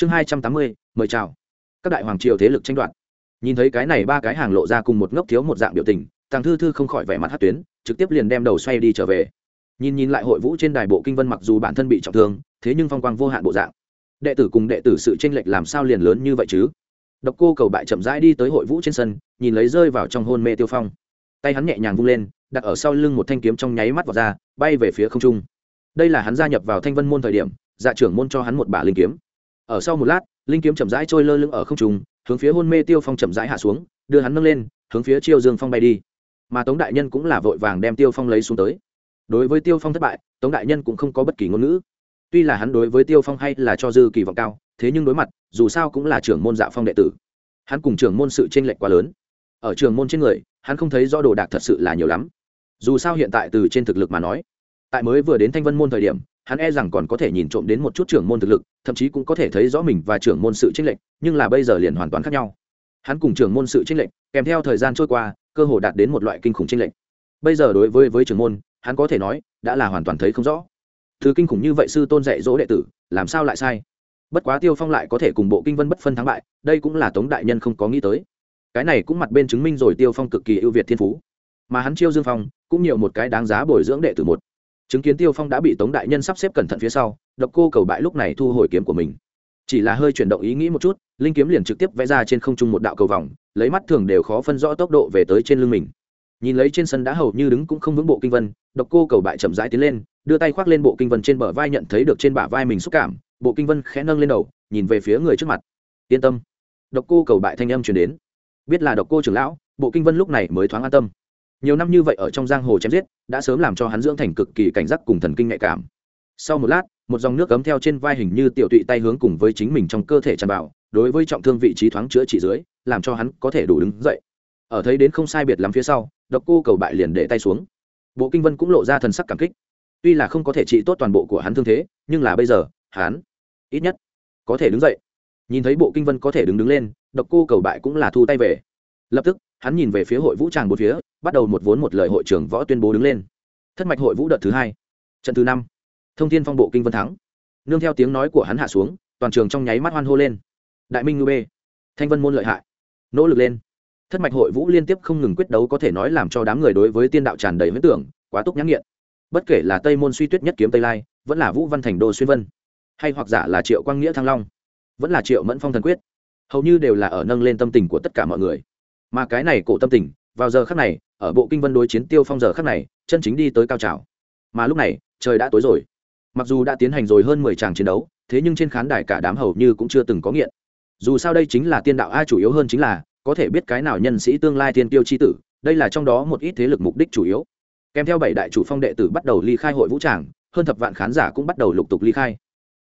chương hai trăm tám mươi, mời chào. Các đại hoàng triều thế lực tranh đoạt. Nhìn thấy cái này ba cái hàng lộ ra cùng một ngốc thiếu một dạng biểu tình, tàng thư thư không khỏi vẻ mặt hát tuyến, trực tiếp liền đem đầu xoay đi trở về. Nhìn nhìn lại hội vũ trên đài bộ kinh vân mặc dù bản thân bị trọng thương, thế nhưng phong quang vô hạn bộ dạng. Đệ tử cùng đệ tử sự tranh lệch làm sao liền lớn như vậy chứ? Độc cô cầu bại chậm rãi đi tới hội vũ trên sân, nhìn lấy rơi vào trong hôn mê tiêu phong. Tay hắn nhẹ nhàng vung lên, đặt ở sau lưng một thanh kiếm trong nháy mắt vào ra, bay về phía không trung. Đây là hắn gia nhập vào thanh vân môn thời điểm dạ trưởng môn cho hắn một bả linh kiếm ở sau một lát, linh kiếm chậm rãi trôi lơ lưng ở không trung, hướng phía hôn mê tiêu phong chậm rãi hạ xuống, đưa hắn nâng lên, hướng phía chiêu dương phong bay đi. Mà tống đại nhân cũng là vội vàng đem tiêu phong lấy xuống tới. Đối với tiêu phong thất bại, tống đại nhân cũng không có bất kỳ ngôn ngữ. Tuy là hắn đối với tiêu phong hay là cho dư kỳ vọng cao, thế nhưng đối mặt, dù sao cũng là trưởng môn dạ phong đệ tử. Hắn cùng trưởng môn sự tranh lệch quá lớn. Ở trường môn trên người, hắn không thấy rõ đồ đạc thật sự là nhiều lắm. Dù sao hiện tại từ trên thực lực mà nói, tại mới vừa đến thanh vân môn thời điểm hắn e rằng còn có thể nhìn trộm đến một chút trưởng môn thực lực, thậm chí cũng có thể thấy rõ mình và trưởng môn sự tranh lệch, nhưng là bây giờ liền hoàn toàn khác nhau. Hắn cùng trưởng môn sự tranh lệch, kèm theo thời gian trôi qua, cơ hồ đạt đến một loại kinh khủng tranh lệch. Bây giờ đối với với trưởng môn, hắn có thể nói, đã là hoàn toàn thấy không rõ. Thứ kinh khủng như vậy sư tôn dạy dỗ đệ tử, làm sao lại sai? Bất quá tiêu phong lại có thể cùng bộ kinh vân bất phân thắng bại, đây cũng là tống đại nhân không có nghĩ tới. Cái này cũng mặt bên chứng minh rồi tiêu phong cực kỳ ưu việt thiên phú. Mà hắn chiêu dương phong, cũng nhiều một cái đáng giá bồi dưỡng đệ tử một chứng kiến tiêu phong đã bị tống đại nhân sắp xếp cẩn thận phía sau, độc cô cầu bại lúc này thu hồi kiếm của mình. Chỉ là hơi chuyển động ý nghĩ một chút, linh kiếm liền trực tiếp vẽ ra trên không trung một đạo cầu vòng, lấy mắt thường đều khó phân rõ tốc độ về tới trên lưng mình. Nhìn lấy trên sân đã hầu như đứng cũng không vững bộ kinh vân, độc cô cầu bại chậm rãi tiến lên, đưa tay khoác lên bộ kinh vân trên bờ vai nhận thấy được trên bả vai mình xúc cảm, bộ kinh vân khẽ nâng lên đầu, nhìn về phía người trước mặt. Yên tâm. Độc cô cầu bại thanh âm chuyển đến. Biết là độc cô trưởng lão, bộ kinh vân lúc này mới thoáng an tâm nhiều năm như vậy ở trong giang hồ chém giết, đã sớm làm cho hắn dưỡng thành cực kỳ cảnh giác cùng thần kinh nhạy cảm. Sau một lát, một dòng nước cấm theo trên vai hình như tiểu tụy tay hướng cùng với chính mình trong cơ thể tràn vào, đối với trọng thương vị trí thoáng chữa trị dưới, làm cho hắn có thể đủ đứng dậy. Ở thấy đến không sai biệt lắm phía sau, độc cô cầu bại liền để tay xuống. Bộ kinh vân cũng lộ ra thần sắc cảm kích. Tuy là không có thể trị tốt toàn bộ của hắn thương thế, nhưng là bây giờ, hắn ít nhất có thể đứng dậy. Nhìn thấy bộ kinh vân có thể đứng đứng lên, độc cô cầu bại cũng là thu tay về. Lập tức, hắn nhìn về phía hội vũ tràng một phía bắt đầu một vốn một lời hội trưởng võ tuyên bố đứng lên. Thất mạch hội vũ đợt thứ hai, trận thứ năm. Thông tin phong bộ kinh vân thắng. Nương theo tiếng nói của hắn hạ xuống, toàn trường trong nháy mắt hoan hô lên. Đại minh ngư bê, thanh vân môn lợi hại. Nỗ lực lên. Thất mạch hội vũ liên tiếp không ngừng quyết đấu có thể nói làm cho đám người đối với tiên đạo tràn đầy huyết tưởng, quá túc nhãn nghiện. Bất kể là tây môn suy tuyết nhất kiếm tây lai, vẫn là vũ văn thành đô xuyên vân, hay hoặc giả là triệu quang nghĩa thăng long, vẫn là triệu mẫn phong thần quyết, hầu như đều là ở nâng lên tâm tình của tất cả mọi người. Mà cái này cổ tâm tình, vào giờ khắc này ở bộ kinh vân đối chiến tiêu phong giờ khắc này, chân chính đi tới cao trào. Mà lúc này, trời đã tối rồi. Mặc dù đã tiến hành rồi hơn mười tràng chiến đấu, thế nhưng trên khán đài cả đám hầu như cũng chưa từng có nghiện. Dù sao đây chính là tiên đạo a chủ yếu hơn chính là, có thể biết cái nào nhân sĩ tương lai tiên tiêu c h i tử, đây là trong đó một ít thế lực mục đích chủ yếu. Kèm theo bảy đại chủ phong đệ tử bắt đầu ly khai hội vũ tràng, hơn thập vạn khán giả cũng bắt đầu lục tục ly khai.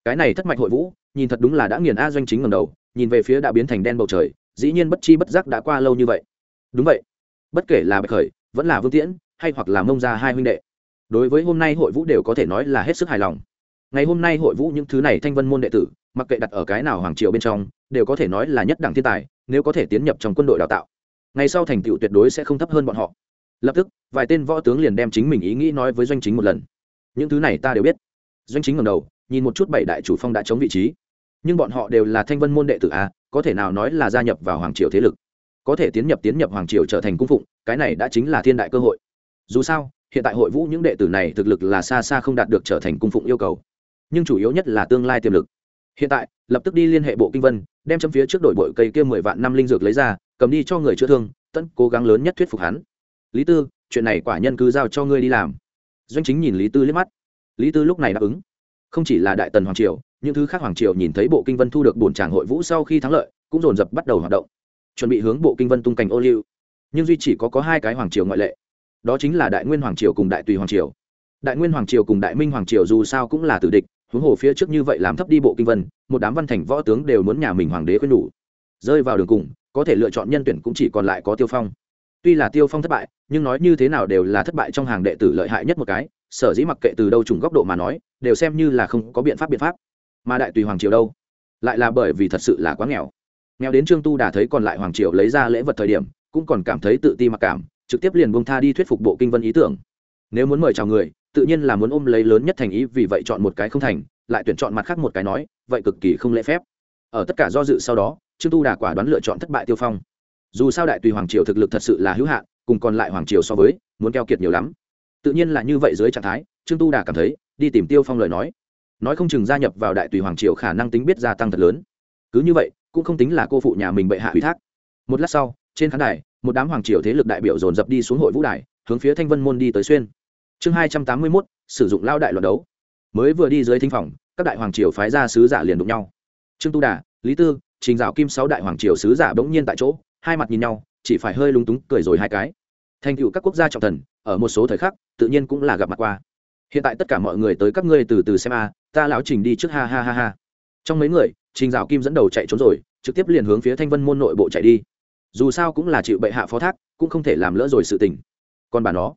Cái này thất mạch hội vũ, nhìn thật đúng là đã nghiền a doanh chính ngầm đầu, nhìn về phía đã biến thành đen bầu trời, dĩ nhiên bất chi bất giác đã qua lâu như vậy. Đúng vậy bất kể là bạch khởi, vẫn là vương tiễn, hay hoặc là mông gia hai huynh đệ. Đối với hôm nay hội vũ đều có thể nói là hết sức hài lòng. Ngày hôm nay hội vũ những thứ này thanh vân môn đệ tử, mặc kệ đặt ở cái nào hoàng triều bên trong, đều có thể nói là nhất đẳng thiên tài, nếu có thể tiến nhập trong quân đội đào tạo. Ngày sau thành tựu tuyệt đối sẽ không thấp hơn bọn họ. Lập tức, vài tên võ tướng liền đem chính mình ý nghĩ nói với doanh chính một lần. Những thứ này ta đều biết. Doanh chính ngầm đầu, nhìn một chút bảy đại chủ phong đã chống vị trí. Nhưng bọn họ đều là thanh vân môn đệ tử a, có thể nào nói là gia nhập vào hoàng triều thế lực? Có thể tiến nhập tiến nhập hoàng triều trở thành cung phụng, cái này đã chính là thiên đại cơ hội. Dù sao, hiện tại hội vũ những đệ tử này thực lực là xa xa không đạt được trở thành cung phụng yêu cầu. Nhưng chủ yếu nhất là tương lai tiềm lực. Hiện tại, lập tức đi liên hệ bộ kinh vân, đem chấm phía trước đội bội cây kia mười vạn năm linh dược lấy ra, cầm đi cho người chữa thương, tận cố gắng lớn nhất thuyết phục hắn. Lý tư, chuyện này quả nhân cứ giao cho ngươi đi làm. Doanh chính nhìn lý tư liếc mắt. Lý tư lúc này đáp ứng. Không chỉ là đại tần hoàng triều, những thứ khác hoàng triều nhìn thấy bộ kinh vân thu được bổn tràng hội vũ sau khi thắng lợi, cũng dồn dập bắt đầu hoạt động chuẩn bị hướng bộ kinh vân tung cảnh ô liu. Nhưng duy chỉ có có hai cái hoàng triều ngoại lệ. Đó chính là đại nguyên hoàng triều cùng đại tùy hoàng triều. Đại nguyên hoàng triều cùng đại minh hoàng triều dù sao cũng là tử địch, huống hồ phía trước như vậy làm thấp đi bộ kinh vân, một đám văn thành võ tướng đều muốn nhà mình hoàng đế khuyên đủ. Rơi vào đường cùng, có thể lựa chọn nhân tuyển cũng chỉ còn lại có tiêu phong. Tuy là tiêu phong thất bại, nhưng nói như thế nào đều là thất bại trong hàng đệ tử lợi hại nhất một cái, sở dĩ mặc kệ từ đâu trùng góc độ mà nói, đều xem như là không có biện pháp biện pháp. Mà đại tùy hoàng triều đâu? Lại là bởi vì thật sự là quá nghèo nghèo đến trương tu đà thấy còn lại hoàng triều lấy ra lễ vật thời điểm, cũng còn cảm thấy tự ti mặc cảm, trực tiếp liền bông tha đi thuyết phục bộ kinh vân ý tưởng. Nếu muốn mời chào người, tự nhiên là muốn ôm lấy lớn nhất thành ý, vì vậy chọn một cái không thành, lại tuyển chọn mặt khác một cái nói, vậy cực kỳ không lễ phép. Ở tất cả do dự sau đó, trương tu đà quả đoán lựa chọn thất bại tiêu phong. Dù sao đại tùy hoàng triều thực lực thật sự là hữu hạn, cùng còn lại hoàng triều so với, muốn keo kiệt nhiều lắm. Tự nhiên là như vậy dưới trạng thái, trương tu đà cảm thấy, đi tìm tiêu phong lời nói. Nói không chừng gia nhập vào đại tùy hoàng triều khả năng tính biết gia tăng thật lớn. Cứ như vậy cũng không tính là cô phụ nhà mình bệ hạ ủy thác. Một lát sau, trên khán đài, một đám hoàng triều thế lực đại biểu dồn dập đi xuống hội vũ đài, hướng phía thanh vân môn đi tới xuyên. Chương hai trăm tám mươi mốt, sử dụng lao đại loạt đấu. Mới vừa đi dưới thính phòng, các đại hoàng triều phái ra sứ giả liền đụng nhau. Trương tu đà, lý tư, trình dạo kim sáu đại hoàng triều sứ giả bỗng nhiên tại chỗ, hai mặt nhìn nhau, chỉ phải hơi lúng túng, cười rồi hai cái. Thành tựu các quốc gia trọng thần, ở một số thời khắc, tự nhiên cũng là gặp mặt qua. Hiện tại tất cả mọi người tới các ngươi từ từ xem a, ta lão trình đi trước, ha ha ha ha. Trong mấy người trình dạo kim dẫn đầu chạy trốn rồi, trực tiếp liền hướng phía thanh vân môn nội bộ chạy đi. Dù sao cũng là chịu bệ hạ phó thác, cũng không thể làm lỡ rồi sự tình. Còn bà nó,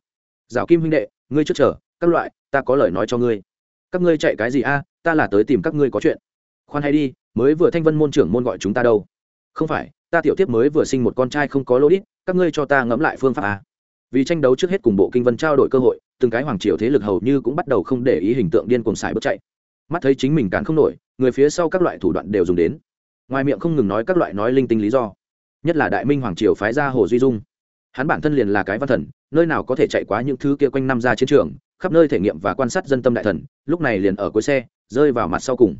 dạo kim huynh đệ, ngươi trước chờ, các loại, ta có lời nói cho ngươi. Các ngươi chạy cái gì a, ta là tới tìm các ngươi có chuyện. Khoan hay đi, mới vừa thanh vân môn trưởng môn gọi chúng ta đâu. Không phải, ta tiểu tiếp mới vừa sinh một con trai không có lô đít, các ngươi cho ta ngẫm lại phương pháp a. Vì tranh đấu trước hết cùng bộ kinh vân trao đổi cơ hội, từng cái hoàng triều thế lực hầu như cũng bắt đầu không để ý hình tượng điên cuồng xài bước chạy. Mắt thấy chính mình cản không nổi người phía sau các loại thủ đoạn đều dùng đến. Ngoài miệng không ngừng nói các loại nói linh tinh lý do. Nhất là đại minh hoàng triều phái ra hồ duy dung. Hắn bản thân liền là cái văn thần, nơi nào có thể chạy quá những thứ kia quanh năm ra chiến trường, khắp nơi thể nghiệm và quan sát dân tâm đại thần, lúc này liền ở cuối xe, rơi vào mặt sau cùng.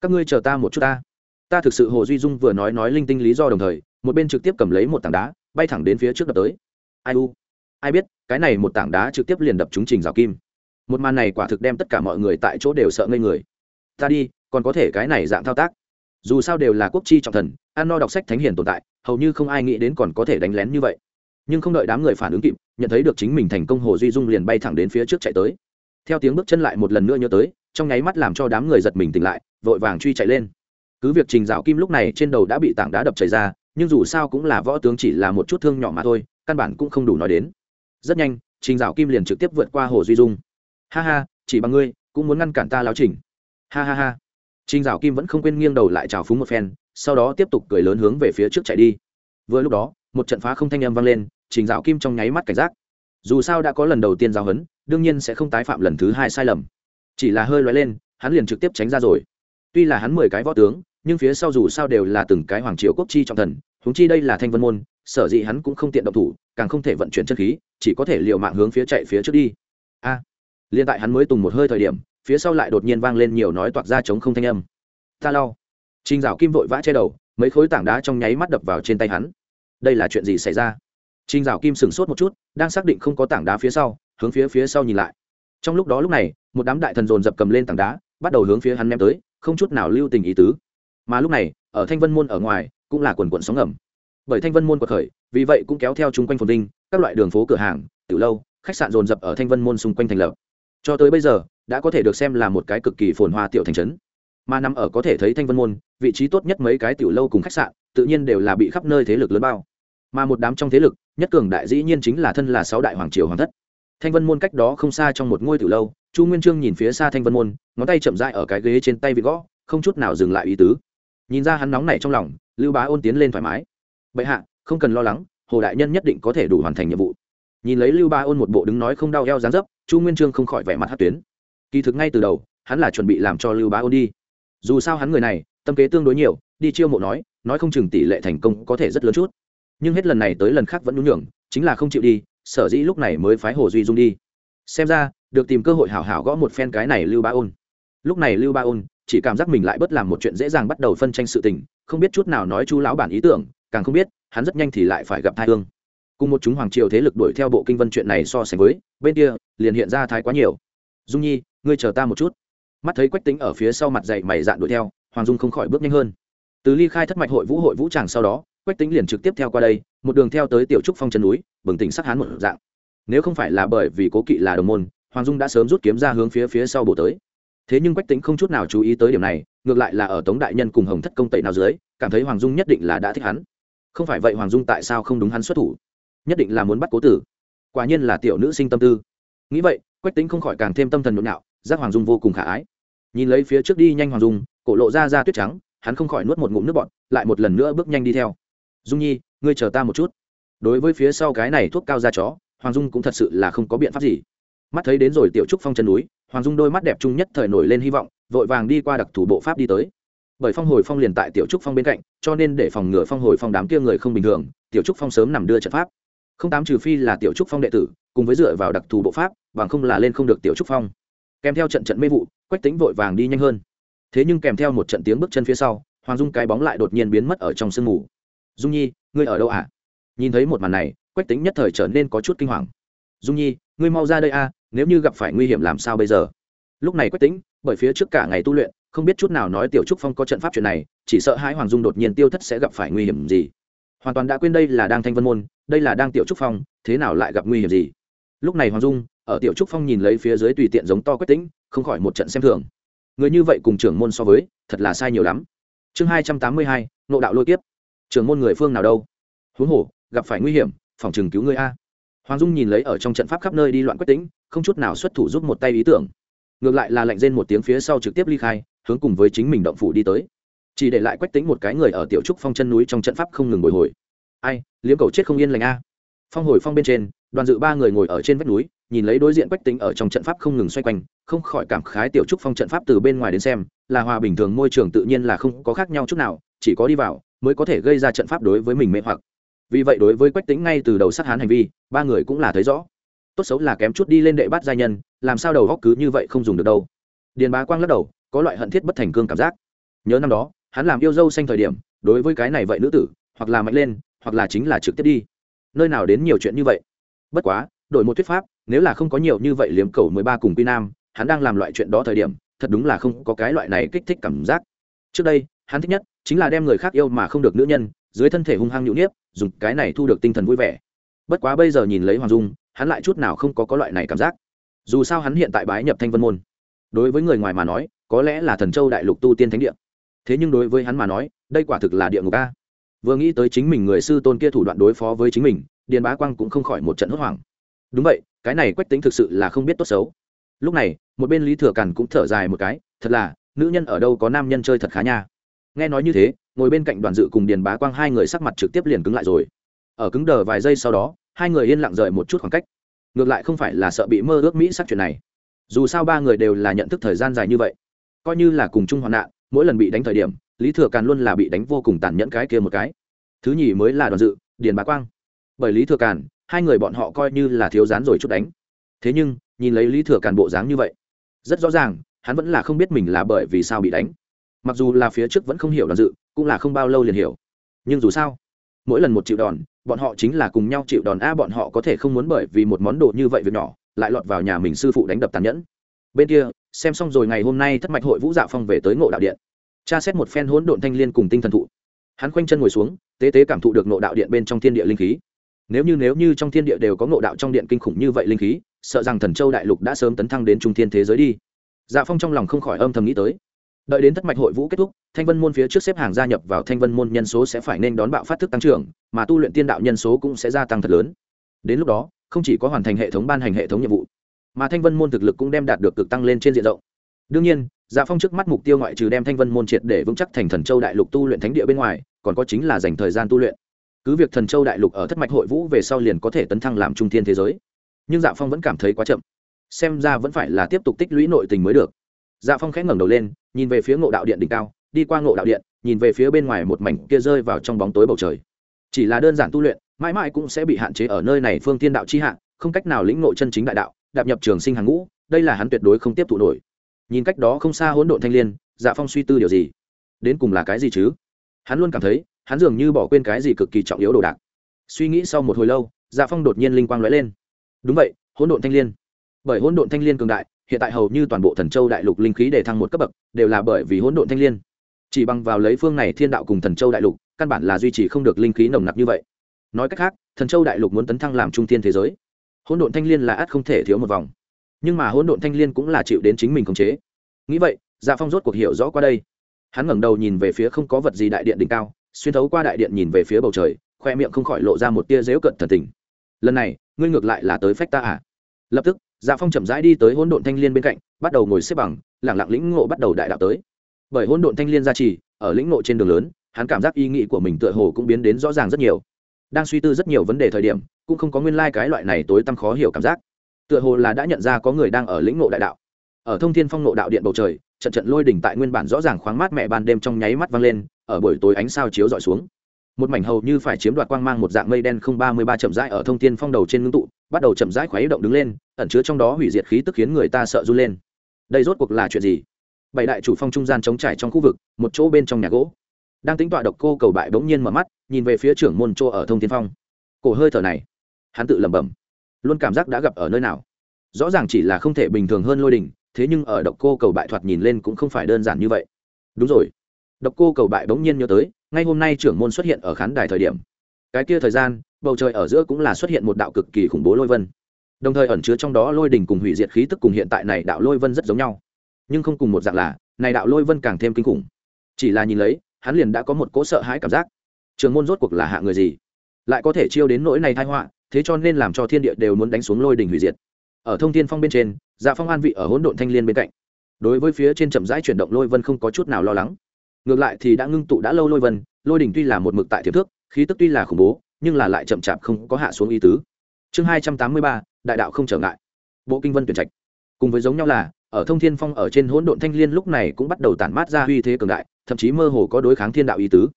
Các ngươi chờ ta một chút ta. Ta thực sự hồ duy dung vừa nói nói linh tinh lý do đồng thời, một bên trực tiếp cầm lấy một tảng đá, bay thẳng đến phía trước đập tới. Ai u? Ai biết, cái này một tảng đá trực tiếp liền đập trúng trình rào kim. Một màn này quả thực đem tất cả mọi người tại chỗ đều sợ ngây người. Ta đi còn có thể cái này dạng thao tác. Dù sao đều là quốc chi trọng thần an no đọc sách thánh hiền tồn tại, hầu như không ai nghĩ đến còn có thể đánh lén như vậy. Nhưng không đợi đám người phản ứng kịp, nhận thấy được chính mình thành công hồ duy dung liền bay thẳng đến phía trước chạy tới. Theo tiếng bước chân lại một lần nữa nhớ tới, trong nháy mắt làm cho đám người giật mình tỉnh lại, vội vàng truy chạy lên. Cứ việc trình dạo kim lúc này trên đầu đã bị tảng đá đập chảy ra, nhưng dù sao cũng là võ tướng chỉ là một chút thương nhỏ mà thôi, căn bản cũng không đủ nói đến. Rất nhanh, trình dạo kim liền trực tiếp vượt qua hồ duy dung. Ha ha, chỉ bằng ngươi, cũng muốn ngăn cản ta láo trình. Ha ha ha trình dạo kim vẫn không quên nghiêng đầu lại chào phúng một phen sau đó tiếp tục cười lớn hướng về phía trước chạy đi. Vừa lúc đó một trận phá không thanh âm vang lên trình dạo kim trong nháy mắt cảnh giác. Dù sao đã có lần đầu tiên giao hấn đương nhiên sẽ không tái phạm lần thứ hai sai lầm. Chỉ là hơi lóe lên hắn liền trực tiếp tránh ra rồi. Tuy là hắn mười cái võ tướng nhưng phía sau dù sao đều là từng cái hoàng triều quốc chi trọng thần huống chi đây là thanh vân môn sở dĩ hắn cũng không tiện động thủ càng không thể vận chuyển chân khí chỉ có thể liều mạng hướng phía chạy phía trước đi. A! À, liên tại hắn mới tùng một hơi thời điểm phía sau lại đột nhiên vang lên nhiều nói toạc ra chống không thanh âm. Ta lau trình dạo kim vội vã che đầu, mấy khối tảng đá trong nháy mắt đập vào trên tay hắn. Đây là chuyện gì xảy ra? Trình dạo kim sửng sốt một chút, đang xác định không có tảng đá phía sau, hướng phía phía sau nhìn lại. Trong lúc đó lúc này, một đám đại thần dồn dập cầm lên tảng đá, bắt đầu hướng phía hắn ném tới, không chút nào lưu tình ý tứ. Mà lúc này, ở thanh vân môn ở ngoài, cũng là quần quận sóng ngầm. Bởi thanh vân môn quật khởi, vì vậy cũng kéo theo chung quanh phồn vinh, các loại đường phố cửa hàng, tiểu lâu, khách sạn dồn dập ở thanh vân môn xung quanh thành lập. Cho tới bây giờ đã có thể được xem là một cái cực kỳ phồn hoa tiểu thành trấn. Mà nằm ở có thể thấy thanh vân môn, vị trí tốt nhất mấy cái tiểu lâu cùng khách sạn, tự nhiên đều là bị khắp nơi thế lực lớn bao. Mà một đám trong thế lực, nhất cường đại dĩ nhiên chính là thân là sáu đại hoàng triều hoàng thất. Thanh vân môn cách đó không xa trong một ngôi tiểu lâu, chu nguyên trương nhìn phía xa thanh vân môn, ngón tay chậm dại ở cái ghế trên tay vị gõ, không chút nào dừng lại ý tứ. Nhìn ra hắn nóng này trong lòng, lưu bá ôn tiến lên thoải mái. Bệ hạ, không cần lo lắng, hồ đại nhân nhất định có thể đủ hoàn thành nhiệm vụ. Nhìn lấy lưu bá ôn một bộ đứng nói không đau eo dán dấp, chu nguyên trương không khỏi vẻ mặt hát tuyến kỳ thực ngay từ đầu, hắn là chuẩn bị làm cho lưu bá ôn đi. Dù sao hắn người này, tâm kế tương đối nhiều, đi chiêu mộ nói nói không chừng tỷ lệ thành công có thể rất lớn chút. Nhưng hết lần này tới lần khác vẫn nhún nhường, chính là không chịu đi, sở dĩ lúc này mới phái hồ duy dung đi. Xem ra, được tìm cơ hội hảo hảo gõ một phen cái này lưu ba ôn. Lúc này lưu ba ôn chỉ cảm giác mình lại bất làm một chuyện dễ dàng bắt đầu phân tranh sự tình, không biết chút nào nói chú lão bản ý tưởng, càng không biết, hắn rất nhanh thì lại phải gặp thai hương. Cùng một chúng hoàng triều thế lực đuổi theo bộ kinh vân chuyện này so sánh với, bên kia liền hiện ra thái quá nhiều. Dung nhi ngươi chờ ta một chút. Mắt thấy quách tính ở phía sau mặt dậy mày dạn đuổi theo, hoàng dung không khỏi bước nhanh hơn. Từ ly khai thất mạch hội vũ hội vũ tràng sau đó, quách tính liền trực tiếp theo qua đây, một đường theo tới tiểu trúc phong chân núi, bừng tỉnh sắc hán một dạng. Nếu không phải là bởi vì cố kỵ là đồng môn, hoàng dung đã sớm rút kiếm ra hướng phía phía sau bổ tới. Thế nhưng quách tính không chút nào chú ý tới điểm này, ngược lại là ở tống đại nhân cùng hồng thất công tẩy nào dưới, cảm thấy hoàng dung nhất định là đã thích hắn. Không phải vậy hoàng dung tại sao không đúng hắn xuất thủ? Nhất định là muốn bắt cố tử. Quả nhiên là tiểu nữ sinh tâm tư. Nghĩ vậy, quách tính không khỏi càng thêm tâm thần nhộn nhạo giác hoàng dung vô cùng khả ái. Nhìn lấy phía trước đi nhanh hoàng dung, cổ lộ ra ra tuyết trắng, hắn không khỏi nuốt một ngụm nước bọt, lại một lần nữa bước nhanh đi theo. Dung nhi, ngươi chờ ta một chút. Đối với phía sau cái này thuốc cao ra chó, hoàng dung cũng thật sự là không có biện pháp gì. Mắt thấy đến rồi tiểu trúc phong chân núi, hoàng dung đôi mắt đẹp chung nhất thời nổi lên hy vọng, vội vàng đi qua đặc thủ bộ pháp đi tới. Bởi phong hồi phong liền tại tiểu trúc phong bên cạnh, cho nên để phòng ngừa phong hồi phong đám kia người không bình thường, tiểu trúc phong sớm nằm đưa trận pháp. Không tám trừ phi là tiểu trúc phong đệ tử, cùng với dựa vào đặc thù bộ pháp, bằng không là lên không được tiểu trúc phong kèm theo trận trận mê vụ, quách tính vội vàng đi nhanh hơn. Thế nhưng kèm theo một trận tiếng bước chân phía sau, hoàng dung cái bóng lại đột nhiên biến mất ở trong sương mù. Dung nhi, ngươi ở đâu ạ? À? nhìn thấy một màn này, quách tính nhất thời trở nên có chút kinh hoàng. Dung nhi, ngươi mau ra đây a, nếu như gặp phải nguy hiểm làm sao bây giờ? Lúc này quách tính bởi phía trước cả ngày tu luyện, không biết chút nào nói tiểu trúc phong có trận pháp chuyện này, chỉ sợ hai hoàng dung đột nhiên tiêu thất sẽ gặp phải nguy hiểm gì. Hoàn toàn đã quên đây là đang thanh vân môn, đây là đang tiểu trúc phong, thế nào lại gặp nguy hiểm gì? Lúc này hoàng dung ở tiểu trúc phong nhìn lấy phía dưới tùy tiện giống to quách tính không khỏi một trận xem thường. Người như vậy cùng trưởng môn so với, thật là sai nhiều lắm. Chương hai trăm tám mươi hai, nộ đạo lôi tiếp trưởng môn người phương nào đâu? Huống hồ, gặp phải nguy hiểm, phòng chừng cứu người a. Hoàng dung nhìn lấy ở trong trận pháp khắp nơi đi loạn quách tính không chút nào xuất thủ giúp một tay ý tưởng. Ngược lại là lạnh rên một tiếng phía sau trực tiếp ly khai, hướng cùng với chính mình động phủ đi tới. Chỉ để lại quách tính một cái người ở tiểu trúc phong chân núi trong trận pháp không ngừng bồi hồi. Ai, liếm cầu chết không yên lành a. Phong hồi phong bên trên đoàn dự ba người ngồi ở trên vách núi, nhìn lấy đối diện quách tính ở trong trận pháp không ngừng xoay quanh, không khỏi cảm khái tiểu trúc phong trận pháp từ bên ngoài đến xem, là hòa bình thường môi trường tự nhiên là không có khác nhau chút nào, chỉ có đi vào mới có thể gây ra trận pháp đối với mình mê hoặc. Vì vậy đối với quách tính ngay từ đầu sát hán hành vi, ba người cũng là thấy rõ. Tốt xấu là kém chút đi lên đệ bát giai nhân, làm sao đầu góc cứ như vậy không dùng được đâu. Điền bá quang lắc đầu, có loại hận thiết bất thành cương cảm giác. Nhớ năm đó, hắn làm yêu dâu xanh thời điểm, đối với cái này vậy nữ tử, hoặc là mạnh lên, hoặc là chính là trực tiếp đi. Nơi nào đến nhiều chuyện như vậy? Bất quá, đổi một thuyết pháp, nếu là không có nhiều như vậy liếm cầu mười ba cùng quy nam, hắn đang làm loại chuyện đó thời điểm, thật đúng là không có cái loại này kích thích cảm giác. Trước đây, hắn thích nhất chính là đem người khác yêu mà không được nữ nhân, dưới thân thể hung hăng nhũ nhiếp, dùng cái này thu được tinh thần vui vẻ. Bất quá bây giờ nhìn lấy hoàng dung, hắn lại chút nào không có có loại này cảm giác. Dù sao hắn hiện tại bái nhập thanh vân môn. Đối với người ngoài mà nói, có lẽ là thần châu đại lục tu tiên thánh địa. Thế nhưng đối với hắn mà nói, đây quả thực là địa ngục a. Vừa nghĩ tới chính mình người sư tôn kia thủ đoạn đối phó với chính mình điền bá quang cũng không khỏi một trận hốt hoảng. Đúng vậy, cái này quách tính thực sự là không biết tốt xấu. Lúc này, một bên lý thừa càn cũng thở dài một cái, thật là, nữ nhân ở đâu có nam nhân chơi thật khá nha. Nghe nói như thế, ngồi bên cạnh đoàn dự cùng điền bá quang hai người sắc mặt trực tiếp liền cứng lại rồi. Ở cứng đờ vài giây sau đó, hai người yên lặng rời một chút khoảng cách. Ngược lại không phải là sợ bị mơ ước mỹ sắc chuyện này. Dù sao ba người đều là nhận thức thời gian dài như vậy. Coi như là cùng chung hoạn nạn, mỗi lần bị đánh thời điểm, lý thừa càn luôn là bị đánh vô cùng tàn nhẫn cái kia một cái. Thứ nhì mới là đoàn dự, điền bá quang bởi lý thừa càn, hai người bọn họ coi như là thiếu rán rồi chút đánh. Thế nhưng, nhìn lấy lý thừa càn bộ dáng như vậy, rất rõ ràng, hắn vẫn là không biết mình là bởi vì sao bị đánh. Mặc dù là phía trước vẫn không hiểu đoàn dự, cũng là không bao lâu liền hiểu. Nhưng dù sao, mỗi lần một chịu đòn, bọn họ chính là cùng nhau chịu đòn a, bọn họ có thể không muốn bởi vì một món đồ như vậy việc nhỏ, lại lọt vào nhà mình sư phụ đánh đập tàn nhẫn. Bên kia, xem xong rồi ngày hôm nay thất mạch hội vũ dạ phong về tới ngộ đạo điện. Tra xét một phen hỗn độn thanh liên cùng tinh thần thụ. Hắn khoanh chân ngồi xuống, tế tế cảm thụ được ngộ đạo điện bên trong thiên địa linh khí nếu như nếu như trong thiên địa đều có ngộ đạo trong điện kinh khủng như vậy linh khí, sợ rằng thần châu đại lục đã sớm tấn thăng đến trung thiên thế giới đi. Dạ phong trong lòng không khỏi âm thầm nghĩ tới. Đợi đến thất mạch hội vũ kết thúc, thanh vân môn phía trước xếp hàng gia nhập vào thanh vân môn nhân số sẽ phải nên đón bạo phát thức tăng trưởng, mà tu luyện tiên đạo nhân số cũng sẽ gia tăng thật lớn. Đến lúc đó, không chỉ có hoàn thành hệ thống ban hành hệ thống nhiệm vụ, mà thanh vân môn thực lực cũng đem đạt được cực tăng lên trên diện rộng. Đương nhiên dạ phong trước mắt mục tiêu ngoại trừ đem thanh vân môn triệt để vững chắc thành thần châu đại lục tu luyện thánh địa bên ngoài, còn có chính là dành thời gian tu luyện cứ việc thần châu đại lục ở thất mạch hội vũ về sau liền có thể tấn thăng làm trung thiên thế giới. Nhưng dạ phong vẫn cảm thấy quá chậm. Xem ra vẫn phải là tiếp tục tích lũy nội tình mới được. Dạ phong khẽ ngẩng đầu lên, nhìn về phía ngộ đạo điện đỉnh cao, đi qua ngộ đạo điện, nhìn về phía bên ngoài một mảnh kia rơi vào trong bóng tối bầu trời. Chỉ là đơn giản tu luyện, mãi mãi cũng sẽ bị hạn chế ở nơi này phương tiên đạo chi hạ, không cách nào lĩnh ngộ chân chính đại đạo, đạp nhập trường sinh hàng ngũ, đây là hắn tuyệt đối không tiếp thụ nổi. Nhìn cách đó không xa hỗn độn thanh liên dạ phong suy tư điều gì? Đến cùng là cái gì chứ? Hắn luôn cảm thấy hắn dường như bỏ quên cái gì cực kỳ trọng yếu đồ đạc. Suy nghĩ sau một hồi lâu dạ phong đột nhiên linh quang lóe lên. Đúng vậy, hỗn độn thanh liên. Bởi hỗn độn thanh liên cường đại, hiện tại hầu như toàn bộ thần châu đại lục linh khí để thăng một cấp bậc, đều là bởi vì hỗn độn thanh liên. Chỉ bằng vào lấy phương này thiên đạo cùng thần châu đại lục, căn bản là duy trì không được linh khí nồng nặc như vậy. Nói cách khác, thần châu đại lục muốn tấn thăng làm trung thiên thế giới, hỗn độn thanh liên là ắt không thể thiếu một vòng. Nhưng mà hỗn độn thanh liên cũng là chịu đến chính mình khống chế. Nghĩ vậy dạ phong rốt cuộc hiểu rõ qua đây. Hắn ngẩng đầu nhìn về phía không có vật gì đại điện đỉnh cao xuyên thấu qua đại điện nhìn về phía bầu trời, khoe miệng không khỏi lộ ra một tia dễu cận thần tình. Lần này, ngươi ngược lại là tới phách ta à? Lập tức dạ phong chậm rãi đi tới hỗn độn thanh liên bên cạnh, bắt đầu ngồi xếp bằng lẳng lặng lĩnh ngộ bắt đầu đại đạo tới. Bởi hỗn độn thanh liên gia trì, ở lĩnh ngộ trên đường lớn, hắn cảm giác ý nghĩ của mình tựa hồ cũng biến đến rõ ràng rất nhiều. Đang suy tư rất nhiều vấn đề thời điểm, cũng không có nguyên lai cái loại này tối tăm khó hiểu cảm giác. Tựa hồ là đã nhận ra có người đang ở lĩnh ngộ đại đạo. Ở thông thiên phong nộ đạo điện bầu trời, trận trận lôi đỉnh tại nguyên bản rõ ràng khoáng mát mẹ ban đêm trong nháy mắt vang lên ở buổi tối ánh sao chiếu dọi xuống. Một mảnh hầu như phải chiếm đoạt quang mang một dạng mây đen không ba mươi ba chậm rãi ở thông thiên phong đầu trên ngưng tụ, bắt đầu chậm rãi khuấy động đứng lên, ẩn chứa trong đó hủy diệt khí tức khiến người ta sợ run lên. Đây rốt cuộc là chuyện gì? Bảy đại chủ phong trung gian chống trải trong khu vực, một chỗ bên trong nhà gỗ. Đang tính tọa độc cô cầu bại bỗng nhiên mở mắt, nhìn về phía trưởng môn chỗ ở thông thiên phong. Cổ hơi thở này, hắn tự lẩm bẩm, luôn cảm giác đã gặp ở nơi nào. Rõ ràng chỉ là không thể bình thường hơn lôi đình, thế nhưng ở độc cô cầu bại thoạt nhìn lên cũng không phải đơn giản như vậy. Đúng rồi độc cô cầu bại bỗng nhiên nhớ tới, ngay hôm nay trưởng môn xuất hiện ở khán đài thời điểm. Cái kia thời gian, bầu trời ở giữa cũng là xuất hiện một đạo cực kỳ khủng bố lôi vân. Đồng thời ẩn chứa trong đó lôi đình cùng hủy diệt khí tức cùng hiện tại này đạo lôi vân rất giống nhau. Nhưng không cùng một dạng là, này đạo lôi vân càng thêm kinh khủng. Chỉ là nhìn lấy, hắn liền đã có một cỗ sợ hãi cảm giác. Trường môn rốt cuộc là hạ người gì? Lại có thể chiêu đến nỗi này thai họa, thế cho nên làm cho thiên địa đều muốn đánh xuống lôi đình hủy diệt. Ở thông thiên phong bên trên dạ phong an vị ở hỗn độn thanh liên bên cạnh. Đối với phía trên chậm rãi chuyển động lôi vân không có chút nào lo lắng ngược lại thì đã ngưng tụ đã lâu lôi vân, lôi đỉnh tuy là một mực tại thiệp thước, khí tức tuy là khủng bố, nhưng là lại chậm chạp không có hạ xuống ý tứ. Chương hai trăm tám mươi ba, đại đạo không trở ngại. Bộ kinh vân tuyển trạch. Cùng với giống nhau là, ở thông thiên phong ở trên hỗn độn thanh liên lúc này cũng bắt đầu tản mát ra uy thế cường đại, thậm chí mơ hồ có đối kháng thiên đạo ý tứ.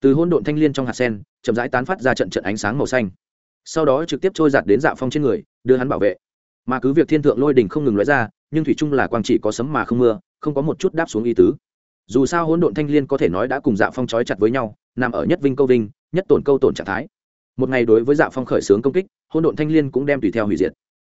Từ hỗn độn thanh liên trong hạt sen, chậm rãi tán phát ra trận trận ánh sáng màu xanh. Sau đó trực tiếp trôi giạt đến dạ phong trên người, đưa hắn bảo vệ. Mà cứ việc thiên thượng lôi đình không ngừng lóe ra, nhưng thủy chung là quang chỉ có sấm mà không mưa, không có một chút đáp xuống ý tứ dù sao hỗn độn thanh liên có thể nói đã cùng dạ phong trói chặt với nhau, nằm ở nhất vinh câu vinh, nhất tổn câu tổn trạng thái. Một ngày đối với dạ phong khởi xướng công kích, hỗn độn thanh liên cũng đem tùy theo hủy diệt.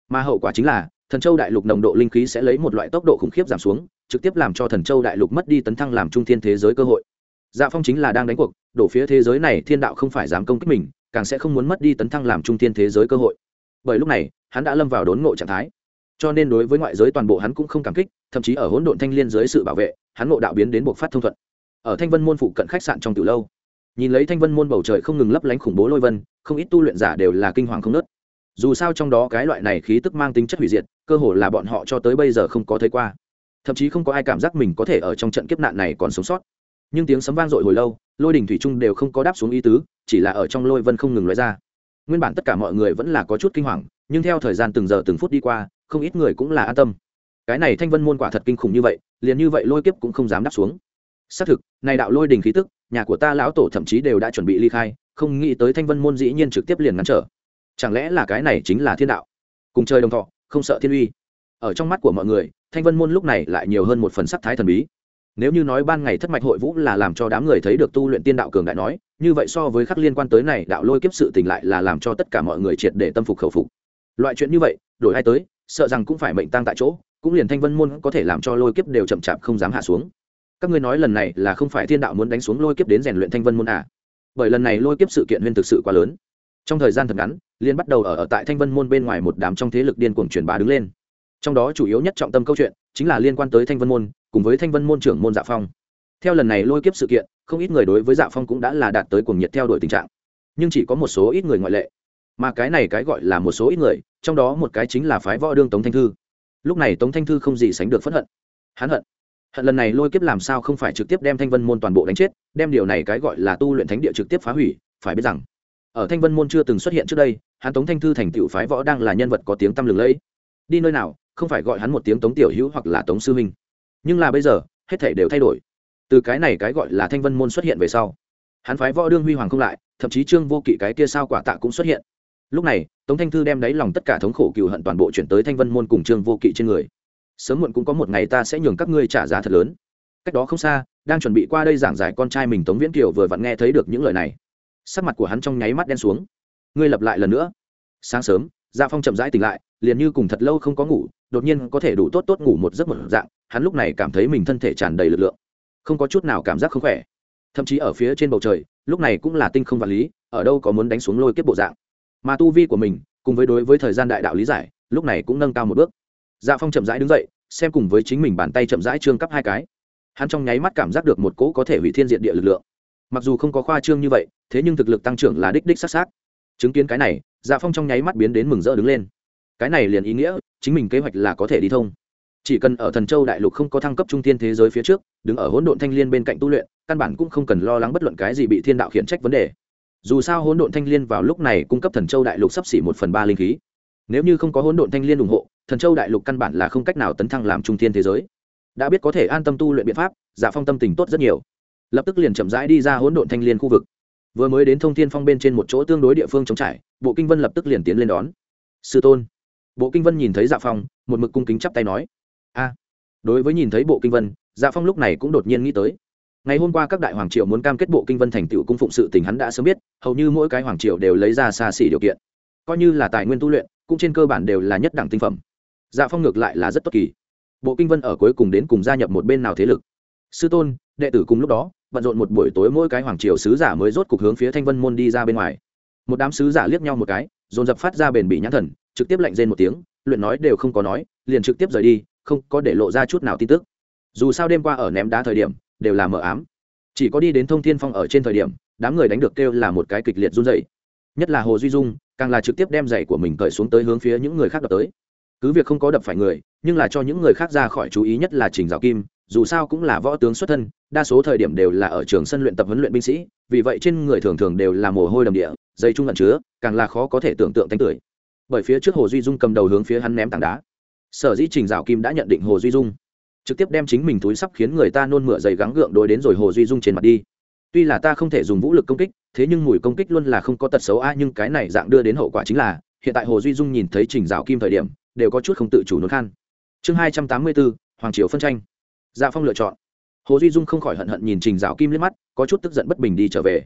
Mà hậu quả chính là, thần châu đại lục nồng độ linh khí sẽ lấy một loại tốc độ khủng khiếp giảm xuống, trực tiếp làm cho thần châu đại lục mất đi tấn thăng làm trung thiên thế giới cơ hội. Dạ phong chính là đang đánh cuộc, đổ phía thế giới này thiên đạo không phải dám công kích mình, càng sẽ không muốn mất đi tấn thăng làm trung thiên thế giới cơ hội. Bởi lúc này, hắn đã lâm vào đốn ngộ trạng thái cho nên đối với ngoại giới toàn bộ hắn cũng không cảm kích, thậm chí ở hỗn độn thanh liên dưới sự bảo vệ, hắn ngộ đạo biến đến buộc phát thông thuận. Ở thanh vân môn phụ cận khách sạn trong từ lâu, nhìn lấy thanh vân môn bầu trời không ngừng lấp lánh khủng bố lôi vân, không ít tu luyện giả đều là kinh hoàng không nớt. Dù sao trong đó cái loại này khí tức mang tính chất hủy diệt, cơ hồ là bọn họ cho tới bây giờ không có thấy qua. Thậm chí không có ai cảm giác mình có thể ở trong trận kiếp nạn này còn sống sót. Nhưng tiếng sấm vang dội hồi lâu, lôi đình thủy trung đều không có đáp xuống ý tứ, chỉ là ở trong lôi vân không ngừng nói ra. Nguyên bản tất cả mọi người vẫn là có chút kinh hoàng, nhưng theo thời gian từng giờ từng phút đi qua không ít người cũng là an tâm. Cái này thanh vân môn quả thật kinh khủng như vậy, liền như vậy lôi kiếp cũng không dám đáp xuống. Xác thực, này đạo lôi đình khí tức, nhà của ta lão tổ thậm chí đều đã chuẩn bị ly khai, không nghĩ tới thanh vân môn dĩ nhiên trực tiếp liền ngăn trở. Chẳng lẽ là cái này chính là thiên đạo? Cùng chơi đồng thọ, không sợ thiên uy. Ở trong mắt của mọi người, thanh vân môn lúc này lại nhiều hơn một phần sắc thái thần bí. Nếu như nói ban ngày thất mạch hội vũ là làm cho đám người thấy được tu luyện tiên đạo cường đại nói, như vậy so với khắc liên quan tới này đạo lôi kiếp sự tình lại là làm cho tất cả mọi người triệt để tâm phục khẩu phục. Loại chuyện như vậy, đổi ai tới sợ rằng cũng phải mệnh tang tại chỗ cũng liền thanh vân môn có thể làm cho lôi kiếp đều chậm chạp không dám hạ xuống. Các ngươi nói lần này là không phải thiên đạo muốn đánh xuống lôi kiếp đến rèn luyện thanh vân môn à? Bởi lần này lôi kiếp sự kiện huyên thực sự quá lớn. Trong thời gian thật ngắn liên bắt đầu ở, ở tại thanh vân môn bên ngoài một đám trong thế lực điên cuồng truyền bá đứng lên. Trong đó chủ yếu nhất trọng tâm câu chuyện chính là liên quan tới thanh vân môn cùng với thanh vân môn trưởng môn dạ phong. Theo lần này lôi kiếp sự kiện không ít người đối với dạ phong cũng đã là đạt tới cuồng nhiệt theo đuổi tình trạng. Nhưng chỉ có một số ít người ngoại lệ. Mà cái này cái gọi là một số ít người trong đó một cái chính là phái võ đương tống thanh thư. Lúc này tống thanh thư không gì sánh được phẫn hận. Hắn hận. Hận lần này lôi kiếp làm sao không phải trực tiếp đem thanh vân môn toàn bộ đánh chết, đem điều này cái gọi là tu luyện thánh địa trực tiếp phá hủy, phải biết rằng, ở thanh vân môn chưa từng xuất hiện trước đây, hắn tống thanh thư thành tựu phái võ đang là nhân vật có tiếng tăm lừng lẫy. Đi nơi nào, không phải gọi hắn một tiếng tống tiểu hữu hoặc là tống sư huynh nhưng là bây giờ, hết thể đều thay đổi. Từ cái này cái gọi là thanh vân môn xuất hiện về sau, hắn phái võ đương huy hoàng không lại, thậm chí trương vô kỵ cái kia sao quả tạ cũng xuất hiện lúc này, tống thanh thư đem đáy lòng tất cả thống khổ cựu hận toàn bộ chuyển tới thanh vân môn cùng trương vô kỵ trên người. Sớm muộn cũng có một ngày ta sẽ nhường các ngươi trả giá thật lớn. Cách đó không xa, đang chuẩn bị qua đây giảng giải con trai mình tống viễn kiều vừa vặn nghe thấy được những lời này. Sắc mặt của hắn trong nháy mắt đen xuống. Ngươi lập lại lần nữa. Sáng sớm gia phong chậm rãi tỉnh lại, liền như cùng thật lâu không có ngủ, đột nhiên có thể đủ tốt tốt ngủ một giấc một dạng, hắn lúc này cảm thấy mình thân thể tràn đầy lực lượng. Không có chút nào cảm giác không khỏe. Thậm chí ở phía trên bầu trời, lúc này cũng là tinh không vật lý, ở đâu có muốn đánh xuống lôi kiếp bộ dạng mà tu vi của mình cùng với đối với thời gian đại đạo lý giải, lúc này cũng nâng cao một bước. Dạ phong chậm rãi đứng dậy, xem cùng với chính mình bàn tay chậm rãi trương cắp hai cái. Hắn trong nháy mắt cảm giác được một cỗ có thể hủy thiên diện địa lực lượng. Mặc dù không có khoa trương như vậy, thế nhưng thực lực tăng trưởng là đích đích s á t s á t chứng kiến cái này dạ phong trong nháy mắt biến đến mừng rỡ đứng lên. Cái này liền ý nghĩa, chính mình kế hoạch là có thể đi thông. Chỉ cần ở thần châu đại lục không có thăng cấp trung tiên thế giới phía trước, đứng ở hỗn độn thanh l i ê n bên cạnh tu luyện, căn bản cũng không cần lo lắng bất luận cái gì bị thiên đạo khiển trách vấn đề dù sao hỗn độn thanh l i ê n vào lúc này cung cấp thần châu đại lục sắp xỉ một phần ba linh khí. Nếu như không có hỗn độn thanh l i ê n ủng hộ, thần châu đại lục căn bản là không cách nào tấn thăng làm trung thiên thế giới. Đã biết có thể an tâm tu luyện biện pháp dạ phong tâm tình tốt rất nhiều. Lập tức liền chậm rãi đi ra hỗn độn thanh liên khu vực. Vừa mới đến thông thiên phong bên trên một chỗ tương đối địa phương chống trải, bộ kinh vân lập tức liền tiến lên đón. Sư tôn. Bộ kinh vân nhìn thấy dạ phong, một mực cung kính chắp tay nói. A. Đối với nhìn thấy bộ kinh vân dạ phong lúc này cũng đột nhiên nghĩ tới ngày hôm qua các đại hoàng triều muốn cam kết bộ kinh vân thành tựu cung phụng sự tình hắn đã sớm biết, hầu như mỗi cái hoàng triều đều lấy ra xa xỉ điều kiện. Coi như là tài nguyên tu luyện, cũng trên cơ bản đều là nhất đẳng tinh phẩm. Dạ phong ngược lại là rất tốt kỳ. Bộ kinh vân ở cuối cùng đến cùng gia nhập một bên nào thế lực? Sư tôn, đệ tử cùng lúc đó, bận rộn một buổi tối mỗi cái hoàng triều sứ giả mới rốt cục hướng phía thanh vân môn đi ra bên ngoài. Một đám sứ giả liếc nhau một cái, dồn dập phát ra bền bỉ nhãn thần, trực tiếp lạnh rên một tiếng, luyện nói đều không có nói, liền trực tiếp rời đi, không có để lộ ra chút nào tin tức. Dù sao đêm qua ở ném đá thời điểm đều là mờ ám. Chỉ có đi đến thông thiên phong ở trên thời điểm, đám người đánh được kêu là một cái kịch liệt run dày nhất là hồ duy dung, càng là trực tiếp đem giày của mình cởi xuống tới hướng phía những người khác đập tới. Cứ việc không có đập phải người, nhưng là cho những người khác ra khỏi chú ý nhất là trình dạo kim, dù sao cũng là võ tướng xuất thân, đa số thời điểm đều là ở trường sân luyện tập huấn luyện binh sĩ, vì vậy trên người thường thường đều là mồ hôi đầm địa dây trung lận chứa, càng là khó có thể tưởng tượng thanh tưởi. Bởi phía trước hồ duy dung cầm đầu hướng phía hắn ném tảng đá. Sở dĩ trình dạo kim đã nhận định hồ duy dung trực tiếp đem chính mình túi sắp khiến người ta nôn mửa dày gắng gượng đối đến rồi hồ duy dung trên mặt đi. Tuy là ta không thể dùng vũ lực công kích, thế nhưng mùi công kích luôn là không có tật xấu a, nhưng cái này dạng đưa đến hậu quả chính là, hiện tại hồ duy dung nhìn thấy trình rào kim thời điểm, đều có chút không tự chủ nôn khan. Chương hai trăm tám mươi bốn, hoàng triều phân tranh. Dạ phong lựa chọn. Hồ duy dung không khỏi hận hận nhìn trình rào kim liếc mắt, có chút tức giận bất bình đi trở về.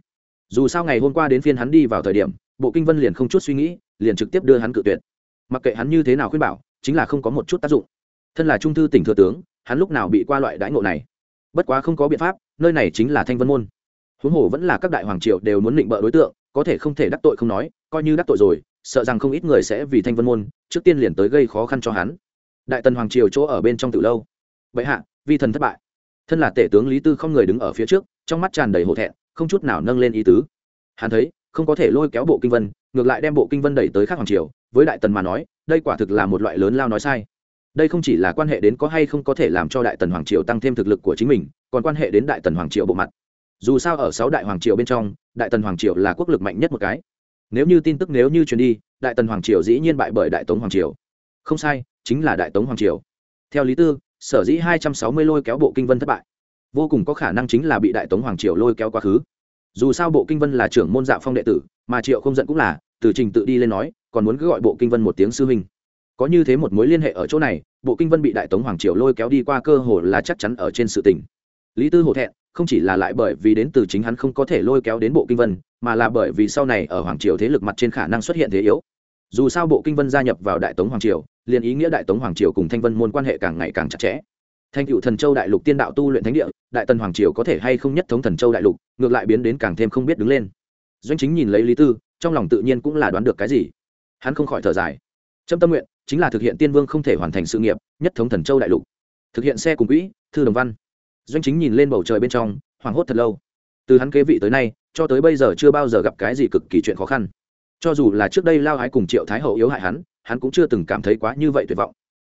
Dù sao ngày hôm qua đến phiên hắn đi vào thời điểm, bộ kinh vân liền không chút suy nghĩ, liền trực tiếp đưa hắn cự tuyệt. Mặc kệ hắn như thế nào khuyên bảo, chính là không có một chút tác dụng. Thân là trung thư tỉnh thừa tướng hắn lúc nào bị qua loại đãi ngộ này. Bất quá không có biện pháp, nơi này chính là thanh vân môn. Huống hồ vẫn là các đại hoàng triều đều muốn định bợ đối tượng, có thể không thể đắc tội không nói, coi như đắc tội rồi, sợ rằng không ít người sẽ vì thanh vân môn, trước tiên liền tới gây khó khăn cho hắn. Đại tần hoàng triều chỗ ở bên trong từ lâu. Vậy hạ, vi thần thất bại. Thân là tể tướng lý tư không người đứng ở phía trước, trong mắt tràn đầy hổ thẹn, không chút nào nâng lên ý tứ. Hắn thấy, không có thể lôi kéo bộ kinh vân, ngược lại đem bộ kinh vân đẩy tới khác hoàng triều, với đại tần mà nói, đây quả thực là một loại lớn lao nói sai đây không chỉ là quan hệ đến có hay không có thể làm cho đại tần hoàng triều tăng thêm thực lực của chính mình, còn quan hệ đến đại tần hoàng triều bộ mặt. Dù sao ở sáu đại hoàng triều bên trong, đại tần hoàng triều là quốc lực mạnh nhất một cái. Nếu như tin tức nếu như truyền đi, đại tần hoàng triều dĩ nhiên bại bởi đại tống hoàng triều. Không sai, chính là đại tống hoàng triều. Theo lý tư, sở dĩ hai trăm sáu mươi lôi kéo bộ kinh vân thất bại. Vô cùng có khả năng chính là bị đại tống hoàng triều lôi kéo quá khứ. Dù sao bộ kinh vân là trưởng môn dạ phong đệ tử, mà triệu không giận cũng là, từ trình tự đi lên nói, còn muốn cứ gọi bộ kinh vân một tiếng sư huynh có như thế một mối liên hệ ở chỗ này, bộ kinh vân bị đại tống hoàng triều lôi kéo đi qua cơ hồ là chắc chắn ở trên sự tình. Lý tư hổ thẹn, không chỉ là lại bởi vì đến từ chính hắn không có thể lôi kéo đến bộ kinh vân, mà là bởi vì sau này ở hoàng triều thế lực mặt trên khả năng xuất hiện thế yếu. Dù sao bộ kinh vân gia nhập vào đại tống hoàng triều, liền ý nghĩa đại tống hoàng triều cùng thanh vân môn quan hệ càng ngày càng chặt chẽ. Thanh cựu thần châu đại lục tiên đạo tu luyện thánh địa, đại tần hoàng triều có thể hay không nhất thống thần châu đại lục, ngược lại biến đến càng thêm không biết đứng lên. Doanh chính nhìn lấy lý tư, trong lòng tự nhiên cũng là đoán được cái gì. Hắn không khỏi thở dài. Trâm tâm nguyện chính là thực hiện tiên vương không thể hoàn thành sự nghiệp, nhất thống thần châu đại lục. Thực hiện xe cùng quỹ, thư đồng văn. Doanh chính nhìn lên bầu trời bên trong, hoảng hốt thật lâu. Từ hắn kế vị tới nay, cho tới bây giờ chưa bao giờ gặp cái gì cực kỳ chuyện khó khăn. Cho dù là trước đây lao ái cùng triệu thái hậu yếu hại hắn hắn cũng chưa từng cảm thấy quá như vậy tuyệt vọng.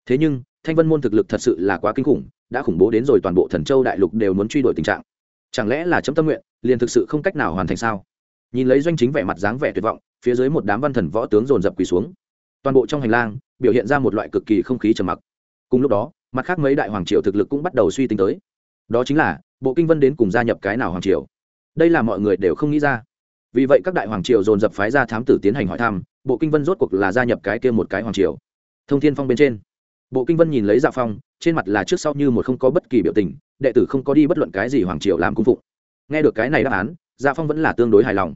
Thế nhưng, thanh vân môn thực lực thật sự là quá kinh khủng, đã khủng bố đến rồi toàn bộ thần châu đại lục đều muốn truy đuổi tình trạng. Chẳng lẽ là chấm tâm nguyện, liền thực sự không cách nào hoàn thành sao? Nhìn lấy doanh chính vẻ mặt dáng vẻ tuyệt vọng, phía dưới một đám văn thần võ tướng dồn dập quỳ xuống. Toàn bộ trong hành lang biểu hiện ra một loại cực kỳ không khí trầm mặc. Cùng lúc đó, mặt khác mấy đại hoàng triều thực lực cũng bắt đầu suy tính tới. Đó chính là, bộ kinh vân đến cùng gia nhập cái nào hoàng triều? Đây là mọi người đều không nghĩ ra. Vì vậy các đại hoàng triều dồn dập phái ra thám tử tiến hành hỏi thăm, bộ kinh vân rốt cuộc là gia nhập cái kia một cái hoàng triều. Thông thiên phong bên trên. Bộ kinh vân nhìn lấy dạ phong, trên mặt là trước sau như một không có bất kỳ biểu tình, đệ tử không có đi bất luận cái gì hoàng triều làm cung phụng. Nghe được cái này đáp án dạ phong vẫn là tương đối hài lòng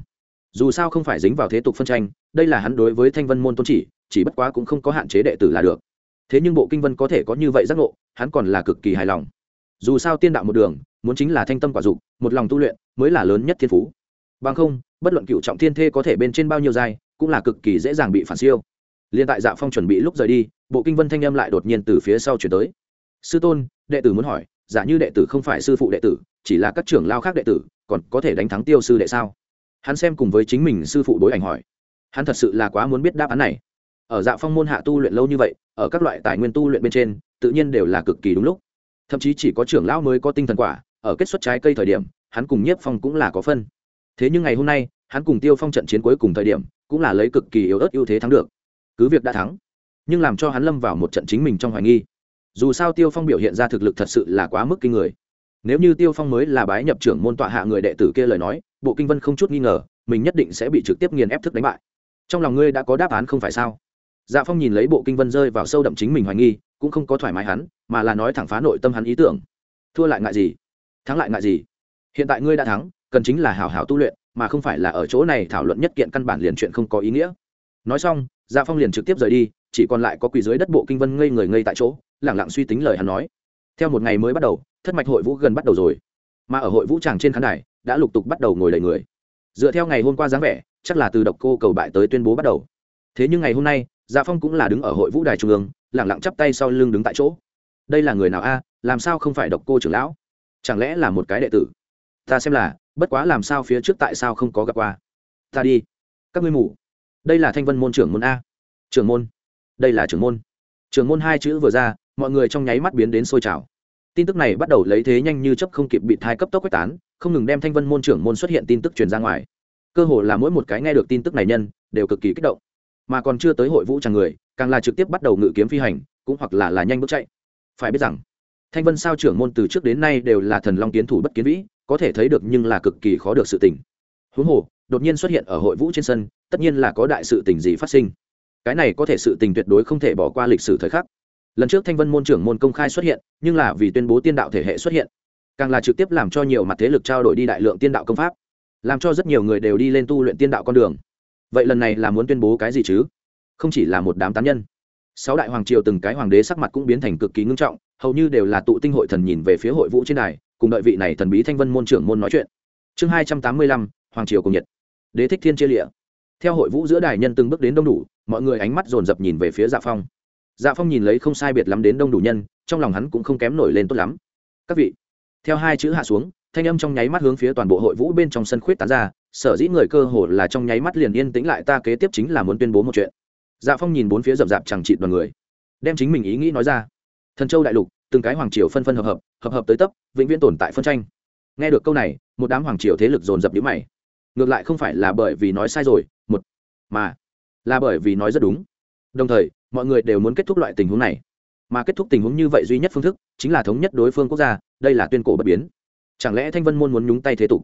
dù sao không phải dính vào thế tục phân tranh, đây là hắn đối với thanh vân môn tôn chỉ chỉ bất quá cũng không có hạn chế đệ tử là được. Thế nhưng bộ kinh vân có thể có như vậy giác ngộ, hắn còn là cực kỳ hài lòng. Dù sao tiên đạo một đường, muốn chính là thanh tâm quả dục, một lòng tu luyện, mới là lớn nhất thiên phú. Bằng không, bất luận cựu trọng thiên thê có thể bên trên bao nhiêu giai, cũng là cực kỳ dễ dàng bị phản siêu. Liên tại dạ phong chuẩn bị lúc rời đi, bộ kinh vân thanh âm lại đột nhiên từ phía sau chuyển tới. Sư tôn, đệ tử muốn hỏi, giả như đệ tử không phải sư phụ đệ tử, chỉ là các trưởng lao khác đệ tử, còn có thể đánh thắng tiêu sư đệ sao? Hắn xem cùng với chính mình sư phụ đối ảnh hỏi. Hắn thật sự là quá muốn biết đáp án này. Ở dạ phong môn hạ tu luyện lâu như vậy, ở các loại tài nguyên tu luyện bên trên, tự nhiên đều là cực kỳ đúng lúc. Thậm chí chỉ có trưởng lão mới có tinh thần quả, ở kết xuất trái cây thời điểm, hắn cùng nhiếp phong cũng là có phân. Thế nhưng ngày hôm nay, hắn cùng tiêu phong trận chiến cuối cùng thời điểm, cũng là lấy cực kỳ yếu ớt ưu thế thắng được. Cứ việc đã thắng, nhưng làm cho hắn lâm vào một trận chính mình trong hoài nghi. Dù sao tiêu phong biểu hiện ra thực lực thật sự là quá mức kinh người. Nếu như tiêu phong mới là bái nhập trưởng môn tọa hạ người đệ tử kia lời nói bộ kinh vân không chút nghi ngờ, mình nhất định sẽ bị trực tiếp nghiền ép thức đánh bại. Trong lòng ngươi đã có đáp án không phải sao? Dạ phong nhìn lấy bộ kinh vân rơi vào sâu đậm chính mình hoài nghi, cũng không có thoải mái hắn, mà là nói thẳng phá nội tâm hắn ý tưởng. Thua lại ngại gì? Thắng lại ngại gì? Hiện tại ngươi đã thắng, cần chính là hảo hảo tu luyện, mà không phải là ở chỗ này thảo luận nhất kiện căn bản liền chuyện không có ý nghĩa. Nói xong dạ phong liền trực tiếp rời đi, chỉ còn lại có quỳ dưới đất bộ kinh vân ngây người ngây tại chỗ, lẳng lặng suy tính lời hắn nói. Theo một ngày mới bắt đầu, thất mạch hội vũ gần bắt đầu rồi. Mà ở hội vũ tràng trên khán đài đã lục tục bắt đầu ngồi đầy người. Dựa theo ngày hôm qua dáng vẻ, chắc là từ độc cô cầu bại tới tuyên bố bắt đầu. Thế nhưng ngày hôm nay dạ phong cũng là đứng ở hội vũ đài trung ương, lẳng lặng chắp tay sau lưng đứng tại chỗ. Đây là người nào a? Làm sao không phải độc cô trưởng lão? Chẳng lẽ là một cái đệ tử? Ta xem là, bất quá làm sao phía trước tại sao không có gặp qua? Ta đi. Các ngươi mù. Đây là thanh vân môn trưởng môn a. Trưởng môn. Đây là trưởng môn. Trưởng môn hai chữ vừa ra, mọi người trong nháy mắt biến đến sôi trào. Tin tức này bắt đầu lấy thế nhanh như chấp không kịp bị thai cấp tốc quét tán không ngừng đem thanh vân môn trưởng môn xuất hiện tin tức truyền ra ngoài. Cơ hồ là mỗi một cái nghe được tin tức này nhân, đều cực kỳ kích động. Mà còn chưa tới hội vũ tràng người, càng là trực tiếp bắt đầu ngự kiếm phi hành, cũng hoặc là là nhanh bước chạy. Phải biết rằng, thanh vân sao trưởng môn từ trước đến nay đều là thần long kiến thủ bất kiến vĩ, có thể thấy được nhưng là cực kỳ khó được sự tình. Huống hồ, đột nhiên xuất hiện ở hội vũ trên sân, tất nhiên là có đại sự tình gì phát sinh. Cái này có thể sự tình tuyệt đối không thể bỏ qua lịch sử thời khắc. Lần trước thanh vân môn trưởng môn công khai xuất hiện, nhưng là vì tuyên bố tiên đạo thể hệ xuất hiện càng là trực tiếp làm cho nhiều mặt thế lực trao đổi đi đại lượng tiên đạo công pháp, làm cho rất nhiều người đều đi lên tu luyện tiên đạo con đường. Vậy lần này là muốn tuyên bố cái gì chứ? Không chỉ là một đám tán nhân. Sáu đại hoàng triều từng cái hoàng đế sắc mặt cũng biến thành cực kỳ ngưng trọng, hầu như đều là tụ tinh hội thần nhìn về phía hội vũ trên này cùng đợi vị này thần bí thanh vân môn trưởng môn nói chuyện. Chương hai trăm tám mươi lăm, hoàng triều cùng nhật. Đế thích thiên chia lịa. Theo hội vũ giữa đài nhân từng bước đến đông đủ, mọi người ánh mắt dồn dập nhìn về phía dạ phong. Dạ phong nhìn lấy không sai biệt lắm đến đông đủ nhân, trong lòng hắn cũng không kém nổi lên tốt lắm. Các vị theo hai chữ hạ xuống, thanh âm trong nháy mắt hướng phía toàn bộ hội vũ bên trong sân khuyết tán ra, sở dĩ người cơ hồ là trong nháy mắt liền yên tĩnh lại, ta kế tiếp chính là muốn tuyên bố một chuyện. Dạ phong nhìn bốn phía rậm rạp chẳng trị đoàn người, đem chính mình ý nghĩ nói ra. Thần châu đại lục, từng cái hoàng triều phân phân hợp hợp hợp hợp tới tấp, vĩnh viễn tồn tại phân tranh. Nghe được câu này, một đám hoàng triều thế lực dồn dập nhữ mày. Ngược lại không phải là bởi vì nói sai rồi, một, mà là bởi vì nói rất đúng. Đồng thời, mọi người đều muốn kết thúc loại tình huống này mà kết thúc tình huống như vậy duy nhất phương thức chính là thống nhất đối phương quốc gia, đây là tuyên cổ bất biến. Chẳng lẽ thanh vân môn muốn nhúng tay thế tục?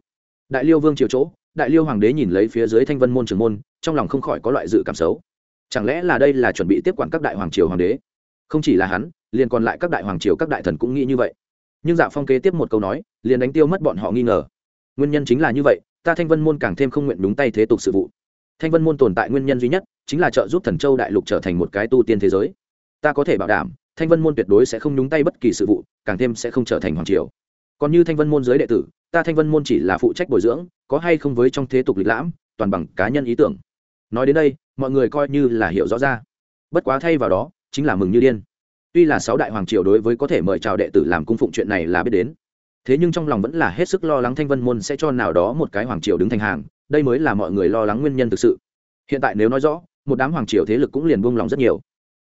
Đại liêu vương triều chỗ, đại liêu hoàng đế nhìn lấy phía dưới thanh vân môn trưởng môn, trong lòng không khỏi có loại dự cảm xấu. Chẳng lẽ là đây là chuẩn bị tiếp quản các đại hoàng triều hoàng đế? Không chỉ là hắn, liền còn lại các đại hoàng triều các đại thần cũng nghĩ như vậy. Nhưng dạ phong kế tiếp một câu nói, liền đánh tiêu mất bọn họ nghi ngờ. Nguyên nhân chính là như vậy, ta thanh vân môn càng thêm không nguyện đúng tay thế tục sự vụ. Thanh vân môn tồn tại nguyên nhân duy nhất chính là trợ giúp thần châu đại lục trở thành một cái tu tiên thế giới. Ta có thể bảo đảm thanh vân môn tuyệt đối sẽ không nhúng tay bất kỳ sự vụ, càng thêm sẽ không trở thành hoàng triều. Còn như thanh vân môn giới đệ tử, ta thanh vân môn chỉ là phụ trách bồi dưỡng, có hay không với trong thế tục lịch lãm, toàn bằng cá nhân ý tưởng. Nói đến đây, mọi người coi như là hiểu rõ ra. Bất quá thay vào đó, chính là mừng như điên. Tuy là sáu đại hoàng triều đối với có thể mời chào đệ tử làm cung phụng chuyện này là biết đến, thế nhưng trong lòng vẫn là hết sức lo lắng thanh vân môn sẽ cho nào đó một cái hoàng triều đứng thành hàng, đây mới là mọi người lo lắng nguyên nhân thực sự. Hiện tại nếu nói rõ, một đám hoàng triều thế lực cũng liền buông lòng rất nhiều.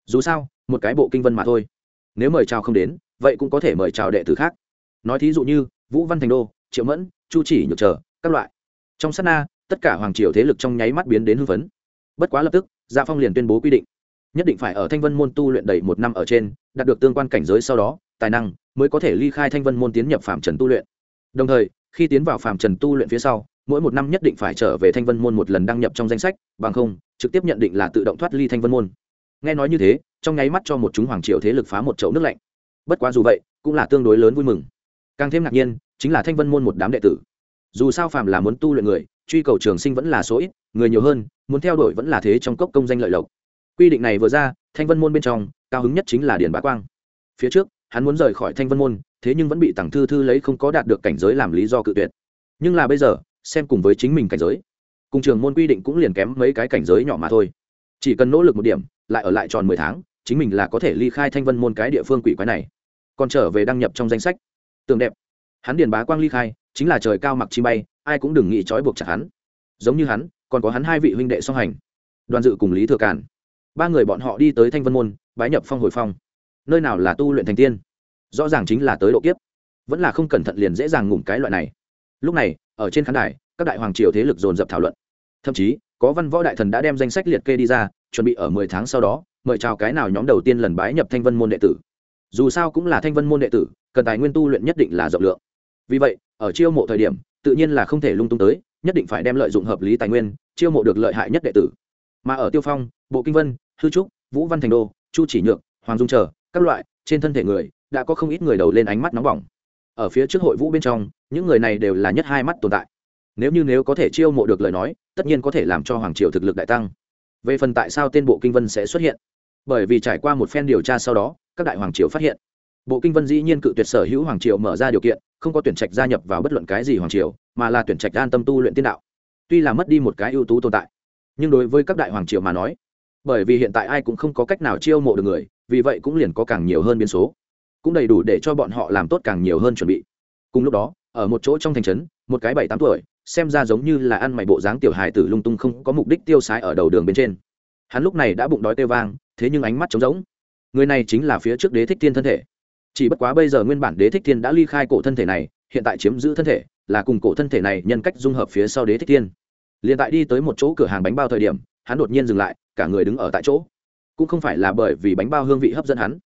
Dù sao một cái bộ kinh vân mà thôi. Nếu mời chào không đến, vậy cũng có thể mời chào đệ tử khác. Nói thí dụ như, vũ văn thành đô, triệu mẫn, chu chỉ, nhược trở, các loại. Trong sát na, tất cả hoàng triều thế lực trong nháy mắt biến đến hưng phấn. Bất quá lập tức gia phong liền tuyên bố quy định. Nhất định phải ở thanh vân môn tu luyện đầy một năm ở trên, đạt được tương quan cảnh giới sau đó, tài năng mới có thể ly khai thanh vân môn tiến nhập phạm trần tu luyện. Đồng thời, khi tiến vào phạm trần tu luyện phía sau, mỗi một năm nhất định phải trở về thanh vân môn một lần đăng nhập trong danh sách, bằng không, trực tiếp nhận định là tự động thoát ly thanh vân môn. Nghe nói như thế trong nháy mắt cho một chúng hoàng triều thế lực phá một chậu nước lạnh. Bất quá dù vậy, cũng là tương đối lớn vui mừng. Càng thêm ngạc nhiên, chính là thanh vân môn một đám đệ tử. Dù sao phàm là muốn tu luyện người, truy cầu trường sinh vẫn là số ít, người nhiều hơn, muốn theo đuổi vẫn là thế trong cốc công danh lợi lộc. Quy định này vừa ra, thanh vân môn bên trong, cao hứng nhất chính là điền bá quang. Phía trước, hắn muốn rời khỏi thanh vân môn, thế nhưng vẫn bị tặng thư thư lấy không có đạt được cảnh giới làm lý do cự tuyệt. Nhưng là bây giờ, xem cùng với chính mình cảnh giới, cùng trường môn quy định cũng liền kém mấy cái cảnh giới nhỏ mà thôi. Chỉ cần nỗ lực một điểm, lại ở lại tròn mười tháng chính mình là có thể ly khai thanh vân môn cái địa phương quỷ quái này. Còn trở về đăng nhập trong danh sách. Tường đẹp. Hắn điền bá quang ly khai, chính là trời cao mặc chi bay, ai cũng đừng nghĩ trói buộc chặt hắn. Giống như hắn, còn có hắn hai vị huynh đệ song hành. Đoàn dự cùng lý thừa cản ba người bọn họ đi tới thanh vân môn, bái nhập phong hồi phong. Nơi nào là tu luyện thành tiên? Rõ ràng chính là tới độ kiếp. Vẫn là không cẩn thận liền dễ dàng ngủm cái loại này. Lúc này, ở trên khán đài, các đại hoàng triều thế lực dồn dập thảo luận. Thậm chí, có văn võ đại thần đã đem danh sách liệt kê đi ra chuẩn bị ở mười tháng sau đó, mời chào cái nào nhóm đầu tiên lần bái nhập thanh vân môn đệ tử. Dù sao cũng là thanh vân môn đệ tử, cần tài nguyên tu luyện nhất định là rộng lượng. Vì vậy, ở chiêu mộ thời điểm, tự nhiên là không thể lung tung tới, nhất định phải đem lợi dụng hợp lý tài nguyên, chiêu mộ được lợi hại nhất đệ tử. Mà ở tiêu phong, bộ kinh vân, hư trúc, vũ văn thành đô, chu chỉ nhược, hoàng dung chờ, các loại, trên thân thể người, đã có không ít người đầu lên ánh mắt nóng bỏng. Ở phía trước hội vũ bên trong, những người này đều là nhất hai mắt tồn tại. Nếu như nếu có thể chiêu mộ được lời nói, tất nhiên có thể làm cho hoàng triều thực lực đại tăng về phần tại sao tên bộ kinh vân sẽ xuất hiện? Bởi vì trải qua một phen điều tra sau đó, các đại hoàng triều phát hiện. Bộ kinh vân dĩ nhiên cự tuyệt sở hữu hoàng triều mở ra điều kiện, không có tuyển trạch gia nhập vào bất luận cái gì hoàng triều, mà là tuyển trạch an tâm tu luyện tiên đạo. Tuy là mất đi một cái ưu tú tồn tại, nhưng đối với các đại hoàng triều mà nói, bởi vì hiện tại ai cũng không có cách nào chiêu mộ được người, vì vậy cũng liền có càng nhiều hơn biến số. Cũng đầy đủ để cho bọn họ làm tốt càng nhiều hơn chuẩn bị. Cùng lúc đó, ở một chỗ trong thành trấn, một cái bảy tám tuổi xem ra giống như là ăn mày bộ dáng tiểu hài tử lung tung không có mục đích tiêu sái ở đầu đường bên trên. Hắn lúc này đã bụng đói tê vang, thế nhưng ánh mắt trống rỗng. Người này chính là phía trước đế thích thiên thân thể. Chỉ bất quá bây giờ nguyên bản đế thích thiên đã ly khai cổ thân thể này, hiện tại chiếm giữ thân thể, là cùng cổ thân thể này nhân cách dung hợp phía sau đế thích thiên. Liền tại đi tới một chỗ cửa hàng bánh bao thời điểm, hắn đột nhiên dừng lại, cả người đứng ở tại chỗ. Cũng không phải là bởi vì bánh bao hương vị hấp dẫn hắn,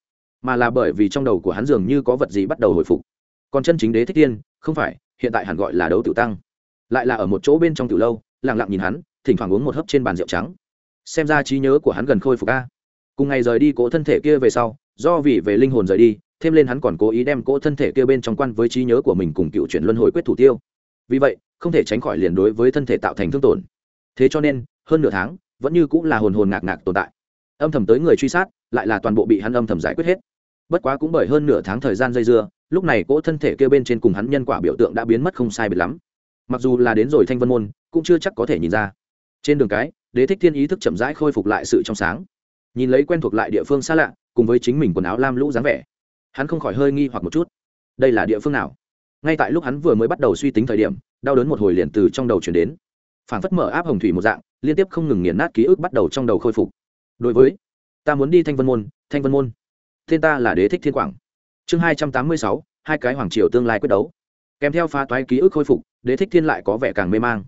mà là bởi vì trong đầu của hắn dường như có vật gì bắt đầu hồi phục. Còn chân chính đế thích thiên, không phải, hiện tại hẳn gọi là đấu tự tăng lại là ở một chỗ bên trong từ lâu, lặng lặng nhìn hắn, thỉnh thoảng uống một hớp trên bàn rượu trắng. Xem ra trí nhớ của hắn gần khôi phục a. Cùng ngày rời đi cỗ thân thể kia về sau, do vì về linh hồn rời đi, thêm lên hắn còn cố ý đem cỗ thân thể kia bên trong quan với trí nhớ của mình cùng cựu chuyển luân hồi quyết thủ tiêu. Vì vậy, không thể tránh khỏi liền đối với thân thể tạo thành thương tổn. Thế cho nên, hơn nửa tháng, vẫn như cũng là hồn hồn ngạc ngạc tồn tại. Âm thầm tới người truy sát, lại là toàn bộ bị hắn âm thầm giải quyết hết. Bất quá cũng bởi hơn nửa tháng thời gian dây dưa, lúc này cỗ thân thể kia bên trên cùng hắn nhân quả biểu tượng đã biến mất không sai biệt lắm mặc dù là đến rồi thanh vân môn, cũng chưa chắc có thể nhìn ra. Trên đường cái, đế thích thiên ý thức chậm rãi khôi phục lại sự trong sáng. Nhìn lấy quen thuộc lại địa phương xa lạ, cùng với chính mình quần áo lam lũ dáng vẻ, hắn không khỏi hơi nghi hoặc một chút. Đây là địa phương nào? Ngay tại lúc hắn vừa mới bắt đầu suy tính thời điểm, đau đớn một hồi liền từ trong đầu chuyển đến. Phản phất mở áp hồng thủy một dạng, liên tiếp không ngừng nghiền nát ký ức bắt đầu trong đầu khôi phục. Đối với, ta muốn đi thanh vân môn, thanh vân môn. Tên ta là đế thích thiên quảng. Chương hai trăm tám mươi sáu, hai cái hoàng triều tương lai quyết đấu kèm theo phá toái ký ức khôi phục, đế thích thiên lại có vẻ càng mê mang.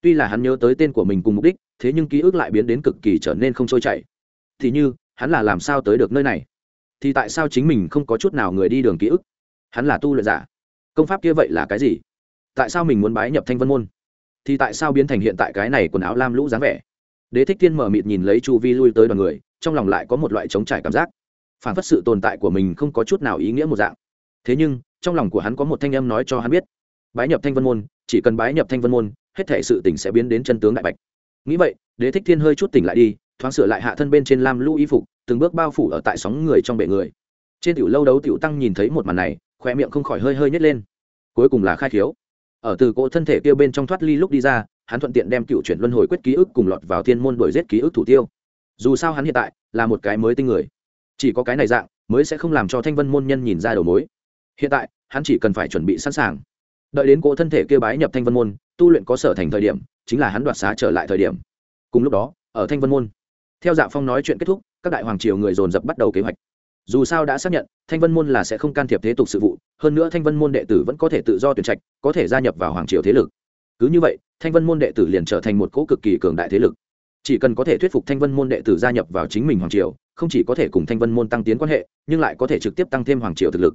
Tuy là hắn nhớ tới tên của mình cùng mục đích, thế nhưng ký ức lại biến đến cực kỳ trở nên không trôi chảy. Thì như, hắn là làm sao tới được nơi này? Thì tại sao chính mình không có chút nào người đi đường ký ức? Hắn là tu luyện giả. Công pháp kia vậy là cái gì? Tại sao mình muốn bái nhập thanh vân môn? Thì tại sao biến thành hiện tại cái này quần áo lam lũ dáng vẻ? Đế thích thiên mở mịt nhìn lấy chu vi lui tới đoàn người, trong lòng lại có một loại chống trải cảm giác. Phản phất sự tồn tại của mình không có chút nào ý nghĩa một dạng. Thế nhưng trong lòng của hắn có một thanh âm nói cho hắn biết. Bái nhập thanh vân môn, chỉ cần bái nhập thanh vân môn, hết thể sự tỉnh sẽ biến đến chân tướng đại bạch. Nghĩ vậy, đế thích thiên hơi chút tỉnh lại đi, thoáng sửa lại hạ thân bên trên lam lũ y phục, từng bước bao phủ ở tại sóng người trong bệ người. Trên tiểu lâu đấu tiểu tăng nhìn thấy một màn này khoe miệng không khỏi hơi hơi nhét lên. Cuối cùng là khai khiếu. Ở từ cỗ thân thể kia bên trong thoát ly lúc đi ra, hắn thuận tiện đem cựu chuyển luân hồi quyết ký ức cùng lọt vào thiên môn đổi giết ký ức thủ tiêu. Dù sao hắn hiện tại là một cái mới tinh người. Chỉ có cái này dạng, mới sẽ không làm cho thanh vân môn nhân nhìn ra đầu mối hiện tại, hắn chỉ cần phải chuẩn bị sẵn sàng. Đợi đến cỗ thân thể kia bái nhập thanh vân môn, tu luyện có sở thành thời điểm, chính là hắn đoạt xá trở lại thời điểm. Cùng lúc đó, ở thanh vân môn, theo dạ phong nói chuyện kết thúc, các đại hoàng triều người dồn dập bắt đầu kế hoạch. Dù sao đã xác nhận, thanh vân môn là sẽ không can thiệp thế tục sự vụ, hơn nữa thanh vân môn đệ tử vẫn có thể tự do tuyển trạch, có thể gia nhập vào hoàng triều thế lực. Cứ như vậy, thanh vân môn đệ tử liền trở thành một cỗ cực kỳ cường đại thế lực. Chỉ cần có thể thuyết phục thanh vân môn đệ tử gia nhập vào chính mình hoàng triều, không chỉ có thể cùng thanh vân môn tăng tiến quan hệ, nhưng lại có thể trực tiếp tăng thêm hoàng triều thực lực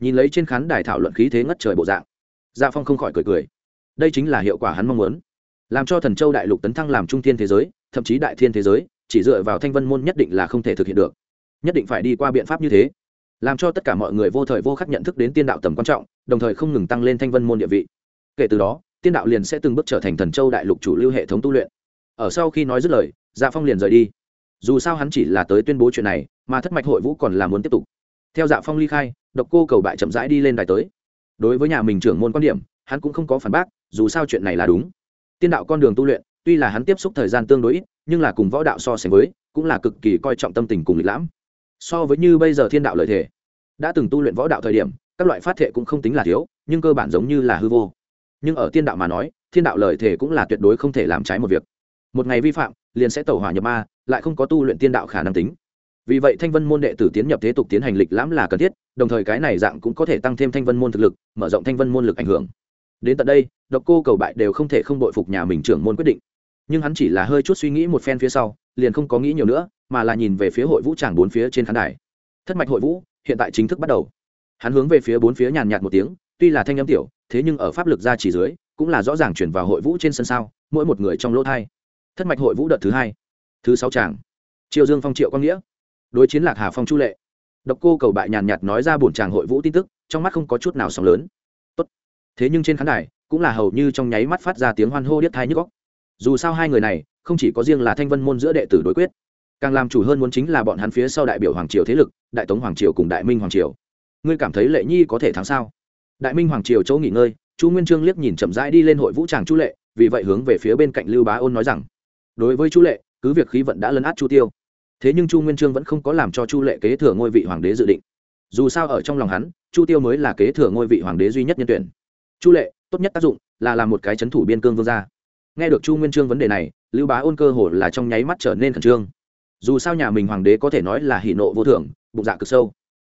nhìn lấy trên khán đài thảo luận khí thế ngất trời bộ dạng. Dạ phong không khỏi cười cười. Đây chính là hiệu quả hắn mong muốn. Làm cho thần châu đại lục tấn thăng làm trung thiên thế giới, thậm chí đại thiên thế giới, chỉ dựa vào thanh vân môn nhất định là không thể thực hiện được. Nhất định phải đi qua biện pháp như thế. Làm cho tất cả mọi người vô thời vô khắc nhận thức đến tiên đạo tầm quan trọng, đồng thời không ngừng tăng lên thanh vân môn địa vị. Kể từ đó, tiên đạo liền sẽ từng bước trở thành thần châu đại lục chủ lưu hệ thống tu luyện. Ở sau khi nói dứt lời dạ phong liền rời đi. Dù sao hắn chỉ là tới tuyên bố chuyện này, mà thất mạch hội vũ còn là muốn tiếp tục. Theo dạ phong ly khai độc cô cầu bại chậm rãi đi lên đài tới. Đối với nhà mình trưởng môn quan điểm, hắn cũng không có phản bác, dù sao chuyện này là đúng. Tiên đạo con đường tu luyện, tuy là hắn tiếp xúc thời gian tương đối ít, nhưng là cùng võ đạo so sánh với, cũng là cực kỳ coi trọng tâm tình cùng lịch lãm. So với như bây giờ thiên đạo lợi thể đã từng tu luyện võ đạo thời điểm, các loại phát thệ cũng không tính là thiếu, nhưng cơ bản giống như là hư vô. Nhưng ở tiên đạo mà nói, thiên đạo lợi thể cũng là tuyệt đối không thể làm trái một việc. Một ngày vi phạm, liền sẽ tẩu hỏa nhập ma, lại không có tu luyện tiên đạo khả năng tính vì vậy thanh vân môn đệ tử tiến nhập thế tục tiến hành lịch lãm là cần thiết, đồng thời cái này dạng cũng có thể tăng thêm thanh vân môn thực lực, mở rộng thanh vân môn lực ảnh hưởng. Đến tận đây, độc cô cầu bại đều không thể không đội phục nhà mình trưởng môn quyết định. Nhưng hắn chỉ là hơi chút suy nghĩ một phen phía sau, liền không có nghĩ nhiều nữa, mà là nhìn về phía hội vũ tràng bốn phía trên khán đài. Thất mạch hội vũ, hiện tại chính thức bắt đầu. Hắn hướng về phía bốn phía nhàn nhạt một tiếng, tuy là thanh âm tiểu, thế nhưng ở pháp lực ra chỉ dưới, cũng là rõ ràng chuyển vào hội vũ trên sân sao, mỗi một người trong lỗ thai. Thất mạch hội vũ đợt thứ hai, thứ sáu tràng. Triệu dương phong triệu quang nghĩa đối chiến lạc hà phong chu lệ. Độc cô cầu bại nhàn nhạt nói ra bổn tràng hội vũ tin tức, trong mắt không có chút nào sóng lớn. Tốt. thế nhưng trên khán đài, cũng là hầu như trong nháy mắt phát ra tiếng hoan hô điếc thai nhức góc dù sao hai người này, không chỉ có riêng là thanh vân môn giữa đệ tử đối quyết, càng làm chủ hơn muốn chính là bọn hắn phía sau đại biểu hoàng triều thế lực, đại tống hoàng triều cùng đại minh hoàng triều. Ngươi cảm thấy lệ nhi có thể thắng sao? Đại minh hoàng triều chỗ nghỉ ngơi, chu nguyên trương liếc nhìn chậm rãi đi lên hội vũ tràng chu lệ, vì vậy hướng về phía bên cạnh lưu bá ôn nói rằng, đối với chu lệ, cứ việc khí vận đã lấn át chu tiêu thế nhưng chu nguyên trương vẫn không có làm cho chu lệ kế thừa ngôi vị hoàng đế dự định. Dù sao ở trong lòng hắn, chu tiêu mới là kế thừa ngôi vị hoàng đế duy nhất nhân tuyển. Chu lệ, tốt nhất tác dụng là làm một cái c h ấ n thủ biên cương vương gia. Nghe được chu nguyên trương vấn đề này, lưu bá ôn cơ hồ là trong nháy mắt trở nên khẩn trương. Dù sao nhà mình hoàng đế có thể nói là hỷ nộ vô thưởng bụng dạ cực sâu.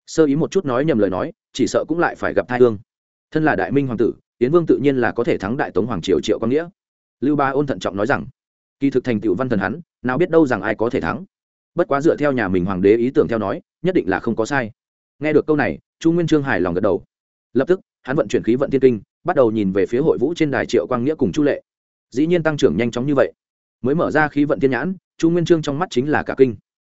Sơ ý một chút nói nhầm lời nói, chỉ sợ cũng lại phải gặp thai hương. Thân là đại minh hoàng tử tiến vương tự nhiên là có thể thắng đại tống hoàng triều triệu quang nghĩa. Lưu bá ôn thận trọng nói rằng, kỳ thực thành tựu văn thần hắn, nào biết đâu rằng ai có thể thắng bất quá dựa theo nhà mình hoàng đế ý tưởng theo nói, nhất định là không có sai. Nghe được câu này, chu nguyên trương hài lòng gật đầu. Lập tức, hắn vận chuyển khí vận thiên kinh, bắt đầu nhìn về phía hội vũ trên đài triệu quang nghĩa cùng chu lệ. Dĩ nhiên tăng trưởng nhanh chóng như vậy. Mới mở ra khí vận thiên nhãn, chu nguyên trương trong mắt chính là cả kinh.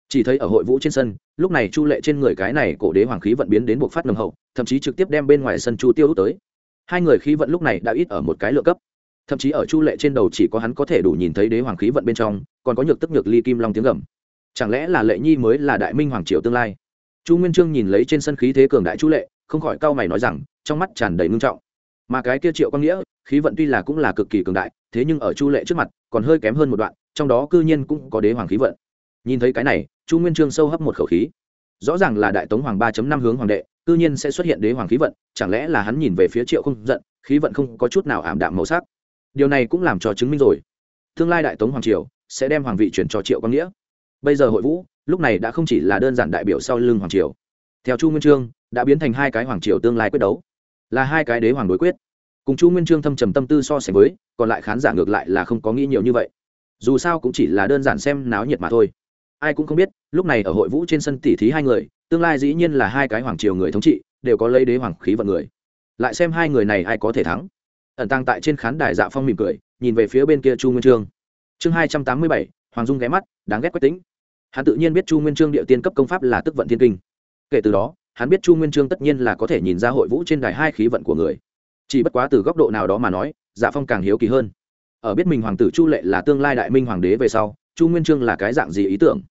Chỉ thấy ở hội vũ trên sân, lúc này chu lệ trên người cái này cổ đế hoàng khí vận biến đến buộc phát nồng hậu, thậm chí trực tiếp đem bên ngoài sân chu tiêu út tới. Hai người khí vận lúc này đã ít ở một cái lựa cấp. Thậm chí ở chu lệ trên đầu chỉ có hắn có thể đủ nhìn thấy đế hoàng khí vận bên trong, còn có nhược tức nhược ly kim long tiếng gầm chẳng lẽ là lệ nhi mới là đại minh hoàng triều tương lai? Chu nguyên trương nhìn lấy trên sân khí thế cường đại chu lệ, không khỏi cau mày nói rằng, trong mắt tràn đầy ngưng trọng. Mà cái kia triệu quang nghĩa, khí vận tuy là cũng là cực kỳ cường đại, thế nhưng ở chu lệ trước mặt, còn hơi kém hơn một đoạn, trong đó cư nhiên cũng có đế hoàng khí vận. Nhìn thấy cái này, chu nguyên trương sâu hấp một khẩu khí. Rõ ràng là đại tống hoàng ba năm hướng hoàng đệ, cư nhiên sẽ xuất hiện đế hoàng khí vận, chẳng lẽ là hắn nhìn về phía triệu không giận, khí vận không có chút nào ảm đạm màu sắc? Điều này cũng làm cho chứng minh rồi. Tương lai đại tống hoàng triều sẽ đem hoàng vị chuyển cho triệu quang nghĩa bây giờ hội vũ, lúc này đã không chỉ là đơn giản đại biểu sau lưng hoàng triều. Theo chu nguyên trương, đã biến thành hai cái hoàng triều tương lai quyết đấu. Là hai cái đế hoàng đối quyết. Cùng chu nguyên trương thâm trầm tâm tư so sánh với, còn lại khán giả ngược lại là không có nghĩ nhiều như vậy. Dù sao cũng chỉ là đơn giản xem náo nhiệt mà thôi. Ai cũng không biết, lúc này ở hội vũ trên sân tỷ thí hai người, tương lai dĩ nhiên là hai cái hoàng triều người thống trị, đều có lấy đế hoàng khí vận người. Lại xem hai người này ai có thể thắng. Ẩn tăng tại trên khán đài dạ phong mỉm cười, nhìn về phía bên kia chu nguyên trương. Chương hai trăm tám mươi bảy, hoàng dung ghé mắt, đáng ghét quách tính hắn tự nhiên biết chu nguyên trương địa tiên cấp công pháp là tức vận thiên kinh. Kể từ đó, hắn biết chu nguyên trương tất nhiên là có thể nhìn ra hội vũ trên đài hai khí vận của người. Chỉ bất quá từ góc độ nào đó mà nói dạ phong càng hiếu kỳ hơn. Ở biết mình hoàng tử chu lệ là tương lai đại minh hoàng đế về sau, chu nguyên trương là cái dạng gì ý tưởng?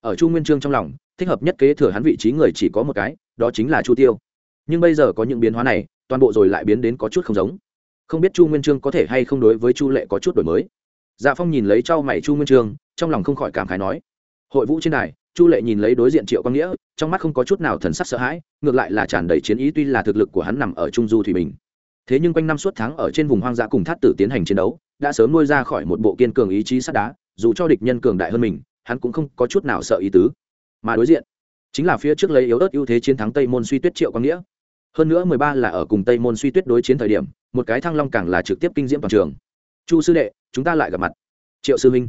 Ở chu nguyên trương trong lòng, thích hợp nhất kế thừa hắn vị trí người chỉ có một cái, đó chính là chu tiêu. Nhưng bây giờ có những biến hóa này, toàn bộ rồi lại biến đến có chút không giống. Không biết chu nguyên trương có thể hay không đối với chu lệ có chút đổi mới. Dạ phong nhìn lấy trao mày chu nguyên trương, trong lòng không khỏi cảm khái nói hội vũ trên đài, chu lệ nhìn lấy đối diện triệu quang nghĩa, trong mắt không có chút nào thần sắc sợ hãi, ngược lại là tràn đầy chiến ý tuy là thực lực của hắn nằm ở trung du thủy bình. Thế nhưng quanh năm suốt tháng ở trên vùng hoang dã cùng thát tử tiến hành chiến đấu, đã sớm nuôi ra khỏi một bộ kiên cường ý chí sắt đá, dù cho địch nhân cường đại hơn mình, hắn cũng không có chút nào sợ ý tứ. Mà đối diện, chính là phía trước lấy yếu ớt ưu thế chiến thắng tây môn suy tuyết triệu quang nghĩa. Hơn nữa mười ba là ở cùng tây môn suy tuyết đối chiến thời điểm, một cái thăng long càng là trực tiếp kinh diễm toàn trường. Chu sư đệ, chúng ta lại gặp mặt. Triệu sư minh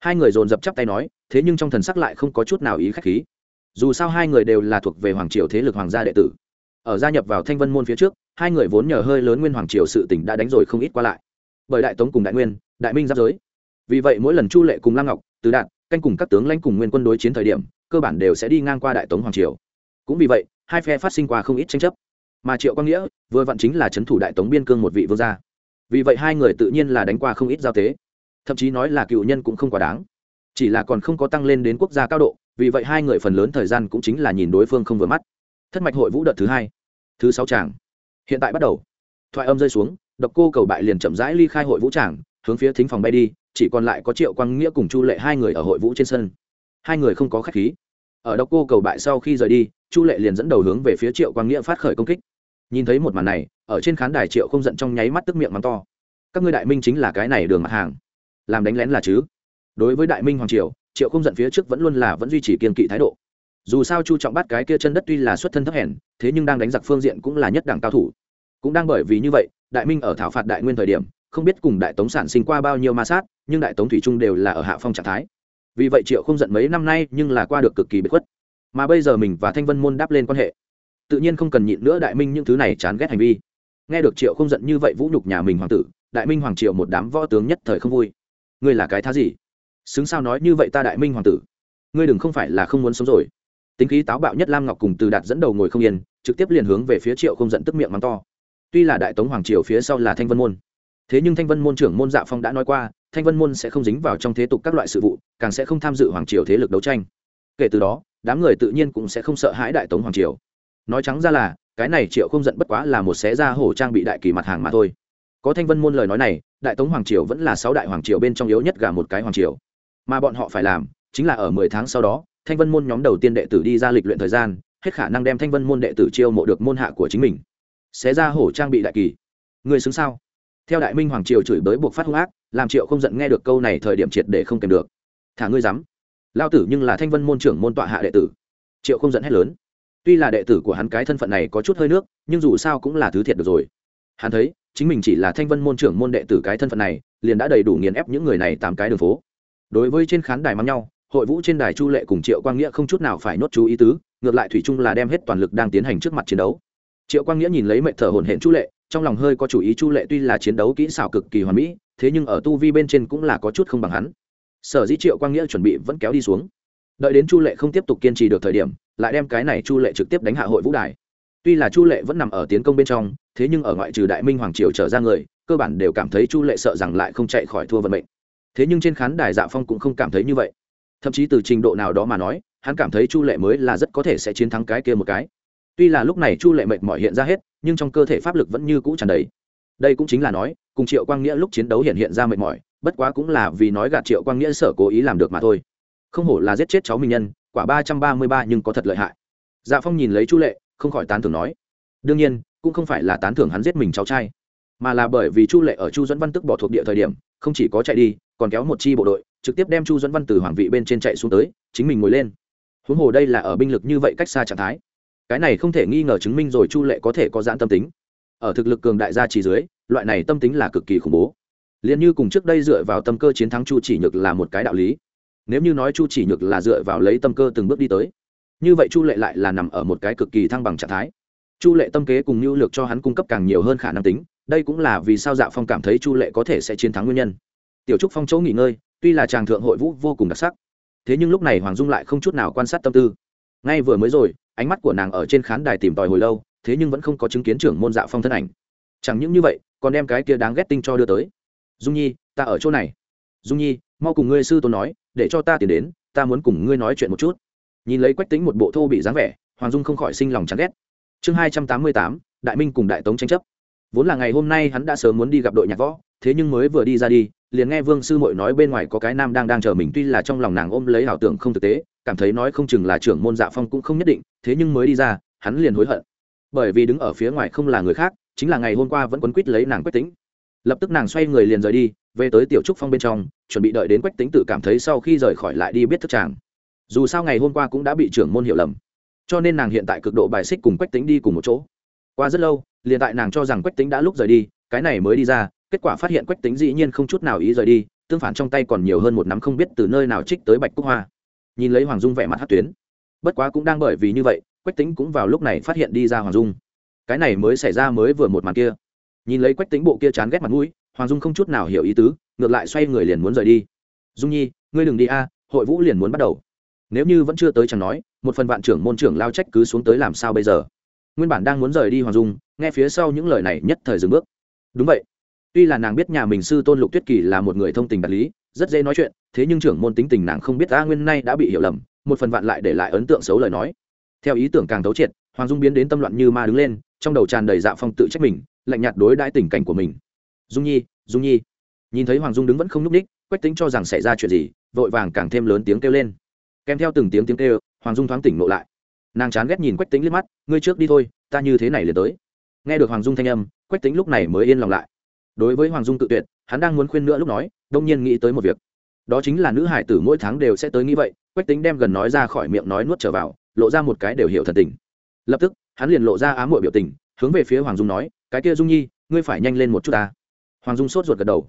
hai người dồn dập chắp tay nói, thế nhưng trong thần sắc lại không có chút nào ý khách khí. Dù sao hai người đều là thuộc về hoàng triều thế lực hoàng gia đệ tử. Ở gia nhập vào thanh vân môn phía trước, hai người vốn nhờ hơi lớn nguyên hoàng triều sự tỉnh đã đánh rồi không ít qua lại. Bởi đại tống cùng đại nguyên, đại minh giáp giới. Vì vậy mỗi lần chu lệ cùng lam ngọc, tứ đạt, canh cùng các tướng lãnh cùng nguyên quân đối chiến thời điểm, cơ bản đều sẽ đi ngang qua đại tống hoàng triều. Cũng vì vậy, hai phe phát sinh qua không ít tranh chấp. Mà triệu quang nghĩa, vừa vặn chính là c h ấ n thủ đại tống biên cương một vị vương gia. Vì vậy hai người tự nhiên là đánh qua không ít giao tế thậm chí nói là cựu nhân cũng không quá đáng. Chỉ là còn không có tăng lên đến quốc gia cao độ, vì vậy hai người phần lớn thời gian cũng chính là nhìn đối phương không vừa mắt. Thất mạch hội vũ đợt thứ hai, thứ sáu tràng. Hiện tại bắt đầu. Thoại âm rơi xuống, độc cô cầu bại liền chậm rãi ly khai hội vũ tràng, hướng phía thính phòng bay đi, chỉ còn lại có triệu quang nghĩa cùng chu lệ hai người ở hội vũ trên sân. Hai người không có khách khí. Ở độc cô cầu bại sau khi rời đi, chu lệ liền dẫn đầu hướng về phía triệu quang nghĩa phát khởi công kích. Nhìn thấy một màn này, ở trên khán đài triệu không giận trong nháy mắt tức miệng mắng to. Các ngươi đại minh chính là cái này đường mặt hàng làm đánh lén là chứ. Đối với đại minh hoàng triều, triệu không giận phía trước vẫn luôn là vẫn duy trì kiên kỵ thái độ. Dù sao chu trọng bắt cái kia chân đất tuy là xuất thân thấp hèn, thế nhưng đang đánh giặc phương diện cũng là nhất đẳng cao thủ. Cũng đang bởi vì như vậy, đại minh ở thảo phạt đại nguyên thời điểm, không biết cùng đại tống sản sinh qua bao nhiêu ma sát, nhưng đại tống thủy trung đều là ở hạ phong trạng thái. Vì vậy triệu không giận mấy năm nay nhưng là qua được cực kỳ bất khuất. Mà bây giờ mình và thanh vân môn đáp lên quan hệ. Tự nhiên không cần nhịn nữa đại minh những thứ này chán ghét hành vi. Nghe được triệu không giận như vậy vũ nhục nhà mình hoàng tử, đại minh hoàng triệu một đám võ tướng nhất thời không vui ngươi là cái thá gì? Xứng sao nói như vậy ta đại minh hoàng tử. Ngươi đừng không phải là không muốn sống rồi. Tính khí táo bạo nhất lam ngọc cùng từ đạt dẫn đầu ngồi không yên, trực tiếp liền hướng về phía triệu không giận tức miệng mắng to. Tuy là đại tống hoàng triều phía sau là thanh vân môn, thế nhưng thanh vân môn trưởng môn dạ phong đã nói qua, thanh vân môn sẽ không dính vào trong thế tục các loại sự vụ, càng sẽ không tham dự hoàng triều thế lực đấu tranh. Kể từ đó, đám người tự nhiên cũng sẽ không sợ hãi đại tống hoàng triều. Nói trắng ra là, cái này triệu không giận bất quá là một xé ra hổ trang bị đại kỳ mặt hàng mà thôi. Có thanh vân môn lời nói này đại tống hoàng triều vẫn là sáu đại hoàng triều bên trong yếu nhất gà một cái hoàng triều. Mà bọn họ phải làm chính là ở mười tháng sau đó, thanh vân môn nhóm đầu tiên đệ tử đi ra lịch luyện thời gian, hết khả năng đem thanh vân môn đệ tử chiêu mộ được môn hạ của chính mình. Xé ra hổ trang bị đại kỳ. Người xứng sao? Theo đại minh hoàng triều chửi bới buộc phát hung ác, làm triệu không giận nghe được câu này thời điểm triệt để không kèm được. Thả ngươi dám. Lao tử nhưng là thanh vân môn trưởng môn tọa hạ đệ tử. Triệu không giận hét lớn. Tuy là đệ tử của hắn cái thân phận này có chút hơi nước, nhưng dù sao cũng là thứ thiệt được rồi. Hắn thấy chính mình chỉ là thanh vân môn trưởng môn đệ tử cái thân phận này, liền đã đầy đủ nghiền ép những người này tám cái đường phố. Đối với trên khán đài mắng nhau, hội vũ trên đài chu lệ cùng triệu quang nghĩa không chút nào phải nốt chú ý tứ, ngược lại thủy trung là đem hết toàn lực đang tiến hành trước mặt chiến đấu. Triệu quang nghĩa nhìn lấy mệnh thở hổn hển chu lệ, trong lòng hơi có chủ ý chu lệ tuy là chiến đấu kỹ xảo cực kỳ hoàn mỹ, thế nhưng ở tu vi bên trên cũng là có chút không bằng hắn. Sở dĩ triệu quang nghĩa chuẩn bị vẫn kéo đi xuống. Đợi đến chu lệ không tiếp tục kiên trì được thời điểm, lại đem cái này chu lệ trực tiếp đánh hạ hội vũ đài tuy là chu lệ vẫn nằm ở tiến công bên trong, thế nhưng ở ngoại trừ đại minh hoàng triều trở ra người, cơ bản đều cảm thấy chu lệ sợ rằng lại không chạy khỏi thua vận mệnh. Thế nhưng trên khán đài dạ phong cũng không cảm thấy như vậy. Thậm chí từ trình độ nào đó mà nói, hắn cảm thấy chu lệ mới là rất có thể sẽ chiến thắng cái kia một cái. Tuy là lúc này chu lệ mệt mỏi hiện ra hết, nhưng trong cơ thể pháp lực vẫn như cũ tràn đầy. Đây cũng chính là nói, cùng triệu quang nghĩa lúc chiến đấu hiện hiện ra mệt mỏi, bất quá cũng là vì nói gạt triệu quang nghĩa sở cố ý làm được mà thôi. Không hổ là giết chết cháu mình nhân, quả ba trăm ba mươi ba nhưng có thật lợi hại. Dạ phong nhìn lấy chu lệ không khỏi tán thưởng nói. Đương nhiên, cũng không phải là tán thưởng hắn giết mình cháu trai, mà là bởi vì chu lệ ở chu dẫn văn tức bỏ thuộc địa thời điểm, không chỉ có chạy đi, còn kéo một chi bộ đội, trực tiếp đem chu dẫn văn từ hoàng vị bên trên chạy xuống tới, chính mình ngồi lên. Huống hồ đây là ở binh lực như vậy cách xa trạng thái. Cái này không thể nghi ngờ chứng minh rồi chu lệ có thể có giãn tâm tính. Ở thực lực cường đại gia trì dưới, loại này tâm tính là cực kỳ khủng bố. Liền như cùng trước đây dựa vào tâm cơ chiến thắng chu chỉ nhược là một cái đạo lý. Nếu như nói chu chỉ nhược là dựa vào lấy tâm cơ từng bước đi tới như vậy chu lệ lại là nằm ở một cái cực kỳ thăng bằng trạng thái. Chu lệ tâm kế cùng nhu lược cho hắn cung cấp càng nhiều hơn khả năng tính, đây cũng là vì sao dạ phong cảm thấy chu lệ có thể sẽ chiến thắng nguyên nhân. Tiểu trúc phong chỗ nghỉ ngơi, tuy là chàng thượng hội vũ vô cùng đặc sắc, thế nhưng lúc này hoàng dung lại không chút nào quan sát tâm tư. Ngay vừa mới rồi, ánh mắt của nàng ở trên khán đài tìm tòi hồi lâu, thế nhưng vẫn không có chứng kiến trưởng môn dạ phong thân ảnh. Chẳng những như vậy, còn đem cái kia đáng ghét tinh cho đưa tới. Dung nhi, ta ở chỗ này. Dung nhi, mau cùng ngươi sư tôn nói, để cho ta tiến đến, ta muốn cùng ngươi nói chuyện một chút nhìn lấy quách tính một bộ thô bị dáng vẻ, hoàng dung không khỏi sinh lòng chán ghét. Chương hai trăm tám mươi tám, đại minh cùng đại tống tranh chấp. Vốn là ngày hôm nay hắn đã sớm muốn đi gặp đội nhạc võ, thế nhưng mới vừa đi ra đi, liền nghe vương sư mội nói bên ngoài có cái nam đang đang chờ mình, tuy là trong lòng nàng ôm lấy ảo tưởng không thực tế, cảm thấy nói không chừng là trưởng môn dạ phong cũng không nhất định, thế nhưng mới đi ra, hắn liền hối hận. Bởi vì đứng ở phía ngoài không là người khác, chính là ngày hôm qua vẫn quấn quýt lấy nàng quách tính lập tức nàng xoay người liền rời đi, về tới tiểu trúc phong bên trong, chuẩn bị đợi đến quách tính tự cảm thấy sau khi rời khỏi lại đi biết thức chàng dù sao ngày hôm qua cũng đã bị trưởng môn hiểu lầm. Cho nên nàng hiện tại cực độ bài xích cùng quách tính đi cùng một chỗ. Qua rất lâu, liền tại nàng cho rằng quách tính đã lúc rời đi, cái này mới đi ra, kết quả phát hiện quách tính dĩ nhiên không chút nào ý rời đi, tương phản trong tay còn nhiều hơn một nắm không biết từ nơi nào trích tới bạch cúc hoa. Nhìn lấy hoàng dung vẻ mặt hát tuyến. Bất quá cũng đang bởi vì như vậy, quách tính cũng vào lúc này phát hiện đi ra hoàng dung. Cái này mới xảy ra mới vừa một màn kia. Nhìn lấy quách tính bộ kia chán ghét mặt mũi, hoàng dung không chút nào hiểu ý tứ, ngược lại xoay người liền muốn rời đi. Dung nhi, ngươi đừng đi a, hội vũ liền muốn bắt đầu nếu như vẫn chưa tới chẳng nói, một phần vạn trưởng môn trưởng lao trách cứ xuống tới làm sao bây giờ? Nguyên bản đang muốn rời đi hoàng dung, nghe phía sau những lời này nhất thời dừng bước. Đúng vậy. Tuy là nàng biết nhà mình sư tôn lục tuyết kỳ là một người thông tình đạt lý, rất dễ nói chuyện, thế nhưng trưởng môn tính tình nàng không biết a nguyên nay đã bị hiểu lầm, một phần vạn lại để lại ấn tượng xấu lời nói. Theo ý tưởng càng thấu triệt, hoàng dung biến đến tâm loạn như ma đứng lên, trong đầu tràn đầy dạ phong tự trách mình, lạnh nhạt đối đãi tình cảnh của mình. Dung nhi dung nhi. Nhìn thấy hoàng dung đứng vẫn không nhúc ních quách tính cho rằng xảy ra chuyện gì, vội vàng càng thêm lớn tiếng kêu lên kèm theo từng tiếng tiếng kêu, hoàng dung thoáng tỉnh nộ lại. Nàng chán ghét nhìn quách tính liếc mắt, ngươi trước đi thôi, ta như thế này liền tới. Nghe được hoàng dung thanh âm, quách tính lúc này mới yên lòng lại. Đối với hoàng dung tự tuyệt, hắn đang muốn khuyên nữa lúc nói, đông nhiên nghĩ tới một việc. Đó chính là nữ hải tử mỗi tháng đều sẽ tới nghĩ vậy, quách tính đem gần nói ra khỏi miệng nói nuốt trở vào, lộ ra một cái đều hiểu thần tình. Lập tức, hắn liền lộ ra ám muội biểu tình, hướng về phía hoàng dung nói, cái kia dung nhi, ngươi phải nhanh lên một chút ta. Hoàng dung sốt ruột gật đầu.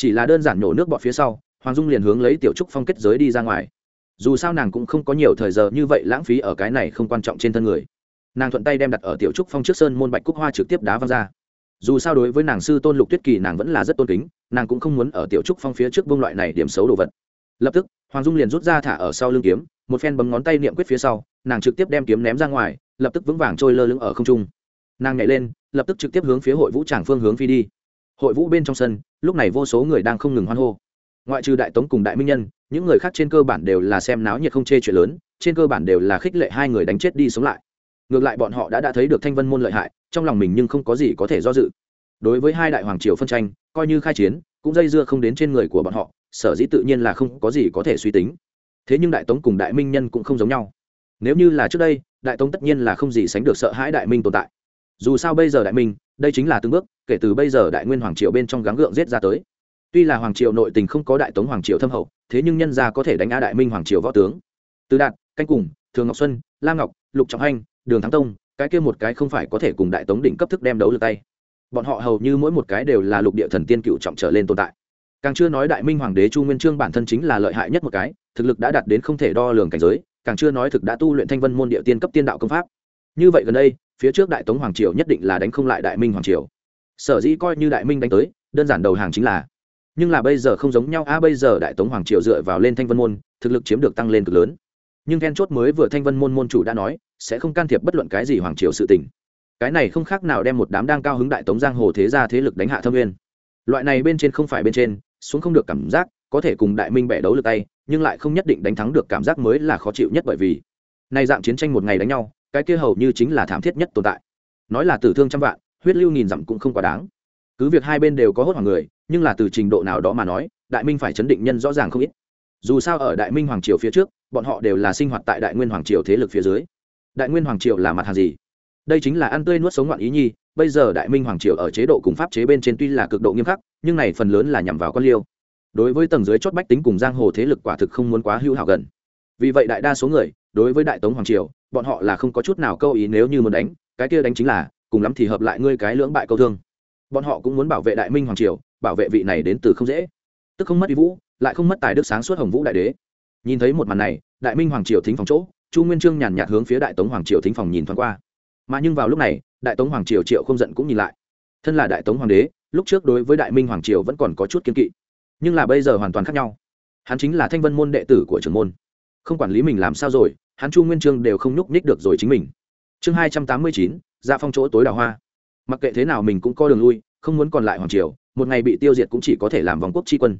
chỉ là đơn giản nhổ nước bọt phía sau, hoàng dung liền hướng lấy tiểu trúc phong kết giới đi ra ngoài. Dù sao nàng cũng không có nhiều thời giờ như vậy lãng phí ở cái này không quan trọng trên thân người. Nàng thuận tay đem đặt ở tiểu trúc phong trước sơn môn bạch cúc hoa trực tiếp đá văng ra. Dù sao đối với nàng sư tôn lục tuyết kỳ nàng vẫn là rất tôn kính, nàng cũng không muốn ở tiểu trúc phong phía trước bông loại này điểm xấu đồ vật. Lập tức, hoàng dung liền rút ra thả ở sau lưng kiếm, một phen bấm ngón tay niệm quyết phía sau, nàng trực tiếp đem kiếm ném ra ngoài, lập tức vững vàng trôi lơ lửng ở không trung. Nàng nhảy lên, lập tức trực tiếp hướng phía hội vũ tràng phương hướng phi đi hội vũ bên trong sân, lúc này vô số người đang không ngừng hoan hô. Ngoại trừ đại tống cùng đại minh nhân, những người khác trên cơ bản đều là xem náo nhiệt không chê chuyện lớn, trên cơ bản đều là khích lệ hai người đánh chết đi sống lại. Ngược lại bọn họ đã đã thấy được thanh vân môn lợi hại, trong lòng mình nhưng không có gì có thể do dự. Đối với hai đại hoàng triều phân tranh, coi như khai chiến, cũng dây dưa không đến trên người của bọn họ, sở dĩ tự nhiên là không có gì có thể suy tính. Thế nhưng đại tống cùng đại minh nhân cũng không giống nhau. Nếu như là trước đây, đại tống tất nhiên là không gì sánh được sợ hãi đại minh tồn tại dù sao bây giờ đại minh, đây chính là từng bước, kể từ bây giờ đại nguyên hoàng triều bên trong gắng gượng giết ra tới. Tuy là hoàng triều nội tình không có đại tống hoàng triều thâm hậu, thế nhưng nhân gia có thể đánh á đại minh hoàng triều võ tướng. Từ đạt, canh cùng, thường ngọc xuân lam ngọc, lục trọng hanh, đường thắng tông, cái kia một cái không phải có thể cùng đại tống đỉnh cấp thức đem đấu được tay. Bọn họ hầu như mỗi một cái đều là lục địa thần tiên cựu trọng trở lên tồn tại. Càng chưa nói đại minh hoàng đế chu nguyên trương bản thân chính là lợi hại nhất một cái, thực lực đã đạt đến không thể đo lường cảnh giới, càng chưa nói thực đã tu luyện thanh vân môn địa tiên cấp tiên đạo công pháp như vậy gần đây phía trước đại tống hoàng triều nhất định là đánh không lại đại minh hoàng triều. Sở dĩ coi như đại minh đánh tới đơn giản đầu hàng chính là. Nhưng là bây giờ không giống nhau a à, bây giờ đại tống hoàng triều dựa vào lên thanh vân môn thực lực chiếm được tăng lên cực lớn. Nhưng then chốt mới vừa thanh vân môn môn chủ đã nói sẽ không can thiệp bất luận cái gì hoàng triều sự tình. Cái này không khác nào đem một đám đang cao hứng đại tống giang hồ thế ra thế lực đánh hạ thâm nguyên. Loại này bên trên không phải bên trên xuống không được cảm giác có thể cùng đại minh bẻ đấu lực tay nhưng lại không nhất định đánh thắng được cảm giác mới là khó chịu nhất bởi vì nay dạng chiến tranh một ngày đánh nhau cái kia hầu như chính là thảm thiết nhất tồn tại. Nói là tử thương trăm vạn, huyết lưu nghìn dặm cũng không quá đáng. Cứ việc hai bên đều có hốt hoảng người, nhưng là từ trình độ nào đó mà nói, đại minh phải chấn định nhân rõ ràng không ít. Dù sao ở đại minh hoàng triều phía trước, bọn họ đều là sinh hoạt tại đại nguyên hoàng triều thế lực phía dưới. Đại nguyên hoàng triều là mặt hàng gì? Đây chính là ăn tươi nuốt sống ngoạn ý nhi, bây giờ đại minh hoàng triều ở chế độ cùng pháp chế bên trên tuy là cực độ nghiêm khắc, nhưng này phần lớn là nhằm vào con liêu. Đối với tầng dưới chót bách tính cùng giang hồ thế lực quả thực không muốn quá hữu hảo gần. Vì vậy đại đa số người đối với đại tống hoàng triều, bọn họ là không có chút nào câu ý nếu như muốn đánh, cái kia đánh chính là, cùng lắm thì hợp lại ngươi cái lưỡng bại câu thương. Bọn họ cũng muốn bảo vệ đại minh hoàng triều, bảo vệ vị này đến từ không dễ. Tức không mất uy vũ, lại không mất tài đức sáng suốt hồng vũ đại đế. Nhìn thấy một màn này, đại minh hoàng triều thính phòng chỗ, chu nguyên trương nhàn nhạt hướng phía đại tống hoàng triều thính phòng nhìn thoáng qua. Mà nhưng vào lúc này, đại tống hoàng triều triệu không giận cũng nhìn lại. Thân là đại tống hoàng đế, lúc trước đối với đại minh hoàng triều vẫn còn có chút kiên kỵ, nhưng là bây giờ hoàn toàn khác nhau. Hắn chính là thanh vân môn đệ tử của trưởng môn. Không quản lý mình làm sao rồi hắn chu nguyên trương đều không nhúc nhích được rồi chính mình chương hai trăm tám mươi chín ra phong chỗ tối đào hoa mặc kệ thế nào mình cũng có đường lui không muốn còn lại hoàng triều một ngày bị tiêu diệt cũng chỉ có thể làm vòng quốc tri quân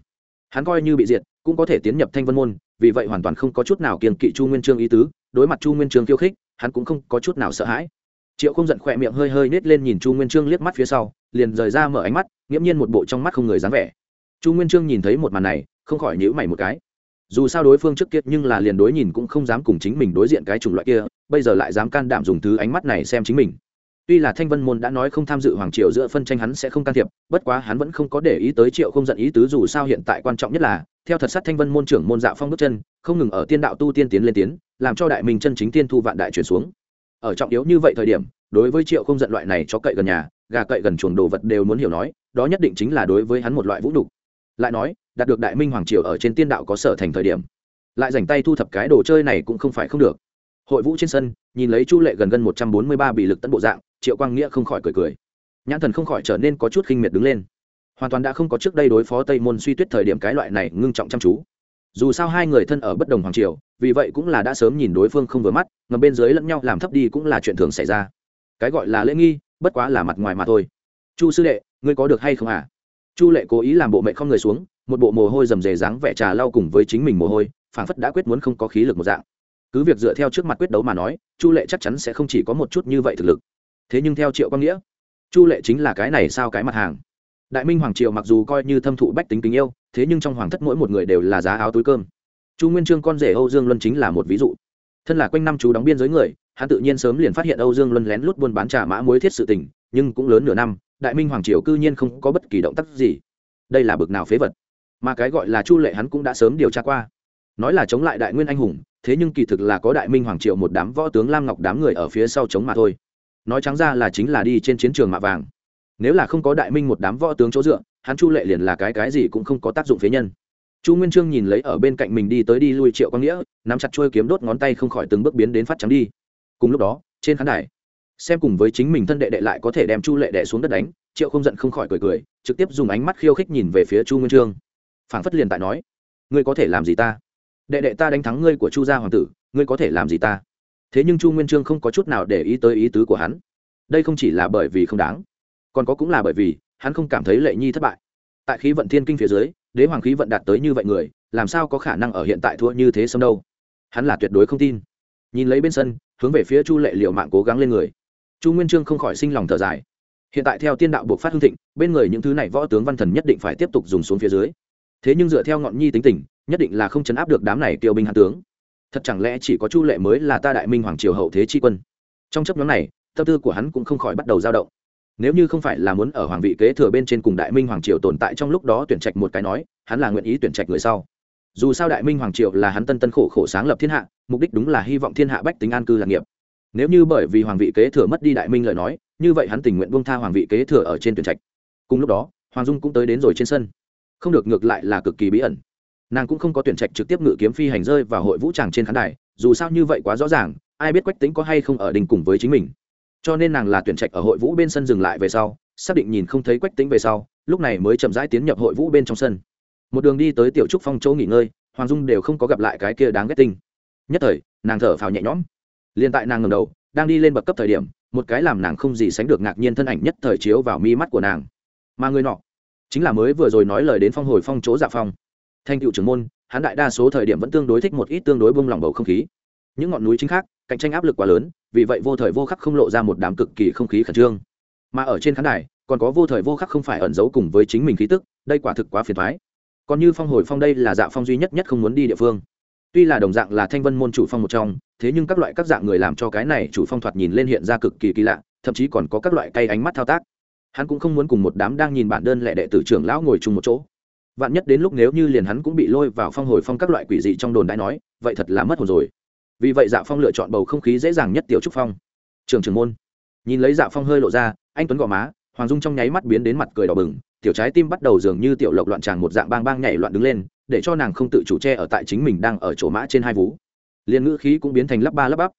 hắn coi như bị diệt cũng có thể tiến nhập thanh vân môn vì vậy hoàn toàn không có chút nào kiềng kỵ chu nguyên trương ý tứ đối mặt chu nguyên trương khiêu khích hắn cũng không có chút nào sợ hãi triệu không giận khỏe miệng hơi hơi nết lên nhìn chu nguyên trương liếc mắt phía sau liền rời ra mở ánh mắt nghiễm nhiên một bộ trong mắt không người dáng vẻ chu nguyên trương nhìn thấy một màn này không khỏi nhíu mày một cái dù sao đối phương trước kia nhưng là liền đối nhìn cũng không dám cùng chính mình đối diện cái chủng loại kia, bây giờ lại dám can đảm dùng thứ ánh mắt này xem chính mình. Tuy là thanh vân môn đã nói không tham dự hoàng triều giữa phân tranh hắn sẽ không can thiệp, bất quá hắn vẫn không có để ý tới triệu không giận ý tứ dù sao hiện tại quan trọng nhất là, theo thật sát thanh vân môn trưởng môn dạ phong bước chân, không ngừng ở tiên đạo tu tiên tiến lên tiến, làm cho đại minh chân chính tiên thu vạn đại chuyển xuống. Ở trọng yếu như vậy thời điểm, đối với triệu không giận loại này cho cậy gần nhà, gà cậy gần chuồng đồ vật đều muốn hiểu nói, đó nhất định chính là đối với hắn một loại vũ đục lại nói đạt được đại minh hoàng triều ở trên tiên đạo có sở thành thời điểm, lại dành tay thu thập cái đồ chơi này cũng không phải không được. Hội vũ trên sân, nhìn lấy chu lệ gần gần một trăm bốn mươi ba bị lực tấn bộ dạng, triệu quang nghĩa không khỏi cười cười. Nhãn thần không khỏi trở nên có chút khinh miệt đứng lên. Hoàn toàn đã không có trước đây đối phó tây môn suy tuyết thời điểm cái loại này ngưng trọng chăm chú. Dù sao hai người thân ở bất đồng hoàng triều, vì vậy cũng là đã sớm nhìn đối phương không vừa mắt, ngầm bên dưới lẫn nhau làm thấp đi cũng là chuyện thường xảy ra. Cái gọi là lễ nghi, bất quá là mặt ngoài mà thôi. Chu sư đệ, ngươi có được hay không à? Chu lệ cố ý làm bộ mẹ không người xuống một bộ mồ hôi rầm rề dáng vẻ trà lau cùng với chính mình mồ hôi, phảng phất đã quyết muốn không có khí lực một dạng. Cứ việc dựa theo trước mặt quyết đấu mà nói, chu lệ chắc chắn sẽ không chỉ có một chút như vậy thực lực. Thế nhưng theo triệu quang nghĩa, chu lệ chính là cái này sao cái mặt hàng. Đại minh hoàng triều mặc dù coi như thâm thụ bách tính tình yêu, thế nhưng trong hoàng thất mỗi một người đều là giá áo túi cơm. Chu nguyên trương con rể âu dương luân chính là một ví dụ. Thân là quanh năm chú đóng biên giới người, hắn tự nhiên sớm liền phát hiện âu dương luân lén lút buôn bán trà mã mối thiết sự tình, nhưng cũng lớn nửa năm, đại minh hoàng triều cư nhiên không có bất kỳ động tác gì. Đây là bực nào phế vật? Mà cái gọi là chu lệ hắn cũng đã sớm điều tra qua. Nói là chống lại đại nguyên anh hùng, thế nhưng kỳ thực là có đại minh hoàng triệu một đám võ tướng lam ngọc đám người ở phía sau chống mà thôi. Nói trắng ra là chính là đi trên chiến trường mạ vàng. Nếu là không có đại minh một đám võ tướng chỗ dựa, hắn chu lệ liền là cái cái gì cũng không có tác dụng phế nhân. Chu nguyên trương nhìn lấy ở bên cạnh mình đi tới đi lui triệu quang nghĩa, nắm chặt trôi kiếm đốt ngón tay không khỏi từng bước biến đến phát trắng đi. Cùng lúc đó, trên khán đài, xem cùng với chính mình thân đệ đệ lại có thể đem chu lệ đệ xuống đất đánh, triệu không giận không khỏi cười cười, trực tiếp dùng ánh mắt khiêu khích nhìn về phía chu nguyên trương phảng phất liền tại nói, ngươi có thể làm gì ta? Đệ đệ ta đánh thắng ngươi của chu gia hoàng tử, ngươi có thể làm gì ta? Thế nhưng chu nguyên trương không có chút nào để ý tới ý tứ của hắn. Đây không chỉ là bởi vì không đáng, còn có cũng là bởi vì hắn không cảm thấy lệ nhi thất bại. Tại khí vận thiên kinh phía dưới, đế hoàng khí vận đạt tới như vậy người, làm sao có khả năng ở hiện tại thua như thế sông đâu? Hắn là tuyệt đối không tin. Nhìn lấy bên sân, hướng về phía chu lệ liệu mạng cố gắng lên người. Chu nguyên trương không khỏi sinh lòng thở dài. Hiện tại theo tiên đạo buộc phát hương thịnh, bên người những thứ này võ tướng văn thần nhất định phải tiếp tục dùng xuống phía dưới thế nhưng dựa theo ngọn nhi tính tình, nhất định là không chấn áp được đám này tiêu binh hạ tướng. Thật chẳng lẽ chỉ có chu lệ mới là ta đại minh hoàng triều hậu thế tri quân? Trong chấp nhóm này, tâm tư của hắn cũng không khỏi bắt đầu dao động. Nếu như không phải là muốn ở hoàng vị kế thừa bên trên cùng đại minh hoàng triều tồn tại trong lúc đó tuyển trạch một cái nói, hắn là nguyện ý tuyển trạch người sau. Dù sao đại minh hoàng triều là hắn tân tân khổ khổ sáng lập thiên hạ, mục đích đúng là hy vọng thiên hạ bách tính an cư lạc nghiệp. Nếu như bởi vì hoàng vị kế thừa mất đi đại minh lời nói, như vậy hắn tình nguyện buông tha hoàng vị kế thừa ở trên tuyển trạch. Cùng lúc đó, hoàng dung cũng tới đến rồi trên sân không được ngược lại là cực kỳ bí ẩn. Nàng cũng không có tuyển trạch trực tiếp ngự kiếm phi hành rơi vào hội vũ tràng trên khán đài, dù sao như vậy quá rõ ràng, ai biết quách tính có hay không ở đình cùng với chính mình. Cho nên nàng là tuyển trạch ở hội vũ bên sân dừng lại về sau, xác định nhìn không thấy quách tính về sau, lúc này mới chậm rãi tiến nhập hội vũ bên trong sân. Một đường đi tới tiểu trúc phong chỗ nghỉ ngơi, hoàng dung đều không có gặp lại cái kia đáng ghét tinh nhất thời, nàng thở phào nhẹ nhõm. Liền tại nàng ngầm đầu, đang đi lên bậc cấp thời điểm, một cái làm nàng không gì sánh được ngạc nhiên thân ảnh nhất thời chiếu vào mi mắt của nàng. Mà người nọ chính là mới vừa rồi nói lời đến phong hồi phong chỗ dạ phong. Thanh cựu trưởng môn, hắn đại đa số thời điểm vẫn tương đối thích một ít tương đối bông lỏng bầu không khí. Những ngọn núi chính khác, cạnh tranh áp lực quá lớn, vì vậy vô thời vô khắc không lộ ra một đám cực kỳ không khí khẩn trương. Mà ở trên khán đài, còn có vô thời vô khắc không phải ẩn giấu cùng với chính mình khí tức, đây quả thực quá phiền thoái còn như phong hồi phong đây là dạ phong duy nhất nhất không muốn đi địa phương. Tuy là đồng dạng là thanh vân môn chủ phong một trong, thế nhưng các loại các dạng người làm cho cái này chủ phong thoạt nhìn lên hiện ra cực kỳ kỳ lạ, thậm chí còn có các loại cây ánh mắt thao tác hắn cũng không muốn cùng một đám đang nhìn bản đơn lệ đệ tử trưởng lão ngồi chung một chỗ. Vạn nhất đến lúc nếu như liền hắn cũng bị lôi vào phong hồi phong các loại quỷ dị trong đồn đã nói, vậy thật là mất hồn rồi. Vì vậy dạ phong lựa chọn bầu không khí dễ dàng nhất tiểu trúc phong. Trường trường môn. Nhìn lấy dạ phong hơi lộ ra, anh tuấn gò má, hoàng dung trong nháy mắt biến đến mặt cười đỏ bừng, tiểu trái tim bắt đầu dường như tiểu lộc loạn tràng một dạng bang bang nhảy loạn đứng lên, để cho nàng không tự chủ che ở tại chính mình đang ở chỗ mã trên hai vú. Liền ngữ khí cũng biến thành lắp ba lắp bắp.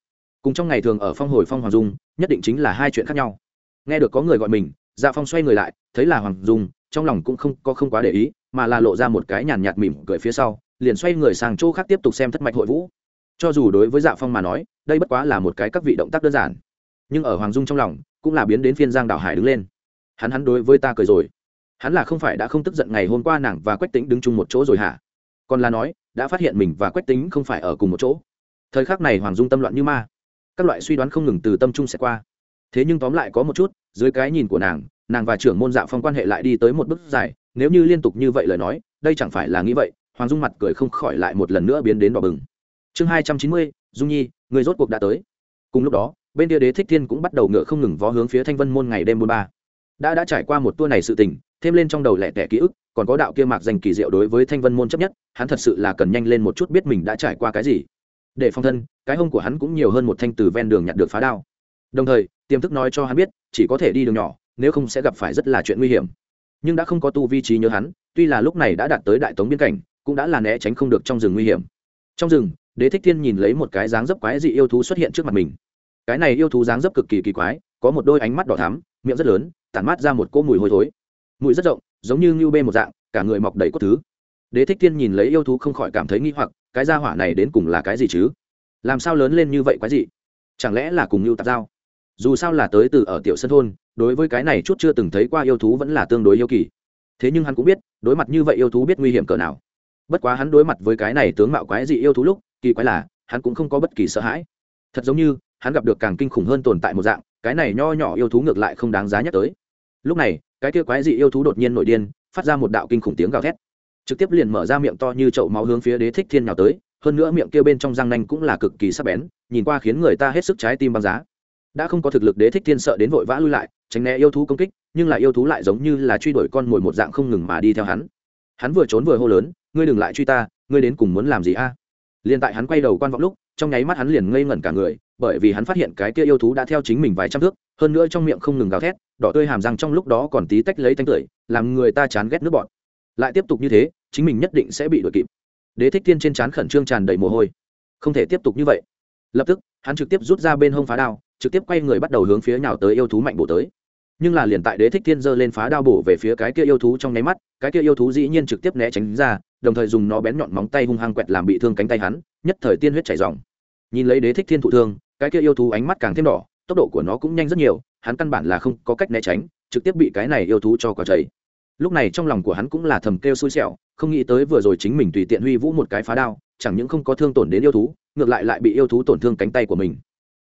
Cùng trong ngày thường ở phong hồi phong hoàng dung, nhất định chính là hai chuyện khác nhau. Nghe được có người gọi mình dạ phong xoay người lại, thấy là hoàng dung, trong lòng cũng không có không quá để ý, mà là lộ ra một cái nhàn nhạt mỉm cười phía sau, liền xoay người sang chỗ khác tiếp tục xem thất mạch hội vũ. Cho dù đối với dạ phong mà nói, đây bất quá là một cái các vị động tác đơn giản. Nhưng ở hoàng dung trong lòng, cũng là biến đến phiên giang đảo hải đứng lên. Hắn hắn đối với ta cười rồi. Hắn là không phải đã không tức giận ngày hôm qua nàng và quách tính đứng chung một chỗ rồi hả? Còn là nói, đã phát hiện mình và quách tính không phải ở cùng một chỗ. Thời khắc này hoàng dung tâm loạn như ma. Các loại suy đoán không ngừng từ tâm trung sẽ qua thế nhưng tóm lại có một chút, dưới cái nhìn của nàng nàng và trưởng môn dạ phong quan hệ lại đi tới một bước dài, nếu như liên tục như vậy lời nói, đây chẳng phải là nghĩ vậy, hoàng dung mặt cười không khỏi lại một lần nữa biến đến đỏ bừng. Chương hai trăm chín mươi, dung nhi, người rốt cuộc đã tới. Cùng lúc đó, bên kia đế thích thiên cũng bắt đầu ngựa không ngừng vó hướng phía thanh vân môn ngày đêm bốn ba. Đã đã trải qua một tour này sự tình, thêm lên trong đầu lẻ tẻ ký ức, còn có đạo kia mạc dành kỳ diệu đối với thanh vân môn chấp nhất, hắn thật sự là cần nhanh lên một chút biết mình đã trải qua cái gì. Để phong thân, cái hông của hắn cũng nhiều hơn một thanh từ ven đường nhặt được phá đao đồng thời, tiềm thức nói cho hắn biết, chỉ có thể đi đường nhỏ, nếu không sẽ gặp phải rất là chuyện nguy hiểm. Nhưng đã không có tu vi trí nhớ hắn, tuy là lúc này đã đạt tới đại tống biên cảnh, cũng đã là né tránh không được trong rừng nguy hiểm. Trong rừng, đế thích thiên nhìn lấy một cái dáng dấp quái dị yêu thú xuất hiện trước mặt mình. Cái này yêu thú dáng dấp cực kỳ kỳ quái, có một đôi ánh mắt đỏ thắm, miệng rất lớn, tản mát ra một cỗ mùi hôi thối. Mùi rất rộng, giống như ngưu bê một dạng, cả người mọc đầy cốt thứ. Đế thích thiên nhìn lấy yêu thú không khỏi cảm thấy nghi hoặc, cái gia hỏa này đến cùng là cái gì chứ? Làm sao lớn lên như vậy quái dị? Chẳng lẽ là cùng ngưu tạp giao? Dù sao là tới từ ở tiểu sân thôn, đối với cái này chút chưa từng thấy qua yêu thú vẫn là tương đối yêu kỳ. Thế nhưng hắn cũng biết, đối mặt như vậy yêu thú biết nguy hiểm cỡ nào. Bất quá hắn đối mặt với cái này tướng mạo quái dị yêu thú lúc, kỳ quái là, hắn cũng không có bất kỳ sợ hãi. Thật giống như, hắn gặp được càng kinh khủng hơn tồn tại một dạng, cái này nho nhỏ yêu thú ngược lại không đáng giá nhắc tới. Lúc này, cái kia quái dị yêu thú đột nhiên nổi điên, phát ra một đạo kinh khủng tiếng gào thét. Trực tiếp liền mở ra miệng to như chậu máu hướng phía đế thích thiên nào tới, hơn nữa miệng kia bên trong răng nanh cũng là cực kỳ sắc bén, nhìn qua khiến người ta hết sức trái tim băng giá đã không có thực lực đế thích thiên sợ đến vội vã lui lại, tránh né yêu thú công kích, nhưng lại yêu thú lại giống như là truy đuổi con mồi một dạng không ngừng mà đi theo hắn. Hắn vừa trốn vừa hô lớn, ngươi đừng lại truy ta, ngươi đến cùng muốn làm gì a? À? liền tại hắn quay đầu quan vọng lúc, trong nháy mắt hắn liền ngây ngẩn cả người, bởi vì hắn phát hiện cái kia yêu thú đã theo chính mình vài trăm thước, hơn nữa trong miệng không ngừng gào thét, đỏ tươi hàm răng trong lúc đó còn tí tách lấy thanh tưởi, làm người ta chán ghét nước bọt. Lại tiếp tục như thế, chính mình nhất định sẽ bị đuổi kịp. Đế thích Thiên trên trán khẩn trương tràn đầy mồ hôi. Không thể tiếp tục như vậy. Lập tức, hắn trực tiếp rút ra bên hông phá đao trực tiếp quay người bắt đầu hướng phía nhào tới yêu thú mạnh bổ tới. Nhưng là liền tại đế thích thiên giơ lên phá đao bổ về phía cái kia yêu thú trong nháy mắt, cái kia yêu thú dĩ nhiên trực tiếp né tránh ra, đồng thời dùng nó bén nhọn móng tay hung hăng quẹt làm bị thương cánh tay hắn, nhất thời tiên huyết chảy dòng nhìn lấy đế thích thiên thụ thương, cái kia yêu thú ánh mắt càng thêm đỏ, tốc độ của nó cũng nhanh rất nhiều, hắn căn bản là không có cách né tránh, trực tiếp bị cái này yêu thú cho quả chảy. Lúc này trong lòng của hắn cũng là thầm kêu xui xẻo, không nghĩ tới vừa rồi chính mình tùy tiện huy vũ một cái phá đao, chẳng những không có thương tổn đến yêu thú, ngược lại lại bị yêu thú tổn thương cánh tay của mình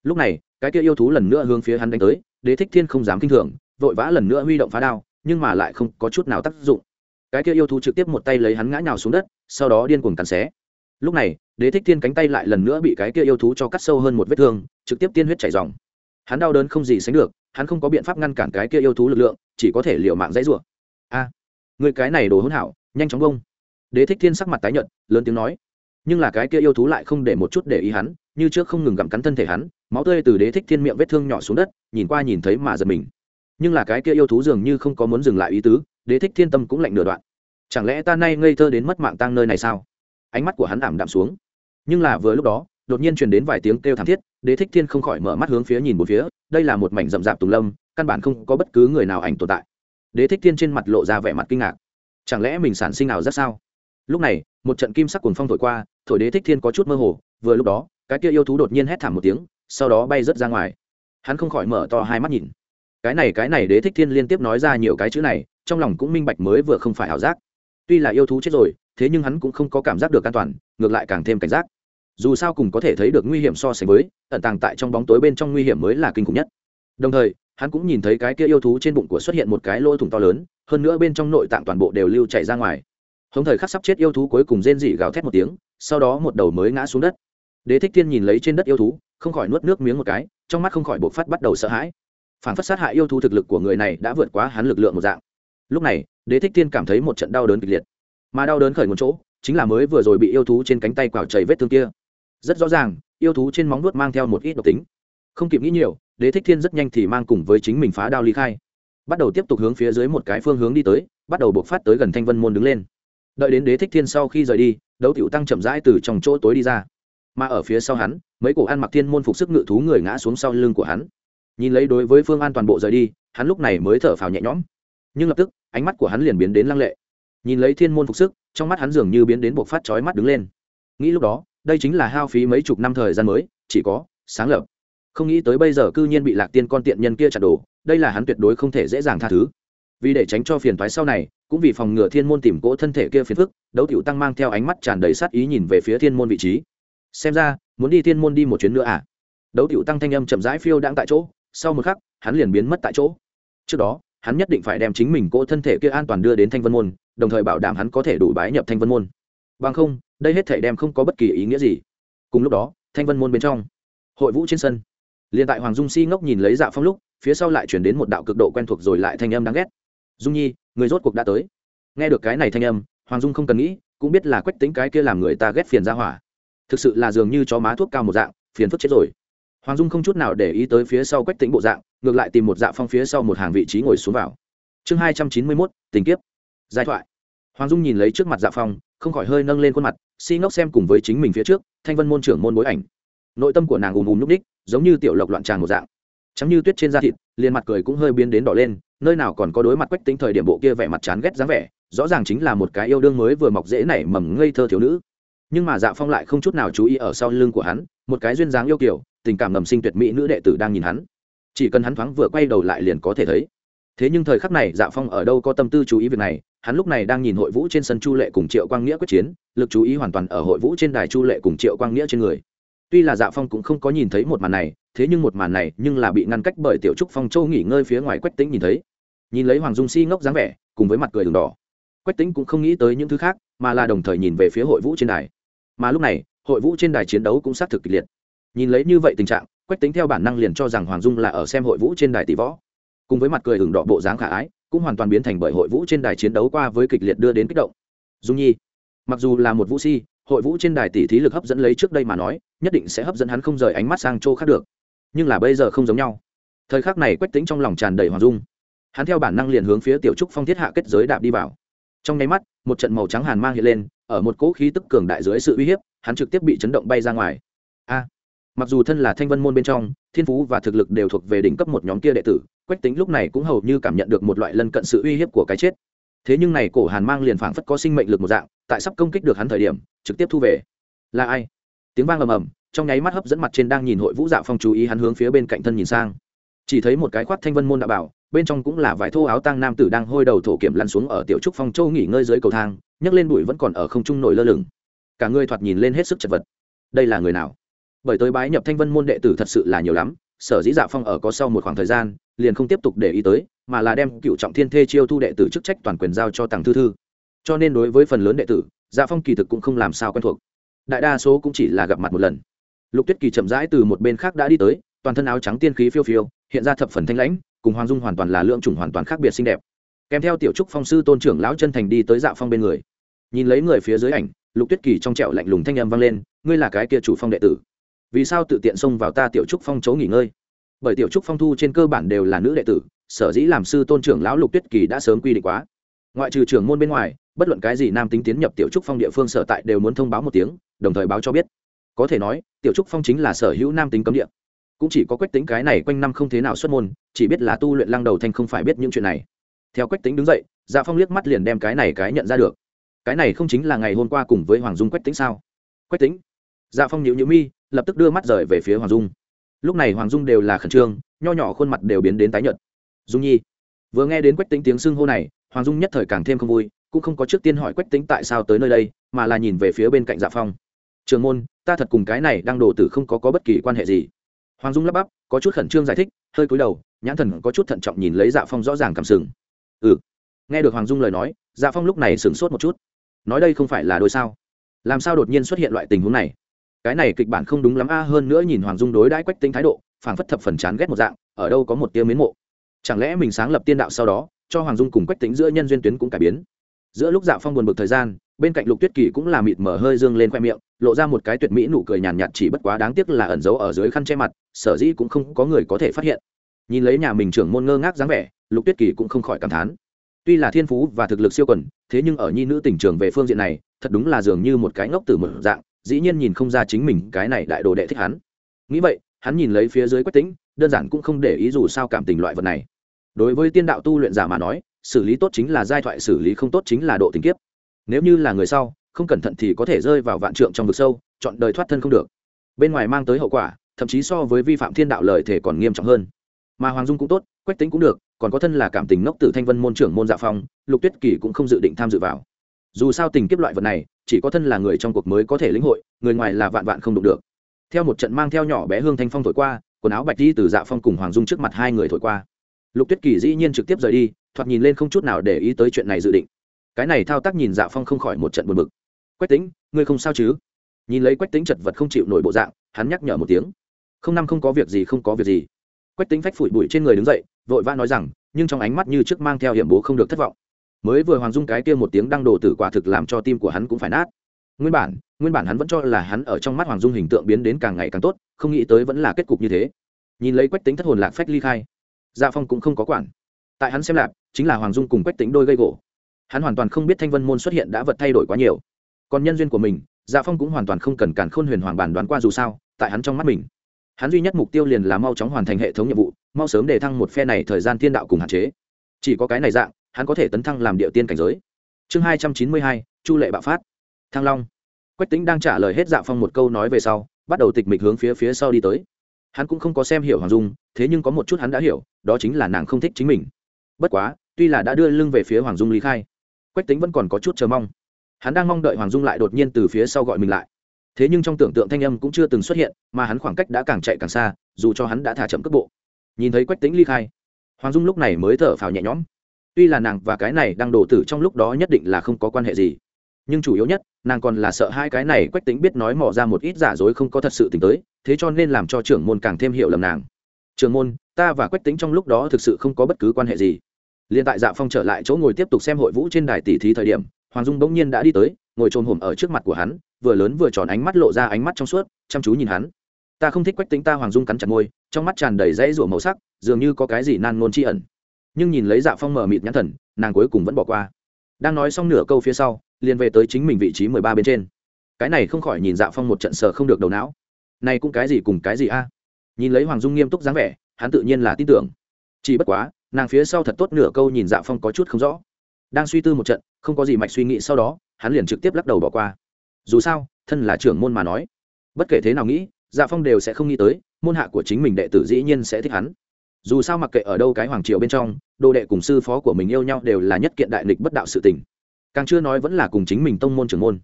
lúc này, cái kia yêu thú lần nữa hướng phía hắn đánh tới, đế thích thiên không dám kinh thường, vội vã lần nữa huy động phá đao, nhưng mà lại không có chút nào tác dụng. Cái kia yêu thú trực tiếp một tay lấy hắn ngã nhào xuống đất, sau đó điên cuồng cắn xé. Lúc này, đế thích thiên cánh tay lại lần nữa bị cái kia yêu thú cho cắt sâu hơn một vết thương, trực tiếp tiên huyết chảy dòng. Hắn đau đớn không gì sánh được, hắn không có biện pháp ngăn cản cái kia yêu thú lực lượng, chỉ có thể liều mạng dãy rủa. A, người cái này đồ hỗn hảo, nhanh chóng bông. Đế thích thiên sắc mặt tái nhợt, lớn tiếng nói. Nhưng là cái kia yêu thú lại không để một chút để ý hắn, như trước không ngừng gặm cắn thân thể hắn máu tươi từ đế thích thiên miệng vết thương nhỏ xuống đất, nhìn qua nhìn thấy mà giật mình. Nhưng là cái kia yêu thú dường như không có muốn dừng lại ý tứ, đế thích thiên tâm cũng lạnh nửa đoạn. Chẳng lẽ ta nay ngây thơ đến mất mạng tang nơi này sao? Ánh mắt của hắn ảm đạm xuống. Nhưng là vừa lúc đó, đột nhiên truyền đến vài tiếng kêu thảm thiết, đế thích thiên không khỏi mở mắt hướng phía nhìn một phía, đây là một mảnh rậm rạp tùng lâm, căn bản không có bất cứ người nào ảnh tồn tại. Đế thích thiên trên mặt lộ ra vẻ mặt kinh ngạc. Chẳng lẽ mình sản sinh nào rất sao? Lúc này, một trận kim sắc cuồng phong thổi qua, thổi đế thích thiên có chút mơ hồ, vừa lúc đó, cái kia yêu thú đột nhiên hét thảm một tiếng sau đó bay rớt ra ngoài. Hắn không khỏi mở to hai mắt nhìn. Cái này cái này đế thích thiên liên tiếp nói ra nhiều cái chữ này, trong lòng cũng minh bạch mới vừa không phải ảo giác. Tuy là yêu thú chết rồi, thế nhưng hắn cũng không có cảm giác được an toàn, ngược lại càng thêm cảnh giác. Dù sao cùng có thể thấy được nguy hiểm so sánh với, ẩn tàng tại trong bóng tối bên trong nguy hiểm mới là kinh khủng nhất. Đồng thời, hắn cũng nhìn thấy cái kia yêu thú trên bụng của xuất hiện một cái lỗ thủng to lớn, hơn nữa bên trong nội tạng toàn bộ đều lưu chảy ra ngoài. Hống thời khắc sắp chết yêu thú cuối cùng rên dị gào thét một tiếng, sau đó một đầu mới ngã xuống đất. Đế thích thiên nhìn lấy trên đất yêu thú không khỏi nuốt nước miếng một cái, trong mắt không khỏi bộc phát bắt đầu sợ hãi. Phản phất sát hại yêu thú thực lực của người này đã vượt quá hắn lực lượng một dạng. Lúc này, đế thích thiên cảm thấy một trận đau đớn kịch liệt. Mà đau đớn khởi nguồn chỗ, chính là mới vừa rồi bị yêu thú trên cánh tay quào chảy vết thương kia. Rất rõ ràng, yêu thú trên móng nuốt mang theo một ít độc tính. Không kịp nghĩ nhiều, đế thích thiên rất nhanh thì mang cùng với chính mình phá đao ly khai. Bắt đầu tiếp tục hướng phía dưới một cái phương hướng đi tới, bắt đầu buộc phát tới gần thanh vân môn đứng lên. Đợi đến đế thích thiên sau khi rời đi, đấu tiểu tăng chậm rãi từ trong chỗ tối đi ra mà ở phía sau hắn, mấy cổ ăn mặc thiên môn phục sức ngự thú người ngã xuống sau lưng của hắn. Nhìn lấy đối với phương an toàn bộ rời đi, hắn lúc này mới thở phào nhẹ nhõm. Nhưng lập tức, ánh mắt của hắn liền biến đến lăng lệ. Nhìn lấy thiên môn phục sức, trong mắt hắn dường như biến đến buộc phát chói mắt đứng lên. Nghĩ lúc đó, đây chính là hao phí mấy chục năm thời gian mới, chỉ có sáng lập. Không nghĩ tới bây giờ cư nhiên bị lạc tiên con tiện nhân kia chặt đồ đây là hắn tuyệt đối không thể dễ dàng tha thứ. Vì để tránh cho phiền toái sau này, cũng vì phòng ngừa thiên môn tìm cỗ thân thể kia phiền phức, đấu tiểu tăng mang theo ánh mắt tràn đầy sát ý nhìn về phía thiên môn vị trí xem ra, muốn đi thiên môn đi một chuyến nữa à? Đấu tiểu tăng thanh âm chậm rãi phiêu đang tại chỗ, sau một khắc, hắn liền biến mất tại chỗ. Trước đó, hắn nhất định phải đem chính mình cỗ thân thể kia an toàn đưa đến thanh vân môn, đồng thời bảo đảm hắn có thể đủ bái nhập thanh vân môn. Bằng không, đây hết thể đem không có bất kỳ ý nghĩa gì. Cùng lúc đó, thanh vân môn bên trong, hội vũ trên sân. Liền tại hoàng dung si ngốc nhìn lấy dạ phong lúc, phía sau lại chuyển đến một đạo cực độ quen thuộc rồi lại thanh âm đáng ghét. Dung nhi, người rốt cuộc đã tới. Nghe được cái này thanh âm, hoàng dung không cần nghĩ, cũng biết là quách tính cái kia làm người ta ghét phiền ra hỏa thực sự là dường như chó má thuốc cao một dạng, phiền phức chết rồi. Hoàng dung không chút nào để ý tới phía sau quách tính bộ dạng, ngược lại tìm một dạ phong phía sau một hàng vị trí ngồi xuống vào. Chương hai trăm chín mươi mốt, tình kiếp. Giai thoại. Hoàng dung nhìn lấy trước mặt dạ phong, không khỏi hơi nâng lên khuôn mặt, si ngốc xem cùng với chính mình phía trước, thanh vân môn trưởng môn bối ảnh. Nội tâm của nàng ùm ùm núp ních, giống như tiểu lộc loạn tràn một dạng. Chắm như tuyết trên da thịt, liền mặt cười cũng hơi biến đến đỏ lên, nơi nào còn có đối mặt quách tính thời điểm bộ kia vẻ mặt chán ghét dáng vẻ, rõ ràng chính là một cái yêu đương mới vừa mọc dễ nảy mầm ngây thơ thiếu nữ nhưng mà dạ phong lại không chút nào chú ý ở sau lưng của hắn, một cái duyên dáng yêu kiểu tình cảm ngầm sinh tuyệt mỹ nữ đệ tử đang nhìn hắn. Chỉ cần hắn thoáng vừa quay đầu lại liền có thể thấy. Thế nhưng thời khắc này dạ phong ở đâu có tâm tư chú ý việc này, hắn lúc này đang nhìn hội vũ trên sân chu lệ cùng triệu quang nghĩa quyết chiến, lực chú ý hoàn toàn ở hội vũ trên đài chu lệ cùng triệu quang nghĩa trên người. Tuy là dạ phong cũng không có nhìn thấy một màn này, thế nhưng một màn này nhưng là bị ngăn cách bởi tiểu trúc phong châu nghỉ ngơi phía ngoài quách tính nhìn thấy. Nhìn lấy hoàng dung si ngốc dáng vẻ, cùng với mặt cười đường đỏ. Quách tính cũng không nghĩ tới những thứ khác mà là đồng thời nhìn về phía hội vũ trên đài. Mà lúc này, hội vũ trên đài chiến đấu cũng xác thực kịch liệt. Nhìn lấy như vậy tình trạng, quách tính theo bản năng liền cho rằng hoàng dung là ở xem hội vũ trên đài tỷ võ. Cùng với mặt cười hừng đỏ bộ dáng khả ái, cũng hoàn toàn biến thành bởi hội vũ trên đài chiến đấu qua với kịch liệt đưa đến kích động. Dung nhi, mặc dù là một vũ si, hội vũ trên đài tỷ thí lực hấp dẫn lấy trước đây mà nói, nhất định sẽ hấp dẫn hắn không rời ánh mắt sang chỗ khác được. Nhưng là bây giờ không giống nhau. Thời khắc này quách tính trong lòng tràn đầy hoàng dung. Hắn theo bản năng liền hướng phía tiểu trúc phong thiết hạ kết giới đạp đi vào trong nháy mắt, một trận màu trắng hàn mang hiện lên, ở một cỗ khí tức cường đại dưới sự uy hiếp, hắn trực tiếp bị chấn động bay ra ngoài. A! Mặc dù thân là thanh vân môn bên trong, thiên phú và thực lực đều thuộc về đỉnh cấp một nhóm kia đệ tử, quách tính lúc này cũng hầu như cảm nhận được một loại lân cận sự uy hiếp của cái chết. Thế nhưng này cổ hàn mang liền phảng phất có sinh mệnh lực một dạng, tại sắp công kích được hắn thời điểm, trực tiếp thu về. Là ai? Tiếng vang ầm ầm, trong nháy mắt hấp dẫn mặt trên đang nhìn hội vũ dạ phong chú ý hắn hướng phía bên cạnh thân nhìn sang. Chỉ thấy một cái khoát thanh vân môn đạo bảo bên trong cũng là vài thô áo tang nam tử đang hôi đầu thổ kiểm lăn xuống ở tiểu trúc phong châu nghỉ ngơi dưới cầu thang, nhấc lên bụi vẫn còn ở không trung nổi lơ lửng. Cả người thoạt nhìn lên hết sức chật vật. Đây là người nào? Bởi tới bái nhập thanh vân môn đệ tử thật sự là nhiều lắm, sở dĩ dạ phong ở có sau một khoảng thời gian, liền không tiếp tục để ý tới, mà là đem cựu trọng thiên thê chiêu thu đệ tử chức trách toàn quyền giao cho tàng thư thư. Cho nên đối với phần lớn đệ tử dạ phong kỳ thực cũng không làm sao quen thuộc. Đại đa số cũng chỉ là gặp mặt một lần. Lục tuyết kỳ chậm rãi từ một bên khác đã đi tới, toàn thân áo trắng tiên khí phiêu phiêu, hiện ra thập phần thanh lãnh cùng hoàng dung hoàn toàn là lượng chủng hoàn toàn khác biệt xinh đẹp. Kèm theo tiểu trúc phong sư tôn trưởng lão chân thành đi tới dạ phong bên người. Nhìn lấy người phía dưới ảnh, lục tuyết kỳ trong trẹo lạnh lùng thanh â m vang lên, ngươi là cái kia chủ phong đệ tử. Vì sao tự tiện xông vào ta tiểu trúc phong chỗ nghỉ ngơi? Bởi tiểu trúc phong thu trên cơ bản đều là nữ đệ tử, sở dĩ làm sư tôn trưởng lão lục tuyết kỳ đã sớm quy định quá. Ngoại trừ trưởng môn bên ngoài, bất luận cái gì nam tính tiến nhập tiểu trúc phong địa phương sở tại đều muốn thông báo một tiếng, đồng thời báo cho biết. Có thể nói, tiểu trúc phong chính là sở hữu nam tính cấm địa cũng chỉ có quách tính cái này quanh năm không thế nào xuất môn chỉ biết là tu luyện lăng đầu thanh không phải biết những chuyện này. Theo quách tính đứng dậy dạ phong liếc mắt liền đem cái này cái nhận ra được. Cái này không chính là ngày hôm qua cùng với hoàng dung quách tính sao? Quách tính. Dạ phong nhịu nhịu mi lập tức đưa mắt rời về phía hoàng dung. Lúc này hoàng dung đều là khẩn trương nho nhỏ khuôn mặt đều biến đến tái nhợt. Dung nhi. Vừa nghe đến quách tính tiếng xưng hô này hoàng dung nhất thời càng thêm không vui cũng không có trước tiên hỏi quách tính tại sao tới nơi đây mà là nhìn về phía bên cạnh dạ phong. Trường môn ta thật cùng cái này đang đổ tử không có, có bất kỳ quan hệ gì hoàng dung lắp bắp, có chút khẩn trương giải thích, hơi cúi đầu, nhãn thần có chút thận trọng nhìn lấy dạ phong rõ ràng cảm sừng. Ừ. Nghe được hoàng dung lời nói dạ phong lúc này sửng sốt một chút. Nói đây không phải là đôi sao? Làm sao đột nhiên xuất hiện loại tình huống này? Cái này kịch bản không đúng lắm a, hơn nữa nhìn hoàng dung đối đãi quách tính thái độ, phảng phất thập phần chán ghét một dạng, ở đâu có một tia mến mộ. Chẳng lẽ mình sáng lập tiên đạo sau đó, cho hoàng dung cùng quách tính giữa nhân duyên tuyến cũng cải biến? Giữa lúc dạ phong buồn bực thời gian bên cạnh lục tuyết kỳ cũng là mịt mở hơi dương lên khoe miệng, lộ ra một cái tuyệt mỹ nụ cười nhàn nhạt chỉ bất quá đáng tiếc là ẩn giấu ở dưới khăn che mặt, sở dĩ cũng không có người có thể phát hiện. Nhìn lấy nhà mình trưởng môn ngơ ngác dáng vẻ, lục tuyết kỳ cũng không khỏi cảm thán. Tuy là thiên phú và thực lực siêu quần, thế nhưng ở nhi nữ tỉnh trường về phương diện này, thật đúng là dường như một cái ngốc từ một dạng, dĩ nhiên nhìn không ra chính mình cái này đại đồ đệ thích hắn. Nghĩ vậy, hắn nhìn lấy phía dưới quách tính đơn giản cũng không để ý dù sao cảm tình loại vật này. Đối với tiên đạo tu luyện giả mà nói, xử lý tốt chính là giai thoại, xử lý không tốt chính là độ tình kiếp nếu như là người sau, không cẩn thận thì có thể rơi vào vạn trượng trong vực sâu, chọn đời thoát thân không được. Bên ngoài mang tới hậu quả, thậm chí so với vi phạm thiên đạo lời thể còn nghiêm trọng hơn. Mà hoàng dung cũng tốt, quách tính cũng được, còn có thân là cảm tình ngốc tử thanh vân môn trưởng môn dạ phong, lục tuyết kỳ cũng không dự định tham dự vào. Dù sao tình kiếp loại vật này, chỉ có thân là người trong cuộc mới có thể lĩnh hội, người ngoài là vạn vạn không đụng được. Theo một trận mang theo nhỏ bé hương thanh phong thổi qua, quần áo bạch đi từ dạ phong cùng hoàng dung trước mặt hai người thổi qua. Lục tuyết kỳ dĩ nhiên trực tiếp rời đi, thoạt nhìn lên không chút nào để ý tới chuyện này dự định cái này thao tác nhìn dạ phong không khỏi một trận buồn bực. Quách tính ngươi không sao chứ? Nhìn lấy quách tính chật vật không chịu nổi bộ dạng, hắn nhắc nhở một tiếng. Không năm không có việc gì, không có việc gì. Quách tính phách phủi bụi trên người đứng dậy, vội vã nói rằng, nhưng trong ánh mắt như trước mang theo hiểm bố không được thất vọng. Mới vừa hoàng dung cái kia một tiếng đăng đồ tử quả thực làm cho tim của hắn cũng phải nát. Nguyên bản nguyên bản hắn vẫn cho là hắn ở trong mắt hoàng dung hình tượng biến đến càng ngày càng tốt, không nghĩ tới vẫn là kết cục như thế. Nhìn lấy quách tính thất hồn lạc phách ly khai gia dạ phong cũng không có quản. Tại hắn xem lạc, chính là hoàng dung cùng quách tính đôi gây gỗ hắn hoàn toàn không biết thanh vân môn xuất hiện đã vật thay đổi quá nhiều. Còn nhân duyên của mình dạ phong cũng hoàn toàn không cần càn khôn huyền hoàng bản đoán qua dù sao, tại hắn trong mắt mình. Hắn duy nhất mục tiêu liền là mau chóng hoàn thành hệ thống nhiệm vụ, mau sớm để thăng một phe này thời gian thiên đạo cùng hạn chế. Chỉ có cái này dạng, hắn có thể tấn thăng làm địa tiên cảnh giới. Chương hai trăm chín mươi hai, chu lệ bạo phát. Thăng long. Quách tính đang trả lời hết dạ phong một câu nói về sau, bắt đầu tịch mịch hướng phía phía sau đi tới. Hắn cũng không có xem hiểu hoàng dung, thế nhưng có một chút hắn đã hiểu, đó chính là nàng không thích chính mình. Bất quá, tuy là đã đưa lưng về phía hoàng dung lý khai quách tính vẫn còn có chút chờ mong. Hắn đang mong đợi hoàng dung lại đột nhiên từ phía sau gọi mình lại. Thế nhưng trong tưởng tượng thanh âm cũng chưa từng xuất hiện, mà hắn khoảng cách đã càng chạy càng xa, dù cho hắn đã thả chậm cước bộ. Nhìn thấy quách tính ly khai, hoàng dung lúc này mới thở phào nhẹ nhõm. Tuy là nàng và cái này đang đổ tử trong lúc đó nhất định là không có quan hệ gì, nhưng chủ yếu nhất, nàng còn là sợ hai cái này quách tính biết nói mò ra một ít giả dối không có thật sự t tới, thế cho nên làm cho trưởng môn càng thêm hiểu lầm nàng. Trưởng môn, ta và quách tính trong lúc đó thực sự không có bất cứ quan hệ gì liền tại dạ phong trở lại chỗ ngồi tiếp tục xem hội vũ trên đài tỷ thí thời điểm, hoàng dung bỗng nhiên đã đi tới, ngồi trồm hổm ở trước mặt của hắn, vừa lớn vừa tròn ánh mắt lộ ra ánh mắt trong suốt, chăm chú nhìn hắn. Ta không thích quách tính ta, hoàng dung cắn chặt môi, trong mắt tràn đầy dãy rủa màu sắc, dường như có cái gì nan ngôn tri ẩn. Nhưng nhìn lấy dạ phong mở mịt nhãn thần, nàng cuối cùng vẫn bỏ qua. Đang nói xong nửa câu phía sau, liền về tới chính mình vị trí mười ba bên trên. Cái này không khỏi nhìn dạ phong một trận sờ không được đầu não. Này cũng cái gì cùng cái gì a? Nhìn lấy hoàng dung nghiêm túc dáng vẻ, hắn tự nhiên là tin tưởng. Chỉ bất quá nàng phía sau thật tốt nửa câu nhìn dạ phong có chút không rõ. Đang suy tư một trận, không có gì mạch suy nghĩ sau đó, hắn liền trực tiếp lắc đầu bỏ qua. Dù sao, thân là trưởng môn mà nói, bất kể thế nào nghĩ dạ phong đều sẽ không nghĩ tới, môn hạ của chính mình đệ tử dĩ nhiên sẽ thích hắn. Dù sao mặc kệ ở đâu cái hoàng triều bên trong, đồ đệ cùng sư phó của mình yêu nhau đều là nhất kiện đại nghịch bất đạo sự tình. Càng chưa nói vẫn là cùng chính mình tông môn trưởng môn.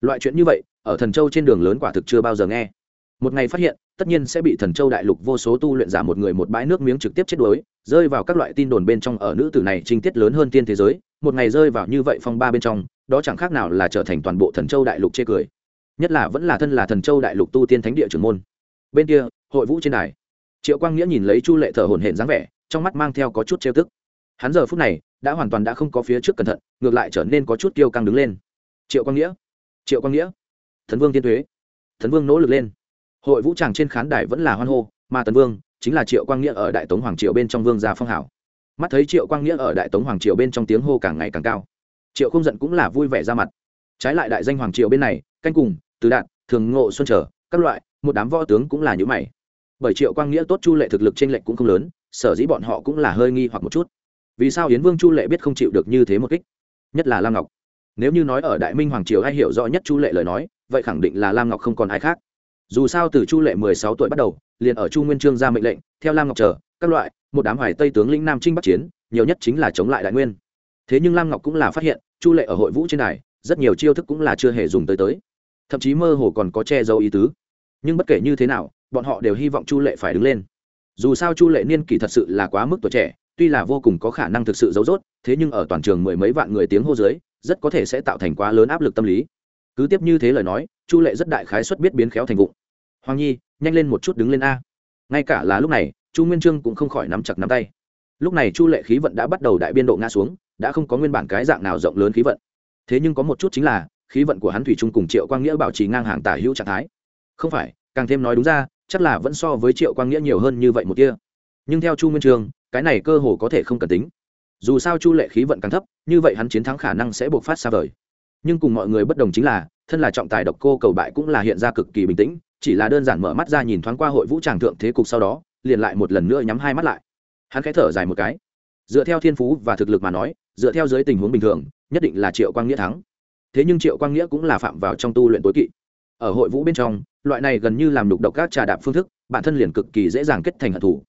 Loại chuyện như vậy, ở thần châu trên đường lớn quả thực chưa bao giờ nghe một ngày phát hiện, tất nhiên sẽ bị thần châu đại lục vô số tu luyện giả một người một bãi nước miếng trực tiếp chết đuối, rơi vào các loại tin đồn bên trong ở nữ tử này trinh tiết lớn hơn tiên thế giới, một ngày rơi vào như vậy phong ba bên trong, đó chẳng khác nào là trở thành toàn bộ thần châu đại lục chê cười. Nhất là vẫn là thân là thần châu đại lục tu tiên thánh địa trưởng môn. Bên kia, hội vũ trên đài. Triệu quang nghĩa nhìn lấy chu lệ thở hổn hển dáng vẻ, trong mắt mang theo có chút trêu tức. Hắn giờ phút này, đã hoàn toàn đã không có phía trước cẩn thận, ngược lại trở nên có chút kiêu căng đứng lên. Triệu quang nghĩa. Triệu quang nghĩa. Thần vương tiên thuế thần vương nỗ lực lên hội vũ tràng trên khán đài vẫn là hoan hô, mà tần vương chính là triệu quang nghĩa ở đại tống hoàng triều bên trong vương gia phong hảo mắt thấy triệu quang nghĩa ở đại tống hoàng triều bên trong tiếng hô càng ngày càng cao. Triệu không giận cũng là vui vẻ ra mặt. Trái lại đại danh hoàng triều bên này, canh cùng, từ đạn thường ngộ, xuân trở, các loại, một đám võ tướng cũng là những mày. Bởi triệu quang nghĩa tốt chu lệ thực lực trên lệnh cũng không lớn, sở dĩ bọn họ cũng là hơi nghi hoặc một chút. Vì sao yến vương chu lệ biết không chịu được như thế một kích? Nhất là lam ngọc. Nếu như nói ở đại minh hoàng triều ai hiểu rõ nhất chu lệ lời nói, vậy khẳng định là lam ngọc không còn ai khác dù sao từ chu lệ mười sáu tuổi bắt đầu, liền ở chu nguyên trương ra mệnh lệnh, theo lam ngọc chờ, các loại, một đám hoài tây tướng lĩnh nam trinh bắc chiến, nhiều nhất chính là chống lại đại nguyên. Thế nhưng lam ngọc cũng là phát hiện, chu lệ ở hội vũ trên đài, rất nhiều chiêu thức cũng là chưa hề dùng tới tới. Thậm chí mơ hồ còn có che giấu ý tứ. Nhưng bất kể như thế nào, bọn họ đều hy vọng chu lệ phải đứng lên. Dù sao chu lệ niên kỷ thật sự là quá mức tuổi trẻ, tuy là vô cùng có khả năng thực sự giấu dốt thế nhưng ở toàn trường mười mấy vạn người tiếng hô dưới, rất có thể sẽ tạo thành quá lớn áp lực tâm lý cứ tiếp như thế lời nói, chu lệ rất đại khái xuất biết biến khéo thành vụng hoàng nhi, nhanh lên một chút đứng lên a. Ngay cả là lúc này, chu nguyên trương cũng không khỏi nắm chặt nắm tay. Lúc này chu lệ khí vận đã bắt đầu đại biên độ ngã xuống, đã không có nguyên bản cái dạng nào rộng lớn khí vận. Thế nhưng có một chút chính là, khí vận của hắn thủy trung cùng triệu quang nghĩa bảo trì ngang hàng tả hữu trạng thái. Không phải, càng thêm nói đúng ra, chắc là vẫn so với triệu quang nghĩa nhiều hơn như vậy một kia. Nhưng theo chu nguyên trường cái này cơ hồ có thể không cần tính. Dù sao chu lệ khí vận càng thấp, như vậy hắn chiến thắng khả năng sẽ buộc phát xa vời nhưng cùng mọi người bất đồng chính là, thân là trọng tài độc cô cầu bại cũng là hiện ra cực kỳ bình tĩnh, chỉ là đơn giản mở mắt ra nhìn thoáng qua hội vũ tràng thượng thế cục sau đó, liền lại một lần nữa nhắm hai mắt lại. Hắn khẽ thở dài một cái. Dựa theo thiên phú và thực lực mà nói, dựa theo dưới tình huống bình thường, nhất định là triệu quang nghĩa thắng. Thế nhưng triệu quang nghĩa cũng là phạm vào trong tu luyện tối kỵ. Ở hội vũ bên trong, loại này gần như làm đục độc các trà đạp phương thức, bản thân liền cực kỳ dễ dàng kết thành hận thủ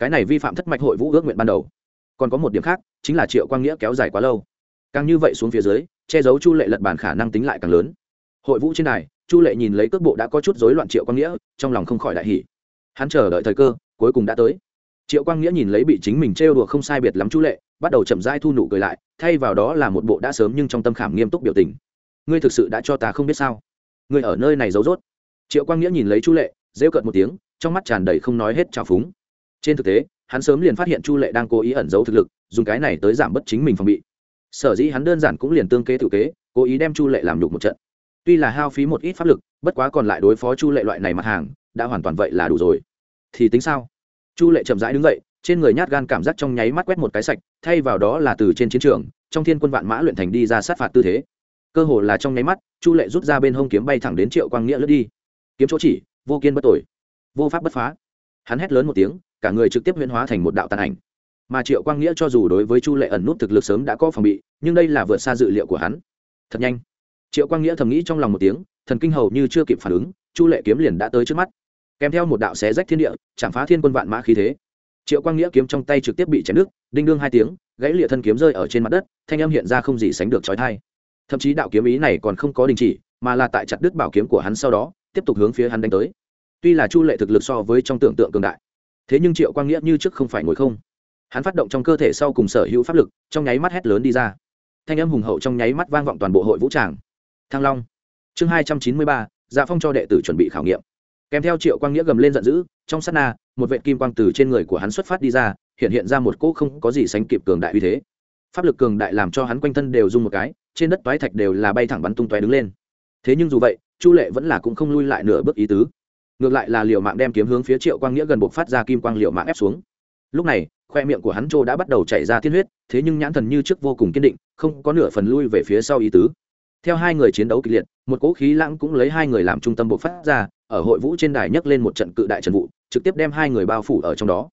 cái này vi phạm thất mạch hội vũ ước nguyện ban đầu. Còn có một điểm khác, chính là triệu quang nghĩa kéo dài quá lâu. Càng như vậy xuống phía dưới che giấu chu lệ lật bản khả năng tính lại càng lớn. Hội vũ trên này chu lệ nhìn lấy cước bộ đã có chút rối loạn triệu quang nghĩa, trong lòng không khỏi đại hỷ hắn chờ đợi thời cơ, cuối cùng đã tới. Triệu quang nghĩa nhìn lấy bị chính mình trêu đùa không sai biệt lắm chu lệ, bắt đầu chậm rãi thu nụ cười lại, thay vào đó là một bộ đã sớm nhưng trong tâm khảm nghiêm túc biểu tình. Ngươi thực sự đã cho ta không biết sao? Ngươi ở nơi này giấu rốt. Triệu quang nghĩa nhìn lấy chu lệ, rêu cợt một tiếng, trong mắt tràn đầy không nói hết trào phúng. Trên thực tế, hắn sớm liền phát hiện chu lệ đang cố ý ẩn giấu thực lực, dùng cái này tới giảm bớt chính mình phòng bị sở dĩ hắn đơn giản cũng liền tương kế tự kế, cố ý đem chu lệ làm nhục một trận. Tuy là hao phí một ít pháp lực, bất quá còn lại đối phó chu lệ loại này mặt hàng, đã hoàn toàn vậy là đủ rồi. Thì tính sao? Chu lệ chậm rãi đứng dậy, trên người nhát gan cảm giác trong nháy mắt quét một cái sạch, thay vào đó là từ trên chiến trường, trong thiên quân vạn mã luyện thành đi ra sát phạt tư thế. Cơ hồ là trong nháy mắt, chu lệ rút ra bên hông kiếm bay thẳng đến triệu quang nghĩa lướt đi. Kiếm chỗ chỉ, vô kiên bất tội vô pháp bất phá. Hắn hét lớn một tiếng, cả người trực tiếp huyễn hóa thành một đạo tàn ảnh mà triệu quang nghĩa cho dù đối với chu lệ ẩn nút thực lực sớm đã có phòng bị, nhưng đây là vượt xa dự liệu của hắn. Thật nhanh. Triệu quang nghĩa thầm nghĩ trong lòng một tiếng, thần kinh hầu như chưa kịp phản ứng, chu lệ kiếm liền đã tới trước mắt. Kèm theo một đạo xé rách thiên địa, chạm phá thiên quân vạn mã khí thế. Triệu quang nghĩa kiếm trong tay trực tiếp bị chém nước đinh đương hai tiếng, gãy lịa thân kiếm rơi ở trên mặt đất, thanh âm hiện ra không gì sánh được trói thai thậm chí đạo kiếm ý này còn không có đình chỉ, mà là tại chặt đứt bảo kiếm của hắn sau đó, tiếp tục hướng phía hắn đánh tới. Tuy là chu lệ thực lực so với trong tưởng tượng cường đại, thế nhưng triệu quang nghĩa như trước không phải ngồi không hắn phát động trong cơ thể sau cùng sở hữu pháp lực, trong nháy mắt hét lớn đi ra. Thanh âm hùng hậu trong nháy mắt vang vọng toàn bộ hội vũ tràng. Thăng long. Chương hai trăm chín mươi ba dạ phong cho đệ tử chuẩn bị khảo nghiệm. Kèm theo triệu quang nghĩa gầm lên giận dữ, trong sát na, một vệ kim quang từ trên người của hắn xuất phát đi ra, hiện hiện ra một cỗ không có gì sánh kịp cường đại uy thế. Pháp lực cường đại làm cho hắn quanh thân đều rung một cái, trên đất toái thạch đều là bay thẳng bắn tung toái đứng lên. Thế nhưng dù vậy, chu lệ vẫn là cũng không lui lại nửa bước ý tứ. Ngược lại là liều mạng đem kiếm hướng phía triệu quang nghĩa gần buộc phát ra kim quang liều mạng ép xuống. Lúc này khoe miệng của hắn trô đã bắt đầu chảy ra tiên huyết, thế nhưng nhãn thần như trước vô cùng kiên định, không có nửa phần lui về phía sau ý tứ. Theo hai người chiến đấu kịch liệt, một cỗ khí lãng cũng lấy hai người làm trung tâm bộc phát ra, ở hội vũ trên đài nhấc lên một trận cự đại trần vụ, trực tiếp đem hai người bao phủ ở trong đó.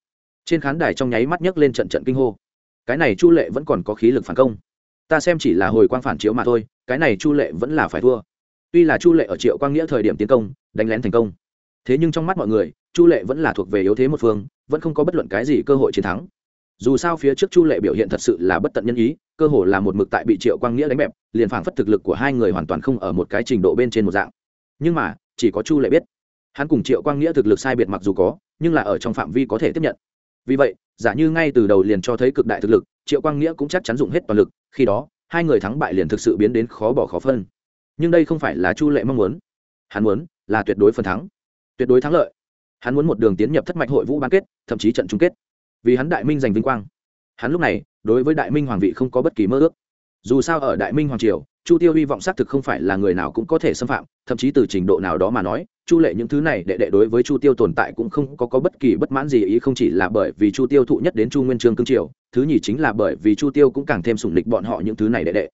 Trên khán đài trong nháy mắt nhấc lên trận trận kinh hô. Cái này chu lệ vẫn còn có khí lực phản công. Ta xem chỉ là hồi quang phản chiếu mà thôi, cái này chu lệ vẫn là phải thua. Tuy là chu lệ ở triệu quang nghĩa thời điểm tiến công, đánh lén thành công thế nhưng trong mắt mọi người, chu lệ vẫn là thuộc về yếu thế một phương, vẫn không có bất luận cái gì cơ hội chiến thắng. Dù sao phía trước chu lệ biểu hiện thật sự là bất tận nhân ý, cơ hồ là một mực tại bị triệu quang nghĩa đánh bẹp, liền phảng phất thực lực của hai người hoàn toàn không ở một cái trình độ bên trên một dạng. Nhưng mà, chỉ có chu lệ biết, hắn cùng triệu quang nghĩa thực lực sai biệt mặc dù có, nhưng là ở trong phạm vi có thể tiếp nhận. Vì vậy, giả như ngay từ đầu liền cho thấy cực đại thực lực, triệu quang nghĩa cũng chắc chắn dùng hết toàn lực, khi đó, hai người thắng bại liền thực sự biến đến khó bỏ khó phân. Nhưng đây không phải là chu lệ mong muốn. Hắn muốn là tuyệt đối phần thắng tuyệt đối thắng lợi. Hắn muốn một đường tiến nhập thất mạch hội vũ bán kết thậm chí trận chung kết. Vì hắn đại minh giành vinh quang. Hắn lúc này đối với đại minh hoàng vị không có bất kỳ mơ ước. Dù sao ở đại minh hoàng triều chu tiêu hy vọng xác thực không phải là người nào cũng có thể xâm phạm thậm chí từ trình độ nào đó mà nói chu lệ những thứ này đệ đệ đối với chu tiêu tồn tại cũng không có, có bất kỳ bất mãn gì ý không chỉ là bởi vì chu tiêu thụ nhất đến chu nguyên trương cương triều thứ nhì chính là bởi vì chu tiêu cũng càng thêm sủng lịch bọn họ những thứ này đệ đệ.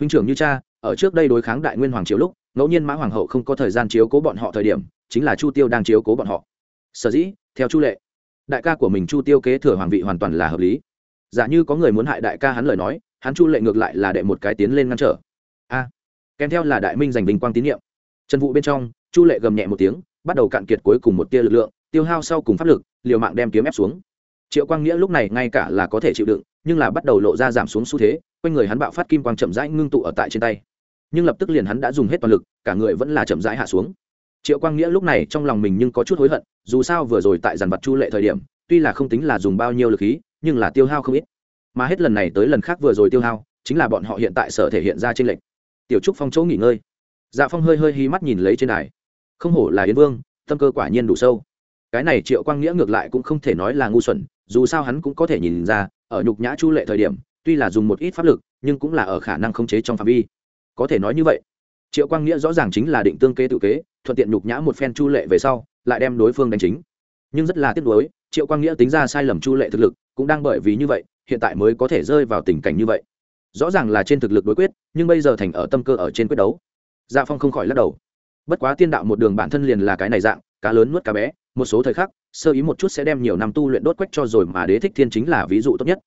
Huynh trưởng như cha ở trước đây đối kháng đại nguyên hoàng triều lúc ngẫu nhiên mã hoàng hậu không có thời gian chiếu cố bọn họ thời điểm chính là chu tiêu đang chiếu cố bọn họ. Sở dĩ, theo chu lệ, đại ca của mình chu tiêu kế thừa hoàng vị hoàn toàn là hợp lý. Giả như có người muốn hại đại ca hắn lời nói, hắn chu lệ ngược lại là đệ một cái tiến lên ngăn trở. A, kèm theo là đại minh giành bình quang tín nhiệm. Trần vụ bên trong, chu lệ gầm nhẹ một tiếng, bắt đầu cạn kiệt cuối cùng một tia lực lượng, tiêu hao sau cùng pháp lực, liều mạng đem kiếm ép xuống. Triệu quang nghĩa lúc này ngay cả là có thể chịu đựng, nhưng là bắt đầu lộ ra giảm xuống xu thế, quanh người hắn bạo phát kim quang chậm rãi ngưng tụ ở tại trên tay. Nhưng lập tức liền hắn đã dùng hết toàn lực, cả người vẫn là chậm rãi hạ xuống triệu quang nghĩa lúc này trong lòng mình nhưng có chút hối hận, dù sao vừa rồi tại dàn vật chu lệ thời điểm, tuy là không tính là dùng bao nhiêu lực khí, nhưng là tiêu hao không ít. Mà hết lần này tới lần khác vừa rồi tiêu hao, chính là bọn họ hiện tại sở thể hiện ra trên lệnh tiểu trúc phong chỗ nghỉ ngơi. Dạ phong hơi hơi hí mắt nhìn lấy trên đài. Không hổ là yến vương, tâm cơ quả nhiên đủ sâu. Cái này triệu quang nghĩa ngược lại cũng không thể nói là ngu xuẩn, dù sao hắn cũng có thể nhìn ra, ở nhục nhã chu lệ thời điểm, tuy là dùng một ít pháp lực, nhưng cũng là ở khả năng khống chế trong phạm vi. Có thể nói như vậy. Triệu quang nghĩa rõ ràng chính là định tương kế tự kế thuận tiện nhục nhã một phen chu lệ về sau, lại đem đối phương đánh chính. Nhưng rất là tiếc nuối, triệu quang nghĩa tính ra sai lầm chu lệ thực lực, cũng đang bởi vì như vậy, hiện tại mới có thể rơi vào tình cảnh như vậy. Rõ ràng là trên thực lực đối quyết, nhưng bây giờ thành ở tâm cơ ở trên quyết đấu. Dạ phong không khỏi lắc đầu. Bất quá tiên đạo một đường bản thân liền là cái này dạng, cá lớn nuốt cá bé, một số thời khắc, sơ ý một chút sẽ đem nhiều năm tu luyện đốt quách cho rồi mà đế thích thiên chính là ví dụ tốt nhất.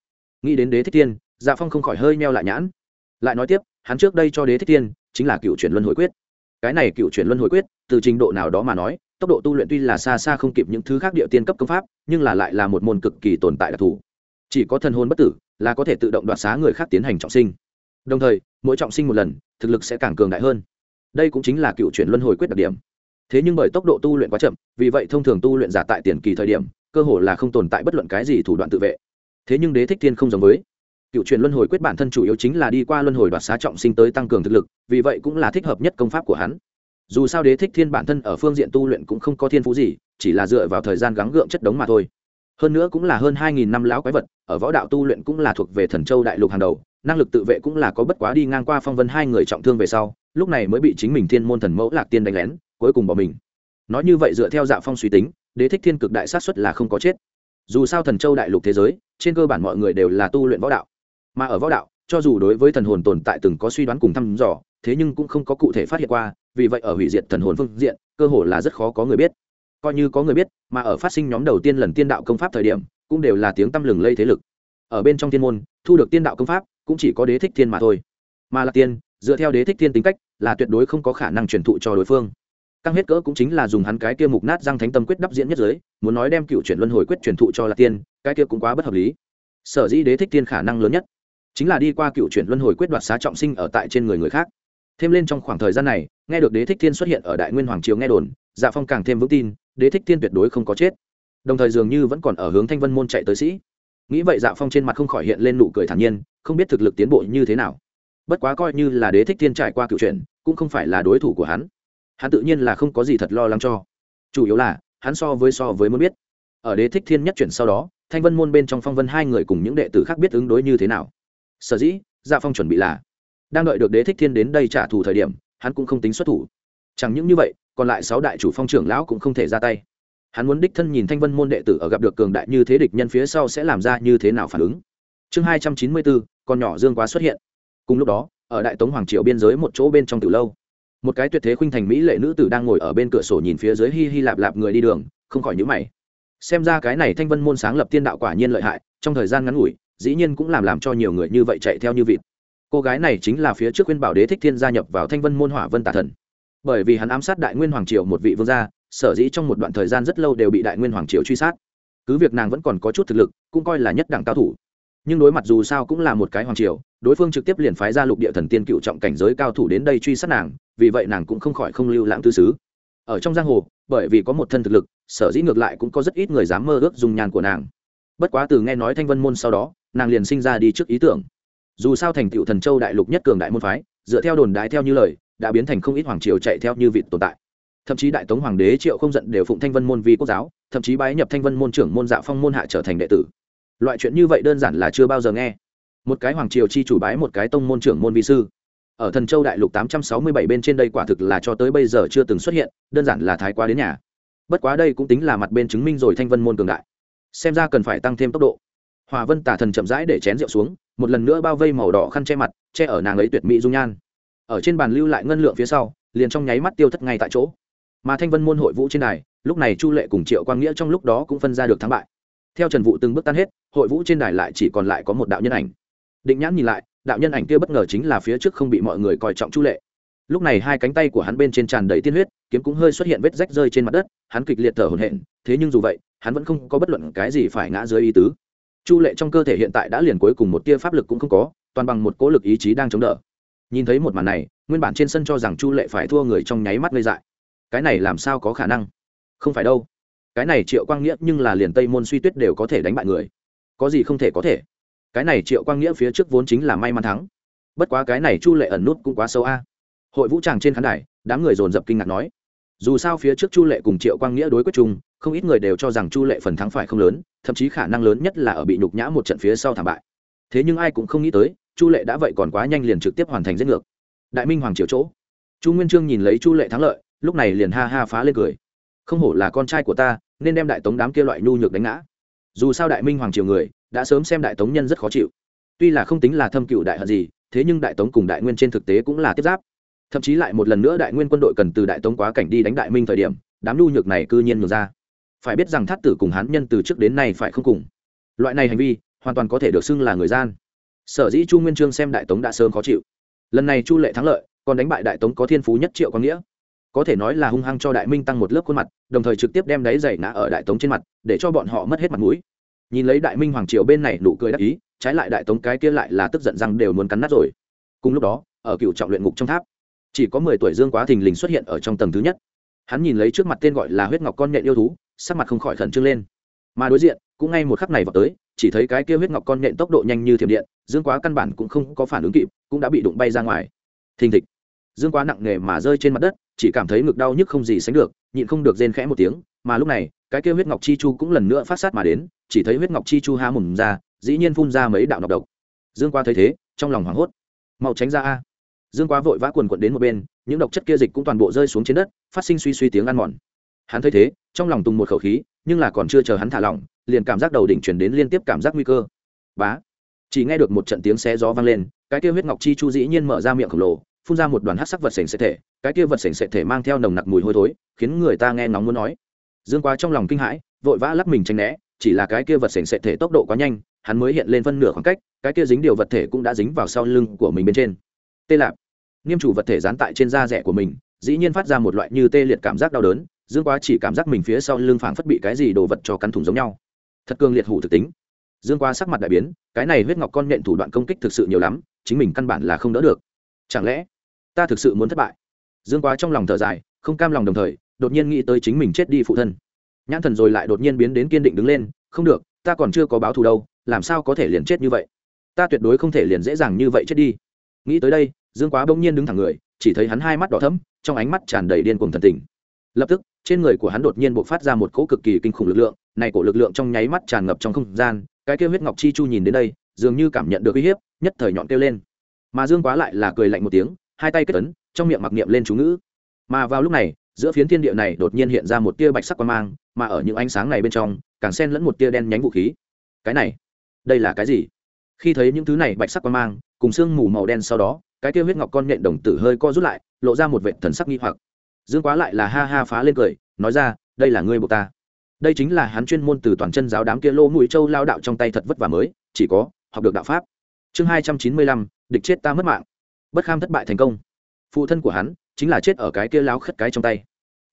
Nghĩ đến đế thích thiên dạ phong không khỏi hơi meo lại nhãn. Lại nói tiếp, hắn trước đây cho đế thích thiên, chính là cựu chuyển luân hồi quyết cái này cựu chuyển luân hồi quyết, từ trình độ nào đó mà nói, tốc độ tu luyện tuy là xa xa không kịp những thứ khác địa tiên cấp công pháp, nhưng là lại là một môn cực kỳ tồn tại đặc thù. Chỉ có thân hôn bất tử là có thể tự động đoạt xá người khác tiến hành trọng sinh. Đồng thời, mỗi trọng sinh một lần, thực lực sẽ càng cường đại hơn. Đây cũng chính là cựu chuyển luân hồi quyết đặc điểm. Thế nhưng bởi tốc độ tu luyện quá chậm, vì vậy thông thường tu luyện giả tại tiền kỳ thời điểm, cơ hồ là không tồn tại bất luận cái gì thủ đoạn tự vệ. Thế nhưng đế thích thiên không giống với cựu truyền luân hồi quyết bản thân chủ yếu chính là đi qua luân hồi đoạt xá trọng sinh tới tăng cường thực lực, vì vậy cũng là thích hợp nhất công pháp của hắn. Dù sao đế thích thiên bản thân ở phương diện tu luyện cũng không có thiên phú gì, chỉ là dựa vào thời gian gắng gượng chất đống mà thôi. Hơn nữa cũng là hơn hai nghìn năm lão quái vật, ở võ đạo tu luyện cũng là thuộc về thần châu đại lục hàng đầu, năng lực tự vệ cũng là có bất quá đi ngang qua phong vân hai người trọng thương về sau, lúc này mới bị chính mình thiên môn thần mẫu lạc tiên đánh lén, cuối cùng bỏ mình. Nói như vậy dựa theo dạ phong suy tính, đế thích thiên cực đại sát xuất là không có chết. Dù sao thần châu đại lục thế giới, trên cơ bản mọi người đều là tu luyện võ đạo mà ở võ đạo, cho dù đối với thần hồn tồn tại từng có suy đoán cùng thăm dò, thế nhưng cũng không có cụ thể phát hiện qua, vì vậy ở hủy diệt thần hồn phương diện, cơ hồ là rất khó có người biết. Coi như có người biết, mà ở phát sinh nhóm đầu tiên lần tiên đạo công pháp thời điểm, cũng đều là tiếng tăm lừng lây thế lực. Ở bên trong thiên môn, thu được tiên đạo công pháp, cũng chỉ có đế thích thiên mà thôi. Mà là tiên, dựa theo đế thích thiên tính cách, là tuyệt đối không có khả năng truyền thụ cho đối phương. Căng hết cỡ cũng chính là dùng hắn cái kia mục nát răng thánh tâm quyết đắp diễn nhất giới, muốn nói đem cựu chuyển luân hồi quyết truyền thụ cho là tiên, cái kia cũng quá bất hợp lý. Sở dĩ đế thích thiên khả năng lớn nhất chính là đi qua cựu chuyển luân hồi quyết đoạt xá trọng sinh ở tại trên người người khác. Thêm lên trong khoảng thời gian này, nghe được đế thích thiên xuất hiện ở đại nguyên hoàng triều nghe đồn dạ phong càng thêm vững tin, đế thích thiên tuyệt đối không có chết. Đồng thời dường như vẫn còn ở hướng thanh vân môn chạy tới sĩ. Nghĩ vậy dạ phong trên mặt không khỏi hiện lên nụ cười thản nhiên, không biết thực lực tiến bộ như thế nào. Bất quá coi như là đế thích thiên trải qua cựu chuyện cũng không phải là đối thủ của hắn. Hắn tự nhiên là không có gì thật lo lắng cho. Chủ yếu là, hắn so với so với muốn biết. Ở đế thích thiên nhất chuyển sau đó, thanh vân môn bên trong phong vân hai người cùng những đệ tử khác biết ứng đối như thế nào sở dĩ dạ phong chuẩn bị là, đang đợi được đế thích thiên đến đây trả thù thời điểm, hắn cũng không tính xuất thủ. Chẳng những như vậy, còn lại sáu đại chủ phong trưởng lão cũng không thể ra tay. Hắn muốn đích thân nhìn thanh vân môn đệ tử ở gặp được cường đại như thế địch nhân phía sau sẽ làm ra như thế nào phản ứng. Chương hai trăm chín mươi bốn, con nhỏ dương quá xuất hiện. Cùng lúc đó, ở đại tống hoàng triều biên giới một chỗ bên trong từ lâu, một cái tuyệt thế khuynh thành mỹ lệ nữ tử đang ngồi ở bên cửa sổ nhìn phía dưới hi hi lạp lạp người đi đường, không khỏi nhữ mày. Xem ra cái này thanh vân môn sáng lập tiên đạo quả nhiên lợi hại, trong thời gian ngắn ngủi dĩ nhiên cũng làm làm cho nhiều người như vậy chạy theo như vịt. Cô gái này chính là phía trước khuyên bảo đế thích thiên gia nhập vào thanh vân môn hỏa vân tà thần. Bởi vì hắn ám sát đại nguyên hoàng triều một vị vương gia, sở dĩ trong một đoạn thời gian rất lâu đều bị đại nguyên hoàng triều truy sát. Cứ việc nàng vẫn còn có chút thực lực, cũng coi là nhất đẳng cao thủ. Nhưng đối mặt dù sao cũng là một cái hoàng triều, đối phương trực tiếp liền phái ra lục địa thần tiên cựu trọng cảnh giới cao thủ đến đây truy sát nàng, vì vậy nàng cũng không khỏi không lưu lãng tư xứ. Ở trong giang hồ, bởi vì có một thân thực lực, sở dĩ ngược lại cũng có rất ít người dám mơ ước dùng nhàn của nàng bất quá từ nghe nói thanh vân môn sau đó, nàng liền sinh ra đi trước ý tưởng. Dù sao thành tựu thần châu đại lục nhất cường đại môn phái, dựa theo đồn đái theo như lời, đã biến thành không ít hoàng triều chạy theo như vị tồn tại. Thậm chí đại tống hoàng đế triệu không giận đều phụng thanh vân môn vi quốc giáo, thậm chí bái nhập thanh vân môn trưởng môn dạ phong môn hạ trở thành đệ tử. Loại chuyện như vậy đơn giản là chưa bao giờ nghe. Một cái hoàng triều chi chủ bái một cái tông môn trưởng môn vi sư. Ở thần châu đại lục tám trăm sáu mươi bảy bên trên đây quả thực là cho tới bây giờ chưa từng xuất hiện, đơn giản là thái quá đến nhà. Bất quá đây cũng tính là mặt bên chứng minh rồi thanh vân môn cường đại xem ra cần phải tăng thêm tốc độ. Hòa vân tả thần chậm rãi để chén rượu xuống, một lần nữa bao vây màu đỏ khăn che mặt, che ở nàng ấy tuyệt mỹ dung nhan. Ở trên bàn lưu lại ngân lượng phía sau, liền trong nháy mắt tiêu thất ngay tại chỗ. Mà thanh vân môn hội vũ trên đài, lúc này chu lệ cùng triệu quang nghĩa trong lúc đó cũng phân ra được thắng bại. Theo trần vụ từng bước tan hết, hội vũ trên đài lại chỉ còn lại có một đạo nhân ảnh. Định nhãn nhìn lại, đạo nhân ảnh kia bất ngờ chính là phía trước không bị mọi người coi trọng chu lệ. Lúc này hai cánh tay của hắn bên trên tràn đầy tiên huyết, kiếm cũng hơi xuất hiện vết rách rơi trên mặt đất, hắn kịch liệt thở hổn hển, thế nhưng dù vậy hắn vẫn không có bất luận cái gì phải ngã dưới ý tứ. Chu lệ trong cơ thể hiện tại đã liền cuối cùng một tia pháp lực cũng không có, toàn bằng một cố lực ý chí đang chống đỡ. Nhìn thấy một màn này, nguyên bản trên sân cho rằng chu lệ phải thua người trong nháy mắt gây dại. Cái này làm sao có khả năng? Không phải đâu. Cái này triệu quang nghĩa nhưng là liền tây môn suy tuyết đều có thể đánh bại người. Có gì không thể có thể? Cái này triệu quang nghĩa phía trước vốn chính là may mắn thắng. Bất quá cái này chu lệ ẩn nút cũng quá sâu a. Hội vũ tràng trên khán đài, đám người dồn dập kinh ngạc nói dù sao phía trước chu lệ cùng triệu quang nghĩa đối quyết chung, không ít người đều cho rằng chu lệ phần thắng phải không lớn, thậm chí khả năng lớn nhất là ở bị nhục nhã một trận phía sau thảm bại. Thế nhưng ai cũng không nghĩ tới, chu lệ đã vậy còn quá nhanh liền trực tiếp hoàn thành giết ngược. Đại minh hoàng triều chỗ. Chu nguyên trương nhìn lấy chu lệ thắng lợi, lúc này liền ha ha phá lên cười. Không hổ là con trai của ta, nên đem đại tống đám kia loại nhu nhược đánh ngã. Dù sao đại minh hoàng triều người, đã sớm xem đại tống nhân rất khó chịu. Tuy là không tính là thâm cựu đại hận gì, thế nhưng đại tống cùng đại nguyên trên thực tế cũng là tiếp giáp thậm chí lại một lần nữa đại nguyên quân đội cần từ đại tống quá cảnh đi đánh đại minh thời điểm, đám nhu nhược này cư nhiên nhường ra. Phải biết rằng thát tử cùng hán nhân từ trước đến nay phải không cùng. Loại này hành vi, hoàn toàn có thể được xưng là người gian. Sở dĩ chu nguyên trương xem đại tống đã sớm khó chịu. Lần này chu lệ thắng lợi, còn đánh bại đại tống có thiên phú nhất triệu có nghĩa. Có thể nói là hung hăng cho đại minh tăng một lớp khuôn mặt, đồng thời trực tiếp đem đáy dày ngã ở đại tống trên mặt, để cho bọn họ mất hết mặt mũi. Nhìn lấy đại minh hoàng triều bên này nụ cười đắc ý, trái lại đại tống cái kia lại là tức giận rằng đều muốn cắn nát rồi. Cùng lúc đó, ở cựu trọng luyện ngục trong tháp chỉ có mười tuổi dương quá thình lình xuất hiện ở trong tầng thứ nhất. Hắn nhìn lấy trước mặt tên gọi là huyết ngọc con nhện yêu thú, sắc mặt không khỏi khẩn trương lên. Mà đối diện, cũng ngay một khắc này vào tới, chỉ thấy cái kia huyết ngọc con nhện tốc độ nhanh như thiểm điện, dương quá căn bản cũng không có phản ứng kịp, cũng đã bị đụng bay ra ngoài. Thình thịch. Dương quá nặng nề mà rơi trên mặt đất, chỉ cảm thấy ngực đau nhức không gì sánh được, nhịn không được rên khẽ một tiếng, mà lúc này, cái kia huyết ngọc chi chu cũng lần nữa phát sát mà đến, chỉ thấy huyết ngọc chi chu há mồm ra, dĩ nhiên phun ra mấy đạo nọc độc. Dương quá thấy thế, trong lòng hoảng hốt. Mau tránh ra a dương quá vội vã quần quận đến một bên, những độc chất kia dịch cũng toàn bộ rơi xuống trên đất, phát sinh suy suy tiếng ăn mòn. Hắn thấy thế, trong lòng tùng một khẩu khí, nhưng là còn chưa chờ hắn thả lỏng, liền cảm giác đầu đỉnh chuyển đến liên tiếp cảm giác nguy cơ. Bá! Chỉ nghe được một trận tiếng xé gió vang lên, cái kia huyết ngọc chi chu dĩ nhiên mở ra miệng khổng lồ, phun ra một đoàn hát sắc vật sành sệ thể, cái kia vật sành sệ thể mang theo nồng nặc mùi hôi thối, khiến người ta nghe nóng muốn nói. Dương quá trong lòng kinh hãi, vội vã lắc mình tranh né, chỉ là cái kia vật sành sệ thể tốc độ quá nhanh, hắn mới hiện lên phân nửa khoảng cách, cái kia dính điều vật thể cũng đã dính vào sau lưng của mình bên trên tê lạp. Nghiêm chủ vật thể dán tại trên da rẻ của mình, dĩ nhiên phát ra một loại như tê liệt cảm giác đau đớn, dương quá chỉ cảm giác mình phía sau lưng phảng phất bị cái gì đồ vật cho cắn thủng giống nhau. Thật cường liệt hủ thực tính. Dương quá sắc mặt đại biến, cái này huyết ngọc con nhện thủ đoạn công kích thực sự nhiều lắm, chính mình căn bản là không đỡ được. Chẳng lẽ, ta thực sự muốn thất bại? Dương quá trong lòng thở dài, không cam lòng đồng thời, đột nhiên nghĩ tới chính mình chết đi phụ thân. Nhãn thần rồi lại đột nhiên biến đến kiên định đứng lên, không được, ta còn chưa có báo thù đâu, làm sao có thể liền chết như vậy? Ta tuyệt đối không thể liền dễ dàng như vậy chết đi. Nghĩ tới đây dương quá bỗng nhiên đứng thẳng người, chỉ thấy hắn hai mắt đỏ thẫm, trong ánh mắt tràn đầy điên cuồng thần tình. Lập tức, trên người của hắn đột nhiên bộc phát ra một cỗ cực kỳ kinh khủng lực lượng, này cổ lực lượng trong nháy mắt tràn ngập trong không gian, cái kia huyết ngọc chi chu nhìn đến đây, dường như cảm nhận được uy hiếp, nhất thời nhọn kêu lên. Mà dương quá lại là cười lạnh một tiếng, hai tay kết tấn trong miệng mặc niệm lên chú ngữ. Mà vào lúc này, giữa phiến thiên địa này đột nhiên hiện ra một tia bạch sắc quang mang, mà ở những ánh sáng này bên trong, càng xen lẫn một tia đen nhánh vũ khí. Cái này, đây là cái gì? Khi thấy những thứ này bạch sắc quang mang, cùng sương mù màu đen sau đó cái kia huyết ngọc con nhện đồng tử hơi co rút lại, lộ ra một vệ thần sắc nghi hoặc. Dương quá lại là ha ha phá lên cười, nói ra, đây là ngươi buộc ta. Đây chính là hắn chuyên môn từ toàn chân giáo đám kia lô mũi châu lao đạo trong tay thật vất vả mới, chỉ có học được đạo pháp. Chương hai trăm chín mươi lăm, địch chết ta mất mạng. Bất kham thất bại thành công. Phụ thân của hắn chính là chết ở cái kia láo khất cái trong tay.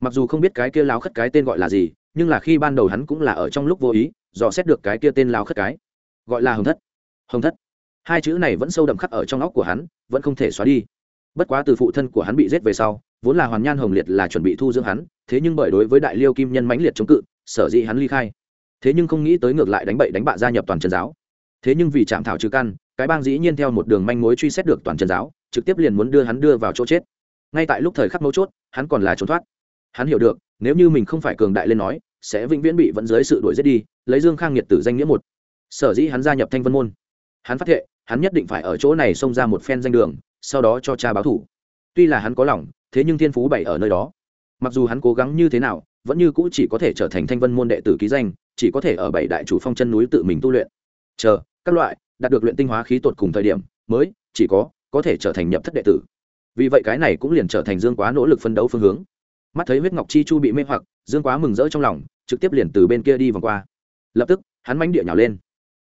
Mặc dù không biết cái kia láo khất cái tên gọi là gì, nhưng là khi ban đầu hắn cũng là ở trong lúc vô ý, dò xét được cái kia tên láo khất cái, gọi là hồng thất. Hồng thất hai chữ này vẫn sâu đậm khắc ở trong óc của hắn, vẫn không thể xóa đi. Bất quá từ phụ thân của hắn bị giết về sau, vốn là hoàn nhan hồng liệt là chuẩn bị thu dưỡng hắn, thế nhưng bởi đối với đại liêu kim nhân mãnh liệt chống cự, sở dĩ hắn ly khai. Thế nhưng không nghĩ tới ngược lại đánh bậy đánh bạ gia nhập toàn trần giáo. Thế nhưng vì chạm thảo trừ căn, cái bang dĩ nhiên theo một đường manh mối truy xét được toàn trần giáo, trực tiếp liền muốn đưa hắn đưa vào chỗ chết. Ngay tại lúc thời khắc mấu chốt, hắn còn là trốn thoát. Hắn hiểu được, nếu như mình không phải cường đại lên nói, sẽ vĩnh viễn bị vẫn dưới sự đuổi giết đi, lấy dương khang nhiệt tử danh nghĩa một. Sở dĩ hắn gia nhập thanh vân môn. Hắn phát hiện hắn nhất định phải ở chỗ này xông ra một phen danh đường, sau đó cho cha báo thủ. Tuy là hắn có lòng, thế nhưng thiên phú bảy ở nơi đó. Mặc dù hắn cố gắng như thế nào, vẫn như cũ chỉ có thể trở thành thanh vân môn đệ tử ký danh, chỉ có thể ở bảy đại chủ phong chân núi tự mình tu luyện. Chờ, các loại, đạt được luyện tinh hóa khí tột cùng thời điểm, mới, chỉ có có thể trở thành nhập thất đệ tử. Vì vậy cái này cũng liền trở thành dương quá nỗ lực phân đấu phương hướng. Mắt thấy huyết ngọc chi chu bị mê hoặc, dương quá mừng rỡ trong lòng, trực tiếp liền từ bên kia đi vòng qua. Lập tức, hắn mánh địa nhào lên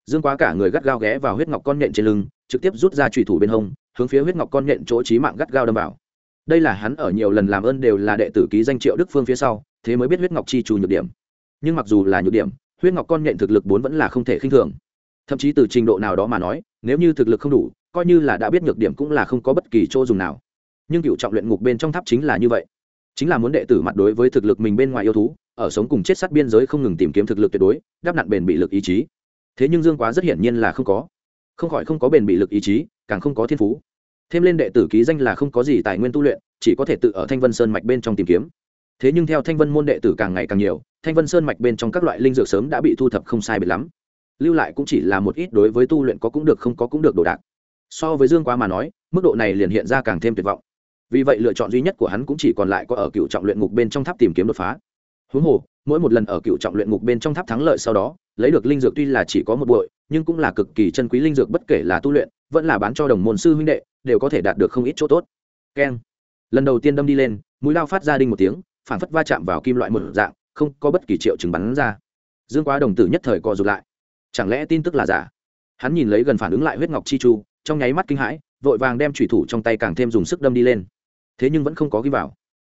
dương quá cả người gắt gao ghé vào huyết ngọc con nhện trên lưng, trực tiếp rút ra trùy thủ bên hông, hướng phía huyết ngọc con nhện chỗ trí mạng gắt gao đâm vào. Đây là hắn ở nhiều lần làm ơn đều là đệ tử ký danh triệu đức phương phía sau, thế mới biết huyết ngọc chi trù nhược điểm. Nhưng mặc dù là nhược điểm, huyết ngọc con nhện thực lực bốn vẫn là không thể khinh thường. Thậm chí từ trình độ nào đó mà nói, nếu như thực lực không đủ, coi như là đã biết nhược điểm cũng là không có bất kỳ chỗ dùng nào. Nhưng cựu trọng luyện ngục bên trong tháp chính là như vậy. Chính là muốn đệ tử mặt đối với thực lực mình bên ngoài yêu thú, ở sống cùng chết sát biên giới không ngừng tìm kiếm thực lực tuyệt đối, đáp nặn bền bị lực ý chí thế nhưng dương quá rất hiển nhiên là không có. Không khỏi không có bền bị lực ý chí, càng không có thiên phú. Thêm lên đệ tử ký danh là không có gì tài nguyên tu luyện, chỉ có thể tự ở thanh vân sơn mạch bên trong tìm kiếm. Thế nhưng theo thanh vân môn đệ tử càng ngày càng nhiều, thanh vân sơn mạch bên trong các loại linh dược sớm đã bị thu thập không sai biệt lắm. Lưu lại cũng chỉ là một ít đối với tu luyện có cũng được không có cũng được đồ đạc. So với dương quá mà nói, mức độ này liền hiện ra càng thêm tuyệt vọng. Vì vậy lựa chọn duy nhất của hắn cũng chỉ còn lại có ở cựu trọng luyện ngục bên trong tháp tìm kiếm đột phá. Huống hồ, mỗi một lần ở cựu trọng luyện ngục bên trong tháp thắng lợi sau đó lấy được linh dược tuy là chỉ có một bội nhưng cũng là cực kỳ chân quý linh dược bất kể là tu luyện, vẫn là bán cho đồng môn sư huynh đệ, đều có thể đạt được không ít chỗ tốt. Keng. Lần đầu tiên đâm đi lên, mũi lao phát ra đinh một tiếng, phản phất va chạm vào kim loại một dạng, không có bất kỳ triệu chứng bắn ra. Dương quá đồng tử nhất thời co rụt lại. Chẳng lẽ tin tức là giả? Hắn nhìn lấy gần phản ứng lại huyết ngọc chi chu, trong nháy mắt kinh hãi, vội vàng đem thủy thủ trong tay càng thêm dùng sức đâm đi lên. Thế nhưng vẫn không có ghi vào.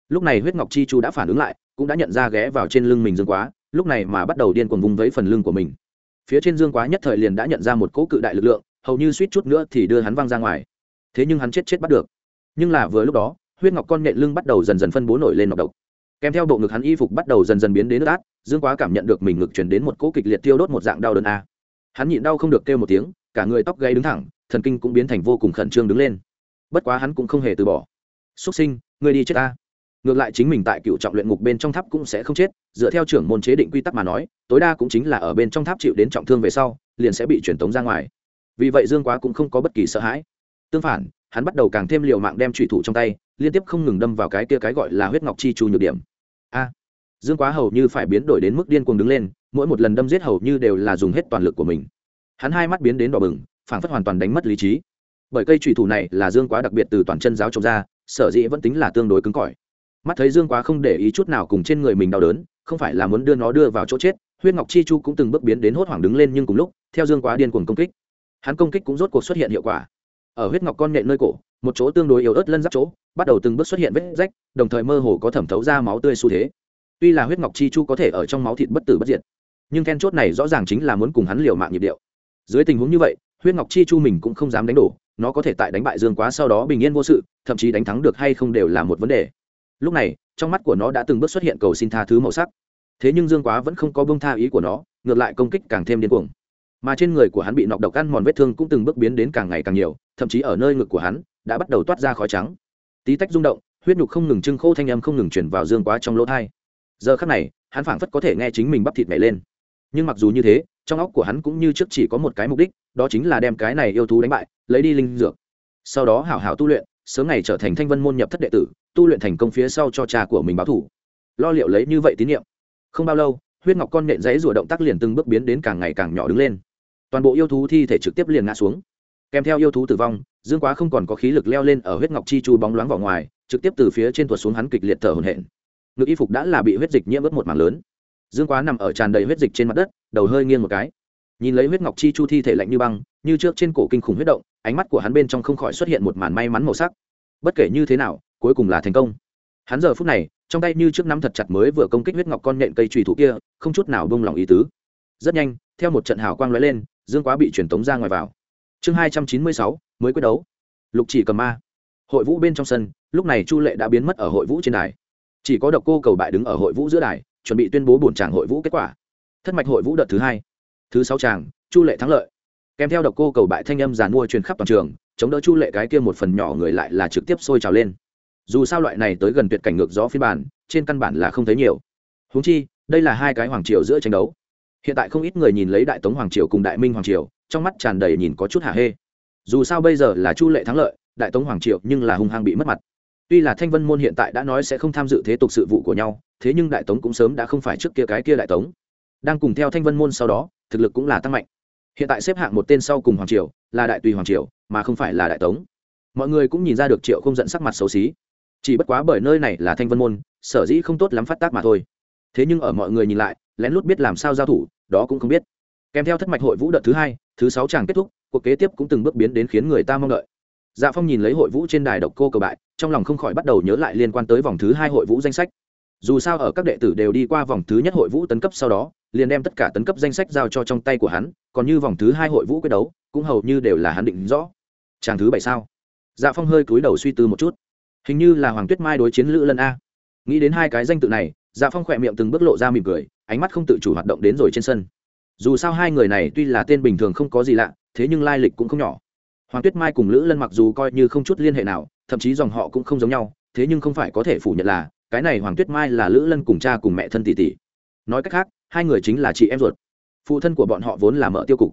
Lúc này huyết ngọc chi chu đã phản ứng lại, cũng đã nhận ra ghé vào trên lưng mình dương quá lúc này mà bắt đầu điên cuồng vùng vẫy phần lưng của mình. Phía trên dương quá nhất thời liền đã nhận ra một cỗ cự đại lực lượng, hầu như suýt chút nữa thì đưa hắn văng ra ngoài. Thế nhưng hắn chết chết bắt được. Nhưng là vừa lúc đó, huyết ngọc con nhện lưng bắt đầu dần dần phân bố nổi lên nọc độc. Kèm theo bộ ngực hắn y phục bắt đầu dần dần biến đến nước át, dương quá cảm nhận được mình ngực chuyển đến một cỗ kịch liệt tiêu đốt một dạng đau đớn a. Hắn nhịn đau không được kêu một tiếng, cả người tóc gây đứng thẳng, thần kinh cũng biến thành vô cùng khẩn trương đứng lên. Bất quá hắn cũng không hề từ bỏ. Súc sinh người đi chết ta ngược lại chính mình tại cựu trọng luyện ngục bên trong tháp cũng sẽ không chết, dựa theo trưởng môn chế định quy tắc mà nói, tối đa cũng chính là ở bên trong tháp chịu đến trọng thương về sau, liền sẽ bị truyền tống ra ngoài. Vì vậy dương quá cũng không có bất kỳ sợ hãi. Tương phản, hắn bắt đầu càng thêm liều mạng đem trụy thủ trong tay, liên tiếp không ngừng đâm vào cái kia cái gọi là huyết ngọc chi chu nhược điểm. A! Dương quá hầu như phải biến đổi đến mức điên cuồng đứng lên, mỗi một lần đâm giết hầu như đều là dùng hết toàn lực của mình. Hắn hai mắt biến đến đỏ bừng, phảng phất hoàn toàn đánh mất lý trí. Bởi cây trụy thủ này là dương quá đặc biệt từ toàn chân giáo trồng ra, sở dĩ vẫn tính là tương đối cứng cỏi mắt thấy dương quá không để ý chút nào cùng trên người mình đau đớn, không phải là muốn đưa nó đưa vào chỗ chết, huyết ngọc chi chu cũng từng bước biến đến hốt hoảng đứng lên nhưng cùng lúc, theo dương quá điên cuồng công kích, hắn công kích cũng rốt cuộc xuất hiện hiệu quả. Ở huyết ngọc con nhện nơi cổ, một chỗ tương đối yếu ớt lân giáp chỗ, bắt đầu từng bước xuất hiện vết rách, đồng thời mơ hồ có thẩm thấu ra máu tươi xu thế. Tuy là huyết ngọc chi chu có thể ở trong máu thịt bất tử bất diệt, nhưng then chốt này rõ ràng chính là muốn cùng hắn liều mạng nhịp điệu. Dưới tình huống như vậy, huyết ngọc chi chu mình cũng không dám đánh đổ, nó có thể tại đánh bại dương quá sau đó bình yên vô sự, thậm chí đánh thắng được hay không đều là một vấn đề lúc này, trong mắt của nó đã từng bước xuất hiện cầu xin tha thứ màu sắc. Thế nhưng dương quá vẫn không có bông tha ý của nó, ngược lại công kích càng thêm điên cuồng. Mà trên người của hắn bị nọc độc ăn mòn vết thương cũng từng bước biến đến càng ngày càng nhiều, thậm chí ở nơi ngực của hắn, đã bắt đầu toát ra khói trắng. Tí tách rung động, huyết nhục không ngừng trưng khô, thanh âm không ngừng chuyển vào dương quá trong lỗ thai. Giờ khắc này, hắn phảng phất có thể nghe chính mình bắp thịt mẹ lên. Nhưng mặc dù như thế, trong óc của hắn cũng như trước chỉ có một cái mục đích, đó chính là đem cái này yêu thú đánh bại, lấy đi linh dược. Sau đó hảo hảo tu luyện, sớm ngày trở thành thanh vân môn nhập thất đệ tử tu luyện thành công phía sau cho cha của mình báo thủ. Lo liệu lấy như vậy tín nhiệm. Không bao lâu, huyết ngọc con nện giấy rủa động tác liền từng bước biến đến càng ngày càng nhỏ đứng lên. Toàn bộ yêu thú thi thể trực tiếp liền ngã xuống. Kèm theo yêu thú tử vong, dương quá không còn có khí lực leo lên ở huyết ngọc chi chu bóng loáng vào ngoài, trực tiếp từ phía trên tuột xuống hắn kịch liệt thở hổn hển. Ngực y phục đã là bị huyết dịch nhiễm ướt một mảng lớn. Dương quá nằm ở tràn đầy huyết dịch trên mặt đất, đầu hơi nghiêng một cái. Nhìn lấy huyết ngọc chi chu thi thể lạnh như băng, như trước trên cổ kinh khủng huyết động, ánh mắt của hắn bên trong không khỏi xuất hiện một màn may mắn màu sắc. Bất kể như thế nào cuối cùng là thành công. Hắn giờ phút này, trong tay như trước nắm thật chặt mới vừa công kích huyết ngọc con nhện cây trùy thủ kia, không chút nào bông lòng ý tứ. Rất nhanh, theo một trận hào quang lóe lên, dương quá bị truyền tống ra ngoài vào. Chương hai trăm chín mươi sáu, mới quyết đấu. Lục chỉ cầm ma. Hội vũ bên trong sân, lúc này chu lệ đã biến mất ở hội vũ trên đài. Chỉ có độc cô cầu bại đứng ở hội vũ giữa đài, chuẩn bị tuyên bố bổn tràng hội vũ kết quả. Thất mạch hội vũ đợt thứ hai. Thứ sáu tràng, chu lệ thắng lợi. Kèm theo độc cô cầu bại thanh âm giàn mua truyền khắp toàn trường, chống đỡ chu lệ cái kia một phần nhỏ người lại là trực tiếp sôi trào lên dù sao loại này tới gần tuyệt cảnh ngược gió phiên bản, trên căn bản là không thấy nhiều. Húng chi, đây là hai cái hoàng triều giữa tranh đấu. Hiện tại không ít người nhìn lấy đại tống hoàng triều cùng đại minh hoàng triều, trong mắt tràn đầy nhìn có chút hả hê. Dù sao bây giờ là chu lệ thắng lợi, đại tống hoàng triều nhưng là hung hăng bị mất mặt. Tuy là thanh vân môn hiện tại đã nói sẽ không tham dự thế tục sự vụ của nhau, thế nhưng đại tống cũng sớm đã không phải trước kia cái kia đại tống. Đang cùng theo thanh vân môn sau đó, thực lực cũng là tăng mạnh. Hiện tại xếp hạng một tên sau cùng hoàng triều là đại tùy hoàng triều, mà không phải là đại tống. Mọi người cũng nhìn ra được triệu không giận sắc mặt xấu xí chỉ bất quá bởi nơi này là thanh vân môn, sở dĩ không tốt lắm phát tác mà thôi. Thế nhưng ở mọi người nhìn lại, lén lút biết làm sao giao thủ, đó cũng không biết. Kèm theo thất mạch hội vũ đợt thứ hai, thứ sáu chàng kết thúc, cuộc kế tiếp cũng từng bước biến đến khiến người ta mong đợi. Dạ phong nhìn lấy hội vũ trên đài độc cô cầu bại, trong lòng không khỏi bắt đầu nhớ lại liên quan tới vòng thứ hai hội vũ danh sách. Dù sao ở các đệ tử đều đi qua vòng thứ nhất hội vũ tấn cấp sau đó, liền đem tất cả tấn cấp danh sách giao cho trong tay của hắn, còn như vòng thứ hai hội vũ quyết đấu, cũng hầu như đều là hắn định rõ. Chàng thứ bảy sao? Dạ phong hơi cúi đầu suy tư một chút hình như là hoàng tuyết mai đối chiến lữ lân a nghĩ đến hai cái danh tự này dạ phong khỏe miệng từng bước lộ ra mỉm cười ánh mắt không tự chủ hoạt động đến rồi trên sân dù sao hai người này tuy là tên bình thường không có gì lạ thế nhưng lai lịch cũng không nhỏ hoàng tuyết mai cùng lữ lân mặc dù coi như không chút liên hệ nào thậm chí dòng họ cũng không giống nhau thế nhưng không phải có thể phủ nhận là cái này hoàng tuyết mai là lữ lân cùng cha cùng mẹ thân tỷ tỷ nói cách khác hai người chính là chị em ruột phụ thân của bọn họ vốn là mợ tiêu cục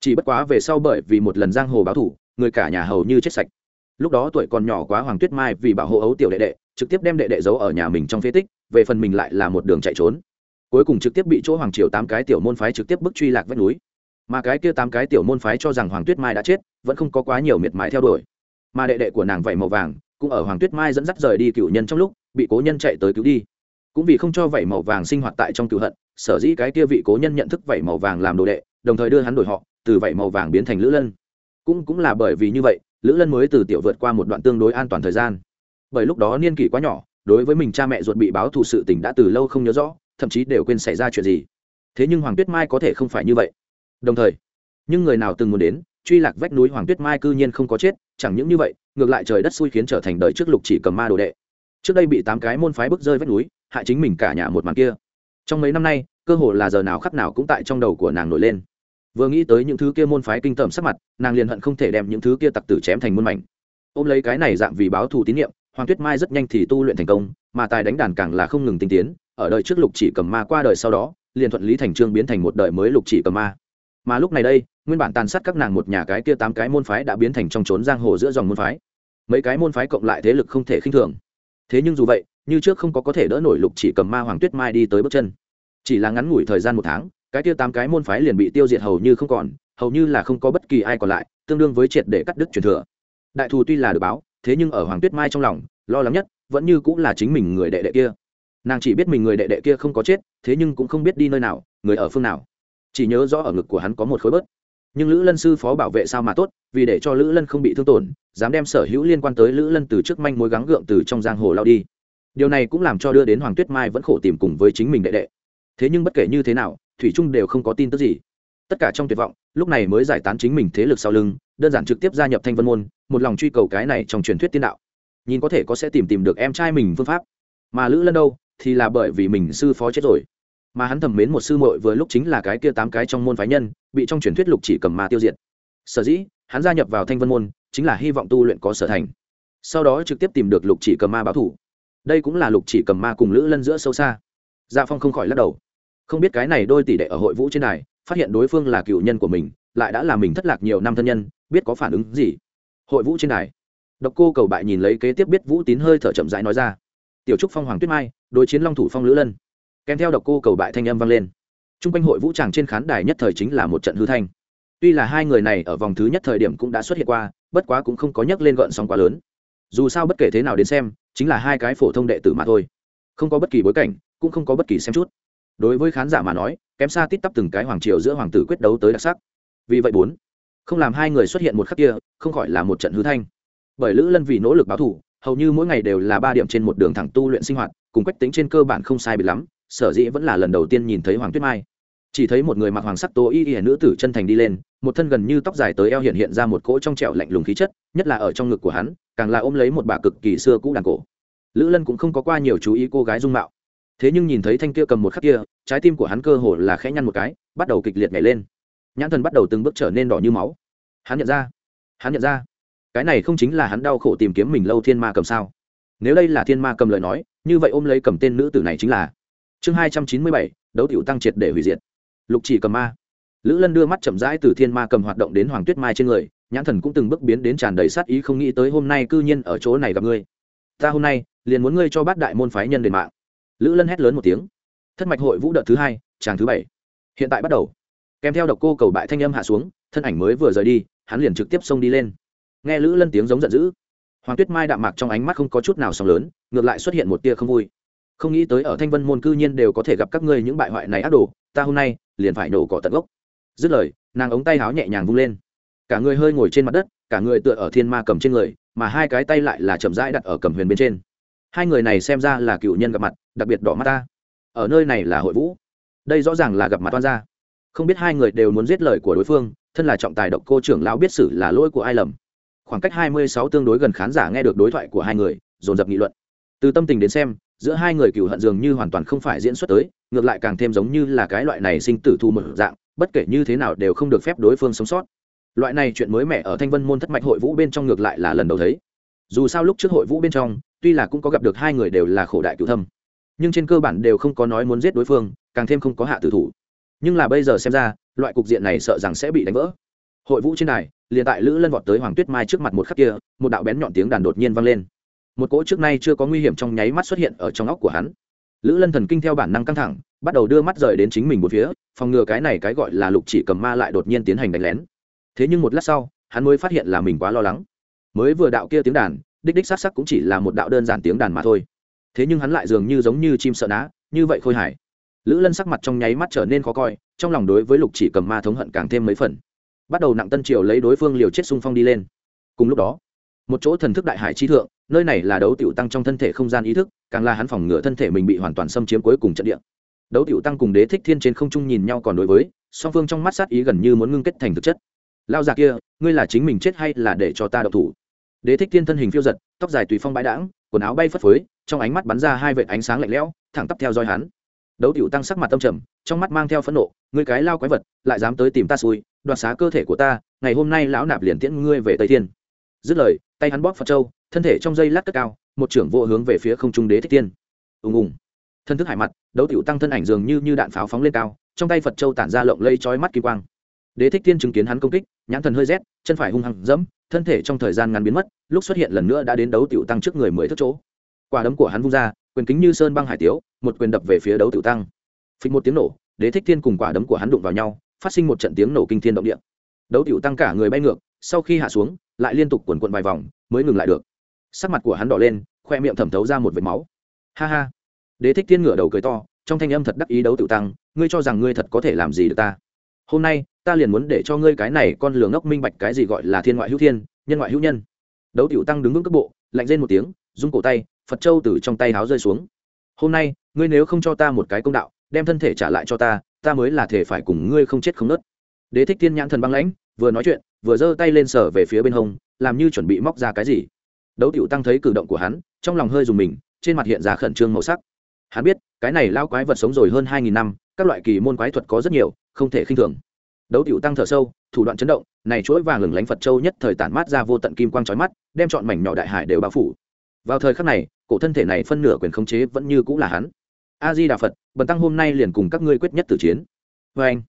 chỉ bất quá về sau bởi vì một lần giang hồ báo thủ người cả nhà hầu như chết sạch lúc đó tuổi còn nhỏ quá hoàng tuyết mai vì bảo hộ ấu tiểu đệ đệ, trực tiếp đem đệ đệ giấu ở nhà mình trong phế tích, về phần mình lại là một đường chạy trốn. Cuối cùng trực tiếp bị chỗ hoàng triều tám cái tiểu môn phái trực tiếp bức truy lạc vách núi. Mà cái kia tám cái tiểu môn phái cho rằng hoàng tuyết mai đã chết, vẫn không có quá nhiều miệt mài theo đuổi. Mà đệ đệ của nàng vẩy màu vàng, cũng ở hoàng tuyết mai dẫn dắt rời đi cựu nhân trong lúc, bị cố nhân chạy tới cứu đi. Cũng vì không cho vẩy màu vàng sinh hoạt tại trong cựu hận, sở dĩ cái kia vị cố nhân nhận thức vẩy màu vàng làm đồ đệ, đồng thời đưa hắn đổi họ, từ vẩy màu vàng biến thành lữ lân. Cũng cũng là bởi vì như vậy lữ lân mới từ tiểu vượt qua một đoạn tương đối an toàn thời gian. Bởi lúc đó niên kỷ quá nhỏ, đối với mình cha mẹ ruột bị báo thù sự tình đã từ lâu không nhớ rõ, thậm chí đều quên xảy ra chuyện gì. Thế nhưng hoàng tuyết mai có thể không phải như vậy. Đồng thời, nhưng người nào từng muốn đến, truy lạc vách núi hoàng tuyết mai cư nhiên không có chết, chẳng những như vậy, ngược lại trời đất xui khiến trở thành đời trước lục chỉ cầm ma đồ đệ. Trước đây bị tám cái môn phái bước rơi vách núi, hại chính mình cả nhà một màn kia. Trong mấy năm nay, cơ hồ là giờ nào khắc nào cũng tại trong đầu của nàng nổi lên vừa nghĩ tới những thứ kia môn phái kinh tởm sắc mặt, nàng liền hận không thể đem những thứ kia tặc tử chém thành muôn mảnh. Ôm lấy cái này dạng vì báo thù tín nhiệm, hoàng tuyết mai rất nhanh thì tu luyện thành công, mà tài đánh đàn càng là không ngừng tinh tiến, ở đời trước lục chỉ cầm ma qua đời sau đó, liền thuận lý thành trương biến thành một đời mới lục chỉ cầm ma. Mà lúc này đây, nguyên bản tàn sát các nàng một nhà cái kia tám cái môn phái đã biến thành trong trốn giang hồ giữa dòng môn phái. Mấy cái môn phái cộng lại thế lực không thể khinh thường. Thế nhưng dù vậy, như trước không có có thể đỡ nổi lục chỉ cầm ma hoàng tuyết mai đi tới bước chân. Chỉ là ngắn ngủi thời gian một tháng cái tiêu tám cái môn phái liền bị tiêu diệt hầu như không còn, hầu như là không có bất kỳ ai còn lại, tương đương với triệt để cắt đứt truyền thừa. Đại thù tuy là được báo, thế nhưng ở hoàng tuyết mai trong lòng, lo lắng nhất, vẫn như cũng là chính mình người đệ đệ kia. Nàng chỉ biết mình người đệ đệ kia không có chết, thế nhưng cũng không biết đi nơi nào, người ở phương nào. Chỉ nhớ rõ ở ngực của hắn có một khối bớt. Nhưng lữ lân sư phó bảo vệ sao mà tốt, vì để cho lữ lân không bị thương tổn, dám đem sở hữu liên quan tới lữ lân từ trước manh mối gắng gượng từ trong giang hồ lao đi. Điều này cũng làm cho đưa đến hoàng tuyết mai vẫn khổ tìm cùng với chính mình đệ đệ. Thế nhưng bất kể như thế nào thủy trung đều không có tin tức gì. Tất cả trong tuyệt vọng, lúc này mới giải tán chính mình thế lực sau lưng, đơn giản trực tiếp gia nhập thanh vân môn, một lòng truy cầu cái này trong truyền thuyết tiên đạo. Nhìn có thể có sẽ tìm tìm được em trai mình phương pháp. Mà lữ lân đâu? Thì là bởi vì mình sư phó chết rồi. Mà hắn thầm mến một sư muội vừa lúc chính là cái kia tám cái trong môn phái nhân, bị trong truyền thuyết lục chỉ cầm ma tiêu diệt. Sở dĩ, hắn gia nhập vào thanh vân môn, chính là hy vọng tu luyện có sở thành. Sau đó trực tiếp tìm được lục chỉ cầm ma báo thủ. Đây cũng là lục chỉ cầm ma cùng lữ lân giữa sâu xa. Dạ phong không khỏi lắc đầu không biết cái này đôi tỷ đệ ở hội vũ trên này phát hiện đối phương là cựu nhân của mình, lại đã làm mình thất lạc nhiều năm thân nhân, biết có phản ứng gì. Hội vũ trên đài. Độc cô cầu bại nhìn lấy kế tiếp biết vũ tín hơi thở chậm rãi nói ra. Tiểu trúc phong hoàng tuyết mai, đối chiến long thủ phong lữ lân. Kèm theo độc cô cầu bại thanh âm vang lên. T r u n g quanh hội vũ tràng trên khán đài nhất thời chính là một trận hư thanh. Tuy là hai người này ở vòng thứ nhất thời điểm cũng đã xuất hiện qua, bất quá cũng không có nhắc lên gợn sóng quá lớn. Dù sao bất kể thế nào đến xem, chính là hai cái phổ thông đệ tử mà thôi. Không có bất kỳ bối cảnh, cũng không có bất kỳ xem chút đối với khán giả mà nói, kém xa tít tắp từng cái hoàng triều giữa hoàng tử quyết đấu tới đặc sắc. Vì vậy bốn, không làm hai người xuất hiện một khắc kia, không khỏi là một trận hư thanh. Bởi lữ lân vì nỗ lực báo thủ, hầu như mỗi ngày đều là ba điểm trên một đường thẳng tu luyện sinh hoạt, cùng cách tính trên cơ bản không sai bị lắm, sở dĩ vẫn là lần đầu tiên nhìn thấy hoàng tuyết mai. Chỉ thấy một người mặc hoàng sắc tố y y nữ tử chân thành đi lên, một thân gần như tóc dài tới eo hiện hiện ra một cỗ trong trẻo lạnh lùng khí chất, nhất là ở trong ngực của hắn, càng là ôm lấy một bà cực kỳ xưa cũ đàn cổ. Lữ lân cũng không có qua nhiều chú ý cô gái dung mạo thế nhưng nhìn thấy thanh kia cầm một khắc kia, trái tim của hắn cơ hồ là khẽ nhăn một cái, bắt đầu kịch liệt nhảy lên. Nhãn thần bắt đầu từng bước trở nên đỏ như máu. Hắn nhận ra, hắn nhận ra, cái này không chính là hắn đau khổ tìm kiếm mình lâu thiên ma cầm sao? Nếu đây là thiên ma cầm lời nói, như vậy ôm lấy cầm tên nữ tử này chính là chương hai trăm chín mươi bảy, đấu tiểu tăng triệt để hủy diệt. Lục chỉ cầm ma. Lữ lân đưa mắt chậm rãi từ thiên ma cầm hoạt động đến hoàng tuyết mai trên người, nhãn thần cũng từng bước biến đến tràn đầy sát ý, không nghĩ tới hôm nay cư nhiên ở chỗ này gặp ngươi. Ta hôm nay liền muốn ngươi cho bát đại môn phái nhân đền mạng lữ lân hét lớn một tiếng. Thất mạch hội vũ đợt thứ hai tràng thứ bảy. Hiện tại bắt đầu. Kèm theo độc cô cầu bại thanh âm hạ xuống, thân ảnh mới vừa rời đi, hắn liền trực tiếp xông đi lên. Nghe lữ lân tiếng giống giận dữ, hoàng tuyết mai đạm mạc trong ánh mắt không có chút nào sóng lớn, ngược lại xuất hiện một tia không vui. Không nghĩ tới ở thanh vân môn cư nhiên đều có thể gặp các ngươi những bại hoại này ác đồ, ta hôm nay liền phải nổ cỏ tận gốc. Dứt lời, nàng ống tay háo nhẹ nhàng vung lên. Cả người hơi ngồi trên mặt đất, cả người tựa ở thiên ma cầm trên người, mà hai cái tay lại là chậm rãi đặt ở cầm huyền bên trên. Hai người này xem ra là cựu nhân gặp mặt đặc biệt đỏ mắt ta. Ở nơi này là hội vũ. Đây rõ ràng là gặp mặt toan gia. Không biết hai người đều muốn giết lời của đối phương, thân là trọng tài độc cô trưởng lão biết xử là lỗi của ai lầm. Khoảng cách hai mươi sáu tương đối gần khán giả nghe được đối thoại của hai người, dồn dập nghị luận. Từ tâm tình đến xem, giữa hai người cựu hận dường như hoàn toàn không phải diễn xuất tới, ngược lại càng thêm giống như là cái loại này sinh tử thu một dạng, bất kể như thế nào đều không được phép đối phương sống sót. Loại này chuyện mới mẻ ở thanh vân môn thất mạch hội vũ bên trong ngược lại là lần đầu thấy. Dù sao lúc trước hội vũ bên trong, tuy là cũng có gặp được hai người đều là khổ đại cựu thâm nhưng trên cơ bản đều không có nói muốn giết đối phương, càng thêm không có hạ tử thủ. Nhưng là bây giờ xem ra, loại cục diện này sợ rằng sẽ bị đánh vỡ. Hội vũ trên này liền tại lữ lân vọt tới hoàng tuyết mai trước mặt một khắc kia, một đạo bén nhọn tiếng đàn đột nhiên vang lên. Một cỗ trước nay chưa có nguy hiểm trong nháy mắt xuất hiện ở trong óc của hắn. Lữ lân thần kinh theo bản năng căng thẳng, bắt đầu đưa mắt rời đến chính mình một phía, phòng ngừa cái này cái gọi là lục chỉ cầm ma lại đột nhiên tiến hành đánh lén. Thế nhưng một lát sau, hắn mới phát hiện là mình quá lo lắng. Mới vừa đạo kia tiếng đàn, đích đích s á c sắc cũng chỉ là một đạo đơn giản tiếng đàn mà thôi thế nhưng hắn lại dường như giống như chim sợ ná, như vậy khôi hài. Lữ lân sắc mặt trong nháy mắt trở nên khó coi, trong lòng đối với lục chỉ cầm ma thống hận càng thêm mấy phần. Bắt đầu nặng tân triều lấy đối phương liều chết xung phong đi lên. Cùng lúc đó, một chỗ thần thức đại hải chi thượng, nơi này là đấu tiểu tăng trong thân thể không gian ý thức, càng là hắn phòng ngựa thân thể mình bị hoàn toàn xâm chiếm cuối cùng trận địa. Đấu tiểu tăng cùng đế thích thiên trên không trung nhìn nhau còn đối với, song phương trong mắt sát ý gần như muốn ngưng kết thành thực chất. Lao già kia, ngươi là chính mình chết hay là để cho ta đậu thủ? Đế thích thiên thân hình phiêu giật, tóc dài tùy phong bãi đãng quần áo bay phất phới, trong ánh mắt bắn ra hai vệt ánh sáng lạnh lẽo, thẳng tắp theo dõi hắn. Đấu tiểu tăng sắc mặt tâm trầm, trong mắt mang theo phẫn nộ, ngươi cái lao quái vật, lại dám tới tìm ta xui, đoạt xá cơ thể của ta, ngày hôm nay lão nạp liền tiễn ngươi về tây thiên. Dứt lời, tay hắn bóp phật châu, thân thể trong dây lát cất cao, một trưởng vô hướng về phía không trung đế thích tiên ùng ùng. Thân thức hải mặt, đấu tiểu tăng thân ảnh dường như như đạn pháo phóng lên cao, trong tay phật châu tản ra lộng lây chói mắt kỳ quang đế thích tiên chứng kiến hắn công kích, nhãn thần hơi rét, chân phải hung hăng dẫm, thân thể trong thời gian ngắn biến mất, lúc xuất hiện lần nữa đã đến đấu tiểu tăng trước người mười thước chỗ. Quả đấm của hắn vung ra, quyền kính như sơn băng hải tiếu, một quyền đập về phía đấu tiểu tăng. Phịch một tiếng nổ, đế thích thiên cùng quả đấm của hắn đụng vào nhau, phát sinh một trận tiếng nổ kinh thiên động địa. Đấu tiểu tăng cả người bay ngược, sau khi hạ xuống, lại liên tục quần quận vài vòng, mới ngừng lại được. Sắc mặt của hắn đỏ lên, khoe miệng thẩm thấu ra một vệt máu. Ha ha. Đế thích thiên ngửa đầu cười to, trong thanh âm thật đắc ý đấu tiểu tăng, ngươi cho rằng ngươi thật có thể làm gì được ta? Hôm nay ta liền muốn để cho ngươi cái này con lường ngốc minh bạch cái gì gọi là thiên ngoại hữu thiên, nhân ngoại hữu nhân. Đấu tiểu tăng đứng vững cước bộ, lạnh rên một tiếng, rung cổ tay, phật châu từ trong tay háo rơi xuống. Hôm nay, ngươi nếu không cho ta một cái công đạo, đem thân thể trả lại cho ta ta mới là thể phải cùng ngươi không chết không nớt. Đế thích thiên nhãn thần băng lãnh, vừa nói chuyện, vừa giơ tay lên sở về phía bên hông, làm như chuẩn bị móc ra cái gì. Đấu tiểu tăng thấy cử động của hắn, trong lòng hơi dùng mình, trên mặt hiện ra khẩn trương màu sắc. Hắn biết, cái này lao quái vật sống rồi hơn hai nghìn năm, các loại kỳ môn quái thuật có rất nhiều, không thể khinh thường đấu tiểu tăng thở sâu, thủ đoạn chấn động, này chuỗi vàng lừng lánh phật châu nhất thời tản mát ra vô tận kim quang chói mắt, đem chọn mảnh nhỏ đại hải đều bao phủ. Vào thời khắc này, cổ thân thể này phân nửa quyền khống chế vẫn như cũng là hắn. A di đà phật, bần tăng hôm nay liền cùng các ngươi quyết nhất tử chiến. Vê anh,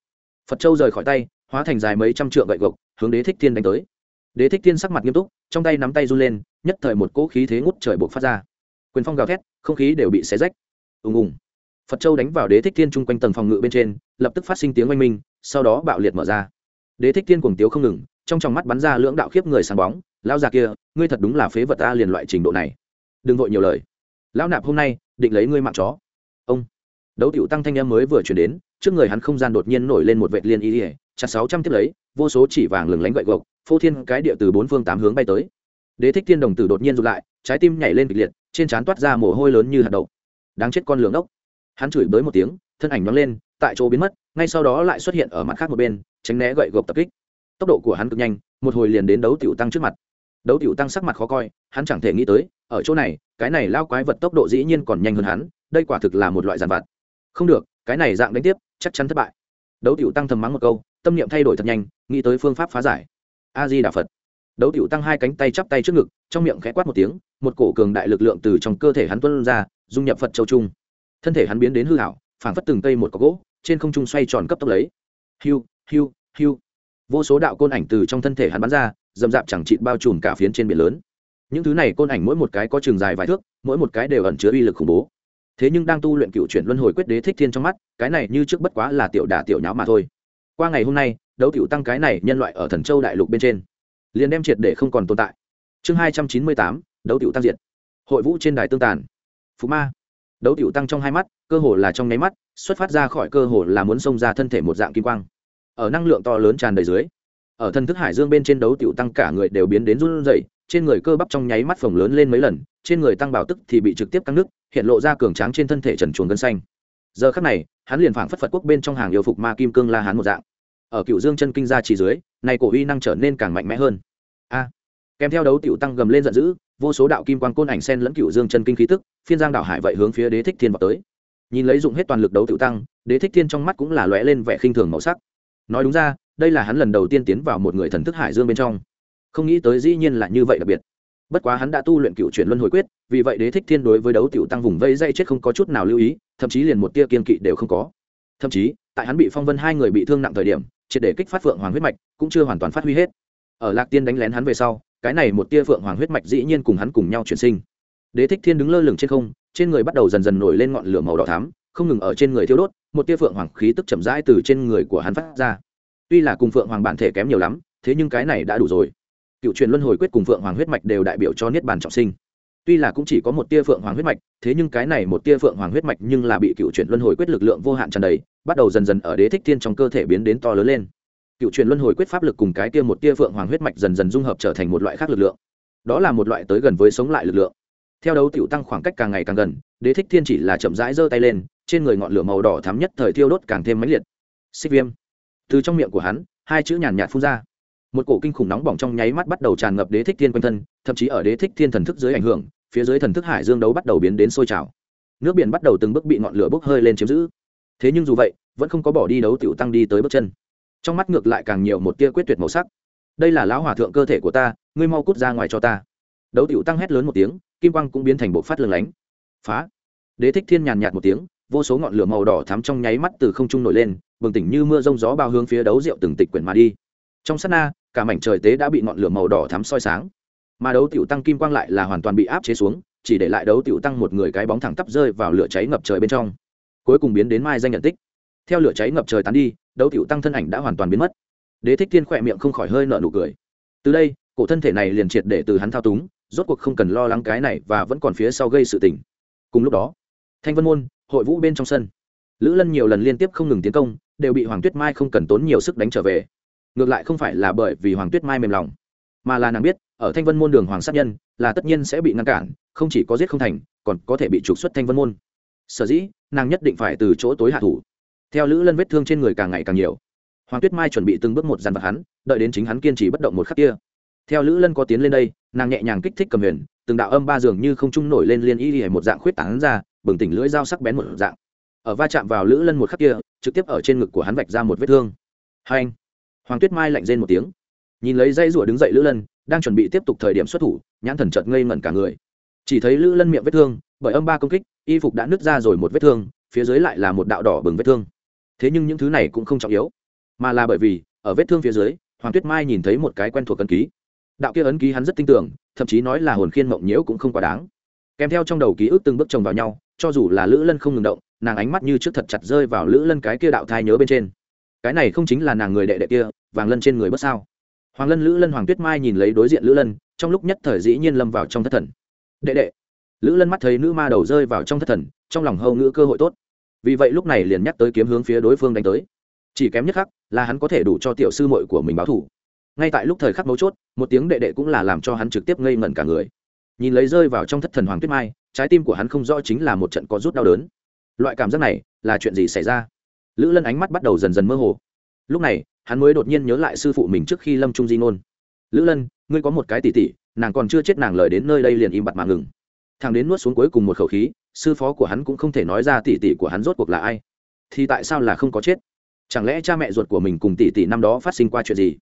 phật châu rời khỏi tay, hóa thành dài mấy trăm trượng gậy gộc, hướng đế thích thiên đánh tới. Đế thích thiên sắc mặt nghiêm túc, trong tay nắm tay run lên, nhất thời một cỗ khí thế ngút trời buộc phát ra. Quyền phong gào thét, không khí đều bị xé rách. Ùng ùng. Phật châu đánh vào đế thích thiên chung quanh tầng phòng ngự bên trên, lập tức phát sinh tiếng oanh minh sau đó bạo liệt mở ra. Đế thích thiên cuồng tiếu không ngừng, trong tròng mắt bắn ra lưỡng đạo khiếp người sáng bóng lao già kia, ngươi thật đúng là phế vật ta liền loại trình độ này. Đừng vội nhiều lời. Lão nạp hôm nay, định lấy ngươi mạng chó. Ông. Đấu tiểu tăng thanh em mới vừa chuyển đến, trước người hắn không gian đột nhiên nổi lên một vệ liên y ỉa chặt sáu trăm tiếp lấy, vô số chỉ vàng lừng lánh gậy gộc, phô thiên cái địa từ bốn phương tám hướng bay tới. Đế thích thiên đồng tử đột nhiên rụt lại, trái tim nhảy lên kịch liệt, trên trán toát ra mồ hôi lớn như hạt đậu. Đáng chết con lường ốc hắn chửi bới một tiếng, thân ảnh nhoáng lên, tại chỗ biến mất ngay sau đó lại xuất hiện ở mặt khác một bên, tránh né gậy gộc tập kích. Tốc độ của hắn cực nhanh, một hồi liền đến đấu tiểu tăng trước mặt. Đấu tiểu tăng sắc mặt khó coi, hắn chẳng thể nghĩ tới, ở chỗ này, cái này lao quái vật tốc độ dĩ nhiên còn nhanh hơn hắn, đây quả thực là một loại giàn vặt. Không được, cái này dạng đánh tiếp, chắc chắn thất bại. Đấu tiểu tăng thầm mắng một câu, tâm niệm thay đổi thật nhanh, nghĩ tới phương pháp phá giải. A di đà phật. Đấu tiểu tăng hai cánh tay chắp tay trước ngực, trong miệng khẽ quát một tiếng, một cổ cường đại lực lượng từ trong cơ thể hắn tuân ra, dung nhập phật châu trung. Thân thể hắn biến đến hư hảo phảng phất từng cây một có gỗ trên không trung xoay tròn cấp tốc lấy. Hiu hiu hiu. Vô số đạo côn ảnh từ trong thân thể hắn bắn ra dầm dạp chẳng chịt bao trùm cả phiến trên biển lớn. Những thứ này côn ảnh mỗi một cái có trường dài vài thước, mỗi một cái đều ẩn chứa uy lực khủng bố. Thế nhưng đang tu luyện cựu chuyển luân hồi quyết đế thích thiên trong mắt, cái này như trước bất quá là tiểu đả tiểu nháo mà thôi. Qua ngày hôm nay, đấu tiểu tăng cái này nhân loại ở thần châu đại lục bên trên, liền đem triệt để không còn tồn tại. Chương hai trăm chín mươi tám, đấu tiểu tăng diệt. Hội vũ trên đài tương tàn. Phú ma đấu tiểu tăng trong hai mắt, cơ hồ là trong nháy mắt, xuất phát ra khỏi cơ hồ là muốn xông ra thân thể một dạng kim quang. Ở năng lượng to lớn tràn đầy dưới, ở thân thức hải dương bên trên đấu tiểu tăng cả người đều biến đến run rẩy, trên người cơ bắp trong nháy mắt phồng lớn lên mấy lần, trên người tăng bảo tức thì bị trực tiếp căng nước, hiện lộ ra cường tráng trên thân thể trần chuồng gân xanh. Giờ khắc này, hắn liền phảng phất phật quốc bên trong hàng yêu phục ma kim cương la hán một dạng. Ở cựu dương chân kinh gia chỉ dưới này cổ uy năng trở nên càng mạnh mẽ hơn. A! Kèm theo đấu tiểu tăng gầm lên giận dữ vô số đạo kim quang côn ảnh sen lẫn cựu dương chân kinh khí tức, phiên giang đạo hải vậy hướng phía đế thích thiên vào tới. Nhìn lấy dụng hết toàn lực đấu tiểu tăng, đế thích thiên trong mắt cũng là lóe lên vẻ khinh thường màu sắc. Nói đúng ra, đây là hắn lần đầu tiên tiến vào một người thần thức hải dương bên trong. Không nghĩ tới dĩ nhiên là như vậy đặc biệt. Bất quá hắn đã tu luyện cựu chuyển luân hồi quyết, vì vậy đế thích thiên đối với đấu tiểu tăng vùng vây dây chết không có chút nào lưu ý, thậm chí liền một tia kiên kỵ đều không có. Thậm chí, tại hắn bị phong vân hai người bị thương nặng thời điểm, triệt để kích phát phượng hoàng huyết mạch, cũng chưa hoàn toàn phát huy hết. Ở lạc tiên đánh lén hắn về sau cái này một tia phượng hoàng huyết mạch dĩ nhiên cùng hắn cùng nhau chuyển sinh. Đế thích thiên đứng lơ lửng trên không, trên người bắt đầu dần dần nổi lên ngọn lửa màu đỏ thắm, không ngừng ở trên người thiêu đốt, một tia phượng hoàng khí tức chậm rãi từ trên người của hắn phát ra. Tuy là cùng phượng hoàng bản thể kém nhiều lắm, thế nhưng cái này đã đủ rồi. Cựu truyền luân hồi quyết cùng phượng hoàng huyết mạch đều đại biểu cho niết bàn trọng sinh. Tuy là cũng chỉ có một tia phượng hoàng huyết mạch, thế nhưng cái này một tia phượng hoàng huyết mạch nhưng là bị cựu truyền luân hồi quyết lực lượng vô hạn tràn đầy, bắt đầu dần dần ở đế thích thiên trong cơ thể biến đến to lớn lên cựu truyền luân hồi quyết pháp lực cùng cái tia một tia phượng hoàng huyết mạch dần dần dung hợp trở thành một loại khác lực lượng. Đó là một loại tới gần với sống lại lực lượng. Theo đấu tiểu tăng khoảng cách càng ngày càng gần, đế thích thiên chỉ là chậm rãi giơ tay lên, trên người ngọn lửa màu đỏ thắm nhất thời thiêu đốt càng thêm mãnh liệt. Xích viêm. Từ trong miệng của hắn, hai chữ nhàn nhạt phun ra. Một cổ kinh khủng nóng bỏng trong nháy mắt bắt đầu tràn ngập đế thích thiên quanh thân, thậm chí ở đế thích thiên thần thức dưới ảnh hưởng, phía dưới thần thức hải dương đấu bắt đầu biến đến sôi trào. Nước biển bắt đầu từng bước bị ngọn lửa bốc hơi lên chiếm giữ. Thế nhưng dù vậy, vẫn không có bỏ đi đấu tiểu tăng đi tới bước chân trong mắt ngược lại càng nhiều một tia quyết tuyệt màu sắc. Đây là lão hòa thượng cơ thể của ta, ngươi mau cút ra ngoài cho ta. Đấu tiểu tăng hét lớn một tiếng, kim quang cũng biến thành bộ phát lừng lánh. Phá. Đế thích thiên nhàn nhạt một tiếng, vô số ngọn lửa màu đỏ thắm trong nháy mắt từ không trung nổi lên, bừng tỉnh như mưa rông gió bao hướng phía đấu rượu từng tịch quyển mà đi. Trong sát na, cả mảnh trời tế đã bị ngọn lửa màu đỏ thắm soi sáng. Mà đấu tiểu tăng kim quang lại là hoàn toàn bị áp chế xuống, chỉ để lại đấu tiểu tăng một người cái bóng thẳng tắp rơi vào lửa cháy ngập trời bên trong. Cuối cùng biến đến mai danh nhận tích theo lửa cháy ngập trời tán đi, đấu tiểu tăng thân ảnh đã hoàn toàn biến mất. Đế thích thiên khỏe miệng không khỏi hơi nợ nụ cười. Từ đây, cổ thân thể này liền triệt để từ hắn thao túng, rốt cuộc không cần lo lắng cái này và vẫn còn phía sau gây sự tình. Cùng lúc đó, thanh vân môn, hội vũ bên trong sân. Lữ lân nhiều lần liên tiếp không ngừng tiến công, đều bị hoàng tuyết mai không cần tốn nhiều sức đánh trở về. Ngược lại không phải là bởi vì hoàng tuyết mai mềm lòng, mà là nàng biết, ở thanh vân môn đường hoàng sát nhân, là tất nhiên sẽ bị ngăn cản, không chỉ có giết không thành, còn có thể bị trục xuất thanh vân môn. Sở dĩ, nàng nhất định phải từ chỗ tối hạ thủ theo lữ lân vết thương trên người càng ngày càng nhiều. Hoàng tuyết mai chuẩn bị từng bước một dàn vật hắn, đợi đến chính hắn kiên trì bất động một khắc kia. Theo lữ lân có tiến lên đây, nàng nhẹ nhàng kích thích cầm huyền, từng đạo âm ba dường như không trung nổi lên liên y hề một dạng khuyết tảng ra, bừng tỉnh lưỡi dao sắc bén một dạng. Ở va chạm vào lữ lân một khắc kia, trực tiếp ở trên ngực của hắn vạch ra một vết thương. Hai anh. Hoàng tuyết mai lạnh rên một tiếng. Nhìn lấy dây rủa đứng dậy lữ lân, đang chuẩn bị tiếp tục thời điểm xuất thủ, nhãn thần chợt ngây ngẩn cả người. Chỉ thấy lữ lân miệng vết thương, bởi âm ba công kích, y phục đã nứt ra rồi một vết thương, phía dưới lại là một đạo đỏ bừng vết thương thế nhưng những thứ này cũng không trọng yếu, mà là bởi vì, ở vết thương phía dưới, hoàng tuyết mai nhìn thấy một cái quen thuộc ấn ký. Đạo kia ấn ký hắn rất tin tưởng, thậm chí nói là hồn khiên mộng nhiễu cũng không quá đáng. Kèm theo trong đầu ký ức từng bước chồng vào nhau, cho dù là lữ lân không ngừng động, nàng ánh mắt như trước thật chặt rơi vào lữ lân cái kia đạo thai nhớ bên trên. Cái này không chính là nàng người đệ đệ kia, vàng lân trên người bất sao? Hoàng lân, lữ lân, hoàng tuyết mai nhìn lấy đối diện lữ lân, trong lúc nhất thời dĩ nhiên lâm vào trong thất thần. Đệ đệ. Lữ lân mắt thấy nữ ma đầu rơi vào trong thất thần, trong lòng hầu ngữ cơ hội tốt vì vậy lúc này liền nhắc tới kiếm hướng phía đối phương đánh tới. Chỉ kém nhất khắc là hắn có thể đủ cho tiểu sư mội của mình báo thủ. Ngay tại lúc thời khắc mấu chốt, một tiếng đệ đệ cũng là làm cho hắn trực tiếp ngây ngẩn cả người. Nhìn lấy rơi vào trong thất thần hoàng tuyết mai, trái tim của hắn không rõ chính là một trận có rút đau đớn. Loại cảm giác này là chuyện gì xảy ra? Lữ lân ánh mắt bắt đầu dần dần mơ hồ. Lúc này, hắn mới đột nhiên nhớ lại sư phụ mình trước khi lâm trung di ngôn. Lữ lân, ngươi có một cái tỉ tỉ nàng còn chưa chết nàng lời đến nơi đây liền im bặt mà ngừng. Thằng đến nuốt xuống cuối cùng một khẩu khí sư phó của hắn cũng không thể nói ra tỷ tỷ của hắn rốt cuộc là ai. Thì tại sao là không có chết? Chẳng lẽ cha mẹ ruột của mình cùng tỷ tỷ năm đó phát sinh qua chuyện gì?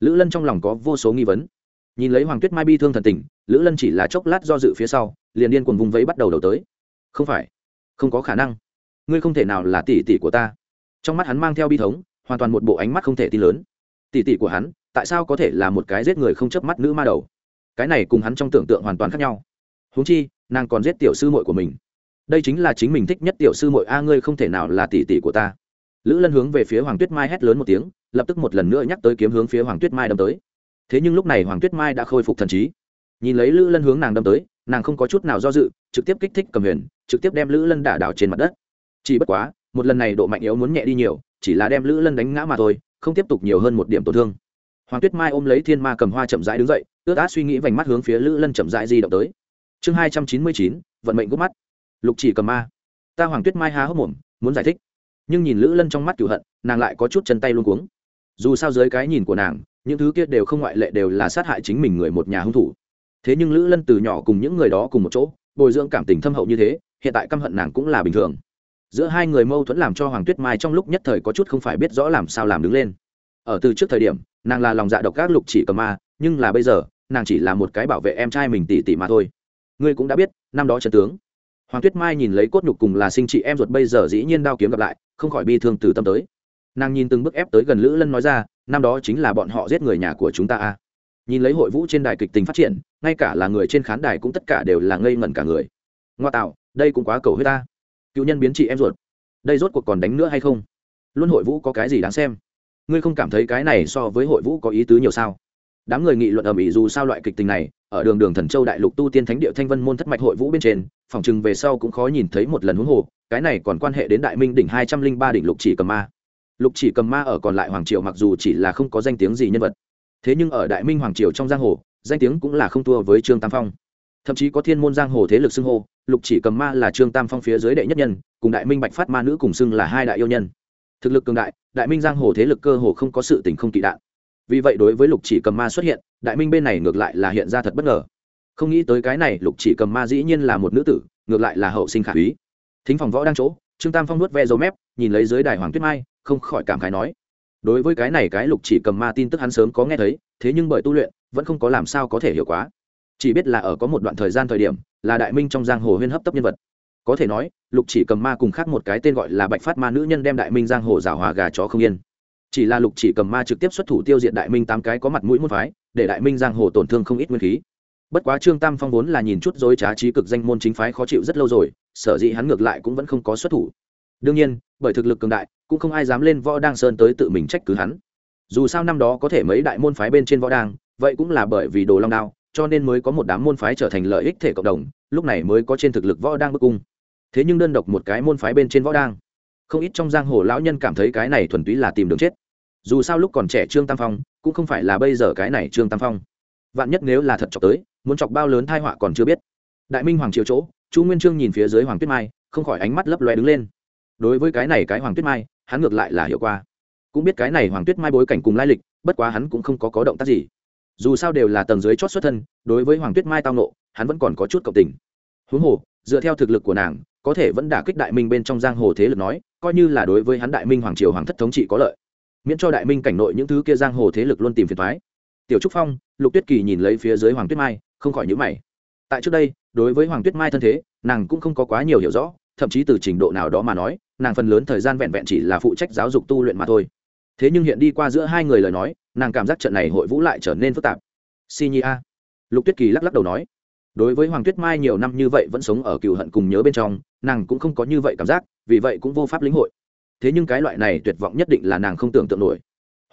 Lữ lân trong lòng có vô số nghi vấn. Nhìn lấy hoàng tuyết mai bi thương thần tình, lữ lân chỉ là chốc lát do dự phía sau, liền điên cuồng vùng vẫy bắt đầu đầu tới. Không phải, không có khả năng. Ngươi không thể nào là tỷ tỷ của ta. Trong mắt hắn mang theo bi thống, hoàn toàn một bộ ánh mắt không thể tin lớn. Tỷ tỷ của hắn, tại sao có thể là một cái giết người không chớp mắt nữ ma đầu? Cái này cùng hắn trong tưởng tượng hoàn toàn khác nhau. Huống chi, nàng còn giết tiểu sư muội của mình đây chính là chính mình thích nhất tiểu sư muội, a, ngươi không thể nào là tỷ tỷ của ta. Lữ lân hướng về phía hoàng tuyết mai hét lớn một tiếng, lập tức một lần nữa nhắc tới kiếm hướng phía hoàng tuyết mai đâm tới. Thế nhưng lúc này hoàng tuyết mai đã khôi phục thần trí. Nhìn lấy lữ lân hướng nàng đâm tới, nàng không có chút nào do dự, trực tiếp kích thích cầm huyền, trực tiếp đem lữ lân đả đảo trên mặt đất. Chỉ bất quá, một lần này độ mạnh yếu muốn nhẹ đi nhiều, chỉ là đem lữ lân đánh ngã mà thôi, không tiếp tục nhiều hơn một điểm tổn thương. Hoàng tuyết mai ôm lấy thiên ma cầm hoa chậm rãi đứng dậy, ướt át suy nghĩ vành mắt hướng phía lữ lân chậm rãi di động tới. Chương hai trăm chín mươi chín, vận mệnh gốc mắt lục chỉ cầm ma. Ta hoàng tuyết mai há hốc mồm, muốn giải thích. Nhưng nhìn lữ lân trong mắt cựu hận, nàng lại có chút chân tay luôn cuống. Dù sao dưới cái nhìn của nàng, những thứ kia đều không ngoại lệ đều là sát hại chính mình người một nhà hung thủ. Thế nhưng lữ lân từ nhỏ cùng những người đó cùng một chỗ, bồi dưỡng cảm tình thâm hậu như thế, hiện tại căm hận nàng cũng là bình thường. Giữa hai người mâu thuẫn làm cho hoàng tuyết mai trong lúc nhất thời có chút không phải biết rõ làm sao làm đứng lên. Ở từ trước thời điểm, nàng là lòng dạ độc các lục chỉ cầm ma, nhưng là bây giờ, nàng chỉ là một cái bảo vệ em trai mình tỉ tỉ mà thôi. Ngươi cũng đã biết, năm đó trần tướng hoàng tuyết mai nhìn lấy cốt nhục cùng là sinh chị em ruột bây giờ dĩ nhiên đao kiếm gặp lại, không khỏi bi thương từ tâm tới. Nàng nhìn từng bước ép tới gần lữ lân nói ra, năm đó chính là bọn họ giết người nhà của chúng ta a. Nhìn lấy hội vũ trên đài kịch tình phát triển, ngay cả là người trên khán đài cũng tất cả đều là ngây ngẩn cả người. Ngoa tạo, đây cũng quá cầu huyết ta. Cựu nhân biến chị em ruột. Đây rốt cuộc còn đánh nữa hay không? Luôn hội vũ có cái gì đáng xem? Ngươi không cảm thấy cái này so với hội vũ có ý tứ nhiều sao? Đám người nghị luận ở ĩ dù sao loại kịch tình này, ở đường đường thần châu đại lục tu tiên thánh địa thanh vân môn thất mạch hội vũ bên trên phòng chừng về sau cũng khó nhìn thấy một lần huống hồ, cái này còn quan hệ đến đại minh đỉnh hai trăm linh ba đỉnh lục chỉ cầm ma. Lục chỉ cầm ma ở còn lại hoàng triều mặc dù chỉ là không có danh tiếng gì nhân vật, thế nhưng ở đại minh hoàng triều trong giang hồ, danh tiếng cũng là không thua với trương tam phong. Thậm chí có thiên môn giang hồ thế lực xưng hô, lục chỉ cầm ma là trương tam phong phía dưới đệ nhất nhân, cùng đại minh bạch phát ma nữ cùng xưng là hai đại yêu nhân. Thực lực cường đại đại minh giang hồ thế lực cơ hồ không có sự tình không kỵ đạn. Vì vậy đối với lục chỉ cầm ma xuất hiện, đại minh bên này ngược lại là hiện ra thật bất ngờ không nghĩ tới cái này, lục chỉ cầm ma dĩ nhiên là một nữ tử, ngược lại là hậu sinh khả úy. Thính phòng võ đang chỗ, trương tam phong nuốt ve dấu mép, nhìn lấy dưới đài hoàng tuyết mai, không khỏi cảm khái nói. Đối với cái này cái lục chỉ cầm ma tin tức hắn sớm có nghe thấy, thế nhưng bởi tu luyện, vẫn không có làm sao có thể hiểu quá. Chỉ biết là ở có một đoạn thời gian thời điểm, là đại minh trong giang hồ huyên hấp tấp nhân vật. Có thể nói, lục chỉ cầm ma cùng khác một cái tên gọi là bạch phát ma nữ nhân đem đại minh giang hồ rào hòa gà chó không yên. Chỉ là lục chỉ cầm ma trực tiếp xuất thủ tiêu diệt đại minh tám cái có mặt mũi môn phái, để đại minh giang hồ tổn thương không ít nguyên khí bất quá trương tam phong vốn là nhìn chút dối trá trí cực danh môn chính phái khó chịu rất lâu rồi, sở dĩ hắn ngược lại cũng vẫn không có xuất thủ. Đương nhiên, bởi thực lực cường đại, cũng không ai dám lên võ đăng sơn tới tự mình trách cứ hắn. Dù sao năm đó có thể mấy đại môn phái bên trên võ đăng, vậy cũng là bởi vì đồ long đao, cho nên mới có một đám môn phái trở thành lợi ích thể cộng đồng, lúc này mới có trên thực lực võ đang bức cung. Thế nhưng đơn độc một cái môn phái bên trên võ đang không ít trong giang hồ lão nhân cảm thấy cái này thuần túy là tìm đường chết. Dù sao lúc còn trẻ trương tam phong, cũng không phải là bây giờ cái này trương tam phong. Vạn nhất nếu là thật chọc tới muốn chọc bao lớn thai họa còn chưa biết. Đại minh hoàng triều chỗ, chu nguyên trương nhìn phía dưới hoàng tuyết mai, không khỏi ánh mắt lấp loe đứng lên. Đối với cái này cái hoàng tuyết mai, hắn ngược lại là hiệu quả cũng biết cái này hoàng tuyết mai bối cảnh cùng lai lịch, bất quá hắn cũng không có có động tác gì. Dù sao đều là tầng dưới chót xuất thân, đối với hoàng tuyết mai tao nộ hắn vẫn còn có chút cộng tình. Huống hồ, dựa theo thực lực của nàng, có thể vẫn đả kích đại minh bên trong giang hồ thế lực nói, coi như là đối với hắn đại minh hoàng triều hoàng thất thống trị có lợi. Miễn cho đại minh cảnh nội những thứ kia giang hồ thế lực luôn tìm phiền thoái tiểu trúc phong, lục tuyết kỳ nhìn lấy phía dưới hoàng tuyết mai không khỏi nhữ mày. Tại trước đây, đối với hoàng tuyết mai thân thế, nàng cũng không có quá nhiều hiểu rõ, thậm chí từ trình độ nào đó mà nói, nàng phần lớn thời gian vẹn vẹn chỉ là phụ trách giáo dục tu luyện mà thôi. Thế nhưng hiện đi qua giữa hai người lời nói, nàng cảm giác trận này hội vũ lại trở nên phức tạp. Si nhi a. Lục tuyết kỳ lắc lắc đầu nói, đối với hoàng tuyết mai nhiều năm như vậy vẫn sống ở cựu hận cùng nhớ bên trong, nàng cũng không có như vậy cảm giác, vì vậy cũng vô pháp lĩnh hội. Thế nhưng cái loại này tuyệt vọng nhất định là nàng không tưởng tượng nổi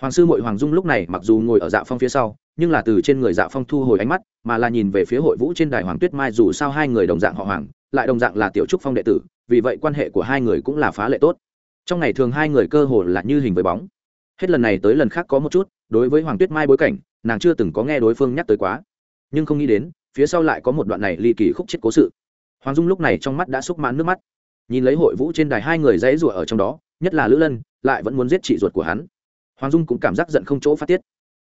hoàng sư mội hoàng dung lúc này mặc dù ngồi ở dạ phong phía sau, nhưng là từ trên người dạ phong thu hồi ánh mắt, mà là nhìn về phía hội vũ trên đài hoàng tuyết mai dù sao hai người đồng dạng họ hoàng, lại đồng dạng là tiểu trúc phong đệ tử, vì vậy quan hệ của hai người cũng là phá lệ tốt. Trong ngày thường hai người cơ hồ là như hình với bóng. Hết lần này tới lần khác có một chút, đối với hoàng tuyết mai bối cảnh, nàng chưa từng có nghe đối phương nhắc tới quá. Nhưng không nghĩ đến, phía sau lại có một đoạn này ly kỳ khúc chết cố sự. Hoàng dung lúc này trong mắt đã xúc mãn nước mắt. Nhìn lấy hội vũ trên đài hai người dãy rủa ở trong đó, nhất là lữ lân, lại vẫn muốn giết chị ruột của hắn hoàng dung cũng cảm giác giận không chỗ phát tiết.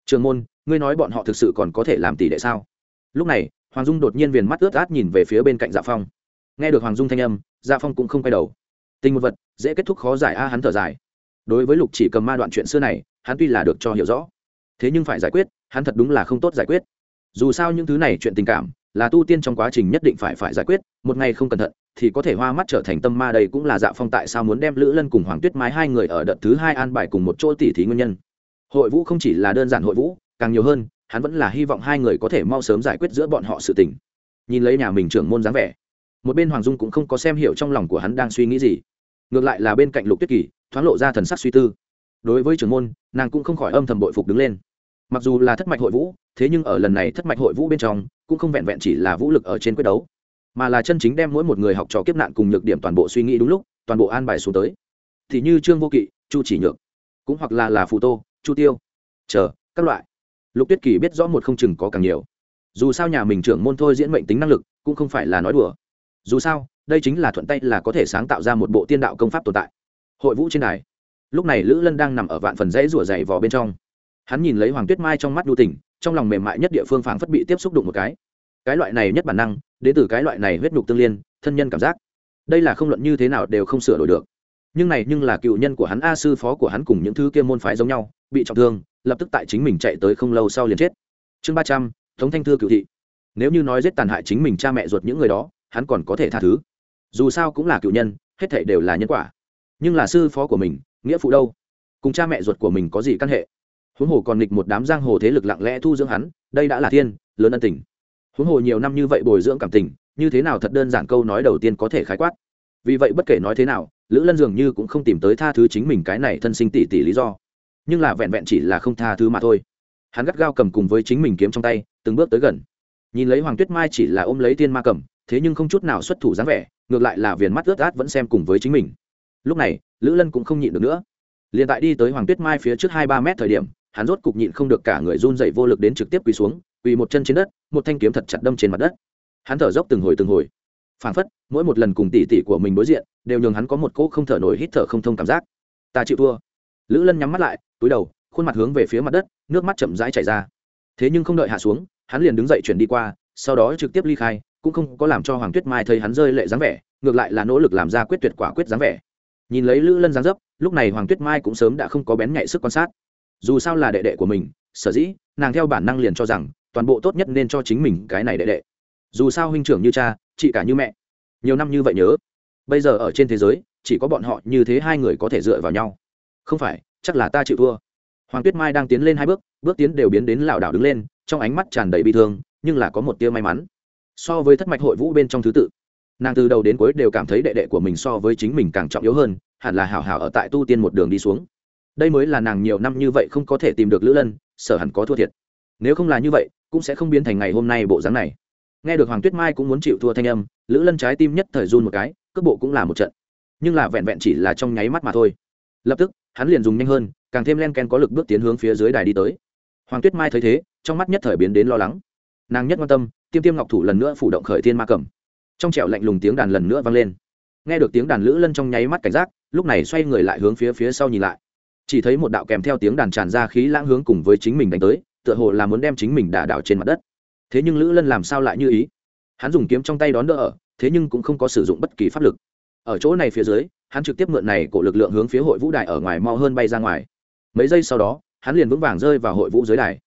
Trường môn, ngươi nói bọn họ thực sự còn có thể làm tỷ lệ sao? Lúc này, hoàng dung đột nhiên viền mắt ướt át nhìn về phía bên cạnh dạ phong. Nghe được hoàng dung thanh âm dạ phong cũng không quay đầu. Tình một vật, dễ kết thúc khó giải a, hắn thở dài. Đối với lục chỉ cầm ma đoạn chuyện xưa này, hắn tuy là được cho hiểu rõ, thế nhưng phải giải quyết, hắn thật đúng là không tốt giải quyết. Dù sao những thứ này chuyện tình cảm, là tu tiên trong quá trình nhất định phải phải giải quyết, một ngày không cẩn thận thì có thể hoa mắt trở thành tâm ma đây cũng là dạ phong tại sao muốn đem lữ lân cùng hoàng tuyết mái hai người ở đợt thứ hai an bài cùng một chỗ tỉ thí nguyên nhân. Hội vũ không chỉ là đơn giản hội vũ, càng nhiều hơn, hắn vẫn là hy vọng hai người có thể mau sớm giải quyết giữa bọn họ sự tình. Nhìn lấy nhà mình trưởng môn dáng vẻ, một bên hoàng dung cũng không có xem hiểu trong lòng của hắn đang suy nghĩ gì. Ngược lại là bên cạnh lục tuyết kỳ, thoáng lộ ra thần sắc suy tư. Đối với trưởng môn, nàng cũng không khỏi âm thầm bội phục đứng lên. Mặc dù là thất mạch hội vũ, thế nhưng ở lần này thất mạch hội vũ bên trong, cũng không vẹn vẹn chỉ là vũ lực ở trên quyết đấu mà là chân chính đem mỗi một người học trò kiếp nạn cùng nhược điểm toàn bộ suy nghĩ đúng lúc, toàn bộ an bài xuống tới. Thì như trương vô kỵ, chu chỉ nhược, cũng hoặc là là phù tô, chu tiêu, chờ, các loại. Lục tuyết kỳ biết rõ một không chừng có càng nhiều. Dù sao nhà mình trưởng môn thôi diễn mệnh tính năng lực, cũng không phải là nói đùa. Dù sao, đây chính là thuận tay là có thể sáng tạo ra một bộ tiên đạo công pháp tồn tại. Hội vũ trên đài. Lúc này lữ lân đang nằm ở vạn phần dãy rủa dày vò bên trong. Hắn nhìn lấy hoàng tuyết mai trong mắt đu tỉnh trong lòng mềm mại nhất địa phương phảng phất bị tiếp xúc đụng một cái. Cái loại này nhất bản năng đến từ cái loại này huyết nhục tương liên, thân nhân cảm giác. Đây là không luận như thế nào đều không sửa đổi được. Nhưng này nhưng là cựu nhân của hắn a sư phó của hắn cùng những thứ kia môn phái giống nhau, bị trọng thương, lập tức tại chính mình chạy tới không lâu sau liền chết. Chương ba trăm thống thanh thư cựu thị. Nếu như nói giết tàn hại chính mình cha mẹ ruột những người đó, hắn còn có thể tha thứ. Dù sao cũng là cựu nhân, hết thể đều là nhân quả. Nhưng là sư phó của mình, nghĩa phụ đâu? Cùng cha mẹ ruột của mình có gì căn hệ? Huống hồ còn nghịch một đám giang hồ thế lực lặng lẽ thu dưỡng hắn, đây đã là thiên, lớn ân tình huống hồ nhiều năm như vậy bồi dưỡng cảm tình, như thế nào thật đơn giản câu nói đầu tiên có thể khái quát. Vì vậy bất kể nói thế nào, lữ lân dường như cũng không tìm tới tha thứ chính mình cái này thân sinh tỷ tỷ lý do. Nhưng là vẹn vẹn chỉ là không tha thứ mà thôi. Hắn gắt gao cầm cùng với chính mình kiếm trong tay, từng bước tới gần. Nhìn lấy hoàng tuyết mai chỉ là ôm lấy tiên ma cầm thế nhưng không chút nào xuất thủ dáng vẻ, ngược lại là viền mắt ướt át vẫn xem cùng với chính mình. Lúc này, lữ lân cũng không nhịn được nữa. Liền tại đi tới hoàng tuyết mai phía trước hai ba mét thời điểm, hắn rốt cục nhịn không được cả người run dậy vô lực đến trực tiếp quỳ xuống quỳ một chân trên đất, một thanh kiếm thật chặt đâm trên mặt đất. Hắn thở dốc từng hồi từng hồi. Phảng phất, mỗi một lần cùng tỷ tỷ của mình đối diện, đều nhường hắn có một cỗ không thở nổi hít thở không thông cảm giác. Ta chịu thua. Lữ lân nhắm mắt lại, túi đầu, khuôn mặt hướng về phía mặt đất, nước mắt chậm rãi chảy ra. Thế nhưng không đợi hạ xuống, hắn liền đứng dậy chuyển đi qua, sau đó trực tiếp ly khai, cũng không có làm cho hoàng tuyết mai thấy hắn rơi lệ dáng vẻ, ngược lại là nỗ lực làm ra quyết tuyệt quả quyết dáng vẻ. Nhìn lấy lữ lân dáng dấp, lúc này hoàng tuyết mai cũng sớm đã không có bén nhạy sức quan sát. Dù sao là đệ đệ của mình, sở dĩ, nàng theo bản năng liền cho rằng toàn bộ tốt nhất nên cho chính mình cái này đệ đệ. Dù sao huynh trưởng như cha, chị cả như mẹ. Nhiều năm như vậy nhớ. Bây giờ ở trên thế giới, chỉ có bọn họ như thế hai người có thể dựa vào nhau. Không phải, chắc là ta chịu thua. Hoàng tuyết mai đang tiến lên hai bước bước tiến đều biến đến lảo đảo đứng lên, trong ánh mắt tràn đầy bi thương, nhưng là có một tia may mắn. So với thất mạch hội vũ bên trong thứ tự, nàng từ đầu đến cuối đều cảm thấy đệ đệ của mình so với chính mình càng trọng yếu hơn, hẳn là hảo hảo ở tại tu tiên một đường đi xuống. Đây mới là nàng nhiều năm như vậy không có thể tìm được lữ lân, sở hẳn có thua thiệt nếu không là như vậy, cũng sẽ không biến thành ngày hôm nay bộ dáng này. Nghe được hoàng tuyết mai cũng muốn chịu thua thanh âm, lữ lân trái tim nhất thời run một cái, cước bộ cũng là một trận. Nhưng là vẹn vẹn chỉ là trong nháy mắt mà thôi. Lập tức, hắn liền dùng nhanh hơn, càng thêm len ken có lực bước tiến hướng phía dưới đài đi tới. Hoàng tuyết mai thấy thế, trong mắt nhất thời biến đến lo lắng. Nàng nhất quan tâm, tiêm tiêm ngọc thủ lần nữa phủ động khởi thiên ma cầm. Trong trẻo lạnh lùng tiếng đàn lần nữa vang lên. Nghe được tiếng đàn lữ lân trong nháy mắt cảnh giác, lúc này xoay người lại hướng phía phía sau nhìn lại. Chỉ thấy một đạo kèm theo tiếng đàn tràn ra khí lãng hướng cùng với chính mình đánh tới tựa hồ là muốn đem chính mình đả đảo trên mặt đất. Thế nhưng lữ lân làm sao lại như ý? Hắn dùng kiếm trong tay đón đỡ ở, thế nhưng cũng không có sử dụng bất kỳ pháp lực. Ở chỗ này phía dưới, hắn trực tiếp mượn này cổ lực lượng hướng phía hội vũ đài ở ngoài mau hơn bay ra ngoài. Mấy giây sau đó, hắn liền vững vàng rơi vào hội vũ dưới đài.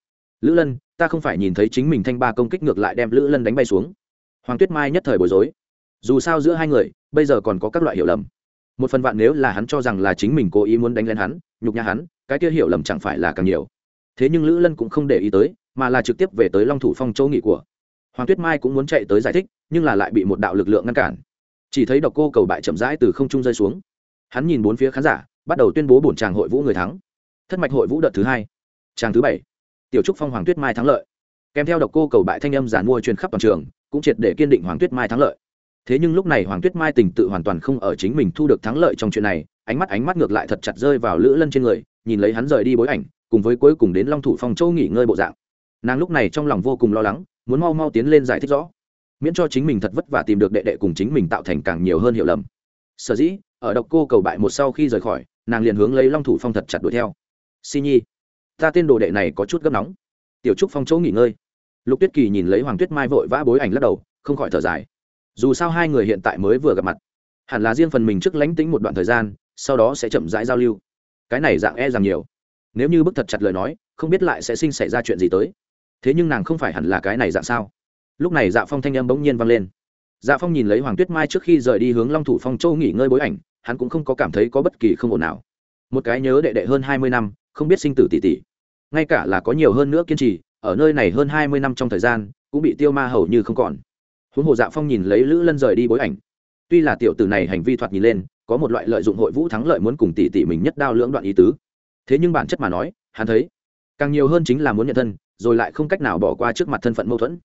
Lữ lân, ta không phải nhìn thấy chính mình thanh ba công kích ngược lại đem lữ lân đánh bay xuống. Hoàng tuyết mai nhất thời bối rối. Dù sao giữa hai người, bây giờ còn có các loại hiểu lầm. Một phần vạn nếu là hắn cho rằng là chính mình cố ý muốn đánh lên hắn, nhục nhã hắn, cái kia hiểu lầm chẳng phải là càng nhiều thế nhưng lữ lân cũng không để ý tới, mà là trực tiếp về tới long thủ phong châu nghị của. Hoàng tuyết mai cũng muốn chạy tới giải thích, nhưng là lại bị một đạo lực lượng ngăn cản. Chỉ thấy độc cô cầu bại chậm rãi từ không trung rơi xuống. Hắn nhìn bốn phía khán giả, bắt đầu tuyên bố bổn tràng hội vũ người thắng. Thất mạch hội vũ đợt thứ hai tràng thứ bảy. Tiểu trúc phong hoàng tuyết mai thắng lợi. Kèm theo độc cô cầu bại thanh âm giản mua truyền khắp toàn trường, cũng triệt để kiên định hoàng tuyết mai thắng lợi. Thế nhưng lúc này hoàng tuyết mai tình tự hoàn toàn không ở chính mình thu được thắng lợi trong chuyện này, ánh mắt ánh mắt ngược lại thật chặt rơi vào lữ lân trên người, nhìn lấy hắn rời đi bối ảnh cùng với cuối cùng đến long thủ phong châu nghỉ ngơi bộ dạng. Nàng lúc này trong lòng vô cùng lo lắng, muốn mau mau tiến lên giải thích rõ. Miễn cho chính mình thật vất vả tìm được đệ đệ cùng chính mình tạo thành càng nhiều hơn hiểu lầm. Sở dĩ, ở độc cô cầu bại một sau khi rời khỏi, nàng liền hướng lấy long thủ phong thật chặt đuổi theo. Si nhi, ta tên đồ đệ này có chút gấp nóng. Tiểu trúc phong chỗ nghỉ ngơi. Lục tuyết kỳ nhìn lấy hoàng tuyết mai vội vã bối ảnh lắc đầu, không khỏi thở dài. Dù sao hai người hiện tại mới vừa gặp mặt, hẳn là riêng phần mình trước lánh tính một đoạn thời gian, sau đó sẽ chậm rãi giao lưu. Cái này dạng e rằng nhiều nếu như bức thật chặt lời nói, không biết lại sẽ sinh xảy ra chuyện gì tới. Thế nhưng nàng không phải hẳn là cái này dạng sao? Lúc này dạ phong thanh âm bỗng nhiên vang lên. Dạ phong nhìn lấy hoàng tuyết mai trước khi rời đi hướng long thủ phong châu nghỉ ngơi bối ảnh, hắn cũng không có cảm thấy có bất kỳ không ổn nào. Một cái nhớ đệ đệ hơn hai mươi năm, không biết sinh tử tỷ tỷ. Ngay cả là có nhiều hơn nữa kiên trì, ở nơi này hơn hai mươi năm trong thời gian, cũng bị tiêu ma hầu như không còn. Huống hồ dạ phong nhìn lấy lữ lân rời đi bối ảnh. Tuy là tiểu tử này hành vi thoạt nhìn lên, có một loại lợi dụng hội vũ thắng lợi muốn cùng tỷ tỷ mình nhất đao lưỡng đoạn ý tứ thế nhưng bản chất mà nói, hắn thấy, càng nhiều hơn chính là muốn nhận thân, rồi lại không cách nào bỏ qua trước mặt thân phận mâu thuẫn.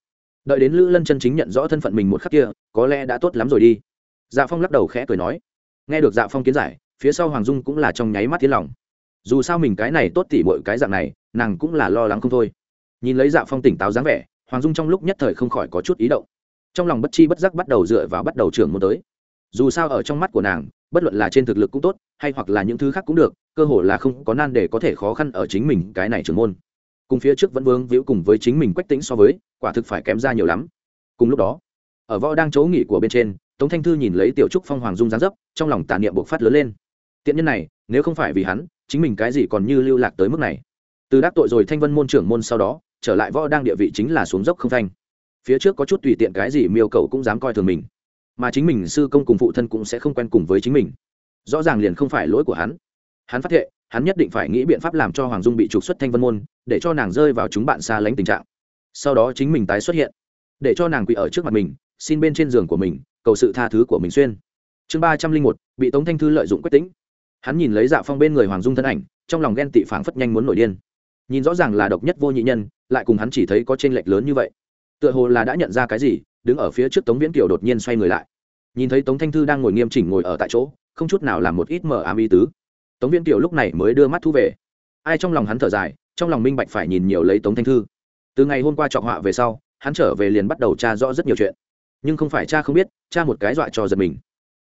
Đợi đến lữ lân chân chính nhận rõ thân phận mình một khắc kia, có lẽ đã tốt lắm rồi đi. Dạ phong lắc đầu khẽ cười nói, nghe được dạ phong kiến giải, phía sau hoàng dung cũng là trong nháy mắt tiến lòng. Dù sao mình cái này tốt tỉ mọi cái dạng này, nàng cũng là lo lắng không thôi. Nhìn lấy dạ phong tỉnh táo dáng vẻ, hoàng dung trong lúc nhất thời không khỏi có chút ý động. Trong lòng bất chi bất giác bắt đầu dựa vào bắt đầu trưởng muốn tới. Dù sao ở trong mắt của nàng bất luận là trên thực lực cũng tốt, hay hoặc là những thứ khác cũng được, cơ hội là không có nan để có thể khó khăn ở chính mình cái này trưởng môn. Cùng phía trước vẫn vương víu cùng với chính mình quách tính so với, quả thực phải kém ra nhiều lắm. Cùng lúc đó, ở võ đang chỗ nghỉ của bên trên, tống thanh thư nhìn lấy tiểu trúc phong hoàng dung gián dấp, trong lòng tà niệm bộc phát lớn lên. Tiện nhân này, nếu không phải vì hắn, chính mình cái gì còn như lưu lạc tới mức này. Từ đắc tội rồi thanh vân môn trưởng môn sau đó, trở lại võ đang địa vị chính là xuống dốc không thanh phía trước có chút tùy tiện cái gì miêu cầu cũng dám coi thường mình mà chính mình sư công cùng phụ thân cũng sẽ không quen cùng với chính mình. Rõ ràng liền không phải lỗi của hắn. Hắn phát hiện hắn nhất định phải nghĩ biện pháp làm cho hoàng dung bị trục xuất thanh vân môn, để cho nàng rơi vào chúng bạn xa lánh tình trạng. Sau đó chính mình tái xuất hiện, để cho nàng quỳ ở trước mặt mình, xin bên trên giường của mình, cầu sự tha thứ của mình xuyên. Chương ba trăm linh một, bị tống thanh thư lợi dụng quyết tĩnh. Hắn nhìn lấy dạ phong bên người hoàng dung thân ảnh, trong lòng ghen tị phảng phất nhanh muốn nổi điên. Nhìn rõ ràng là độc nhất vô nhị nhân, lại cùng hắn chỉ thấy có t r ê n lệch lớn như vậy. Tựa hồ là đã nhận ra cái gì đứng ở phía trước tống viễn kiều đột nhiên xoay người lại. Nhìn thấy tống thanh thư đang ngồi nghiêm chỉnh ngồi ở tại chỗ, không chút nào làm một ít mờ ám ý tứ. Tống viễn kiều lúc này mới đưa mắt thu về. Ai trong lòng hắn thở dài, trong lòng minh bạch phải nhìn nhiều lấy tống thanh thư. Từ ngày hôm qua trọ họa về sau, hắn trở về liền bắt đầu tra rõ rất nhiều chuyện. Nhưng không phải cha không biết, cha một cái dọa cho giật mình.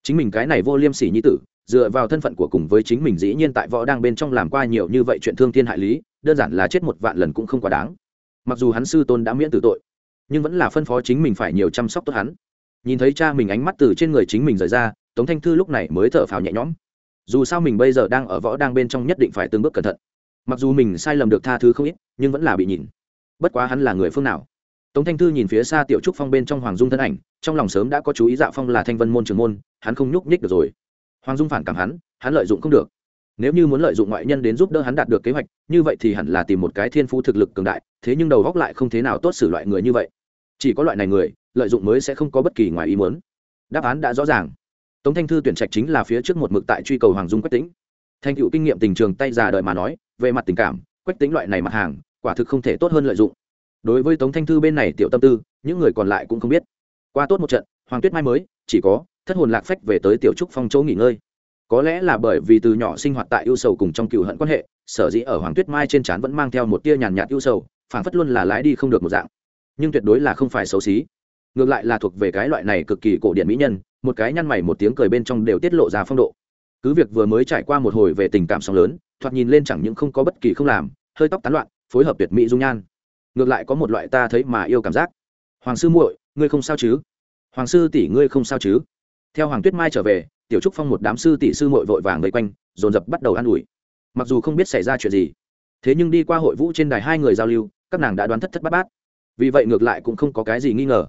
Chính mình cái này vô liêm sỉ nhi tử, dựa vào thân phận của cùng với chính mình dĩ nhiên tại võ đang bên trong làm qua nhiều như vậy chuyện thương thiên hại lý, đơn giản là chết một vạn lần cũng không quá đáng. Mặc dù hắn sư tôn đã miễn tử tội nhưng vẫn là phân phó chính mình phải nhiều chăm sóc tốt hắn. Nhìn thấy cha mình ánh mắt từ trên người chính mình rời ra, tống thanh thư lúc này mới thở phào nhẹ nhõm. Dù sao mình bây giờ đang ở võ đang bên trong nhất định phải từng bước cẩn thận. Mặc dù mình sai lầm được tha thứ không ít, nhưng vẫn là bị nhìn. Bất quá hắn là người phương nào? Tống thanh thư nhìn phía xa tiểu trúc phong bên trong hoàng dung thân ảnh, trong lòng sớm đã có chú ý dạ phong là thanh vân môn trường môn, hắn không nhúc nhích được rồi. Hoàng dung phản cảm hắn hắn lợi dụng không được. Nếu như muốn lợi dụng ngoại nhân đến giúp đỡ hắn đạt được kế hoạch, như vậy thì hẳn là tìm một cái thiên phú thực lực cường đại, thế nhưng đầu góc lại không thế nào tốt xử loại người như vậy chỉ có loại này người, lợi dụng mới sẽ không có bất kỳ ngoài ý muốn. Đáp án đã rõ ràng. Tống thanh thư tuyển trạch chính là phía trước một mực tại truy cầu hoàng dung quách tính thanh cựu kinh nghiệm tình trường tay già đời mà nói, về mặt tình cảm, quách tính loại này mặt hàng, quả thực không thể tốt hơn lợi dụng. Đối với tống thanh thư bên này tiểu tâm tư, những người còn lại cũng không biết. Qua tốt một trận, hoàng tuyết mai mới, chỉ có, thất hồn lạc phách về tới tiểu trúc phong châu nghỉ ngơi. Có lẽ là bởi vì từ nhỏ sinh hoạt tại ưu sầu cùng trong cựu hận quan hệ, sở dĩ ở hoàng tuyết mai trên trán vẫn mang theo một tia nhàn nhạt ưu sầu phản phất luôn là lái đi không được một dạng nhưng tuyệt đối là không phải xấu xí. Ngược lại là thuộc về cái loại này cực kỳ cổ điển mỹ nhân, một cái nhăn mày một tiếng cười bên trong đều tiết lộ ra phong độ. Cứ việc vừa mới trải qua một hồi về tình cảm sóng lớn, thoạt nhìn lên chẳng những không có bất kỳ không làm, hơi tóc tán loạn, phối hợp tuyệt mỹ dung nhan. Ngược lại có một loại ta thấy mà yêu cảm giác. Hoàng sư muội, ngươi không sao chứ? Hoàng sư tỷ ngươi không sao chứ? Theo hoàng tuyết mai trở về, tiểu trúc phong một đám sư tỷ sư muội vội vàng vây quanh, dồn dập bắt đầu an ủi. Mặc dù không biết xảy ra chuyện gì, thế nhưng đi qua hội vũ trên đài hai người giao lưu, các nàng đã đoán thất thất bát bát vì vậy ngược lại cũng không có cái gì nghi ngờ.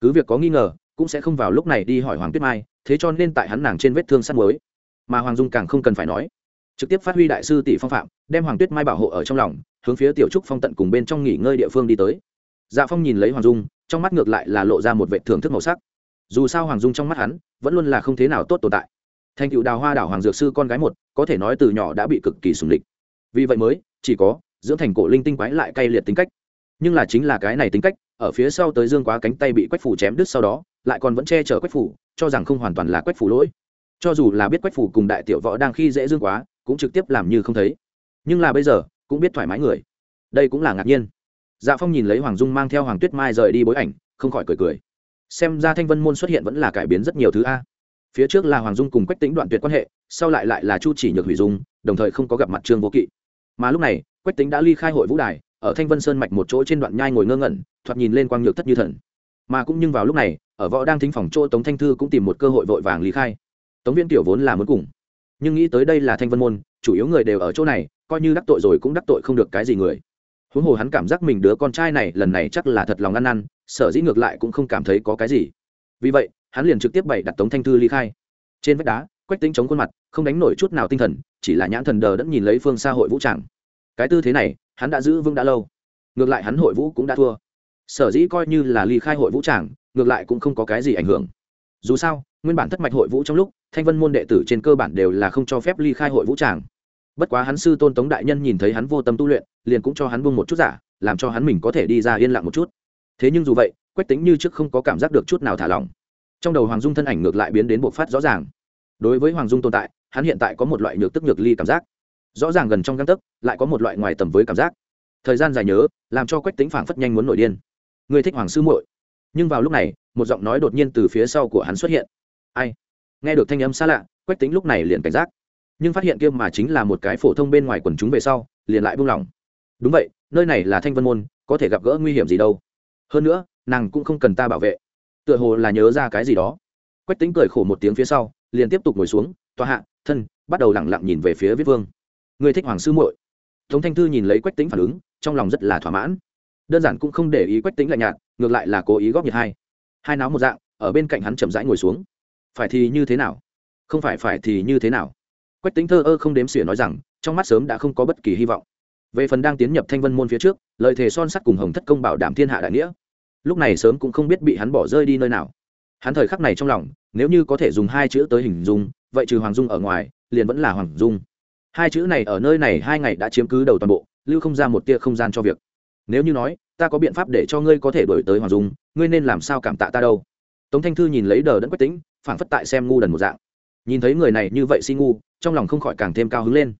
Cứ việc có nghi ngờ, cũng sẽ không vào lúc này đi hỏi hoàng tuyết mai, thế cho nên tại hắn nàng trên vết thương sắt mới mà hoàng dung càng không cần phải nói. Trực tiếp phát huy đại sư tỷ phong phạm, đem hoàng tuyết mai bảo hộ ở trong lòng, hướng phía tiểu trúc phong tận cùng bên trong nghỉ ngơi địa phương đi tới. Dạ phong nhìn lấy hoàng dung, trong mắt ngược lại là lộ ra một vệ thưởng thức màu sắc. Dù sao hoàng dung trong mắt hắn, vẫn luôn là không thế nào tốt tồn tại. Thành cựu đào hoa đảo hoàng dược sư con gái một, có thể nói từ nhỏ đã bị cực kỳ sùng địch vì vậy mới, chỉ có, dưỡng thành cổ linh tinh quái lại cay liệt tính cách nhưng là chính là cái này tính cách, ở phía sau tới dương quá cánh tay bị quách phủ chém đứt sau đó, lại còn vẫn che chở quách phủ cho rằng không hoàn toàn là quách phủ lỗi. Cho dù là biết quách phủ cùng đại tiểu võ đang khi dễ dương quá, cũng trực tiếp làm như không thấy. Nhưng là bây giờ, cũng biết thoải mái người. Đây cũng là ngạc nhiên. Dạ phong nhìn lấy hoàng dung mang theo hoàng tuyết mai rời đi bối ảnh, không khỏi cười cười. Xem ra thanh vân môn xuất hiện vẫn là cải biến rất nhiều thứ a. Phía trước là hoàng dung cùng quách tính đoạn tuyệt quan hệ, sau lại lại là chu chỉ nhược hủy dung, đồng thời không có gặp mặt trương vô kỵ. Mà lúc này, quách tính đã ly khai hội vũ đài ở thanh vân sơn mạch một chỗ trên đoạn nhai ngồi ngơ ngẩn, thoạt nhìn lên quang nhược thất như thần. Mà cũng nhưng vào lúc này, ở võ đang thính phòng chỗ tống thanh thư cũng tìm một cơ hội vội vàng ly khai. Tống viên tiểu vốn là muốn cùng, nhưng nghĩ tới đây là thanh vân môn, chủ yếu người đều ở chỗ này, coi như đắc tội rồi cũng đắc tội không được cái gì người. Huống hồ hắn cảm giác mình đứa con trai này lần này chắc là thật lòng ăn năn, sở dĩ ngược lại cũng không cảm thấy có cái gì. Vì vậy, hắn liền trực tiếp bày đặt tống thanh thư ly khai. Trên vách đá, quách tính chống khuôn mặt, không đánh nổi chút nào tinh thần, chỉ là nhãn thần đờ đẫn nhìn lấy phương xa hội vũ tràng. Cái tư thế này hắn đã giữ vững đã lâu. Ngược lại hắn hội vũ cũng đã thua. Sở dĩ coi như là ly khai hội vũ tràng, ngược lại cũng không có cái gì ảnh hưởng. Dù sao, nguyên bản thất mạch hội vũ trong lúc, thanh vân môn đệ tử trên cơ bản đều là không cho phép ly khai hội vũ tràng. Bất quá hắn sư tôn tống đại nhân nhìn thấy hắn vô tâm tu luyện, liền cũng cho hắn buông một chút giả, làm cho hắn mình có thể đi ra yên lặng một chút. Thế nhưng dù vậy, quách tính như trước không có cảm giác được chút nào thả lỏng. Trong đầu hoàng dung thân ảnh ngược lại biến đến bộc phát rõ ràng. Đối với hoàng dung tồn tại, hắn hiện tại có một loại nhược tức nhược ly cảm giác rõ ràng gần trong găng tấc, lại có một loại ngoài tầm với cảm giác. Thời gian dài nhớ, làm cho quách tính phảng phất nhanh muốn nổi điên. Người thích hoàng sư muội. Nhưng vào lúc này, một giọng nói đột nhiên từ phía sau của hắn xuất hiện. Ai? Nghe được thanh âm xa lạ, quách tính lúc này liền cảnh giác. Nhưng phát hiện kia mà chính là một cái phổ thông bên ngoài quần chúng về sau, liền lại buông lỏng. Đúng vậy, nơi này là thanh vân môn, có thể gặp gỡ nguy hiểm gì đâu. Hơn nữa, nàng cũng không cần ta bảo vệ. Tựa hồ là nhớ ra cái gì đó. Quách tính cười khổ một tiếng phía sau, liền tiếp tục ngồi xuống, tòa hạ, thân, bắt đầu lẳng lặng nhìn về phía viết vương người thích hoàng sư muội. Tống thanh thư nhìn lấy quách tính phản ứng, trong lòng rất là thỏa mãn. Đơn giản cũng không để ý quách tính lạnh nhạt, ngược lại là cố ý góp nhiệt hai. Hai náo một dạng, ở bên cạnh hắn chậm rãi ngồi xuống. Phải thì như thế nào? Không phải phải thì như thế nào? Quách tính thơ ơ không đếm xỉa nói rằng, trong mắt sớm đã không có bất kỳ hy vọng. Về phần đang tiến nhập thanh vân môn phía trước, lời thề son sắt cùng hồng thất công bảo đảm thiên hạ đại nghĩa. Lúc này sớm cũng không biết bị hắn bỏ rơi đi nơi nào. Hắn thời khắc này trong lòng, nếu như có thể dùng hai chữ tới hình dung, vậy trừ hoàng dung ở ngoài, liền vẫn là hoàng dung hai chữ này ở nơi này hai ngày đã chiếm cứ đầu toàn bộ, lưu không ra một tia không gian cho việc. Nếu như nói, ta có biện pháp để cho ngươi có thể đổi tới hoàng dung, ngươi nên làm sao cảm tạ ta đâu? Tống thanh thư nhìn lấy đờ đẫn quách tính phảng phất tại xem ngu đần một dạng. Nhìn thấy người này như vậy si ngu, trong lòng không khỏi càng thêm cao hứng lên.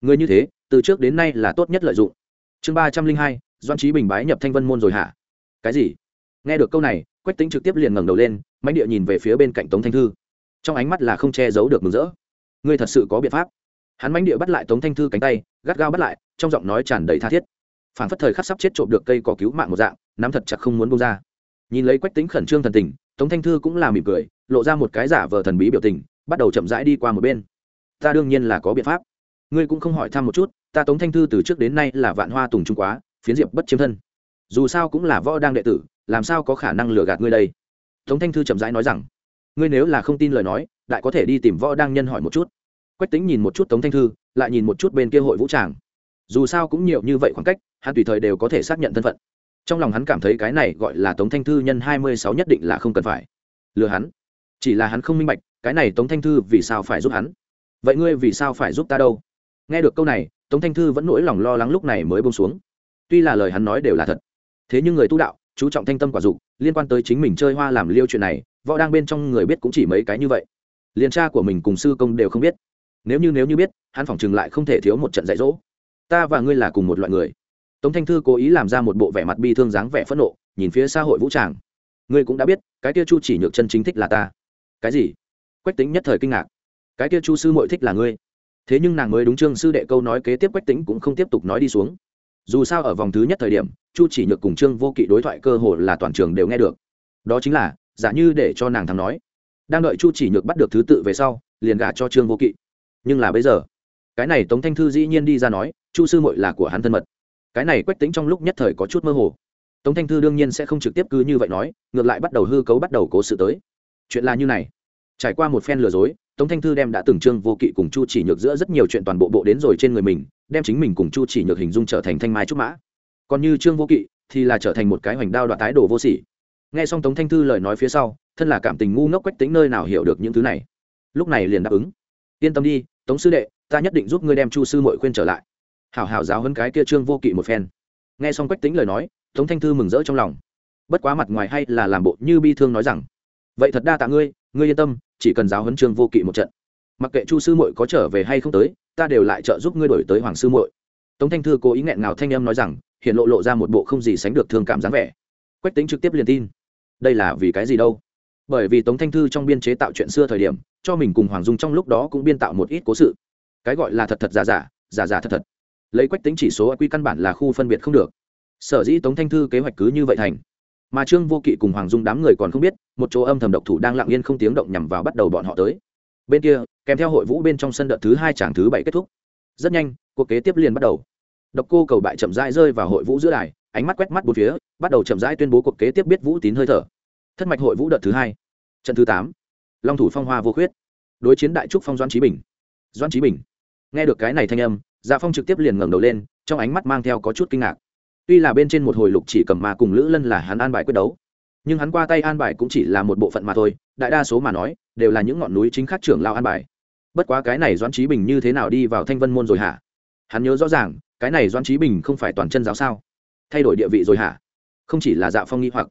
Người như thế, từ trước đến nay là tốt nhất lợi dụng. Chương ba trăm linh hai doan trí bình bái nhập thanh vân môn rồi hả? Cái gì? Nghe được câu này, quách tính trực tiếp liền ngẩng đầu lên mánh địa nhìn về phía bên cạnh tống thanh thư. Trong ánh mắt là không che giấu được mừng rỡ. Ngươi thật sự có biện pháp hắn manh địa bắt lại tống thanh thư cánh tay, gắt gao bắt lại, trong giọng nói tràn đầy tha thiết. Phản phất thời khắc sắp chết trộm được cây cỏ cứu mạng một dạng, nắm thật chặt không muốn bông ra. Nhìn lấy quách tính khẩn trương thần tình, tống thanh thư cũng là mỉm cười, lộ ra một cái giả vờ thần bí biểu tình, bắt đầu chậm rãi đi qua một bên. Ta đương nhiên là có biện pháp. Ngươi cũng không hỏi thăm một chút, ta tống thanh thư từ trước đến nay là vạn hoa tùng trung quá, phiến diệp bất chiếm thân. Dù sao cũng là võ đang đệ tử, làm sao có khả năng lừa gạt ngươi đây? Tống thanh thư chậm rãi nói rằng, ngươi nếu là không tin lời nói lại có thể đi tìm võ đang nhân hỏi một chút quách tính nhìn một chút tống thanh thư, lại nhìn một chút bên kia hội vũ tràng. Dù sao cũng nhiều như vậy khoảng cách, hắn tùy thời đều có thể xác nhận thân phận. Trong lòng hắn cảm thấy cái này gọi là tống thanh thư nhân hai mươi sáu nhất định là không cần phải lừa hắn. Chỉ là hắn không minh bạch, cái này tống thanh thư vì sao phải giúp hắn? Vậy ngươi vì sao phải giúp ta đâu? Nghe được câu này, tống thanh thư vẫn nỗi lòng lo lắng lúc này mới bông xuống. Tuy là lời hắn nói đều là thật, thế nhưng người tu đạo, chú trọng thanh tâm quả dục, liên quan tới chính mình chơi hoa làm liêu chuyện này, võ đang bên trong người biết cũng chỉ mấy cái như vậy. Liền cha của mình cùng sư công đều không biết nếu như nếu như biết, hắn phỏng chừng lại không thể thiếu một trận dạy dỗ. Ta và ngươi là cùng một loại người. Tống thanh thư cố ý làm ra một bộ vẻ mặt bi thương dáng vẻ phẫn nộ, nhìn phía xã hội vũ tràng. Ngươi cũng đã biết, cái kia chu chỉ nhược chân chính thích là ta. Cái gì? Quách tính nhất thời kinh ngạc. Cái kia chu sư mội thích là ngươi. Thế nhưng nàng mới đúng trương sư đệ câu nói kế tiếp quách tính cũng không tiếp tục nói đi xuống. Dù sao ở vòng thứ nhất thời điểm, chu chỉ nhược cùng trương vô kỵ đối thoại cơ hồ là toàn trường đều nghe được. Đó chính là, giả như để cho nàng thắng nói. Đang đợi chu chỉ nhược bắt được thứ tự về sau, liền gả cho trương vô kỵ nhưng là bây giờ. Cái này tống thanh thư dĩ nhiên đi ra nói, chu sư mội là của hắn thân mật. Cái này quách tính trong lúc nhất thời có chút mơ hồ. Tống thanh thư đương nhiên sẽ không trực tiếp cứ như vậy nói, ngược lại bắt đầu hư cấu, bắt đầu cố sự tới. Chuyện là như này. Trải qua một phen lừa dối, tống thanh thư đem đã từng trương vô kỵ cùng chu chỉ nhược giữa rất nhiều chuyện toàn bộ bộ đến rồi trên người mình, đem chính mình cùng chu chỉ nhược hình dung trở thành thanh mai trúc mã. Còn như trương vô kỵ thì là trở thành một cái hoành đao đoạn tái đồ vô sỉ. Nghe xong tống thanh thư lời nói phía sau, thân là cảm tình ngu ngốc quách tính nơi nào hiểu được những thứ này. Lúc này liền đáp ứng. Yên tâm đi tống sư đệ, ta nhất định giúp ngươi đem chu sư mội khuyên trở lại. Hảo hảo giáo hơn cái kia trương vô kỵ một phen. Nghe xong quách tính lời nói, tống thanh thư mừng rỡ trong lòng. Bất quá mặt ngoài hay là làm bộ như bi thương nói rằng, vậy thật đa tạ ngươi ngươi yên tâm, chỉ cần giáo huấn trương vô kỵ một trận. Mặc kệ chu sư muội có trở về hay không tới, ta đều lại trợ giúp ngươi đổi tới hoàng sư muội. Tống thanh thư cố ý nghẹn ngào thanh em nói rằng, hiện lộ lộ ra một bộ không gì sánh được thương cảm dáng vẻ. Quách tính trực tiếp liền tin. Đây là vì cái gì đâu? Bởi vì tống thanh thư trong biên chế tạo chuyện xưa thời điểm, cho mình cùng hoàng dung trong lúc đó cũng biên tạo một ít cố sự. Cái gọi là thật thật giả giả giả giả thật thật. Lấy quách tính chỉ số quy căn bản là khu phân biệt không được. Sở dĩ tống thanh thư kế hoạch cứ như vậy thành. Mà trương vô kỵ cùng hoàng dung đám người còn không biết, một chỗ âm thầm độc thủ đang lặng yên không tiếng động nhằm vào bắt đầu bọn họ tới. Bên kia, kèm theo hội vũ bên trong sân đợt thứ hai tràng thứ bảy kết thúc. Rất nhanh, cuộc kế tiếp liền bắt đầu. Độc cô cầu bại chậm rãi rơi vào hội vũ giữa đài, ánh mắt quét mắt bốn phía, bắt đầu chậm rãi tuyên bố cuộc kế tiếp biết vũ tín hơi thở thất mạch hội vũ đợt thứ hai, trận thứ tám, long thủ phong hoa vô khuyết, đối chiến đại trúc phong doan trí bình. Doan trí bình. Nghe được cái này thanh âm dạ phong trực tiếp liền ngẩng đầu lên, trong ánh mắt mang theo có chút kinh ngạc. Tuy là bên trên một hồi lục chỉ cầm mà cùng lữ lân là hắn an bài quyết đấu, nhưng hắn qua tay an bài cũng chỉ là một bộ phận mà thôi, đại đa số mà nói, đều là những ngọn núi chính khác trưởng lao an bài. Bất quá cái này doãn trí bình như thế nào đi vào thanh vân môn rồi hả? Hắn nhớ rõ ràng, cái này doãn trí bình không phải toàn chân giáo sao? Thay đổi địa vị rồi hả? Không chỉ là dạ phong nghi hoặc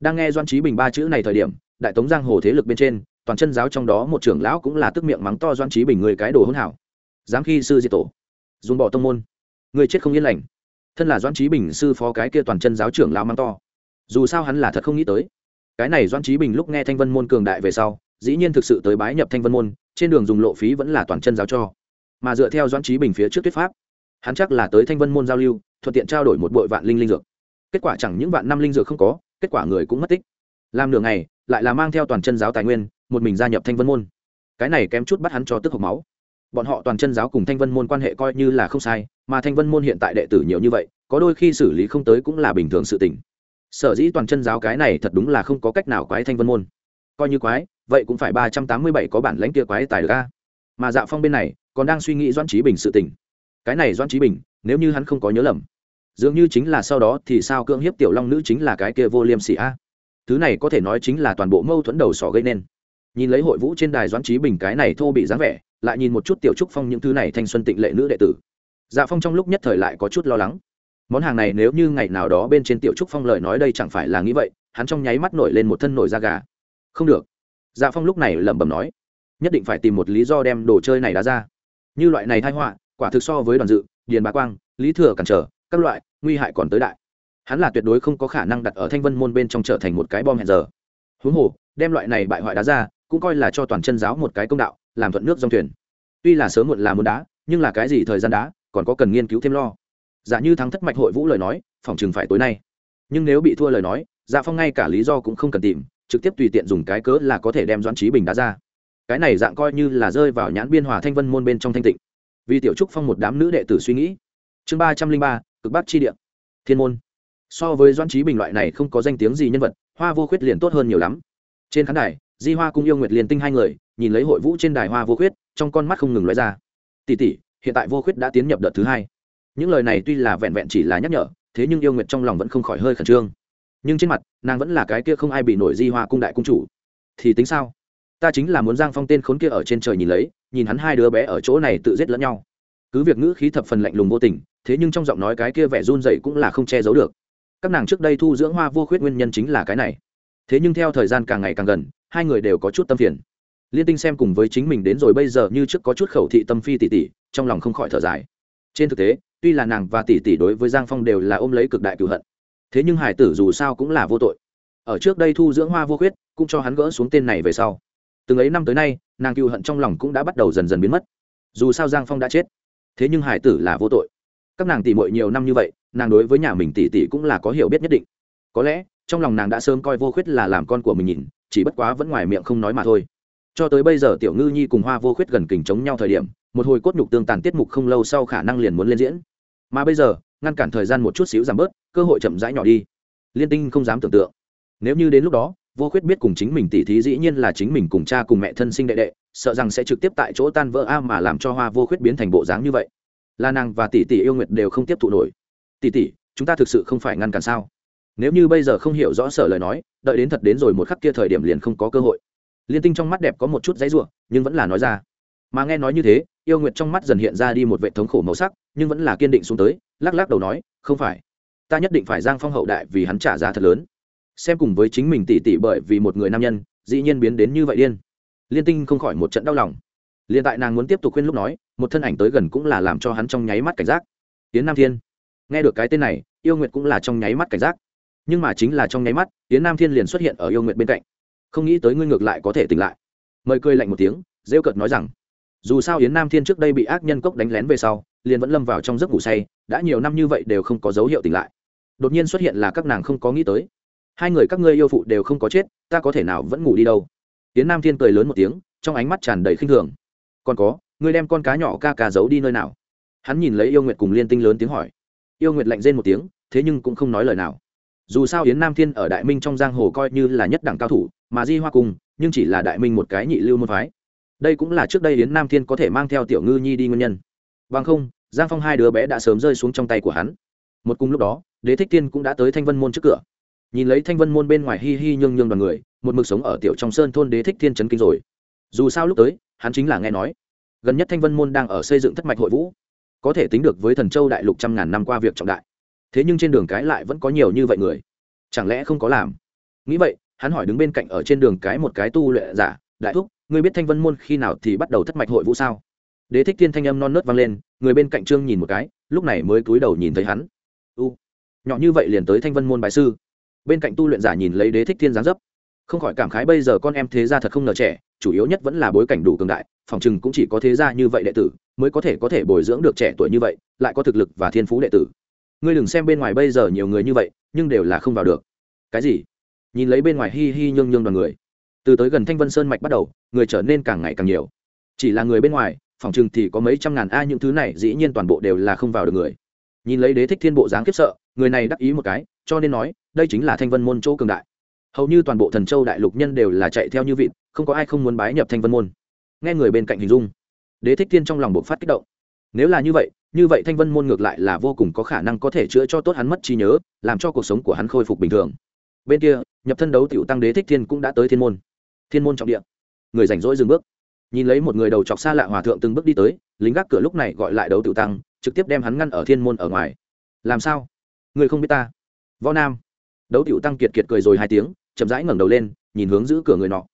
đang nghe doan trí bình ba chữ này thời điểm, đại tống giang hồ thế lực bên trên, toàn chân giáo trong đó một trưởng lão cũng là tức miệng mắng to doan trí bình người cái đồ hỗn hảo. Dám khi sư diệt tổ. Dùng bỏ tông môn. Người chết không yên lành. Thân là doan trí bình sư phó cái kia toàn chân giáo trưởng lão mắng to. Dù sao hắn là thật không nghĩ tới. Cái này doan trí bình lúc nghe thanh vân môn cường đại về sau, dĩ nhiên thực sự tới bái nhập thanh vân môn, trên đường dùng lộ phí vẫn là toàn chân giáo cho. Mà dựa theo doan trí bình phía trước thuyết pháp, hắn chắc là tới thanh vân môn giao lưu, thuận tiện trao đổi một bội vạn linh linh dược. Kết quả chẳng những vạn năm linh dược không có kết quả người cũng mất tích. Làm nửa ngày, lại là mang theo toàn chân giáo tài nguyên, một mình gia nhập thanh vân môn. Cái này kém chút bắt hắn cho tức hộc máu. Bọn họ toàn chân giáo cùng thanh vân môn quan hệ coi như là không sai, mà thanh vân môn hiện tại đệ tử nhiều như vậy, có đôi khi xử lý không tới cũng là bình thường sự tình. Sở dĩ toàn chân giáo cái này thật đúng là không có cách nào quái thanh vân môn. Coi như quái, vậy cũng phải ba trăm tám mươi bảy có bản lãnh kia quái tài ra mà dạ phong bên này, còn đang suy nghĩ doãn trí bình sự tình. Cái này doãn trí bình, nếu như hắn không có nhớ lầm dường như chính là sau đó thì sao cưỡng hiếp tiểu long nữ chính là cái kia vô liêm sỉ a. Thứ này có thể nói chính là toàn bộ mâu thuẫn đầu sỏ gây nên. Nhìn lấy hội vũ trên đài doãn trí bình cái này thô bị dáng vẻ, lại nhìn một chút tiểu trúc phong những thứ này thanh xuân tịnh lệ nữ đệ tử. Dạ phong trong lúc nhất thời lại có chút lo lắng. Món hàng này nếu như ngày nào đó bên trên tiểu trúc phong lời nói đây chẳng phải là nghĩ vậy, hắn trong nháy mắt nổi lên một thân nổi da gà. Không được. Dạ phong lúc này lẩm bẩm nói, nhất định phải tìm một lý do đem đồ chơi này đá ra. Như loại này thai họa, quả thực so với đoàn dự, điền bá quang, lý thừa cản trở, các loại nguy hại còn tới đại. Hắn là tuyệt đối không có khả năng đặt ở thanh vân môn bên trong trở thành một cái bom hẹn giờ. Huống hồ, đem loại này bại hoại đá ra, cũng coi là cho toàn chân giáo một cái công đạo, làm thuận nước dòng thuyền. Tuy là sớm muộn là muốn đá, nhưng là cái gì thời gian đá, còn có cần nghiên cứu thêm lo. Giả như thắng thất mạch hội vũ lời nói, phòng chừng phải tối nay. Nhưng nếu bị thua lời nói dạ phong ngay cả lý do cũng không cần tìm, trực tiếp tùy tiện dùng cái cớ là có thể đem doãn trí bình đá ra. Cái này dạng coi như là rơi vào nhãn biên hòa thanh vân môn bên trong thanh tịnh. Vì tiểu trúc phong một đám nữ đệ tử suy nghĩ. Chương ba trăm linh ba cực bắc chi địa. Thiên môn. So với doan trí bình loại này không có danh tiếng gì nhân vật, hoa vô khuyết liền tốt hơn nhiều lắm. Trên khán đài, di hoa cung yêu nguyệt liền tinh hai người, nhìn lấy hội vũ trên đài hoa vô khuyết, trong con mắt không ngừng lóe ra. Tỷ tỷ, hiện tại vô khuyết đã tiến nhập đợt thứ hai. Những lời này tuy là vẹn vẹn chỉ là nhắc nhở, thế nhưng yêu nguyệt trong lòng vẫn không khỏi hơi khẩn trương. Nhưng trên mặt, nàng vẫn là cái kia không ai bị nổi di hoa cung đại cung chủ. Thì tính sao? Ta chính là muốn giang phong tên khốn kia ở trên trời nhìn lấy, nhìn hắn hai đứa bé ở chỗ này tự giết lẫn nhau cứ việc ngữ khí thập phần lạnh lùng vô tình, thế nhưng trong giọng nói cái kia vẻ run dậy cũng là không che giấu được. Các nàng trước đây thu dưỡng hoa vô khuyết nguyên nhân chính là cái này. Thế nhưng theo thời gian càng ngày càng gần, hai người đều có chút tâm phiền. Liên tinh xem cùng với chính mình đến rồi bây giờ như trước có chút khẩu thị tâm phi tỉ tỉ, trong lòng không khỏi thở dài. Trên thực tế, tuy là nàng và tỷ tỷ đối với giang phong đều là ôm lấy cực đại cựu hận, thế nhưng hải tử dù sao cũng là vô tội. Ở trước đây thu dưỡng hoa vô khuyết, cũng cho hắn gỡ xuống tên này về sau. Từng ấy năm tới nay, nàng cựu hận trong lòng cũng đã bắt đầu dần dần biến mất. Dù sao giang phong đã chết thế nhưng hải tử là vô tội. Các nàng tỉ mội nhiều năm như vậy, nàng đối với nhà mình tỷ tỷ cũng là có hiểu biết nhất định. Có lẽ, trong lòng nàng đã sớm coi vô khuyết là làm con của mình nhìn, chỉ bất quá vẫn ngoài miệng không nói mà thôi. Cho tới bây giờ tiểu ngư nhi cùng hoa vô khuyết gần kình chống nhau thời điểm, một hồi cốt nhục tương tàn tiết mục không lâu sau khả năng liền muốn lên diễn. Mà bây giờ, ngăn cản thời gian một chút xíu giảm bớt, cơ hội chậm rãi nhỏ đi. Liên tinh không dám tưởng tượng. Nếu như đến lúc đó, vô khuyết biết cùng chính mình tỉ thí dĩ nhiên là chính mình cùng cha cùng mẹ thân sinh đệ đệ sợ rằng sẽ trực tiếp tại chỗ tan vỡ a mà làm cho hoa vô khuyết biến thành bộ dáng như vậy. Là nàng và tỷ tỷ yêu nguyệt đều không tiếp thụ nổi. Tỷ tỷ, chúng ta thực sự không phải ngăn cản sao? Nếu như bây giờ không hiểu rõ sở lời nói, đợi đến thật đến rồi một khắc kia thời điểm liền không có cơ hội. Liên tinh trong mắt đẹp có một chút giấy ruộng nhưng vẫn là nói ra. Mà nghe nói như thế, yêu nguyệt trong mắt dần hiện ra đi một vệ thống khổ màu sắc, nhưng vẫn là kiên định xuống tới, lắc lắc đầu nói, không phải. Ta nhất định phải giang phong hậu đại vì hắn trả giá thật lớn. Xem cùng với chính mình tỉ tỉ bởi vì một người nam nhân, dĩ nhiên biến đến như vậy điên liên tinh không khỏi một trận đau lòng. Liền tại nàng muốn tiếp tục khuyên lúc nói, một thân ảnh tới gần cũng là làm cho hắn trong nháy mắt cảnh giác. Tiến nam thiên. Nghe được cái tên này, yêu nguyệt cũng là trong nháy mắt cảnh giác. Nhưng mà chính là trong nháy mắt tiến nam thiên liền xuất hiện ở yêu nguyệt bên cạnh. Không nghĩ tới ngươi ngược lại có thể tỉnh lại. Mời cười lạnh một tiếng, rêu cợt nói rằng, dù sao yến nam thiên trước đây bị ác nhân cốc đánh lén về sau, liền vẫn lâm vào trong giấc ngủ say, đã nhiều năm như vậy đều không có dấu hiệu tỉnh lại. Đột nhiên xuất hiện là các nàng không có nghĩ tới. Hai người các ngươi yêu phụ đều không có chết, ta có thể nào vẫn ngủ đi đâu? Yến nam thiên cười lớn một tiếng, trong ánh mắt tràn đầy khinh thường. Còn có, ngươi đem con cá nhỏ ca ca giấu đi nơi nào? Hắn nhìn lấy yêu nguyệt cùng liên tinh lớn tiếng hỏi. Yêu nguyệt lạnh rên một tiếng, thế nhưng cũng không nói lời nào. Dù sao yến nam thiên ở đại minh trong giang hồ coi như là nhất đẳng cao thủ, mà di hoa cùng, nhưng chỉ là đại minh một cái nhị lưu môn phái. Đây cũng là trước đây yến nam thiên có thể mang theo tiểu ngư nhi đi nguyên nhân. Bằng không, giang phong hai đứa bé đã sớm rơi xuống trong tay của hắn. Một cùng lúc đó, đế thích tiên cũng đã tới thanh vân môn trước cửa. Nhìn lấy thanh vân môn bên ngoài hi hi nhương nhương đoàn người một mực sống ở tiểu trong sơn thôn đế thích thiên trấn kinh rồi. Dù sao lúc tới, hắn chính là nghe nói. Gần nhất thanh vân môn đang ở xây dựng thất mạch hội vũ. Có thể tính được với thần châu đại lục trăm ngàn năm qua việc trọng đại. Thế nhưng trên đường cái lại vẫn có nhiều như vậy người. Chẳng lẽ không có làm? Nghĩ vậy, hắn hỏi đứng bên cạnh ở trên đường cái một cái tu luyện giả, đại thúc, ngươi biết thanh vân môn khi nào thì bắt đầu thất mạch hội vũ sao? Đế thích thiên thanh âm non nớt vang lên, người bên cạnh trương nhìn một cái, lúc này mới cúi đầu nhìn thấy hắn. U, nhỏ như vậy liền tới thanh vân môn bài sư. Bên cạnh tu luyện giả nhìn lấy đế thích thiên giáng dấp không khỏi cảm khái bây giờ con em thế gia thật không ngờ trẻ, chủ yếu nhất vẫn là bối cảnh đủ cường đại, phòng chừng cũng chỉ có thế gia như vậy đệ tử mới có thể có thể bồi dưỡng được trẻ tuổi như vậy, lại có thực lực và thiên phú đệ tử. Ngươi đừng xem bên ngoài bây giờ nhiều người như vậy, nhưng đều là không vào được. Cái gì? Nhìn lấy bên ngoài hi hi nhương nhương đoàn người. Từ tới gần thanh vân sơn mạch bắt đầu, người trở nên càng ngày càng nhiều. Chỉ là người bên ngoài, phòng chừng thì có mấy trăm ngàn a những thứ này dĩ nhiên toàn bộ đều là không vào được người. Nhìn lấy đế thích thiên bộ dáng kiếp sợ, người này đắc ý một cái, cho nên nói, đây chính là thanh vân môn chỗ cường đại hầu như toàn bộ thần châu đại lục nhân đều là chạy theo như vịt, không có ai không muốn bái nhập thanh vân môn. Nghe người bên cạnh hình dung, đế thích thiên trong lòng bộc phát kích động. Nếu là như vậy như vậy thanh vân môn ngược lại là vô cùng có khả năng có thể chữa cho tốt hắn mất trí nhớ, làm cho cuộc sống của hắn khôi phục bình thường. Bên kia, nhập thân đấu t i ể u tăng đế thích thiên cũng đã tới thiên môn. Thiên môn trọng địa. Người rảnh rỗi dừng bước. Nhìn lấy một người đầu chọc xa lạ hòa thượng từng bước đi tới, lính gác cửa lúc này gọi lại đấu t i ể u tăng, trực tiếp đem hắn ngăn ở thiên môn ở ngoài. Làm sao? Người không biết ta. Võ nam. Đấu t i ể u tăng kiệt kiệt cười rồi hai tiếng chậm rãi ngẩng đầu lên, nhìn hướng giữ cửa người nọ.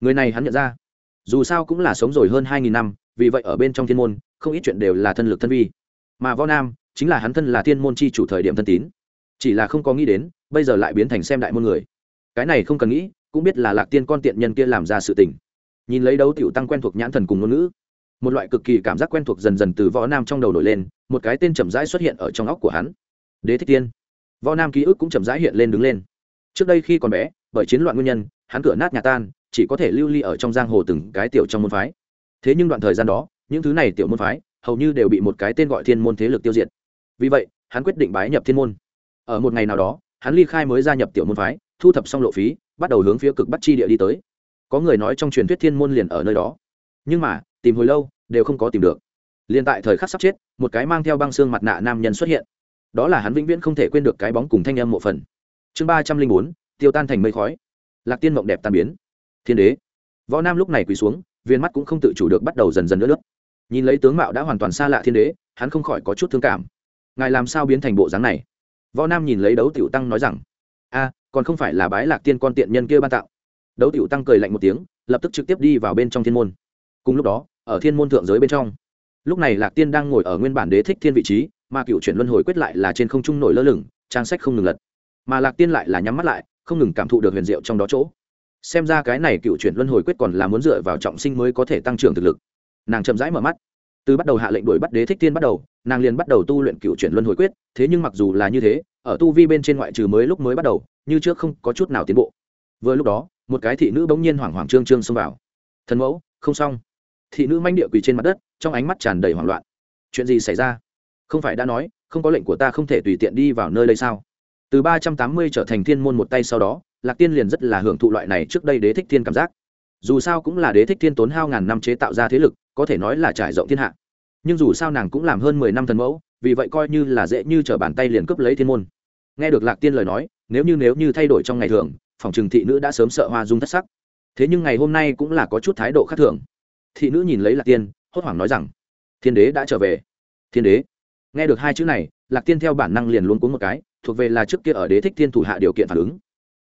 Người này hắn nhận ra. Dù sao cũng là sống rồi hơn hai nghìn năm, vì vậy ở bên trong thiên môn, không ít chuyện đều là thân lực thân vi. Mà võ nam, chính là hắn thân là thiên môn chi chủ thời điểm thân tín. Chỉ là không có nghĩ đến, bây giờ lại biến thành xem đại môn người. Cái này không cần nghĩ, cũng biết là lạc tiên con tiện nhân kia làm ra sự tình. Nhìn lấy đấu tiểu tăng quen thuộc nhãn thần cùng ngôn ngữ, một loại cực kỳ cảm giác quen thuộc dần dần từ võ nam trong đầu nổi lên, một cái tên chậm rãi xuất hiện ở trong óc của hắn. Đế thích tiên. Võ nam ký ức cũng chậm rãi hiện lên đứng lên trước đây khi còn bé, bởi chiến loạn nguyên nhân, hắn cửa nát nhà tan, chỉ có thể lưu ly ở trong giang hồ từng cái tiểu trong môn phái. Thế nhưng đoạn thời gian đó, những thứ này tiểu môn phái, hầu như đều bị một cái tên gọi thiên môn thế lực tiêu diệt. Vì vậy, hắn quyết định bái nhập thiên môn. Ở một ngày nào đó, hắn ly khai mới gia nhập tiểu môn phái, thu thập xong lộ phí, bắt đầu hướng phía cực bắc chi địa đi tới. Có người nói trong truyền thuyết thiên môn liền ở nơi đó. Nhưng mà, tìm hồi lâu, đều không có tìm được. Liền tại thời khắc sắp chết, một cái mang theo băng xương mặt nạ nam nhân xuất hiện. Đó là hắn vĩnh viễn không thể quên được cái bóng cùng thanh âm mộ phần chương ba trăm linh bốn, tiêu tan thành mây khói. Lạc tiên mộng đẹp tan biến. Thiên đế. Võ nam lúc này quỳ xuống, viên mắt cũng không tự chủ được bắt đầu dần dần nữa nước nhìn lấy tướng mạo đã hoàn toàn xa lạ thiên đế, hắn không khỏi có chút thương cảm. Ngài làm sao biến thành bộ dáng này? Võ nam nhìn lấy đấu tiểu tăng nói rằng, a, còn không phải là bái lạc tiên con tiện nhân kia ban tạo. Đấu tiểu tăng cười lạnh một tiếng, lập tức trực tiếp đi vào bên trong thiên môn. Cùng lúc đó, ở thiên môn thượng giới bên trong, lúc này lạc tiên đang ngồi ở nguyên bản đế thích thiên vị trí, mà cựu chuyển luân hồi quyết lại là trên không trung nổi lơ lửng, trang sách không ngừng lật mà lạc tiên lại là nhắm mắt lại, không ngừng cảm thụ được huyền diệu trong đó chỗ. Xem ra cái này cựu chuyển luân hồi quyết còn là muốn dựa vào trọng sinh mới có thể tăng trưởng thực lực. Nàng chậm rãi mở mắt. Từ bắt đầu hạ lệnh đuổi bắt đế thích tiên bắt đầu, nàng liền bắt đầu tu luyện cựu chuyển luân hồi quyết, thế nhưng mặc dù là như thế, ở tu vi bên trên ngoại trừ mới lúc mới bắt đầu, như trước không có chút nào tiến bộ. Vừa lúc đó, một cái thị nữ bỗng nhiên hoảng hoảng trương trương xông vào. Thần mẫu, không xong. Thị nữ manh địa quỳ trên mặt đất, trong ánh mắt tràn đầy hoảng loạn. Chuyện gì xảy ra? Không phải đã nói, không có lệnh của ta không thể tùy tiện đi vào nơi đây sao? Từ ba trăm tám mươi trở thành thiên môn một tay sau đó, lạc tiên liền rất là hưởng thụ loại này trước đây đế thích thiên cảm giác. Dù sao cũng là đế thích thiên tốn hao ngàn năm chế tạo ra thế lực, có thể nói là trải rộng thiên hạ. Nhưng dù sao nàng cũng làm hơn mười năm thần mẫu, vì vậy coi như là dễ như t r ở bàn tay liền cướp lấy thiên môn. Nghe được lạc tiên lời nói, nếu như nếu như thay đổi trong ngày thường, phòng trừng thị nữ đã sớm sợ hoa dung thất sắc. Thế nhưng ngày hôm nay cũng là có chút thái độ khác thường. Thị nữ nhìn lấy lạc tiên, hốt hoảng nói rằng, thiên đế đã trở về. Thiên đế? Nghe được hai chữ này, lạc tiên theo bản năng liền luôn cuống một cái thuộc về là trước kia ở đế thích thiên thủ hạ điều kiện phản ứng.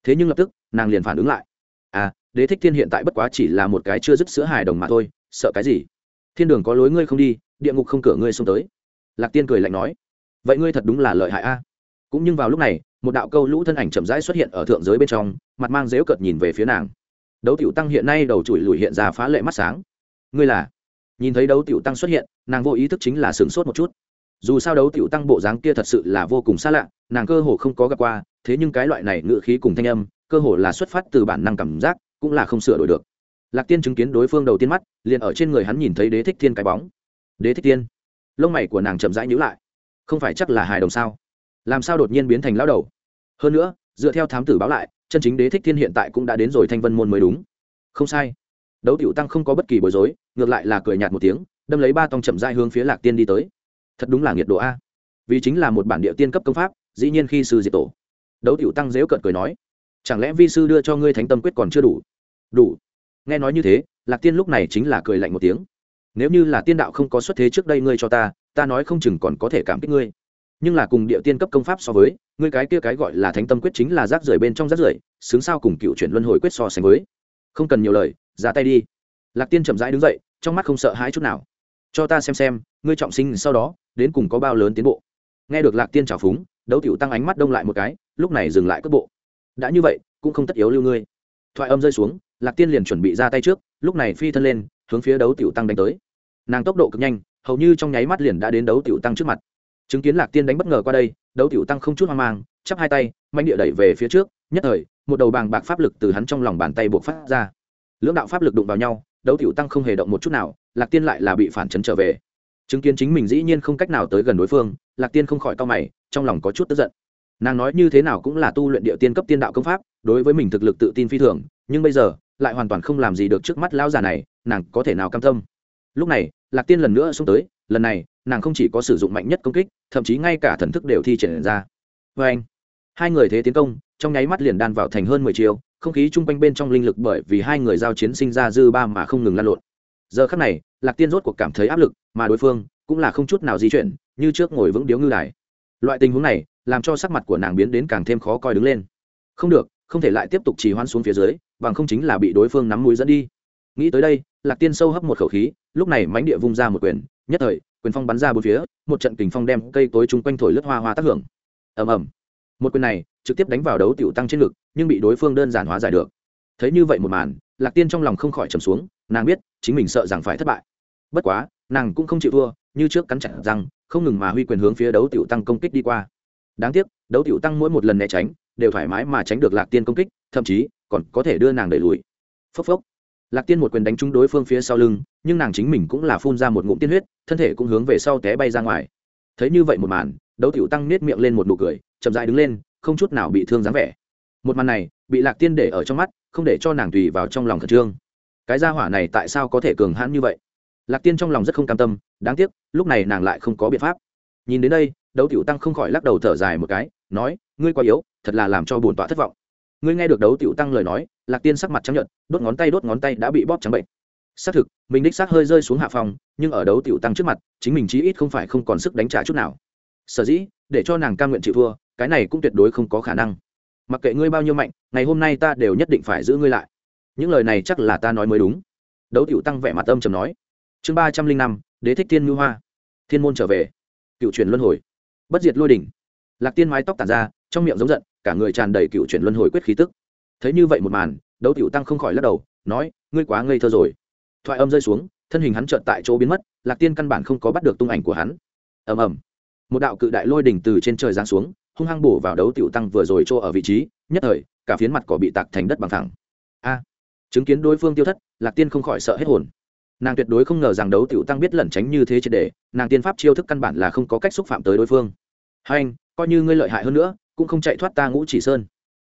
Thế nhưng lập tức, nàng liền phản ứng lại. À đế thích thiên hiện tại bất quá chỉ là một cái chưa dứt sữa hài đồng mà thôi, sợ cái gì? Thiên đường có lối ngươi không đi, địa ngục không cửa ngươi xông tới. Lạc tiên cười lạnh nói. Vậy ngươi thật đúng là lợi hại a. Cũng nhưng vào lúc này, một đạo câu lũ thân ảnh chậm rãi xuất hiện ở thượng giới bên trong, mặt mang dếu cợt nhìn về phía nàng. Đấu tiểu tăng hiện nay đầu chùi lùi hiện ra phá lệ mắt sáng. Ngươi là? Nhìn thấy đấu tiểu tăng xuất hiện, nàng vô ý thức chính là sửng sốt một chút. Dù sao đấu tiểu tăng bộ dáng kia thật sự là vô cùng xa lạ nàng cơ hồ không có gặp qua, thế nhưng cái loại này ngự khí cùng thanh âm, cơ hồ là xuất phát từ bản năng cảm giác, cũng là không sửa đổi được. Lạc tiên chứng kiến đối phương đầu tiên mắt, liền ở trên người hắn nhìn thấy đế thích thiên cái bóng. Đế thích thiên? Lông mày của nàng chậm rãi nhữ lại. Không phải chắc là hài đồng sao? Làm sao đột nhiên biến thành lão đầu? Hơn nữa, dựa theo thám tử báo lại, chân chính đế thích thiên hiện tại cũng đã đến rồi thanh vân môn mới đúng. Không sai. Đấu tiểu tăng không có bất kỳ bối rối, ngược lại là cười nhạt một tiếng, đâm lấy ba tông chậm dai hướng phía lạc tiên đi tới. Thật đúng là nhiệt độ a. Vì chính là một bản địa tiên cấp công pháp dĩ nhiên khi sư diệt tổ. Đấu tiểu tăng dếu cợt cười nói, chẳng lẽ vi sư đưa cho ngươi thánh tâm quyết còn chưa đủ? Đủ. Nghe nói như thế, lạc tiên lúc này chính là cười lạnh một tiếng. Nếu như là tiên đạo không có xuất thế trước đây ngươi cho ta ta nói không chừng còn có thể cảm kích ngươi. Nhưng là cùng địa tiên cấp công pháp so với, ngươi cái kia cái gọi là thánh tâm quyết chính là rác rưởi bên trong rác rưởi, xứng sao cùng cựu chuyển luân hồi quyết so sánh với. Không cần nhiều lời, ra tay đi. Lạc tiên chậm rãi đứng dậy, trong mắt không sợ hãi chút nào. Cho ta xem xem, ngươi trọng sinh sau đó, đến cùng có bao lớn tiến bộ? Nghe được lạc tiên trào phúng đấu tiểu tăng ánh mắt đông lại một cái, lúc này dừng lại cước bộ. Đã như vậy, cũng không tất yếu lưu ngươi. Thoại âm rơi xuống, lạc tiên liền chuẩn bị ra tay trước, lúc này phi thân lên, hướng phía đấu tiểu tăng đánh tới. Nàng tốc độ cực nhanh, hầu như trong nháy mắt liền đã đến đấu tiểu tăng trước mặt. Chứng kiến lạc tiên đánh bất ngờ qua đây, đấu tiểu tăng không chút hoang mang, chắp hai tay manh địa đẩy về phía trước, nhất thời, một đầu bàng bạc pháp lực từ hắn trong lòng bàn tay buộc phát ra. Lưỡng đạo pháp lực đụng vào nhau, đấu tiểu tăng không hề động một chút nào, lạc tiên lại là bị phản chấn trở về. Chứng kiến chính mình dĩ nhiên không cách nào tới gần đối phương lạc tiên không khỏi to mày, trong lòng có chút tức giận. Nàng nói như thế nào cũng là tu luyện địa tiên cấp tiên đạo công pháp, đối với mình thực lực tự tin phi thường, nhưng bây giờ, lại hoàn toàn không làm gì được trước mắt lão già này, nàng có thể nào cam tâm? Lúc này, lạc tiên lần nữa xông tới, lần này, nàng không chỉ có sử dụng mạnh nhất công kích, thậm chí ngay cả thần thức đều thi triển ra. Vê anh, hai người thế tiến công, trong nháy mắt liền đan vào thành hơn mười chiều không khí chung quanh bên trong linh lực bởi vì hai người giao chiến sinh ra dư ba mà không ngừng lan lộn. Giờ khắc này, lạc tiên rốt cuộc cảm thấy áp lực, mà đối phương cũng là không chút nào di chuyển, như trước ngồi vững điếu ngư đài. Loại tình huống này, làm cho sắc mặt của nàng biến đến càng thêm khó coi đứng lên. Không được, không thể lại tiếp tục trì hoãn xuống phía dưới, bằng không chính là bị đối phương nắm mũi dẫn đi. Nghĩ tới đây, lạc tiên sâu hấp một khẩu khí, lúc này mánh địa vung ra một quyền, nhất thời, quyền phong bắn ra bốn phía, một trận kình phong đem cây tối chung quanh thổi lướt hoa hoa tác hưởng. Ầm ầm. Một quyền này, trực tiếp đánh vào đấu tiểu tăng trên ngực, nhưng bị đối phương đơn giản hóa giải được. Thấy như vậy một màn, lạc tiên trong lòng không khỏi trầm xuống, nàng biết, chính mình sợ rằng phải thất bại. Bất quá, nàng cũng không chịu thua như trước cắn chặt rằng không ngừng mà huy quyền hướng phía đấu tiểu tăng công kích đi qua. Đáng tiếc, đấu tiểu tăng mỗi một lần né tránh, đều thoải mái mà tránh được lạc tiên công kích, thậm chí còn có thể đưa nàng đẩy lùi. Phốc phốc. Lạc tiên một quyền đánh trúng đối phương phía sau lưng, nhưng nàng chính mình cũng là phun ra một ngụm tiên huyết, thân thể cũng hướng về sau té bay ra ngoài. Thấy như vậy một màn, đấu tiểu tăng nết miệng lên một nụ cười, chậm dại đứng lên, không chút nào bị thương dáng vẻ. Một màn này, bị lạc tiên để ở trong mắt, không để cho nàng tùy vào trong lòng khẩn trương. Cái gia hỏa này tại sao có thể cường hãn như vậy? Lạc tiên trong lòng rất không cam tâm đáng tiếc, lúc này nàng lại không có biện pháp. Nhìn đến đây, đấu tiểu tăng không khỏi lắc đầu thở dài một cái, nói, ngươi quá yếu, thật là làm cho bổn tọa thất vọng. Ngươi nghe được đấu tiểu tăng lời nói, lạc tiên sắc mặt trắng nhận đốt ngón tay đốt ngón tay đã bị bóp trắng bệnh. Xác thực, mình đích xác hơi rơi xuống hạ phòng, nhưng ở đấu tiểu tăng trước mặt, chính mình chí ít không phải không còn sức đánh trả chút nào. Sở dĩ, để cho nàng ca nguyện chịu thua, cái này cũng tuyệt đối không có khả năng. Mặc kệ ngươi bao nhiêu mạnh, ngày hôm nay ta đều nhất định phải giữ ngươi lại. Những lời này chắc là ta nói mới đúng. Đấu tiểu tăng vẻ mặt âm trầm nói chương ba trăm linh năm, đế thích thiên ngư hoa. Thiên môn trở về. Cựu truyền luân hồi. Bất diệt lôi đỉnh. Lạc tiên mái tóc tàn ra, trong miệng giống giận, cả người tràn đầy cựu truyền luân hồi quyết khí tức. Thấy như vậy một màn, đấu tiểu tăng không khỏi lắc đầu, nói, ngươi quá ngây thơ rồi. Thoại âm rơi xuống, thân hình hắn trợn tại chỗ biến mất, lạc tiên căn bản không có bắt được tung ảnh của hắn. Ầm ầm. Một đạo cự đại lôi đỉnh từ trên trời giáng xuống, hung hăng bổ vào đấu tiểu tăng vừa rồi chỗ ở vị trí, nhất thời, cả phiến mặt cỏ bị tạc thành đất bằng thẳng. A. Chứng kiến đối phương tiêu thất, lạc tiên không khỏi sợ hết hồn nàng tuyệt đối không ngờ rằng đấu tiểu tăng biết lẩn tránh như thế triệt để, nàng tiên pháp chiêu thức căn bản là không có cách xúc phạm tới đối phương. Hai anh, coi như ngươi lợi hại hơn nữa, cũng không chạy thoát ta ngũ chỉ sơn.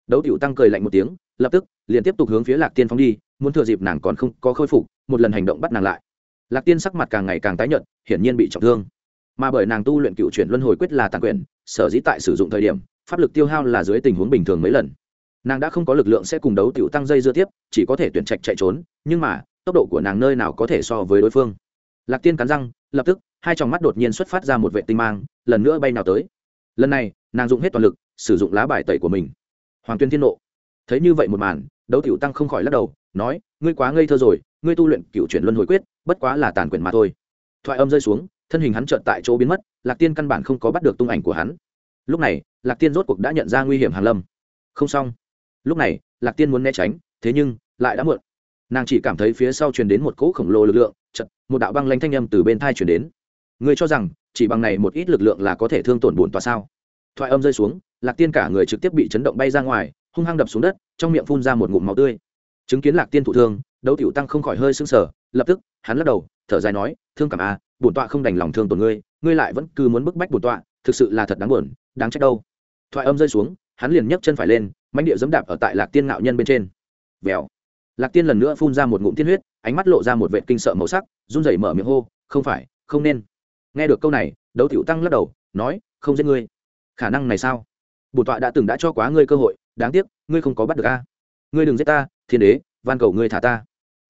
Đấu tiểu tăng cười lạnh một tiếng, lập tức, liền tiếp tục hướng phía lạc tiên phóng đi, muốn thừa dịp nàng còn không có khôi phục, một lần hành động bắt nàng lại. Lạc tiên sắc mặt càng ngày càng tái nhợt, hiển nhiên bị trọng thương. Mà bởi nàng tu luyện cựu chuyển luân hồi quyết là tàn quyền, sở dĩ tại sử dụng thời điểm, pháp lực tiêu hao là dưới tình huống bình thường mấy lần. Nàng đã không có lực lượng sẽ cùng đấu tiểu tăng dây dưa tiếp, chỉ có thể tuyển trạch chạy trốn, nhưng mà tốc độ của nàng nơi nào có thể so với đối phương. Lạc tiên cắn răng, lập tức, hai tròng mắt đột nhiên xuất phát ra một vệ tinh mang, lần nữa bay nào tới. Lần này, nàng dùng hết toàn lực, sử dụng lá bài tẩy của mình. Hoàng tuyên thiên nộ. Thấy như vậy một màn, đấu tiểu tăng không khỏi lắc đầu, nói, ngươi quá ngây thơ rồi, ngươi tu luyện cựu chuyển luân hồi quyết, bất quá là tàn quyền mà thôi. Thoại âm rơi xuống, thân hình hắn trợn tại chỗ biến mất, lạc tiên căn bản không có bắt được tung ảnh của hắn. Lúc này, lạc tiên rốt cuộc đã nhận ra nguy hiểm hàn lâm. Không xong. Lúc này, lạc tiên muốn né tránh, thế nhưng, lại đã muộn nàng chỉ cảm thấy phía sau truyền đến một cỗ khổng lồ lực lượng chật một đạo băng lanh thanh âm từ bên thai truyền đến. Người cho rằng chỉ bằng này một ít lực lượng là có thể thương tổn bổn tòa sao? Thoại âm rơi xuống lạc tiên cả người trực tiếp bị chấn động bay ra ngoài hung hăng đập xuống đất trong miệng phun ra một ngụm máu tươi. Chứng kiến lạc tiên thụ thương đấu tiểu tăng không khỏi hơi sưng sờ lập tức hắn lắc đầu thở dài nói thương cảm a à, bổn tọa không đành lòng thương tổn ngươi ngươi lại vẫn cứ muốn bức bách bổn tọa thực sự là thật đáng buồn đáng trách đâu. Thoại âm rơi xuống hắn liền nhấc chân phải lên mánh địa dẫm đạp ở tại lạc tiên ngạo nhân bên trên. Vèo lạc tiên lần nữa phun ra một ngụm tiên huyết, ánh mắt lộ ra một vệ kinh sợ màu sắc, run rẩy mở miệng hô, không phải, không nên. Nghe được câu này, đấu tiểu tăng lắc đầu, nói, không giết ngươi. Khả năng này sao? Bổn tọa đã từng đã cho quá ngươi cơ hội, đáng tiếc, ngươi không có bắt được a. Ngươi đừng giết ta, thiên đế, van cầu ngươi thả ta.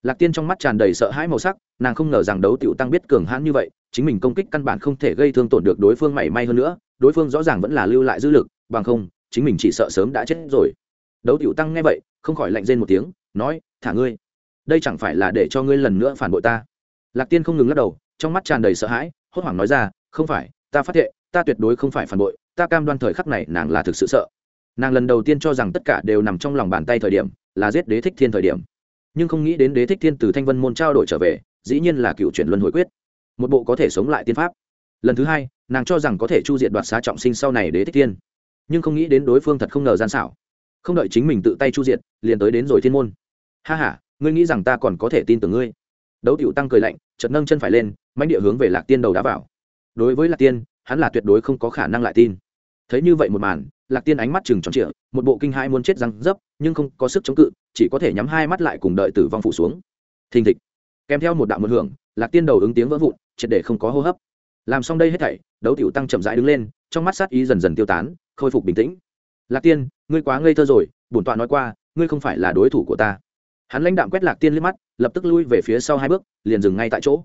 Lạc tiên trong mắt tràn đầy sợ hãi màu sắc, nàng không ngờ rằng đấu tiểu tăng biết cường hãn như vậy, chính mình công kích căn bản không thể gây thương tổn được đối phương mảy may hơn nữa, đối phương rõ ràng vẫn là lưu lại dư lực, bằng không, chính mình chỉ sợ sớm đã chết rồi. Đấu tiểu tăng nghe vậy, không khỏi lạnh rên một tiếng nói, thả ngươi. Đây chẳng phải là để cho ngươi lần nữa phản bội ta? Lạc tiên không ngừng lắc đầu, trong mắt tràn đầy sợ hãi, hốt hoảng nói ra, không phải, ta phát hiện ta tuyệt đối không phải phản bội, ta cam đoan thời khắc này nàng là thực sự sợ. Nàng lần đầu tiên cho rằng tất cả đều nằm trong lòng bàn tay thời điểm, là giết đế thích thiên thời điểm. Nhưng không nghĩ đến đế thích thiên từ thanh vân môn trao đổi trở về, dĩ nhiên là cựu chuyển luân hồi quyết. Một bộ có thể sống lại tiên pháp. Lần thứ hai, nàng cho rằng có thể chu diện đoạt xá trọng sinh sau này đế thích thiên. Nhưng không nghĩ đến đối phương thật không ngờ gian xảo. Không đợi chính mình tự tay chu diện liền tới đến rồi thiên môn ha h a ngươi nghĩ rằng ta còn có thể tin tưởng ngươi? Đấu tiểu tăng cười lạnh chật nâng chân phải lên mánh địa hướng về lạc tiên đầu đá vào. Đối với lạc tiên, hắn là tuyệt đối không có khả năng lại tin. Thấy như vậy một màn, lạc tiên ánh mắt chừng tròn trịa, một bộ kinh hai muốn chết răng dấp, nhưng không có sức chống cự, chỉ có thể nhắm hai mắt lại cùng đợi tử vong phủ xuống. Thình thịch. Kèm theo một đạo một hưởng, lạc tiên đầu ứng tiếng vỡ vụn, triệt để không có hô hấp. Làm xong đây hết thảy, đấu tiểu tăng chậm rãi đứng lên, trong mắt sát ý dần dần tiêu tán, khôi phục bình tĩnh. Lạc tiên, ngươi quá ngây thơ rồi, bổn tọa nói qua, ngươi không phải là đối thủ của ta hắn lãnh đạm quét lạc tiên liếc mắt, lập tức lui về phía sau hai bước, liền dừng ngay tại chỗ.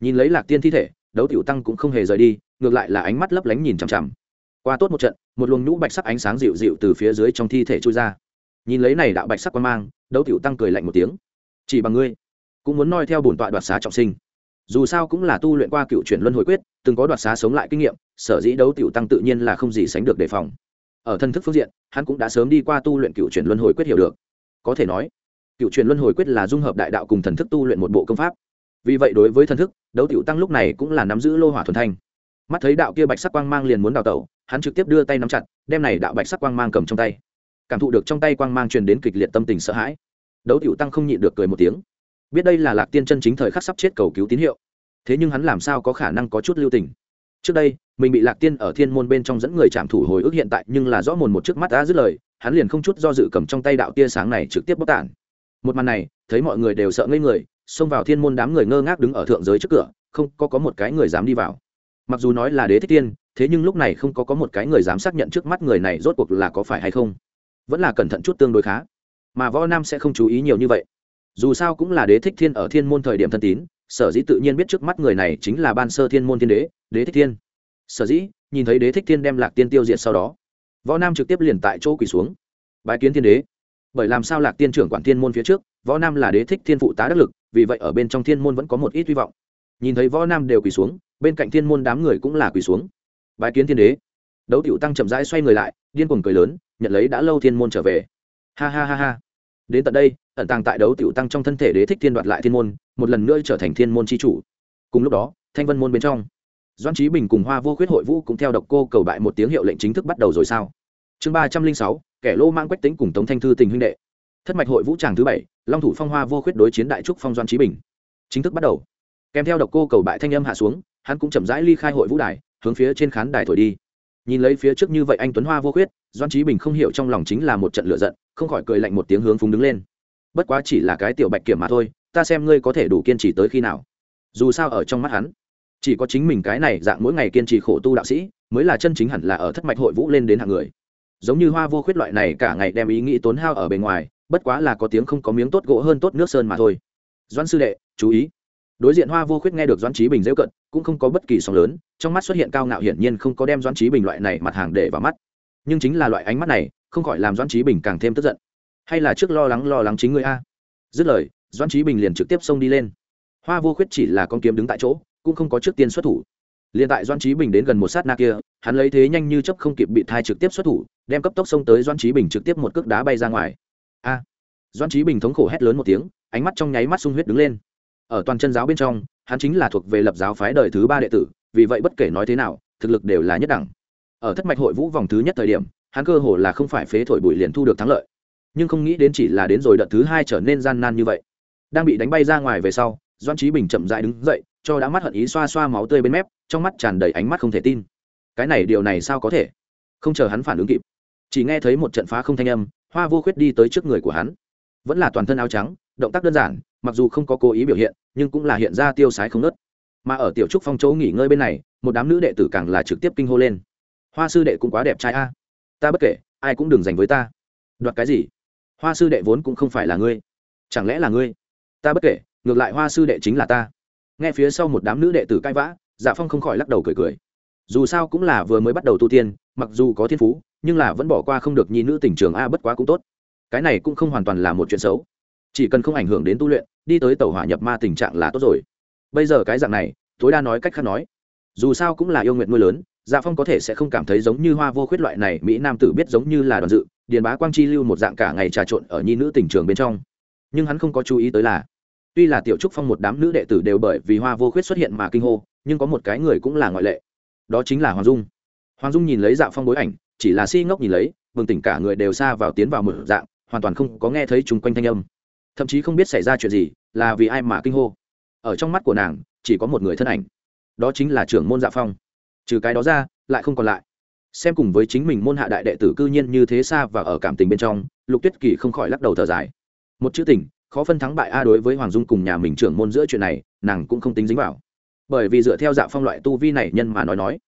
Nhìn lấy lạc tiên thi thể, đấu tiểu tăng cũng không hề rời đi, ngược lại là ánh mắt lấp lánh nhìn chằm chằm. Qua tốt một trận, một luồng nhũ bạch sắc ánh sáng dịu dịu từ phía dưới trong thi thể trôi ra. Nhìn lấy này đạo bạch sắc quan mang, đấu tiểu tăng cười lạnh một tiếng. Chỉ bằng ngươi, cũng muốn noi theo bổn tọa đoạt xá trọng sinh. Dù sao cũng là tu luyện qua cựu chuyển luân hồi quyết, từng có đoạt xá sống lại kinh nghiệm, sở dĩ đấu tiểu tăng tự nhiên là không gì sánh được đề phòng. Ở thân thức phương diện, hắn cũng đã sớm đi qua tu luyện cựu chuyển luân hồi quyết hiểu được. Có thể nói cựu truyền luân hồi quyết là dung hợp đại đạo cùng thần thức tu luyện một bộ công pháp. Vì vậy đối với thần thức, đấu tiểu tăng lúc này cũng là nắm giữ lô hỏa thuần thanh. Mắt thấy đạo kia bạch sắc quang mang liền muốn đào tẩu, hắn trực tiếp đưa tay nắm chặt, đem này đạo bạch sắc quang mang cầm trong tay. Cảm thụ được trong tay quang mang truyền đến kịch liệt tâm tình sợ hãi. Đấu tiểu tăng không nhịn được cười một tiếng. Biết đây là lạc tiên chân chính thời khắc sắp chết cầu cứu tín hiệu. Thế nhưng hắn làm sao có khả năng có chút lưu tình? Trước đây, mình bị lạc tiên ở thiên môn bên trong dẫn người chạm thủ hồi ức hiện tại nhưng là rõ mồn một trước mắt đã dứt lời, hắn liền không chút do dự cầm trong tay đạo tia sáng này trực tiếp bóc tản một màn này, thấy mọi người đều sợ ngây người, xông vào thiên môn đám người ngơ ngác đứng ở thượng giới trước cửa, không có có một cái người dám đi vào. Mặc dù nói là đế thích tiên, thế nhưng lúc này không có có một cái người dám xác nhận trước mắt người này rốt cuộc là có phải hay không. Vẫn là cẩn thận chút tương đối khá. Mà võ nam sẽ không chú ý nhiều như vậy. Dù sao cũng là đế thích thiên ở thiên môn thời điểm thân tín, sở dĩ tự nhiên biết trước mắt người này chính là ban sơ thiên môn thiên đế đế thích thiên. Sở dĩ, nhìn thấy đế thích thiên đem lạc tiên tiêu diệt sau đó, võ nam trực tiếp liền tại chỗ quỳ xuống. Bái kiến thiên đế bởi làm sao lạc tiên trưởng quản thiên môn phía trước, võ nam là đế thích thiên phụ tá đắc lực, vì vậy ở bên trong thiên môn vẫn có một ít hy vọng. Nhìn thấy võ nam đều quỳ xuống, bên cạnh thiên môn đám người cũng là quỳ xuống. Bái kiến thiên đế. Đấu tiểu tăng chậm rãi xoay người lại, điên cuồng cười lớn, nhận lấy đã lâu thiên môn trở về. Ha ha ha ha. Đến tận đây, ẩn tàng tại đấu tiểu tăng trong thân thể đế thích thiên đoạt lại thiên môn, một lần nữa trở thành thiên môn c h i chủ. Cùng lúc đó, thanh vân môn bên trong doan trí bình cùng hoa vô khuyết hội vũ cũng theo độc cô cầu bại một tiếng hiệu lệnh chính thức bắt đầu rồi sao? Chương ba trăm linh sáu, kẻ lô mang quách tính cùng tống thanh thư tình huynh đệ. Thất mạch hội vũ tràng thứ bảy, long thủ phong hoa vô khuyết đối chiến đại trúc phong doan trí bình. Chính thức bắt đầu. Kèm theo độc cô cầu bại thanh âm hạ xuống, hắn cũng chậm rãi ly khai hội vũ đài, hướng phía trên khán đài thổi đi. Nhìn lấy phía trước như vậy anh tuấn hoa vô khuyết, doan trí bình không hiểu trong lòng chính là một trận lựa giận, không khỏi cười lạnh một tiếng hướng phúng đứng lên. Bất quá chỉ là cái tiểu bạch kiểm mà thôi, ta xem ngươi có thể đủ kiên trì tới khi nào. Dù sao ở trong mắt hắn, chỉ có chính mình cái này dạng mỗi ngày kiên trì khổ tu đạo sĩ, mới là chân chính hẳn là ở thất mạch hội vũ lên đến hạng người giống như hoa vô khuyết loại này cả ngày đem ý nghĩ tốn hao ở bề ngoài, bất quá là có tiếng không có miếng tốt gỗ hơn tốt nước sơn mà thôi. Doan sư đệ, chú ý. Đối diện hoa vô khuyết nghe được doan trí bình dễ cận, cũng không có bất kỳ sóng lớn, trong mắt xuất hiện cao ngạo hiển nhiên không có đem doan trí bình loại này mặt hàng để vào mắt. Nhưng chính là loại ánh mắt này, không khỏi làm doan trí bình càng thêm tức giận. Hay là trước lo lắng lo lắng chính người a? Dứt lời doan trí bình liền trực tiếp xông đi lên. Hoa vô khuyết chỉ là con kiếm đứng tại chỗ, cũng không có trước tiên xuất thủ. Liền tại doan trí bình đến gần một sát na kia, hắn lấy thế nhanh như chấp không kịp bị thai trực tiếp xuất thủ đem cấp tốc xông tới doan trí bình trực tiếp một cước đá bay ra ngoài. A. Doan trí bình thống khổ hét lớn một tiếng, ánh mắt trong nháy mắt sung huyết đứng lên. Ở toàn chân giáo bên trong, hắn chính là thuộc về lập giáo phái đời thứ ba đệ tử, vì vậy bất kể nói thế nào, thực lực đều là nhất đẳng. Ở thất mạch hội vũ vòng thứ nhất thời điểm, hắn cơ hồ là không phải phế thổi bụi liền thu được thắng lợi. Nhưng không nghĩ đến chỉ là đến rồi đợt thứ hai trở nên gian nan như vậy. Đang bị đánh bay ra ngoài về sau doan trí bình chậm dại đứng dậy, cho đã mắt hận ý xoa xoa máu tươi bên mép, trong mắt tràn đầy ánh mắt không thể tin. Cái này điều này sao có thể? Không chờ hắn phản ứng kịp chỉ nghe thấy một trận phá không thanh âm, hoa vô khuyết đi tới trước người của hắn. Vẫn là toàn thân áo trắng, động tác đơn giản, mặc dù không có cố ý biểu hiện, nhưng cũng là hiện ra tiêu sái không nớt mà ở tiểu trúc phong chỗ nghỉ ngơi bên này, một đám nữ đệ tử càng là trực tiếp kinh hô lên. Hoa sư đệ cũng quá đẹp trai a. Ta bất kể, ai cũng đừng dành với ta. Đoạt cái gì? Hoa sư đệ vốn cũng không phải là ngươi. Chẳng lẽ là ngươi? Ta bất kể, ngược lại hoa sư đệ chính là ta. Nghe phía sau một đám nữ đệ tử cãi vã dạ phong không khỏi lắc đầu cười cười. Dù sao cũng là vừa mới bắt đầu tu tiên, mặc dù có thiên phú nhưng là vẫn bỏ qua không được nhi nữ tình trường a bất quá cũng tốt. Cái này cũng không hoàn toàn là một chuyện xấu. Chỉ cần không ảnh hưởng đến tu luyện, đi tới tàu hỏa nhập ma tình trạng là tốt rồi. Bây giờ cái dạng này, tối đa nói cách khác nói. Dù sao cũng là yêu nguyện nuôi lớn dạ phong có thể sẽ không cảm thấy giống như hoa vô khuyết loại này mỹ nam tử biết giống như là đoàn dự, điền bá quang chi lưu một dạng cả ngày trà trộn ở nhi nữ tình trường bên trong. Nhưng hắn không có chú ý tới là, tuy là tiểu trúc phong một đám nữ đệ tử đều bởi vì hoa vô khuyết xuất hiện mà kinh hô, nhưng có một cái người cũng là ngoại lệ. Đó chính là hoàng dung. Hoàng dung nhìn lấy dạ phong bối ảnh chỉ là si ngốc nhìn lấy, bừng tỉnh cả người đều xa vào tiến vào mở dạng, hoàn toàn không có nghe thấy chung quanh thanh âm. Thậm chí không biết xảy ra chuyện gì, là vì ai mà kinh hô. Ở trong mắt của nàng, chỉ có một người thân ảnh. Đó chính là trưởng môn dạ phong. Trừ cái đó ra, lại không còn lại. Xem cùng với chính mình môn hạ đại đệ tử cư nhiên như thế xa và ở cảm tình bên trong, lục tuyết kỳ không khỏi lắc đầu thở dài. Một chữ tình, khó phân thắng bại a đối với hoàng dung cùng nhà mình trưởng môn giữa chuyện này, nàng cũng không tính dính vào. Bởi vì dựa theo dạ phong loại tu vi này nhân mà nói nói,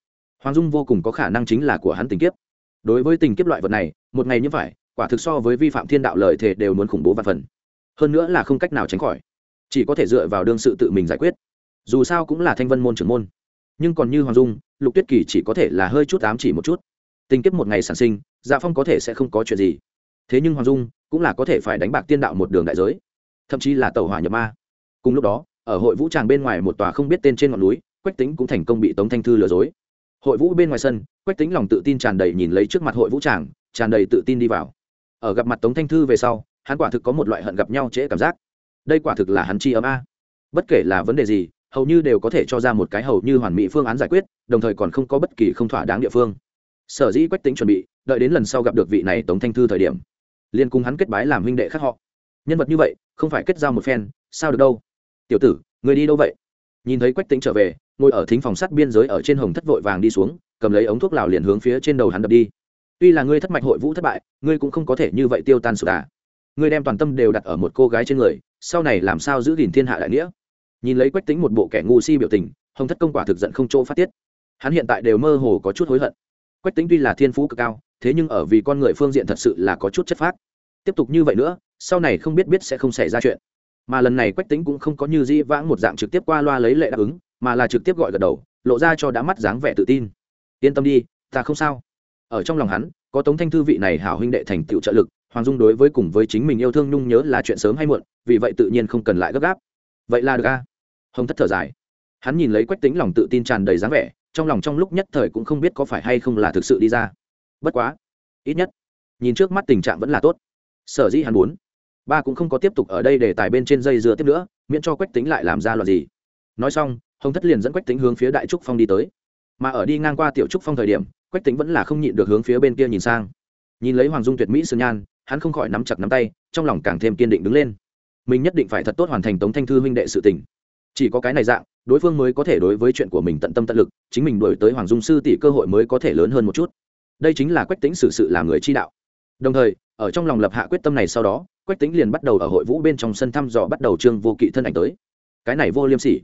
hoàng dung vô cùng có khả năng chính là của hắn tình kiếp đối với tình kiếp loại vật này, một ngày như phải quả thực so với vi phạm thiên đạo lợi thề đều muốn khủng bố và phần. Hơn nữa là không cách nào tránh khỏi. Chỉ có thể dựa vào đương sự tự mình giải quyết. Dù sao cũng là thanh vân môn trưởng môn. Nhưng còn như hoàng dung, lục tuyết kỳ chỉ có thể là hơi chút ám chỉ một chút. Tình kiếp một ngày sản sinh dạ phong có thể sẽ không có chuyện gì. Thế nhưng hoàng dung cũng là có thể phải đánh bạc tiên đạo một đường đại giới. Thậm chí là tàu hỏa nhập ma. Cùng lúc đó, ở hội vũ tràng bên ngoài một tòa không biết tên trên ngọn núi, quách tính cũng thành công bị tống thanh thư lừa dối hội vũ bên ngoài sân, quách tính lòng tự tin tràn đầy nhìn lấy trước mặt hội vũ tràng tràn đầy tự tin đi vào. Ở gặp mặt tống thanh thư về sau, hắn quả thực có một loại hận gặp nhau trễ cảm giác. Đây quả thực là hắn chi ấm a. Bất kể là vấn đề gì, hầu như đều có thể cho ra một cái hầu như hoàn mỹ phương án giải quyết, đồng thời còn không có bất kỳ không thỏa đáng địa phương. Sở dĩ quách tính chuẩn bị, đợi đến lần sau gặp được vị này tống thanh thư thời điểm liên cùng hắn kết bái làm huynh đệ khác họ. Nhân vật như vậy, không phải kết giao một phen, sao được đâu? Tiểu tử, người đi đâu vậy? Nhìn thấy quách tính trở về ngồi ở thính phòng sắt biên giới ở trên hồng thất vội vàng đi xuống, cầm lấy ống thuốc lào liền hướng phía trên đầu hắn đập đi. Tuy là ngươi thất mạch hội vũ thất bại, ngươi cũng không có thể như vậy tiêu tan sụt à. ngươi đem toàn tâm đều đặt ở một cô gái trên người, sau này làm sao giữ gìn thiên hạ đại nghĩa? Nhìn lấy quách tính một bộ kẻ ngu si biểu tình, hồng thất công quả thực giận không chỗ phát tiết. Hắn hiện tại đều mơ hồ có chút hối hận. Quách tính tuy là thiên phú cực cao, thế nhưng ở vì con người phương diện thật sự là có chút chất phác. Tiếp tục như vậy nữa, sau này không biết biết sẽ không xảy ra chuyện. Mà lần này quách tính cũng không có như di vãng một dạng trực tiếp qua loa lấy lệ đáp ứng mà là trực tiếp gọi gật đầu, lộ ra cho đã mắt dáng vẻ tự tin. Yên tâm đi, ta không sao. Ở trong lòng hắn, có tống thanh thư vị này hảo huynh đệ thành tựu trợ lực, hoàng dung đối với cùng với chính mình yêu thương nhung nhớ là chuyện sớm hay muộn, vì vậy tự nhiên không cần lại gấp gáp. Vậy là được a. Hồng thất thở dài. Hắn nhìn lấy quách tính lòng tự tin tràn đầy dáng vẻ, trong lòng trong lúc nhất thời cũng không biết có phải hay không là thực sự đi ra. Bất quá, ít nhất, nhìn trước mắt tình trạng vẫn là tốt. Sở dĩ hắn muốn, ba cũng không có tiếp tục ở đây để tài bên trên dây dưa tiếp nữa, miễn cho quách tính lại làm ra loạt gì. Nói xong hồng thất liền dẫn quách tính hướng phía đại trúc phong đi tới mà ở đi ngang qua tiểu trúc phong thời điểm quách tính vẫn là không nhịn được hướng phía bên kia nhìn sang nhìn lấy hoàng dung tuyệt mỹ sơn nhan hắn không khỏi nắm chặt nắm tay trong lòng càng thêm kiên định đứng lên mình nhất định phải thật tốt hoàn thành tống thanh thư huynh đệ sự tình chỉ có cái này dạng đối phương mới có thể đối với chuyện của mình tận tâm tận lực chính mình đổi tới hoàng dung sư tỷ cơ hội mới có thể lớn hơn một chút đây chính là quách tính xử sự làm người chi đạo đồng thời ở trong lòng lập hạ quyết tâm này sau đó quách tính liền bắt đầu ở hội vũ bên trong sân thăm dò bắt đầu trương vô kỵ thân ảnh tới cái này vô liêm sỉ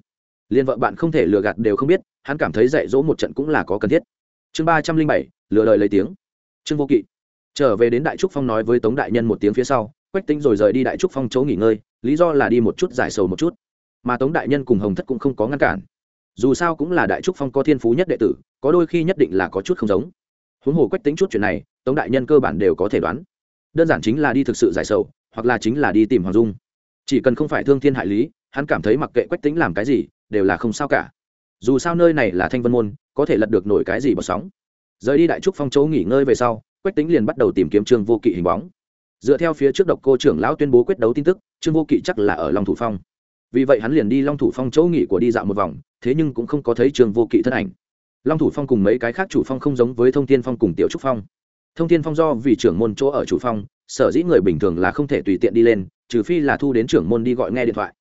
liền vợ bạn không thể lừa gạt đều không biết, hắn cảm thấy dạy dỗ một trận cũng là có cần thiết. Chương ba trăm linh bảy, lừa lời lấy tiếng. Trương vô kỵ. Trở về đến đại trúc phong nói với tống đại nhân một tiếng phía sau, quách tính rồi rời đi đại trúc phong chỗ nghỉ ngơi, lý do là đi một chút giải sầu một chút. Mà tống đại nhân cùng hồng thất cũng không có ngăn cản. Dù sao cũng là đại trúc phong có thiên phú nhất đệ tử, có đôi khi nhất định là có chút không giống. Huống hồ quách tính chút chuyện này, tống đại nhân cơ bản đều có thể đoán. Đơn giản chính là đi thực sự giải sầu, hoặc là chính là đi tìm hoàng dung. Chỉ cần không phải thương thiên hại lý hắn cảm thấy mặc kệ quách tính làm cái gì, đều là không sao cả. Dù sao nơi này là thanh vân môn, có thể lật được nổi cái gì bọt sóng. Rời đi đại trúc phong chỗ nghỉ ngơi về sau, quách tính liền bắt đầu tìm kiếm trương vô kỵ hình bóng. Dựa theo phía trước độc cô trưởng lão tuyên bố quyết đấu tin tức, trương vô kỵ chắc là ở long thủ phong. Vì vậy hắn liền đi long thủ phong chỗ nghỉ của đi dạo một vòng, thế nhưng cũng không có thấy trương vô kỵ thân ảnh. Long thủ phong cùng mấy cái khác chủ phong không giống với thông tiên phong cùng tiểu trúc phong. Thông tiên phong do vì trưởng môn chỗ ở chủ phong, sở dĩ người bình thường là không thể tùy tiện đi lên, trừ phi là thu đến trưởng môn đi gọi nghe điện thoại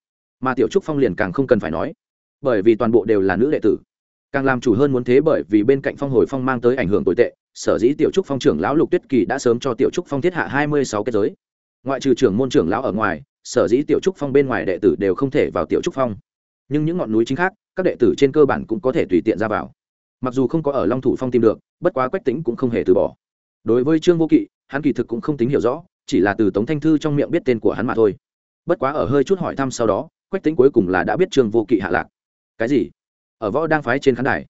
mà tiểu trúc phong liền càng không cần phải nói, bởi vì toàn bộ đều là nữ đệ tử. Càng làm chủ hơn muốn thế bởi vì bên cạnh phong hồi phong mang tới ảnh hưởng tồi tệ, sở dĩ tiểu trúc phong trưởng lão lục tuyết kỳ đã sớm cho tiểu trúc phong thiết hạ hai mươi sáu kết giới. Ngoại trừ trưởng môn trưởng lão ở ngoài, sở dĩ tiểu trúc phong bên ngoài đệ tử đều không thể vào tiểu trúc phong. Nhưng những ngọn núi chính khác, các đệ tử trên cơ bản cũng có thể tùy tiện ra vào. Mặc dù không có ở long thủ phong tìm được, bất quá quách tính cũng không hề từ bỏ. Đối với trương vô kỵ, hắn kỳ thực cũng không tính hiểu rõ, chỉ là từ tống thanh thư trong miệng biết tên của hắn mà thôi. Bất quá ở hơi chút hỏi thăm sau đó quách tính cuối cùng là đã biết trương vô kỵ hạ lạc. Cái gì? Ở võ đang phái trên khán đài.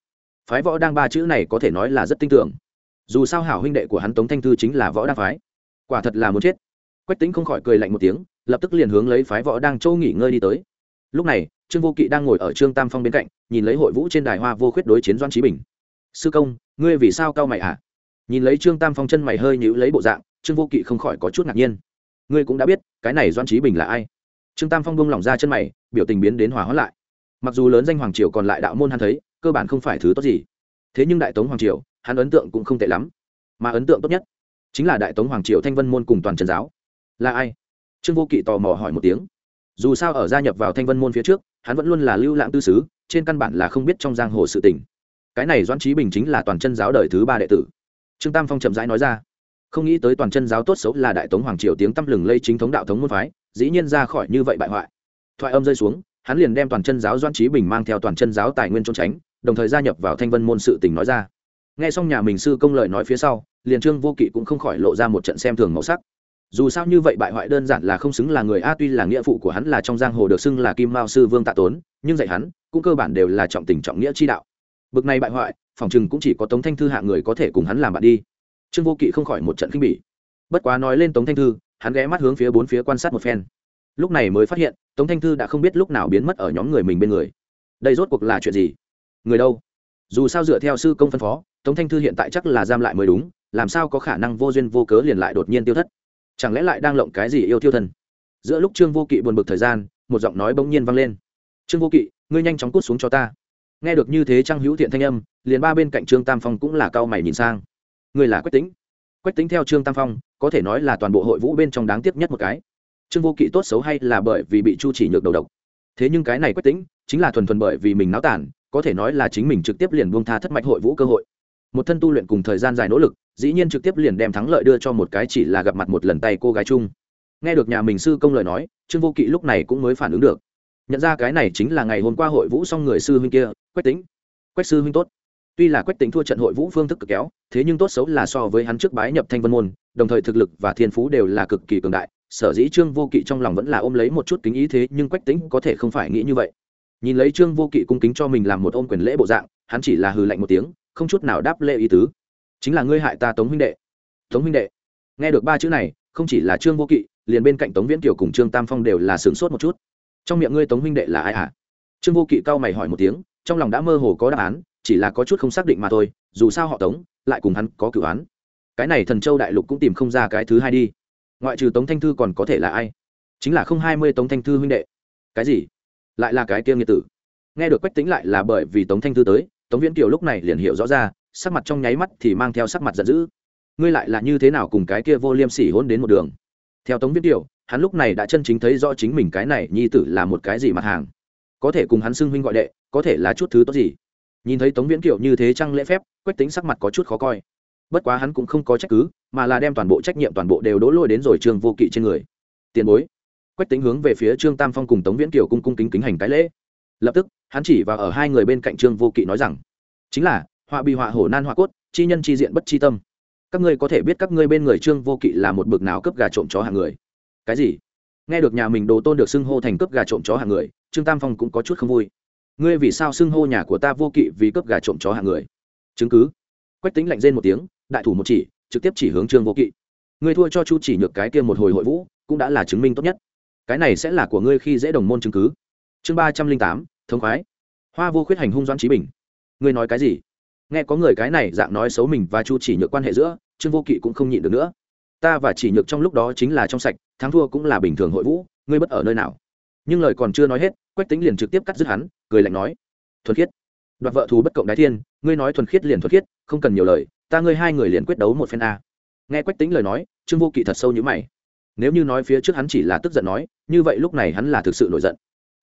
Phái võ đang ba chữ này có thể nói là rất tin tưởng. Dù sao hảo huynh đệ của hắn tống thanh thư chính là võ đang phái. Quả thật là muốn chết. Quách tính không khỏi cười lạnh một tiếng, lập tức liền hướng lấy phái võ đang châu nghỉ ngơi đi tới. Lúc này, trương vô kỵ đang ngồi ở trương tam phong bên cạnh, nhìn lấy hội vũ trên đài hoa vô khuyết đối chiến doan trí bình. Sư công, ngươi vì sao cao mày ạ à? nhìn lấy trương tam phong chân mày hơi nhữ lấy bộ dạng, trương vô kỵ không khỏi có chút ngạc nhiên. Ngươi cũng đã biết, cái này doan trí bình là ai? Trương tam phong bông lỏng ra chân mày, biểu tình biến đến hòa hóa lại. Mặc dù lớn danh hoàng triều còn lại đạo môn hắn thấy, cơ bản không phải thứ tốt gì. Thế nhưng đại tống hoàng triều, hắn ấn tượng cũng không tệ lắm. Mà ấn tượng tốt nhất chính là đại tống hoàng triều thanh vân môn cùng toàn trần giáo. Là ai? Trương vô kỵ tò mò hỏi một tiếng. Dù sao ở gia nhập vào thanh vân môn phía trước, hắn vẫn luôn là lưu lãng tư sứ trên căn bản là không biết trong giang hồ sự tình. Cái này doãn trí bình chính là toàn chân giáo đời thứ ba đệ tử. Trương tam phong chậm rãi nói ra. Không nghĩ tới toàn chân giáo tốt xấu là đại tống hoàng triều tiếng tăm lừng lây chính thống đạo thống môn phái dĩ nhiên ra khỏi như vậy bại hoại. Thoại âm rơi xuống, hắn liền đem toàn chân giáo doãn trí bình mang theo toàn chân giáo tài nguyên trốn tránh, đồng thời gia nhập vào thanh vân môn sự tình nói ra. Nghe xong nhà mình sư công lời nói phía sau, liền trương vô kỵ cũng không khỏi lộ ra một trận xem thường màu sắc. Dù sao như vậy bại hoại đơn giản là không xứng là người a, tuy là nghĩa phụ của hắn là trong giang hồ được xưng là kim mao sư vương tạ tốn, nhưng dạy hắn, cũng cơ bản đều là trọng tình trọng nghĩa chi đạo. Bực này bại hoại, phòng chừng cũng chỉ có tống thanh thư hạ người có thể cùng hắn làm bạn đi. Trương vô kỵ không khỏi một trận khinh bỉ. Bất quá nói lên tống thanh thư hắn ghé mắt hướng phía bốn phía quan sát một phen. Lúc này mới phát hiện, tống thanh thư đã không biết lúc nào biến mất ở nhóm người mình bên người. Đây rốt cuộc là chuyện gì? Người đâu? Dù sao dựa theo sư công phân phó, tống thanh thư hiện tại chắc là giam lại mới đúng, làm sao có khả năng vô duyên vô cớ liền lại đột nhiên tiêu thất? Chẳng lẽ lại đang lộng cái gì yêu tiêu thân? Giữa lúc trương vô kỵ buồn bực thời gian, một giọng nói bỗng nhiên vang lên. Trương vô kỵ, ngươi nhanh chóng cút xuống cho ta. Nghe được như thế trang hữu thiện thanh âm, liền ba bên cạnh trương tam phong cũng là cao mày nhìn sang. Người là quách tính quách tính theo trương tam phong có thể nói là toàn bộ hội vũ bên trong đáng tiếc nhất một cái. Trương vô kỵ tốt xấu hay là bởi vì bị chu chỉ nhược đầu độc? Thế nhưng cái này quách tính, chính là thuần thuần bởi vì mình náo tản, có thể nói là chính mình trực tiếp liền buông tha thất mạch hội vũ cơ hội. Một thân tu luyện cùng thời gian dài nỗ lực, dĩ nhiên trực tiếp liền đem thắng lợi đưa cho một cái chỉ là gặp mặt một lần tay cô gái chung. Nghe được nhà mình sư công lời nói, trương vô kỵ lúc này cũng mới phản ứng được. Nhận ra cái này chính là ngày hôm qua hội vũ xong người sư huynh kia quách tính. Quách sư huynh tốt. Tuy là quách tính thua trận hội vũ phương thức cực kéo, thế nhưng tốt xấu là so với hắn trước bái nhập thanh vân môn đồng thời thực lực và thiên phú đều là cực kỳ cường đại, sở dĩ trương vô kỵ trong lòng vẫn là ôm lấy một chút kính ý thế, nhưng quách tính có thể không phải nghĩ như vậy. Nhìn lấy trương vô kỵ cung kính cho mình làm một ôm quyền lễ bộ dạng, hắn chỉ là hừ lạnh một tiếng, không chút nào đáp lễ ý tứ. Chính là ngươi hại ta tống huynh đệ. Tống huynh đệ? Nghe được ba chữ này, không chỉ là trương vô kỵ, liền bên cạnh tống viễn kiều cùng trương tam phong đều là sửng sốt một chút. Trong miệng ngươi tống huynh đệ là ai ạ à? trương vô kỵ cau mày hỏi một tiếng, trong lòng đã mơ hồ có đáp án, chỉ là có chút không xác định mà thôi, dù sao họ tống, lại cùng hắn có cửu án cái này thần châu đại lục cũng tìm không ra cái thứ hai đi. Ngoại trừ tống thanh thư còn có thể là ai? Chính là không hai mươi tống thanh thư huynh đệ. Cái gì? Lại là cái tiêm nghiệt tử. Nghe được quách tính lại là bởi vì tống thanh thư tới, tống viễn kiều lúc này liền hiểu rõ ra, sắc mặt trong nháy mắt thì mang theo sắc mặt giận dữ. Ngươi lại là như thế nào cùng cái kia vô liêm sỉ hôn đến một đường? Theo tống viễn kiều, hắn lúc này đã chân chính thấy rõ chính mình cái này nhi tử là một cái gì mặt hàng. Có thể cùng hắn xưng huynh gọi đệ, có thể là chút thứ tốt gì? Nhìn thấy tống viễn kiều như thế trăng lễ phép, quách tính sắc mặt có chút khó coi bất quá hắn cũng không có trách cứ, mà là đem toàn bộ trách nhiệm toàn bộ đều đổ lôi đến rồi trương vô kỵ trên người. Tiền bối. Quách tính hướng về phía trương tam phong cùng tống viễn kiều cung cung kính kính hành cái lễ. Lập tức, hắn chỉ vào ở hai người bên cạnh trương vô kỵ nói rằng, chính là, họa bị họa hổ nan họa cốt, chi nhân chi diện bất chi tâm. Các ngươi có thể biết các ngươi bên người trương vô kỵ là một bực nào cướp gà trộm chó hàng người. Cái gì? Nghe được nhà mình đồ tôn được xưng hô thành cướp gà trộm chó hàng người, trương tam phong cũng có chút không vui. Ngươi vì sao xưng hô nhà của ta vô kỵ vì cướp gà trộm chó hàng người? Chứng cứ. Quách tính lạnh rên một tiếng đại thủ một chỉ, trực tiếp chỉ hướng trương vô kỵ. Ngươi thua cho chu chỉ nhược cái kia một hồi hội vũ, cũng đã là chứng minh tốt nhất. Cái này sẽ là của ngươi khi dễ đồng môn chứng cứ. Chương ba trăm linh tám, thống khoái. Hoa vô khuyết hành hung doan trí bình. Ngươi nói cái gì? Nghe có người cái này dạng nói xấu mình và chu chỉ nhược quan hệ giữa, trương vô kỵ cũng không nhịn được nữa. Ta và chỉ nhược trong lúc đó chính là trong sạch, thắng thua cũng là bình thường hội vũ, ngươi bất ở nơi nào? Nhưng lời còn chưa nói hết, quách tính liền trực tiếp cắt dứt hắn, cười lạnh nói. Thuần khiết. Đoạt vợ thù bất cộng đái thiên, ngươi nói thuần khiết liền thuần khiết, không cần nhiều lời ta ngươi hai người liền quyết đấu một phen a. Nghe quách tính lời nói, trương vô kỵ thật sâu như mày. Nếu như nói phía trước hắn chỉ là tức giận nói, như vậy lúc này hắn là thực sự nổi giận.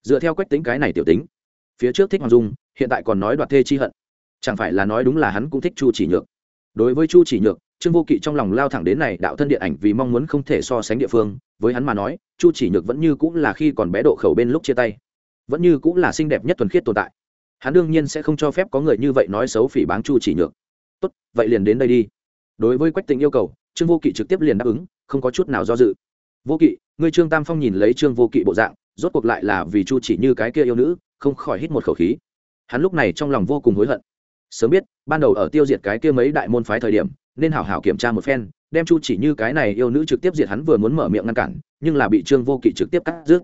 Dựa theo quách tính cái này tiểu tính, phía trước thích hoàng dung, hiện tại còn nói đoạt thê chi hận. Chẳng phải là nói đúng là hắn cũng thích chu chỉ nhược. Đối với chu chỉ nhược, trương vô kỵ trong lòng lao thẳng đến này đạo thân điện ảnh vì mong muốn không thể so sánh địa phương, với hắn mà nói, chu chỉ nhược vẫn như cũng là khi còn bé độ khẩu bên lúc chia tay. Vẫn như cũng là xinh đẹp nhất thuần khiết tồn tại. Hắn đương nhiên sẽ không cho phép có người như vậy nói xấu phỉ báng chu chỉ nhược tốt, vậy liền đến đây đi. Đối với quách tình yêu cầu, trương vô kỵ trực tiếp liền đáp ứng, không có chút nào do dự. Vô kỵ người trương tam phong nhìn lấy trương vô kỵ bộ dạng, rốt cuộc lại là vì chu chỉ như cái kia yêu nữ, không khỏi hít một khẩu khí. Hắn lúc này trong lòng vô cùng hối hận. Sớm biết, ban đầu ở tiêu diệt cái kia mấy đại môn phái thời điểm, nên hảo hảo kiểm tra một phen, đem chu chỉ như cái này yêu nữ trực tiếp diệt hắn vừa muốn mở miệng ngăn cản, nhưng là bị trương vô kỵ trực tiếp cắt rước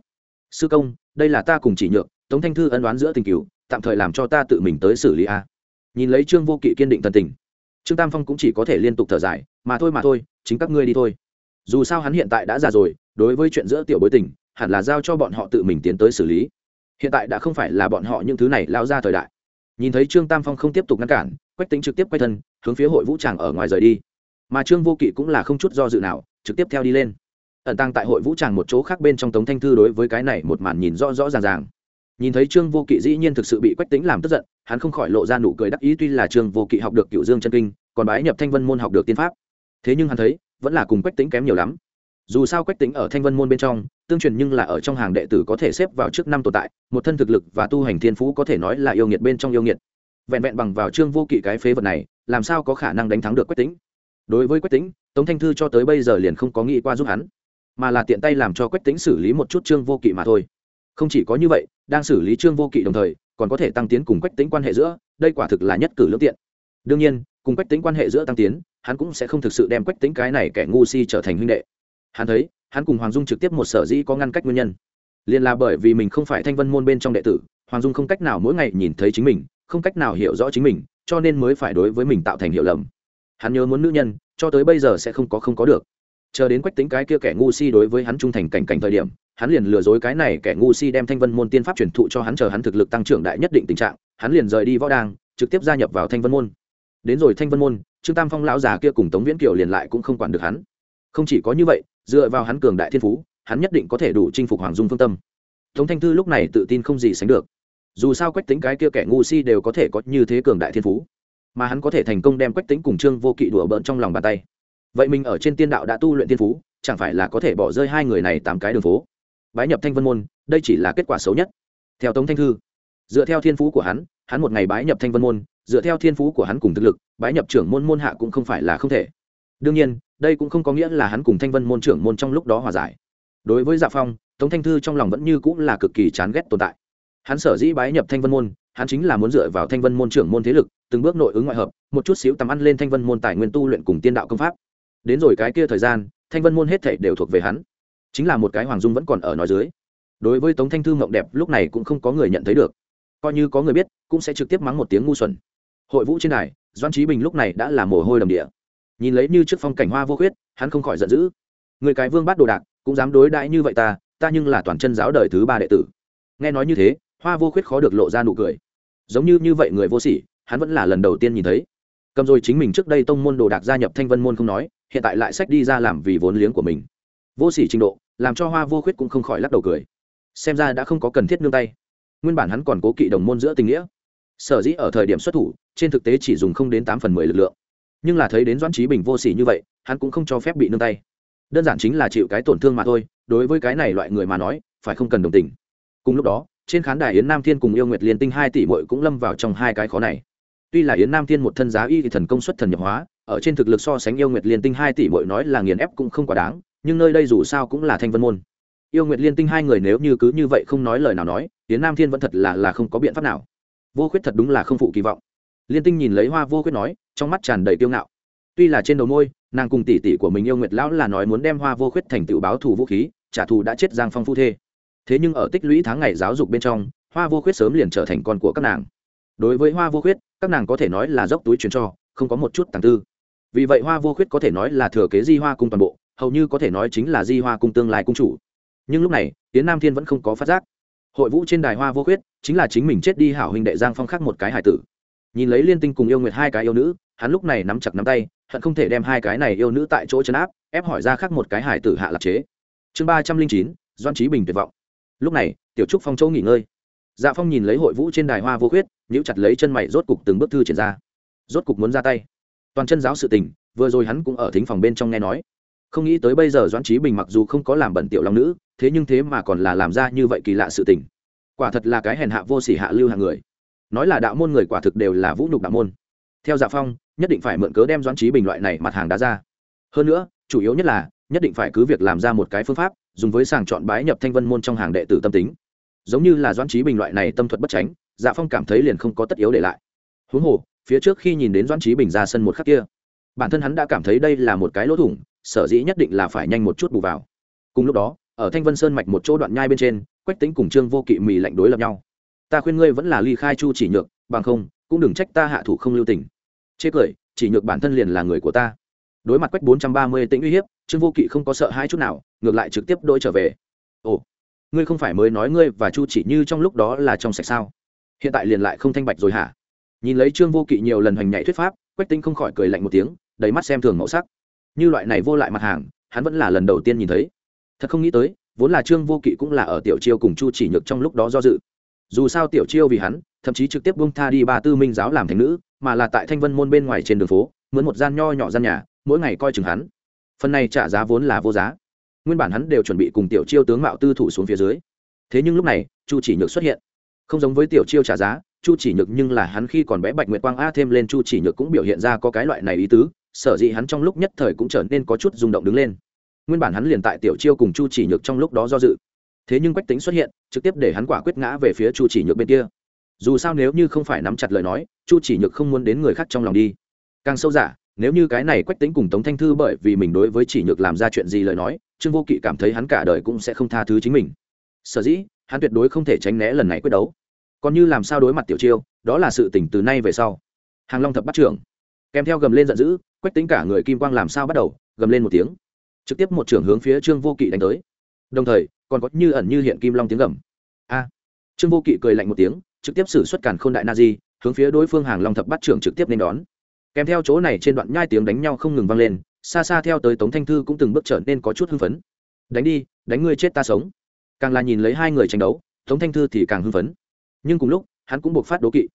sư công, đây là ta cùng chỉ nhược, tống thanh thư ân đoán giữa tình cứu tạm thời làm cho ta tự mình tới xử lý a. Nhìn lấy trương vô kỵ kiên định thần tình trương tam phong cũng chỉ có thể liên tục thở dài, mà thôi mà thôi, chính các ngươi đi thôi. Dù sao hắn hiện tại đã già rồi, đối với chuyện giữa tiểu bối tình, hẳn là giao cho bọn họ tự mình tiến tới xử lý. Hiện tại đã không phải là bọn họ những thứ này lao ra thời đại. Nhìn thấy trương tam phong không tiếp tục ngăn cản, quách tính trực tiếp quay thân, hướng phía hội vũ tràng ở ngoài rời đi. Mà trương vô kỵ cũng là không chút do dự nào, trực tiếp theo đi lên. Ẩn tăng tại hội vũ tràng một chỗ khác bên trong tống thanh thư đối với cái này một màn nhìn rõ rõ ràng ràng nhìn thấy trương vô kỵ dĩ nhiên thực sự bị quách tính làm tức giận, hắn không khỏi lộ ra nụ cười đắc ý tuy là trương vô kỵ học được cựu dương chân kinh, còn bái nhập thanh vân môn học được tiên pháp. Thế nhưng hắn thấy, vẫn là cùng quách tính kém nhiều lắm. Dù sao quách tính ở thanh vân môn bên trong, tương truyền nhưng là ở trong hàng đệ tử có thể xếp vào trước năm tồn tại, một thân thực lực và tu hành thiên phú có thể nói là yêu nghiệt bên trong yêu nghiệt. Vẹn vẹn bằng vào trương vô kỵ cái phế vật này, làm sao có khả năng đánh thắng được quách tính đối với quách tính tống thanh thư cho tới bây giờ liền không có nghĩ qua giúp hắn, mà là tiện tay làm cho quách tính xử lý một chút trương vô kỵ mà thôi không chỉ có như vậy, đang xử lý trương vô kỵ đồng thời, còn có thể tăng tiến cùng quách tính quan hệ giữa, đây quả thực là nhất cử lương tiện. Đương nhiên, cùng quách tính quan hệ giữa tăng tiến, hắn cũng sẽ không thực sự đem quách tính cái này kẻ ngu si trở thành huynh đệ. Hắn thấy, hắn cùng hoàng dung trực tiếp một sở dĩ có ngăn cách nguyên nhân. Liền là bởi vì mình không phải thanh vân môn bên trong đệ tử, hoàng dung không cách nào mỗi ngày nhìn thấy chính mình, không cách nào hiểu rõ chính mình, cho nên mới phải đối với mình tạo thành hiểu lầm. Hắn nhớ muốn nữ nhân, cho tới bây giờ sẽ không có không có được. Chờ đến quách tính cái kia kẻ ngu si đối với hắn trung thành cảnh cảnh thời điểm hắn liền lừa dối cái này kẻ ngu si đem thanh vân môn tiên pháp truyền thụ cho hắn chờ hắn thực lực tăng trưởng đại nhất định tình trạng, hắn liền rời đi võ đang trực tiếp gia nhập vào thanh vân môn. Đến rồi thanh vân môn, trương tam phong lão già kia cùng tống viễn kiều liền lại cũng không quản được hắn. Không chỉ có như vậy, dựa vào hắn cường đại thiên phú, hắn nhất định có thể đủ chinh phục hoàng dung phương tâm. Tống thanh thư lúc này tự tin không gì sánh được. Dù sao quách tính cái kia kẻ ngu si đều có thể có như thế cường đại thiên phú, mà hắn có thể thành công đem quách tính cùng trương vô kỵ đùa bỡn trong lòng bàn tay. Vậy mình ở trên tiên đạo đã tu luyện thiên phú, chẳng phải là có thể bỏ rơi hai người này tám cái đường phố? Bái nhập thanh vân môn, đây chỉ là kết quả xấu nhất. Theo tống thanh thư, dựa theo thiên phú của hắn hắn một ngày bái nhập thanh vân môn, dựa theo thiên phú của hắn cùng thực lực, bái nhập trưởng môn môn hạ cũng không phải là không thể. Đương nhiên, đây cũng không có nghĩa là hắn cùng thanh vân môn trưởng môn trong lúc đó hòa giải. Đối với dạ phong, tống thanh thư trong lòng vẫn như cũng là cực kỳ chán ghét tồn tại. Hắn sở dĩ bái nhập thanh vân môn, hắn chính là muốn dựa vào thanh vân môn trưởng môn thế lực, từng bước nội ứng ngoại hợp, một chút xíu tầm ăn lên thanh vân môn tài nguyên tu luyện cùng tiên đạo công pháp. Đến rồi cái kia thời gian, thanh vân môn hết thảy đều thuộc về hắn chính là một cái hoàng dung vẫn còn ở nói dưới. Đối với tống thanh thư mộng đẹp, lúc này cũng không có người nhận thấy được. Coi như có người biết, cũng sẽ trực tiếp mắng một tiếng ngu xuẩn. Hội vũ trên đài doan trí bình lúc này đã là mồ hôi đầm địa. Nhìn lấy như trước phong cảnh hoa vô khuyết, hắn không khỏi giận dữ. Người cái vương bắt đồ đạc, cũng dám đối đãi như vậy ta ta nhưng là toàn chân giáo đời thứ ba đệ tử. Nghe nói như thế, hoa vô khuyết khó được lộ ra nụ cười. Giống như như vậy người vô sỉ, hắn vẫn là lần đầu tiên nhìn thấy. Cầm rồi chính mình trước đây tông môn đồ đạc gia nhập thanh vân môn không nói, hiện tại lại sách đi ra làm vì vốn liếng của mình. Vô sỉ trình độ làm cho hoa vô khuyết cũng không khỏi lắc đầu cười. Xem ra đã không có cần thiết nương tay. Nguyên bản hắn còn cố kỵ đồng môn giữa tình nghĩa. Sở dĩ ở thời điểm xuất thủ, trên thực tế chỉ dùng không đến tám phần mười lực lượng. Nhưng là thấy đến doãn trí bình vô sỉ như vậy, hắn cũng không cho phép bị nương tay. Đơn giản chính là chịu cái tổn thương mà thôi, đối với cái này loại người mà nói, phải không cần đồng tình. Cùng lúc đó, trên khán đài yến nam thiên cùng yêu nguyệt liên tinh hai tỷ mội cũng lâm vào trong hai cái khó này. Tuy là yến nam thiên một thân giá y thì thần công xuất thần nhập hóa, ở trên thực lực so sánh yêu nguyệt liên tinh hai tỷ mội nói là nghiền ép cũng không quá đáng nhưng nơi đây dù sao cũng là thanh vân môn. Yêu nguyệt liên tinh hai người nếu như cứ như vậy không nói lời nào nói tiến nam thiên vẫn thật là là không có biện pháp nào. Vô khuyết thật đúng là không phụ kỳ vọng. Liên tinh nhìn lấy hoa vô khuyết nói, trong mắt tràn đầy kiêu ngạo. Tuy là trên đầu môi, nàng cùng tỷ tỷ của mình yêu nguyệt lão là nói muốn đem hoa vô khuyết thành tựu báo thù vũ khí, trả thù đã chết giang phong phu thê. Thế nhưng ở tích lũy tháng ngày giáo dục bên trong, hoa vô khuyết sớm liền trở thành con của các nàng. Đối với hoa vô khuyết, các nàng có thể nói là dốc túi truyền cho, không có một chút tàng tư. Vì vậy hoa vô khuyết có thể nói là thừa kế di hoa cung toàn bộ hầu như có thể nói chính là di hoa cung tương lai cung chủ. Nhưng lúc này tiến nam thiên vẫn không có phát giác. Hội vũ trên đài hoa vô khuyết, chính là chính mình chết đi hảo huynh đệ giang phong khắc một cái hải tử. Nhìn lấy liên tinh cùng yêu nguyệt hai cái yêu nữ, hắn lúc này nắm chặt nắm tay, hận không thể đem hai cái này yêu nữ tại chỗ chấn áp, ép hỏi ra khắc một cái hải tử hạ lạc chế. Chương ba trăm linh chín, doan trí bình tuyệt vọng. Lúc này, tiểu trúc phong châu nghỉ ngơi. Dạ phong nhìn lấy hội vũ trên đài hoa vô khuyết nhữ chặt lấy chân mày rốt cục từng bước thư triển ra. Rốt cục muốn ra tay. Toàn chân giáo sự tình, vừa rồi hắn cũng ở thính phòng bên trong nghe nói không nghĩ tới bây giờ doãn trí bình mặc dù không có làm bẩn tiểu long nữ, thế nhưng thế mà còn là làm ra như vậy kỳ lạ sự tình. Quả thật là cái hèn hạ vô sỉ hạ lưu hàng người. Nói là đạo môn người quả thực đều là vũ nhục đạo môn. Theo dạ phong, nhất định phải mượn cớ đem doãn trí bình loại này mặt hàng đá ra. Hơn nữa, chủ yếu nhất là, nhất định phải cứ việc làm ra một cái phương pháp, dùng với sàng chọn bái nhập thanh vân môn trong hàng đệ tử tâm tính. Giống như là doãn trí bình loại này tâm thuật bất tránh dạ phong cảm thấy liền không có tất yếu để lại. Huống hồ, phía trước khi nhìn đến doãn trí bình ra sân một khắc kia, bản thân hắn đã cảm thấy đây là một cái lỗ thủng sở dĩ nhất định là phải nhanh một chút bù vào. Cùng lúc đó, ở thanh vân sơn mạch một chỗ đoạn nhai bên trên, quách tính cùng trương vô kỵ mì lạnh đối lập nhau. Ta khuyên ngươi vẫn là ly khai chu chỉ nhược, bằng không, cũng đừng trách ta hạ thủ không lưu tình. Chê cười, chỉ nhược bản thân liền là người của ta. Đối mặt quách bốn trăm ba mươi tĩnh uy hiếp, trương vô kỵ không có sợ hãi chút nào, ngược lại trực tiếp đôi trở về. Ồ, ngươi không phải mới nói ngươi và chu chỉ như trong lúc đó là trong sạch sao? Hiện tại liền lại không thanh bạch rồi hả? Nhìn lấy trương vô kỵ nhiều lần hoành nhảy thuyết pháp, quách tinh không khỏi cười lạnh một tiếng, đầy mắt xem thường màu sắc như loại này vô lại mặt hàng, hắn vẫn là lần đầu tiên nhìn thấy. Thật không nghĩ tới, vốn là trương vô kỵ cũng là ở tiểu chiêu cùng chu chỉ nhược trong lúc đó do dự. Dù sao tiểu chiêu vì hắn, thậm chí trực tiếp bung tha đi ba tư minh giáo làm thành nữ, mà là tại thanh vân môn bên ngoài trên đường phố, mướn một gian nho nhỏ gian nhà, mỗi ngày coi chừng hắn. Phần này trả giá vốn là vô giá. Nguyên bản hắn đều chuẩn bị cùng tiểu chiêu tướng mạo tư thủ xuống phía dưới. Thế nhưng lúc này, chu chỉ nhược xuất hiện. Không giống với tiểu chiêu trả giá, chu chỉ nhược nhưng là hắn khi còn bé bạch nguyệt quang a thêm lên chu chỉ nhược cũng biểu hiện ra có cái loại này ý tứ sở dĩ hắn trong lúc nhất thời cũng trở nên có chút rung động đứng lên. Nguyên bản hắn liền tại tiểu chiêu cùng chu chỉ nhược trong lúc đó do dự. Thế nhưng quách tính xuất hiện, trực tiếp để hắn quả quyết ngã về phía chu chỉ nhược bên kia. Dù sao nếu như không phải nắm chặt lời nói, chu chỉ nhược không muốn đến người khác trong lòng đi. Càng sâu giả, nếu như cái này quách tính cùng tống thanh thư bởi vì mình đối với chỉ nhược làm ra chuyện gì lời nói, trương vô kỵ cảm thấy hắn cả đời cũng sẽ không tha thứ chính mình. Sở dĩ, hắn tuyệt đối không thể tránh né lần này quyết đấu. Còn như làm sao đối mặt tiểu chiêu, đó là sự tỉnh từ nay về sau. Hàng long thập bắt trưởng. Kèm theo gầm lên giận dữ quách tính cả người kim quang làm sao bắt đầu, gầm lên một tiếng. Trực tiếp một trưởng hướng phía trương vô kỵ đánh tới. Đồng thời, còn có như ẩn như hiện kim long tiếng gầm. A! Trương vô kỵ cười lạnh một tiếng, trực tiếp xử xuất cản k h ô n đại na di hướng phía đối phương hàng long thập bắt trưởng trực tiếp nên đón. Kèm theo chỗ này trên đoạn nhai tiếng đánh nhau không ngừng vang lên, xa xa theo tới tống thanh thư cũng từng bước trở nên có chút hưng phấn. Đánh đi, đánh ngươi chết ta sống. Càng là nhìn lấy hai người tranh đấu, tống thanh thư thì càng hưng phấn. Nhưng cùng lúc, hắn cũng buộc phát đố kỵ.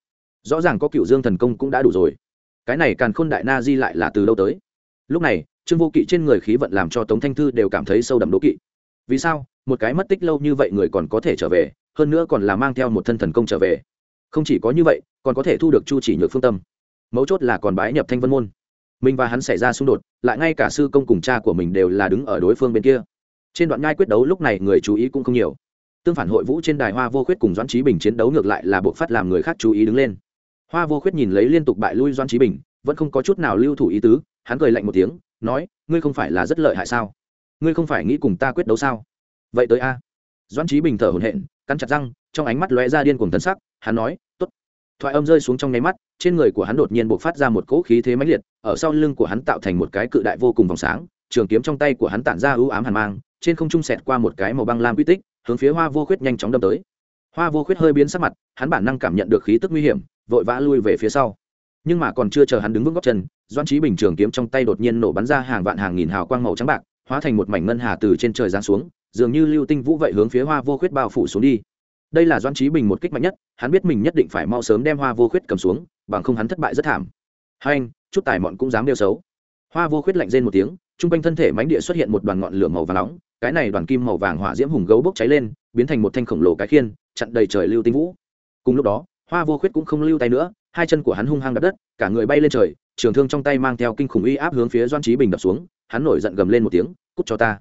Rõ ràng có cựu dương thần công cũng đã đủ rồi cái này càn khôn đại na di lại là từ đâu tới? Lúc này, trương vô kỵ trên người khí vận làm cho tống thanh thư đều cảm thấy sâu đậm đố kỵ. Vì sao? Một cái mất tích lâu như vậy người còn có thể trở về, hơn nữa còn là mang theo một thân thần công trở về. Không chỉ có như vậy, còn có thể thu được chu chỉ nhược phương tâm. Mấu chốt là còn bái nhập thanh vân môn. Mình và hắn xảy ra xung đột, lại ngay cả sư công cùng cha của mình đều là đứng ở đối phương bên kia. Trên đoạn nhai quyết đấu lúc này người chú ý cũng không nhiều. Tương phản hội vũ trên đài hoa vô khuyết cùng doãn trí bình chiến đấu ngược lại là buộc phát làm người khác chú ý đứng lên hoa vô khuyết nhìn lấy liên tục bại lui doãn trí bình, vẫn không có chút nào lưu thủ ý tứ, hắn cười lạnh một tiếng, nói, ngươi không phải là rất lợi hại sao? Ngươi không phải nghĩ cùng ta quyết đấu sao? Vậy tới a. Doãn trí bình thở hổn hển, cắn chặt răng, trong ánh mắt lóe ra điên cuồng tấn sắc, hắn nói t ố t thoại âm rơi xuống trong nháy mắt, trên người của hắn đột nhiên buộc phát ra một cỗ khí thế mãnh liệt, ở sau lưng của hắn tạo thành một cái cự đại vô cùng vòng sáng, trường kiếm trong tay của hắn tản ra ưu ám hàn mang, trên không trung sẹt qua một cái màu băng lam quy tích, hướng phía hoa vô khuyết nhanh chóng đâm tới. Hoa vô khuyết hơi biến sắc mặt, hắn bản năng cảm nhận được khí tức nguy hiểm vội vã lui về phía sau. Nhưng mà còn chưa chờ hắn đứng vững góc chân doan trí bình trường kiếm trong tay đột nhiên nổ bắn ra hàng vạn hàng nghìn hào quang màu trắng bạc, hóa thành một mảnh ngân hà từ trên trời giáng xuống, dường như lưu tinh vũ vậy hướng phía hoa vô khuyết bao phủ xuống đi. Đây là doan trí bình một kích mạnh nhất, hắn biết mình nhất định phải mau sớm đem hoa vô khuyết cầm xuống, bằng không hắn thất bại rất thảm. Hai anh, chút tài mọn cũng dám đeo xấu. Hoa vô khuyết lạnh rên một tiếng t r u n g quanh thân thể mánh địa xuất hiện một đoàn ngọn lửa màu vàng nóng, cái này đoàn kim màu vàng hỏa diễm hùng gấu bốc cháy lên, biến thành một thanh khổng lồ cái khiên, chặn đầy trời lưu tinh vũ. Cùng lúc đó hoa vô khuyết cũng không lưu tay nữa, hai chân của hắn hung hăng đập đất, cả người bay lên trời, trường thương trong tay mang theo kinh khủng uy áp hướng phía doan trí bình đập xuống, hắn nổi giận gầm lên một tiếng, cút cho ta!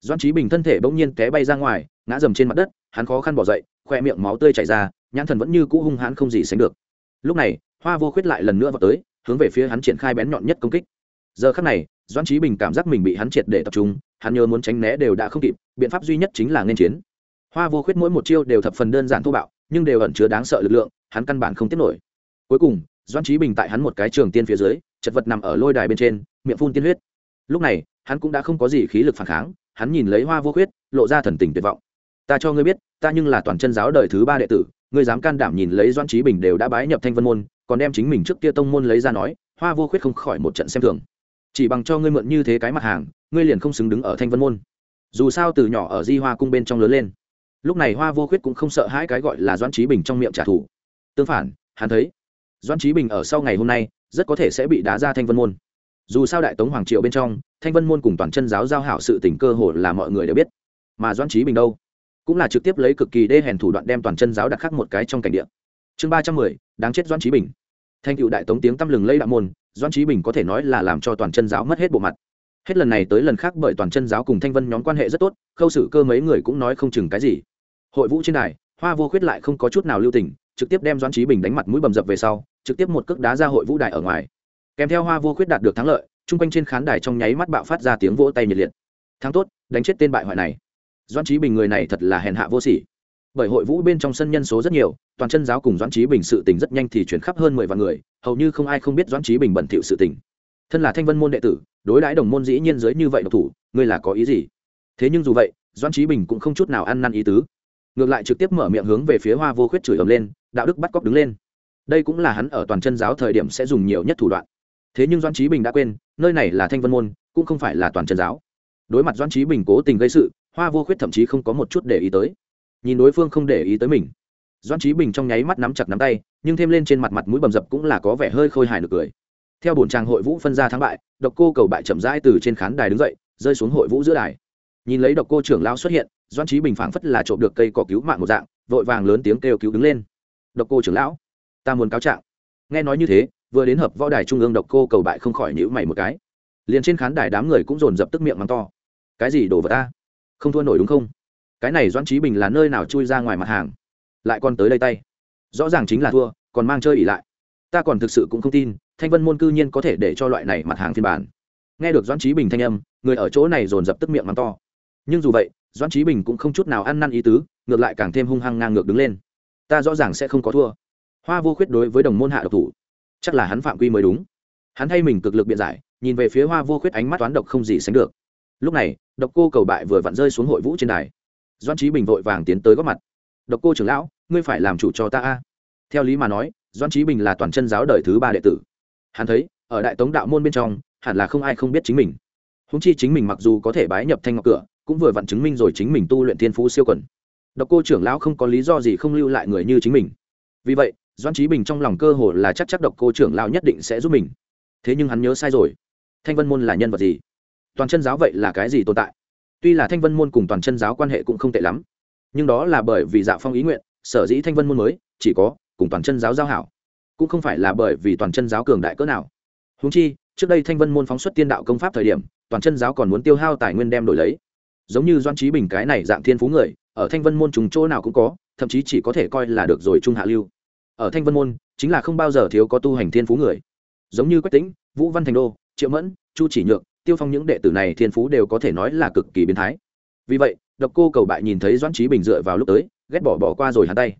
Doan trí bình thân thể bỗng nhiên té bay ra ngoài, ngã dầm trên mặt đất, hắn khó khăn bỏ dậy, khoe miệng máu tươi chảy ra, nhãn thần vẫn như cũ hung hãn không gì sánh được. Lúc này, hoa vô khuyết lại lần nữa vào tới, hướng về phía hắn triển khai bén nhọn nhất công kích. Giờ khắc này Doan trí bình cảm giác mình bị hắn triệt để tập trung, hắn nhớ muốn tránh né đều đã không kịp, biện pháp duy nhất chính là nên chiến. Hoa vô khuyết mỗi một chiêu đều thập phần đơn giản thô bạo, nhưng đều ẩn chứa đáng sợ lực lượng hắn căn bản không tiếp nổi. Cuối cùng, doãn trí bình tại hắn một cái trường tiên phía dưới, chật vật nằm ở lôi đài bên trên, miệng phun tiên huyết. Lúc này, hắn cũng đã không có gì khí lực phản kháng, hắn nhìn lấy hoa vô khuyết, lộ ra thần tình tuyệt vọng. Ta cho ngươi biết, ta nhưng là toàn chân giáo đời thứ ba đệ tử, ngươi dám can đảm nhìn lấy doan trí bình đều đã bái nhập thanh vân môn, còn đem chính mình trước kia tông môn lấy ra nói, hoa vô khuyết không khỏi một trận xem thường. Chỉ bằng cho ngươi mượn như thế cái mặt hàng, ngươi liền không xứng đứng ở thanh vân môn. Dù sao từ nhỏ ở di hoa cung bên trong lớn lên. Lúc này hoa vô khuyết cũng không sợ hãi cái gọi là doan trí bình trong miệng trả thù tương phản, hắn thấy doan trí bình ở sau ngày hôm nay, rất có thể sẽ bị đá ra thanh vân môn. Dù sao đại tống hoàng triệu bên trong, thanh vân môn cùng toàn chân giáo giao hảo sự tình cơ hồ là mọi người đều biết. Mà doan trí bình đâu? Cũng là trực tiếp lấy cực kỳ đê hèn thủ đoạn đem toàn chân giáo đặt khắc một cái trong cảnh địa. Chương ba trăm mười, đáng chết doan trí bình. Thanh cựu đại tống tiếng tăm lừng lây đạo môn doan trí bình có thể nói là làm cho toàn chân giáo mất hết bộ mặt. Hết lần này tới lần khác bởi toàn chân giáo cùng thanh vân nhóm quan hệ rất tốt, khâu xử cơ mấy người cũng nói không chừng cái gì. Hội vũ trên đài, hoa vô khuyết lại không có chút nào lưu tình trực tiếp đem doan trí bình đánh mặt mũi bầm dập về sau, trực tiếp một cước đá ra hội vũ đài ở ngoài. Kèm theo hoa vô khuyết đạt được thắng lợi, chung quanh trên khán đài trong nháy mắt bạo phát ra tiếng vỗ tay nhiệt liệt. Thắng tốt, đánh chết tên bại hoại này. Doan trí bình người này thật là hèn hạ vô sỉ. Bởi hội vũ bên trong sân nhân số rất nhiều, toàn chân giáo cùng doan trí bình sự tình rất nhanh thì chuyển khắp hơn mười vạn người, hầu như không ai không biết doan trí bình bẩn thỉu sự tình. Thân là thanh vân môn đệ tử, đối đãi đồng môn dĩ nhiên dưới như vậy độc thủ, ngươi là có ý gì? Thế nhưng dù vậy doan trí bình cũng không chút nào ăn năn ý tứ. Ngược lại trực tiếp mở miệng hướng về phía hoa vô khuyết chửi ầm lên đạo đức bắt cóc đứng lên. Đây cũng là hắn ở toàn chân giáo thời điểm sẽ dùng nhiều nhất thủ đoạn. Thế nhưng doan trí bình đã quên, nơi này là thanh vân môn, cũng không phải là toàn chân giáo. Đối mặt doan trí bình cố tình gây sự, hoa vô khuyết thậm chí không có một chút để ý tới. Nhìn đối phương không để ý tới mình doan trí bình trong nháy mắt nắm chặt nắm tay, nhưng thêm lên trên mặt mặt mũi bầm dập cũng là có vẻ hơi khôi hài được cười. Theo bổn tràng hội vũ phân ra thắng bại, độc cô cầu bại chậm rãi từ trên khán đài đứng dậy, rơi xuống hội vũ giữa đài. Nhìn lấy độc cô trưởng lao xuất hiện doan trí bình phảng phất là trộm được cây cỏ cứu mạng một dạng, vội vàng lớn tiếng kêu cứu đứng lên độc cô trưởng lão, ta muốn cáo trạng. Nghe nói như thế, vừa đến hợp võ đài trung ương độc cô cầu bại không khỏi nhữ mày một cái. Liền trên khán đài đám người cũng dồn dập tức miệng mắng to. Cái gì đổ vào ta không thua nổi đúng không? Cái này doãn trí bình là nơi nào chui ra ngoài mặt hàng? Lại còn tới đây tay. Rõ ràng chính là thua, còn mang chơi ỉ lại. Ta còn thực sự cũng không tin, thanh vân môn cư nhiên có thể để cho loại này mặt hàng phiên bản. Nghe được doãn trí bình thanh âm, người ở chỗ này dồn dập tức miệng mắng to. Nhưng dù vậy, doãn trí bình cũng không chút nào ăn năn ý tứ, ngược lại càng thêm hung hăng ngang ngược đứng lên ta rõ ràng sẽ không có thua. Hoa vô khuyết đối với đồng môn hạ độc thủ, chắc là hắn phạm quy mới đúng. Hắn thay mình cực lực biện giải, nhìn về phía hoa vô khuyết ánh mắt toán độc không gì sánh được. Lúc này, độc cô cầu bại vừa vặn rơi xuống hội vũ trên đài. Doan trí bình vội vàng tiến tới góp mặt. Độc cô trưởng lão, ngươi phải làm chủ cho ta a. Theo lý mà nói doan trí bình là toàn chân giáo đời thứ ba đệ tử. Hắn thấy, ở đại tống đạo môn bên trong, hẳn là không ai không biết chính mình. Húng chi chính mình mặc dù có thể bái nhập thanh ngọc cửa, cũng vừa vặn chứng minh rồi chính mình tu luyện thiên phú siêu quần độc cô trưởng lão không có lý do gì không lưu lại người như chính mình. Vì vậy doan trí bình trong lòng cơ hồ là chắc chắc độc cô trưởng lão nhất định sẽ giúp mình. Thế nhưng hắn nhớ sai rồi. Thanh vân môn là nhân vật gì? Toàn chân giáo vậy là cái gì tồn tại? Tuy là thanh vân môn cùng toàn chân giáo quan hệ cũng không tệ lắm, nhưng đó là bởi vì dạ phong ý nguyện, sở dĩ thanh vân môn mới, chỉ có cùng toàn chân giáo giao hảo, cũng không phải là bởi vì toàn chân giáo cường đại cỡ nào. Húng chi, trước đây thanh vân môn phóng xuất tiên đạo công pháp thời điểm, toàn chân giáo còn muốn tiêu hao tài nguyên đem đổi lấy giống như doan trí bình cái này dạng thiên phú người, ở thanh vân môn trùng chỗ nào cũng có, thậm chí chỉ có thể coi là được rồi trung hạ lưu. Ở thanh vân môn, chính là không bao giờ thiếu có tu hành thiên phú người. Giống như quách tĩnh, vũ văn thành đô, triệu mẫn, chu chỉ nhượng tiêu phong những đệ tử này thiên phú đều có thể nói là cực kỳ biến thái. Vì vậy, độc cô cầu bại nhìn thấy doãn trí bình dựa vào lúc tới, ghét bỏ bỏ qua rồi hắn tay.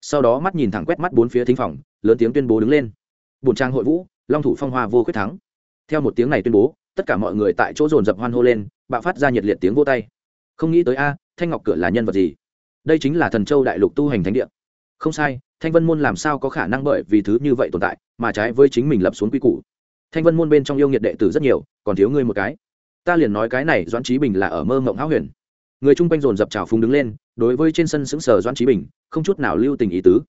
Sau đó mắt nhìn thẳng quét mắt bốn phía thính phòng, lớn tiếng tuyên bố đứng lên. Bùn trang hội vũ, long thủ phong hoa vô quyết thắng. Theo một tiếng này tuyên bố tất cả mọi người tại chỗ dồn dập hoan hô lên, bạo phát ra nhiệt liệt tiếng vô tay. Không nghĩ tới a, thanh ngọc cửa là nhân vật gì? Đây chính là thần châu đại lục tu hành thánh địa. Không sai, thanh vân môn làm sao có khả năng bởi vì thứ như vậy tồn tại mà trái với chính mình lập xuống quy củ? Thanh vân môn bên trong yêu nghiệt đệ tử rất nhiều, còn thiếu ngươi một cái. Ta liền nói cái này doãn trí bình là ở mơ mộng háo huyền. Người chung quanh dồn dập trào phúng đứng lên, đối với trên sân xứng sở doãn trí bình, không chút nào lưu tình ý tứ.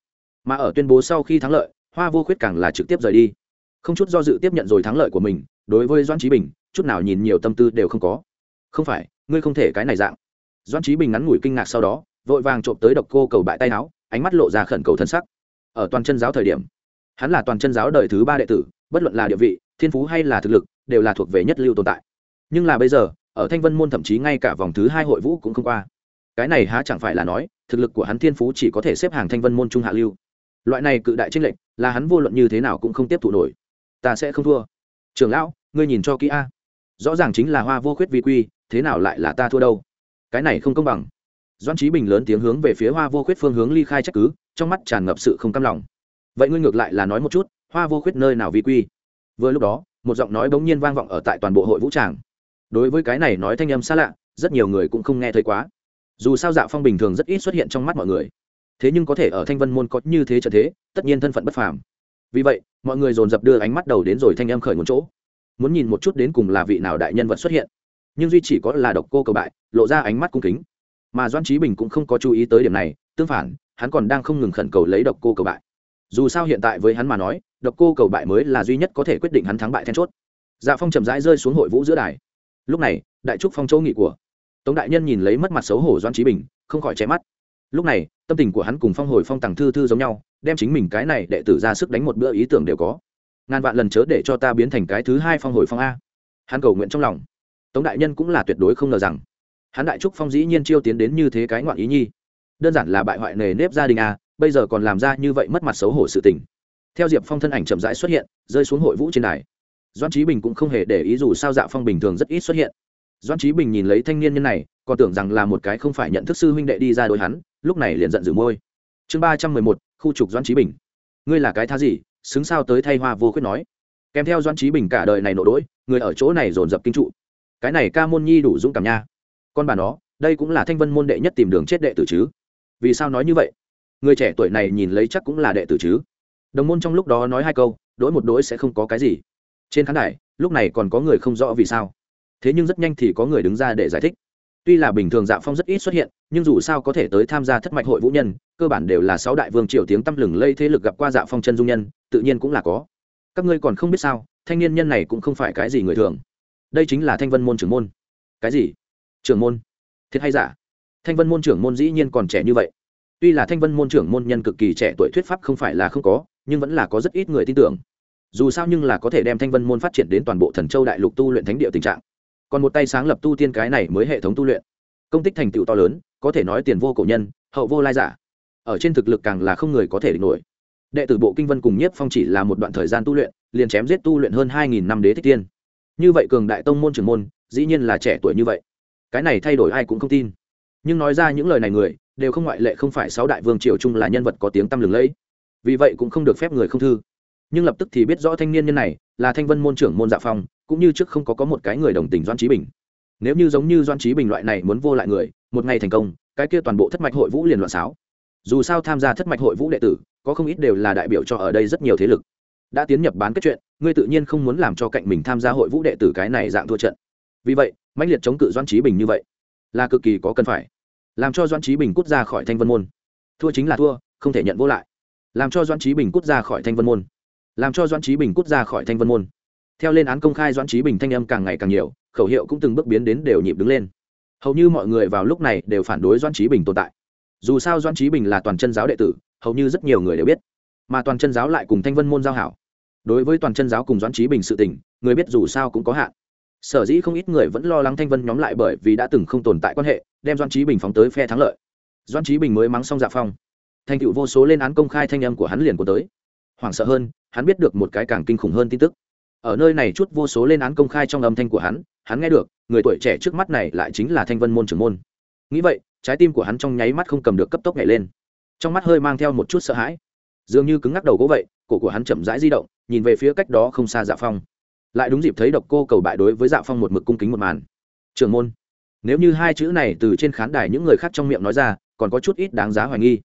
Mà ở tuyên bố sau khi thắng lợi, hoa vô khuyết càng là trực tiếp rời đi không chút do dự tiếp nhận rồi thắng lợi của mình, đối với doãn trí bình, chút nào nhìn nhiều tâm tư đều không có. Không phải, ngươi không thể cái này dạng. Doãn trí bình ngắn ngủi kinh ngạc sau đó, vội vàng trộm tới độc cô cầu bại tay áo, ánh mắt lộ ra khẩn cầu thân sắc. Ở toàn chân giáo thời điểm, hắn là toàn chân giáo đời thứ ba đệ tử, bất luận là địa vị, thiên phú hay là thực lực, đều là thuộc về nhất lưu tồn tại. Nhưng là bây giờ, ở thanh vân môn thậm chí ngay cả vòng thứ hai hội vũ cũng không qua. Cái này há chẳng phải là nói, thực lực của hắn thiên phú chỉ có thể xếp hàng thanh vân môn trung hạ lưu. Loại này cự đại tranh lệch, là hắn vô luận như thế nào cũng không tiếp thụ nổi ta sẽ không thua. Trưởng lão, ngươi nhìn cho kỹ a. Rõ ràng chính là hoa vô khuyết vi quy, thế nào lại là ta thua đâu? Cái này không công bằng. Doan trí bình lớn tiếng hướng về phía hoa vô khuyết phương hướng ly khai trách cứ, trong mắt tràn ngập sự không cam lòng. Vậy ngươi ngược lại là nói một chút, hoa vô khuyết nơi nào vi quy? Vừa lúc đó, một giọng nói bỗng nhiên vang vọng ở tại toàn bộ hội vũ tràng. Đối với cái này nói thanh âm xa lạ, rất nhiều người cũng không nghe thấy quá. Dù sao dạ phong bình thường rất ít xuất hiện trong mắt mọi người. Thế nhưng có thể ở thanh vân môn có như thế trở thế, tất nhiên thân phận bất phàm vì vậy, mọi người dồn dập đưa ánh mắt đầu đến rồi thanh em khởi một chỗ. Muốn nhìn một chút đến cùng là vị nào đại nhân vật xuất hiện. Nhưng duy chỉ có là độc cô cầu bại, lộ ra ánh mắt cung kính. Mà doan trí bình cũng không có chú ý tới điểm này, tương phản, hắn còn đang không ngừng khẩn cầu lấy độc cô cầu bại. Dù sao hiện tại với hắn mà nói, độc cô cầu bại mới là duy nhất có thể quyết định hắn thắng bại then chốt. Dạ phong chậm rãi rơi xuống hội vũ giữa đài. Lúc này, đại trúc phong châu nghị của tống đại nhân nhìn lấy mất mặt xấu hổ doan trí bình, không khỏi che mắt. Lúc này, tâm tình của hắn cùng phong hồi phong tàng thư thư giống nhau đem chính mình cái này đệ tử ra sức đánh một bữa ý tưởng đều có. Ngàn vạn lần chớ để cho ta biến thành cái thứ hai phong hồi phong a. Hắn cầu nguyện trong lòng. Tống đại nhân cũng là tuyệt đối không ngờ rằng, hắn đại trúc phong dĩ nhiên chiêu tiến đến như thế cái ngoạn ý nhi. Đơn giản là bại hoại nề nếp gia đình a, bây giờ còn làm ra như vậy mất mặt xấu hổ sự tình. Theo diệp phong thân ảnh chậm rãi xuất hiện, rơi xuống hội vũ trên đài. Doan trí bình cũng không hề để ý dù sao dạ phong bình thường rất ít xuất hiện. Doan trí bình nhìn lấy thanh niên nhân này, còn tưởng rằng là một cái không phải nhận thức sư huynh đệ đi ra đối hắn, lúc này liền giận dữ môi chương ba trăm mười một, khu trục doan trí bình. Ngươi là cái tha gì? Xứng sao tới thay hoa vô khuyết nói. Kèm theo doan trí bình cả đời này nộ đỗi, người ở chỗ này dồn dập kinh trụ. Cái này ca môn nhi đủ dũng cảm nha. Con bà nó, đây cũng là thanh vân môn đệ nhất tìm đường chết đệ tử chứ. Vì sao nói như vậy? Người trẻ tuổi này nhìn lấy chắc cũng là đệ tử chứ. Đồng môn trong lúc đó nói hai câu đỗi một đỗi sẽ không có cái gì. Trên khán đài, lúc này còn có người không rõ vì sao. Thế nhưng rất nhanh thì có người đứng ra để giải thích tuy là bình thường dạ phong rất ít xuất hiện, nhưng dù sao có thể tới tham gia thất mạch hội vũ nhân, cơ bản đều là sáu đại vương triều tiếng tăm lừng lây thế lực gặp qua dạ phong chân dung nhân, tự nhiên cũng là có. Các ngươi còn không biết sao, thanh niên nhân này cũng không phải cái gì người thường. Đây chính là thanh vân môn trưởng môn. Cái gì? Trưởng môn? Thiệt hay giả? Thanh vân môn trưởng môn dĩ nhiên còn trẻ như vậy. Tuy là thanh vân môn trưởng môn nhân cực kỳ trẻ tuổi thuyết pháp không phải là không có, nhưng vẫn là có rất ít người tin tưởng. Dù sao nhưng là có thể đem thanh vân môn phát triển đến toàn bộ thần châu đại lục tu luyện thánh địa tình trạng còn một tay sáng lập tu tiên cái này mới hệ thống tu luyện. Công tích thành tựu to lớn, có thể nói tiền vô cổ nhân, hậu vô lai giả. Ở trên thực lực càng là không người có thể địch nổi. Đệ tử bộ kinh vân cùng nhiếp phong chỉ là một đoạn thời gian tu luyện, liền chém giết tu luyện hơn hai nghìn năm đế thích tiên. Như vậy cường đại tông môn trưởng môn, dĩ nhiên là trẻ tuổi như vậy. Cái này thay đổi ai cũng không tin. Nhưng nói ra những lời này người, đều không ngoại lệ không phải sáu đại vương triều chung là nhân vật có tiếng tăm lừng lẫy. Vì vậy cũng không được phép người không thư nhưng lập tức thì biết rõ thanh niên nhân này là thanh vân môn trưởng môn dạ phong, cũng như trước không có có một cái người đồng tình doan trí bình. Nếu như giống như doan trí bình loại này muốn vô lại người, một ngày thành công, cái kia toàn bộ thất mạch hội vũ liền loạn sáo dù sao tham gia thất mạch hội vũ đệ tử, có không ít đều là đại biểu cho ở đây rất nhiều thế lực. Đã tiến nhập bán kết chuyện, ngươi tự nhiên không muốn làm cho cạnh mình tham gia hội vũ đệ tử cái này dạng thua trận. Vì vậy, mãnh liệt chống cự doan trí bình như vậy, là cực kỳ có cần phải. Làm cho doan trí bình cút ra khỏi thanh vân môn. Thua chính là thua, không thể nhận vô lại. Làm cho doan trí bình cút ra khỏi thanh vân môn làm cho Doãn trí bình cút ra khỏi thanh vân môn theo lên án công khai Doãn trí bình thanh âm càng ngày càng nhiều khẩu hiệu cũng từng bước biến đến đều nhịp đứng lên hầu như mọi người vào lúc này đều phản đối Doãn trí bình tồn tại dù sao Doãn trí bình là toàn chân giáo đệ tử hầu như rất nhiều người đều biết mà toàn chân giáo lại cùng thanh vân môn giao hảo đối với toàn chân giáo cùng Doãn trí bình sự tình người biết dù sao cũng có hạn sở dĩ không ít người vẫn lo lắng thanh vân nhóm lại bởi vì đã từng không tồn tại quan hệ đem Doãn trí bình phóng tới phe thắng lợi Doãn trí bình mới mắng xong dạ phong thành tựu vô số lên án công khai thanh âm của hắn liền của tới hoảng sợ hơn, hắn biết được một cái càng kinh khủng hơn tin tức. Ở nơi này chút vô số lên án công khai trong âm thanh của hắn hắn nghe được, người tuổi trẻ trước mắt này lại chính là thanh vân môn trưởng môn. Nghĩ vậy, trái tim của hắn trong nháy mắt không cầm được cấp tốc nhảy lên. Trong mắt hơi mang theo một chút sợ hãi. Dường như cứng ngắc đầu gỗ vậy, cổ của hắn chậm rãi di động, nhìn về phía cách đó không xa dạ phong. Lại đúng dịp thấy độc cô cầu bại đối với dạ phong một mực cung kính một màn. Trưởng môn, nếu như hai chữ này từ trên khán đài những người khác trong miệng nói ra, còn có chút ít đáng giá hoài nghi.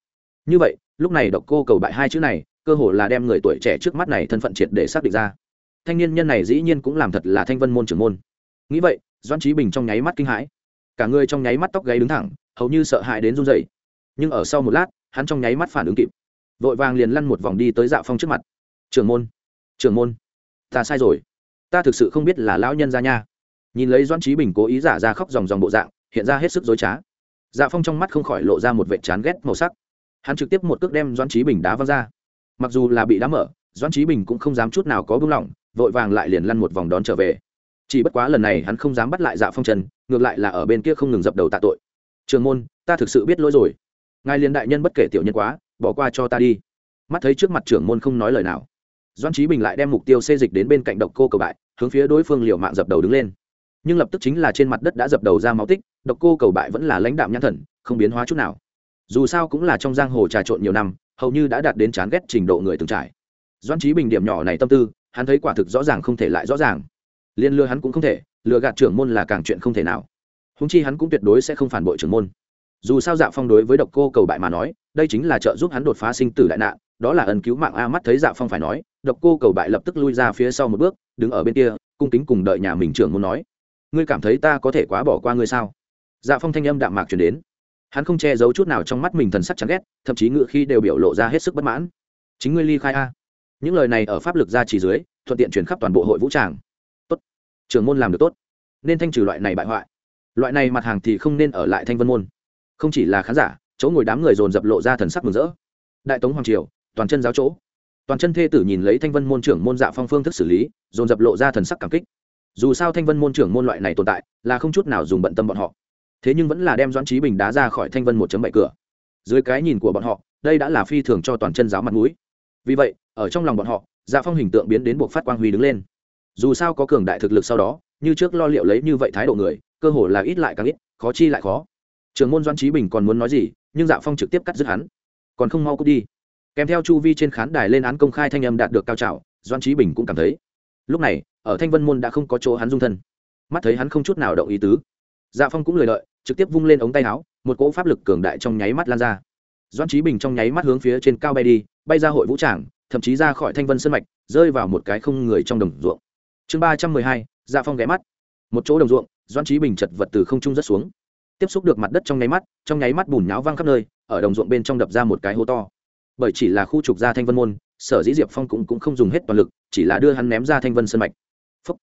Như vậy, lúc này độc cô cầu bại hai chữ này cơ hồ là đem người tuổi trẻ trước mắt này thân phận triệt để xác định ra. Thanh niên nhân này dĩ nhiên cũng làm thật là thanh vân môn trưởng môn. Nghĩ vậy doan trí bình trong nháy mắt kinh hãi. Cả người trong nháy mắt tóc gáy đứng thẳng, hầu như sợ hãi đến run rẩy. Nhưng ở sau một lát, hắn trong nháy mắt phản ứng kịp. Vội vàng liền lăn một vòng đi tới dạ phong trước mặt. Trưởng môn trưởng môn, ta sai rồi. Ta thực sự không biết là lão nhân ra nha. Nhìn lấy doan trí bình cố ý giả ra khóc dòng dòng bộ dạng, hiện ra hết sức dối trá. Dạ phong trong mắt không khỏi lộ ra một vệ chán ghét màu sắc. Hắn trực tiếp một cước đem doan trí bình đá văng ra mặc dù là bị đá mở doan trí bình cũng không dám chút nào có bưng lỏng, vội vàng lại liền lăn một vòng đón trở về. Chỉ bất quá lần này hắn không dám bắt lại dạ phong trần, ngược lại là ở bên kia không ngừng dập đầu tạ tội. Trường môn, ta thực sự biết lỗi rồi. Ngài liền đại nhân bất kể tiểu nhân quá, bỏ qua cho ta đi. Mắt thấy trước mặt trưởng môn không nói lời nào doan trí bình lại đem mục tiêu xê dịch đến bên cạnh độc cô cầu bại, hướng phía đối phương liều mạng dập đầu đứng lên. Nhưng lập tức chính là trên mặt đất đã dập đầu ra máu tích, độc cô cầu bại vẫn là lãnh đạm nhãn thần, không biến hóa chút nào. Dù sao cũng là trong giang hồ trà trộn nhiều năm hầu như đã đạt đến chán ghét trình độ người từng trải. Doan trí bình điểm nhỏ này tâm tư, hắn thấy quả thực rõ ràng không thể lại rõ ràng. Liên lừa hắn cũng không thể, lừa gạt trưởng môn là càng chuyện không thể nào. Húng chi hắn cũng tuyệt đối sẽ không phản bội trưởng môn. Dù sao dạ phong đối với độc cô cầu bại mà nói, đây chính là trợ giúp hắn đột phá sinh tử đại nạn, đó là ân cứu mạng a mắt thấy dạ phong phải nói, độc cô cầu bại lập tức lui ra phía sau một bước, đứng ở bên kia, cung kính cùng đợi nhà mình trưởng muốn nói, ngươi cảm thấy ta có thể quá bỏ qua ngươi sao? Dạ phong thanh âm đạm mạc chuyển đến hắn không che giấu chút nào trong mắt mình thần sắc chán ghét, thậm chí ngựa khi đều biểu lộ ra hết sức bất mãn. Chính ngươi ly khai a. Những lời này ở pháp lực ra chỉ dưới, thuận tiện chuyển khắp toàn bộ hội vũ tràng. Tốt. Trưởng môn làm được tốt. Nên thanh trừ loại này bại hoại. Loại này mặt hàng thì không nên ở lại thanh vân môn. Không chỉ là khán giả, chỗ ngồi đám người dồn dập lộ ra thần sắc mừng rỡ. Đại tống hoàng triều, toàn chân giáo chỗ. Toàn chân thê tử nhìn lấy thanh vân môn trưởng môn dạ phong phương thức xử lý, dồn dập lộ ra thần sắc cảm kích. Dù sao thanh vân môn trưởng môn loại này tồn tại, là không chút nào dùng bận tâm bọn họ thế nhưng vẫn là đem doãn trí bình đá ra khỏi thanh vân một bảy cửa. Dưới cái nhìn của bọn họ, đây đã là phi thường cho toàn chân giáo mặt mũi. Vì vậy, ở trong lòng bọn họ dạ phong hình tượng biến đến buộc phát quang huy đứng lên. Dù sao có cường đại thực lực sau đó, như trước lo liệu lấy như vậy thái độ người, cơ hồ là ít lại càng ít, khó chi lại khó. Trường môn doãn trí bình còn muốn nói gì, nhưng dạ phong trực tiếp cắt dứt hắn. Còn không mau cút đi. Kèm theo chu vi trên khán đài lên án công khai thanh âm đạt được cao trào doan trí bình cũng cảm thấy, lúc này, ở thanh vân môn đã không có chỗ hắn dung thân. Mắt thấy hắn không chút nào động ý tứ. Dạ phong cũng lời lợi trực tiếp vung lên ống tay áo một cỗ pháp lực cường đại trong nháy mắt lan ra. Doan trí bình trong nháy mắt hướng phía trên cao bay đi bay ra hội vũ tràng thậm chí ra khỏi thanh vân sân mạch rơi vào một cái không người trong đồng ruộng. Chương ba trăm mười hai dạ phong ghé mắt. Một chỗ đồng ruộng doan trí bình chật vật từ không trung rất xuống. Tiếp xúc được mặt đất trong nháy mắt trong nháy mắt bùn nháo văng khắp nơi ở đồng ruộng bên trong đập ra một cái hố to. Bởi chỉ là khu trục ra thanh vân môn sở dĩ diệp phong cũng, cũng không dùng hết toàn lực chỉ là đưa hắn ném ra thanh vân sân mạch. Phúc.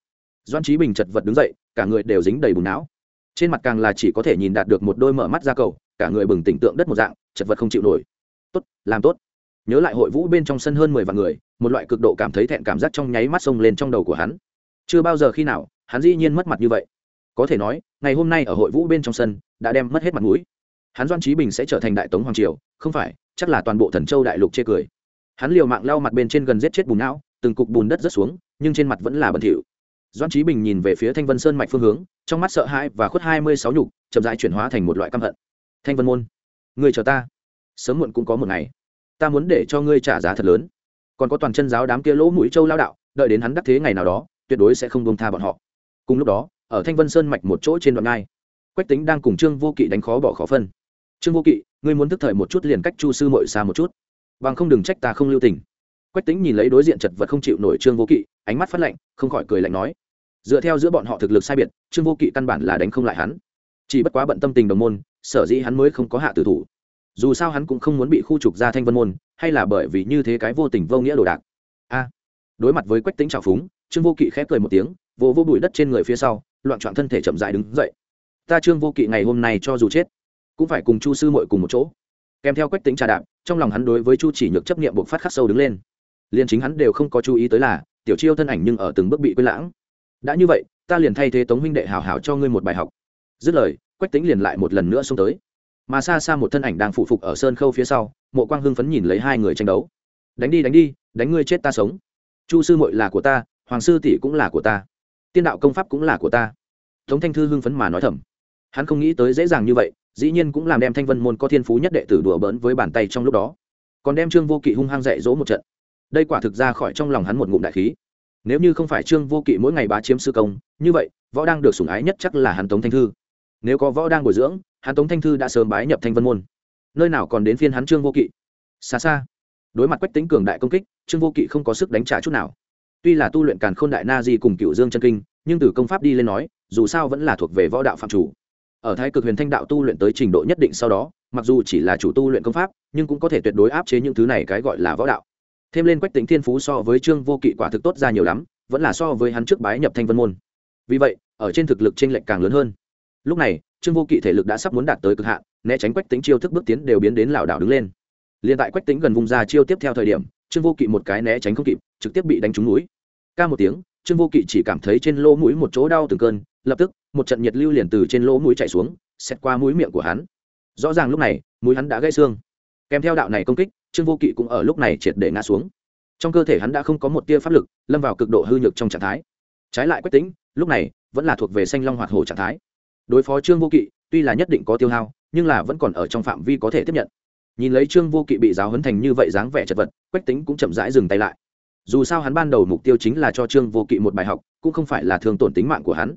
Doan trí bình chật vật đứng dậy cả người đều dính đầy bùn não trên mặt càng là chỉ có thể nhìn đạt được một đôi mở mắt ra cầu, cả người bừng tỉnh tượng đất một dạng, chật vật không chịu nổi. Tốt, làm tốt. Nhớ lại hội vũ bên trong sân hơn mười vạn người, một loại cực độ cảm thấy thẹn cảm giác trong nháy mắt xông lên trong đầu của hắn. Chưa bao giờ khi nào, hắn dĩ nhiên mất mặt như vậy. Có thể nói, ngày hôm nay ở hội vũ bên trong sân, đã đem mất hết mặt mũi. Hắn doan trí bình sẽ trở thành đại tống hoàng triều, không phải, chắc là toàn bộ thần châu đại lục chê cười. Hắn liều mạng lau mặt bên trên gần giết chết bùn não, từng cục bùn đất rớt xuống, nhưng trên mặt vẫn là bẩn thỉu doan trí bình nhìn về phía thanh vân sơn mạch phương hướng, trong mắt sợ hãi và khuất hai mươi sáu nhục, chậm rãi chuyển hóa thành một loại căm hận. Thanh vân môn người chờ ta. Sớm muộn cũng có một ngày. Ta muốn để cho ngươi trả giá thật lớn. Còn có toàn chân giáo đám kia lỗ mũi châu lao đạo, đợi đến hắn đắc thế ngày nào đó, tuyệt đối sẽ không bông tha bọn họ. Cùng lúc đó, ở thanh vân sơn mạch một chỗ trên đoạn ngai, quách tính đang cùng trương vô kỵ đánh khó bỏ khó phân. Trương vô kỵ, ngươi muốn thức thời một chút liền cách chu sư mội xa một chút. Bằng không đừng trách ta không lưu tình. Quách tính nhìn lấy đối diện chật vật không chịu nổi trương vô kỵ, ánh mắt phát lạnh, không khỏi cười lạnh nói dựa theo giữa bọn họ thực lực sai biệt, trương vô kỵ căn bản là đánh không lại hắn. Chỉ bất quá bận tâm tình đồng môn, sở dĩ hắn mới không có hạ tử thủ. Dù sao hắn cũng không muốn bị khu trục ra thanh vân môn, hay là bởi vì như thế cái vô tình vô nghĩa đồ đạc. A. Đối mặt với quách tính trào phúng, trương vô kỵ khép cười một tiếng vô vô bụi đất trên người phía sau, loạn trọn thân thể chậm dại đứng dậy. Ta trương vô kỵ ngày hôm nay cho dù chết, cũng phải cùng chu sư mội cùng một chỗ. Kèm theo quách tính trà đạp, trong lòng hắn đối với chu chỉ nhược chấp nghiệm buộc phát khắc sâu đứng lên. Liền chính hắn đều không có chú ý tới là, tiểu chiêu thân ảnh nhưng ở từng bước bị quên lãng đã như vậy, ta liền thay thế tống huynh đệ hào hào cho ngươi một bài học. Dứt lời, quách tính liền lại một lần nữa xông tới. Mà xa xa một thân ảnh đang phụ phục ở sơn khâu phía sau, mộ quang hưng phấn nhìn lấy hai người tranh đấu. Đánh đi đánh đi, đánh ngươi chết ta sống. Chu sư mội là của ta, hoàng sư tỷ cũng là của ta. Tiên đạo công pháp cũng là của ta. Tống thanh thư hưng phấn mà nói thầm. Hắn không nghĩ tới dễ dàng như vậy, dĩ nhiên cũng làm đem thanh vân môn có thiên phú nhất đệ tử đùa bỡn với bàn tay trong lúc đó. Còn đem trương vô kỵ hung hăng dạy dỗ một trận. Đây quả thực ra khỏi trong lòng hắn một ngụm đại khí nếu như không phải trương vô kỵ mỗi ngày bá chiếm sư công, như vậy, võ đang được sủng ái nhất chắc là hàn tống thanh thư. Nếu có võ đang bồi dưỡng, hàn tống thanh thư đã sớm bái nhập thanh vân môn. Nơi nào còn đến phiên hắn trương vô kỵ? Xa xa. Đối mặt quách tính cường đại công kích, trương vô kỵ không có sức đánh trả chút nào. Tuy là tu luyện càn khôn đại na di cùng cựu dương chân kinh, nhưng từ công pháp đi lên nói, dù sao vẫn là thuộc về võ đạo phạm chủ. Ở thái cực huyền thanh đạo tu luyện tới trình độ nhất định sau đó, mặc dù chỉ là chủ tu luyện công pháp, nhưng cũng có thể tuyệt đối áp chế những thứ này cái gọi là võ đạo thêm lên quách tính thiên phú so với trương vô kỵ quả thực tốt ra nhiều lắm, vẫn là so với hắn trước bái nhập thanh vân môn. Vì vậy, ở trên thực lực t r ê n lệch càng lớn hơn. Lúc này, trương vô kỵ thể lực đã sắp muốn đạt tới cực hạn, né tránh quách tính chiêu thức bước tiến đều biến đến lảo đảo đứng lên. Liền tại quách tính gần vùng ra chiêu tiếp theo thời điểm, trương vô kỵ một cái né tránh không kịp, trực tiếp bị đánh trúng núi. Ca một tiếng, trương vô kỵ chỉ cảm thấy trên lỗ mũi một chỗ đau từng cơn, lập tức, một trận nhiệt lưu liền từ trên lỗ mũi chạy xuống xét qua mũi miệng của hắn. Rõ ràng lúc này, mũi hắn đã gãy xương. Kèm theo đạo này công kích trương vô kỵ cũng ở lúc này triệt để ngã xuống. Trong cơ thể hắn đã không có một tia pháp lực, lâm vào cực độ hư nhược trong trạng thái. Trái lại quách tính lúc này, vẫn là thuộc về xanh long hoạt hồ trạng thái. Đối phó trương vô kỵ, tuy là nhất định có tiêu hao, nhưng là vẫn còn ở trong phạm vi có thể tiếp nhận. Nhìn lấy trương vô kỵ bị giáo hấn thành như vậy dáng vẻ chật vật, quách tính cũng chậm rãi dừng tay lại. Dù sao hắn ban đầu mục tiêu chính là cho trương vô kỵ một bài học, cũng không phải là thương tổn tính mạng của hắn.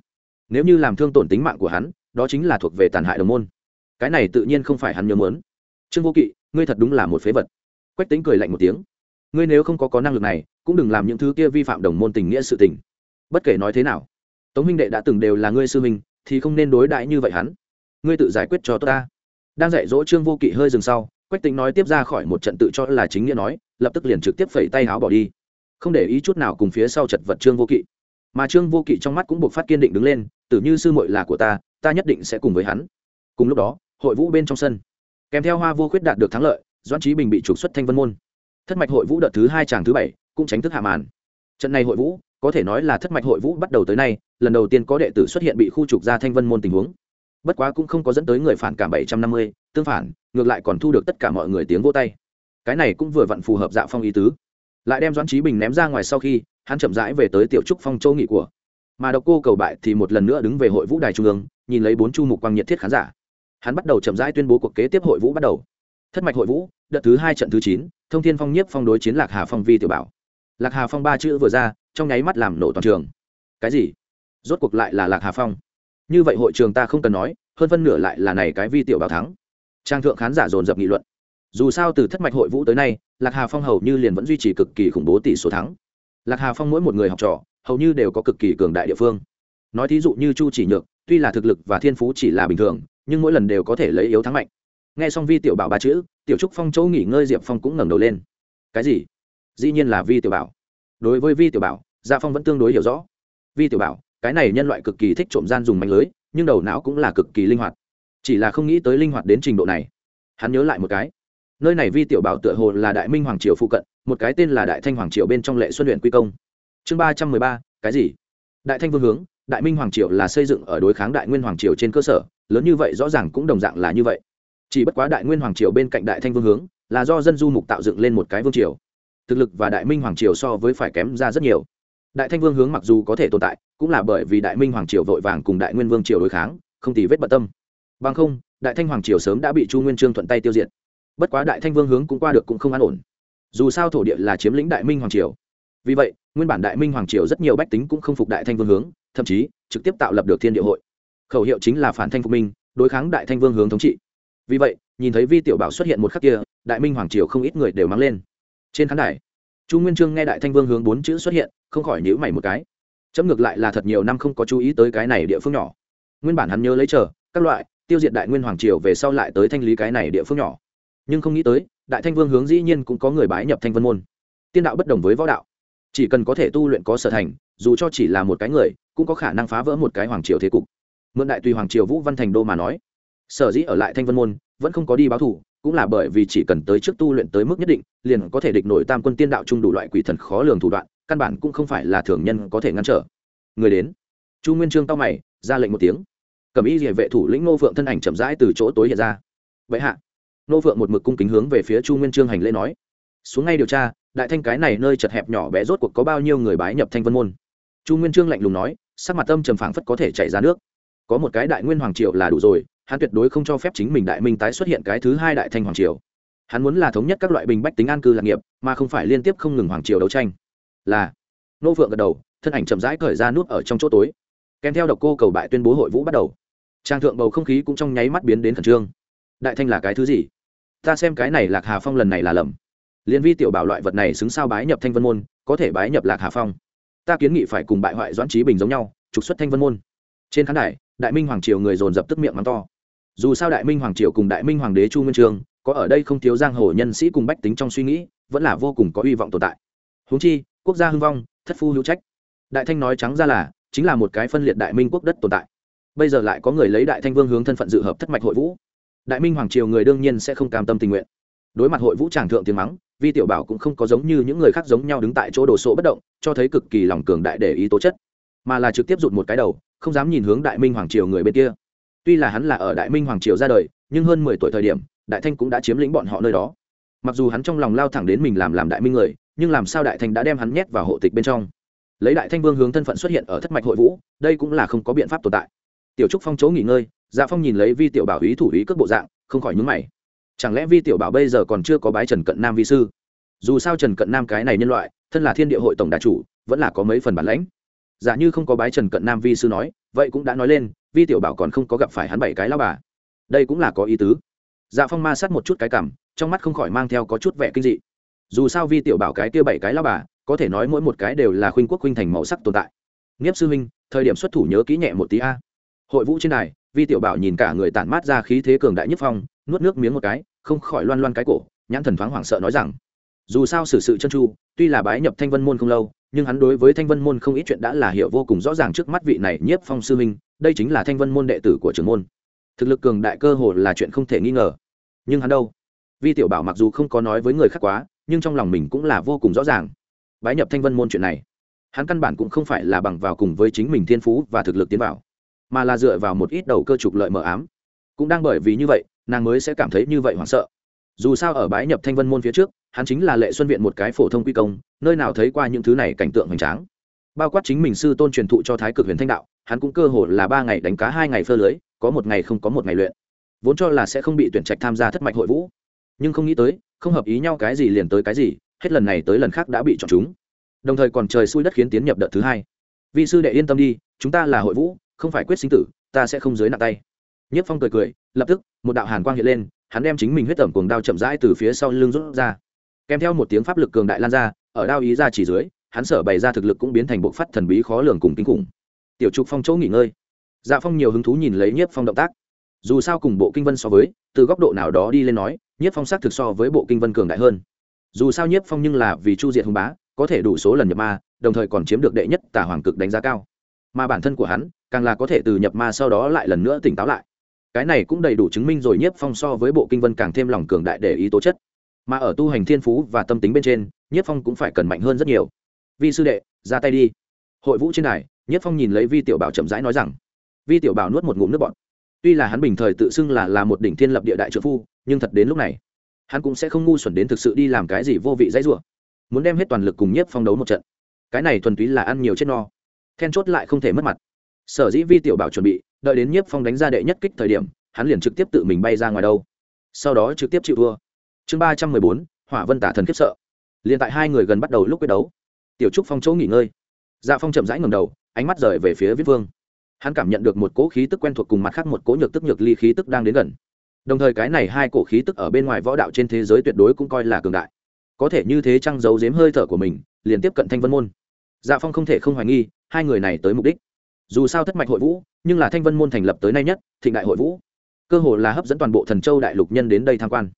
Nếu như làm thương tổn tính mạng của hắn, đó chính là thuộc về tàn hại đồng môn. Cái này tự nhiên không phải hắn nhớ muốn. Trương vô kỵ, ngươi thật đúng là một phế vật quách tính cười lạnh một tiếng. Ngươi nếu không có có năng lực này, cũng đừng làm những thứ kia vi phạm đồng môn tình nghĩa sự tình. Bất kể nói thế nào, tống minh đệ đã từng đều là ngươi sư minh thì không nên đối đãi như vậy hắn. Ngươi tự giải quyết cho tốt ta. Đang dạy dỗ trương vô kỵ hơi dừng sau, quách tính nói tiếp ra khỏi một trận tự cho là chính nghĩa nói, lập tức liền trực tiếp phẩy tay áo bỏ đi. Không để ý chút nào cùng phía sau chật vật trương vô kỵ. Mà trương vô kỵ trong mắt cũng buộc phát kiên định đứng lên, tử như sư muội là của ta ta nhất định sẽ cùng với hắn. Cùng lúc đó, hội vũ bên trong sân, kèm theo hoa vô khuyết đạt được thắng lợi doãn trí bình bị trục xuất thanh vân môn. Thất mạch hội vũ đợt thứ hai tràng thứ bảy, cũng tránh thức hạ màn. Trận này hội vũ, có thể nói là thất mạch hội vũ bắt đầu tới nay, lần đầu tiên có đệ tử xuất hiện bị khu trục ra thanh vân môn tình huống. Bất quá cũng không có dẫn tới người phản cảm bảy trăm năm mươi, tương phản, ngược lại còn thu được tất cả mọi người tiếng vô tay. Cái này cũng vừa vặn phù hợp dạ phong ý tứ. Lại đem doãn trí bình ném ra ngoài sau khi, hắn chậm rãi về tới tiểu trúc phong châu nghị của. Mà độc cô cầu bại thì một lần nữa đứng về hội vũ đài trung ương, nhìn lấy bốn chu mục quang nhiệt thiết khán giả. Hắn bắt đầu chậm rãi tuyên bố cuộc kế tiếp hội vũ bắt đầu thất mạch hội vũ, đợt thứ hai trận thứ chín, thông thiên phong nhiếp phong đối chiến lạc hà phong vi tiểu bảo. Lạc hà phong ba chữ vừa ra, trong nháy mắt làm nổ toàn trường. Cái gì? Rốt cuộc lại là lạc hà phong. Như vậy hội trường ta không cần nói, hơn phân nửa lại là này cái vi tiểu bảo thắng. Trang thượng khán giả dồn dập nghị luận. Dù sao từ thất mạch hội vũ tới nay, lạc hà phong hầu như liền vẫn duy trì cực kỳ khủng bố tỷ số thắng. Lạc hà phong mỗi một người học trò, hầu như đều có cực kỳ cường đại địa phương. Nói thí dụ như chu chỉ nhược, tuy là thực lực và thiên phú chỉ là bình thường, nhưng mỗi lần đều có thể lấy yếu thắng mạnh nghe xong vi tiểu bảo ba chữ, tiểu trúc phong chỗ nghỉ ngơi diệp phong cũng ngẩng đầu lên. Cái gì? Dĩ nhiên là vi tiểu bảo. Đối với vi tiểu bảo gia phong vẫn tương đối hiểu rõ. Vi tiểu bảo, cái này nhân loại cực kỳ thích trộm gian dùng mạnh lưới, nhưng đầu não cũng là cực kỳ linh hoạt. Chỉ là không nghĩ tới linh hoạt đến trình độ này. Hắn nhớ lại một cái. Nơi này vi tiểu bảo tựa hồ là đại minh hoàng triều phụ cận, một cái tên là đại thanh hoàng triều bên trong lệ xuân luyện quy công. Chương ba trăm mười ba, cái gì? Đại thanh vương hướng, đại minh hoàng triều là xây dựng ở đối kháng đại nguyên hoàng triều trên cơ sở, lớn như vậy rõ ràng cũng đồng dạng là như vậy chỉ bất quá đại nguyên hoàng triều bên cạnh đại thanh vương hướng, là do dân du mục tạo dựng lên một cái vương triều. Thực lực và đại minh hoàng triều so với phải kém ra rất nhiều. Đại thanh vương hướng mặc dù có thể tồn tại, cũng là bởi vì đại minh hoàng triều vội vàng cùng đại nguyên vương triều đối kháng, không tì vết bận tâm. Bằng không, đại thanh hoàng triều sớm đã bị chu nguyên trương thuận tay tiêu diệt. Bất quá đại thanh vương hướng cũng qua được cũng không an ổn. Dù sao thổ địa là chiếm lĩnh đại minh hoàng triều. Vì vậy, nguyên bản đại minh hoàng triều rất nhiều bách tính cũng không phục đại thanh vương hướng, thậm chí trực tiếp tạo lập được thiên địa hội. Khẩu hiệu chính là phản thanh phục minh, đối kháng đại thanh vương hướng thống trị vì vậy, nhìn thấy vi tiểu bảo xuất hiện một khắc kia, đại minh hoàng triều không ít người đều mang lên. Trên khán đài, chu nguyên trương nghe đại thanh vương hướng bốn chữ xuất hiện, không khỏi nhữ mày một cái. Chấm ngược lại là thật nhiều năm không có chú ý tới cái này địa phương nhỏ. Nguyên bản hắn nhớ lấy chờ, các loại, tiêu diệt đại nguyên hoàng triều về sau lại tới thanh lý cái này địa phương nhỏ. Nhưng không nghĩ tới, đại thanh vương hướng dĩ nhiên cũng có người bái nhập thanh vân môn. Tiên đạo bất đồng với võ đạo. Chỉ cần có thể tu luyện có sở thành, dù cho chỉ là một cái người, cũng có khả năng phá vỡ một cái hoàng triều thế cục. Mượn đại tùy hoàng triều vũ văn thành đô mà nói sở dĩ ở lại thanh vân môn, vẫn không có đi báo thủ cũng là bởi vì chỉ cần tới trước tu luyện tới mức nhất định, liền có thể địch nổi tam quân tiên đạo chung đủ loại quỷ thần khó lường thủ đoạn, căn bản cũng không phải là thường nhân có thể ngăn trở. Người đến. Chu nguyên trương tao mày, ra lệnh một tiếng. Cầm y địa vệ thủ lĩnh ngô phượng thân ảnh chậm rãi từ chỗ tối hiện ra. Vậy hạ. Ngô phượng một mực cung kính hướng về phía chu nguyên trương hành lễ nói. Xuống ngay điều tra, đại thanh cái này nơi chật hẹp nhỏ bé rốt cuộc có bao nhiêu người bái nhập thanh vân môn? Chu nguyên trương lạnh lùng nói, sắc mặt tâm trầm phảng phất có thể chảy ra nước. Có một cái đại nguyên hoàng Triệu là đủ rồi hắn tuyệt đối không cho phép chính mình đại minh tái xuất hiện cái thứ hai đại thanh hoàng triều. Hắn muốn là thống nhất các loại bình bách tính an cư lạc nghiệp, mà không phải liên tiếp không ngừng hoàng triều đấu tranh. Là, nô phượng gật đầu, thân ảnh chậm rãi cởi ra nút ở trong chỗ tối. Kèm theo độc cô cầu bại tuyên bố hội vũ bắt đầu. Trang thượng bầu không khí cũng trong nháy mắt biến đến khẩn trương. Đại thanh là cái thứ gì? Ta xem cái này lạc hà phong lần này là lầm. Liên vi tiểu bảo loại vật này xứng sao bái nhập thanh vân môn, có thể bái nhập lạc hà phong. Ta kiến nghị phải cùng bại hoại doãn trí bình giống nhau, trục xuất thanh vân môn. Trên khán đài, đại minh hoàng triều người dồn dập tức miệng mắng to dù sao đại minh hoàng triều cùng đại minh hoàng đế chu nguyên trường có ở đây không thiếu giang hồ nhân sĩ cùng bách tính trong suy nghĩ, vẫn là vô cùng có hy vọng tồn tại. Huống chi, quốc gia hưng vong, thất phu hữu trách. Đại thanh nói trắng ra là, chính là một cái phân liệt đại minh quốc đất tồn tại. Bây giờ lại có người lấy đại thanh vương hướng thân phận dự hợp thất mạch hội vũ. Đại minh hoàng triều người đương nhiên sẽ không cam tâm tình nguyện. Đối mặt hội vũ tràng thượng tiếng mắng, vi tiểu bảo cũng không có giống như những người khác giống nhau đứng tại chỗ đồ sộ bất động, cho thấy cực kỳ lòng cường đại để ý tố chất. Mà là trực tiếp rụt một cái đầu, không dám nhìn hướng đại minh hoàng triều người bên kia tuy là hắn là ở đại minh hoàng triều ra đời, nhưng hơn mười tuổi thời điểm, đại thanh cũng đã chiếm lĩnh bọn họ nơi đó. Mặc dù hắn trong lòng lao thẳng đến mình làm làm đại minh người, nhưng làm sao đại thanh đã đem hắn nhét vào hộ tịch bên trong? Lấy đại thanh vương hướng thân phận xuất hiện ở thất mạch hội vũ, đây cũng là không có biện pháp tồn tại. Tiểu trúc phong chỗ nghỉ ngơi dạ phong nhìn lấy vi tiểu bảo ý thủ ý cước bộ dạng, không khỏi nhúng mày. Chẳng lẽ vi tiểu bảo bây giờ còn chưa có bái trần cận nam vi sư? Dù sao trần cận nam cái này nhân loại, thân là thiên địa hội tổng đà chủ, vẫn là có mấy phần bản lãnh. Giả như không có bái trần cận nam vi sư nói vậy cũng đã nói lên, vi tiểu bảo còn không có gặp phải hắn bảy cái lao bà. Đây cũng là có ý tứ. Dạ phong ma sát một chút cái cảm, trong mắt không khỏi mang theo có chút vẻ kinh dị. Dù sao vi tiểu bảo cái kia bảy cái lao bà, có thể nói mỗi một cái đều là khuynh quốc khuynh thành màu sắc tồn tại. Nghiếp sư huynh, thời điểm xuất thủ nhớ kỹ nhẹ một tí a. Hội vũ trên đài, vi tiểu bảo nhìn cả người tản mát ra khí thế cường đại nhất phong, nuốt nước miếng một cái, không khỏi loan loan cái cổ, nhãn thần thoáng hoảng sợ nói rằng, dù sao xử sự chân chu, tuy là bái nhập thanh vân môn không lâu nhưng hắn đối với thanh vân môn không ít chuyện đã là hiểu vô cùng rõ ràng trước mắt vị này nhiếp phong sư huynh, đây chính là thanh vân môn đệ tử của trưởng môn. Thực lực cường đại cơ hồ là chuyện không thể nghi ngờ. Nhưng hắn đâu? Vi tiểu bảo mặc dù không có nói với người khác quá, nhưng trong lòng mình cũng là vô cùng rõ ràng. Bái nhập thanh vân môn chuyện này, hắn căn bản cũng không phải là bằng vào cùng với chính mình thiên phú và thực lực tiến vào, mà là dựa vào một ít đầu cơ trục lợi mờ ám. Cũng đang bởi vì như vậy, nàng mới sẽ cảm thấy như vậy hoảng sợ. Dù sao ở bái nhập thanh vân môn phía trước hắn chính là lệ xuân viện một cái phổ thông quy công, nơi nào thấy qua những thứ này cảnh tượng hoành tráng. Bao quát chính mình sư tôn truyền thụ cho thái cực huyền thanh đạo, hắn cũng cơ hồ là ba ngày đánh cá, hai ngày phơ lưới, có một ngày không có một ngày luyện. Vốn cho là sẽ không bị tuyển trạch tham gia thất mạch hội vũ. Nhưng không nghĩ tới, không hợp ý nhau cái gì liền tới cái gì, hết lần này tới lần khác đã bị chọn chúng. Đồng thời còn trời xui đất khiến tiến nhập đợt thứ hai. Vị sư đệ yên tâm đi, chúng ta là hội vũ, không phải quyết sinh tử, ta sẽ không dưới nặng tay. Nhất phong cười cười, lập tức, một đạo hàn quang hiện lên, hắn đem chính mình huyết tẩm cuồng đao chậm rãi từ phía sau lưng rút ra kèm theo một tiếng pháp lực cường đại lan ra, ở đao ý ra chỉ dưới, hắn sở bày ra thực lực cũng biến thành bộ phát thần bí khó lường cùng kinh khủng. Tiểu trục phong chỗ nghỉ ngơi. Dạ phong nhiều hứng thú nhìn lấy nhiếp phong động tác. Dù sao cùng bộ kinh vân so với, từ góc độ nào đó đi lên nói, nhiếp phong xác thực so với bộ kinh vân cường đại hơn. Dù sao nhiếp phong nhưng là vì chu diệt hùng bá, có thể đủ số lần nhập ma, đồng thời còn chiếm được đệ nhất tả hoàng cực đánh giá cao. Mà bản thân của hắn, càng là có thể từ nhập ma sau đó lại lần nữa tỉnh táo lại. Cái này cũng đầy đủ chứng minh rồi nhiếp phong so với bộ kinh vân càng thêm lòng cường đại để ý tố chất mà ở tu hành thiên phú và tâm tính bên trên, nhất phong cũng phải cần mạnh hơn rất nhiều. Vi sư đệ, ra tay đi. Hội vũ trên này nhất phong nhìn lấy vi tiểu bảo chậm rãi nói rằng, vi tiểu bảo nuốt một ngụm nước bọt. Tuy là hắn bình thời tự xưng là là một đỉnh thiên lập địa đại trợ phu, nhưng thật đến lúc này, hắn cũng sẽ không ngu xuẩn đến thực sự đi làm cái gì vô vị dãy rủa. Muốn đem hết toàn lực cùng nhất phong đấu một trận. Cái này thuần túy là ăn nhiều chết no. Then chốt lại không thể mất mặt. Sở dĩ vi tiểu bảo chuẩn bị, đợi đến nhiếp phong đánh ra đệ nhất kích thời điểm, hắn liền trực tiếp tự mình bay ra ngoài đâu. Sau đó trực tiếp chịu thua chương ba trăm mười bốn, hỏa vân tả thần khiếp sợ. Liền tại hai người gần bắt đầu lúc quyết đấu, tiểu trúc phong chỗ nghỉ ngơi. Dạ phong chậm rãi ngầm đầu, ánh mắt rời về phía viết vương. Hắn cảm nhận được một cỗ khí tức quen thuộc cùng mặt khác một cỗ nhược tức nhược ly khí tức đang đến gần. Đồng thời cái này hai cổ khí tức ở bên ngoài võ đạo trên thế giới tuyệt đối cũng coi là cường đại. Có thể như thế trăng giấu dếm hơi thở của mình liền tiếp cận thanh vân môn. Dạ phong không thể không hoài nghi, hai người này tới mục đích. Dù sao thất mạch hội vũ, nhưng là thanh vân môn thành lập tới nay nhất, thịnh đại hội vũ. Cơ hồ là hấp dẫn toàn bộ thần châu đại lục nhân đến đây tham quan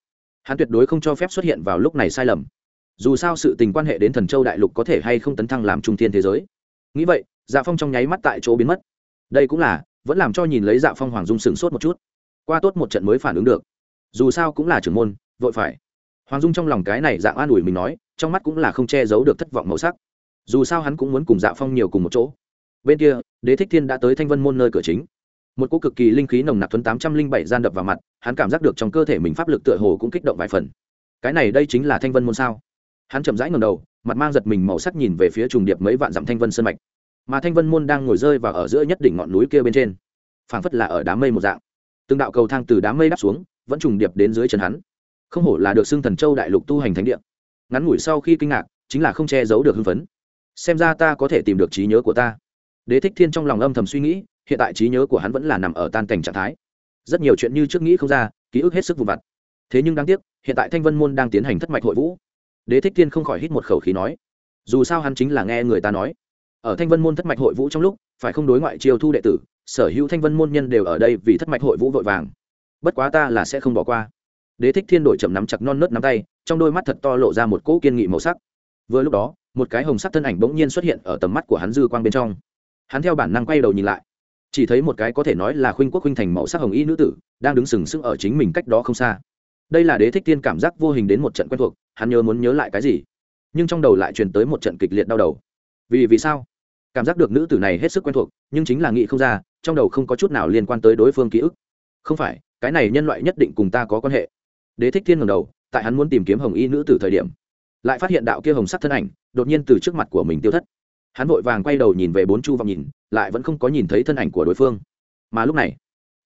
hắn tuyệt đối không cho phép xuất hiện vào lúc này sai lầm. Dù sao sự tình quan hệ đến thần châu đại lục có thể hay không tấn thăng làm trung thiên thế giới. Nghĩ vậy dạ phong trong nháy mắt tại chỗ biến mất. Đây cũng là, vẫn làm cho nhìn lấy dạ phong hoàng dung sửng sốt một chút. Qua tốt một trận mới phản ứng được. Dù sao cũng là trưởng môn, vội phải. Hoàng dung trong lòng cái này dạng an ủi mình nói, trong mắt cũng là không che giấu được thất vọng màu sắc. Dù sao hắn cũng muốn cùng dạ phong nhiều cùng một chỗ. Bên kia, đế thích thiên đã tới thanh vân môn nơi cửa chính một cỗ cực kỳ linh khí nồng nặc thuấn tám trăm linh bảy gian đập vào mặt, hắn cảm giác được trong cơ thể mình pháp lực tựa hồ cũng kích động vài phần. Cái này đây chính là thanh vân môn sao? Hắn chậm rãi ngầm đầu, mặt mang giật mình màu sắc nhìn về phía trùng điệp mấy vạn dặm thanh vân sơn mạch. Mà thanh vân môn đang ngồi rơi và ở giữa nhất đỉnh ngọn núi kia bên trên. Phảng phất là ở đám mây một dạng. Từng đạo cầu thang từ đám mây đắp xuống, vẫn trùng điệp đến dưới chân hắn. Không hổ là được xưng thần châu đại lục tu hành thánh địa. Ngắn ngủi sau khi kinh ngạc, chính là không che giấu được hưng phấn. Xem ra ta có thể tìm được trí nhớ của ta. Đế thích thiên trong lòng âm thầm suy nghĩ hiện tại trí nhớ của hắn vẫn là nằm ở tan cảnh trạng thái. Rất nhiều chuyện như trước nghĩ không ra, ký ức hết sức vụn vặt. Thế nhưng đáng tiếc, hiện tại thanh vân môn đang tiến hành thất mạch hội vũ. Đế thích thiên không khỏi hít một khẩu khí nói, dù sao hắn chính là nghe người ta nói. Ở thanh vân môn thất mạch hội vũ trong lúc, phải không đối ngoại chiêu thu đệ tử, sở hữu thanh vân môn nhân đều ở đây vì thất mạch hội vũ vội vàng. Bất quá ta là sẽ không bỏ qua. Đế thích thiên đổi chậm nắm chặt non nớt nắm tay, trong đôi mắt thật to lộ ra một cỗ kiên nghị màu sắc. Vừa lúc đó, một cái hồng sắc thân ảnh bỗng nhiên xuất hiện ở tầm mắt của hắn dư quang bên trong. Hắn theo bản năng quay đầu nhìn lại chỉ thấy một cái có thể nói là khuynh quốc khuynh thành màu sắc hồng y nữ tử, đang đứng sừng sững ở chính mình cách đó không xa. Đây là đế thích tiên cảm giác vô hình đến một trận quen thuộc, hắn nhớ muốn nhớ lại cái gì. Nhưng trong đầu lại truyền tới một trận kịch liệt đau đầu. Vì vì sao? Cảm giác được nữ tử này hết sức quen thuộc, nhưng chính là nghĩ không ra, trong đầu không có chút nào liên quan tới đối phương ký ức. Không phải, cái này nhân loại nhất định cùng ta có quan hệ. Đế thích thiên ngầm đầu, tại hắn muốn tìm kiếm hồng y nữ tử thời điểm, lại phát hiện đạo kia hồng sắc thân ảnh, đột nhiên từ trước mặt của mình tiêu thất hắn vội vàng quay đầu nhìn về bốn chu vọng nhìn, lại vẫn không có nhìn thấy thân ảnh của đối phương. Mà lúc này,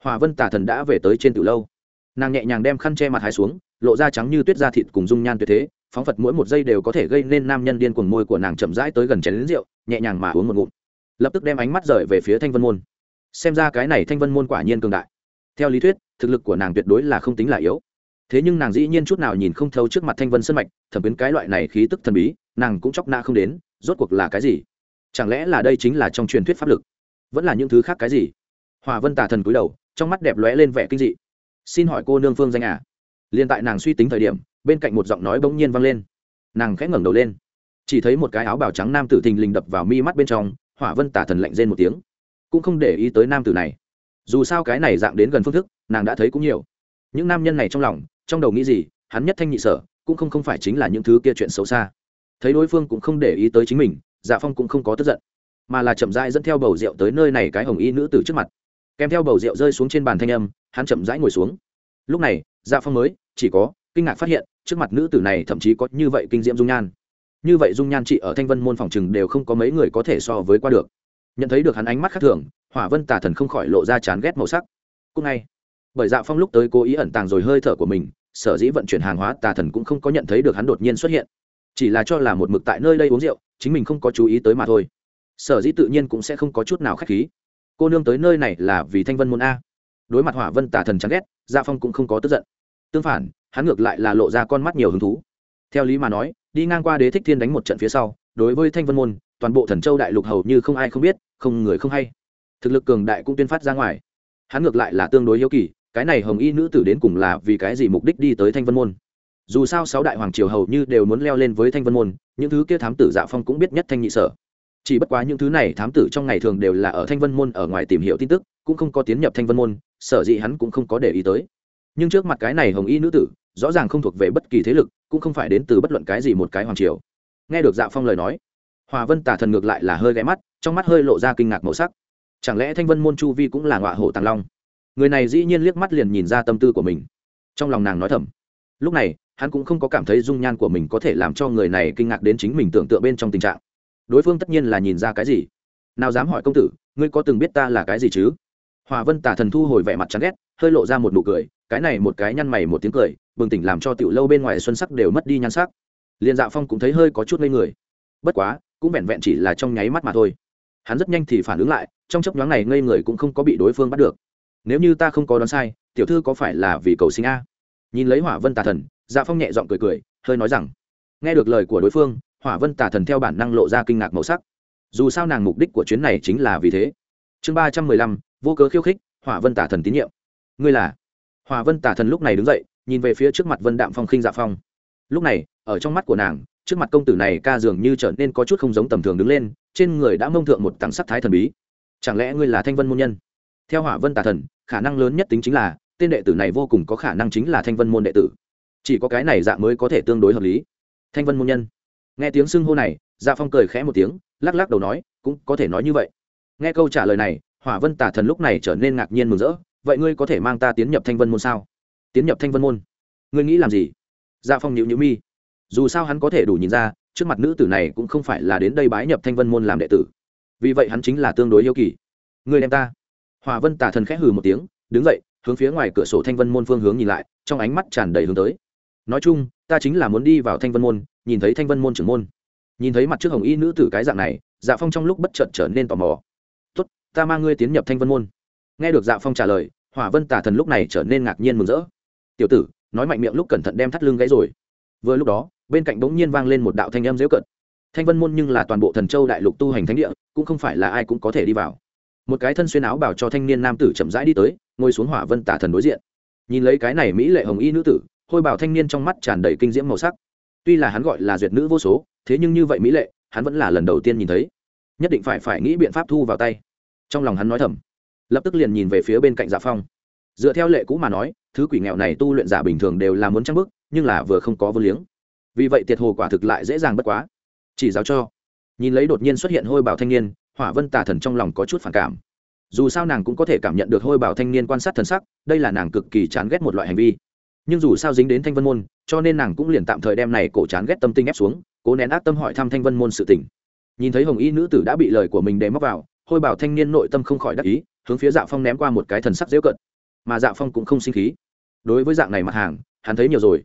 hòa vân tà thần đã về tới trên từ lâu. Nàng nhẹ nhàng đem khăn che mặt hai xuống, lộ ra trắng như tuyết da thịt cùng dung nhan tuyệt thế, phóng phật mỗi một giây đều có thể gây nên nam nhân điên cuồng môi của nàng chậm rãi tới gần chén lính rượu, nhẹ nhàng mà uống một ngụm. Lập tức đem ánh mắt rời về phía thanh vân môn. Xem ra cái này thanh vân môn quả nhiên cường đại. Theo lý thuyết, thực lực của nàng tuyệt đối là không tính là yếu. Thế nhưng nàng dĩ nhiên chút nào nhìn không thấu trước mặt thanh vân sân mạch, thẩm biến cái loại này khí tức thần bí, nàng cũng chóc na không đến, rốt cuộc là cái gì? Chẳng lẽ là đây chính là trong truyền thuyết pháp lực? Vẫn là những thứ khác cái gì? Hòa vân tà thần cúi đầu, trong mắt đẹp lóe lên vẻ kinh dị. Xin hỏi cô nương phương danh à? Liền tại nàng suy tính thời điểm, bên cạnh một giọng nói bỗng nhiên vang lên. Nàng khẽ ngẩng đầu lên. Chỉ thấy một cái áo bào trắng nam tử thình lình đập vào mi mắt bên trong hỏa vân tả thần lạnh rên một tiếng. Cũng không để ý tới nam tử này. Dù sao cái này dạng đến gần phương thức, nàng đã thấy cũng nhiều. Những nam nhân này trong lòng, trong đầu nghĩ gì, hắn nhất thanh nhị sở, cũng không không phải chính là những thứ kia chuyện xấu xa. Thấy đối phương cũng không để ý tới chính mình dạ phong cũng không có tức giận, mà là chậm rãi dẫn theo bầu rượu tới nơi này cái hồng y nữ tử trước mặt. Kèm theo bầu rượu rơi xuống trên bàn thanh âm, hắn chậm rãi ngồi xuống. Lúc này dạ phong mới, chỉ có, kinh ngạc phát hiện, trước mặt nữ tử này thậm chí có như vậy kinh diễm dung nhan. Như vậy dung nhan chị ở thanh vân môn phòng chừng đều không có mấy người có thể so với qua được. Nhận thấy được hắn ánh mắt khác thường, hỏa vân tà thần không khỏi lộ ra chán ghét màu sắc. Cũng ngay, bởi dạ phong lúc tới cố ý ẩn tàng rồi hơi thở của mình, sở dĩ vận chuyển hàng hóa tà thần cũng không có nhận thấy được hắn đột nhiên xuất hiện. Chỉ là cho là một mực tại nơi đây uống rượu chính mình không có chú ý tới mà thôi. Sở dĩ tự nhiên cũng sẽ không có chút nào k h á c h khí. Cô nương tới nơi này là vì thanh vân môn a. Đối mặt hỏa vân tả thần chán ghét gia phong cũng không có tức giận. Tương phản, hắn ngược lại là lộ ra con mắt nhiều hứng thú. Theo lý mà nói, đi ngang qua đế thích thiên đánh một trận phía sau, đối với thanh vân môn, toàn bộ thần châu đại lục hầu như không ai không biết, không người không hay. Thực lực cường đại cũng tuyên phát ra ngoài. Hắn ngược lại là tương đối hiếu kỳ, cái này hồng y nữ tử đến cùng là vì cái gì mục đích đi tới thanh vân môn? Dù sao sáu đại hoàng triều hầu như đều muốn leo lên với thanh vân môn, những thứ kia thám tử dạ phong cũng biết nhất thanh nhị sở. Chỉ bất quá những thứ này thám tử trong ngày thường đều là ở thanh vân môn ở ngoài tìm hiểu tin tức, cũng không có tiến nhập thanh vân môn, sở dĩ hắn cũng không có để ý tới. Nhưng trước mặt cái này hồng y nữ tử, rõ ràng không thuộc về bất kỳ thế lực, cũng không phải đến từ bất luận cái gì một cái hoàng triều. Nghe được dạ phong lời nói, hòa vân tả thần ngược lại là hơi ghé mắt, trong mắt hơi lộ ra kinh ngạc màu sắc. Chẳng lẽ thanh vân môn chu vi cũng là ngọa hổ tàng long? Người này dĩ nhiên liếc mắt liền nhìn ra tâm tư của mình. Trong lòng nàng nói thầm. Lúc này hắn cũng không có cảm thấy dung nhan của mình có thể làm cho người này kinh ngạc đến chính mình tưởng tượng bên trong tình trạng. Đối phương tất nhiên là nhìn ra cái gì. Nào dám hỏi công tử, ngươi có từng biết ta là cái gì chứ? Hòa vân tả thần thu hồi vẻ mặt chán ghét, hơi lộ ra một nụ cười, cái này một cái nhăn mày một tiếng cười, bừng tỉnh làm cho tiểu lâu bên ngoài xuân sắc đều mất đi nhan sắc. Liền dạ phong cũng thấy hơi có chút ngây người. Bất quá, cũng vẹn vẹn chỉ là trong nháy mắt mà thôi. Hắn rất nhanh thì phản ứng lại, trong chấp nhoáng này ngây người cũng không có bị đối phương bắt được. Nếu như ta không có đoán sai, tiểu thư có phải là vì cầu sinh a? Nhìn lấy hỏa vân tà thần dạ phong nhẹ giọng cười cười, hơi nói rằng, nghe được lời của đối phương, hỏa vân tả thần theo bản năng lộ ra kinh ngạc màu sắc. Dù sao nàng mục đích của chuyến này chính là vì thế. Chương ba trăm mười lăm, vô cớ khiêu khích, hỏa vân tả thần tín nhiệm. Ngươi là? Hỏa vân tả thần lúc này đứng dậy, nhìn về phía trước mặt vân đạm phong khinh dạ phong. Lúc này, ở trong mắt của nàng, trước mặt công tử này ca dường như trở nên có chút không giống tầm thường đứng lên, trên người đã mông thượng một tặng sắc thái thần bí. Chẳng lẽ ngươi là thanh vân môn nhân? Theo hỏa vân tà thần, khả năng lớn nhất tính chính là, tên đệ tử này vô cùng có khả năng chính là thanh vân môn đệ tử chỉ có cái này dạng mới có thể tương đối hợp lý. Thanh vân môn nhân. Nghe tiếng xưng hô này dạ phong cười khẽ một tiếng, lắc lắc đầu nói, cũng có thể nói như vậy. Nghe câu trả lời này, hỏa vân tả thần lúc này trở nên ngạc nhiên mừng rỡ, vậy ngươi có thể mang ta tiến nhập thanh vân môn sao? Tiến nhập thanh vân môn? Ngươi nghĩ làm gì? Dạ phong nhịu nhữ mi. Dù sao hắn có thể đủ nhìn ra, trước mặt nữ tử này cũng không phải là đến đây bái nhập thanh vân môn làm đệ tử. Vì vậy hắn chính là tương đối yêu kỳ. Ngươi đem ta? Hòa vân tả thần khẽ hừ một tiếng, đứng dậy, hướng phía ngoài cửa sổ thanh vân môn phương hướng nhìn lại, trong ánh mắt tràn đầy hướng tới nói chung, ta chính là muốn đi vào thanh vân môn, nhìn thấy thanh vân môn trưởng môn. Nhìn thấy mặt trước hồng y nữ tử cái dạng này dạ phong trong lúc bất chợt trở nên tò mò. Tốt, ta mang ngươi tiến nhập thanh vân môn. Nghe được dạ phong trả lời, hỏa vân Tả thần lúc này trở nên ngạc nhiên mừng rỡ. Tiểu tử, nói mạnh miệng lúc cẩn thận đem thắt lưng gãy rồi. Vừa lúc đó, bên cạnh bỗng nhiên vang lên một đạo thanh âm dễu cận thanh vân môn nhưng là toàn bộ thần châu đại lục tu hành thánh địa, cũng không phải là ai cũng có thể đi vào. Một cái thân xuyên áo bảo cho thanh niên nam tử chậm rãi đi tới, ngồi xuống hỏa vân tả thần đối diện. Nhìn lấy cái này mỹ lệ hồng y nữ tử hôi bảo thanh niên trong mắt tràn đầy kinh diễm màu sắc. Tuy là hắn gọi là duyệt nữ vô số, thế nhưng như vậy mỹ lệ, hắn vẫn là lần đầu tiên nhìn thấy. Nhất định phải phải nghĩ biện pháp thu vào tay. Trong lòng hắn nói thầm, lập tức liền nhìn về phía bên cạnh dạ phong. Dựa theo lệ cũ mà nói, thứ quỷ nghèo này tu luyện giả bình thường đều là muốn trăng bức nhưng là vừa không có vô liếng. Vì vậy tiệt hồ quả thực lại dễ dàng bất quá. Chỉ giáo cho. Nhìn lấy đột nhiên xuất hiện hôi bảo thanh niên, hỏa vân tà thần trong lòng có chút phản cảm. Dù sao nàng cũng có thể cảm nhận được hôi bảo thanh niên quan sát thần sắc, đây là nàng cực kỳ chán ghét một loại hành vi nhưng dù sao dính đến thanh vân môn, cho nên nàng cũng liền tạm thời đem này cổ chán ghét tâm tinh ép xuống, cố nén ác tâm hỏi thăm thanh vân môn sự tình. nhìn thấy hồng y nữ tử đã bị lời của mình đè móc vào, hôi bảo thanh niên nội tâm không khỏi đắc ý, hướng phía dạ phong ném qua một cái thần sắc dễu cận. Mà dạ phong cũng không sinh khí. Đối với dạng này mặt hàng, hắn thấy nhiều rồi.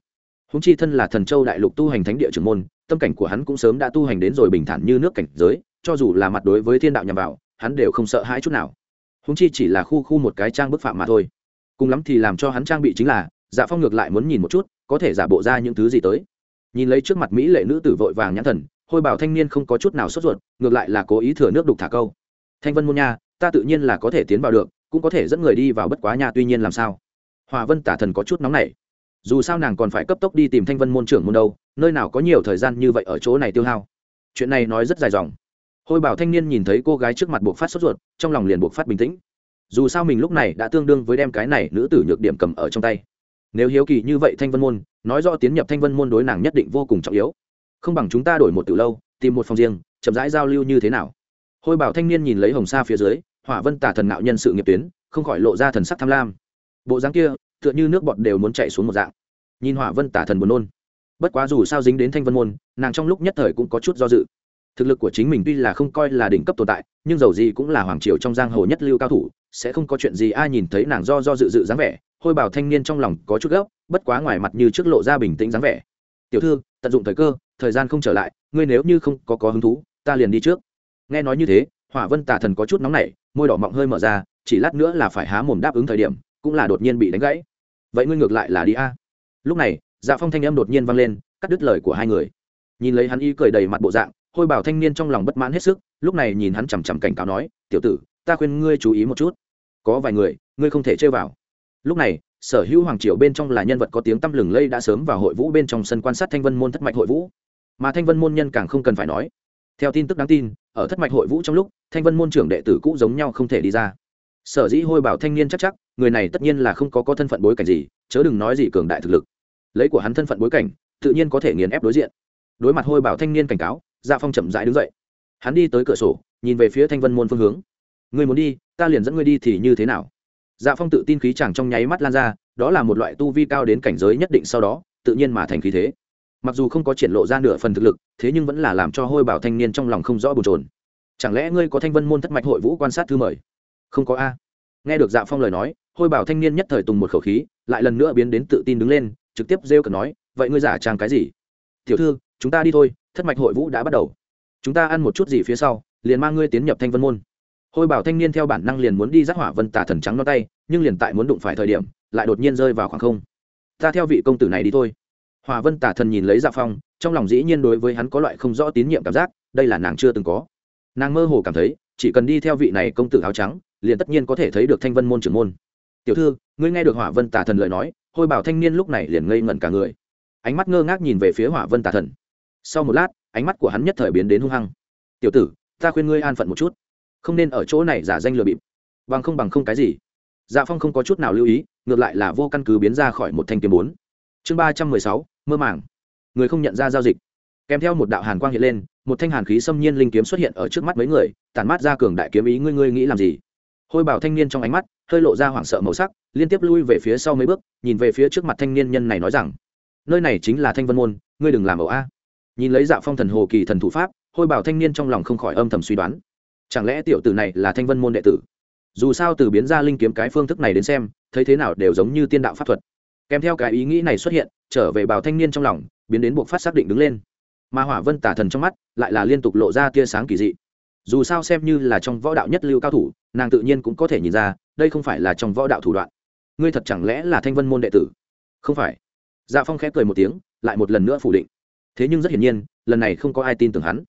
Húng chi thân là thần châu đại lục tu hành thánh địa trưởng môn, tâm cảnh của hắn cũng sớm đã tu hành đến rồi bình thản như nước cảnh giới, cho dù là mặt đối với thiên đạo nhằm vào, hắn đều không sợ hãi chút nào. Húng chi chỉ là khu khu một cái trang bức phạm mà thôi. Cùng lắm thì làm cho hắn trang bị chính là dạ phong ngược lại muốn nhìn một chút, có thể giả bộ ra những thứ gì tới. Nhìn lấy trước mặt mỹ lệ nữ tử vội vàng nhãn thần, hôi bảo thanh niên không có chút nào sốt ruột, ngược lại là cố ý thừa nước đục thả câu. Thanh vân môn nha, ta tự nhiên là có thể tiến vào được, cũng có thể dẫn người đi vào bất quá nha, tuy nhiên làm sao? Hòa vân tả thần có chút nóng nảy. Dù sao nàng còn phải cấp tốc đi tìm thanh vân môn trưởng môn đâu, nơi nào có nhiều thời gian như vậy ở chỗ này tiêu hao. Chuyện này nói rất dài dòng. Hôi bảo thanh niên nhìn thấy cô gái trước mặt buộc phát sốt ruột, trong lòng liền buộc phát bình tĩnh. Dù sao mình lúc này đã tương đương với đem cái này nữ tử nhược điểm cầm ở trong tay nếu hiếu kỳ như vậy thanh vân môn, nói rõ tiến nhập thanh vân môn đối nàng nhất định vô cùng trọng yếu. Không bằng chúng ta đổi một từ lâu, tìm một phòng riêng, chậm rãi giao lưu như thế nào? Hôi bảo thanh niên nhìn lấy hồng sa phía dưới, hỏa vân tả thần nạo nhân sự nghiệp tuyến, không khỏi lộ ra thần sắc tham lam. Bộ dáng kia, tựa như nước bọt đều muốn chạy xuống một dạng. Nhìn hỏa vân tả thần buồn nôn. Bất quá dù sao dính đến thanh vân môn, nàng trong lúc nhất thời cũng có chút do dự. Thực lực của chính mình tuy là không coi là đỉnh cấp tồn tại, nhưng dầu gì cũng là hoàng triều trong giang hồ nhất lưu cao thủ sẽ không có chuyện gì ai nhìn thấy nàng do do dự dự dáng vẻ, hôi bảo thanh niên trong lòng có chút gấp, bất quá ngoài mặt như trước lộ ra bình tĩnh dáng vẻ. Tiểu thư, tận dụng thời cơ, thời gian không trở lại, ngươi nếu như không có có hứng thú, ta liền đi trước. Nghe nói như thế, hỏa vân tà thần có chút nóng nảy, môi đỏ mọng hơi mở ra, chỉ lát nữa là phải há mồm đáp ứng thời điểm, cũng là đột nhiên bị đánh gãy. Vậy ngươi ngược lại là đi a. Lúc này dạ phong thanh âm đột nhiên vang lên, cắt đứt lời của hai người. Nhìn lấy hắn y cười đầy mặt bộ dạng, hôi bảo thanh niên trong lòng bất mãn hết sức, lúc này nhìn hắn chằm chằm cảnh cáo nói, tiểu tử, ta khuyên ngươi chú ý một chút có vài người, ngươi không thể chơi vào. Lúc này, sở hữu hoàng triều bên trong là nhân vật có tiếng tăm lừng lây đã sớm vào hội vũ bên trong sân quan sát thanh vân môn thất mạch hội vũ. Mà thanh vân môn nhân càng không cần phải nói. Theo tin tức đáng tin, ở thất mạch hội vũ trong lúc, thanh vân môn trưởng đệ tử cũ giống nhau không thể đi ra. Sở dĩ hôi bảo thanh niên chắc chắc, người này tất nhiên là không có có thân phận bối cảnh gì, chớ đừng nói gì cường đại thực lực. Lấy của hắn thân phận bối cảnh, tự nhiên có thể nghiền ép đối diện. Đối mặt hôi bảo thanh niên cảnh cáo dạ phong chậm rãi đứng dậy. Hắn đi tới cửa sổ, nhìn về phía thanh vân môn phương hướng. Ngươi muốn đi, ta liền dẫn ngươi đi thì như thế nào? Dạ phong tự tin khí chàng trong nháy mắt lan ra, đó là một loại tu vi cao đến cảnh giới nhất định sau đó, tự nhiên mà thành khí thế. Mặc dù không có triển lộ ra nửa phần thực lực, thế nhưng vẫn là làm cho hôi bảo thanh niên trong lòng không rõ bồn trồn chẳng lẽ ngươi có thanh vân môn thất mạch hội vũ quan sát thư mời? Không có a. Nghe được dạ phong lời nói, hôi bảo thanh niên nhất thời tùng một khẩu khí, lại lần nữa biến đến tự tin đứng lên, trực tiếp rêu cờ nói, vậy ngươi giả trang cái gì? Tiểu thư, chúng ta đi thôi, thất mạch hội vũ đã bắt đầu. Chúng ta ăn một chút gì phía sau, liền mang ngươi tiến nhập thanh vân môn hôi bảo thanh niên theo bản năng liền muốn đi giác hỏa vân tà thần trắng non tay, nhưng liền tại muốn đụng phải thời điểm, lại đột nhiên rơi vào khoảng không. Ta theo vị công tử này đi thôi. Hỏa vân tà thần nhìn lấy dạ phong, trong lòng dĩ nhiên đối với hắn có loại không rõ tín nhiệm cảm giác, đây là nàng chưa từng có. Nàng mơ hồ cảm thấy, chỉ cần đi theo vị này công tử áo trắng, liền tất nhiên có thể thấy được thanh vân môn trưởng môn. Tiểu thư, ngươi nghe được hỏa vân tà thần lời nói, hôi bảo thanh niên lúc này liền ngây ngẩn cả người. Ánh mắt ngơ ngác nhìn về phía hỏa vân tà thần. Sau một lát, ánh mắt của hắn nhất thời biến đến hung hăng. Tiểu tử, ta khuyên ngươi an phận một chút không nên ở chỗ này giả danh lừa bịp. Bằng không bằng không cái gì. Dạ phong không có chút nào lưu ý, ngược lại là vô căn cứ biến ra khỏi một thanh kiếm bốn. Chương ba trăm mười sáu, mơ màng. Người không nhận ra giao dịch. Kèm theo một đạo hàn quang hiện lên, một thanh hàn khí xâm nhiên linh kiếm xuất hiện ở trước mắt mấy người tàn mát ra cường đại kiếm ý, ngươi ngươi nghĩ làm gì? Hôi bảo thanh niên trong ánh mắt, hơi lộ ra hoảng sợ màu sắc, liên tiếp lui về phía sau mấy bước, nhìn về phía trước mặt thanh niên nhân này nói rằng, nơi này chính là thanh vân môn, ngươi đừng làm ẩu a. Nhìn lấy dạ phong thần hồ kỳ thần thủ pháp, hôi bảo thanh niên trong lòng không khỏi âm thầm suy đoán chẳng lẽ tiểu tử này là thanh vân môn đệ tử? Dù sao từ biến ra linh kiếm cái phương thức này đến xem, thấy thế nào đều giống như tiên đạo pháp thuật. Kèm theo cái ý nghĩ này xuất hiện, trở về bảo thanh niên trong lòng, biến đến buộc phát xác định đứng lên. Mà hỏa vân tả thần trong mắt, lại là liên tục lộ ra tia sáng kỳ dị. Dù sao xem như là trong võ đạo nhất lưu cao thủ, nàng tự nhiên cũng có thể nhìn ra, đây không phải là trong võ đạo thủ đoạn. Ngươi thật chẳng lẽ là thanh vân môn đệ tử? Không phải. Dạ phong khẽ cười một tiếng, lại một lần nữa phủ định. Thế nhưng rất hiển nhiên, lần này không có ai tin tưởng hắn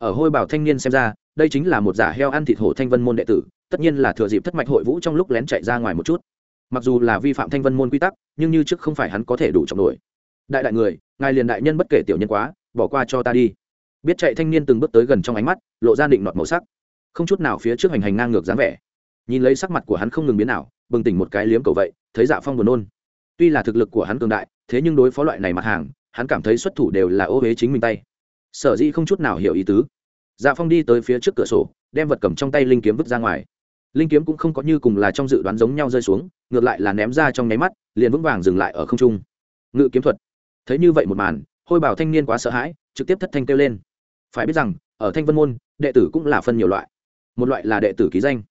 ở hôi bảo thanh niên xem ra, đây chính là một giả heo ăn thịt hổ thanh vân môn đệ tử, tất nhiên là thừa dịp thất mạch hội vũ trong lúc lén chạy ra ngoài một chút. Mặc dù là vi phạm thanh vân môn quy tắc, nhưng như trước không phải hắn có thể đủ trọng nổi. Đại đại người, ngài liền đại nhân bất kể tiểu nhân quá, bỏ qua cho ta đi. Biết chạy thanh niên từng bước tới gần trong ánh mắt, lộ ra định nọt màu sắc. Không chút nào phía trước hành hành ngang ngược dáng vẻ. Nhìn lấy sắc mặt của hắn không ngừng biến nào bừng tỉnh một cái liếm cầu vậy, thấy dạ phong buồn nôn. Tuy là thực lực của hắn cường đại, thế nhưng đối phó loại này mặt hàng, hắn cảm thấy xuất thủ đều là ô huế chính mình tay sở dĩ không chút nào hiểu ý tứ. Dạ phong đi tới phía trước cửa sổ, đem vật cầm trong tay linh kiếm vứt ra ngoài. Linh kiếm cũng không có như cùng là trong dự đoán giống nhau rơi xuống, ngược lại là ném ra trong nháy mắt, liền vững vàng dừng lại ở không trung. Ngự kiếm thuật. Thấy như vậy một màn, hôi bảo thanh niên quá sợ hãi, trực tiếp thất thanh kêu lên. Phải biết rằng, ở thanh vân môn, đệ tử cũng là phân nhiều loại. Một loại là đệ tử ký danh.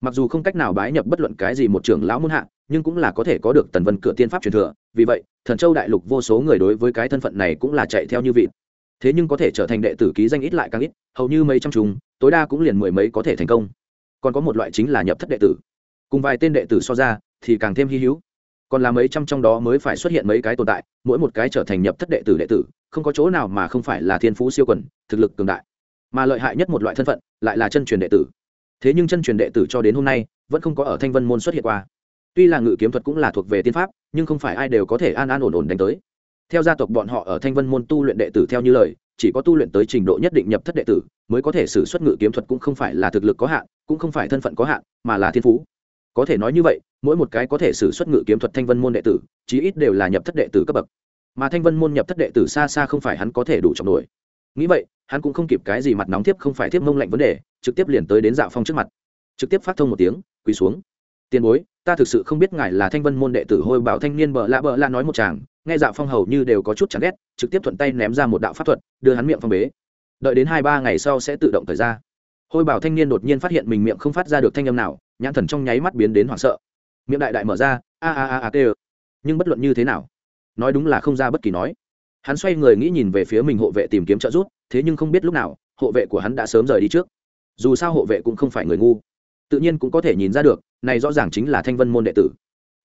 Mặc dù không cách nào bái nhập bất luận cái gì một trưởng lão môn hạ, nhưng cũng là có thể có được tần vân cửa tiên pháp truyền thừa. Vì vậy, thần châu đại lục vô số người đối với cái thân phận này cũng là chạy theo như vịt thế nhưng có thể trở thành đệ tử ký danh ít lại càng ít, hầu như mấy trăm trùng tối đa cũng liền mười mấy có thể thành công. Còn có một loại chính là nhập thất đệ tử. Cùng vài tên đệ tử so ra, thì càng thêm hy hữu. Còn là mấy trăm trong đó mới phải xuất hiện mấy cái tồn tại, mỗi một cái trở thành nhập thất đệ tử đệ tử, không có chỗ nào mà không phải là thiên phú siêu quần, thực lực cường đại. Mà lợi hại nhất một loại thân phận, lại là chân truyền đệ tử. Thế nhưng chân truyền đệ tử cho đến hôm nay, vẫn không có ở thanh vân môn xuất hiện qua. Tuy là ngự kiếm thuật cũng là thuộc về tiên pháp, nhưng không phải ai đều có thể an an ổn ổn đánh tới theo gia tộc bọn họ ở thanh vân môn tu luyện đệ tử theo như lời, chỉ có tu luyện tới trình độ nhất định nhập thất đệ tử, mới có thể xử xuất ngự kiếm thuật cũng không phải là thực lực có hạn, cũng không phải thân phận có hạn, mà là thiên phú. Có thể nói như vậy, mỗi một cái có thể xử xuất ngự kiếm thuật thanh vân môn đệ tử, chí ít đều là nhập thất đệ tử cấp bậc. Mà thanh vân môn nhập thất đệ tử xa xa không phải hắn có thể đủ trọng nổi. Nghĩ vậy, hắn cũng không kịp cái gì mặt nóng tiếp không phải tiếp mông lạnh vấn đề, trực tiếp liền tới đến dạo phong trước mặt. Trực tiếp phát thông một tiếng, quỳ xuống. Tiền bối, ta thực sự không biết ngài là thanh vân môn đệ tử hôi bảo thanh niên bợ lạ bợ lạ nói một chàng nghe dạo phong hầu như đều có chút chán ghét, trực tiếp thuận tay ném ra một đạo pháp thuật, đưa hắn miệng phong bế. Đợi đến hai ba ngày sau sẽ tự động thời ra. Hôi bảo thanh niên đột nhiên phát hiện mình miệng không phát ra được thanh âm nào, nhãn thần trong nháy mắt biến đến hoảng sợ. Miệng đại đại mở ra, a a a a tê nhưng bất luận như thế nào, nói đúng là không ra bất kỳ nói. Hắn xoay người nghĩ nhìn về phía mình hộ vệ tìm kiếm trợ giúp, thế nhưng không biết lúc nào, hộ vệ của hắn đã sớm rời đi trước. Dù sao hộ vệ cũng không phải người ngu. Tự nhiên cũng có thể nhìn ra được, này rõ ràng chính là thanh vân môn đệ tử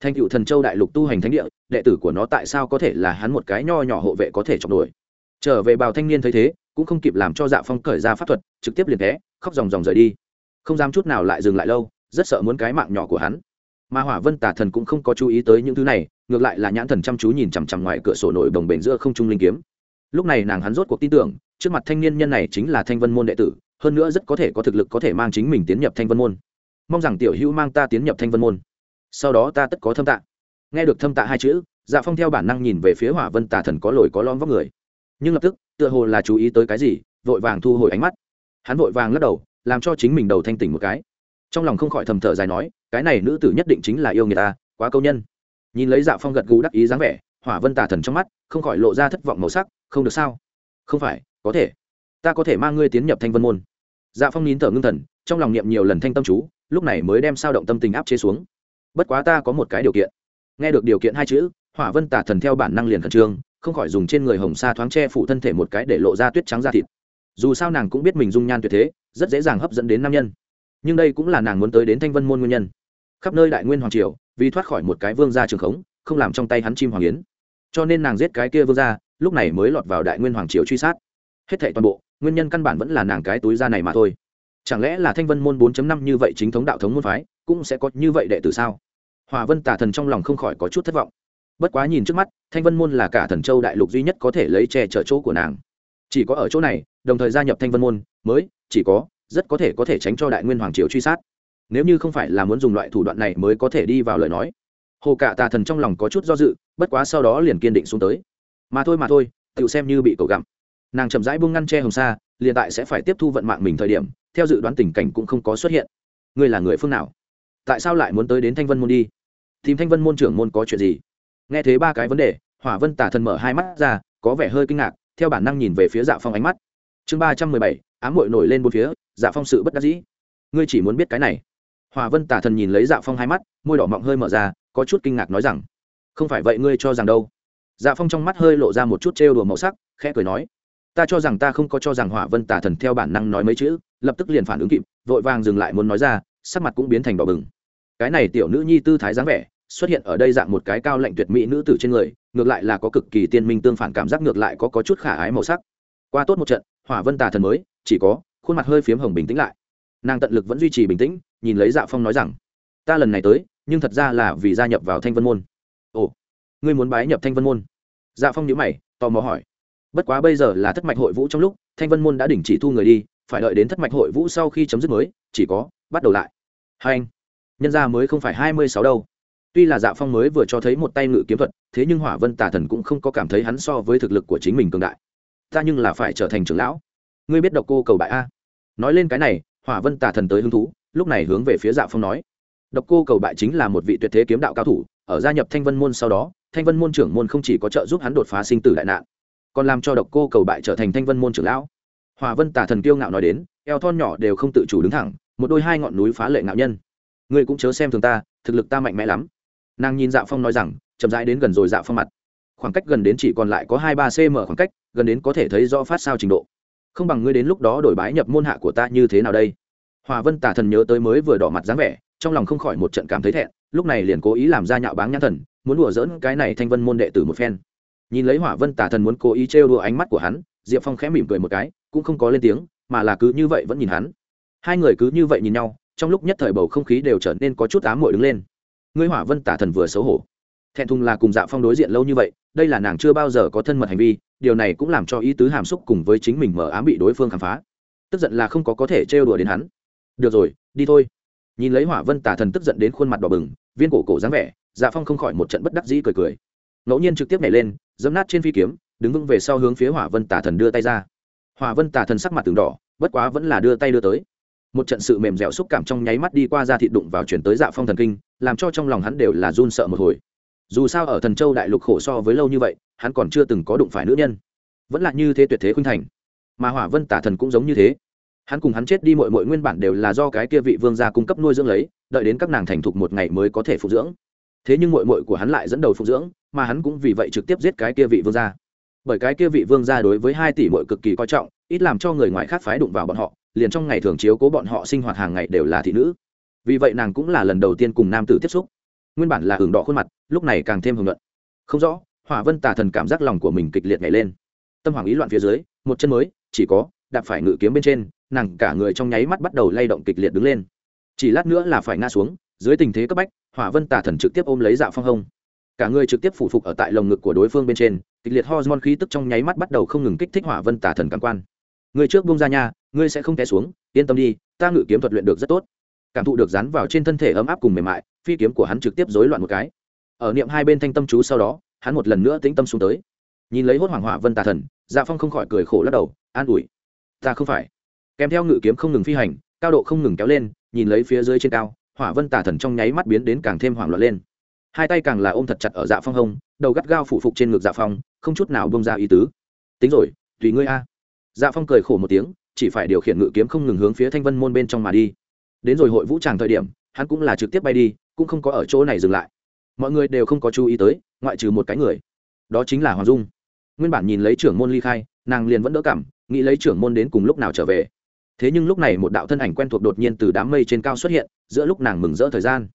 thanh cựu thần châu đại lục tu hành thánh địa, đệ tử của nó tại sao có thể là hắn một cái nho nhỏ hộ vệ có thể chọc đuổi trở về bào thanh niên thấy thế, cũng không kịp làm cho dạ phong cởi ra pháp thuật, trực tiếp liền té, khóc ròng ròng rời đi. Không dám chút nào lại dừng lại lâu, rất sợ muốn cái mạng nhỏ của hắn. Mà hỏa vân Tả thần cũng không có chú ý tới những thứ này, ngược lại là nhãn thần chăm chú nhìn chằm chằm ngoài cửa sổ nổi đồng bền giữa không trung linh kiếm. Lúc này nàng hắn rốt cuộc tin tưởng, trước mặt thanh niên nhân này chính là thanh vân môn đệ tử, hơn nữa rất có thể có thực lực có thể mang chính mình tiến nhập thanh vân môn. Mong rằng tiểu hữu mang ta tiến nhập thanh vân môn sau đó ta tất có thâm tạ. Nghe được thâm tạ hai chữ dạ phong theo bản năng nhìn về phía hỏa vân tà thần có lồi có lõm vóc người. Nhưng lập tức, tựa hồ là chú ý tới cái gì, vội vàng thu hồi ánh mắt. Hắn vội vàng lắc đầu, làm cho chính mình đầu thanh tỉnh một cái. Trong lòng không khỏi thầm thở dài nói, cái này nữ tử nhất định chính là yêu người ta, quá câu nhân. Nhìn lấy dạ phong gật gù đắc ý dáng vẻ, hỏa vân tà thần trong mắt không khỏi lộ ra thất vọng màu sắc, không được sao? Không phải, có thể. Ta có thể mang ngươi tiến nhập thanh vân môn. Dạ phong nín thở ngưng thần, trong lòng niệm nhiều lần thanh tâm chú, lúc này mới đem sao động tâm tình áp chế xuống bất quá ta có một cái điều kiện. Nghe được điều kiện hai chữ, hỏa vân tả thần theo bản năng liền khẩn trương, không khỏi dùng trên người hồng sa thoáng che phủ thân thể một cái để lộ ra tuyết trắng da thịt. Dù sao nàng cũng biết mình dung nhan tuyệt thế, rất dễ dàng hấp dẫn đến nam nhân. Nhưng đây cũng là nàng muốn tới đến thanh vân môn nguyên nhân. Khắp nơi đại nguyên hoàng triều, vì thoát khỏi một cái vương gia trường khống, không làm trong tay hắn chim hoàng yến. Cho nên nàng giết cái kia vương gia, lúc này mới lọt vào đại nguyên hoàng triều truy sát. Hết thệ toàn bộ, nguyên nhân căn bản vẫn là nàng cái túi da này mà thôi. Chẳng lẽ là thanh vân môn 4 năm như vậy chính thống đạo thống môn phái? Cũng sẽ có như vậy đệ tử sao? Hòa vân tả thần trong lòng không khỏi có chút thất vọng. Bất quá nhìn trước mắt, thanh vân môn là cả thần châu đại lục duy nhất có thể lấy che chở chỗ của nàng. Chỉ có ở chỗ này, đồng thời gia nhập thanh vân môn, mới, chỉ có, rất có thể có thể tránh cho đại nguyên hoàng triều truy sát. Nếu như không phải là muốn dùng loại thủ đoạn này mới có thể đi vào lời nói. Hồ cả tà thần trong lòng có chút do dự, bất quá sau đó liền kiên định xuống tới. Mà thôi mà thôi tự xem như bị cầu gặm. Nàng chậm rãi buông ngăn che hồng sa, liền tại sẽ phải tiếp thu vận mạng mình thời điểm, theo dự đoán tình cảnh cũng không có xuất hiện. Ngươi là người phương nào? Tại sao lại muốn tới đến thanh vân môn đi? Tìm thanh vân môn trưởng môn có chuyện gì? Nghe thấy ba cái vấn đề, hỏa vân tả thần mở hai mắt ra, có vẻ hơi kinh ngạc, theo bản năng nhìn về phía dạ phong ánh mắt. Chương ba trăm mười bảy, ám hội nổi lên bốn phía dạ phong sự bất đắc dĩ. Ngươi chỉ muốn biết cái này. Hỏa vân tả thần nhìn lấy dạ phong hai mắt, môi đỏ mọng hơi mở ra, có chút kinh ngạc nói rằng, không phải vậy ngươi cho rằng đâu? Dạ phong trong mắt hơi lộ ra một chút trêu đùa màu sắc, khẽ cười nói, ta cho rằng ta không có cho rằng hỏa vân tả thần theo bản năng nói mấy chữ, lập tức liền phản ứng kịp, vội vàng dừng lại muốn nói ra, sắc mặt cũng biến thành đỏ bừng cái này tiểu nữ nhi tư thái dáng vẻ xuất hiện ở đây dạng một cái cao lạnh tuyệt mỹ nữ tử trên người ngược lại là có cực kỳ tiên minh tương phản cảm giác ngược lại có, có chút khả ái màu sắc. Qua tốt một trận hỏa vân tà thần mới chỉ có khuôn mặt hơi phiếm hồng bình tĩnh lại. Nàng tận lực vẫn duy trì bình tĩnh nhìn lấy dạ phong nói rằng ta lần này tới nhưng thật ra là vì gia nhập vào thanh vân môn. Ồ ngươi muốn bái nhập thanh vân môn? Dạ phong nhữ mày tò mò hỏi. Bất quá bây giờ là thất mạch hội vũ trong lúc thanh vân môn đã đình chỉ thu người đi phải đợi đến thất mạch hội vũ sau khi chấm dứt mới chỉ có bắt đầu lại. Hai anh nhân gia mới không phải hai mươi sáu đâu. Tuy là dạ phong mới vừa cho thấy một tay ngự kiếm thuật, thế nhưng hỏa vân tà thần cũng không có cảm thấy hắn so với thực lực của chính mình cường đại. Ta nhưng là phải trở thành trưởng lão. Ngươi biết độc cô cầu bại a? Nói lên cái này, hỏa vân tà thần tới hứng thú, lúc này hướng về phía dạ phong nói. Độc cô cầu bại chính là một vị tuyệt thế kiếm đạo cao thủ, ở gia nhập thanh vân môn sau đó, thanh vân môn trưởng môn không chỉ có trợ giúp hắn đột phá sinh tử đại nạn, còn làm cho độc cô cầu bại trở thành thanh vân môn trưởng lão. Hòa vân tả thần kiêu ngạo nói đến, eo thon nhỏ đều không tự chủ đứng thẳng, một đôi hai ngọn núi phá lệ ngạo nhân ngươi cũng chớ xem thường ta, thực lực ta mạnh mẽ lắm. Nàng nhìn dạ phong nói rằng, chậm rãi đến gần rồi dạ phong mặt. Khoảng cách gần đến chỉ còn lại có hai ba cm khoảng cách, gần đến có thể thấy rõ phát sao trình độ. Không bằng ngươi đến lúc đó đổi bái nhập môn hạ của ta như thế nào đây? Hòa vân tả thần nhớ tới mới vừa đỏ mặt dáng vẻ, trong lòng không khỏi một trận cảm thấy thẹn, lúc này liền cố ý làm ra nhạo báng nhãn thần, muốn đùa dỡn cái này thanh vân môn đệ tử một phen. Nhìn lấy hỏa vân tả thần muốn cố ý trêu đùa ánh mắt của hắn, diệp phong khẽ mỉm cười một cái, cũng không có lên tiếng, mà là cứ như vậy vẫn nhìn hắn. Hai người cứ như vậy nhìn nhau trong lúc nhất thời bầu không khí đều trở nên có chút ám mội đứng lên. Ngươi hỏa vân tả thần vừa xấu hổ. Thẹn thùng là cùng dạ phong đối diện lâu như vậy, đây là nàng chưa bao giờ có thân mật hành vi, điều này cũng làm cho ý tứ hàm xúc cùng với chính mình mở ám bị đối phương khám phá. Tức giận là không có có thể trêu đùa đến hắn. Được rồi, đi thôi. Nhìn lấy hỏa vân tả thần tức giận đến khuôn mặt đỏ bừng, viên cổ cổ dáng vẻ dạ phong không khỏi một trận bất đắc dĩ cười cười. Ngẫu nhiên trực tiếp nhảy lên dẫm nát trên phi kiếm, đứng vững về sau hướng phía hỏa vân tả thần đưa tay ra. Hỏa vân tả thần sắc mặt từng đỏ, bất quá vẫn là đưa tay đưa tới một trận sự mềm dẻo xúc cảm trong nháy mắt đi qua ra thịt đụng vào chuyển tới dạ phong thần kinh, làm cho trong lòng hắn đều là run sợ một hồi. Dù sao ở thần châu đại lục khổ so với lâu như vậy, hắn còn chưa từng có đụng phải nữ nhân. Vẫn là như thế tuyệt thế khuynh thành. Mà hỏa vân tả thần cũng giống như thế. Hắn cùng hắn chết đi mọi mọi nguyên bản đều là do cái kia vị vương gia cung cấp nuôi dưỡng lấy, đợi đến các nàng thành thục một ngày mới có thể phục dưỡng. Thế nhưng mội mội của hắn lại dẫn đầu phục dưỡng, mà hắn cũng vì vậy trực tiếp giết cái kia vị vương gia. Bởi cái kia vị vương gia đối với hai tỷ mội cực kỳ coi trọng, ít làm cho người ngoài khác phái đụng vào bọn họ liền trong ngày thường chiếu cố bọn họ sinh hoạt hàng ngày đều là thị nữ. Vì vậy nàng cũng là lần đầu tiên cùng nam tử tiếp xúc. Nguyên bản là hưởng đỏ khuôn mặt, lúc này càng thêm hưởng luận không rõ, hỏa vân tà thần cảm giác lòng của mình kịch liệt nhảy lên. Tâm hoàng ý loạn phía dưới, một chân mới, chỉ có, đạp phải ngự kiếm bên trên, nàng cả người trong nháy mắt bắt đầu lay động kịch liệt đứng lên. Chỉ lát nữa là phải ngã xuống, dưới tình thế cấp bách, hỏa vân tà thần trực tiếp ôm lấy dạ phong hông cả người trực tiếp phủ phục ở tại lồng ngực của đối phương bên trên, kịch liệt hormone khí tức trong nháy mắt bắt đầu không ngừng kích thích hỏa vân tà thần cảm quan người trước bông ra nha, ngươi sẽ không té xuống, yên tâm đi, ta ngự kiếm thuật luyện được rất tốt. Cảm thụ được dán vào trên thân thể ấm áp cùng mềm mại, phi kiếm của hắn trực tiếp rối loạn một cái. Ở niệm hai bên thanh tâm chú sau đó, hắn một lần nữa tĩnh tâm xuống tới. Nhìn lấy hốt hoảng hỏa vân tà thần dạ phong không khỏi cười khổ lắc đầu, an ủi. Ta không phải. Kèm theo ngự kiếm không ngừng phi hành, cao độ không ngừng kéo lên, nhìn lấy phía dưới trên cao, hỏa vân tà thần trong nháy mắt biến đến càng thêm hoảng loạn lên. Hai tay càng là ôm thật chặt ở dạ phong hông, đầu gắt gao phủ phục trên ngực dạ phong, không chút nào bông ra ý tứ. Tính rồi, tùy ngươi a dạ phong cười khổ một tiếng, chỉ phải điều khiển ngự kiếm không ngừng hướng phía thanh vân môn bên trong mà đi. Đến rồi hội vũ tràng thời điểm, hắn cũng là trực tiếp bay đi, cũng không có ở chỗ này dừng lại. Mọi người đều không có chú ý tới, ngoại trừ một cái người. Đó chính là hoàng dung. Nguyên bản nhìn lấy trưởng môn ly khai, nàng liền vẫn đỡ cảm, nghĩ lấy trưởng môn đến cùng lúc nào trở về. Thế nhưng lúc này một đạo thân ảnh quen thuộc đột nhiên từ đám mây trên cao xuất hiện, giữa lúc nàng mừng rỡ thời gian.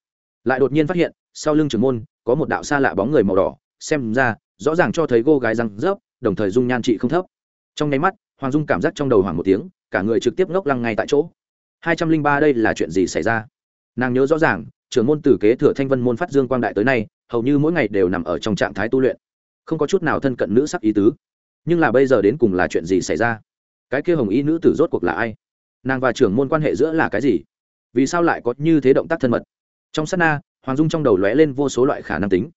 Lại đột nhiên phát hiện, sau lưng trưởng môn, có một đạo xa lạ bóng người màu đỏ, xem ra, rõ ràng cho thấy cô gái răng rớp, đồng thời dung nhan trị không thấp. Trong nháy mắt hoàng dung cảm giác trong đầu hoàng một tiếng, cả người trực tiếp ngốc lăng ngay tại chỗ. Hai trăm linh ba đây là chuyện gì xảy ra? Nàng nhớ rõ ràng, trưởng môn tử kế thừa thanh vân môn phát dương quang đại tới nay, hầu như mỗi ngày đều nằm ở trong trạng thái tu luyện. Không có chút nào thân cận nữ sắc ý tứ. Nhưng là bây giờ đến cùng là chuyện gì xảy ra? Cái kia hồng y nữ tử rốt cuộc là ai? Nàng và trưởng môn quan hệ giữa là cái gì? Vì sao lại có như thế động tác thân mật? Trong sát na, hoàng dung trong đầu lóe lên vô số loại khả năng tính.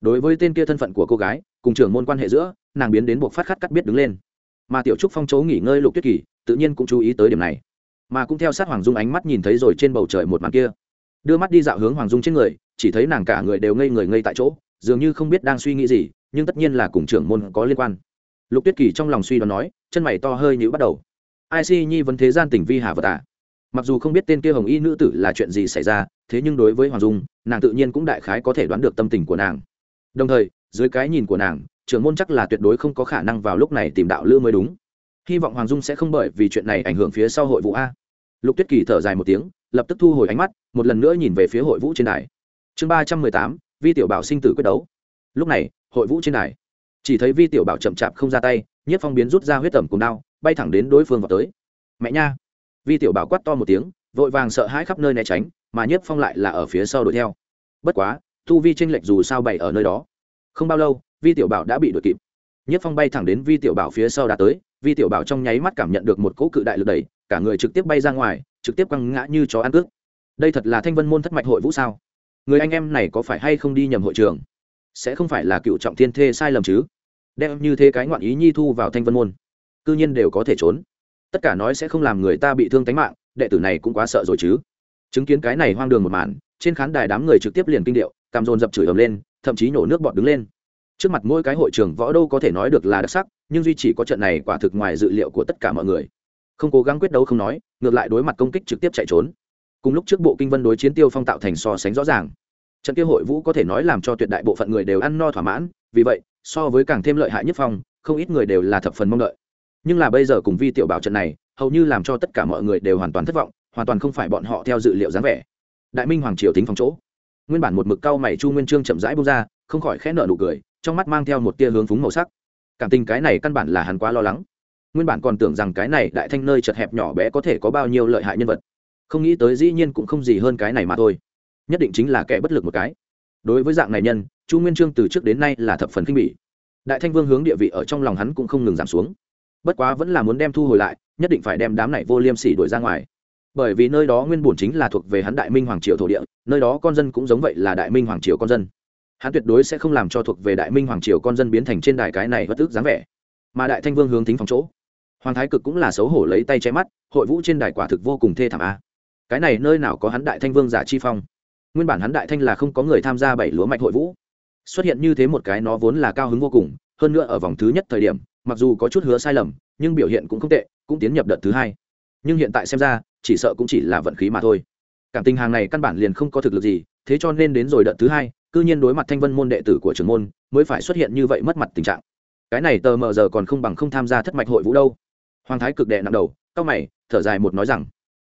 Đối với tên kia thân phận của cô gái, cùng trưởng môn quan hệ giữa, nàng biến đến buộc phát khát cắt biết đứng lên mà tiểu trúc phong chấu nghỉ ngơi lục tuyết kỳ tự nhiên cũng chú ý tới điểm này mà cũng theo sát hoàng dung ánh mắt nhìn thấy rồi trên bầu trời một màn kia đưa mắt đi dạo hướng hoàng dung trên người chỉ thấy nàng cả người đều ngây người ngây tại chỗ dường như không biết đang suy nghĩ gì nhưng tất nhiên là cùng trưởng môn có liên quan lục tuyết kỳ trong lòng suy đoán nói chân mày to hơi nhữ bắt đầu ai si nhi vấn thế gian tình vi hà vật à? mặc dù không biết tên kia hồng y nữ tử là chuyện gì xảy ra thế nhưng đối với hoàng dung nàng tự nhiên cũng đại khái có thể đoán được tâm tình của nàng đồng thời dưới cái nhìn của nàng trưởng môn chắc là tuyệt đối không có khả năng vào lúc này tìm đạo lữ mới đúng. Hy vọng hoàng dung sẽ không bởi vì chuyện này ảnh hưởng phía sau hội vũ a. Lục tuyết kỳ thở dài một tiếng, lập tức thu hồi ánh mắt, một lần nữa nhìn về phía hội vũ trên đài. Chương ba trăm mười tám, vi tiểu bảo sinh tử quyết đấu. Lúc này, hội vũ trên đài. Chỉ thấy vi tiểu bảo chậm chạp không ra tay nhất phong biến rút ra huyết tẩm cùng đao, bay thẳng đến đối phương vào tới. Mẹ nha! Vi tiểu bảo quát to một tiếng, vội vàng sợ hãi khắp nơi né tránh, mà nhiếp phong lại là ở phía sau đuổi theo. Bất quá, tu vi tranh lệch dù sao bày ở nơi đó. Không bao lâu vi tiểu bảo đã bị đuổi kịp. Nhất phong bay thẳng đến vi tiểu bảo phía sau đã tới, vi tiểu bảo trong nháy mắt cảm nhận được một cỗ cự đại lực đẩy, cả người trực tiếp bay ra ngoài, trực tiếp quăng ngã như chó ăn cước đây thật là thanh vân môn thất mạch hội vũ sao? Người anh em này có phải hay không đi nhầm hội trường? Sẽ không phải là cựu trọng thiên thê sai lầm chứ? Đem như thế cái ngoạn ý nhi thu vào thanh vân môn, cư nhiên đều có thể trốn. Tất cả nói sẽ không làm người ta bị thương tánh mạng, đệ tử này cũng quá sợ rồi chứ. Chứng kiến cái này hoang đường một màn, trên khán đài đám người trực tiếp liền kinh điệu cảm dồn dập chửi ầm lên, thậm chí nổ nước bọt đứng lên trước mặt mỗi cái hội trường võ đâu có thể nói được là đặc sắc, nhưng duy chỉ có trận này quả thực ngoài dự liệu của tất cả mọi người. Không cố gắng quyết đấu không nói, ngược lại đối mặt công kích trực tiếp chạy trốn. Cùng lúc trước bộ kinh vân đối chiến tiêu phong tạo thành so sánh rõ ràng. Trận kia hội vũ có thể nói làm cho tuyệt đại bộ phận người đều ăn no thỏa mãn, vì vậy, so với càng thêm lợi hại nhất phong, không ít người đều là thập phần mong đợi. Nhưng là bây giờ cùng vi tiểu bảo trận này, hầu như làm cho tất cả mọi người đều hoàn toàn thất vọng, hoàn toàn không phải bọn họ theo dự liệu dáng vẻ. Đại minh hoàng triều tính phòng chỗ. Nguyên bản một mực cao mày chu nguyên trương chậm rãi bung ra, không khỏi khẽ nợ nụ cười trong mắt mang theo một tia hướng phúng màu sắc. Cảm tình cái này căn bản là hắn quá lo lắng. Nguyên bản còn tưởng rằng cái này đại thanh nơi chật hẹp nhỏ bé có thể có bao nhiêu lợi hại nhân vật. Không nghĩ tới dĩ nhiên cũng không gì hơn cái này mà thôi. Nhất định chính là kẻ bất lực một cái. Đối với dạng này nhân, chu nguyên trương từ trước đến nay là thập phần khinh bỉ. Đại thanh vương hướng địa vị ở trong lòng hắn cũng không ngừng giảm xuống. Bất quá vẫn là muốn đem thu hồi lại, nhất định phải đem đám này vô liêm sỉ đuổi ra ngoài. Bởi vì nơi đó nguyên bổn chính là thuộc về hắn đại minh hoàng triều thổ địa, nơi đó con dân cũng giống vậy là đại minh hoàng triều con dân hắn tuyệt đối sẽ không làm cho thuộc về đại minh hoàng triều con dân biến thành trên đài cái này bất tức dáng vẻ. Mà đại thanh vương hướng thính phòng chỗ, hoàng thái cực cũng là xấu hổ lấy tay che mắt, hội vũ trên đài quả thực vô cùng thê thảm a. Cái này nơi nào có hắn đại thanh vương giả chi phong? Nguyên bản hắn đại thanh là không có người tham gia bảy lúa mạch hội vũ. Xuất hiện như thế một cái nó vốn là cao hứng vô cùng, hơn nữa ở vòng thứ nhất thời điểm, mặc dù có chút hứa sai lầm, nhưng biểu hiện cũng không tệ, cũng tiến nhập đợt thứ hai. Nhưng hiện tại xem ra, chỉ sợ cũng chỉ là vận khí mà thôi. Cảm tình hàng này căn bản liền không có thực lực gì, thế cho nên đến rồi đợt thứ hai cư nhiên đối mặt thanh vân môn đệ tử của trưởng môn, mới phải xuất hiện như vậy mất mặt tình trạng. Cái này tờ mờ giờ còn không bằng không tham gia thất mạch hội vũ đâu. Hoàng thái cực đệ nặng đầu, cao mày, thở dài một nói rằng,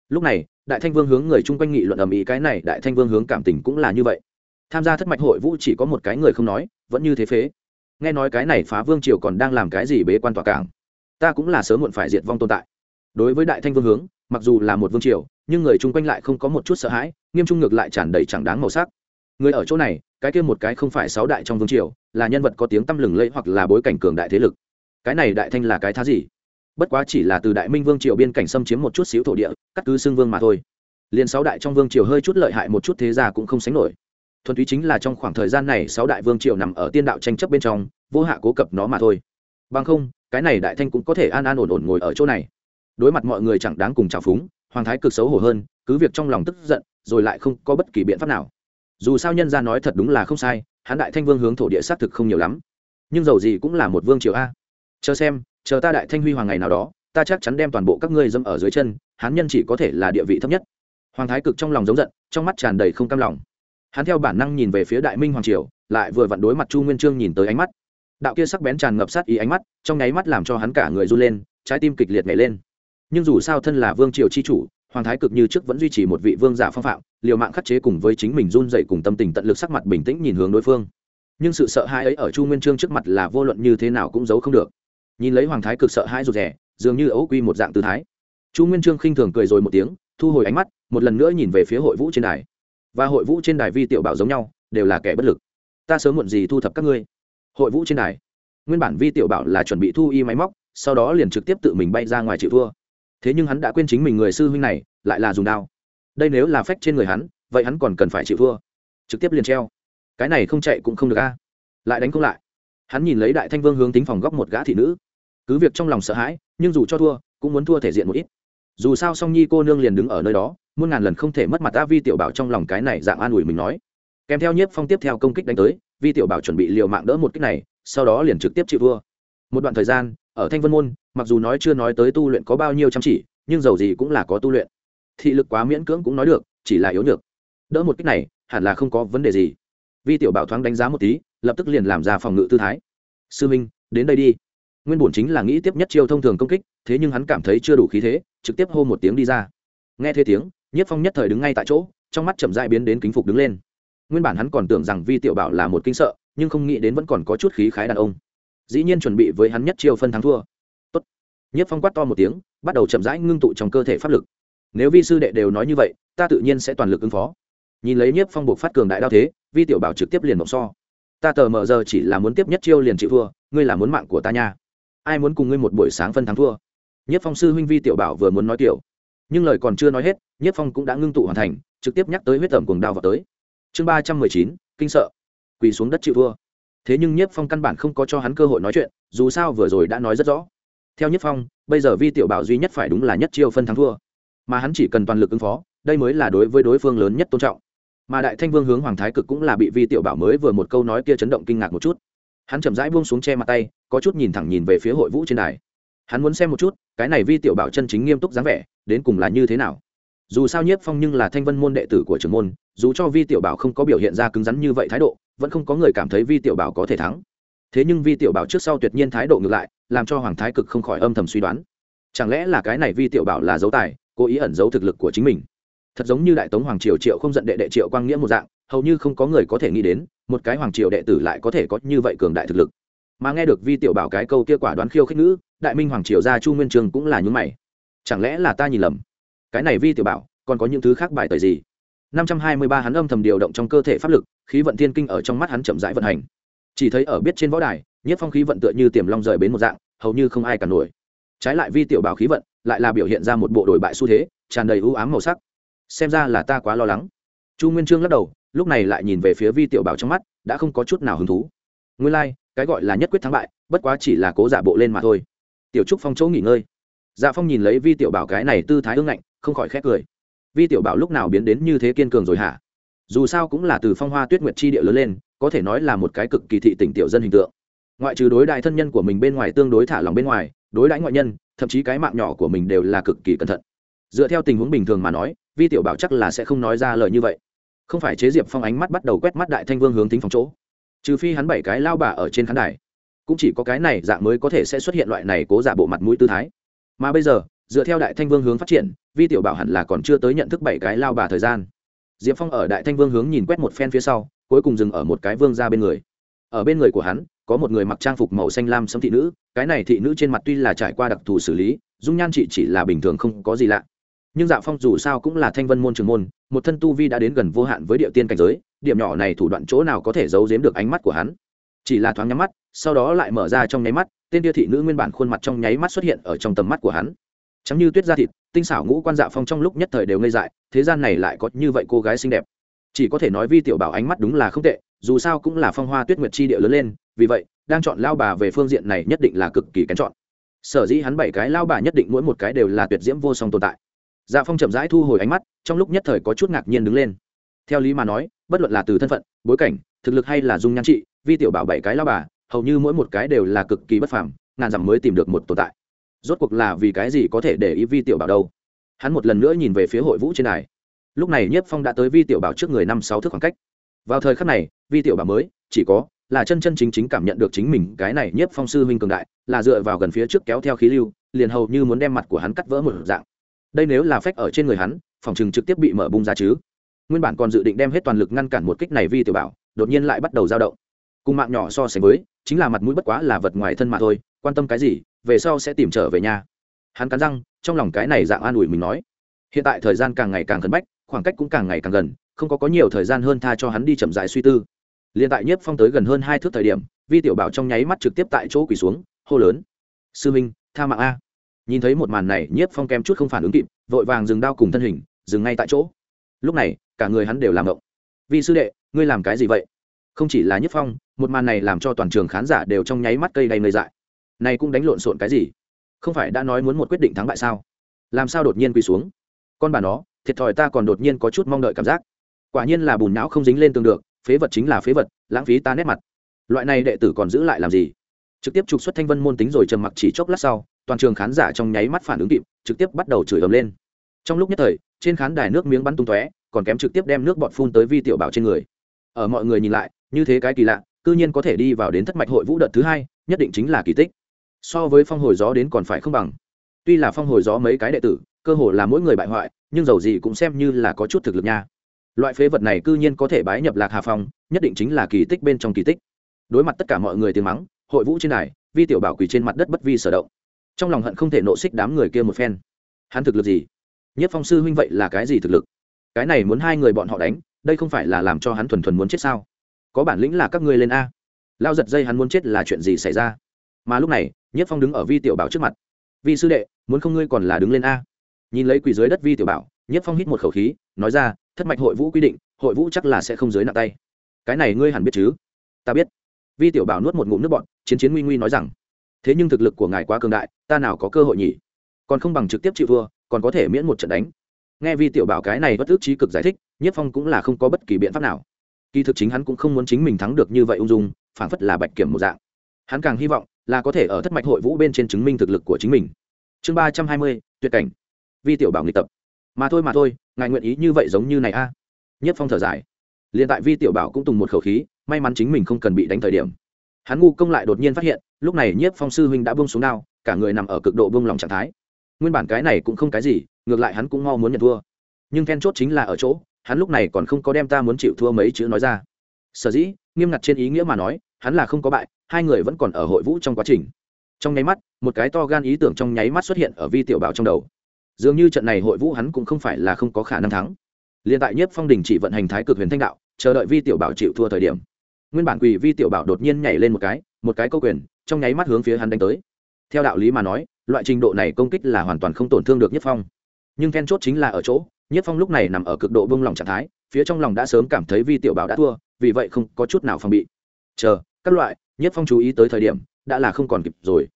lúc này, đại thanh vương hướng người chung quanh nghị luận ầm ĩ cái này, đại thanh vương hướng cảm tình cũng là như vậy. Tham gia thất mạch hội vũ chỉ có một cái người không nói, vẫn như thế phế. Nghe nói cái này phá vương triều còn đang làm cái gì bế quan tỏa cảng? Ta cũng là sớm muộn phải diệt vong tồn tại. Đối với đại thanh vương hướng, mặc dù là một vương triều, nhưng người chung quanh lại không có một chút sợ hãi, nghiêm trung ngược lại tràn đầy chẳng đáng màu sắc người ở chỗ này, cái kia một cái không phải sáu đại trong vương triều, là nhân vật có tiếng tăm lừng lẫy hoặc là bối cảnh cường đại thế lực. Cái này đại thanh là cái thá gì? Bất quá chỉ là từ đại minh vương triều biên cảnh xâm chiếm một chút xíu thổ địa, cắt cứ xương vương mà thôi. Liền sáu đại trong vương triều hơi chút lợi hại một chút thế gia cũng không sánh nổi. Thuần túy chính là trong khoảng thời gian này sáu đại vương triều nằm ở tiên đạo tranh chấp bên trong, vô hạ cố cập nó mà thôi. Bằng không, cái này đại thanh cũng có thể an an ổn ổn ngồi ở chỗ này. Đối mặt mọi người chẳng đáng cùng trào phúng, hoàng thái cực xấu hổ hơn, cứ việc trong lòng tức giận, rồi lại không có bất kỳ biện pháp nào dù sao nhân ra nói thật đúng là không sai hán đại thanh vương hướng thổ địa xác thực không nhiều lắm. Nhưng dầu gì cũng là một vương triều a. Chờ xem, chờ ta đại thanh huy hoàng ngày nào đó, ta chắc chắn đem toàn bộ các ngươi dâm ở dưới chân hán nhân chỉ có thể là địa vị thấp nhất. Hoàng thái cực trong lòng giống giận, trong mắt tràn đầy không cam lòng. Hắn theo bản năng nhìn về phía đại minh hoàng triều, lại vừa vặn đối mặt chu nguyên trương nhìn tới ánh mắt. Đạo kia sắc bén tràn ngập sát ý ánh mắt, trong nháy mắt làm cho hắn cả người run lên, trái tim kịch liệt nhảy lên. Nhưng dù sao thân là vương triều chi chủ hoàng thái cực như trước vẫn duy trì một vị vương giả phong phạm, liều mạng khắc chế cùng với chính mình run dậy cùng tâm tình tận lực sắc mặt bình tĩnh nhìn hướng đối phương. Nhưng sự sợ hãi ấy ở chu nguyên trương trước mặt là vô luận như thế nào cũng giấu không được. Nhìn lấy hoàng thái cực sợ hãi rụt rè, dường như ấu quy một dạng tư thái. Chu nguyên trương khinh thường cười rồi một tiếng, thu hồi ánh mắt, một lần nữa nhìn về phía hội vũ trên đài. Và hội vũ trên đài vi tiểu bảo giống nhau, đều là kẻ bất lực. Ta sớm muộn gì thu thập các ngươi? Hội vũ trên đài. Nguyên bản vi tiểu bảo là chuẩn bị thu y máy móc, sau đó liền trực tiếp tự mình bay ra ngoài chịu thua thế nhưng hắn đã quên chính mình người sư huynh này, lại là dùng đao. Đây nếu là phách trên người hắn, vậy hắn còn cần phải chịu thua. Trực tiếp liền treo. Cái này không chạy cũng không được a. Lại đánh không lại. Hắn nhìn lấy đại thanh vương hướng tính phòng góc một gã thị nữ. Cứ việc trong lòng sợ hãi, nhưng dù cho thua, cũng muốn thua thể diện một ít. Dù sao song nhi cô nương liền đứng ở nơi đó, muôn ngàn lần không thể mất mặt ta vi tiểu bảo trong lòng cái này dạng an ủi mình nói. Kèm theo nhiếp phong tiếp theo công kích đánh tới, vi tiểu bảo chuẩn bị liều mạng đỡ một kích này, sau đó liền trực tiếp chịu thua một đoạn thời gian, ở thanh vân môn, mặc dù nói chưa nói tới tu luyện có bao nhiêu chăm chỉ, nhưng dầu gì cũng là có tu luyện. Thị lực quá miễn cưỡng cũng nói được, chỉ là yếu nhược. Đỡ một kích này, hẳn là không có vấn đề gì. Vi tiểu bảo thoáng đánh giá một tí, lập tức liền làm ra phòng ngự tư thái. Sư minh, đến đây đi. Nguyên bổn chính là nghĩ tiếp nhất chiêu thông thường công kích, thế nhưng hắn cảm thấy chưa đủ khí thế, trực tiếp hô một tiếng đi ra. Nghe thế tiếng, nhất phong nhất thời đứng ngay tại chỗ, trong mắt chậm dại biến đến kính phục đứng lên. Nguyên bản hắn còn tưởng rằng vi tiểu bảo là một kinh sợ, nhưng không nghĩ đến vẫn còn có chút khí khái đàn ông dĩ nhiên chuẩn bị với hắn nhất chiêu phân thắng thua. Tốt. nhất phong quát to một tiếng, bắt đầu chậm rãi ngưng tụ trong cơ thể pháp lực. Nếu vi sư đệ đều nói như vậy, ta tự nhiên sẽ toàn lực ứng phó. Nhìn lấy nhiếp phong buộc phát cường đại đao thế, vi tiểu bảo trực tiếp liền mộng so. Ta tờ mờ giờ chỉ là muốn tiếp nhất chiêu liền chịu thua, ngươi là muốn mạng của ta nha. Ai muốn cùng ngươi một buổi sáng phân thắng thua? Nhất phong sư huynh vi tiểu bảo vừa muốn nói tiểu nhưng lời còn chưa nói hết, nhất phong cũng đã ngưng tụ hoàn thành, trực tiếp nhắc tới huyết tẩm cùng đao vào tới. Chương ba trăm mười chín, kinh sợ. Quỳ xuống đất chịu thua thế nhưng nhiếp phong căn bản không có cho hắn cơ hội nói chuyện, dù sao vừa rồi đã nói rất rõ. Theo nhiếp phong, bây giờ vi tiểu bảo duy nhất phải đúng là nhất chiêu phân thắng thua. Mà hắn chỉ cần toàn lực ứng phó, đây mới là đối với đối phương lớn nhất tôn trọng. Mà đại thanh vương hướng hoàng thái cực cũng là bị vi tiểu bảo mới vừa một câu nói kia chấn động kinh ngạc một chút. Hắn chậm rãi buông xuống che mặt tay, có chút nhìn thẳng nhìn về phía hội vũ trên đài. Hắn muốn xem một chút, cái này vi tiểu bảo chân chính nghiêm túc dáng vẻ, đến cùng là như thế nào? Dù sao nhiếp phong nhưng là thanh vân môn đệ tử của trưởng môn, dù cho vi tiểu bảo không có biểu hiện ra cứng rắn như vậy thái độ vẫn không có người cảm thấy vi tiểu bảo có thể thắng. Thế nhưng vi tiểu bảo trước sau tuyệt nhiên thái độ ngược lại, làm cho hoàng thái cực không khỏi âm thầm suy đoán. Chẳng lẽ là cái này vi tiểu bảo là dấu tài, cố ý ẩn giấu thực lực của chính mình? Thật giống như đại tống hoàng triều triệu không giận đệ đệ triệu quang nghĩa một dạng, hầu như không có người có thể nghĩ đến, một cái hoàng triều đệ tử lại có thể có như vậy cường đại thực lực. Mà nghe được vi tiểu bảo cái câu kia quả đoán khiêu khích ngữ đại minh hoàng triều gia chu nguyên trường cũng là nhún mày. Chẳng lẽ là ta nhìn lầm? Cái này vi tiểu bảo, còn có những thứ khác bài tời gì? Năm trăm hai mươi ba hắn âm thầm điều động trong cơ thể pháp lực khí vận thiên kinh ở trong mắt hắn chậm rãi vận hành. Chỉ thấy ở biết trên võ đài nhất phong khí vận tựa như tiềm long rời bến một dạng hầu như không ai cả nổi. Trái lại vi tiểu bảo khí vận lại là biểu hiện ra một bộ đổi bại xu thế tràn đầy ưu ám màu sắc. Xem ra là ta quá lo lắng. Chu nguyên trương lắc đầu lúc này lại nhìn về phía vi tiểu bảo trong mắt đã không có chút nào hứng thú. Nguyên lai、like, cái gọi là nhất quyết thắng bại bất quá chỉ là cố giả bộ lên mà thôi. Tiểu trúc phong chỗ nghỉ ngơi. Dạ phong nhìn lấy vi tiểu bảo cái này tư thái ương ngạnh không khỏi khét cười vi tiểu bảo lúc nào biến đến như thế kiên cường rồi hả? Dù sao cũng là từ phong hoa tuyết nguyệt chi địa lớn lên, có thể nói là một cái cực kỳ thị tỉnh tiểu dân hình tượng. Ngoại trừ đối đại thân nhân của mình bên ngoài tương đối thả lòng bên ngoài, đối đãi ngoại nhân, thậm chí cái mạng nhỏ của mình đều là cực kỳ cẩn thận. Dựa theo tình huống bình thường mà nói, vi tiểu bảo chắc là sẽ không nói ra lời như vậy. Không phải chế diệp phong ánh mắt bắt đầu quét mắt đại thanh vương hướng tính phòng chỗ. Trừ phi hắn bảy cái lao bà ở trên khán đài. Cũng chỉ có cái này dạng mới có thể sẽ xuất hiện loại này cố giả bộ mặt mũi tư thái. Mà bây giờ dựa theo đại thanh vương hướng phát triển, vi tiểu bảo hẳn là còn chưa tới nhận thức bảy cái lao bà thời gian. Diệp phong ở đại thanh vương hướng nhìn quét một phen phía sau, cuối cùng dừng ở một cái vương ra bên người. Ở bên người của hắn, có một người mặc trang phục màu xanh lam xâm thị nữ, cái này thị nữ trên mặt tuy là trải qua đặc thù xử lý, dung nhan chị chỉ là bình thường không có gì lạ. Nhưng dạ phong dù sao cũng là thanh vân môn trường môn, một thân tu vi đã đến gần vô hạn với địa tiên cảnh giới, điểm nhỏ này thủ đoạn chỗ nào có thể giấu giếm được ánh mắt của hắn. Chỉ là thoáng nhắm mắt, sau đó lại mở ra trong nháy mắt, tên tia thị nữ nguyên bản khuôn mặt trong nháy mắt xuất hiện ở trong tầm mắt của hắn chẳng như tuyết da thịt, tinh xảo ngũ quan dạ phong trong lúc nhất thời đều ngây dại, thế gian này lại có như vậy cô gái xinh đẹp. Chỉ có thể nói vi tiểu bảo ánh mắt đúng là không tệ, dù sao cũng là phong hoa tuyết nguyệt chi địa lớn lên, vì vậy, đang chọn lao bà về phương diện này nhất định là cực kỳ kén chọn. Sở dĩ hắn bảy cái lao bà nhất định mỗi một cái đều là tuyệt diễm vô song tồn tại. Dạ phong chậm rãi thu hồi ánh mắt, trong lúc nhất thời có chút ngạc nhiên đứng lên. Theo lý mà nói, bất luận là từ thân phận, bối cảnh, thực lực hay là dung nhan trị, vi tiểu bảo bảy cái lao bà, hầu như mỗi một cái đều là cực kỳ bất phàm, ngàn dặm mới tìm được một tồn tại rốt cuộc là vì cái gì có thể để ý vi tiểu bảo đâu? Hắn một lần nữa nhìn về phía hội vũ trên đài. Lúc này nhiếp phong đã tới vi tiểu bảo trước người năm sáu thước khoảng cách. Vào thời khắc này, vi tiểu bảo mới, chỉ có là chân chân chính chính cảm nhận được chính mình cái này nhiếp phong sư huynh cường đại, là dựa vào gần phía trước kéo theo khí lưu, liền hầu như muốn đem mặt của hắn cắt vỡ một dạng. Đây nếu là phách ở trên người hắn, phòng chừng trực tiếp bị mở bung ra chứ. Nguyên bản còn dự định đem hết toàn lực ngăn cản một kích này vi tiểu bảo, đột nhiên lại bắt đầu dao động. Cùng mạng nhỏ so sánh với, chính là mặt mũi bất quá là vật ngoài thân mà thôi, quan tâm cái gì về sau sẽ tìm trở về nhà. Hắn cắn răng, trong lòng cái này dạng an ủi mình nói. Hiện tại thời gian càng ngày càng khẩn bách, khoảng cách cũng càng ngày càng gần, không có có nhiều thời gian hơn tha cho hắn đi chậm dài suy tư. Liền tại nhiếp phong tới gần hơn hai thước thời điểm, vi tiểu bảo trong nháy mắt trực tiếp tại chỗ quỳ xuống, hô lớn. Sư minh, tha mạng a. Nhìn thấy một màn này, nhiếp phong kem chút không phản ứng kịp, vội vàng dừng đao cùng thân hình, dừng ngay tại chỗ. Lúc này, cả người hắn đều làm động vi sư đệ, ngươi làm cái gì vậy? Không chỉ là nhiếp phong, một màn này làm cho toàn trường khán giả đều trong nháy mắt cây đầy ngây dại này cũng đánh lộn xộn cái gì? Không phải đã nói muốn một quyết định thắng bại sao? Làm sao đột nhiên quỳ xuống? Con bà nó, thiệt thòi ta còn đột nhiên có chút mong đợi cảm giác. Quả nhiên là bùn não không dính lên tường được, phế vật chính là phế vật, lãng phí ta nét mặt. Loại này đệ tử còn giữ lại làm gì? Trực tiếp trục xuất thanh vân môn tính rồi trầm mặc chỉ chốc lát sau, toàn trường khán giả trong nháy mắt phản ứng kịp, trực tiếp bắt đầu chửi ầm lên. Trong lúc nhất thời, trên khán đài nước miếng bắn tung tóe, còn kém trực tiếp đem nước bọt phun tới vi tiểu bảo trên người. Ở mọi người nhìn lại, như thế cái kỳ lạ, cư nhiên có thể đi vào đến thất mạch hội vũ đợt thứ hai, nhất định chính là kỳ tích so với phong hồi gió đến còn phải không bằng. Tuy là phong hồi gió mấy cái đệ tử, cơ hồ là mỗi người bại hoại, nhưng dầu gì cũng xem như là có chút thực lực nha. Loại phế vật này cư nhiên có thể bái nhập lạc hà phong, nhất định chính là kỳ tích bên trong kỳ tích. Đối mặt tất cả mọi người tiếng mắng, hội vũ trên đài, vi tiểu bảo quỳ trên mặt đất bất vi sở động. Trong lòng hận không thể nộ xích đám người kia một phen. Hắn thực lực gì? Nhất phong sư huynh vậy là cái gì thực lực? Cái này muốn hai người bọn họ đánh, đây không phải là làm cho hắn thuần thuần muốn chết sao? Có bản lĩnh là các ngươi lên a. Lao giật dây hắn muốn chết là chuyện gì xảy ra? Mà lúc này nhất phong đứng ở vi tiểu bảo trước mặt. Vi sư đệ, muốn không ngươi còn là đứng lên a? Nhìn lấy quỳ dưới đất vi tiểu bảo, nhất phong hít một khẩu khí, nói ra, thất mạch hội vũ quy định, hội vũ chắc là sẽ không dưới nặng tay. Cái này ngươi hẳn biết chứ? Ta biết. Vi tiểu bảo nuốt một ngụm nước bọn chiến chiến nguy nguy nói rằng, thế nhưng thực lực của ngài quá cường đại, ta nào có cơ hội nhỉ? Còn không bằng trực tiếp chịu thua, còn có thể miễn một trận đánh. Nghe vi tiểu bảo cái này bất ước trí cực giải thích, nhất phong cũng là không có bất kỳ biện pháp nào. Kỳ thực chính hắn cũng không muốn chính mình thắng được như vậy ung dung, phảng phất là bạch kiểm một dạng hắn càng hy vọng là có thể ở thất mạch hội vũ bên trên chứng minh thực lực của chính mình. Chương ba trăm hai mươi, tuyệt cảnh. Vi tiểu bảo nghịch tập. Mà thôi mà thôi, ngài nguyện ý như vậy giống như này a? Nhất phong thở dài. Liền tại vi tiểu bảo cũng tùng một khẩu khí, may mắn chính mình không cần bị đánh thời điểm. Hắn ngu công lại đột nhiên phát hiện, lúc này nhiếp phong sư huynh đã bông xuống đao, cả người nằm ở cực độ bông lòng trạng thái. Nguyên bản cái này cũng không cái gì, ngược lại hắn cũng mau muốn nhận thua. Nhưng then chốt chính là ở chỗ, hắn lúc này còn không có đem ta muốn chịu thua mấy chữ nói ra. Sở dĩ, nghiêm ngặt trên ý nghĩa mà nói hắn là không có bại, hai người vẫn còn ở hội vũ trong quá trình. Trong nháy mắt, một cái to gan ý tưởng trong nháy mắt xuất hiện ở vi tiểu bảo trong đầu. Dường như trận này hội vũ hắn cũng không phải là không có khả năng thắng. Liền tại nhất phong đình chỉ vận hành thái cực huyền thanh đạo, chờ đợi vi tiểu bảo chịu thua thời điểm. Nguyên bản quỳ vi tiểu bảo đột nhiên nhảy lên một cái một cái câu quyền, trong nháy mắt hướng phía hắn đánh tới. Theo đạo lý mà nói, loại trình độ này công kích là hoàn toàn không tổn thương được nhất phong. Nhưng then chốt chính là ở chỗ nhất phong lúc này nằm ở cực độ bông lòng trạng thái, phía trong lòng đã sớm cảm thấy vi tiểu bảo đã thua, vì vậy không có chút nào phòng bị chờ, các loại, nhất phong chú ý tới thời điểm, đã là không còn kịp rồi.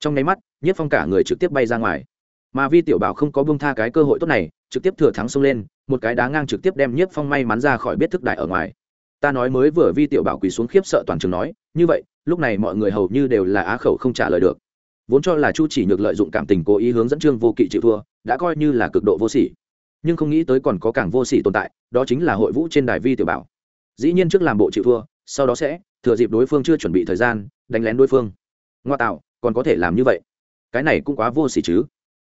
Trong nháy mắt, nhất phong cả người trực tiếp bay ra ngoài. Mà vi tiểu bảo không có bông tha cái cơ hội tốt này, trực tiếp thừa thắng xông lên, một cái đá ngang trực tiếp đem nhất phong may mắn ra khỏi biết thức đại ở ngoài. Ta nói mới vừa vi tiểu bảo quỳ xuống khiếp sợ toàn trường nói, như vậy, lúc này mọi người hầu như đều là á khẩu không trả lời được. Vốn cho là chu chỉ nhược lợi dụng cảm tình cố ý hướng dẫn trương vô kỵ chịu thua, đã coi như là cực độ vô sỉ. Nhưng không nghĩ tới còn có càng vô sỉ tồn tại, đó chính là hội vũ trên đài vi tiểu bảo. Dĩ nhiên trước làm bộ chịu thua sau đó sẽ, thừa dịp đối phương chưa chuẩn bị thời gian, đánh lén đối phương. Ngoa tạo, còn có thể làm như vậy. Cái này cũng quá vô sỉ chứ.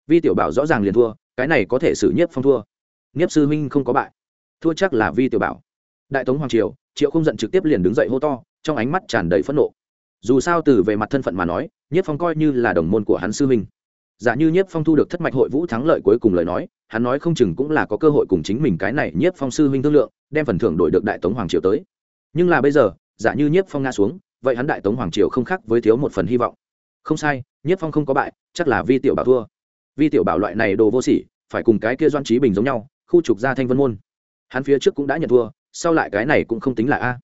Vi tiểu bảo rõ ràng liền thua, cái này có thể xử nhiếp phong thua. Nhiếp sư huynh không có bại. Thua chắc là vi tiểu bảo. Đại tống hoàng triều, triệu không giận trực tiếp liền đứng dậy hô to, trong ánh mắt tràn đầy phẫn nộ. Dù sao từ về mặt thân phận mà nói, nhiếp phong coi như là đồng môn của hắn sư huynh. Giả như nhiếp phong thu được thất mạch hội vũ thắng lợi cuối cùng lời nói, hắn nói không chừng cũng là có cơ hội cùng chính mình cái này nhiếp phong sư huynh thương lượng, đem phần thưởng đổi được đại tống hoàng triều tới nhưng là bây giờ, giả như nhiếp phong ngã xuống, vậy hắn đại tống hoàng triều không khác với thiếu một phần hy vọng. Không sai, nhiếp phong không có bại, chắc là vi tiểu bảo thua. Vi tiểu bảo loại này đồ vô sỉ, phải cùng cái kia doan trí bình giống nhau, khu trục ra thanh vân môn. Hắn phía trước cũng đã nhận thua, sau lại cái này cũng không tính là a.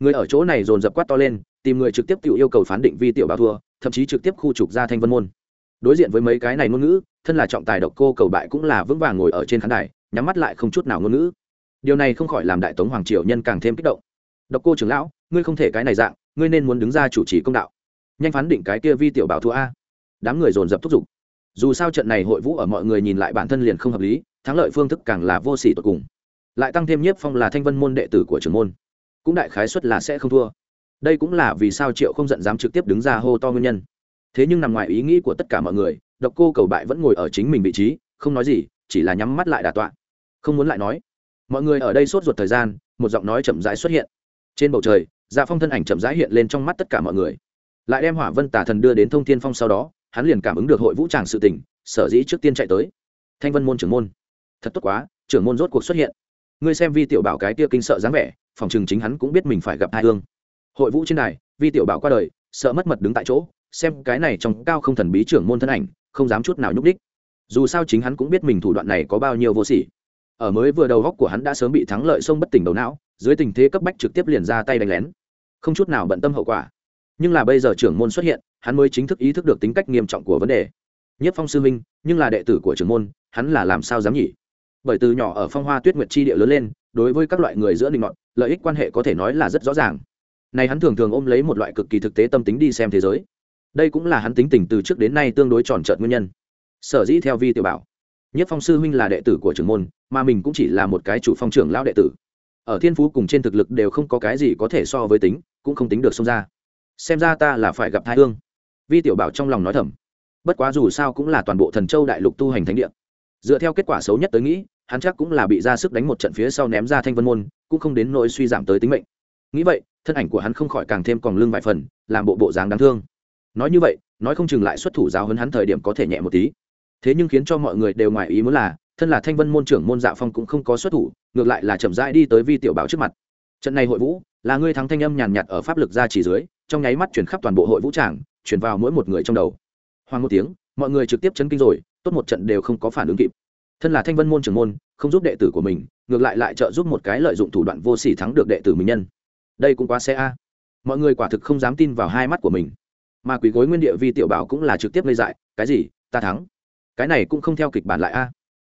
Người ở chỗ này dồn dập quát to lên, tìm người trực tiếp tự yêu cầu phán định vi tiểu bảo thua, thậm chí trực tiếp khu trục ra thanh vân môn. Đối diện với mấy cái này ngôn ngữ, thân là trọng tài độc cô cầu bại cũng là vững vàng ngồi ở trên khán đài, nhắm mắt lại không chút nào ngôn ngữ. Điều này không khỏi làm đại tống hoàng triều nhân càng thêm kích động độc cô trưởng lão, ngươi không thể cái này dạng, ngươi nên muốn đứng ra chủ trì công đạo. Nhanh phán định cái kia vi tiểu bảo thua a. Đám người dồn dập thúc giục. Dù sao trận này hội vũ ở mọi người nhìn lại bản thân liền không hợp lý, thắng lợi phương thức càng là vô sỉ tột cùng. Lại tăng thêm nhiếp phong là thanh vân môn đệ tử của trưởng môn. Cũng đại khái xuất là sẽ không thua. Đây cũng là vì sao triệu không giận dám trực tiếp đứng ra hô to nguyên nhân. Thế nhưng nằm ngoài ý nghĩ của tất cả mọi người, độc cô cầu bại vẫn ngồi ở chính mình vị trí, không nói gì, chỉ là nhắm mắt lại đà tọa. Không muốn lại nói. Mọi người ở đây sốt ruột thời gian, một giọng nói chậm rãi xuất hiện trên bầu trời dạ phong thân ảnh chậm rãi hiện lên trong mắt tất cả mọi người. Lại đem hỏa vân tả thần đưa đến thông thiên phong sau đó, hắn liền cảm ứng được hội vũ tràng sự tỉnh sở dĩ trước tiên chạy tới. Thanh vân môn trưởng môn. Thật tốt quá, trưởng môn rốt cuộc xuất hiện. Ngươi xem vi tiểu bảo cái kia kinh sợ dáng vẻ, phòng chừng chính hắn cũng biết mình phải gặp hai hương. Hội vũ trên này vi tiểu bảo qua đời, sợ mất mật đứng tại chỗ, xem cái này trong cao không thần bí trưởng môn thân ảnh, không dám chút nào nhúc đích dù sao chính hắn cũng biết mình thủ đoạn này có bao nhiêu vô sỉ. Ở mới vừa đầu góc của hắn đã sớm bị thắng lợi sông bất tỉnh đầu não dưới tình thế cấp bách trực tiếp liền ra tay đánh lén. Không chút nào bận tâm hậu quả. Nhưng là bây giờ trưởng môn xuất hiện, hắn mới chính thức ý thức được tính cách nghiêm trọng của vấn đề. Nhất phong sư minh nhưng là đệ tử của trưởng môn, hắn là làm sao dám nhỉ? Bởi từ nhỏ ở phong hoa tuyết nguyệt chi địa lớn lên, đối với các loại người giữa định ngọn, lợi ích quan hệ có thể nói là rất rõ ràng. Này hắn thường thường ôm lấy một loại cực kỳ thực tế tâm tính đi xem thế giới. Đây cũng là hắn tính tình từ trước đến nay tương đối tròn trợn nguyên nhân. Sở dĩ theo vi tiểu bảo, nhất phong sư huynh là đệ tử của trưởng môn, mà mình cũng chỉ là một cái chủ phong trưởng lão đệ tử ở thiên phú cùng trên thực lực đều không có cái gì có thể so với tính, cũng không tính được xông ra. Xem ra ta là phải gặp thái hương. Vi tiểu bảo trong lòng nói thầm. Bất quá dù sao cũng là toàn bộ thần châu đại lục tu hành thánh địa. Dựa theo kết quả xấu nhất tới nghĩ, hắn chắc cũng là bị ra sức đánh một trận phía sau ném ra thanh vân môn, cũng không đến nỗi suy giảm tới tính mệnh. Nghĩ vậy, thân ảnh của hắn không khỏi càng thêm còn lương vài phần, làm bộ bộ dáng đáng thương. Nói như vậy, nói không chừng lại xuất thủ giáo hơn hắn thời điểm có thể nhẹ một tí. Thế nhưng khiến cho mọi người đều ngoài ý muốn là thân là thanh vân môn trưởng môn dạ phong cũng không có xuất thủ, ngược lại là chậm rãi đi tới vi tiểu bảo trước mặt. Trận này hội vũ, là ngươi thắng thanh âm nhàn nhạt ở pháp lực ra chỉ dưới, trong nháy mắt chuyển khắp toàn bộ hội vũ tràng, chuyển vào mỗi một người trong đầu. Hoàng một tiếng, mọi người trực tiếp chấn kinh rồi, tốt một trận đều không có phản ứng kịp. Thân là thanh vân môn trưởng môn, không giúp đệ tử của mình, ngược lại lại trợ giúp một cái lợi dụng thủ đoạn vô sỉ thắng được đệ tử mình nhân. Đây cũng quá xe a. Mọi người quả thực không dám tin vào hai mắt của mình. Mà quỷ gối nguyên địa vi tiểu bảo cũng là trực tiếp lây dại, cái gì? Ta thắng. Cái này cũng không theo kịch bản lại a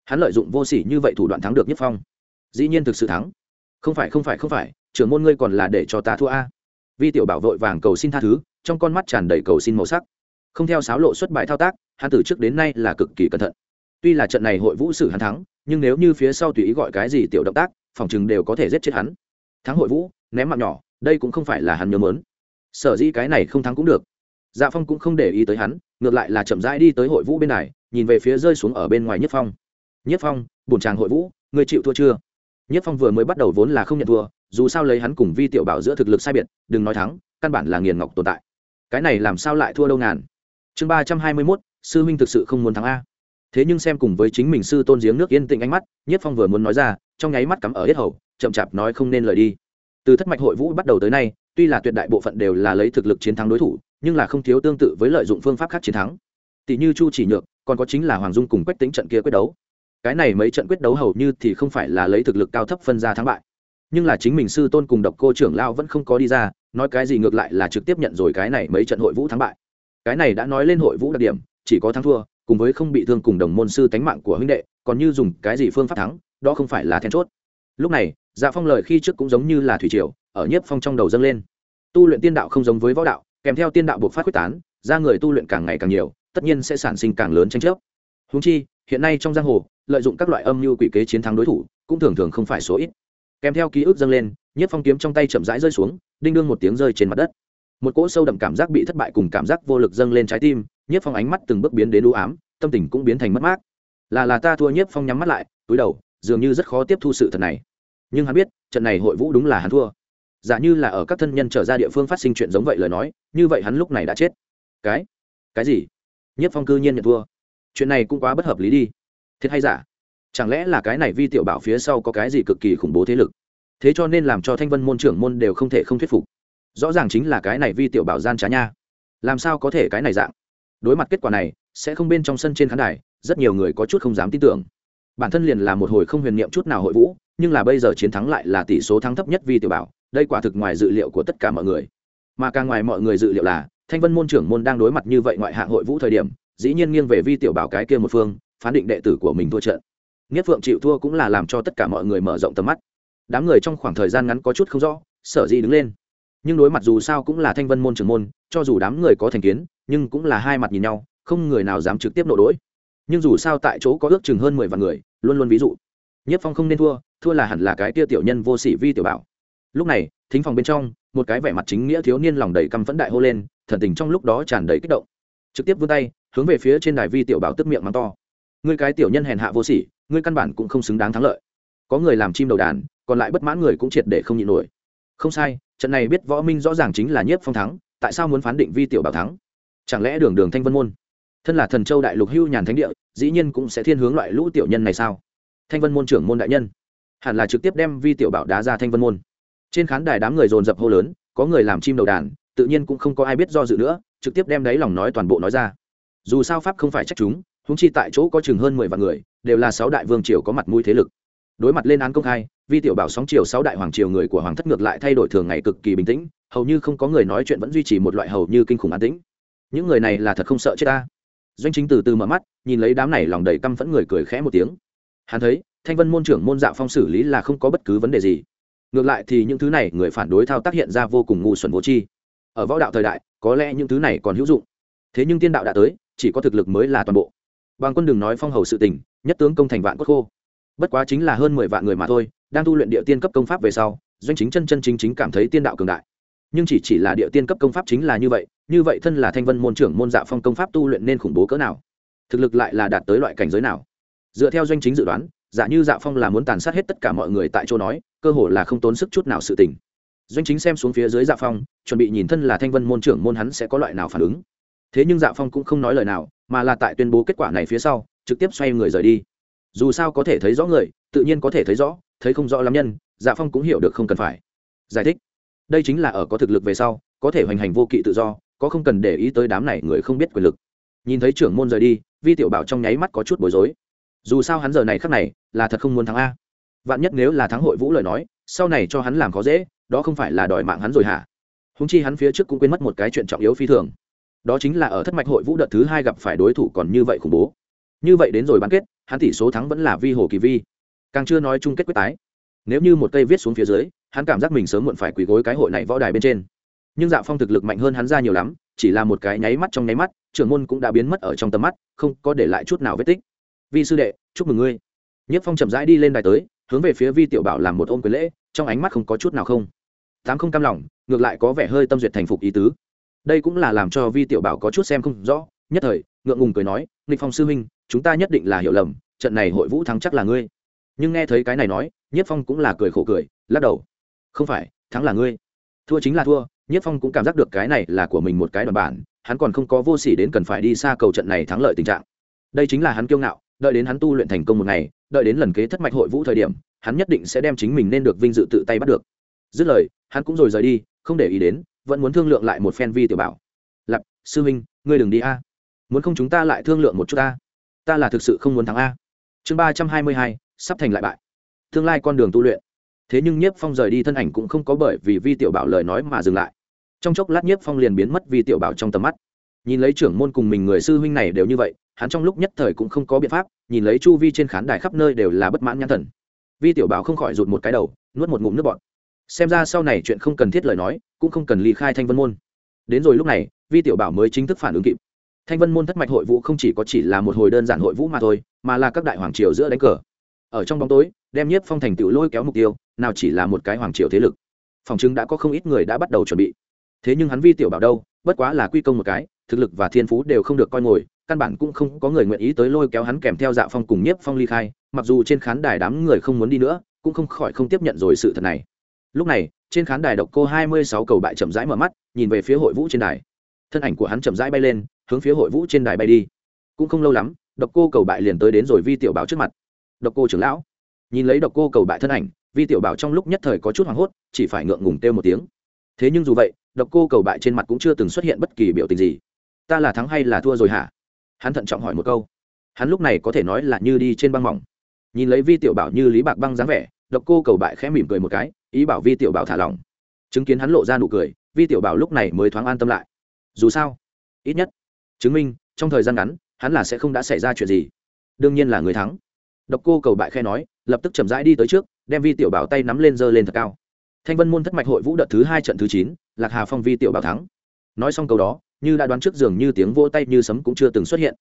hắn lợi dụng vô sỉ như vậy thủ đoạn thắng được nhất phong. Dĩ nhiên thực sự thắng. Không phải không phải không phải, trưởng môn ngươi còn là để cho ta thua a. Vi tiểu bảo vội vàng cầu xin tha thứ, trong con mắt tràn đầy cầu xin màu sắc. Không theo sáo lộ xuất bài thao tác, hắn từ trước đến nay là cực kỳ cẩn thận. Tuy là trận này hội vũ sử hắn thắng, nhưng nếu như phía sau tùy ý gọi cái gì tiểu động tác, phòng chừng đều có thể giết chết hắn. Thắng hội vũ, ném mạng nhỏ, đây cũng không phải là hắn nhớ mớn. Sở dĩ cái này không thắng cũng được. Dạ phong cũng không để ý tới hắn, ngược lại là chậm rãi đi tới hội vũ bên này, nhìn về phía rơi xuống ở bên ngoài nhất phong nhất phong, bổn tràng hội vũ, ngươi chịu thua chưa? Nhất phong vừa mới bắt đầu vốn là không nhận thua, dù sao lấy hắn cùng vi tiểu bảo giữa thực lực sai biệt, đừng nói thắng, căn bản là nghiền ngọc tồn tại. Cái này làm sao lại thua đâu ngàn? Chương ba trăm hai mươi mốt, sư huynh thực sự không muốn thắng a. Thế nhưng xem cùng với chính mình sư tôn giếng nước yên tĩnh ánh mắt, nhất phong vừa muốn nói ra, trong nháy mắt cắm ở hết hầu, chậm chạp nói không nên lời đi. Từ thất mạch hội vũ bắt đầu tới nay, tuy là tuyệt đại bộ phận đều là lấy thực lực chiến thắng đối thủ, nhưng là không thiếu tương tự với lợi dụng phương pháp khác chiến thắng. Tỷ như chu chỉ nhược, còn có chính là hoàng dung cùng quách tính trận kia quyết đấu cái này mấy trận quyết đấu hầu như thì không phải là lấy thực lực cao thấp phân ra thắng bại. Nhưng là chính mình sư tôn cùng độc cô trưởng lao vẫn không có đi ra, nói cái gì ngược lại là trực tiếp nhận rồi cái này mấy trận hội vũ thắng bại. Cái này đã nói lên hội vũ đặc điểm, chỉ có thắng thua, cùng với không bị thương cùng đồng môn sư tánh mạng của huynh đệ, còn như dùng cái gì phương pháp thắng, đó không phải là then chốt. Lúc này dạ phong lời khi trước cũng giống như là thủy triều, ở nhiếp phong trong đầu dâng lên. Tu luyện tiên đạo không giống với võ đạo, kèm theo tiên đạo buộc phát quyết tán, ra người tu luyện càng ngày càng nhiều, tất nhiên sẽ sản sinh càng lớn tranh chấp. Húng chi hiện nay trong giang hồ, lợi dụng các loại âm mưu quỷ kế chiến thắng đối thủ, cũng thường thường không phải số ít. Kèm theo ký ức dâng lên, nhất phong kiếm trong tay chậm rãi rơi xuống, đinh đương một tiếng rơi trên mặt đất. Một cỗ sâu đậm cảm giác bị thất bại cùng cảm giác vô lực dâng lên trái tim, nhất phong ánh mắt từng bước biến đến u ám, tâm tình cũng biến thành mất mát. Là là ta thua, nhất phong nhắm mắt lại, túi đầu, dường như rất khó tiếp thu sự thật này. Nhưng hắn biết, trận này hội vũ đúng là hắn thua. Giả như là ở các thân nhân trở ra địa phương phát sinh chuyện giống vậy lời nói, như vậy hắn lúc này đã chết. Cái? Cái gì? Nhất phong cư nhiên nhận thua chuyện này cũng quá bất hợp lý đi. Thiệt hay giả? Chẳng lẽ là cái này vi tiểu bảo phía sau có cái gì cực kỳ khủng bố thế lực? Thế cho nên làm cho thanh vân môn trưởng môn đều không thể không thuyết phục. Rõ ràng chính là cái này vi tiểu bảo gian trá nha. Làm sao có thể cái này dạng? Đối mặt kết quả này, sẽ không bên trong sân trên khán đài, rất nhiều người có chút không dám tin tưởng. Bản thân liền là một hồi không huyền niệm chút nào hội vũ, nhưng là bây giờ chiến thắng lại là tỷ số thắng thấp nhất vi tiểu bảo, đây quả thực ngoài dự liệu của tất cả mọi người. Mà càng ngoài mọi người dự liệu là, thanh vân môn trưởng môn đang đối mặt như vậy ngoại hạng hội vũ thời điểm dĩ nhiên nghiêng về vi tiểu bảo cái kia một phương, phán định đệ tử của mình thua trận. Nhất phượng chịu thua cũng là làm cho tất cả mọi người mở rộng tầm mắt. Đám người trong khoảng thời gian ngắn có chút không rõ, sở dĩ đứng lên. Nhưng đối mặt dù sao cũng là thanh vân môn trưởng môn, cho dù đám người có thành kiến, nhưng cũng là hai mặt nhìn nhau, không người nào dám trực tiếp nổ đỗi nhưng dù sao tại chỗ có ước chừng hơn mười vạn người, luôn luôn ví dụ. Nhất phong không nên thua thua là hẳn là cái tia tiểu nhân vô sĩ vi tiểu bảo. Lúc này, thính phòng bên trong, một cái vẻ mặt chính nghĩa thiếu niên lòng đầy căm phẫn đại hô lên, thần tình trong lúc đó tràn đầy kích động. Trực tiếp vươn tay hướng về phía trên đài vi tiểu bảo tức miệng mắng to. Ngươi cái tiểu nhân hèn hạ vô sỉ, ngươi căn bản cũng không xứng đáng thắng lợi. Có người làm chim đầu đàn, còn lại bất mãn người cũng triệt để không nhịn nổi. Không sai, trận này biết võ minh rõ ràng chính là nhiếp phong thắng, tại sao muốn phán định vi tiểu bảo thắng? Chẳng lẽ đường đường thanh vân môn? Thân là thần châu đại lục hưu nhàn thánh địa, dĩ nhiên cũng sẽ thiên hướng loại lũ tiểu nhân này sao? Thanh vân môn trưởng môn đại nhân. Hẳn là trực tiếp đem vi tiểu bảo đá ra thanh vân môn. Trên khán đài đám người dồn dập hô lớn, có người làm chim đầu đàn, tự nhiên cũng không có ai biết do dự nữa, trực tiếp đem đáy lòng nói toàn bộ nói ra dù sao pháp không phải trách chúng húng chi tại chỗ có chừng hơn mười vạn người, đều là sáu đại vương triều có mặt mũi thế lực. Đối mặt lên án công khai, vi tiểu bảo sóng triều sáu đại hoàng triều người của hoàng thất ngược lại thay đổi thường ngày cực kỳ bình tĩnh, hầu như không có người nói chuyện vẫn duy trì một loại hầu như kinh khủng an tĩnh. Những người này là thật không sợ chết ta. Doanh chính từ từ mở mắt, nhìn lấy đám này lòng đầy căm phẫn người cười khẽ một tiếng. Hắn thấy, thanh vân môn trưởng môn dạ phong xử lý là không có bất cứ vấn đề gì. Ngược lại thì những thứ này người phản đối thao tác hiện ra vô cùng ngu xuẩn vô tri. Ở võ đạo thời đại, có lẽ những thứ này còn hữu dụng. Thế nhưng tiên đạo đã tới chỉ có thực lực mới là toàn bộ. Bằng quân đừng nói phong hầu sự tình, nhất tướng công thành vạn cốt khô. Bất quá chính là hơn mười vạn người mà thôi, đang tu luyện địa tiên cấp công pháp về sau, doanh chính chân chân chính chính cảm thấy tiên đạo cường đại. Nhưng chỉ chỉ là địa tiên cấp công pháp chính là như vậy như vậy thân là thanh vân môn trưởng môn dạ phong công pháp tu luyện nên khủng bố cỡ nào? Thực lực lại là đạt tới loại cảnh giới nào? Dựa theo doanh chính dự đoán dạ như dạ phong là muốn tàn sát hết tất cả mọi người tại chỗ nói, cơ hồ là không tốn sức chút nào sự tình. Doanh chính xem xuống phía dưới dạ phong, chuẩn bị nhìn thân là thanh vân môn trưởng môn hắn sẽ có loại nào phản ứng thế nhưng dạ phong cũng không nói lời nào, mà là tại tuyên bố kết quả này phía sau, trực tiếp xoay người rời đi. Dù sao có thể thấy rõ người, tự nhiên có thể thấy rõ, thấy không rõ lắm nhân dạ phong cũng hiểu được không cần phải. Giải thích. Đây chính là ở có thực lực về sau, có thể hoành hành vô kỵ tự do, có không cần để ý tới đám này người không biết quyền lực. Nhìn thấy trưởng môn rời đi, vi tiểu bảo trong nháy mắt có chút bối rối. Dù sao hắn giờ này khắc này, là thật không muốn thắng a. Vạn nhất nếu là thắng hội vũ lời nói, sau này cho hắn làm khó dễ, đó không phải là đòi mạng hắn rồi hả? Húng chi hắn phía trước cũng quên mất một cái chuyện trọng yếu phi thường đó chính là ở thất mạch hội vũ đợt thứ hai gặp phải đối thủ còn như vậy khủng bố. Như vậy đến rồi bán kết, hắn tỷ số thắng vẫn là vi hồ kỳ vi. Càng chưa nói chung kết quyết tái. Nếu như một cây viết xuống phía dưới, hắn cảm giác mình sớm muộn phải quỳ gối cái hội này võ đài bên trên. Nhưng dạ phong thực lực mạnh hơn hắn ra nhiều lắm, chỉ là một cái nháy mắt trong nháy mắt, trưởng môn cũng đã biến mất ở trong tầm mắt, không có để lại chút nào vết tích. Vi sư đệ, chúc mừng ngươi. Nhất phong chậm rãi đi lên đài tới, hướng về phía vi tiểu bảo làm một ôm quyền lễ, trong ánh mắt không có chút nào không. Tám không cam lòng, ngược lại có vẻ hơi tâm duyệt thành phục ý tứ đây cũng là làm cho vi tiểu bảo có chút xem không rõ. Nhất thời, ngượng ngùng cười nói, nghịch phong sư huynh, chúng ta nhất định là hiểu lầm, trận này hội vũ thắng chắc là ngươi. Nhưng nghe thấy cái này nói, nhất phong cũng là cười khổ cười, lắc đầu. Không phải, thắng là ngươi. Thua chính là thua. Nhất phong cũng cảm giác được cái này là của mình một cái đoàn bản, hắn còn không có vô sỉ đến cần phải đi xa cầu trận này thắng lợi tình trạng. Đây chính là hắn kiêu ngạo, đợi đến hắn tu luyện thành công một ngày, đợi đến lần kế thất mạch hội vũ thời điểm, hắn nhất định sẽ đem chính mình nên được vinh dự tự tay bắt được. Dứt lời, hắn cũng rồi rời đi, không để ý đến vẫn muốn thương lượng lại một phen vi tiểu bảo. Lặp sư huynh, ngươi đừng đi a. Muốn không chúng ta lại thương lượng một chút a? Ta là thực sự không muốn thắng a. Chương ba trăm hai mươi hai, sắp thành lại bại. Tương lai con đường tu luyện. Thế nhưng nhiếp phong rời đi thân ảnh cũng không có bởi vì vi tiểu bảo lời nói mà dừng lại. Trong chốc lát nhiếp phong liền biến mất vi tiểu bảo trong tầm mắt. Nhìn lấy trưởng môn cùng mình người sư huynh này đều như vậy, hắn trong lúc nhất thời cũng không có biện pháp, nhìn lấy chu vi trên khán đài khắp nơi đều là bất mãn nhãn thần. Vi tiểu bảo không khỏi rụt một cái đầu, nuốt một ngụm nước bọt xem ra sau này chuyện không cần thiết lời nói, cũng không cần ly khai thanh vân môn. Đến rồi lúc này, vi tiểu bảo mới chính thức phản ứng kịp. Thanh vân môn thất mạch hội vũ không chỉ có chỉ là một hồi đơn giản hội vũ mà thôi, mà là các đại hoàng triều giữa đánh cờ. Ở trong bóng tối, đem nhiếp phong thành tựu lôi kéo mục tiêu, nào chỉ là một cái hoàng triều thế lực. Phòng chứng đã có không ít người đã bắt đầu chuẩn bị. Thế nhưng hắn vi tiểu bảo đâu, bất quá là quy công một cái, thực lực và thiên phú đều không được coi ngồi, căn bản cũng không có người nguyện ý tới lôi kéo hắn kèm theo dạ phong cùng nhiếp phong ly khai, mặc dù trên khán đài đám người không muốn đi nữa, cũng không khỏi không tiếp nhận rồi sự thật này lúc này, trên khán đài độc cô hai mươi sáu cầu bại chậm rãi mở mắt, nhìn về phía hội vũ trên đài. Thân ảnh của hắn chậm rãi bay lên, hướng phía hội vũ trên đài bay đi. Cũng không lâu lắm, độc cô cầu bại liền tới đến rồi vi tiểu bảo trước mặt. Độc cô trưởng lão. Nhìn lấy độc cô cầu bại thân ảnh, vi tiểu bảo trong lúc nhất thời có chút hoảng hốt, chỉ phải ngượng ngùng kêu một tiếng. Thế nhưng dù vậy, độc cô cầu bại trên mặt cũng chưa từng xuất hiện bất kỳ biểu tình gì. Ta là thắng hay là thua rồi hả? Hắn thận trọng hỏi một câu. Hắn lúc này có thể nói là như đi trên băng mỏng. Nhìn lấy vi tiểu bảo như lý bạc băng dáng vẻ, độc cô cầu bại khẽ mỉm cười một cái ý bảo vi tiểu bảo thả lỏng. Chứng kiến hắn lộ ra nụ cười, vi tiểu bảo lúc này mới thoáng an tâm lại. Dù sao, ít nhất, chứng minh, trong thời gian ngắn, hắn là sẽ không đã xảy ra chuyện gì. Đương nhiên là người thắng. Độc cô cầu bại khe nói, lập tức chậm rãi đi tới trước, đem vi tiểu bảo tay nắm lên giơ lên thật cao. Thanh vân môn thất mạch hội vũ đợt thứ hai trận thứ chín, lạc hà phong vi tiểu bảo thắng. Nói xong câu đó, như đã đoán trước giường như tiếng vỗ tay như sấm cũng chưa từng xuất hiện.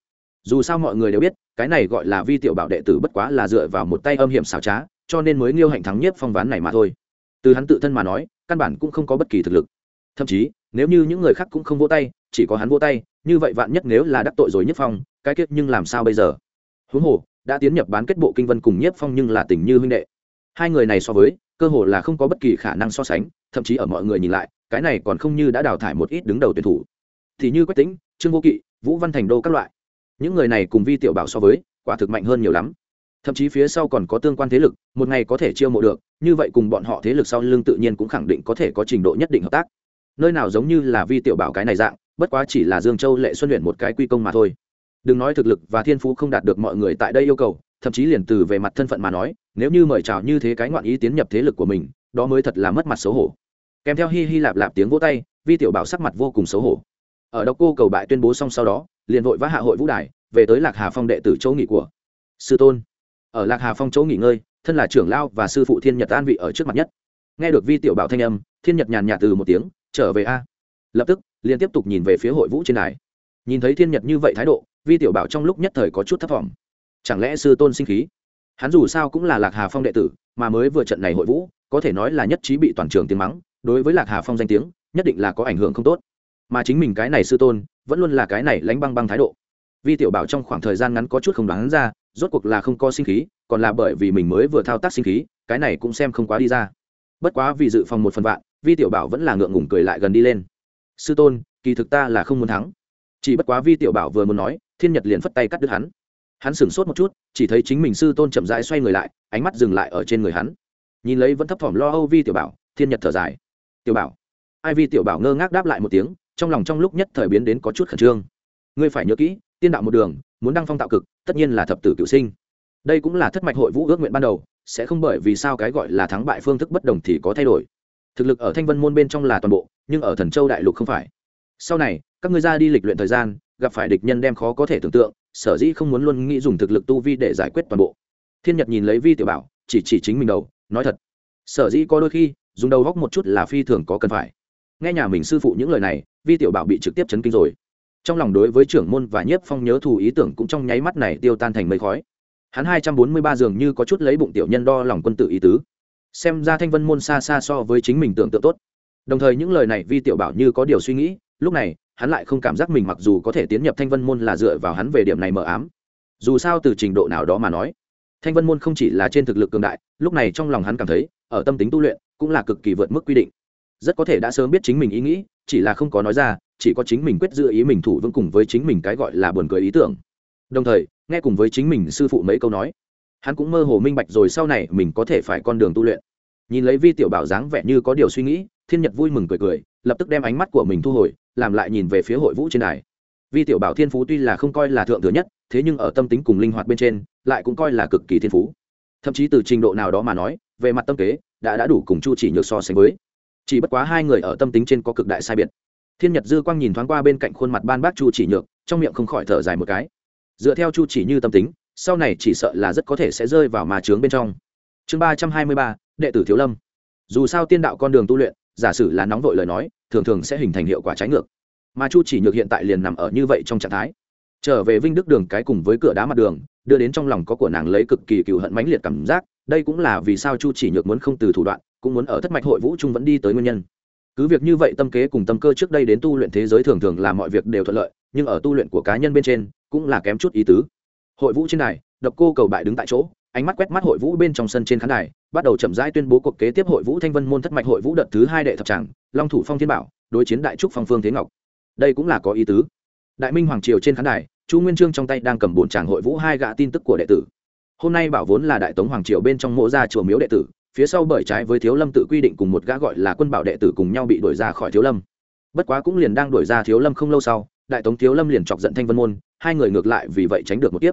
Dù sao mọi người đều biết, cái này gọi là vi tiểu bảo đệ tử bất quá là dựa vào một tay âm hiểm xảo trá, cho nên mới nghiêu hạnh thắng nhất phong ván này mà thôi từ hắn tự thân mà nói, căn bản cũng không có bất kỳ thực lực. Thậm chí, nếu như những người khác cũng không vỗ tay, chỉ có hắn vỗ tay, như vậy vạn nhất nếu là đắc tội rồi nhất phong, cái kết nhưng làm sao bây giờ? Huống hồ, đã tiến nhập bán kết bộ kinh vân cùng nhất phong nhưng là tình như huynh đệ. Hai người này so với, cơ hồ là không có bất kỳ khả năng so sánh, thậm chí ở mọi người nhìn lại, cái này còn không như đã đào thải một ít đứng đầu tuyển thủ. Thì như quách tính trương vô kỵ, vũ văn thành đô các loại. Những người này cùng vi tiểu bảo so với, quả thực mạnh hơn nhiều lắm thậm chí phía sau còn có tương quan thế lực, một ngày có thể chiêu mộ được, như vậy cùng bọn họ thế lực sau lưng tự nhiên cũng khẳng định có thể có trình độ nhất định hợp tác. Nơi nào giống như là vi tiểu bảo cái này dạng, bất quá chỉ là dương châu lệ xuân luyện một cái quy công mà thôi. Đừng nói thực lực và thiên phú không đạt được mọi người tại đây yêu cầu, thậm chí liền từ về mặt thân phận mà nói, nếu như mời chào như thế cái ngoạn ý tiến nhập thế lực của mình, đó mới thật là mất mặt xấu hổ. Kèm theo hi hi lạp lạp tiếng vỗ tay, vi tiểu bảo sắc mặt vô cùng xấu hổ. Ở độc cô cầu bại tuyên bố xong sau đó, liền vội vã hạ hội vũ đài, về tới lạc hà phong đệ tử Châu nghỉ của sư tôn ở lạc hà phong chỗ nghỉ ngơi, thân là trưởng lao và sư phụ thiên nhật an vị ở trước mặt nhất. Nghe được vi tiểu bảo thanh âm, thiên nhật nhàn nhạt từ một tiếng, trở về a. Lập tức, liền tiếp tục nhìn về phía hội vũ trên đài. Nhìn thấy thiên nhật như vậy thái độ, vi tiểu bảo trong lúc nhất thời có chút thất vọng chẳng lẽ sư tôn sinh khí? Hắn dù sao cũng là lạc hà phong đệ tử, mà mới vừa trận này hội vũ, có thể nói là nhất trí bị toàn trường tiếng mắng, đối với lạc hà phong danh tiếng, nhất định là có ảnh hưởng không tốt. Mà chính mình cái này sư tôn, vẫn luôn là cái này lánh băng băng thái độ. Vi tiểu bảo trong khoảng thời gian ngắn có chút không đoán ra rốt cuộc là không có sinh khí, còn là bởi vì mình mới vừa thao tác sinh khí, cái này cũng xem không quá đi ra. Bất quá vì dự phòng một phần vạn, vi tiểu bảo vẫn là ngượng ngùng cười lại gần đi lên. Sư tôn, kỳ thực ta là không muốn thắng. Chỉ bất quá vi tiểu bảo vừa muốn nói, thiên nhật liền phất tay cắt đứt hắn. Hắn sửng sốt một chút, chỉ thấy chính mình sư tôn chậm rãi xoay người lại, ánh mắt dừng lại ở trên người hắn. Nhìn lấy vẫn thấp thỏm lo âu vi tiểu bảo, thiên nhật thở dài. Tiểu bảo. Ai vi tiểu bảo ngơ ngác đáp lại một tiếng, trong lòng trong lúc nhất thời biến đến có chút khẩn trương. Ngươi phải nhớ kỹ, tiên đạo một đường muốn đăng phong tạo cực, tất nhiên là thập tử cựu sinh. Đây cũng là thất mạch hội vũ ước nguyện ban đầu, sẽ không bởi vì sao cái gọi là thắng bại phương thức bất đồng thì có thay đổi. Thực lực ở thanh vân môn bên trong là toàn bộ, nhưng ở thần châu đại lục không phải. Sau này, các ngươi ra đi lịch luyện thời gian, gặp phải địch nhân đem khó có thể tưởng tượng, sở dĩ không muốn luôn nghĩ dùng thực lực tu vi để giải quyết toàn bộ. Thiên nhật nhìn lấy vi tiểu bảo, chỉ chỉ chính mình đầu, nói thật. Sở dĩ có đôi khi, dùng đầu góc một chút là phi thường có cần phải. Nghe nhà mình sư phụ những lời này, vi tiểu bảo bị trực tiếp chấn kinh rồi trong lòng đối với trưởng môn và nhiếp phong nhớ thù ý tưởng cũng trong nháy mắt này tiêu tan thành mây khói. Hắn hai trăm bốn mươi ba dường như có chút lấy bụng tiểu nhân đo lòng quân tử ý tứ. Xem ra thanh vân môn xa xa so với chính mình tưởng tượng tốt. Đồng thời những lời này vi tiểu bảo như có điều suy nghĩ, lúc này, hắn lại không cảm giác mình mặc dù có thể tiến nhập thanh vân môn là dựa vào hắn về điểm này mờ ám. Dù sao từ trình độ nào đó mà nói, thanh vân môn không chỉ là trên thực lực cường đại, lúc này trong lòng hắn cảm thấy, ở tâm tính tu luyện, cũng là cực kỳ vượt mức quy định. Rất có thể đã sớm biết chính mình ý nghĩ, chỉ là không có nói ra chỉ có chính mình quyết giữ ý mình thủ vững cùng với chính mình cái gọi là buồn cười ý tưởng. Đồng thời, nghe cùng với chính mình sư phụ mấy câu nói, hắn cũng mơ hồ minh bạch rồi sau này mình có thể phải con đường tu luyện. Nhìn lấy vi tiểu bảo dáng vẻ như có điều suy nghĩ, thiên nhật vui mừng cười cười, lập tức đem ánh mắt của mình thu hồi, làm lại nhìn về phía hội vũ trên đài. Vi tiểu bảo thiên phú tuy là không coi là thượng thừa nhất, thế nhưng ở tâm tính cùng linh hoạt bên trên, lại cũng coi là cực kỳ thiên phú. Thậm chí từ trình độ nào đó mà nói, về mặt tâm kế, đã đã đủ cùng chu chỉ nhược so sánh với. Chỉ bất quá hai người ở tâm tính trên có cực đại sai biệt thiên nhật dư quang nhìn thoáng qua bên cạnh khuôn mặt ban bác chu chỉ nhược, trong miệng không khỏi thở dài một cái. Dựa theo chu chỉ như tâm tính, sau này chỉ sợ là rất có thể sẽ rơi vào mà trướng bên trong. Chương ba trăm hai mươi ba, đệ tử thiếu lâm. Dù sao tiên đạo con đường tu luyện, giả sử là nóng vội lời nói, thường thường sẽ hình thành hiệu quả trái ngược. Mà chu chỉ nhược hiện tại liền nằm ở như vậy trong trạng thái. Trở về vinh đức đường cái cùng với cửa đá mặt đường, đưa đến trong lòng có của nàng lấy cực kỳ cựu hận mãnh liệt cảm giác, đây cũng là vì sao chu chỉ nhược muốn không từ thủ đoạn, cũng muốn ở thất mạch hội vũ trung vẫn đi tới nguyên nhân cứ việc như vậy tâm kế cùng tâm cơ trước đây đến tu luyện thế giới thường thường là mọi việc đều thuận lợi, nhưng ở tu luyện của cá nhân bên trên cũng là kém chút ý tứ. Hội vũ trên đài, độc cô cầu bại đứng tại chỗ, ánh mắt quét mắt hội vũ bên trong sân trên khán đài, bắt đầu chậm rãi tuyên bố cuộc kế tiếp hội vũ thanh vân môn thất mạch hội vũ đợt thứ hai đệ thập tràng long thủ phong thiên bảo, đối chiến đại trúc phong phương thế ngọc. Đây cũng là có ý tứ. Đại minh hoàng triều trên khán đài, chu nguyên trương trong tay đang cầm bồn tràng hội vũ hai gã tin tức của đệ tử. Hôm nay bảo vốn là đại tống hoàng triều bên trong mộ gia chùa miếu đệ tử phía sau bởi trái với thiếu lâm tự quy định cùng một gã gọi là quân bảo đệ tử cùng nhau bị đuổi ra khỏi thiếu lâm. Bất quá cũng liền đang đuổi ra thiếu lâm không lâu sau, đại tống thiếu lâm liền chọc giận thanh vân môn, hai người ngược lại vì vậy tránh được một tiếp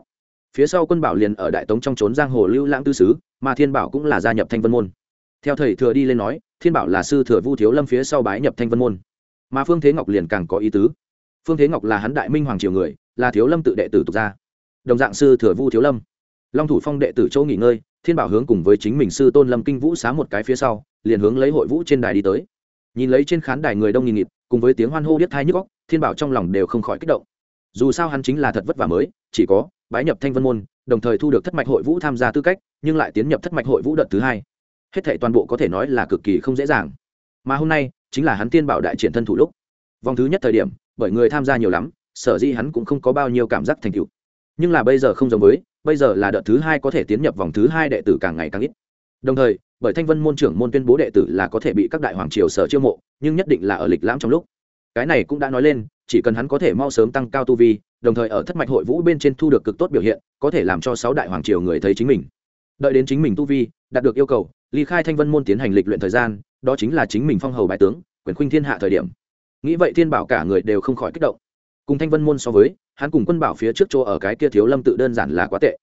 phía sau quân bảo liền ở đại tống trong trốn giang hồ lưu lãng tư sứ mà thiên bảo cũng là gia nhập thanh vân môn. Theo thầy thừa đi lên nói, thiên bảo là sư thừa vu thiếu lâm phía sau bái nhập thanh vân môn. Mà phương thế ngọc liền càng có ý tứ. Phương thế ngọc là hắn đại minh hoàng triều người, là thiếu lâm tự đệ tử tục gia. Đồng dạng sư thừa vu thiếu lâm. Long thủ phong đệ tử châu nghỉ ngơi thiên bảo hướng cùng với chính mình sư tôn lâm kinh vũ xá một cái phía sau, liền hướng lấy hội vũ trên đài đi tới. Nhìn lấy trên khán đài người đông nghìn nghịt, cùng với tiếng hoan hô biết thai nhức góc thiên bảo trong lòng đều không khỏi kích động. Dù sao hắn chính là thật vất vả mới, chỉ có bái nhập thanh vân môn, đồng thời thu được thất mạch hội vũ tham gia tư cách, nhưng lại tiến nhập thất mạch hội vũ đợt thứ hai. Hết thể toàn bộ có thể nói là cực kỳ không dễ dàng. Mà hôm nay, chính là hắn tiên bảo đại triển thân thủ lúc. Vòng thứ nhất thời điểm, bởi người tham gia nhiều lắm, sở dĩ hắn cũng không có bao nhiêu cảm giác thành tựu. Nhưng là bây giờ không giống với bây giờ là đợt thứ hai có thể tiến nhập vòng thứ hai đệ tử càng ngày càng ít. Đồng thời, bởi thanh vân môn trưởng môn tuyên bố đệ tử là có thể bị các đại hoàng triều sở chiêu mộ, nhưng nhất định là ở lịch lãm trong lúc. Cái này cũng đã nói lên, chỉ cần hắn có thể mau sớm tăng cao tu vi, đồng thời ở thất mạch hội vũ bên trên thu được cực tốt biểu hiện, có thể làm cho sáu đại hoàng triều người thấy chính mình. Đợi đến chính mình tu vi, đạt được yêu cầu, ly khai thanh vân môn tiến hành lịch luyện thời gian, đó chính là chính mình phong hầu bài tướng, quyền khuynh thiên hạ thời điểm. Nghĩ vậy thiên bảo cả người đều không khỏi kích động cùng thanh vân môn so với, hắn cùng quân bảo phía trước chỗ ở cái kia thiếu lâm tự đơn giản là quá tệ.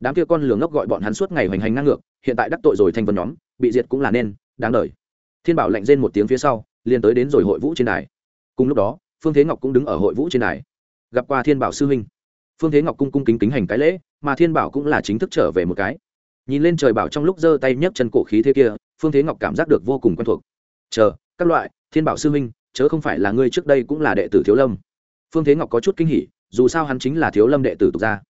Đám kia con lường ngốc gọi bọn hắn suốt ngày hoành hành ngang ngược, hiện tại đắc tội rồi thanh vân nhóm, bị diệt cũng là nên, đáng đời. Thiên bảo lạnh rên một tiếng phía sau, liền tới đến rồi hội vũ trên đài. Cùng lúc đó, phương thế ngọc cũng đứng ở hội vũ trên đài. Gặp qua thiên bảo sư huynh. Phương thế ngọc cung cung kính kính hành cái lễ, mà thiên bảo cũng là chính thức trở về một cái. Nhìn lên trời bảo trong lúc giơ tay nhấc chân cổ khí thế kia, phương thế ngọc cảm giác được vô cùng quen thuộc. Chờ, các loại, thiên bảo sư huynh, chớ không phải là ngươi trước đây cũng là đệ tử thiếu lâm phương thế ngọc có chút kinh hỉ, dù sao hắn chính là thiếu lâm đệ tử tục gia.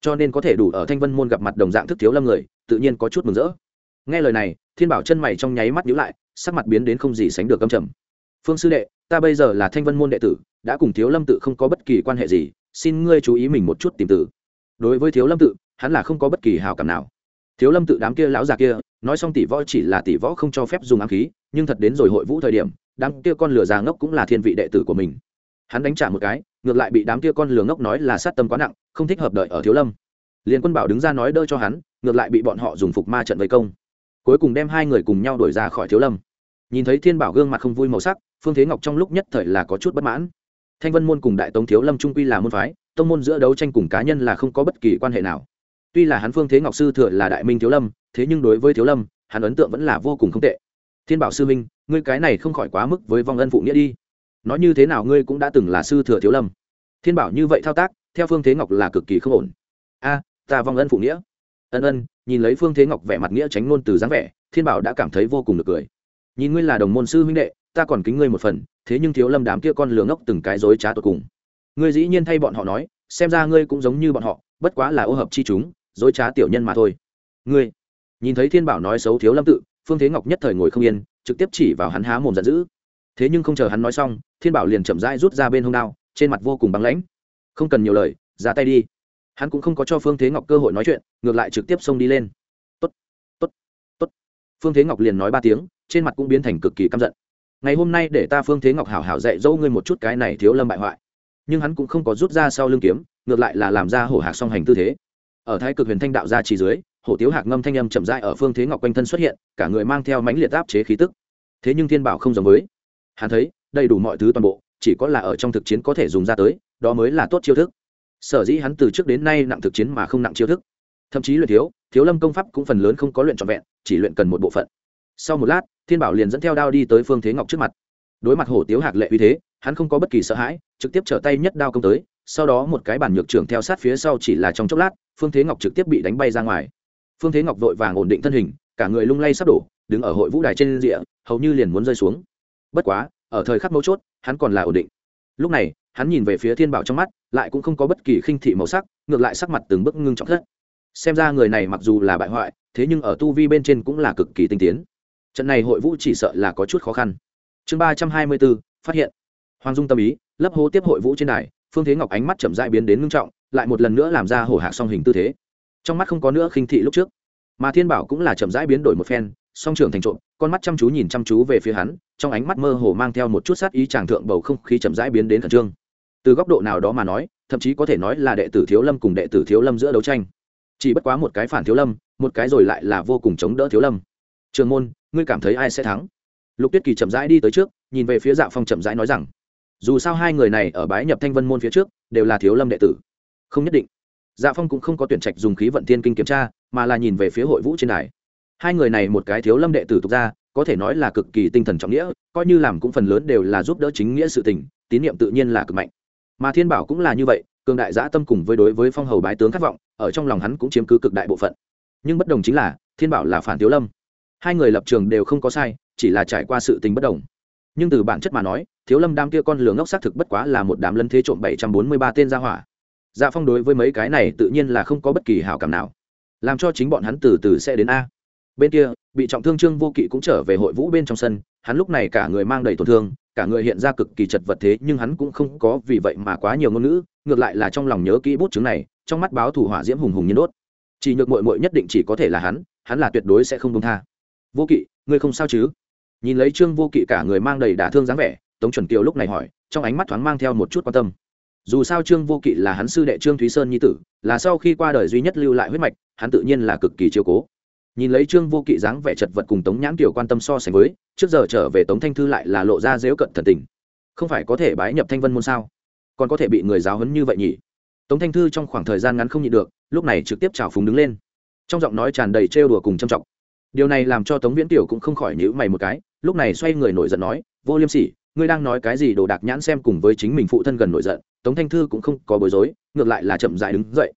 Cho nên có thể đủ ở thanh vân môn gặp mặt đồng dạng thức thiếu lâm người, tự nhiên có chút mừng rỡ. Nghe lời này, thiên bảo chân mày trong nháy mắt nhíu lại, sắc mặt biến đến không gì sánh được căm trầm. Phương sư đệ, ta bây giờ là thanh vân môn đệ tử, đã cùng thiếu lâm tự không có bất kỳ quan hệ gì, xin ngươi chú ý mình một chút tìm tử đối với thiếu lâm tự, hắn là không có bất kỳ hào cảm nào. Thiếu lâm tự đám kia lão già kia, nói xong tỷ võ chỉ là tỷ võ không cho phép dùng ám khí, nhưng thật đến rồi hội vũ thời điểm, đám kia con lửa già ngốc cũng là thiên vị đệ tử của mình hắn đánh trả một cái, ngược lại bị đám kia con lừa ngốc nói là sát tâm quá nặng, không thích hợp đợi ở thiếu lâm. Liền quân bảo đứng ra nói đỡ cho hắn, ngược lại bị bọn họ dùng phục ma trận vây công. Cuối cùng đem hai người cùng nhau đuổi ra khỏi thiếu lâm. Nhìn thấy thiên bảo gương mặt không vui màu sắc, phương thế ngọc trong lúc nhất thời là có chút bất mãn. Thanh vân môn cùng đại tống thiếu lâm trung quy là môn phái, tông môn giữa đấu tranh cùng cá nhân là không có bất kỳ quan hệ nào. Tuy là hắn phương thế ngọc sư thừa là đại minh thiếu lâm, thế nhưng đối với thiếu lâm, hắn ấn tượng vẫn là vô cùng không tệ. Thiên bảo sư minh, ngươi cái này không khỏi quá mức với vong ân phụ nghĩa đi nói như thế nào ngươi cũng đã từng là sư thừa thiếu lâm. Thiên bảo như vậy thao tác, theo phương thế ngọc là cực kỳ không ổn. A, ta vong ân phụ nghĩa. Ân ân, nhìn lấy phương thế ngọc vẻ mặt nghĩa tránh ngôn từ dáng vẻ, thiên bảo đã cảm thấy vô cùng được cười. Nhìn ngươi là đồng môn sư huynh đệ, ta còn kính ngươi một phần, thế nhưng thiếu lâm đám kia con lừa ngốc từng cái dối trá tột cùng. Ngươi dĩ nhiên thay bọn họ nói, xem ra ngươi cũng giống như bọn họ, bất quá là ô hợp chi chúng, dối trá tiểu nhân mà thôi. Ngươi, nhìn thấy thiên bảo nói xấu thiếu lâm tự, phương thế ngọc nhất thời ngồi không yên, trực tiếp chỉ vào hắn há mồm giận dữ thế nhưng không chờ hắn nói xong, thiên bảo liền chậm rãi rút ra bên hông đao, trên mặt vô cùng băng lãnh. Không cần nhiều lời, ra tay đi. Hắn cũng không có cho phương thế ngọc cơ hội nói chuyện, ngược lại trực tiếp xông đi lên. Tốt tốt tốt. Phương thế ngọc liền nói ba tiếng, trên mặt cũng biến thành cực kỳ căm giận. Ngày hôm nay để ta phương thế ngọc hảo hảo dạy dỗ ngươi một chút cái này thiếu lâm bại hoại. Nhưng hắn cũng không có rút ra sau lưng kiếm, ngược lại là làm ra hổ hạc song hành tư thế. Ở thái cực huyền thanh đạo ra chỉ dưới, hổ tiếu hạc ngâm thanh âm chậm rãi ở phương thế ngọc quanh thân xuất hiện, cả người mang theo mãnh liệt áp chế khí tức. Thế nhưng thiên bảo không giống với hắn thấy, đầy đủ mọi thứ toàn bộ, chỉ có là ở trong thực chiến có thể dùng ra tới, đó mới là tốt chiêu thức. Sở dĩ hắn từ trước đến nay nặng thực chiến mà không nặng chiêu thức. Thậm chí luyện thiếu thiếu lâm công pháp cũng phần lớn không có luyện trọn vẹn, chỉ luyện cần một bộ phận. Sau một lát, thiên bảo liền dẫn theo đao đi tới phương thế ngọc trước mặt. Đối mặt hổ tiếu hạc lệ uy thế, hắn không có bất kỳ sợ hãi, trực tiếp trở tay nhất đao công tới, sau đó một cái bản nhược trưởng theo sát phía sau chỉ là trong chốc lát, phương thế ngọc trực tiếp bị đánh bay ra ngoài. Phương thế ngọc vội vàng ổn định thân hình, cả người lung lay sắp đổ, đứng ở hội vũ đài trên rịa hầu như liền muốn rơi xuống bất quá, ở thời khắc mấu chốt, hắn còn là ổn định. Lúc này, hắn nhìn về phía thiên bảo trong mắt, lại cũng không có bất kỳ khinh thị màu sắc, ngược lại sắc mặt từng bước ngưng trọng thất xem ra người này mặc dù là bại hoại, thế nhưng ở tu vi bên trên cũng là cực kỳ tinh tiến. Trận này hội vũ chỉ sợ là có chút khó khăn. Chương ba trăm hai mươi bốn, phát hiện. Hoàng dung tâm ý, lấp hố tiếp hội vũ trên đài, phương thế ngọc ánh mắt chậm dại biến đến ngưng trọng, lại một lần nữa làm ra hổ hạ song hình tư thế. Trong mắt không có nữa khinh thị lúc trước, mà thiên bảo cũng là chậm rãi biến đổi một phen song trưởng thành trộm, con mắt chăm chú nhìn chăm chú về phía hắn, trong ánh mắt mơ hồ mang theo một chút sát ý tràng thượng bầu không khí chậm rãi biến đến khẩn trương. Từ góc độ nào đó mà nói, thậm chí có thể nói là đệ tử thiếu lâm cùng đệ tử thiếu lâm giữa đấu tranh. Chỉ bất quá một cái phản thiếu lâm, một cái rồi lại là vô cùng chống đỡ thiếu lâm. Trường môn, ngươi cảm thấy ai sẽ thắng? Lục tuyết kỳ chậm rãi đi tới trước, nhìn về phía dạ phong chậm rãi nói rằng, dù sao hai người này ở bái nhập thanh vân môn phía trước, đều là thiếu lâm đệ tử. Không nhất định. Dạ phong cũng không có tuyển trạch dùng khí vận thiên kinh kiểm tra, mà là nhìn về phía hội vũ trên đài hai người này một cái thiếu lâm đệ tử tục ra có thể nói là cực kỳ tinh thần trọng nghĩa, coi như làm cũng phần lớn đều là giúp đỡ chính nghĩa sự tình, tín nhiệm tự nhiên là cực mạnh. Mà thiên bảo cũng là như vậy, cường đại giã tâm cùng với đối với phong hầu bái tướng khát vọng, ở trong lòng hắn cũng chiếm cứ cực đại bộ phận. Nhưng bất đồng chính là, thiên bảo là phản thiếu lâm. Hai người lập trường đều không có sai, chỉ là trải qua sự tình bất đồng. Nhưng từ bản chất mà nói, thiếu lâm đam kia con lửa ngốc xác thực bất quá là một đám lân thế trộm bảy trăm bốn mươi ba tên gia hỏa. Dạ phong đối với mấy cái này tự nhiên là không có bất kỳ hảo cảm nào. Làm cho chính bọn hắn từ từ sẽ đến a bên kia, bị trọng thương trương vô kỵ cũng trở về hội vũ bên trong sân, hắn lúc này cả người mang đầy tổn thương, cả người hiện ra cực kỳ chật vật thế nhưng hắn cũng không có vì vậy mà quá nhiều ngôn ngữ, ngược lại là trong lòng nhớ kỹ bút chứng này, trong mắt báo thủ hỏa diễm hùng hùng như đốt. Chỉ nhược mội mội nhất định chỉ có thể là hắn hắn là tuyệt đối sẽ không công tha. Vô kỵ, ngươi không sao chứ? Nhìn lấy trương vô kỵ cả người mang đầy đả thương dáng vẻ, tống chuẩn kiều lúc này hỏi, trong ánh mắt thoáng mang theo một chút quan tâm. Dù sao trương vô kỵ là hắn sư đệ trương thúy sơn nhi tử, là sau khi qua đời duy nhất lưu lại huyết mạch, hắn tự nhiên là cực kỳ chiều cố nhìn lấy trương vô kỵ dáng vẻ chật vật cùng tống nhãn kiều quan tâm so sánh với, trước giờ trở về tống thanh thư lại là lộ ra dễu cận thần tình. Không phải có thể bái nhập thanh vân môn sao? Còn có thể bị người giáo hấn như vậy nhỉ? Tống thanh thư trong khoảng thời gian ngắn không nhịn được, lúc này trực tiếp trào phúng đứng lên. Trong giọng nói tràn đầy trêu đùa cùng châm trọng. Điều này làm cho tống viễn tiểu cũng không khỏi nhữ mày một cái, lúc này xoay người nổi giận nói, vô liêm sỉ, ngươi đang nói cái gì đồ đạc nhãn xem cùng với chính mình phụ thân gần nổi giận. Tống thanh thư cũng không có bối rối, ngược lại là chậm dại đứng dậy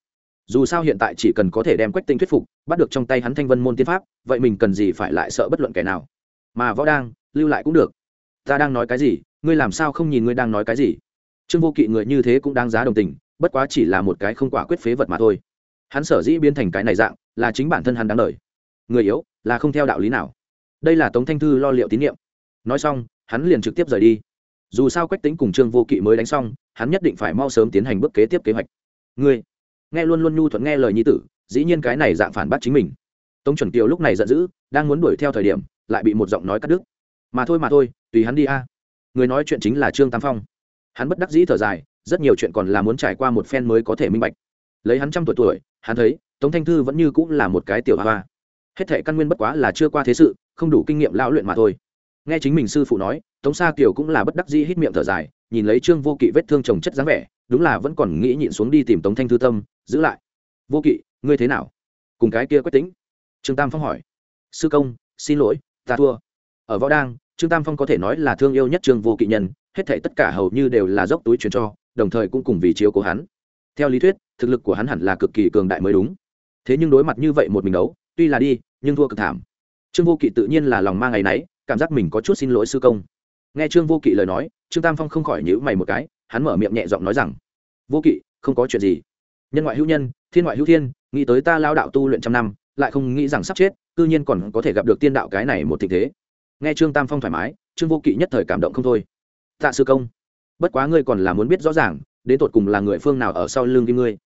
dù sao hiện tại chỉ cần có thể đem quách tinh thuyết phục, bắt được trong tay hắn thanh vân môn tiên pháp, vậy mình cần gì phải lại sợ bất luận kẻ nào? Mà võ đang, lưu lại cũng được. Ta đang nói cái gì, ngươi làm sao không nhìn ngươi đang nói cái gì? Trương vô kỵ người như thế cũng đáng giá đồng tình, bất quá chỉ là một cái không quả quyết phế vật mà thôi. Hắn sở dĩ biến thành cái này dạng, là chính bản thân hắn đáng lời người yếu, là không theo đạo lý nào. Đây là tống thanh thư lo liệu tín nhiệm. Nói xong, hắn liền trực tiếp rời đi. Dù sao quách tính cùng trương vô kỵ mới đánh xong, hắn nhất định phải mau sớm tiến hành bước kế tiếp kế hoạch. Ngươi nghe luôn luôn nhu thuận nghe lời nhi tử, dĩ nhiên cái này dạng phản bác chính mình. Tống chuẩn kiều lúc này giận dữ, đang muốn đuổi theo thời điểm, lại bị một giọng nói cắt đứt. Mà thôi mà thôi, tùy hắn đi a. Người nói chuyện chính là trương tam phong. Hắn bất đắc dĩ thở dài, rất nhiều chuyện còn là muốn trải qua một phen mới có thể minh bạch. Lấy hắn trăm tuổi tuổi, hắn thấy, tống thanh thư vẫn như cũng là một cái tiểu hoa hết thệ căn nguyên bất quá là chưa qua thế sự, không đủ kinh nghiệm lão luyện mà thôi. Nghe chính mình sư phụ nói, tống sa kiều cũng là bất đắc dĩ hít miệng thở dài nhìn lấy trương vô kỵ vết thương trồng chất dáng vẻ, đúng là vẫn còn nghĩ nhịn xuống đi tìm tống thanh thư tâm, giữ lại. Vô kỵ, ngươi thế nào? Cùng cái kia quách tính trương tam phong hỏi. Sư công, xin lỗi, ta thua. Ở võ đang trương tam phong có thể nói là thương yêu nhất trương vô kỵ nhân, hết thể tất cả hầu như đều là dốc túi truyền cho, đồng thời cũng cùng vì chiếu của hắn. Theo lý thuyết, thực lực của hắn hẳn là cực kỳ cường đại mới đúng. Thế nhưng đối mặt như vậy một mình đấu, tuy là đi, nhưng thua cực thảm. Trương vô kỵ tự nhiên là lòng mang ngày nấy, cảm giác mình có chút xin lỗi sư công nghe trương vô kỵ lời nói, trương tam phong không khỏi nhữ mày một cái, hắn mở miệng nhẹ giọng nói rằng, vô kỵ, không có chuyện gì. Nhân ngoại hữu nhân, thiên ngoại hữu thiên, nghĩ tới ta lao đạo tu luyện trăm năm, lại không nghĩ rằng sắp chết, cư nhiên còn có thể gặp được tiên đạo cái này một tình thế. Nghe trương tam phong thoải mái, trương vô kỵ nhất thời cảm động không thôi. Tạ sư công, bất quá ngươi còn là muốn biết rõ ràng, đến tột cùng là người phương nào ở sau lưng kim ngươi.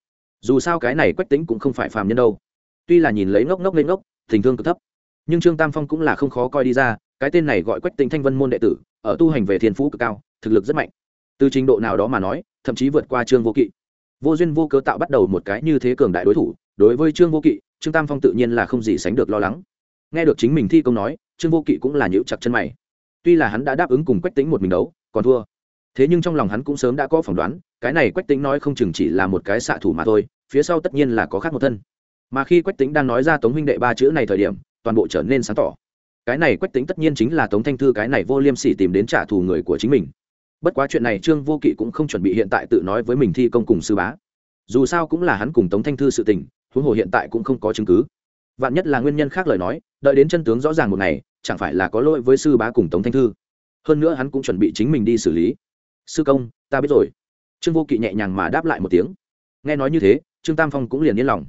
Dù sao cái này quách tính cũng không phải phàm nhân đâu. Tuy là nhìn lấy ngốc ngốc lên ngốc, tình thương cực thấp, nhưng trương tam phong cũng là không khó coi đi ra cái tên này gọi quách tính thanh vân môn đệ tử, ở tu hành về thiên phú cực cao, thực lực rất mạnh. Từ trình độ nào đó mà nói, thậm chí vượt qua trương vô kỵ. Vô duyên vô cớ tạo bắt đầu một cái như thế cường đại đối thủ, đối với trương vô kỵ, trương tam phong tự nhiên là không gì sánh được lo lắng. Nghe được chính mình thi công nói, trương vô kỵ cũng là nhữ chặt chân mày. Tuy là hắn đã đáp ứng cùng quách tính một mình đấu, còn thua. Thế nhưng trong lòng hắn cũng sớm đã có phỏng đoán, cái này quách tính nói không chừng chỉ là một cái xạ thủ mà thôi, phía sau tất nhiên là có khác một thân. Mà khi quách tính đang nói ra tống huynh đệ ba chữ này thời điểm, toàn bộ trở nên sáng tỏ cái này quách tính tất nhiên chính là tống thanh thư, cái này vô liêm sỉ tìm đến trả thù người của chính mình. Bất quá chuyện này trương vô kỵ cũng không chuẩn bị hiện tại tự nói với mình thi công cùng sư bá. Dù sao cũng là hắn cùng tống thanh thư sự tình, huống hồ hiện tại cũng không có chứng cứ. Vạn nhất là nguyên nhân khác lời nói, đợi đến chân tướng rõ ràng một ngày, chẳng phải là có lỗi với sư bá cùng tống thanh thư. Hơn nữa hắn cũng chuẩn bị chính mình đi xử lý. Sư công, ta biết rồi. Trương vô kỵ nhẹ nhàng mà đáp lại một tiếng. Nghe nói như thế, trương tam phong cũng liền yên lòng.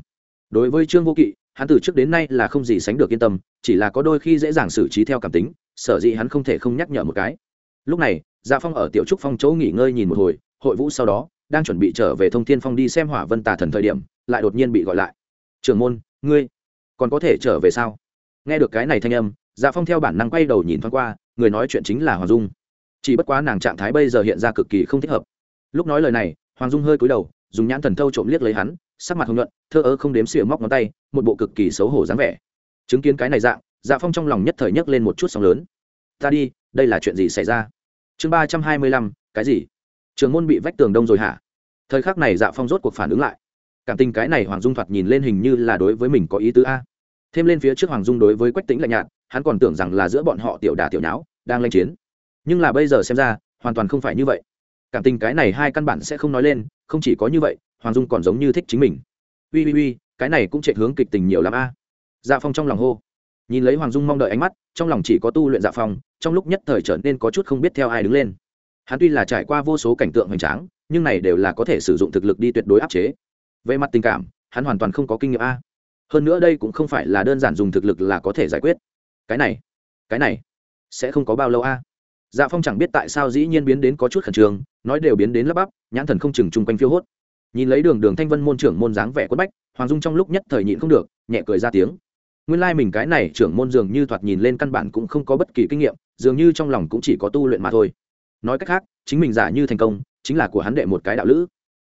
Đối với trương vô kỵ hắn từ trước đến nay là không gì sánh được yên tâm, chỉ là có đôi khi dễ dàng xử trí theo cảm tính, sở dĩ hắn không thể không nhắc nhở một cái. Lúc này dạ phong ở tiểu trúc phong chỗ nghỉ ngơi nhìn một hồi, hội vũ sau đó, đang chuẩn bị trở về thông thiên phong đi xem hỏa vân tà thần thời điểm, lại đột nhiên bị gọi lại. Trưởng môn, ngươi còn có thể trở về sao? Nghe được cái này thanh âm dạ phong theo bản năng quay đầu nhìn thoáng qua, người nói chuyện chính là hoàng dung. Chỉ bất quá nàng trạng thái bây giờ hiện ra cực kỳ không thích hợp. Lúc nói lời này, hoàng dung hơi cúi đầu dùng nhãn thần thâu trộm liếc lấy hắn, sắc mặt hồng nhuận, thơ ơ không đếm xỉa móc ngón tay, một bộ cực kỳ xấu hổ dáng vẻ. Chứng kiến cái này dạng dạ phong trong lòng nhất thời nhấc lên một chút sóng lớn. Ta đi, đây là chuyện gì xảy ra? Chương ba trăm hai mươi lăm, cái gì? Trường môn bị vách tường đông rồi hả? Thời khắc này dạ phong rốt cuộc phản ứng lại. Cảm tình cái này hoàng dung thoạt nhìn lên hình như là đối với mình có ý tứ a. Thêm lên phía trước hoàng dung đối với quách tính lạnh nhạt, hắn còn tưởng rằng là giữa bọn họ tiểu đà tiểu nháo, đang lanh chiến. Nhưng là bây giờ xem ra, hoàn toàn không phải như vậy cảm tình cái này hai căn bản sẽ không nói lên, không chỉ có như vậy, hoàng dung còn giống như thích chính mình. Ui ui ui, cái này cũng chạy hướng kịch tình nhiều l ắ m a. Dạ phong trong lòng hô. Nhìn lấy hoàng dung mong đợi ánh mắt, trong lòng chỉ có tu luyện dạ phong, trong lúc nhất thời trở nên có chút không biết theo ai đứng lên. Hắn tuy là trải qua vô số cảnh tượng hoành tráng, nhưng này đều là có thể sử dụng thực lực đi tuyệt đối áp chế. Về mặt tình cảm, hắn hoàn toàn không có kinh nghiệm a. Hơn nữa đây cũng không phải là đơn giản dùng thực lực là có thể giải quyết. Cái này cái này sẽ không có bao lâu a dạ phong chẳng biết tại sao dĩ nhiên biến đến có chút khẩn trương, nói đều biến đến lắp bắp, nhãn thần không chừng chung quanh phiêu hốt. Nhìn lấy đường đường thanh vân môn trưởng môn dáng vẻ quất bách, hoàng dung trong lúc nhất thời nhịn không được, nhẹ cười ra tiếng. Nguyên lai、like、mình cái này trưởng môn dường như thoạt nhìn lên căn bản cũng không có bất kỳ kinh nghiệm, dường như trong lòng cũng chỉ có tu luyện mà thôi. Nói cách khác, chính mình giả như thành công, chính là của hắn đệ một cái đạo lữ.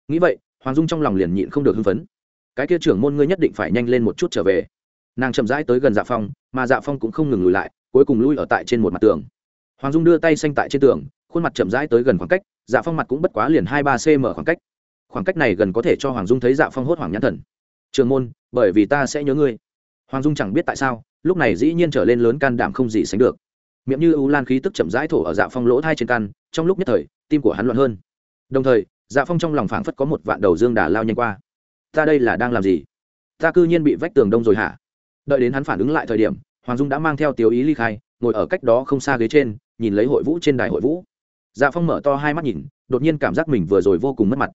Nghĩ vậy, hoàng dung trong lòng liền nhịn không được hưng phấn. Cái kia trưởng môn ngươi nhất định phải nhanh lên một chút trở về. Nàng chậm rãi tới gần dạ phong, mà dạ phong cũng không ngừng lùi lại, cuối cùng lui ở tại trên một mặt tường hoàng dung đưa tay xanh tại trên tường, khuôn mặt chậm rãi tới gần khoảng cách dạ phong mặt cũng bất quá liền hai ba cm khoảng cách. Khoảng cách này gần có thể cho hoàng dung thấy dạ phong hốt hoảng nhãn thần. Trường môn, bởi vì ta sẽ nhớ ngươi. Hoàng dung chẳng biết tại sao, lúc này dĩ nhiên trở lên lớn can đảm không gì sánh được. Miệng như ưu lan khí tức chậm rãi thổ ở dạ phong lỗ thai trên căn trong lúc nhất thời, tim của hắn loạn hơn. Đồng thời dạ phong trong lòng phảng phất có một vạn đầu dương đà lao nhanh qua. Ta đây là đang làm gì? Ta cư nhiên bị vách tường đông rồi hả? Đợi đến hắn phản ứng lại thời điểm, hoàng dung đã mang theo tiểu ý ly khai, ngồi ở cách đó không xa ghế trên nhìn lấy hội vũ trên đài hội vũ. Dạ phong mở to hai mắt nhìn, đột nhiên cảm giác mình vừa rồi vô cùng mất mặt.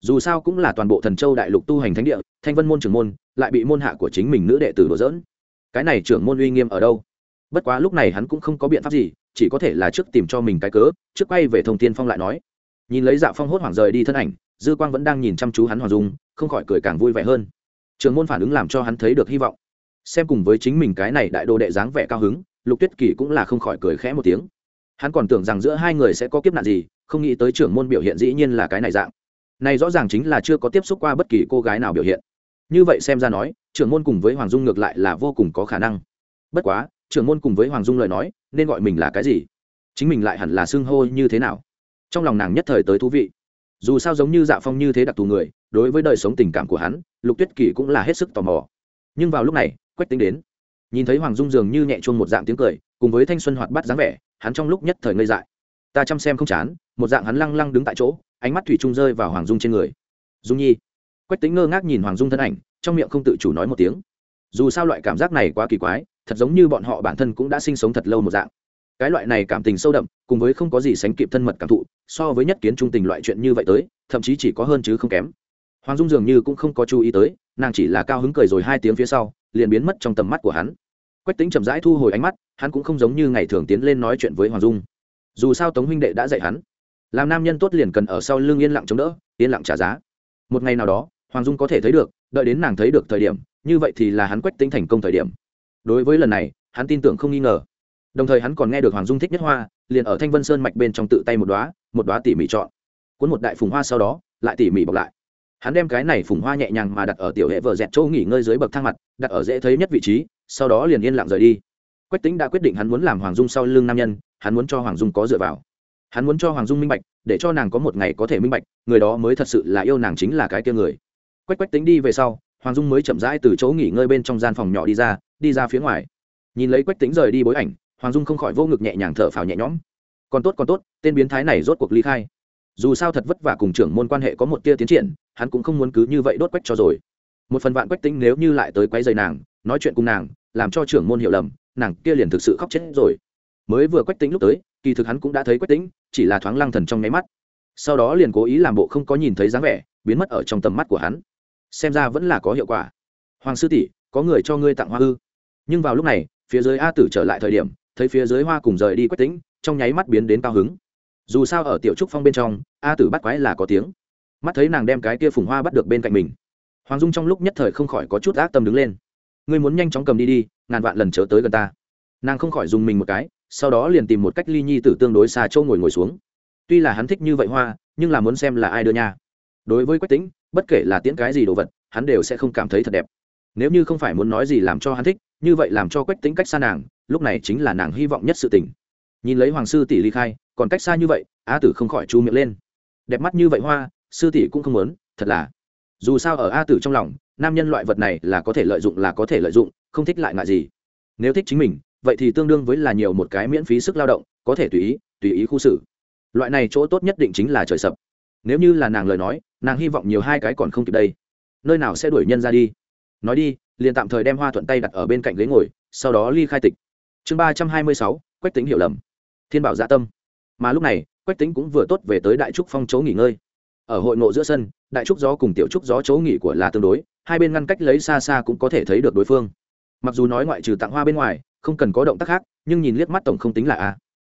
Dù sao cũng là toàn bộ thần châu đại lục tu hành thánh địa, thanh vân môn trưởng môn, lại bị môn hạ của chính mình nữ đệ tử đổ dỡn cái này trưởng môn uy nghiêm ở đâu? Bất quá lúc này hắn cũng không có biện pháp gì, chỉ có thể là trước tìm cho mình cái cớ, trước quay về thông tiên phong lại nói. Nhìn lấy dạ phong hốt hoảng rời đi thân ảnh, dư quang vẫn đang nhìn chăm chú hắn hoàng dung, không khỏi cười càng vui vẻ hơn. Trường môn phản ứng làm cho hắn thấy được hy vọng. Xem cùng với chính mình cái này đại đồ đệ dáng vẻ cao hứng, lục tuyết kỳ cũng là không khỏi cười khẽ một tiếng hắn còn tưởng rằng giữa hai người sẽ có kiếp nạn gì, không nghĩ tới trưởng môn biểu hiện dĩ nhiên là cái này dạng. Này rõ ràng chính là chưa có tiếp xúc qua bất kỳ cô gái nào biểu hiện. Như vậy xem ra nói, trưởng môn cùng với hoàng dung ngược lại là vô cùng có khả năng. Bất quá, trưởng môn cùng với hoàng dung lời nói, nên gọi mình là cái gì? Chính mình lại hẳn là xưng hô như thế nào? Trong lòng nàng nhất thời tới thú vị. Dù sao giống như dạ phong như thế đặc thù người, đối với đời sống tình cảm của hắn, lục tuyết kỷ cũng là hết sức tò mò. Nhưng vào lúc này, quách tính đến. Nhìn thấy hoàng dung dường như nhẹ chuông một dạng tiếng cười, cùng với thanh xuân hoạt bát dáng vẻ hắn trong lúc nhất thời ngây dại. Ta chăm xem không chán, một dạng hắn lăng lăng đứng tại chỗ, ánh mắt thủy trung rơi vào hoàng dung trên người. Dung nhi. Quách tính ngơ ngác nhìn hoàng dung thân ảnh, trong miệng không tự chủ nói một tiếng. Dù sao loại cảm giác này quá kỳ quái, thật giống như bọn họ bản thân cũng đã sinh sống thật lâu một dạng. Cái loại này cảm tình sâu đậm, cùng với không có gì sánh kịp thân mật cảm thụ, so với nhất kiến trung tình loại chuyện như vậy tới, thậm chí chỉ có hơn chứ không kém. Hoàng dung dường như cũng không có chú ý tới, nàng chỉ là cao hứng cười rồi hai tiếng phía sau, liền biến mất trong tầm mắt của hắn quách tính chậm rãi thu hồi ánh mắt, hắn cũng không giống như ngày thường tiến lên nói chuyện với hoàng dung. Dù sao tống huynh đệ đã dạy hắn. Làm nam nhân tốt liền cần ở sau lưng yên lặng chống đỡ, yên lặng trả giá. Một ngày nào đó, hoàng dung có thể thấy được, đợi đến nàng thấy được thời điểm, như vậy thì là hắn quách tính thành công thời điểm. Đối với lần này, hắn tin tưởng không nghi ngờ. Đồng thời hắn còn nghe được hoàng dung thích nhất hoa, liền ở thanh vân sơn mạch bên trong tự tay một đoá một đoá tỉ mỉ chọn. Cuốn một đại phùng hoa sau đó, lại tỉ mỉ bọc lại. Hắn đem cái này phùng hoa nhẹ nhàng mà đặt ở tiểu hệ vợ dẹt chỗ nghỉ ngơi dưới bậc thang mặt, đặt ở dễ thấy nhất vị trí sau đó liền yên lặng rời đi. Quách tính đã quyết định hắn muốn làm hoàng dung sau lưng nam nhân, hắn muốn cho hoàng dung có dựa vào. Hắn muốn cho hoàng dung minh bạch, để cho nàng có một ngày có thể minh bạch, người đó mới thật sự là yêu nàng chính là cái kia người. Quách quách tính đi về sau, hoàng dung mới chậm rãi từ chỗ nghỉ ngơi bên trong gian phòng nhỏ đi ra đi ra phía ngoài. Nhìn lấy quách tính rời đi bối ảnh, hoàng dung không khỏi vô ngực nhẹ nhàng thở phào nhẹ nhõm. Còn tốt còn tốt, tên biến thái này rốt cuộc ly khai. Dù sao thật vất vả cùng trưởng môn quan hệ có một tia tiến triển, hắn cũng không muốn cứ như vậy đốt quách cho rồi. Một phần vạn quách tính nếu như lại tới quấy rầy nàng nói chuyện cùng nàng, làm cho trưởng môn hiểu lầm, nàng kia liền thực sự khóc chết rồi. Mới vừa quách tính lúc tới, kỳ thực hắn cũng đã thấy quách tính chỉ là thoáng lăng thần trong nháy mắt. Sau đó liền cố ý làm bộ không có nhìn thấy dáng vẻ, biến mất ở trong tầm mắt của hắn. Xem ra vẫn là có hiệu quả. Hoàng sư tỷ, có người cho ngươi tặng hoa ư? Nhưng vào lúc này, phía dưới a tử trở lại thời điểm, thấy phía dưới hoa cùng rời đi quách tính trong nháy mắt biến đến cao hứng. Dù sao ở tiểu trúc phong bên trong, a tử bắt quái là có tiếng. Mắt thấy nàng đem cái kia phùng hoa bắt được bên cạnh mình. Hoàng dung trong lúc nhất thời không khỏi có chút ác tâm đứng lên ngươi muốn nhanh chóng cầm đi đi, ngàn vạn lần chớ tới gần ta. Nàng không khỏi dùng mình một cái, sau đó liền tìm một cách ly nhi tử tương đối xa châu ngồi ngồi xuống. Tuy là hắn thích như vậy hoa, nhưng là muốn xem là ai đưa nha. Đối với quách tính bất kể là tiễn cái gì đồ vật, hắn đều sẽ không cảm thấy thật đẹp. Nếu như không phải muốn nói gì làm cho hắn thích, như vậy làm cho quách tính cách xa nàng, lúc này chính là nàng hy vọng nhất sự tình. Nhìn lấy hoàng sư tỷ ly khai, còn cách xa như vậy a tử không khỏi chu miệng lên. Đẹp mắt như vậy hoa, sư tỷ cũng không muốn, thật là. Dù sao ở a tử trong lòng nam nhân loại vật này là có thể lợi dụng, là có thể lợi dụng, không thích lại ngại gì. Nếu thích chính mình, vậy thì tương đương với là nhiều một cái miễn phí sức lao động, có thể tùy ý tùy ý khu xử. Loại này chỗ tốt nhất định chính là trời sập. Nếu như là nàng lời nói, nàng hy vọng nhiều hai cái còn không kịp đây. Nơi nào sẽ đuổi nhân ra đi? Nói đi, liền tạm thời đem hoa thuận tay đặt ở bên cạnh ghế ngồi, sau đó ly khai tịch. Chương ba trăm hai mươi sáu, quách tính hiểu lầm. Thiên bảo gia tâm. Mà lúc này, quách tính cũng vừa tốt về tới đại trúc phong chỗ nghỉ ngơi. Ở hội ngộ giữa sân, đại trúc gió cùng tiểu trúc gió chỗ nghỉ của là tương đối hai bên ngăn cách lấy xa xa cũng có thể thấy được đối phương. Mặc dù nói ngoại trừ tặng hoa bên ngoài, không cần có động tác khác, nhưng nhìn liếc mắt tổng không tính là a.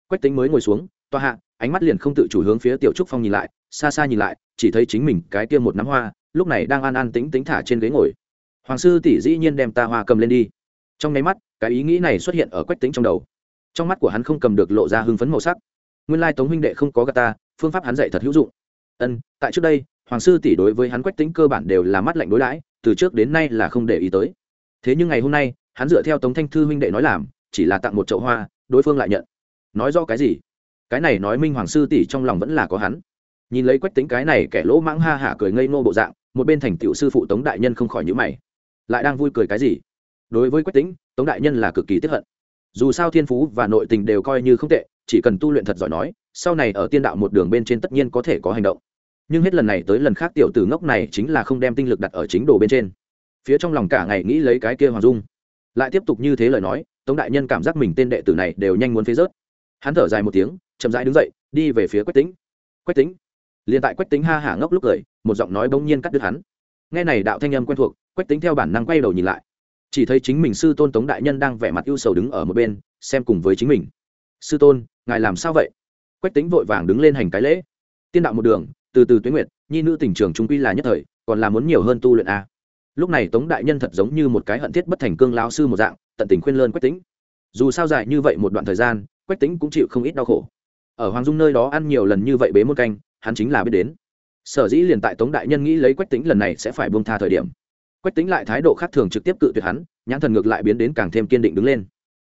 Quách tính mới ngồi xuống toa hạ, ánh mắt liền không tự chủ hướng phía tiểu trúc phong nhìn lại, xa xa nhìn lại, chỉ thấy chính mình cái kia một nắm hoa, lúc này đang an an tính tính thả trên ghế ngồi. Hoàng sư tỷ dĩ nhiên đem ta hoa cầm lên đi. Trong nháy mắt, cái ý nghĩ này xuất hiện ở quách tính trong đầu. Trong mắt của hắn không cầm được lộ ra hưng phấn màu sắc. Nguyên lai tống huynh đệ không có gà ta, phương pháp hắn dạy thật hữu dụng. Ân, tại trước đây, hoàng sư tỷ đối với hắn quách tính cơ bản đều là mắt lạnh đối đãi từ trước đến nay là không để ý tới. Thế nhưng ngày hôm nay, hắn dựa theo tống thanh thư huynh đệ nói làm, chỉ là tặng một chậu hoa, đối phương lại nhận. Nói rõ cái gì? Cái này nói minh hoàng sư tỷ trong lòng vẫn là có hắn. Nhìn lấy quách tính cái này kẻ lỗ mãng ha hả cười ngây ngô bộ dạng, một bên thành tiểu sư phụ tống đại nhân không khỏi nhữ mày. Lại đang vui cười cái gì? Đối với quách tính tống đại nhân là cực kỳ tiếp hận. Dù sao thiên phú và nội tình đều coi như không tệ, chỉ cần tu luyện thật giỏi nói, sau này ở tiên đạo một đường bên trên tất nhiên có thể có hành động nhưng hết lần này tới lần khác tiểu tử ngốc này chính là không đem tinh lực đặt ở chính đồ bên trên. Phía trong lòng cả ngày nghĩ lấy cái kia hoàng dung. Lại tiếp tục như thế lời nói, tống đại nhân cảm giác mình tên đệ tử này đều nhanh muốn phế rớt. Hắn thở dài một tiếng, chậm rãi đứng dậy, đi về phía quách tính quách tính liền tại quách tính ha hả ngốc lúc cười, một giọng nói bỗng nhiên cắt đứt hắn. Nghe này đạo thanh âm quen thuộc, quách tính theo bản năng quay đầu nhìn lại. Chỉ thấy chính mình sư tôn tống đại nhân đang vẻ mặt ưu sầu đứng ở một bên, xem cùng với chính mình. Sư tôn, ngài làm sao vậy? Quách tính vội vàng đứng lên hành cái lễ. Tiên đạo một đường từ từ tuyến nguyệt, nhi nữ tình trường trung quy là nhất thời, còn là muốn nhiều hơn tu luyện a. Lúc này tống đại nhân thật giống như một cái hận thiết bất thành cương lao sư một dạng, tận tình khuyên lơn quách tính dù sao dài như vậy một đoạn thời gian, quách tính cũng chịu không ít đau khổ. Ở hoàng dung nơi đó ăn nhiều lần như vậy bế một canh, hắn chính là biết đến. Sở dĩ liền tại tống đại nhân nghĩ lấy quách tính lần này sẽ phải buông tha thời điểm. Quách tính lại thái độ khác thường trực tiếp cự tuyệt hắn, nhãn thần ngược lại biến đến càng thêm kiên định đứng lên.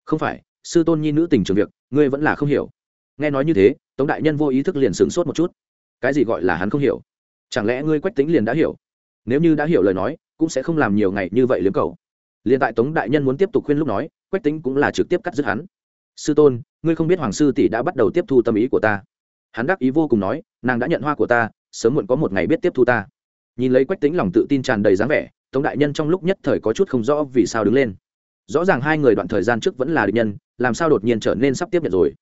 Không phải, sư tôn nhi nữ tình trường việc, ngươi vẫn là không hiểu. Nghe nói như thế, tống đại nhân vô ý thức liền sửng sốt một chút cái gì gọi là hắn không hiểu? Chẳng lẽ ngươi quách tính liền đã hiểu? Nếu như đã hiểu lời nói, cũng sẽ không làm nhiều ngày như vậy liếm cầu liền tại tống đại nhân muốn tiếp tục khuyên lúc nói, quách tính cũng là trực tiếp cắt dứt hắn. Sư tôn, ngươi không biết hoàng sư tỷ đã bắt đầu tiếp thu tâm ý của ta. Hắn đắc ý vô cùng nói, nàng đã nhận hoa của ta, sớm muộn có một ngày biết tiếp thu ta. Nhìn lấy quách tính lòng tự tin tràn đầy dáng vẻ, tống đại nhân trong lúc nhất thời có chút không rõ vì sao đứng lên. Rõ ràng hai người đoạn thời gian trước vẫn là địch nhân, làm sao đột nhiên trở nên sắp tiếp nhận rồi?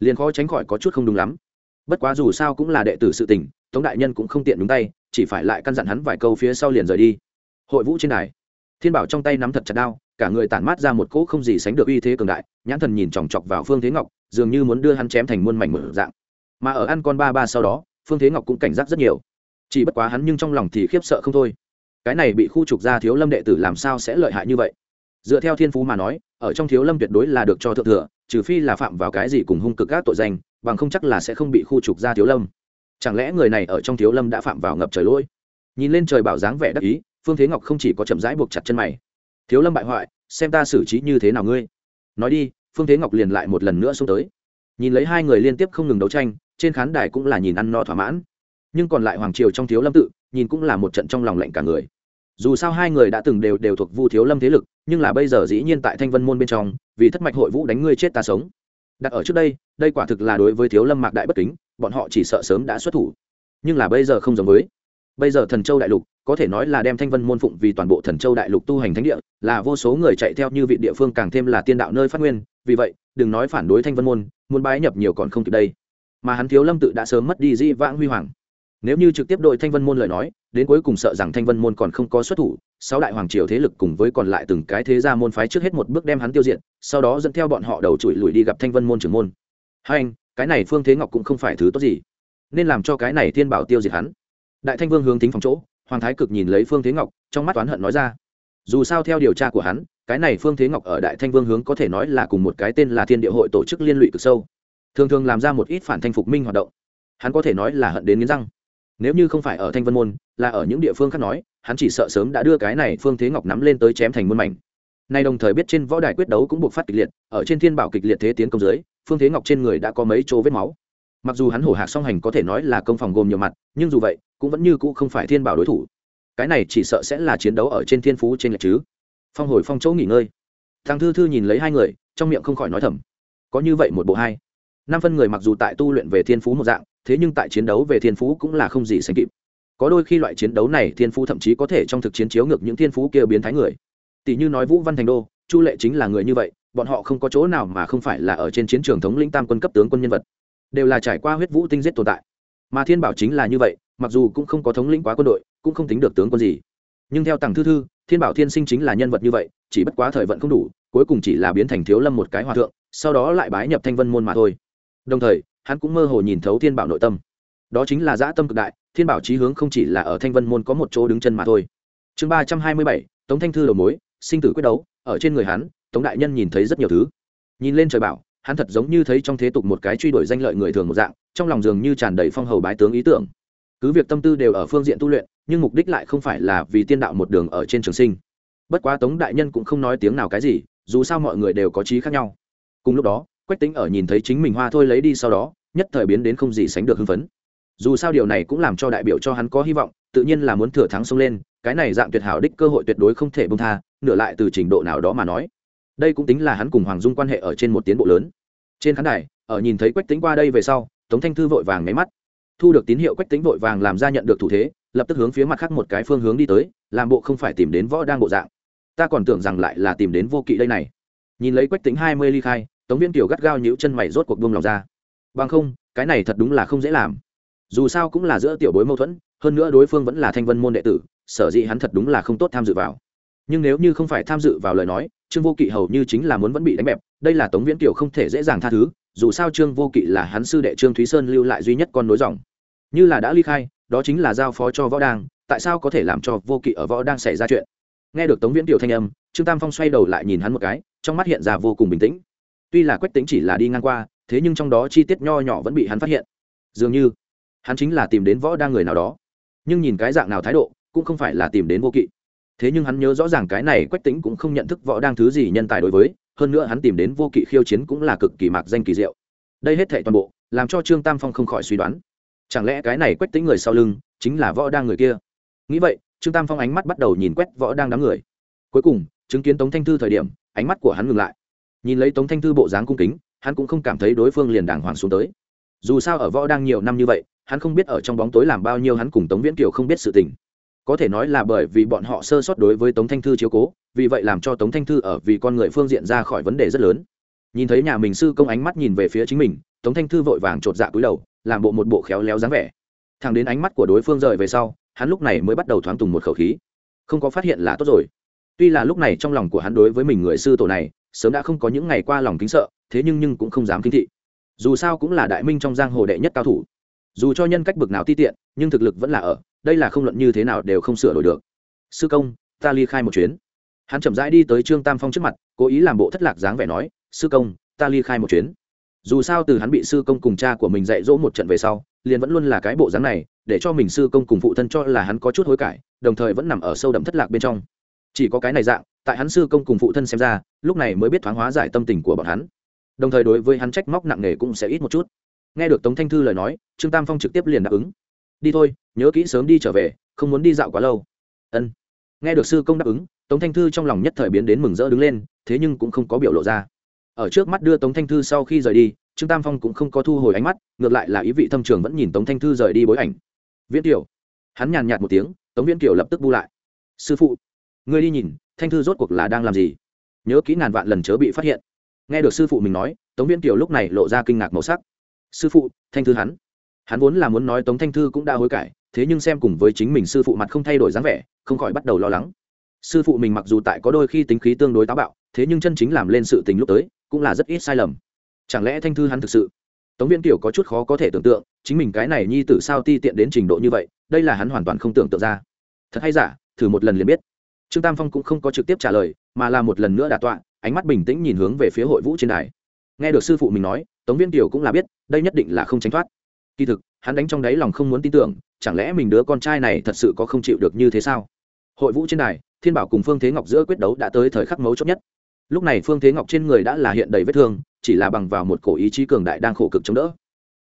Liền khó tránh khỏi có chút không đúng lắm bất quá dù sao cũng là đệ tử sự tình, tống đại nhân cũng không tiện đúng tay, chỉ phải lại căn dặn hắn vài câu phía sau liền rời đi. Hội vũ trên đài. Thiên bảo trong tay nắm thật chặt đao, cả người tản mát ra một cỗ không gì sánh được uy thế cường đại, nhãn thần nhìn chòng chọc vào phương thế ngọc, dường như muốn đưa hắn chém thành muôn mảnh mở dạng. Mà ở ăn con ba ba sau đó, phương thế ngọc cũng cảnh giác rất nhiều. Chỉ bất quá hắn nhưng trong lòng thì khiếp sợ không thôi. Cái này bị khu trục ra thiếu lâm đệ tử làm sao sẽ lợi hại như vậy? Dựa theo thiên phú mà nói, ở trong thiếu lâm tuyệt đối là được cho thượng thừa, trừ phi là phạm vào cái gì cùng hung cực các tội danh bằng không chắc là sẽ không bị khu trục ra thiếu lâm. Chẳng lẽ người này ở trong thiếu lâm đã phạm vào ngập trời lỗi? Nhìn lên trời bảo dáng vẻ đắc ý, phương thế ngọc không chỉ có chậm rãi buộc chặt chân mày. Thiếu lâm bại hoại, xem ta xử trí như thế nào ngươi. Nói đi, phương thế ngọc liền lại một lần nữa xuống tới. Nhìn lấy hai người liên tiếp không ngừng đấu tranh, trên khán đài cũng là nhìn ăn no thỏa mãn. Nhưng còn lại hoàng triều trong thiếu lâm tự, nhìn cũng là một trận trong lòng lạnh cả người. Dù sao hai người đã từng đều đều thuộc vu thiếu lâm thế lực, nhưng là bây giờ dĩ nhiên tại thanh vân môn bên trong, vì thất mạch hội vũ đánh ngươi chết ta sống đặt ở trước đây đây quả thực là đối với thiếu lâm mạc đại bất kính, bọn họ chỉ sợ sớm đã xuất thủ. Nhưng là bây giờ không giống với. Bây giờ thần châu đại lục, có thể nói là đem thanh vân môn phụng vì toàn bộ thần châu đại lục tu hành thánh địa, là vô số người chạy theo như vị địa phương càng thêm là tiên đạo nơi phát nguyên. Vì vậy, đừng nói phản đối thanh vân môn, muốn bái nhập nhiều còn không kịp đây. Mà hắn thiếu lâm tự đã sớm mất đi di vãng huy hoàng. Nếu như trực tiếp đội thanh vân môn lời nói đến cuối cùng sợ rằng thanh vân môn còn không có xuất thủ, sáu đại hoàng triều thế lực cùng với còn lại từng cái thế gia môn phái trước hết một bước đem hắn tiêu diệt, sau đó dẫn theo bọn họ đầu trụi lùi đi gặp thanh vân môn trưởng môn. Hai anh, cái này phương thế ngọc cũng không phải thứ tốt gì, nên làm cho cái này thiên bảo tiêu diệt hắn. Đại thanh vương hướng tính phòng chỗ, hoàng thái cực nhìn lấy phương thế ngọc, trong mắt oán hận nói ra, dù sao theo điều tra của hắn, cái này phương thế ngọc ở đại thanh vương hướng có thể nói là cùng một cái tên là thiên địa hội tổ chức liên lụy cực sâu, thường thường làm ra một ít phản thanh phục minh hoạt động. Hắn có thể nói là hận đến nghiến răng nếu như không phải ở thanh vân môn, là ở những địa phương khác nói, hắn chỉ sợ sớm đã đưa cái này phương thế ngọc nắm lên tới chém thành muôn mảnh. Nay đồng thời biết trên võ đài quyết đấu cũng buộc phát kịch liệt, ở trên thiên bảo kịch liệt thế tiến công dưới, phương thế ngọc trên người đã có mấy chỗ vết máu. Mặc dù hắn hổ hạc song hành có thể nói là công phòng gồm nhiều mặt, nhưng dù vậy, cũng vẫn như cũ không phải thiên bảo đối thủ. Cái này chỉ sợ sẽ là chiến đấu ở trên thiên phú trên lệch chứ. Phong hồi phong chỗ nghỉ ngơi. Thằng thư thư nhìn lấy hai người, trong miệng không khỏi nói thầm. Có như vậy một bộ hai. Năm phân người mặc dù tại tu luyện về thiên phú một dạng thế nhưng tại chiến đấu về thiên phú cũng là không gì sánh kịp. Có đôi khi loại chiến đấu này thiên phú thậm chí có thể trong thực chiến chiếu ngược những thiên phú kia biến thái người. Tỷ như nói vũ văn thành đô, chu lệ chính là người như vậy, bọn họ không có chỗ nào mà không phải là ở trên chiến trường thống lĩnh tam quân cấp tướng quân nhân vật. Đều là trải qua huyết vũ tinh giết tồn tại. Mà thiên bảo chính là như vậy, mặc dù cũng không có thống lĩnh quá quân đội, cũng không tính được tướng quân gì. Nhưng theo tàng thư thư, thiên bảo thiên sinh chính là nhân vật như vậy, chỉ bất quá thời vận không đủ, cuối cùng chỉ là biến thành thiếu lâm một cái hòa thượng, sau đó lại bái nhập thanh vân môn mà thôi. Đồng thời hắn cũng mơ hồ nhìn thấu thiên bảo nội tâm. Đó chính là dã tâm cực đại, thiên bảo trí hướng không chỉ là ở thanh vân môn có một chỗ đứng chân mà thôi. Chương ba trăm hai mươi bảy, tống thanh thư đầu mối, sinh tử quyết đấu, ở trên người hắn, tống đại nhân nhìn thấy rất nhiều thứ. Nhìn lên trời bảo, hắn thật giống như thấy trong thế tục một cái truy đuổi danh lợi người thường một dạng, trong lòng dường như tràn đầy phong hầu bái tướng ý tưởng. Cứ việc tâm tư đều ở phương diện tu luyện, nhưng mục đích lại không phải là vì tiên đạo một đường ở trên trường sinh. Bất quá tống đại nhân cũng không nói tiếng nào cái gì, dù sao mọi người đều có trí khác nhau. Cùng lúc đó quách tính ở nhìn thấy chính mình hoa thôi lấy đi sau đó, nhất thời biến đến không gì sánh được hưng phấn. Dù sao điều này cũng làm cho đại biểu cho hắn có hy vọng, tự nhiên là muốn thừa thắng xông lên, cái này dạng tuyệt hảo đích cơ hội tuyệt đối không thể bông tha, nửa lại từ trình độ nào đó mà nói. Đây cũng tính là hắn cùng hoàng dung quan hệ ở trên một tiến bộ lớn. Trên khán đài, ở nhìn thấy quách tính qua đây về sau, tống thanh thư vội vàng nháy mắt. Thu được tín hiệu quách tính vội vàng làm ra nhận được thủ thế, lập tức hướng phía mặt khác một cái phương hướng đi tới, làm bộ không phải tìm đến võ đang bộ dạng. Ta còn tưởng rằng lại là tìm đến vô kỵ đây này. Nhìn lấy quách tính hai mươi ly khai tống viên kiều gắt gao nhũ chân mày rốt cuộc buông lòng ra. Bằng không, cái này thật đúng là không dễ làm. Dù sao cũng là giữa tiểu bối mâu thuẫn, hơn nữa đối phương vẫn là thanh vân môn đệ tử, sở dĩ hắn thật đúng là không tốt tham dự vào. Nhưng nếu như không phải tham dự vào lời nói, trương vô kỵ hầu như chính là muốn vẫn bị đánh bẹp, đây là tống viễn kiều không thể dễ dàng tha thứ, dù sao trương vô kỵ là hắn sư đệ trương thúy sơn lưu lại duy nhất con nối dòng. Như là đã ly khai, đó chính là giao phó cho võ đang tại sao có thể làm cho vô kỵ ở võ đang xảy ra chuyện? Nghe được tống viễn kiều thanh âm, trương tam phong xoay đầu lại nhìn hắn một cái, trong mắt hiện ra vô cùng bình tĩnh tuy là quách tính chỉ là đi ngang qua, thế nhưng trong đó chi tiết nho nhỏ vẫn bị hắn phát hiện. Dường như, hắn chính là tìm đến võ đang người nào đó. Nhưng nhìn cái dạng nào thái độ, cũng không phải là tìm đến vô kỵ. Thế nhưng hắn nhớ rõ ràng cái này quách tính cũng không nhận thức võ đang thứ gì nhân tài đối với, hơn nữa hắn tìm đến vô kỵ khiêu chiến cũng là cực kỳ mạc danh kỳ diệu. Đây hết thệ toàn bộ, làm cho trương tam phong không khỏi suy đoán. Chẳng lẽ cái này quách tính người sau lưng, chính là võ đang người kia? Nghĩ vậy, trương tam phong ánh mắt bắt đầu nhìn quét võ đang đám người. Cuối cùng, chứng kiến tống thanh thư thời điểm, ánh mắt của hắn ngừng lại nhìn lấy tống thanh thư bộ dáng cung kính, hắn cũng không cảm thấy đối phương liền đàng hoàng xuống tới. Dù sao ở võ đang nhiều năm như vậy, hắn không biết ở trong bóng tối làm bao nhiêu hắn cùng tống viễn kiều không biết sự tình. Có thể nói là bởi vì bọn họ sơ sót đối với tống thanh thư chiếu cố, vì vậy làm cho tống thanh thư ở vì con người phương diện ra khỏi vấn đề rất lớn. Nhìn thấy nhà mình sư công ánh mắt nhìn về phía chính mình, tống thanh thư vội vàng chột dạ cúi đầu, làm bộ một bộ khéo léo dáng vẻ. Thằng đến ánh mắt của đối phương rời về sau, hắn lúc này mới bắt đầu thoáng tùng một khẩu khí. Không có phát hiện là tốt rồi. Tuy là lúc này trong lòng của hắn đối với mình người sư tổ này sớm đã không có những ngày qua lòng kính sợ, thế nhưng nhưng cũng không dám kinh thị. Dù sao cũng là đại minh trong giang hồ đệ nhất cao thủ. Dù cho nhân cách bực nào ti tiện, nhưng thực lực vẫn là ở, đây là không luận như thế nào đều không sửa đổi được. Sư công, ta ly khai một chuyến. Hắn chậm rãi đi tới trương tam phong trước mặt, cố ý làm bộ thất lạc dáng vẻ nói, sư công, ta ly khai một chuyến. Dù sao từ hắn bị sư công cùng cha của mình dạy dỗ một trận về sau, liền vẫn luôn là cái bộ dáng này, để cho mình sư công cùng phụ thân cho là hắn có chút hối cải, đồng thời vẫn nằm ở sâu đậm thất lạc bên trong chỉ có cái này dạng, tại hắn sư công cùng phụ thân xem ra, lúc này mới biết thoáng hóa giải tâm tình của bọn hắn. Đồng thời đối với hắn trách móc nặng nề cũng sẽ ít một chút. Nghe được tống thanh thư lời nói, trương tam phong trực tiếp liền đáp ứng. Đi thôi, nhớ kỹ sớm đi trở về, không muốn đi dạo quá lâu. Ân. Nghe được sư công đáp ứng, tống thanh thư trong lòng nhất thời biến đến mừng rỡ đứng lên, thế nhưng cũng không có biểu lộ ra. Ở trước mắt đưa tống thanh thư sau khi rời đi, trương tam phong cũng không có thu hồi ánh mắt, ngược lại là ý vị thâm trường vẫn nhìn tống thanh thư rời đi bối ảnh. Viễn tiểu. hắn nhàn nhạt một tiếng, tống viễn tiểu lập tức bu lại. Sư phụ ngươi đi nhìn, thanh thư rốt cuộc là đang làm gì? Nhớ kỹ ngàn vạn lần chớ bị phát hiện. Nghe được sư phụ mình nói, tống viễn kiều lúc này lộ ra kinh ngạc màu sắc. Sư phụ, thanh thư hắn. Hắn vốn là muốn nói tống thanh thư cũng đã hối cải, thế nhưng xem cùng với chính mình sư phụ mặt không thay đổi dáng vẻ, không khỏi bắt đầu lo lắng. Sư phụ mình mặc dù tại có đôi khi tính khí tương đối táo bạo, thế nhưng chân chính làm lên sự tình lúc tới, cũng là rất ít sai lầm. Chẳng lẽ thanh thư hắn thực sự? Tống viễn kiều có chút khó có thể tưởng tượng, chính mình cái này nhi tử sao ti tiện đến trình độ như vậy, đây là hắn hoàn toàn không tưởng tượng ra. Thật hay giả, thử một lần liền biết trương tam phong cũng không có trực tiếp trả lời, mà là một lần nữa đà tọa, ánh mắt bình tĩnh nhìn hướng về phía hội vũ trên đài. Nghe được sư phụ mình nói, tống viên kiều cũng là biết, đây nhất định là không tránh thoát. Kỳ thực, hắn đánh trong đáy lòng không muốn tin tưởng, chẳng lẽ mình đứa con trai này thật sự có không chịu được như thế sao? Hội vũ trên đài, thiên bảo cùng phương thế ngọc giữa quyết đấu đã tới thời khắc mấu chốt nhất. Lúc này phương thế ngọc trên người đã là hiện đầy vết thương, chỉ là bằng vào một cổ ý chí cường đại đang khổ cực chống đỡ.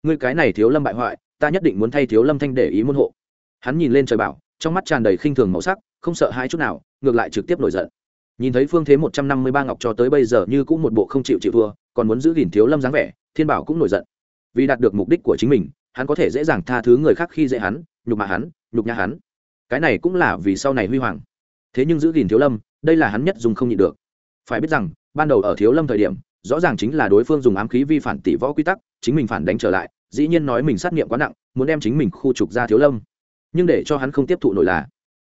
Ngươi cái này thiếu lâm bại hoại, ta nhất định muốn thay thiếu lâm thanh để ý môn hộ. Hắn nhìn lên trời bảo, trong mắt tràn đầy khinh thường màu sắc, không sợ hai chút nào ngược lại trực tiếp nổi giận. Nhìn thấy phương thế một trăm năm mươi ba ngọc cho tới bây giờ như cũng một bộ không chịu chịu thua, còn muốn giữ gìn thiếu lâm dáng vẻ, thiên bảo cũng nổi giận. Vì đạt được mục đích của chính mình, hắn có thể dễ dàng tha thứ người khác khi dễ hắn, nhục mạ hắn, nhục nhã hắn. Cái này cũng là vì sau này huy hoàng. Thế nhưng giữ gìn thiếu lâm, đây là hắn nhất dùng không nhịn được. Phải biết rằng, ban đầu ở thiếu lâm thời điểm, rõ ràng chính là đối phương dùng ám khí vi phản tỷ võ quy tắc, chính mình phản đánh trở lại, dĩ nhiên nói mình sát nghiệm quá nặng, muốn đem chính mình khu trục ra thiếu lâm. Nhưng để cho hắn không tiếp thụ nổi là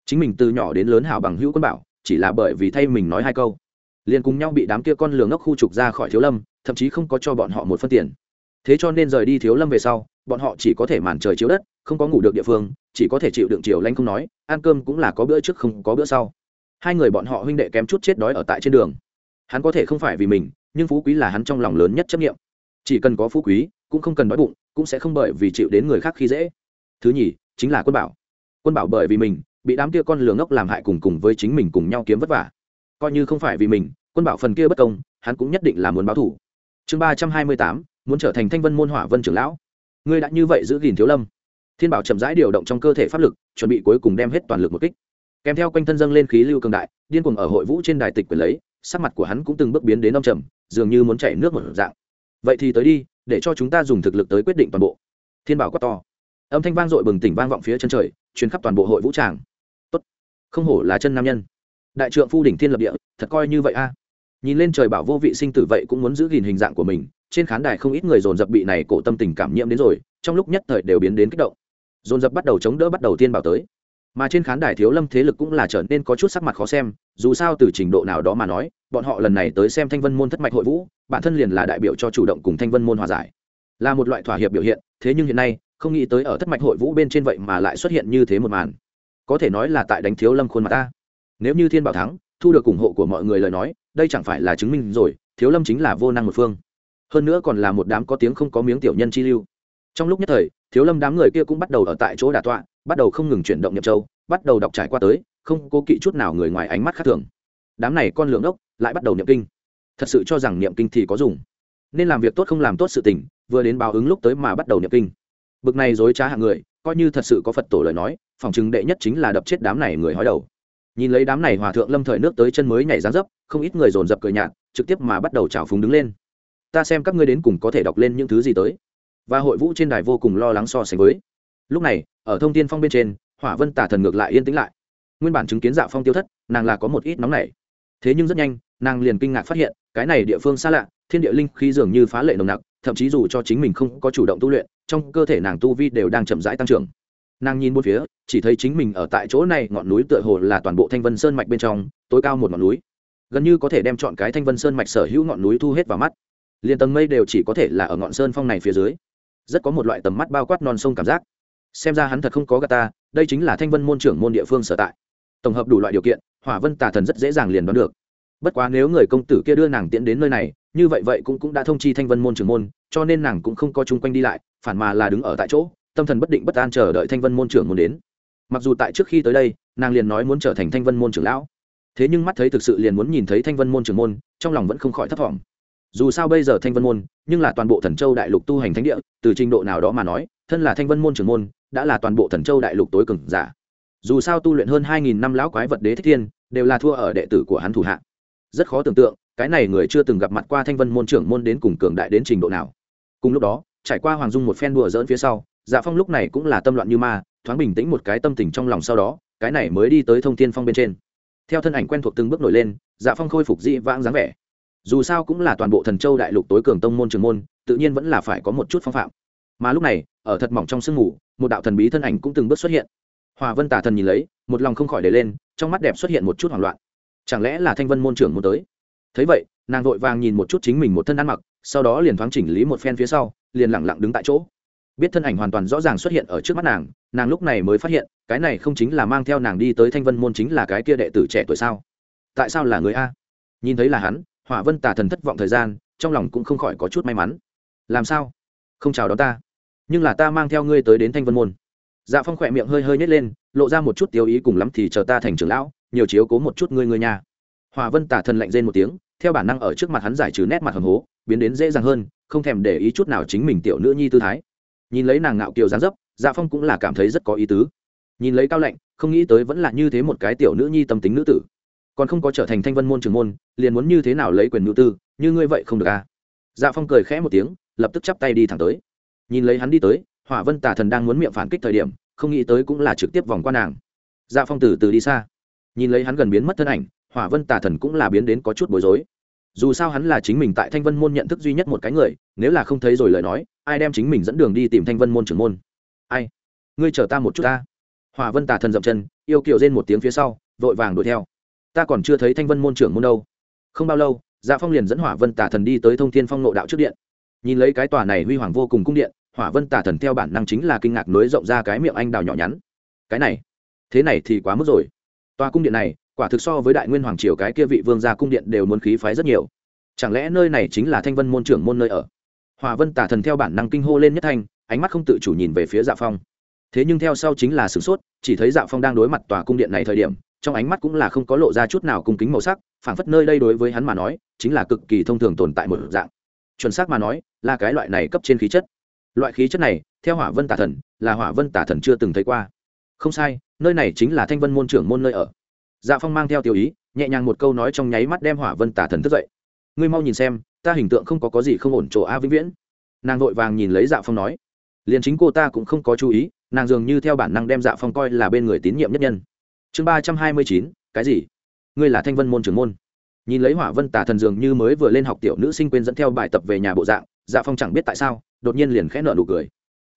chính mình từ nhỏ đến lớn hảo bằng hữu quân bảo, chỉ là bởi vì thay mình nói hai câu. Liền cùng nhau bị đám kia con lừa ngốc khu trục ra khỏi thiếu lâm, thậm chí không có cho bọn họ một phân tiền. Thế cho nên rời đi thiếu lâm về sau, bọn họ chỉ có thể màn trời chiếu đất, không có ngủ được địa phương, chỉ có thể chịu đựng chiều lanh không nói, ăn cơm cũng là có bữa trước không có bữa sau. Hai người bọn họ huynh đệ kém chút chết đói ở tại trên đường. Hắn có thể không phải vì mình, nhưng phú quý là hắn trong lòng lớn nhất chấp nghiệm chỉ cần có phú quý, cũng không cần đói bụng, cũng sẽ không bởi vì chịu đến người khác khi dễ. Thứ nhì, chính là quân bảo. Quân bảo bởi vì mình bị đám kia con lường ngốc làm hại cùng cùng với chính mình cùng nhau kiếm vất vả. Coi như không phải vì mình, quân bảo phần kia bất công, hắn cũng nhất định là muốn báo thủ chương ba trăm hai mươi tám, muốn trở thành thanh vân môn hỏa vân trưởng lão. Ngươi đã như vậy giữ gìn thiếu lâm. Thiên bảo chậm rãi điều động trong cơ thể pháp lực, chuẩn bị cuối cùng đem hết toàn lực một kích. Kèm theo quanh thân dâng lên khí lưu cường đại, điên cuồng ở hội vũ trên đài tịch quyền lấy, sắc mặt của hắn cũng từng bước biến đến đông trầm, dường như muốn chảy nước một dạng. Vậy thì tới đi, để cho chúng ta dùng thực lực tới quyết định toàn bộ. Thiên bảo quát to. Âm thanh vang dội bừng tỉnh vang vọng phía chân trời, truyền khắp toàn bộ hội vũ tràng không hổ là chân nam nhân. Đại trượng phu đỉnh thiên lập địa, thật coi như vậy a. Nhìn lên trời bảo vô vị sinh tử vậy cũng muốn giữ gìn hình dạng của mình, trên khán đài không ít người dồn dập bị này cổ tâm tình cảm nhiễm đến rồi, trong lúc nhất thời đều biến đến kích động. Dồn dập bắt đầu chống đỡ bắt đầu tiên bảo tới. Mà trên khán đài thiếu lâm thế lực cũng là trở nên có chút sắc mặt khó xem, dù sao từ trình độ nào đó mà nói, bọn họ lần này tới xem thanh vân môn thất mạch hội vũ, bản thân liền là đại biểu cho chủ động cùng thanh vân môn hòa giải. Là một loại thỏa hiệp biểu hiện, thế nhưng hiện nay, không nghĩ tới ở thất mạch hội vũ bên trên vậy mà lại xuất hiện như thế một màn có thể nói là tại đánh thiếu lâm khuôn mặt ta. Nếu như thiên bảo thắng, thu được ủng hộ của mọi người lời nói, đây chẳng phải là chứng minh rồi, thiếu lâm chính là vô năng một phương. Hơn nữa còn là một đám có tiếng không có miếng tiểu nhân chi lưu. Trong lúc nhất thời, thiếu lâm đám người kia cũng bắt đầu ở tại chỗ đà tọa, bắt đầu không ngừng chuyển động nhập châu, bắt đầu đọc trải qua tới, không cố kỵ chút nào người ngoài ánh mắt khác thường. Đám này con lượng ốc lại bắt đầu niệm kinh. Thật sự cho rằng niệm kinh thì có dùng. Nên làm việc tốt không làm tốt sự tình, vừa đến báo ứng lúc tới mà bắt đầu niệm kinh. Bực này dối trá hạng người, coi như thật sự có phật tổ lời nói phòng chứng đệ nhất chính là đập chết đám này người hói đầu. Nhìn lấy đám này hòa thượng lâm thời nước tới chân mới nhảy dán dấp, không ít người dồn dập cười nhạt, trực tiếp mà bắt đầu trào phúng đứng lên. Ta xem các ngươi đến cùng có thể đọc lên những thứ gì tới. Và hội vũ trên đài vô cùng lo lắng so sánh với. Lúc này, ở thông tin phong bên trên, hỏa vân tả thần ngược lại yên tĩnh lại. Nguyên bản chứng kiến dạ phong tiêu thất, nàng là có một ít nóng nảy. Thế nhưng rất nhanh, nàng liền kinh ngạc phát hiện, cái này địa phương xa lạ, thiên địa linh khí dường như phá lệ nồng nặc, thậm chí dù cho chính mình không có chủ động tu luyện, trong cơ thể nàng tu vi đều đang chậm rãi tăng trưởng nàng nhìn bốn phía, chỉ thấy chính mình ở tại chỗ này, ngọn núi tựa hồ là toàn bộ thanh vân sơn mạch bên trong, tối cao một ngọn núi. Gần như có thể đem chọn cái thanh vân sơn mạch sở hữu ngọn núi thu hết vào mắt. Liền tầng mây đều chỉ có thể là ở ngọn sơn phong này phía dưới. Rất có một loại tầm mắt bao quát non sông cảm giác. Xem ra hắn thật không có gà ta, đây chính là thanh vân môn trưởng môn địa phương sở tại. Tổng hợp đủ loại điều kiện, hỏa vân tà thần rất dễ dàng liền đoán được. Bất quá nếu người công tử kia đưa nàng tiễn đến nơi này, như vậy vậy cũng cũng đã thông chi thanh vân môn trưởng môn, cho nên nàng cũng không có chung quanh đi lại, phản mà là đứng ở tại chỗ tâm thần bất định bất an chờ đợi thanh vân môn trưởng muốn đến mặc dù tại trước khi tới đây nàng liền nói muốn trở thành thanh vân môn trưởng lão thế nhưng mắt thấy thực sự liền muốn nhìn thấy thanh vân môn trưởng môn trong lòng vẫn không khỏi thất vọng dù sao bây giờ thanh vân môn nhưng là toàn bộ thần châu đại lục tu hành thánh địa từ trình độ nào đó mà nói thân là thanh vân môn trưởng môn đã là toàn bộ thần châu đại lục tối cường giả dù sao tu luyện hơn hai nghìn năm lão quái vật đế thích thiên đều là thua ở đệ tử của hắn thủ hạ rất khó tưởng tượng cái này người chưa từng gặp mặt qua thanh vân môn trưởng môn đến cùng cường đại đến trình độ nào cùng lúc đó trải qua hoàng dung một phen đùa dỡn phía sau dạ phong lúc này cũng là tâm loạn như ma, thoáng bình tĩnh một cái tâm tình trong lòng sau đó, cái này mới đi tới thông thiên phong bên trên. Theo thân ảnh quen thuộc từng bước nổi lên dạ phong khôi phục dị vãng dáng vẻ. Dù sao cũng là toàn bộ thần châu đại lục tối cường tông môn trường môn, tự nhiên vẫn là phải có một chút phong phạm. Mà lúc này, ở thật mỏng trong sương mù, một đạo thần bí thân ảnh cũng từng bước xuất hiện. Hòa vân tả thần nhìn lấy, một lòng không khỏi để lên, trong mắt đẹp xuất hiện một chút hoảng loạn. Chẳng lẽ là thanh vân môn trưởng muốn tới? Thấy vậy, nàng vội vàng nhìn một chút chính mình một thân ăn mặc, sau đó liền thoáng chỉnh lý một phen phía sau, liền lẳng lặng đứng tại chỗ biết thân ảnh hoàn toàn rõ ràng xuất hiện ở trước mắt nàng nàng lúc này mới phát hiện, cái này không chính là mang theo nàng đi tới thanh vân môn chính là cái kia đệ tử trẻ tuổi sao? Tại sao là người a? Nhìn thấy là hắn, hỏa vân tả thần thất vọng thời gian, trong lòng cũng không khỏi có chút may mắn. Làm sao? Không chào đón ta. Nhưng là ta mang theo ngươi tới đến thanh vân môn. Dạ phong khỏe miệng hơi hơi nhét lên, lộ ra một chút tiêu ý cùng lắm thì chờ ta thành trưởng lão, nhiều chiếu cố một chút ngươi ngươi nhà hòa vân tả thần lạnh rên một tiếng, theo bản năng ở trước mặt hắn giải trừ nét mặt hầm hố, biến đến dễ dàng hơn, không thèm để ý chút nào chính mình tiểu nữ nhi tư thái nhìn lấy nàng ngạo kiều dáng dấp dạ phong cũng là cảm thấy rất có ý tứ. Nhìn lấy cao lạnh, không nghĩ tới vẫn là như thế một cái tiểu nữ nhi tâm tính nữ tử. Còn không có trở thành thanh vân môn trường môn, liền muốn như thế nào lấy quyền nhu tư, như ngươi vậy không được à? Dạ phong cười khẽ một tiếng, lập tức chắp tay đi thẳng tới. Nhìn lấy hắn đi tới, hỏa vân tà thần đang muốn miệng phản kích thời điểm, không nghĩ tới cũng là trực tiếp vòng qua nàng. Dạ phong từ từ đi xa. Nhìn lấy hắn gần biến mất thân ảnh, hỏa vân tà thần cũng là biến đến có chút bối rối dù sao hắn là chính mình tại thanh vân môn nhận thức duy nhất một cái người, nếu là không thấy rồi lời nói, ai đem chính mình dẫn đường đi tìm thanh vân môn trưởng môn? Ai? Ngươi chờ ta một chút ta. Hòa vân tà thần dậm chân, yêu kiều rên một tiếng phía sau, vội vàng đuổi theo. Ta còn chưa thấy thanh vân môn trưởng môn đâu. Không bao lâu dạ phong liền dẫn hỏa vân tà thần đi tới thông thiên phong nộ đạo trước điện. Nhìn lấy cái tòa này huy hoàng vô cùng cung điện, hỏa vân tà thần theo bản năng chính là kinh ngạc nối rộng ra cái miệng anh đào nhỏ nhắn. Cái này, thế này thì quá mức rồi. Tòa cung điện này quả thực so với đại nguyên hoàng triều cái kia vị vương gia cung điện đều muốn khí phái rất nhiều. Chẳng lẽ nơi này chính là thanh vân môn trưởng môn nơi ở? Hòa vân tả thần theo bản năng kinh hô lên nhất thanh, ánh mắt không tự chủ nhìn về phía dạ phong. Thế nhưng theo sau chính là sửng sốt, chỉ thấy dạ phong đang đối mặt tòa cung điện này thời điểm, trong ánh mắt cũng là không có lộ ra chút nào cung kính màu sắc, phảng phất nơi đây đối với hắn mà nói, chính là cực kỳ thông thường tồn tại một dạng. Chuẩn xác mà nói, là cái loại này cấp trên khí chất. Loại khí chất này, theo hỏa vân tả thần, là hỏa vân tả thần chưa từng thấy qua. Không sai, nơi này chính là thanh vân môn trưởng môn nơi ở dạ phong mang theo tiểu ý, nhẹ nhàng một câu nói trong nháy mắt đem hỏa vân tả thần thức dậy. Ngươi mau nhìn xem, ta hình tượng không có có gì không ổn chỗ a vĩnh viễn. Nàng vội vàng nhìn lấy dạ phong nói, liền chính cô ta cũng không có chú ý, nàng dường như theo bản năng đem dạ phong coi là bên người tín nhiệm nhất nhân. Chương ba trăm hai mươi chín, cái gì? Ngươi là thanh vân môn trưởng môn. Nhìn lấy hỏa vân tả thần dường như mới vừa lên học tiểu nữ sinh quên dẫn theo bài tập về nhà bộ dạng dạ phong chẳng biết tại sao, đột nhiên liền khẽ nợ nụ cười.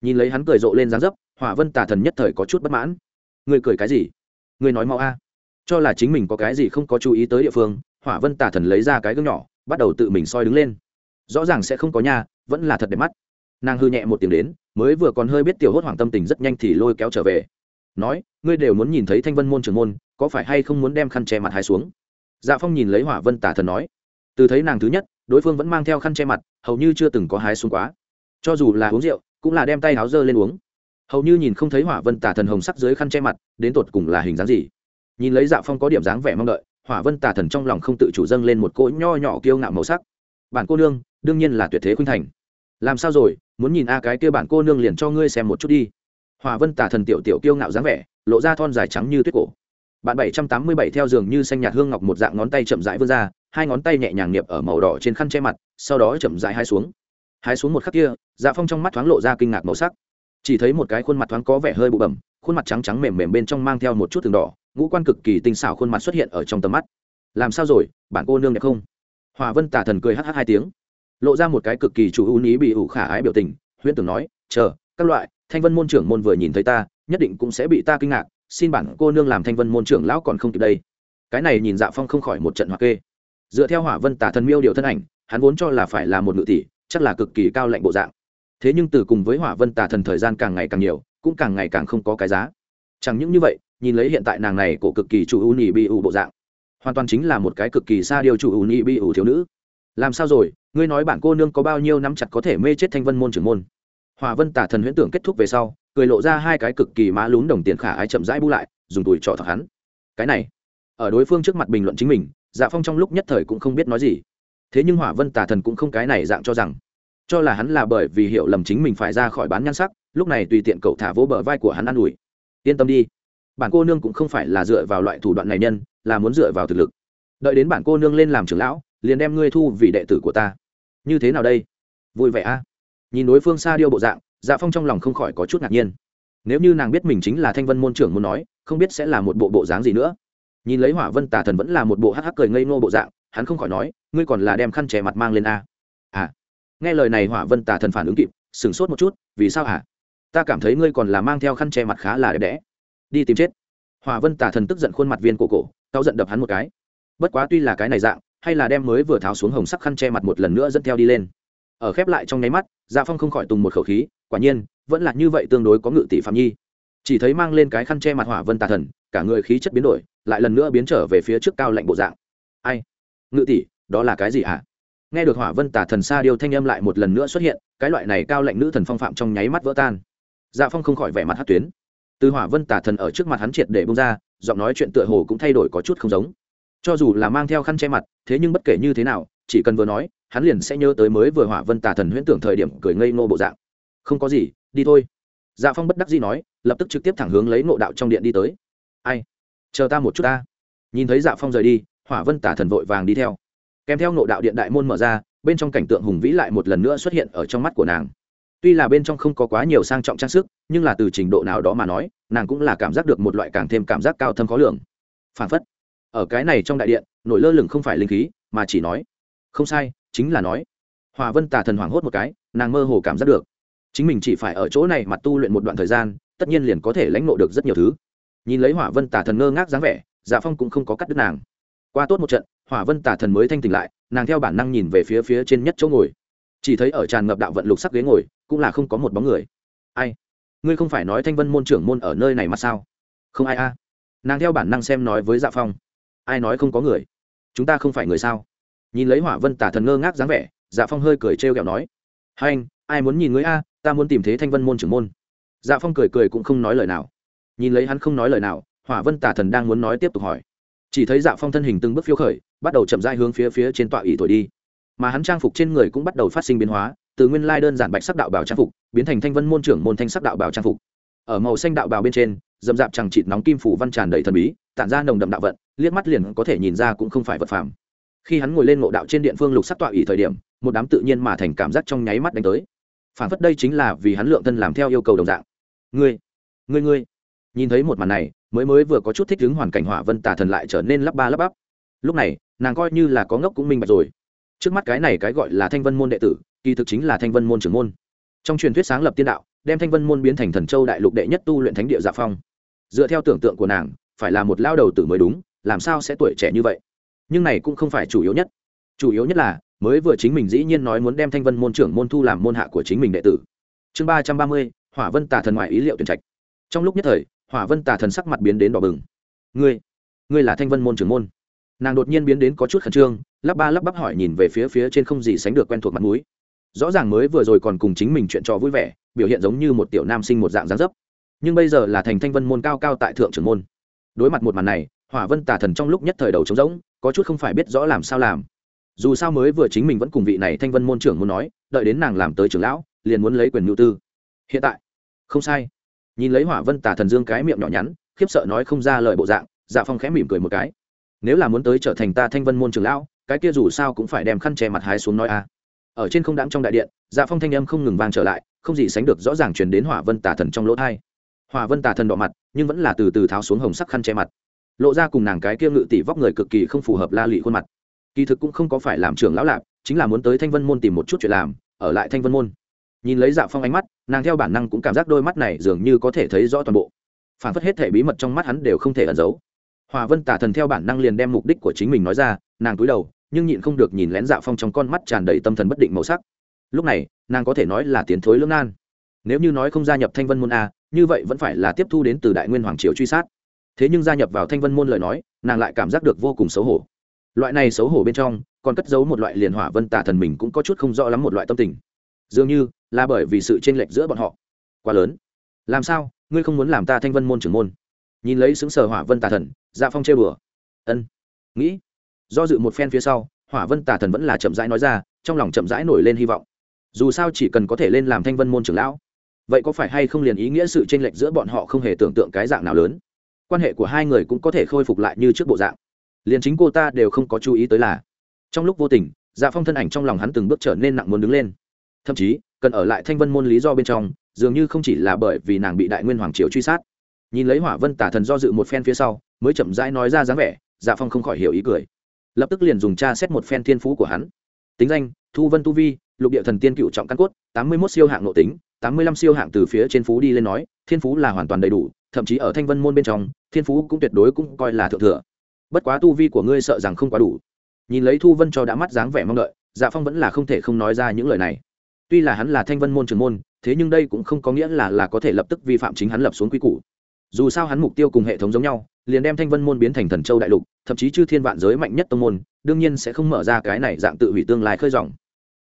Nhìn lấy hắn cười rộ lên dáng dấp, hỏa vân tả thần nhất thời có chút bất mãn. Ngươi cười cái gì? Ngươi nói mau a cho là chính mình có cái gì không có chú ý tới địa phương, hỏa vân tả thần lấy ra cái gương nhỏ, bắt đầu tự mình soi đứng lên. Rõ ràng sẽ không có nhà vẫn là thật đẹp mắt. Nàng hư nhẹ một tiếng đến, mới vừa còn hơi biết tiểu hốt hoàng tâm tình rất nhanh thì lôi kéo trở về. Nói, ngươi đều muốn nhìn thấy thanh vân môn trường môn, có phải hay không muốn đem khăn che mặt hai xuống? Dạ phong nhìn lấy hỏa vân tả thần nói. Từ thấy nàng thứ nhất, đối phương vẫn mang theo khăn che mặt, hầu như chưa từng có hái xuống quá. Cho dù là uống rượu, cũng là đem tay áo dơ lên uống. Hầu như nhìn không thấy hỏa vân tả thần hồng sắc dưới khăn che mặt, đến tột cùng là hình dáng gì? Nhìn lấy dạ phong có điểm dáng vẻ mong đợi, hỏa vân tà thần trong lòng không tự chủ dâng lên một cỗ nho nhỏ kiêu ngạo màu sắc. Bản cô nương, đương nhiên là tuyệt thế khuynh thành. Làm sao rồi, muốn nhìn a cái kia bản cô nương liền cho ngươi xem một chút đi. Hỏa vân tà thần tiểu tiểu kiêu ngạo dáng vẻ, lộ ra thon dài trắng như tuyết cổ. Bạn bảy trăm tám mươi bảy theo giường như xanh nhạt hương ngọc một dạng ngón tay chậm rãi vươn ra, hai ngón tay nhẹ nhàng niệm ở màu đỏ trên khăn che mặt, sau đó chậm rãi hai xuống. Hai xuống một khắc kia dạ phong trong mắt thoáng lộ ra kinh ngạc màu sắc. Chỉ thấy một cái khuôn mặt thoáng có vẻ hơi bụ bẩm, khuôn mặt trắng trắng mềm mềm bên trong mang theo một chút từng đỏ ngũ quan cực kỳ tinh xảo khuôn mặt xuất hiện ở trong tầm mắt. Làm sao rồi bạn cô nương đẹp không? Hòa vân tả thần cười hh hai tiếng. Lộ ra một cái cực kỳ chủ ưu ý bị ủ khả ái biểu tình, huyễn tưởng nói, chờ, các loại, thanh vân môn trưởng môn vừa nhìn thấy ta, nhất định cũng sẽ bị ta kinh ngạc, xin bản cô nương làm thanh vân môn trưởng lão còn không kịp đây. Cái này nhìn dạ phong không khỏi một trận hoặc kê. Dựa theo hỏa vân tả thần miêu điều thân ảnh, hắn vốn cho là phải là một ngự tỷ, chắc là cực kỳ cao lạnh bộ dạng. Thế nhưng từ cùng với hỏa vân tả thần thời gian càng ngày càng nhiều, cũng càng ngày càng không có cái giá. Chẳng những như vậy nhìn lấy hiện tại nàng này cổ cực kỳ chủ ưu nhị bị ủ bộ dạng. Hoàn toàn chính là một cái cực kỳ xa điều chủ ưu nhị bị ủ thiếu nữ. Làm sao rồi? Ngươi nói bản cô nương có bao nhiêu năm chặt có thể mê chết thanh vân môn trưởng môn? Hòa vân tả thần huyễn tưởng kết thúc về sau, cười lộ ra hai cái cực kỳ má lún đồng tiền khả ái chậm rãi bu lại, dùng tuổi trọ thật hắn. Cái này, ở đối phương trước mặt bình luận chính mình dạ phong trong lúc nhất thời cũng không biết nói gì. Thế nhưng hỏa vân tả thần cũng không cái này dạng cho rằng. Cho là hắn là bởi vì hiểu lầm chính mình phải ra khỏi bán nhan sắc, lúc này tùy tiện cậu thả vỗ bờ vai của hắn ă n ủi. Yên tâm đi bản cô nương cũng không phải là dựa vào loại thủ đoạn này nhân, là muốn dựa vào thực lực. Đợi đến bản cô nương lên làm trưởng lão, liền đem ngươi thu vì đệ tử của ta. Như thế nào đây? Vui vẻ a. Nhìn đối phương xa điêu bộ dạng dạ phong trong lòng không khỏi có chút ngạc nhiên. Nếu như nàng biết mình chính là thanh vân môn trưởng muốn nói, không biết sẽ là một bộ bộ dáng gì nữa. Nhìn lấy hỏa vân tà thần vẫn là một bộ hắc hắc cười ngây ngô bộ dạng, hắn không khỏi nói, ngươi còn là đem khăn trẻ mặt mang lên a. À. Nghe lời này hỏa vân tà thần phản ứng kịp, sửng sốt một chút, vì sao hả? Ta cảm thấy ngươi còn là mang theo khăn che mặt khá là đẹp đẽ đi tìm chết. Hòa vân Tả thần tức giận khuôn mặt viên cổ cổ tao giận đập hắn một cái. Bất quá tuy là cái này dạng, hay là đem mới vừa tháo xuống hồng sắc khăn che mặt một lần nữa dẫn theo đi lên. Ở khép lại trong nháy mắt dạ phong không khỏi tùng một khẩu khí, quả nhiên, vẫn là như vậy tương đối có ngự tỷ phạm nhi. Chỉ thấy mang lên cái khăn che mặt hỏa vân tà thần, cả người khí chất biến đổi, lại lần nữa biến trở về phía trước cao lạnh bộ dạng. Ai? Ngự tỷ, đó là cái gì hả? Nghe được hỏa vân tà thần xa điêu thanh âm lại một lần nữa xuất hiện, cái loại này cao lạnh nữ thần phong phạm trong nháy mắt vỡ tan. Dạ phong không khỏi vẻ mặt hát tuyến từ hỏa vân tả thần ở trước mặt hắn triệt để bông ra, giọng nói chuyện tựa hồ cũng thay đổi có chút không giống. Cho dù là mang theo khăn che mặt, thế nhưng bất kể như thế nào, chỉ cần vừa nói, hắn liền sẽ nhớ tới mới vừa hỏa vân tà thần huyễn tưởng thời điểm cười ngây ngô bộ dạng. Không có gì, đi thôi. Dạ phong bất đắc dĩ nói, lập tức trực tiếp thẳng hướng lấy ngộ đạo trong điện đi tới. Ai? Chờ ta một chút ta. Nhìn thấy dạ phong rời đi, hỏa vân tà thần vội vàng đi theo. Kèm theo ngộ đạo điện đại môn mở ra, bên trong cảnh tượng hùng vĩ lại một lần nữa xuất hiện ở trong mắt của nàng tuy là bên trong không có quá nhiều sang trọng trang sức, nhưng là từ trình độ nào đó mà nói, nàng cũng là cảm giác được một loại càng thêm cảm giác cao thâm khó lường. Phản phất, ở cái này trong đại điện, nổi lơ lửng không phải linh khí, mà chỉ nói, không sai, chính là nói. Hòa vân tà thần hoảng hốt một cái, nàng mơ hồ cảm giác được, chính mình chỉ phải ở chỗ này mặt tu luyện một đoạn thời gian, tất nhiên liền có thể lãnh nộ được rất nhiều thứ. Nhìn lấy hỏa vân tà thần ngơ ngác dáng vẻ dạ phong cũng không có cắt đứt nàng. Qua tốt một trận, hỏa vân tà thần mới thanh tỉnh lại, nàng theo bản năng nhìn về phía phía trên nhất chỗ ngồi chỉ thấy ở tràn ngập đạo vận lục sắc ghế ngồi, cũng là không có một bóng người. Ai? Ngươi không phải nói thanh vân môn trưởng môn ở nơi này mà sao? Không ai a. Nàng theo bản năng xem nói với dạ phong. Ai nói không có người? Chúng ta không phải người sao? Nhìn lấy hỏa vân tả thần ngơ ngác dáng vẻ dạ phong hơi cười trêu ghẹo nói. Hai anh ai muốn nhìn ngươi a? Ta muốn tìm thế thanh vân môn trưởng môn. Dạ phong cười cười cũng không nói lời nào. Nhìn lấy hắn không nói lời nào, hỏa vân tả thần đang muốn nói tiếp tục hỏi. Chỉ thấy dạ phong thân hình từng bước phiêu khởi, bắt đầu chậm dai hướng phía phía trên tọa ỷ thổi đi mà hắn trang phục trên người cũng bắt đầu phát sinh biến hóa, từ nguyên lai đơn giản bạch sắc đạo bảo trang phục, biến thành thanh vân môn trưởng môn thanh sắc đạo bảo trang phục. Ở màu xanh đạo bào bên trên dầm dạp chẳng chịt nóng kim phủ văn tràn đầy thần bí, tản ra nồng đậm đạo vận, liếc mắt liền có thể nhìn ra cũng không phải vật phàm. Khi hắn ngồi lên ngộ đạo trên điện phương lục sắc tọa ủy thời điểm, một đám tự nhiên mà thành cảm giác trong nháy mắt đánh tới. Phản phất đây chính là vì hắn lượng thân làm theo yêu cầu đồng dạng. Ngươi ngươi ngươi. Nhìn thấy một màn này, mới mới vừa có chút thích ứng hoàn cảnh hỏa vân tà thần lại trở nên lắp ba lắp bắp. Lúc này, nàng coi như là có ngốc cũng minh bạch rồi trước mắt cái này cái gọi là thanh vân môn đệ tử, kỳ thực chính là thanh vân môn trưởng môn. Trong truyền thuyết sáng lập tiên đạo, đem thanh vân môn biến thành thần châu đại lục đệ nhất tu luyện thánh địa dạ phong. Dựa theo tưởng tượng của nàng, phải là một lao đầu tử mới đúng, làm sao sẽ tuổi trẻ như vậy? Nhưng này cũng không phải chủ yếu nhất. Chủ yếu nhất là, mới vừa chính mình dĩ nhiên nói muốn đem thanh vân môn trưởng môn thu làm môn hạ của chính mình đệ tử. Chương ba trăm ba mươi, hỏa vân tà thần ngoại ý liệu tuyển trạch. Trong lúc nhất thời, hỏa vân tà thần sắc mặt biến đến đỏ bừng. Ngươi ngươi là thanh vân môn trưởng môn? Nàng đột nhiên biến đến có chút khẩn trương, lắp ba lắp bắp hỏi nhìn về phía phía trên không gì sánh được quen thuộc mặt mũi. Rõ ràng mới vừa rồi còn cùng chính mình chuyện trò vui vẻ, biểu hiện giống như một tiểu nam sinh một dạng dáng dấp. Nhưng bây giờ là thành thanh vân môn cao cao tại thượng trưởng môn. Đối mặt một màn này, hỏa vân tà thần trong lúc nhất thời đầu trống rỗng, có chút không phải biết rõ làm sao làm. Dù sao mới vừa chính mình vẫn cùng vị này thanh vân môn trưởng muốn nói, đợi đến nàng làm tới trưởng lão, liền muốn lấy quyền nhu tư. Hiện tại, không sai. Nhìn lấy hỏa vân tà thần dương cái miệng nhỏ nhắn, khiếp sợ nói không ra lời bộ dạng dạ phong khẽ mỉm cười một cái nếu là muốn tới trở thành ta thanh vân môn trưởng lão, cái kia dù sao cũng phải đem khăn che mặt hái xuống nói a. Ở trên không đáng trong đại điện dạ phong thanh âm không ngừng vang trở lại, không gì sánh được rõ ràng truyền đến hỏa vân tà thần trong lỗ thai hỏa vân tà thần đỏ mặt, nhưng vẫn là từ từ tháo xuống hồng sắc khăn che mặt. Lộ ra cùng nàng cái kia ngự tỷ vóc người cực kỳ không phù hợp la lị khuôn mặt. Kỳ thực cũng không có phải làm trưởng lão lạp, chính là muốn tới thanh vân môn tìm một chút chuyện làm, ở lại thanh vân môn. Nhìn lấy dạ phong ánh mắt, nàng theo bản năng cũng cảm giác đôi mắt này dường như có thể thấy rõ toàn bộ. Phản phất hết thể bí mật trong mắt hắn đều không thể ẩn giấu hòa vân tả thần theo bản năng liền đem mục đích của chính mình nói ra, nàng cúi đầu, nhưng nhịn không được nhìn lén dạ phong trong con mắt tràn đầy tâm thần bất định màu sắc. Lúc này, nàng có thể nói là tiến thối lưỡng nan. Nếu như nói không gia nhập thanh vân môn a, như vậy vẫn phải là tiếp thu đến từ đại nguyên hoàng triều truy sát. Thế nhưng gia nhập vào thanh vân môn lời nói, nàng lại cảm giác được vô cùng xấu hổ. Loại này xấu hổ bên trong, còn cất giấu một loại liền hỏa vân tả thần mình cũng có chút không rõ lắm một loại tâm tình. Dường như là bởi vì sự chênh lệch giữa bọn họ quá lớn. Làm sao? Ngươi không muốn làm ta thanh vân môn trưởng môn? Nhìn lấy xứng sở hỏa vân tà thần dạ phong chê bừa ân. Nghĩ. Do dự một phen phía sau, hỏa vân tà thần vẫn là chậm rãi nói ra, trong lòng chậm rãi nổi lên hy vọng. Dù sao chỉ cần có thể lên làm thanh vân môn trưởng lão, vậy có phải hay không liền ý nghĩa sự tranh lệch giữa bọn họ không hề tưởng tượng cái dạng nào lớn? Quan hệ của hai người cũng có thể khôi phục lại như trước bộ dạng. Liền chính cô ta đều không có chú ý tới là, trong lúc vô tình dạ phong thân ảnh trong lòng hắn từng bước trở nên nặng muốn đứng lên. Thậm chí, cần ở lại thanh vân môn lý do bên trong, dường như không chỉ là bởi vì nàng bị đại nguyên hoàng triều truy sát nhìn lấy hỏa vân tả thần do dự một phen phía sau, mới chậm rãi nói ra dáng vẻ dạ phong không khỏi hiểu ý cười. Lập tức liền dùng tra xét một phen thiên phú của hắn. Tính danh, thu vân tu vi, lục địa thần tiên cựu trọng căn cốt, tám mươi mốt siêu hạng nội tính, tám mươi lăm siêu hạng từ phía trên phú đi lên nói, thiên phú là hoàn toàn đầy đủ, thậm chí ở thanh vân môn bên trong, thiên phú cũng tuyệt đối cũng coi là thượng thừa. Bất quá tu vi của ngươi sợ rằng không quá đủ. Nhìn lấy thu vân cho đã mắt dáng vẻ mong đợi dạ phong vẫn là không thể không nói ra những lời này. Tuy là hắn là thanh vân môn trường môn, thế nhưng đây cũng không có nghĩa là là có thể lập tức vi phạm chính hắn lập xuống quy củ dù sao hắn mục tiêu cùng hệ thống giống nhau, liền đem thanh vân môn biến thành thần châu đại lục, thậm chí chư thiên vạn giới mạnh nhất tông môn, đương nhiên sẽ không mở ra cái này dạng tự hủy tương lai khơi dòng.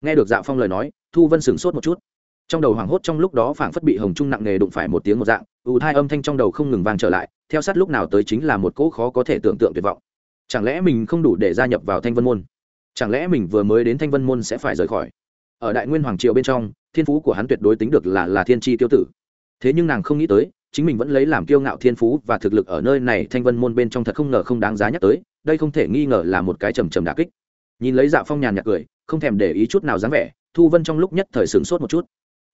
Nghe được dạ phong lời nói, thu vân sửng sốt một chút. Trong đầu hoảng hốt trong lúc đó phảng phất bị hồng trung nặng nề đụng phải một tiếng một dạng, ù hai âm thanh trong đầu không ngừng vang trở lại, theo sát lúc nào tới chính là một cỗ khó có thể tưởng tượng tuyệt vọng. Chẳng lẽ mình không đủ để gia nhập vào thanh vân môn? Chẳng lẽ mình vừa mới đến thanh vân môn sẽ phải rời khỏi? Ở đại nguyên hoàng triều bên trong, thiên phú của hắn tuyệt đối tính được là là thiên tri tiêu tử. Thế nhưng nàng không nghĩ tới chính mình vẫn lấy làm kiêu ngạo thiên phú và thực lực ở nơi này thanh vân môn bên trong thật không ngờ không đáng giá nhắc tới, đây không thể nghi ngờ là một cái trầm trầm đà kích. Nhìn lấy dạ phong nhàn nhạt cười, không thèm để ý chút nào dáng vẻ, thu vân trong lúc nhất thời sửng sốt một chút.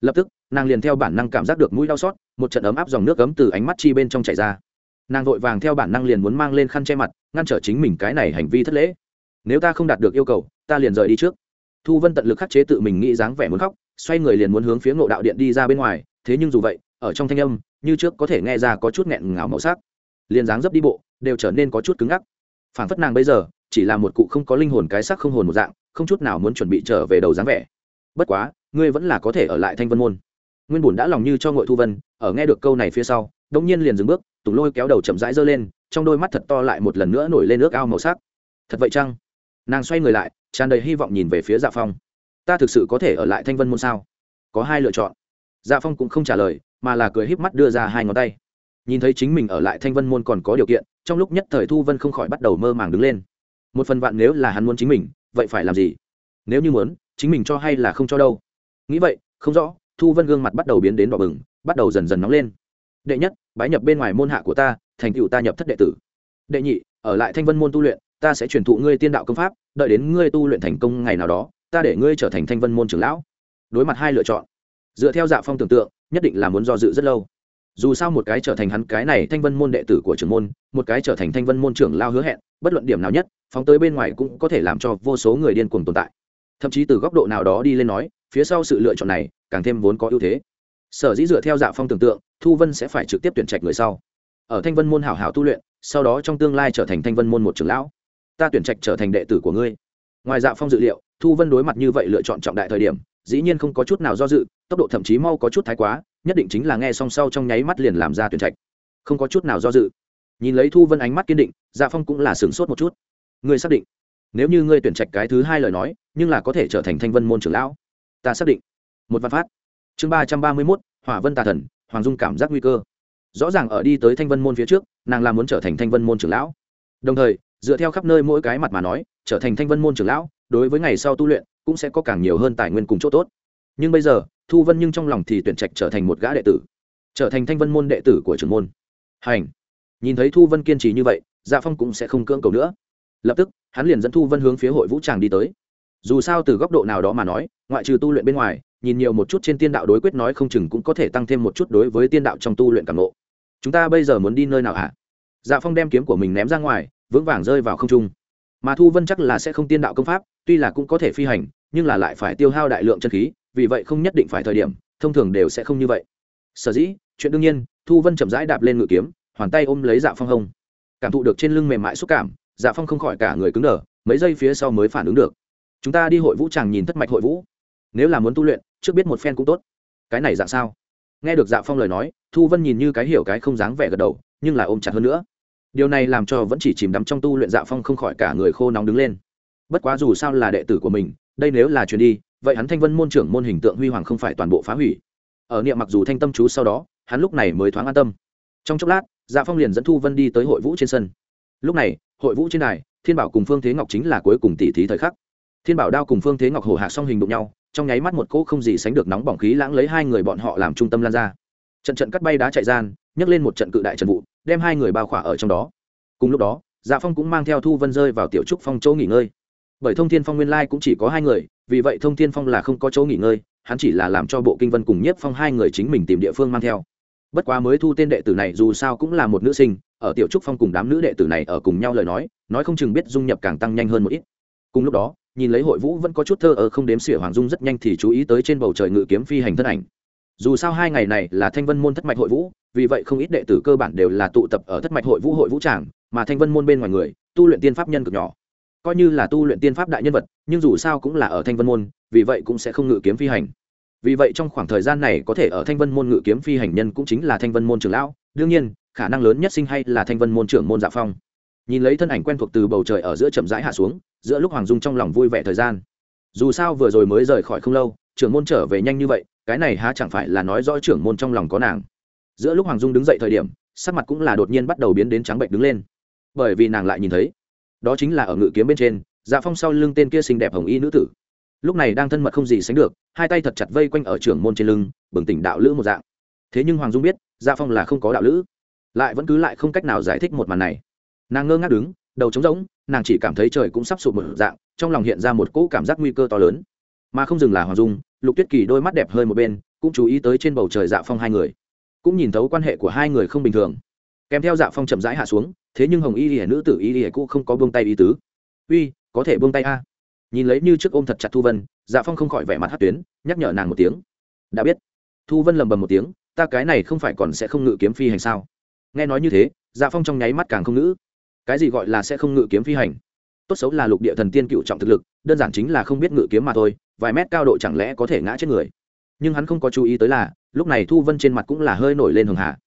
Lập tức, nàng liền theo bản năng cảm giác được mũi đau xót, một trận ấm áp dòng nước ấm từ ánh mắt chi bên trong chảy ra. Nàng vội vàng theo bản năng liền muốn mang lên khăn che mặt, ngăn trở chính mình cái này hành vi thất lễ. Nếu ta không đạt được yêu cầu, ta liền rời đi trước. Thu vân tận lực khắc chế tự mình nghĩ dáng vẻ muốn khóc, xoay người liền muốn hướng phía ngộ đạo điện đi ra bên ngoài, thế nhưng dù vậy, ở trong thanh âm như trước có thể nghe ra có chút nghẹn ngào màu sắc. Liền dáng dấp đi bộ, đều trở nên có chút cứng ngắc. Phản phất nàng bây giờ, chỉ là một cụ không có linh hồn cái sắc không hồn một dạng, không chút nào muốn chuẩn bị trở về đầu dáng vẻ. Bất quá, ngươi vẫn là có thể ở lại thanh vân môn. Nguyên bùn đã lòng như cho ngội thu vân, ở nghe được câu này phía sau đông nhiên liền dừng bước, tùng lôi kéo đầu chậm rãi giơ lên, trong đôi mắt thật to lại một lần nữa nổi lên nước ao màu sắc. Thật vậy chăng? Nàng xoay người lại, tràn đầy hy vọng nhìn về phía dạ phong. Ta thực sự có thể ở lại thanh vân môn sao? Có hai lựa chọn. Dạ phong cũng không trả lời mà là cười híp mắt đưa ra hai ngón tay. Nhìn thấy chính mình ở lại thanh vân môn còn có điều kiện, trong lúc nhất thời thu vân không khỏi bắt đầu mơ màng đứng lên. Một phần vạn nếu là hắn muốn chính mình, vậy phải làm gì? Nếu như muốn, chính mình cho hay là không cho đâu? Nghĩ vậy, không rõ, thu vân gương mặt bắt đầu biến đến đỏ bừng, bắt đầu dần dần nóng lên. Đệ nhất, bái nhập bên ngoài môn hạ của ta, thành tựu ta nhập thất đệ tử. Đệ nhị, ở lại thanh vân môn tu luyện, ta sẽ truyền thụ ngươi tiên đạo công pháp, đợi đến ngươi tu luyện thành công ngày nào đó, ta để ngươi trở thành thanh vân môn trưởng lão. Đối mặt hai lựa chọn. Dựa theo dạ phong tưởng tượng nhất định là muốn do dự rất lâu. Dù sao một cái trở thành hắn cái này thanh vân môn đệ tử của trưởng môn, một cái trở thành thanh vân môn trưởng lao hứa hẹn, bất luận điểm nào nhất, phóng tới bên ngoài cũng có thể làm cho vô số người điên cuồng tồn tại. Thậm chí từ góc độ nào đó đi lên nói, phía sau sự lựa chọn này, càng thêm vốn có ưu thế. Sở dĩ dựa theo dạ phong tưởng tượng, thu vân sẽ phải trực tiếp tuyển trạch người sau. Ở thanh vân môn hảo hảo tu luyện, sau đó trong tương lai trở thành thanh vân môn một trưởng lão, ta tuyển trạch trở thành đệ tử của ngươi. Ngoài dạ phong dự liệu, thu vân đối mặt như vậy lựa chọn trọng đại thời điểm dĩ nhiên không có chút nào do dự, tốc độ thậm chí mau có chút thái quá, nhất định chính là nghe song sau trong nháy mắt liền làm ra tuyển trạch. Không có chút nào do dự. Nhìn lấy thu vân ánh mắt kiên định dạ phong cũng là sửng sốt một chút. Ngươi xác định? Nếu như ngươi tuyển trạch cái thứ hai lời nói, nhưng là có thể trở thành thanh vân môn trưởng lão, ta xác định. Một văn phát. Chương ba trăm ba mươi mốt, hỏa vân tà thần, hoàng dung cảm giác nguy cơ. Rõ ràng ở đi tới thanh vân môn phía trước, nàng là muốn trở thành thanh vân môn trưởng lão. Đồng thời, dựa theo khắp nơi mỗi cái mặt mà nói, trở thành thanh vân môn trưởng lão, đối với ngày sau tu luyện cũng sẽ có càng nhiều hơn tài nguyên cùng chỗ tốt. Nhưng bây giờ, thu vân nhưng trong lòng thì tuyển trạch trở thành một gã đệ tử, trở thành thanh vân môn đệ tử của trưởng môn. Hành. Nhìn thấy thu vân kiên trì như vậy dạ phong cũng sẽ không cưỡng cầu nữa. Lập tức, hắn liền dẫn thu vân hướng phía hội vũ tràng đi tới. Dù sao từ góc độ nào đó mà nói, ngoại trừ tu luyện bên ngoài, nhìn nhiều một chút trên tiên đạo đối quyết nói không chừng cũng có thể tăng thêm một chút đối với tiên đạo trong tu luyện cảm lộ chúng ta bây giờ muốn đi nơi nào hả? Dạ phong đem kiếm của mình ném ra ngoài, vững vàng rơi vào không trung mà thu vân chắc là sẽ không tiên đạo công pháp, tuy là cũng có thể phi hành, nhưng là lại phải tiêu hao đại lượng chân khí, vì vậy không nhất định phải thời điểm, thông thường đều sẽ không như vậy. Sở dĩ, chuyện đương nhiên, thu vân chậm rãi đạp lên ngự kiếm, hoàn tay ôm lấy dạ phong hông cảm thụ được trên lưng mềm mại xúc cảm dạ phong không khỏi cả người cứng đờ, mấy giây phía sau mới phản ứng được. Chúng ta đi hội vũ chàng nhìn thất mạch hội vũ. Nếu là muốn tu luyện, trước biết một phen cũng tốt. Cái này dạng sao? Nghe được dạ phong lời nói, thu vân nhìn như cái hiểu cái không dáng vẻ gật đầu, nhưng là ôm chặt hơn nữa điều này làm cho vẫn chỉ chìm đắm trong tu luyện dạ phong không khỏi cả người khô nóng đứng lên. Bất quá dù sao là đệ tử của mình, đây nếu là chuyền đi, vậy hắn thanh vân môn trưởng môn hình tượng huy hoàng không phải toàn bộ phá hủy. Ở niệm mặc dù thanh tâm chú sau đó, hắn lúc này mới thoáng an tâm. Trong chốc lát dạ phong liền dẫn thu vân đi tới hội vũ trên sân. Lúc này, hội vũ trên đài, thiên bảo cùng phương thế ngọc chính là cuối cùng tỷ thí thời khắc. Thiên bảo đao cùng phương thế ngọc hổ hạ song hình đụng nhau, trong nháy mắt một cỗ không gì sánh được nóng bỏng khí lãng lấy hai người bọn họ làm trung tâm lan ra. Trận trận cắt bay đá chạy gian, nhấc lên một trận cự đại trần vụ đem hai người bao khỏa ở trong đó. Cùng lúc đó dạ phong cũng mang theo thu vân rơi vào tiểu trúc phong chỗ nghỉ ngơi. Bởi thông thiên phong nguyên lai cũng chỉ có hai người, vì vậy thông thiên phong là không có chỗ nghỉ ngơi, hắn chỉ là làm cho bộ kinh vân cùng nhiếp phong hai người chính mình tìm địa phương mang theo. Bất quá mới thu tên đệ tử này dù sao cũng là một nữ sinh, ở tiểu trúc phong cùng đám nữ đệ tử này ở cùng nhau lời nói nói không chừng biết dung nhập càng tăng nhanh hơn một ít. Cùng lúc đó, nhìn lấy hội vũ vẫn có chút thơ ở không đếm xỉa hoàng dung rất nhanh thì chú ý tới trên bầu trời ngự kiếm phi hành thân ảnh dù sao hai ngày này là thanh vân môn thất mạch hội vũ, vì vậy không ít đệ tử cơ bản đều là tụ tập ở thất mạch hội vũ hội vũ tràng, mà thanh vân môn bên ngoài người, tu luyện tiên pháp nhân cực nhỏ. Coi như là tu luyện tiên pháp đại nhân vật, nhưng dù sao cũng là ở thanh vân môn, vì vậy cũng sẽ không ngự kiếm phi hành. Vì vậy trong khoảng thời gian này có thể ở thanh vân môn ngự kiếm phi hành nhân cũng chính là thanh vân môn trưởng lão, đương nhiên, khả năng lớn nhất sinh hay là thanh vân môn trưởng môn dạ phong. Nhìn lấy thân ảnh quen thuộc từ bầu trời ở giữa chậm rãi hạ xuống, giữa lúc hoàng dung trong lòng vui vẻ thời gian. Dù sao vừa rồi mới rời khỏi không lâu, trưởng môn trở về nhanh như vậy cái này há chẳng phải là nói rõ trưởng môn trong lòng có nàng. Giữa lúc hoàng dung đứng dậy thời điểm, sắc mặt cũng là đột nhiên bắt đầu biến đến trắng bệnh đứng lên. Bởi vì nàng lại nhìn thấy, đó chính là ở ngự kiếm bên trên dạ phong sau lưng tên kia xinh đẹp hồng y nữ tử. Lúc này đang thân mật không gì sánh được, hai tay thật chặt vây quanh ở trưởng môn trên lưng, bừng tỉnh đạo lữ một dạng. Thế nhưng hoàng dung biết dạ phong là không có đạo lữ, lại vẫn cứ lại không cách nào giải thích một màn này. Nàng ngơ ngác đứng, đầu trống rỗng, nàng chỉ cảm thấy trời cũng sắp sụp một dạng, trong lòng hiện ra một cỗ cảm giác nguy cơ to lớn. Mà không dừng là hoàng dung lục tuyết kỳ đôi mắt đẹp hơi một bên, cũng chú ý tới trên bầu trời dạ phong hai người. Cũng nhìn thấu quan hệ của hai người không bình thường. Kèm theo dạ phong chậm rãi hạ xuống, thế nhưng hồng y hiển nữ tử y hiển cũng không có buông tay ý tứ. Uy, có thể buông tay a. Nhìn lấy như trước ôm thật chặt thu vân dạ phong không khỏi vẻ mặt hát tuyến, nhắc nhở nàng một tiếng. Đã biết. Thu vân lầm bầm một tiếng, ta cái này không phải còn sẽ không ngự kiếm phi hành sao? Nghe nói như thế dạ phong trong nháy mắt càng không ngữ. Cái gì gọi là sẽ không ngự kiếm phi hành? Tốt xấu là lục địa thần tiên cựu trọng thực lực, đơn giản chính là không biết ngự kiếm mà thôi, vài mét cao độ chẳng lẽ có thể ngã chết người. Nhưng hắn không có chú ý tới là, lúc này thu vân trên mặt cũng là hơi nổi lên hường hạ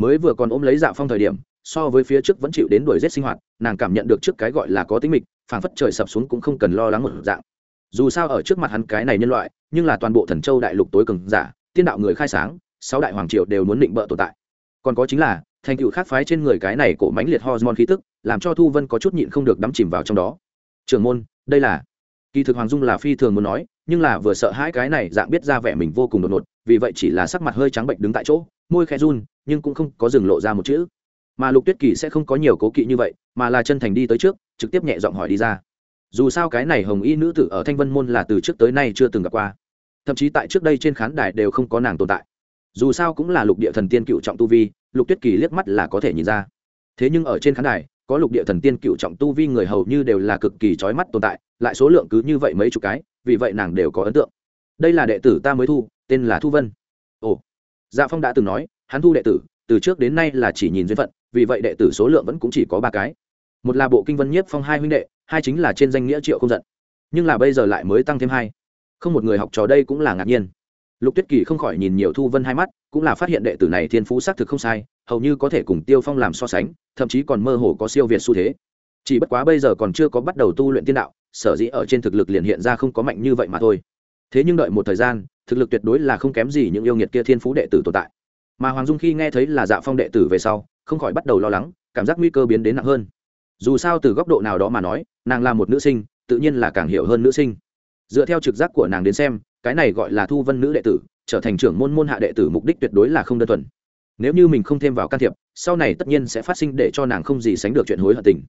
mới vừa còn ôm lấy dạ phong thời điểm, so với phía trước vẫn chịu đến đuổi rét sinh hoạt, nàng cảm nhận được trước cái gọi là có tính mịch, phảng phất trời sập xuống cũng không cần lo lắng một dạng. Dù sao ở trước mặt hắn cái này nhân loại, nhưng là toàn bộ thần châu đại lục tối cường giả, tiên đạo người khai sáng, sáu đại hoàng triều đều muốn định bợ tồn tại. Còn có chính là, thành tựu khác phái trên người cái này cổ mãnh liệt hormone khí tức làm cho thu vân có chút nhịn không được đắm chìm vào trong đó. Trưởng môn, đây là kỳ thực hoàng dung là phi thường muốn nói, nhưng là vừa sợ hãi cái này dạng biết ra vẻ mình vô cùng đột ngột, vì vậy chỉ là sắc mặt hơi trắng bệnh đứng tại chỗ, môi khẽ run, nhưng cũng không có dừng lộ ra một chữ. Mà lục tuyết kỳ sẽ không có nhiều cố kỵ như vậy, mà là chân thành đi tới trước, trực tiếp nhẹ giọng hỏi đi ra. Dù sao cái này hồng y nữ tử ở thanh vân môn là từ trước tới nay chưa từng gặp qua. Thậm chí tại trước đây trên khán đài đều không có nàng tồn tại. Dù sao cũng là lục địa thần tiên cựu trọng tu vi, lục tuyết kỳ liếc mắt là có thể nhìn ra. Thế nhưng ở trên khán đài có lục địa thần tiên cựu trọng tu vi người hầu như đều là cực kỳ trói mắt tồn tại, lại số lượng cứ như vậy mấy chục cái, vì vậy nàng đều có ấn tượng. Đây là đệ tử ta mới thu, tên là thu vân. Ồ. Dạ phong đã từng nói, hắn thu đệ tử, từ trước đến nay là chỉ nhìn duyên phận, vì vậy đệ tử số lượng vẫn cũng chỉ có ba cái. Một là bộ kinh vân nhiếp phong hai huynh đệ, hai chính là trên danh nghĩa triệu không giận. Nhưng là bây giờ lại mới tăng thêm hai. Không một người học trò đây cũng là ngạc nhiên. Lục tuyết kỳ không khỏi nhìn nhiều thu vân hai mắt, cũng là phát hiện đệ tử này thiên phú xác thực không sai hầu như có thể cùng tiêu phong làm so sánh, thậm chí còn mơ hồ có siêu việt xu thế. Chỉ bất quá bây giờ còn chưa có bắt đầu tu luyện tiên đạo, sở dĩ ở trên thực lực liền hiện ra không có mạnh như vậy mà thôi. Thế nhưng đợi một thời gian, thực lực tuyệt đối là không kém gì những yêu nghiệt kia thiên phú đệ tử tồn tại. Mà hoàng dung khi nghe thấy là dạ phong đệ tử về sau, không khỏi bắt đầu lo lắng, cảm giác nguy cơ biến đến nặng hơn. Dù sao từ góc độ nào đó mà nói, nàng là một nữ sinh, tự nhiên là càng hiểu hơn nữ sinh. Dựa theo trực giác của nàng đến xem, cái này gọi là thu vân nữ đệ tử, trở thành trưởng môn môn hạ đệ tử mục đích tuyệt đối là không đơn thuần nếu như mình không thêm vào can thiệp, sau này tất nhiên sẽ phát sinh để cho nàng không gì sánh được chuyện hối hận tình.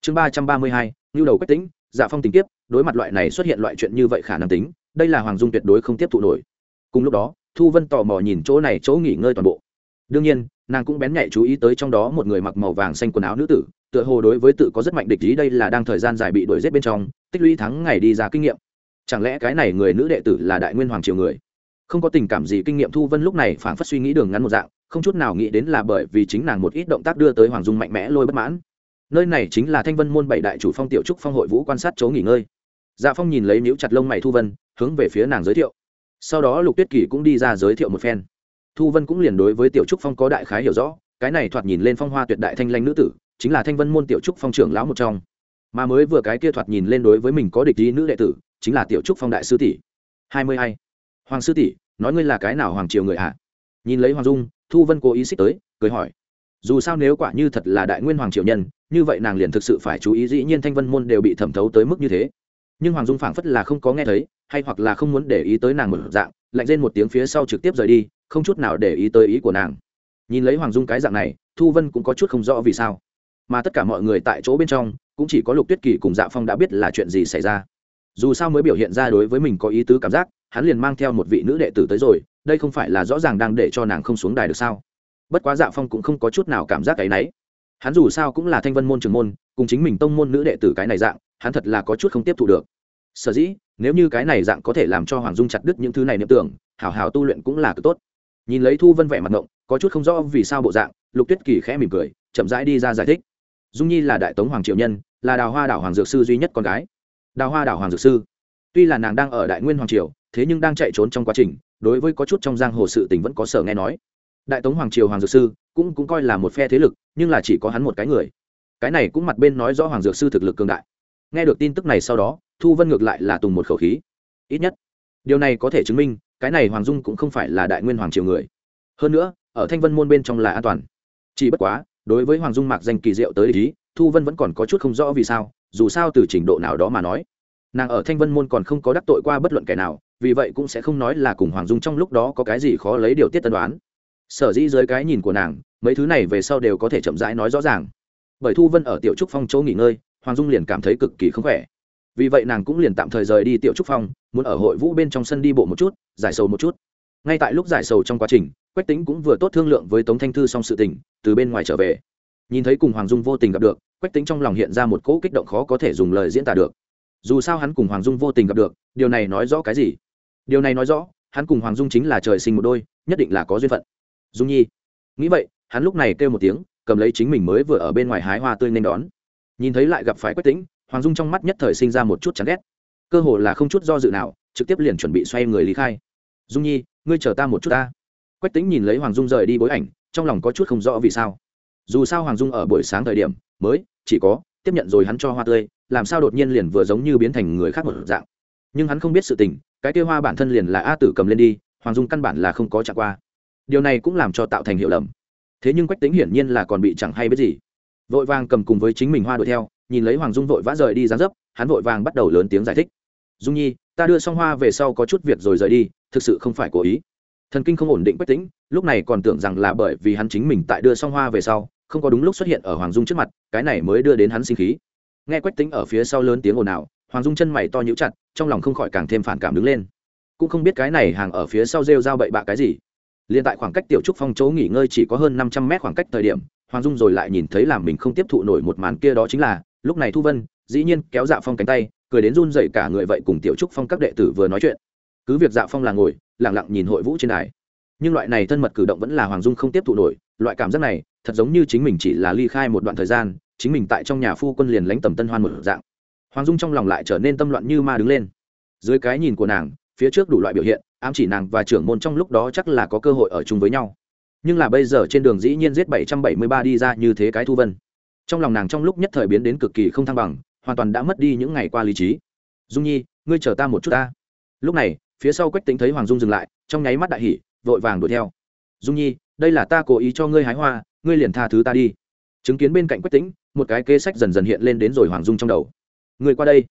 Chương ba trăm ba mươi hai ngưu đầu quách tính giả dạ phong tình tiếp đối mặt loại này xuất hiện loại chuyện như vậy khả năng tính, đây là hoàng dung tuyệt đối không tiếp thụ nổi. Cùng lúc đó, thu vân tò mò nhìn chỗ này chỗ nghỉ ngơi toàn bộ. Đương nhiên, nàng cũng bén nhạy chú ý tới trong đó một người mặc màu vàng xanh quần áo nữ tử, tựa hồ đối với tự có rất mạnh địch ý đây là đang thời gian dài bị đuổi giết bên trong, tích lũy thắng ngày đi ra kinh nghiệm. Chẳng lẽ cái này người nữ đệ tử là đại nguyên hoàng triều người? Không có tình cảm gì kinh nghiệm thu vân lúc này phảng phất suy nghĩ đường ngắn một dạng, không chút nào nghĩ đến là bởi vì chính nàng một ít động tác đưa tới hoàng dung mạnh mẽ lôi bất mãn. Nơi này chính là thanh vân môn bảy đại chủ phong tiểu trúc phong hội vũ quan sát chỗ nghỉ ngơi. Dạ phong nhìn lấy níu chặt lông mày thu vân, hướng về phía nàng giới thiệu. Sau đó lục tuyết kỳ cũng đi ra giới thiệu một phen. Thu vân cũng liền đối với tiểu trúc phong có đại khái hiểu rõ, cái này thoạt nhìn lên phong hoa tuyệt đại thanh lanh nữ tử, chính là thanh vân môn tiểu trúc phong trưởng lão một trong. Mà mới vừa cái kia thoạt nhìn lên đối với mình có địch ý nữ đệ tử, chính là tiểu trúc phong đại sư tỷ. Hai mươi hai hoàng sư tỷ, nói ngươi là cái nào hoàng triều người ạ à? nhìn lấy hoàng dung, thu vân cố ý xích tới, cười hỏi. Dù sao nếu quả như thật là đại nguyên hoàng triều nhân, như vậy nàng liền thực sự phải chú ý dĩ nhiên thanh vân môn đều bị thẩm thấu tới mức như thế. Nhưng hoàng dung phảng phất là không có nghe thấy, hay hoặc là không muốn để ý tới nàng một dạng, lạnh lên một tiếng phía sau trực tiếp rời đi, không chút nào để ý tới ý của nàng. Nhìn lấy hoàng dung cái dạng này, thu vân cũng có chút không rõ vì sao. Mà tất cả mọi người tại chỗ bên trong, cũng chỉ có lục tuyết kỳ cùng dạ phong đã biết là chuyện gì xảy ra. Dù sao mới biểu hiện ra đối với mình có ý tứ cảm giác hắn liền mang theo một vị nữ đệ tử tới rồi, đây không phải là rõ ràng đang để cho nàng không xuống đài được sao? Bất quá dạ phong cũng không có chút nào cảm giác cái náy hắn dù sao cũng là thanh vân môn trường môn, cùng chính mình tông môn nữ đệ tử cái này dạng, hắn thật là có chút không tiếp thu được. Sở dĩ, nếu như cái này dạng có thể làm cho hoàng dung chặt đứt những thứ này niệm tưởng, hảo hảo tu luyện cũng là cực tốt. Nhìn lấy thu vân vẻ mặt ngộng, có chút không rõ vì sao bộ dạng, lục tuyết kỳ khẽ mỉm cười, chậm rãi đi ra giải thích. Dung nhi là đại tống hoàng triệu nhân, là đào hoa đảo hoàng dược sư duy nhất con gái. Đào hoa đảo hoàng dược sư. Tuy là nàng đang ở đại nguyên hoàng triều thế nhưng đang chạy trốn trong quá trình, đối với có chút trong giang hồ sự tình vẫn có sở nghe nói. Đại tống hoàng triều hoàng dược sư cũng cũng coi là một phe thế lực, nhưng là chỉ có hắn một cái người. Cái này cũng mặt bên nói rõ hoàng dược sư thực lực cường đại. Nghe được tin tức này sau đó, thu vân ngược lại là tùng một khẩu khí. Ít nhất, điều này có thể chứng minh, cái này hoàng dung cũng không phải là đại nguyên hoàng triều người. Hơn nữa, ở thanh vân môn bên trong là an toàn. Chỉ bất quá, đối với hoàng dung mạc danh kỳ diệu tới ý, thu vân vẫn còn có chút không rõ vì sao, dù sao từ trình độ nào đó mà nói nàng ở thanh vân môn còn không có đắc tội qua bất luận kẻ nào, vì vậy cũng sẽ không nói là cùng hoàng dung trong lúc đó có cái gì khó lấy điều tiết tân đoán. Sở dĩ dưới cái nhìn của nàng, mấy thứ này về sau đều có thể chậm rãi nói rõ ràng. Bởi thu vân ở tiểu trúc phong chỗ nghỉ ngơi, hoàng dung liền cảm thấy cực kỳ không khỏe. Vì vậy nàng cũng liền tạm thời rời đi tiểu trúc phong, muốn ở hội vũ bên trong sân đi bộ một chút, giải sầu một chút. Ngay tại lúc giải sầu trong quá trình, quách tính cũng vừa tốt thương lượng với tống thanh thư xong sự tình, từ bên ngoài trở về. Nhìn thấy cùng hoàng dung vô tình gặp được, quách tính trong lòng hiện ra một cỗ kích động khó có thể dùng lời diễn tả được dù sao hắn cùng hoàng dung vô tình gặp được, điều này nói rõ cái gì? Điều này nói rõ, hắn cùng hoàng dung chính là trời sinh một đôi, nhất định là có duyên phận. Dung nhi. Nghĩ vậy, hắn lúc này kêu một tiếng, cầm lấy chính mình mới vừa ở bên ngoài hái hoa tươi nên đón. Nhìn thấy lại gặp phải quách tính hoàng dung trong mắt nhất thời sinh ra một chút chán ghét. Cơ hồ là không chút do dự nào, trực tiếp liền chuẩn bị xoay người lý khai. Dung nhi, ngươi chờ ta một chút ta. Quách tính nhìn lấy hoàng dung rời đi bối ảnh, trong lòng có chút không rõ vì sao. Dù sao hoàng dung ở buổi sáng thời điểm, mới chỉ có tiếp nhận rồi hắn cho hoa tươi làm sao đột nhiên liền vừa giống như biến thành người khác một dạng. Nhưng hắn không biết sự tình, cái kia hoa bản thân liền là a tử cầm lên đi, hoàng dung căn bản là không có trả qua. Điều này cũng làm cho tạo thành hiệu lầm. Thế nhưng quách tính hiển nhiên là còn bị chẳng hay biết gì. Vội vàng cầm cùng với chính mình hoa đuổi theo, nhìn lấy hoàng dung vội vã rời đi dán dấp, hắn vội vàng bắt đầu lớn tiếng giải thích. Dung nhi, ta đưa xong hoa về sau có chút việc rồi rời đi, thực sự không phải cố ý. Thần kinh không ổn định quách tính lúc này còn tưởng rằng là bởi vì hắn chính mình tại đưa xong hoa về sau, không có đúng lúc xuất hiện ở hoàng dung trước mặt, cái này mới đưa đến hắn sinh khí nghe quách tính ở phía sau lớn tiếng ồn ào, hoàng dung chân mày to nhũ chặt, trong lòng không khỏi càng thêm phản cảm đứng lên. Cũng không biết cái này hàng ở phía sau rêu dao bậy bạ cái gì. Liền tại khoảng cách tiểu trúc phong chỗ nghỉ ngơi chỉ có hơn năm trăm mét khoảng cách thời điểm, hoàng dung rồi lại nhìn thấy làm mình không tiếp thụ nổi một màn kia đó chính là, lúc này thu vân, dĩ nhiên kéo dạ phong cánh tay, cười đến run dậy cả người vậy cùng tiểu trúc phong các đệ tử vừa nói chuyện. Cứ việc dạ phong là ngồi lẳng lặng nhìn hội vũ trên đài. Nhưng loại này thân mật cử động vẫn là hoàng dung không tiếp thụ nổi, loại cảm giác này, thật giống như chính mình chỉ là ly khai một đoạn thời gian chính mình tại trong nhà phu quân liền lánh tầm tân hoan một dạng. Hoàng dung trong lòng lại trở nên tâm loạn như ma đứng lên. Dưới cái nhìn của nàng, phía trước đủ loại biểu hiện, ám chỉ nàng và trưởng môn trong lúc đó chắc là có cơ hội ở chung với nhau. Nhưng là bây giờ trên đường dĩ nhiên giết bảy trăm bảy mươi ba đi ra như thế cái thu vân. Trong lòng nàng trong lúc nhất thời biến đến cực kỳ không thăng bằng, hoàn toàn đã mất đi những ngày qua lý trí. Dung nhi, ngươi chờ ta một chút ta. Lúc này, phía sau quách tính thấy hoàng dung dừng lại, trong nháy mắt đại hỉ, vội vàng đuổi theo. Dung nhi, đây là ta cố ý cho ngươi hái hoa, ngươi liền tha thứ ta đi chứng kiến bên cạnh quách tính một cái kế sách dần dần hiện lên đến rồi hoàng dung trong đầu. Người qua đây.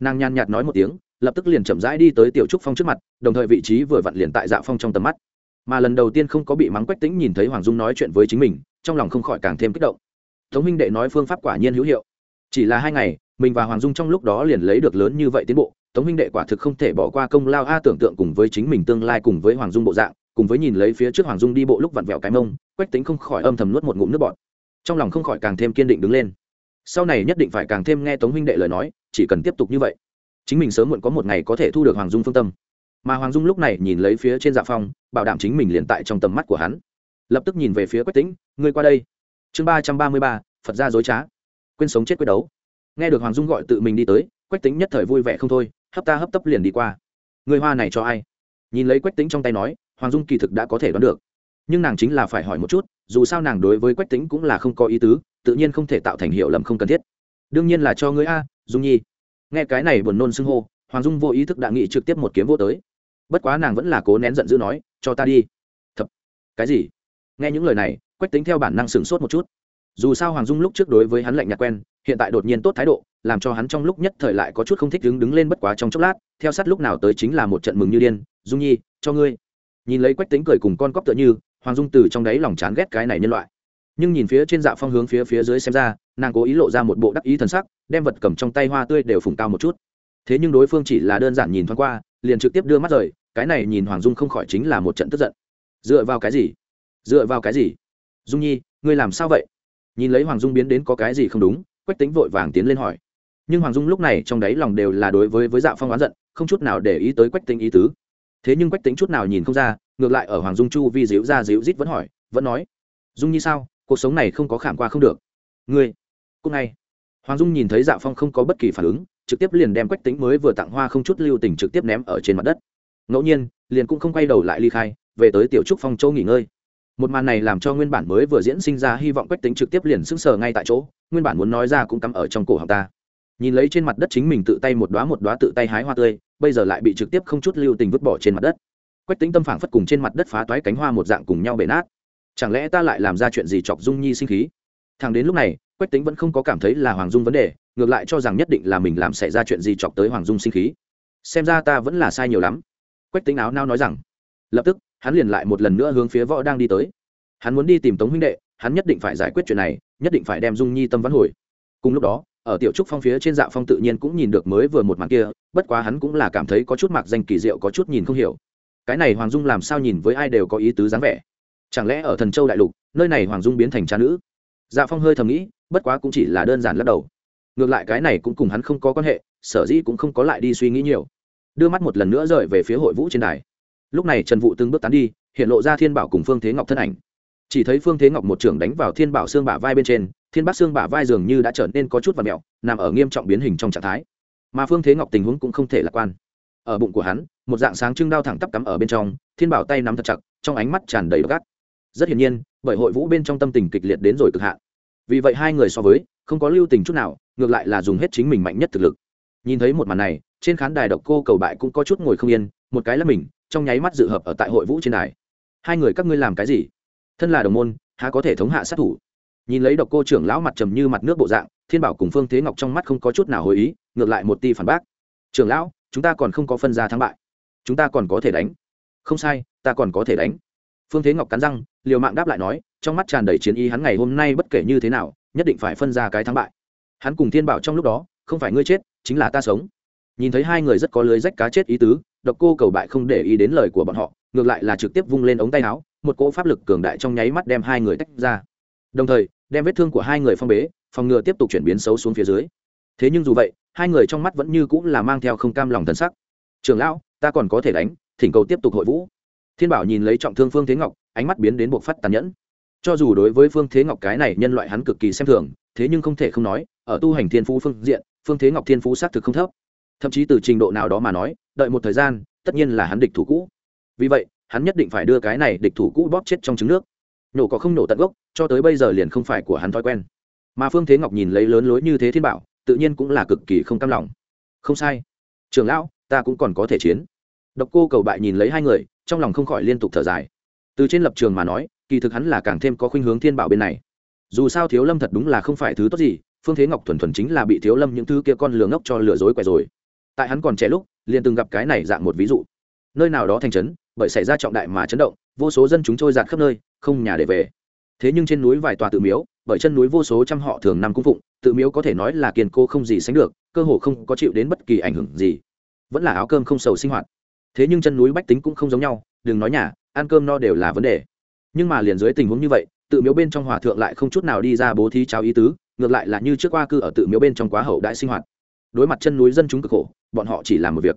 Nàng nhàn nhạt nói một tiếng, lập tức liền chậm rãi đi tới tiểu trúc phong trước mặt, đồng thời vị trí vừa vặn liền tại dạ phong trong tầm mắt. Mà lần đầu tiên không có bị mắng quách tính nhìn thấy hoàng dung nói chuyện với chính mình, trong lòng không khỏi càng thêm kích động. Tống minh đệ nói phương pháp quả nhiên hữu hiệu. Chỉ là hai ngày, mình và hoàng dung trong lúc đó liền lấy được lớn như vậy tiến bộ, tống minh đệ quả thực không thể bỏ qua công lao a tưởng tượng cùng với chính mình tương lai cùng với hoàng dung bộ dạng, cùng với nhìn lấy phía trước hoàng dung đi bộ lúc vặn vẹo cái mông, quách tính không khỏi âm thầm nuốt một ngụm nước bọt trong lòng không khỏi càng thêm kiên định đứng lên. Sau này nhất định phải càng thêm nghe tống huynh đệ lời nói, chỉ cần tiếp tục như vậy, chính mình sớm muộn có một ngày có thể thu được hoàng dung phương tâm. Mà hoàng dung lúc này nhìn lấy phía trên dạ phong, bảo đảm chính mình liền tại trong tầm mắt của hắn. Lập tức nhìn về phía quách tĩnh, ngươi qua đây. Chương ba trăm ba mươi ba, phật gia dối trá. Quên sống chết quyết đấu. Nghe được hoàng dung gọi tự mình đi tới, quách tĩnh nhất thời vui vẻ không thôi, hấp ta hấp tấp liền đi qua. Người hoa này cho ai? Nhìn lấy quách tĩnh trong tay nói, hoàng dung kỳ thực đã có thể đoán được nhưng nàng chính là phải hỏi một chút, dù sao nàng đối với quách tính cũng là không có ý tứ, tự nhiên không thể tạo thành hiệu lầm không cần thiết. Đương nhiên là cho ngươi a, dung nhi. Nghe cái này buồn nôn xưng hô, hoàng dung vô ý thức đã nghị trực tiếp một kiếm vô tới. Bất quá nàng vẫn là cố nén giận dữ nói, cho ta đi. Thật cái gì? Nghe những lời này, quách tính theo bản năng sửng sốt một chút. Dù sao hoàng dung lúc trước đối với hắn lạnh nhạt quen, hiện tại đột nhiên tốt thái độ, làm cho hắn trong lúc nhất thời lại có chút không thích đứng đứng lên bất quá trong chốc lát, theo sát lúc nào tới chính là một trận mừng như điên, dung nhi, cho ngươi. Nhìn lấy quách tính cười cùng con cóc tựa như hoàng dung từ trong đáy lòng chán ghét cái này nhân loại. Nhưng nhìn phía trên dạ phong hướng phía phía dưới xem ra, nàng cố ý lộ ra một bộ đắc ý thần sắc, đem vật cầm trong tay hoa tươi đều phùng cao một chút. Thế nhưng đối phương chỉ là đơn giản nhìn thoáng qua, liền trực tiếp đưa mắt rời, cái này nhìn hoàng dung không khỏi chính là một trận tức giận. Dựa vào cái gì? Dựa vào cái gì? Dung nhi, ngươi làm sao vậy? Nhìn lấy hoàng dung biến đến có cái gì không đúng, quách tính vội vàng tiến lên hỏi. Nhưng hoàng dung lúc này trong đáy lòng đều là đối với với dạ phong oán giận, không chút nào để ý tới quách tính ý tứ. Thế nhưng quách tính chút nào nhìn không ra ngược lại ở hoàng dung chu vi díu ra díu rít vẫn hỏi, vẫn nói, dung như sao? Cuộc sống này không có khảm qua không được. Ngươi, cũng ngay. Hoàng dung nhìn thấy dạ phong không có bất kỳ phản ứng, trực tiếp liền đem quách tính mới vừa tặng hoa không chút lưu tình trực tiếp ném ở trên mặt đất. Ngẫu nhiên, liền cũng không quay đầu lại ly khai, về tới tiểu trúc phong châu nghỉ ngơi. Một màn này làm cho nguyên bản mới vừa diễn sinh ra hy vọng quách tính trực tiếp liền sững sờ ngay tại chỗ, nguyên bản muốn nói ra cũng cắm ở trong cổ họng ta. Nhìn lấy trên mặt đất chính mình tự tay một đoá một đoá tự tay hái hoa tươi, bây giờ lại bị trực tiếp không chút lưu tình vứt bỏ trên mặt đất quách tính tâm phảng phất cùng trên mặt đất phá toái cánh hoa một dạng cùng nhau bể nát. Chẳng lẽ ta lại làm ra chuyện gì chọc dung nhi sinh khí? Thằng đến lúc này, quách tính vẫn không có cảm thấy là hoàng dung vấn đề, ngược lại cho rằng nhất định là mình làm xảy ra chuyện gì chọc tới hoàng dung sinh khí. Xem ra ta vẫn là sai nhiều lắm. Quách tính áo nao nói rằng. Lập tức, hắn liền lại một lần nữa hướng phía võ đang đi tới. Hắn muốn đi tìm tống huynh đệ, hắn nhất định phải giải quyết chuyện này, nhất định phải đem dung nhi tâm vắn hồi. Cùng lúc đó, ở tiểu trúc phong phía trên dạ phong tự nhiên cũng nhìn được mới vừa một màn kia, bất quá hắn cũng là cảm thấy có chút mạc danh kỳ diệu có chút nhìn không hiểu cái này hoàng dung làm sao nhìn với ai đều có ý tứ dáng vẻ? Chẳng lẽ ở thần châu đại lục, nơi này hoàng dung biến thành cha nữ? Dạ phong hơi thầm nghĩ, bất quá cũng chỉ là đơn giản lắc đầu. Ngược lại cái này cũng cùng hắn không có quan hệ, sở dĩ cũng không có lại đi suy nghĩ nhiều. Đưa mắt một lần nữa rời về phía hội vũ trên đài. Lúc này trần vũ từng bước tán đi, hiện lộ ra thiên bảo cùng phương thế ngọc thân ảnh. Chỉ thấy phương thế ngọc một trưởng đánh vào thiên bảo xương bả vai bên trên, thiên bác xương bả vai dường như đã trở nên có chút và mẹo, nằm ở nghiêm trọng biến hình trong trạng thái. Mà phương thế ngọc tình huống cũng không thể lạc quan. Ở bụng của hắn một dạng sáng trưng đao thẳng tắp cắm ở bên trong, thiên bảo tay nắm thật chặt, trong ánh mắt tràn đầy gắt rất hiển nhiên, bởi hội vũ bên trong tâm tình kịch liệt đến rồi cực hạn. Vì vậy hai người so với, không có lưu tình chút nào, ngược lại là dùng hết chính mình mạnh nhất thực lực. Nhìn thấy một màn này, trên khán đài độc cô cầu bại cũng có chút ngồi không yên, một cái là mình, trong nháy mắt dự hợp ở tại hội vũ trên đài. Hai người các ngươi làm cái gì? Thân là đồng môn, há có thể thống hạ sát thủ? Nhìn lấy độc cô trưởng lão mặt trầm như mặt nước bộ dạng, thiên bảo cùng phương thế ngọc trong mắt không có chút nào hồi ý, ngược lại một ti phản bác. Trưởng lão, chúng ta còn không có phân ra thắng bại chúng ta còn có thể đánh. Không sai, ta còn có thể đánh. Phương thế ngọc cắn răng, liều mạng đáp lại nói, trong mắt tràn đầy chiến ý hắn ngày hôm nay bất kể như thế nào, nhất định phải phân ra cái thắng bại. Hắn cùng thiên bảo trong lúc đó, không phải ngươi chết, chính là ta sống. Nhìn thấy hai người rất có lưới rách cá chết ý tứ, độc cô cầu bại không để ý đến lời của bọn họ, ngược lại là trực tiếp vung lên ống tay áo, một cỗ pháp lực cường đại trong nháy mắt đem hai người tách ra. Đồng thời, đem vết thương của hai người phong bế, phòng ngừa tiếp tục chuyển biến xấu xuống phía dưới. Thế nhưng dù vậy, hai người trong mắt vẫn như cũng là mang theo không cam lòng thân sắc. Trường lão ta còn có thể đánh, thỉnh cầu tiếp tục hội vũ. Thiên bảo nhìn lấy trọng thương phương thế ngọc, ánh mắt biến đến buộc phát tàn nhẫn. Cho dù đối với phương thế ngọc cái này nhân loại hắn cực kỳ xem thường, thế nhưng không thể không nói, ở tu hành thiên phú phương diện, phương thế ngọc thiên phú xác thực không thấp. Thậm chí từ trình độ nào đó mà nói, đợi một thời gian, tất nhiên là hắn địch thủ cũ. Vì vậy, hắn nhất định phải đưa cái này địch thủ cũ bóp chết trong trứng nước. Nổ có không nổ tận gốc, cho tới bây giờ liền không phải của hắn thói quen. Mà phương thế ngọc nhìn lấy lớn lối như thế thiên bảo, tự nhiên cũng là cực kỳ không cam lòng. Không sai. Trường lão ta cũng còn có thể chiến. Độc cô cầu bại nhìn lấy hai người, trong lòng không khỏi liên tục thở dài. Từ trên lập trường mà nói, kỳ thực hắn là càng thêm có khuynh hướng thiên bảo bên này. Dù sao thiếu lâm thật đúng là không phải thứ tốt gì, phương thế ngọc thuần thuần chính là bị thiếu lâm những thứ kia con lừa ngốc cho lừa dối quẻ rồi. Tại hắn còn trẻ lúc, liền từng gặp cái này dạng một ví dụ. Nơi nào đó thành trấn, bởi xảy ra trọng đại mà chấn động, vô số dân chúng trôi giạt khắp nơi, không nhà để về. Thế nhưng trên núi vài tòa tự miếu, bởi chân núi vô số trăm họ thường nằm cung phụng, tự miếu có thể nói là kiên cố không gì sánh được, cơ hồ không có chịu đến bất kỳ ảnh hưởng gì vẫn là áo cơm không sầu sinh hoạt. Thế nhưng chân núi bách tính cũng không giống nhau, đừng nói nhà, ăn cơm no đều là vấn đề. Nhưng mà liền dưới tình huống như vậy, tự miếu bên trong hòa thượng lại không chút nào đi ra bố thí cháo ý tứ, ngược lại là như trước qua cư ở tự miếu bên trong quá hậu đại sinh hoạt. Đối mặt chân núi dân chúng cực khổ, bọn họ chỉ làm một việc.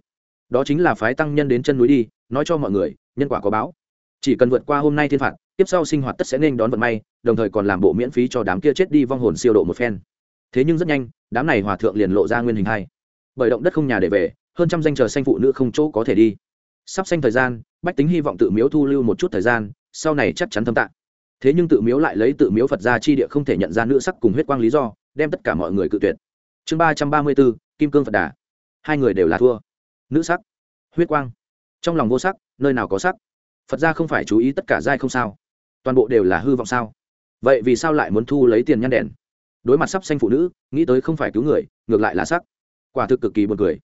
Đó chính là phái tăng nhân đến chân núi đi, nói cho mọi người, nhân quả có báo. Chỉ cần vượt qua hôm nay thiên phạt, tiếp sau sinh hoạt tất sẽ nên đón vận may, đồng thời còn làm bộ miễn phí cho đám kia chết đi vong hồn siêu độ một phen. Thế nhưng rất nhanh, đám này hòa thượng liền lộ ra nguyên hình hai. Bởi động đất không nhà để về hơn trăm danh chờ sanh phụ nữ không chỗ có thể đi. Sắp sanh thời gian, bách tính hy vọng tự miếu thu lưu một chút thời gian, sau này chắc chắn thâm tạng thế nhưng tự miếu lại lấy tự miếu phật ra chi địa không thể nhận ra nữ sắc cùng huyết quang lý do, đem tất cả mọi người cự tuyệt. Chương ba trăm ba mươi bốn, kim cương phật đà. Hai người đều là thua. Nữ sắc, huyết quang. Trong lòng vô sắc, nơi nào có sắc? Phật ra không phải chú ý tất cả giai không sao. Toàn bộ đều là hư vọng sao? Vậy vì sao lại muốn thu lấy tiền nhăn đèn? Đối mặt sắp xanh phụ nữ, nghĩ tới không phải cứu người, ngược lại là sắc. Quả thực cực kỳ buồn cười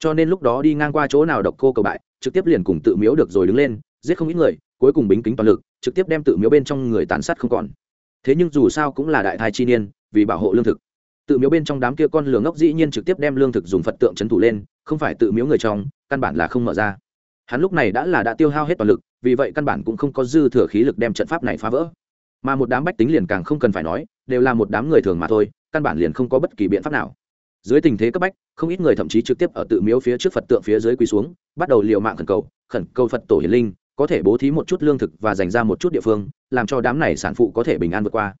cho nên lúc đó đi ngang qua chỗ nào độc cô cầu bại, trực tiếp liền cùng tự miếu được rồi đứng lên, giết không ít người, cuối cùng bính kính toàn lực, trực tiếp đem tự miếu bên trong người tàn sát không còn. Thế nhưng dù sao cũng là đại thai chi niên, vì bảo hộ lương thực. Tự miếu bên trong đám kia con lửa ngốc dĩ nhiên trực tiếp đem lương thực dùng phật tượng trấn thủ lên, không phải tự miếu người trong, căn bản là không mở ra. Hắn lúc này đã là đã tiêu hao hết toàn lực, vì vậy căn bản cũng không có dư thừa khí lực đem trận pháp này phá vỡ. Mà một đám bách tính liền càng không cần phải nói, đều là một đám người thường mà thôi, căn bản liền không có bất kỳ biện pháp nào dưới tình thế cấp bách, không ít người thậm chí trực tiếp ở tự miếu phía trước phật tượng phía dưới quỳ xuống, bắt đầu liều mạng khẩn cầu khẩn cầu phật tổ hiền linh, có thể bố thí một chút lương thực và dành ra một chút địa phương, làm cho đám này sản phụ có thể bình an vượt qua.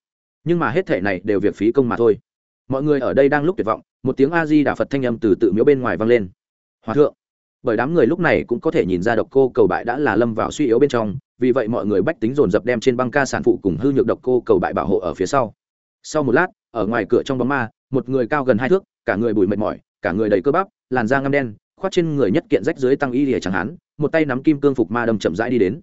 Nhưng mà hết thể này đều việc phí công mà thôi. Mọi người ở đây đang lúc tuyệt vọng, một tiếng a di đà phật thanh âm từ tự miếu bên ngoài vang lên. Hòa thượng, bởi đám người lúc này cũng có thể nhìn ra độc cô cầu bại đã là lâm vào suy yếu bên trong, vì vậy mọi người bách tính dồn dập đem trên băng ca sản phụ cùng hư nhược độc cô cầu bại bảo hộ ở phía sau. Sau một lát, ở ngoài cửa trong bóng ma, một người cao gần hai thước cả người bùi mệt mỏi, cả người đầy cơ bắp, làn da ngâm đen khoát trên người nhất kiện rách dưới tăng y lìa chẳng hắn một tay nắm kim cương phục ma đâm chậm rãi đi đến.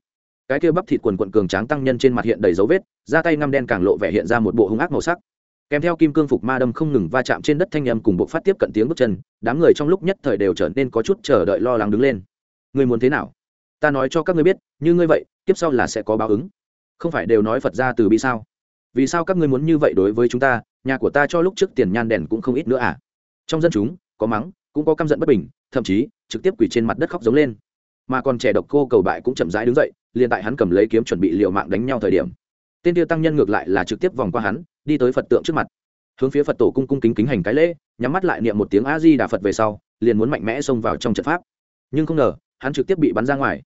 Cái kia bắp thịt quần quận cường tráng tăng nhân trên mặt hiện đầy dấu vết, da tay ngâm đen càng lộ vẻ hiện ra một bộ hung ác màu sắc. Kèm theo kim cương phục ma đâm không ngừng va chạm trên đất thanh âm cùng bộ phát tiếp cận tiếng bước chân, đám người trong lúc nhất thời đều trở nên có chút chờ đợi lo lắng đứng lên. Người muốn thế nào? Ta nói cho các ngươi biết, như ngươi vậy tiếp sau là sẽ có báo ứng. Không phải đều nói phật ra từ bi sao? Vì sao các ngươi muốn như vậy đối với chúng ta? Nhà của ta cho lúc trước tiền nhan đèn cũng không ít nữa à? Trong dân chúng, có mắng, cũng có căm giận bất bình, thậm chí, trực tiếp quỳ trên mặt đất khóc giống lên. Mà còn trẻ độc cô cầu bại cũng chậm rãi đứng dậy, liền tại hắn cầm lấy kiếm chuẩn bị liều mạng đánh nhau thời điểm. Tên tiêu tăng nhân ngược lại là trực tiếp vòng qua hắn, đi tới phật tượng trước mặt. Hướng phía phật tổ cung cung kính kính hành cái lễ, nhắm mắt lại niệm một tiếng a di đà phật về sau, liền muốn mạnh mẽ xông vào trong trận pháp. Nhưng không ngờ, hắn trực tiếp bị bắn ra ngoài.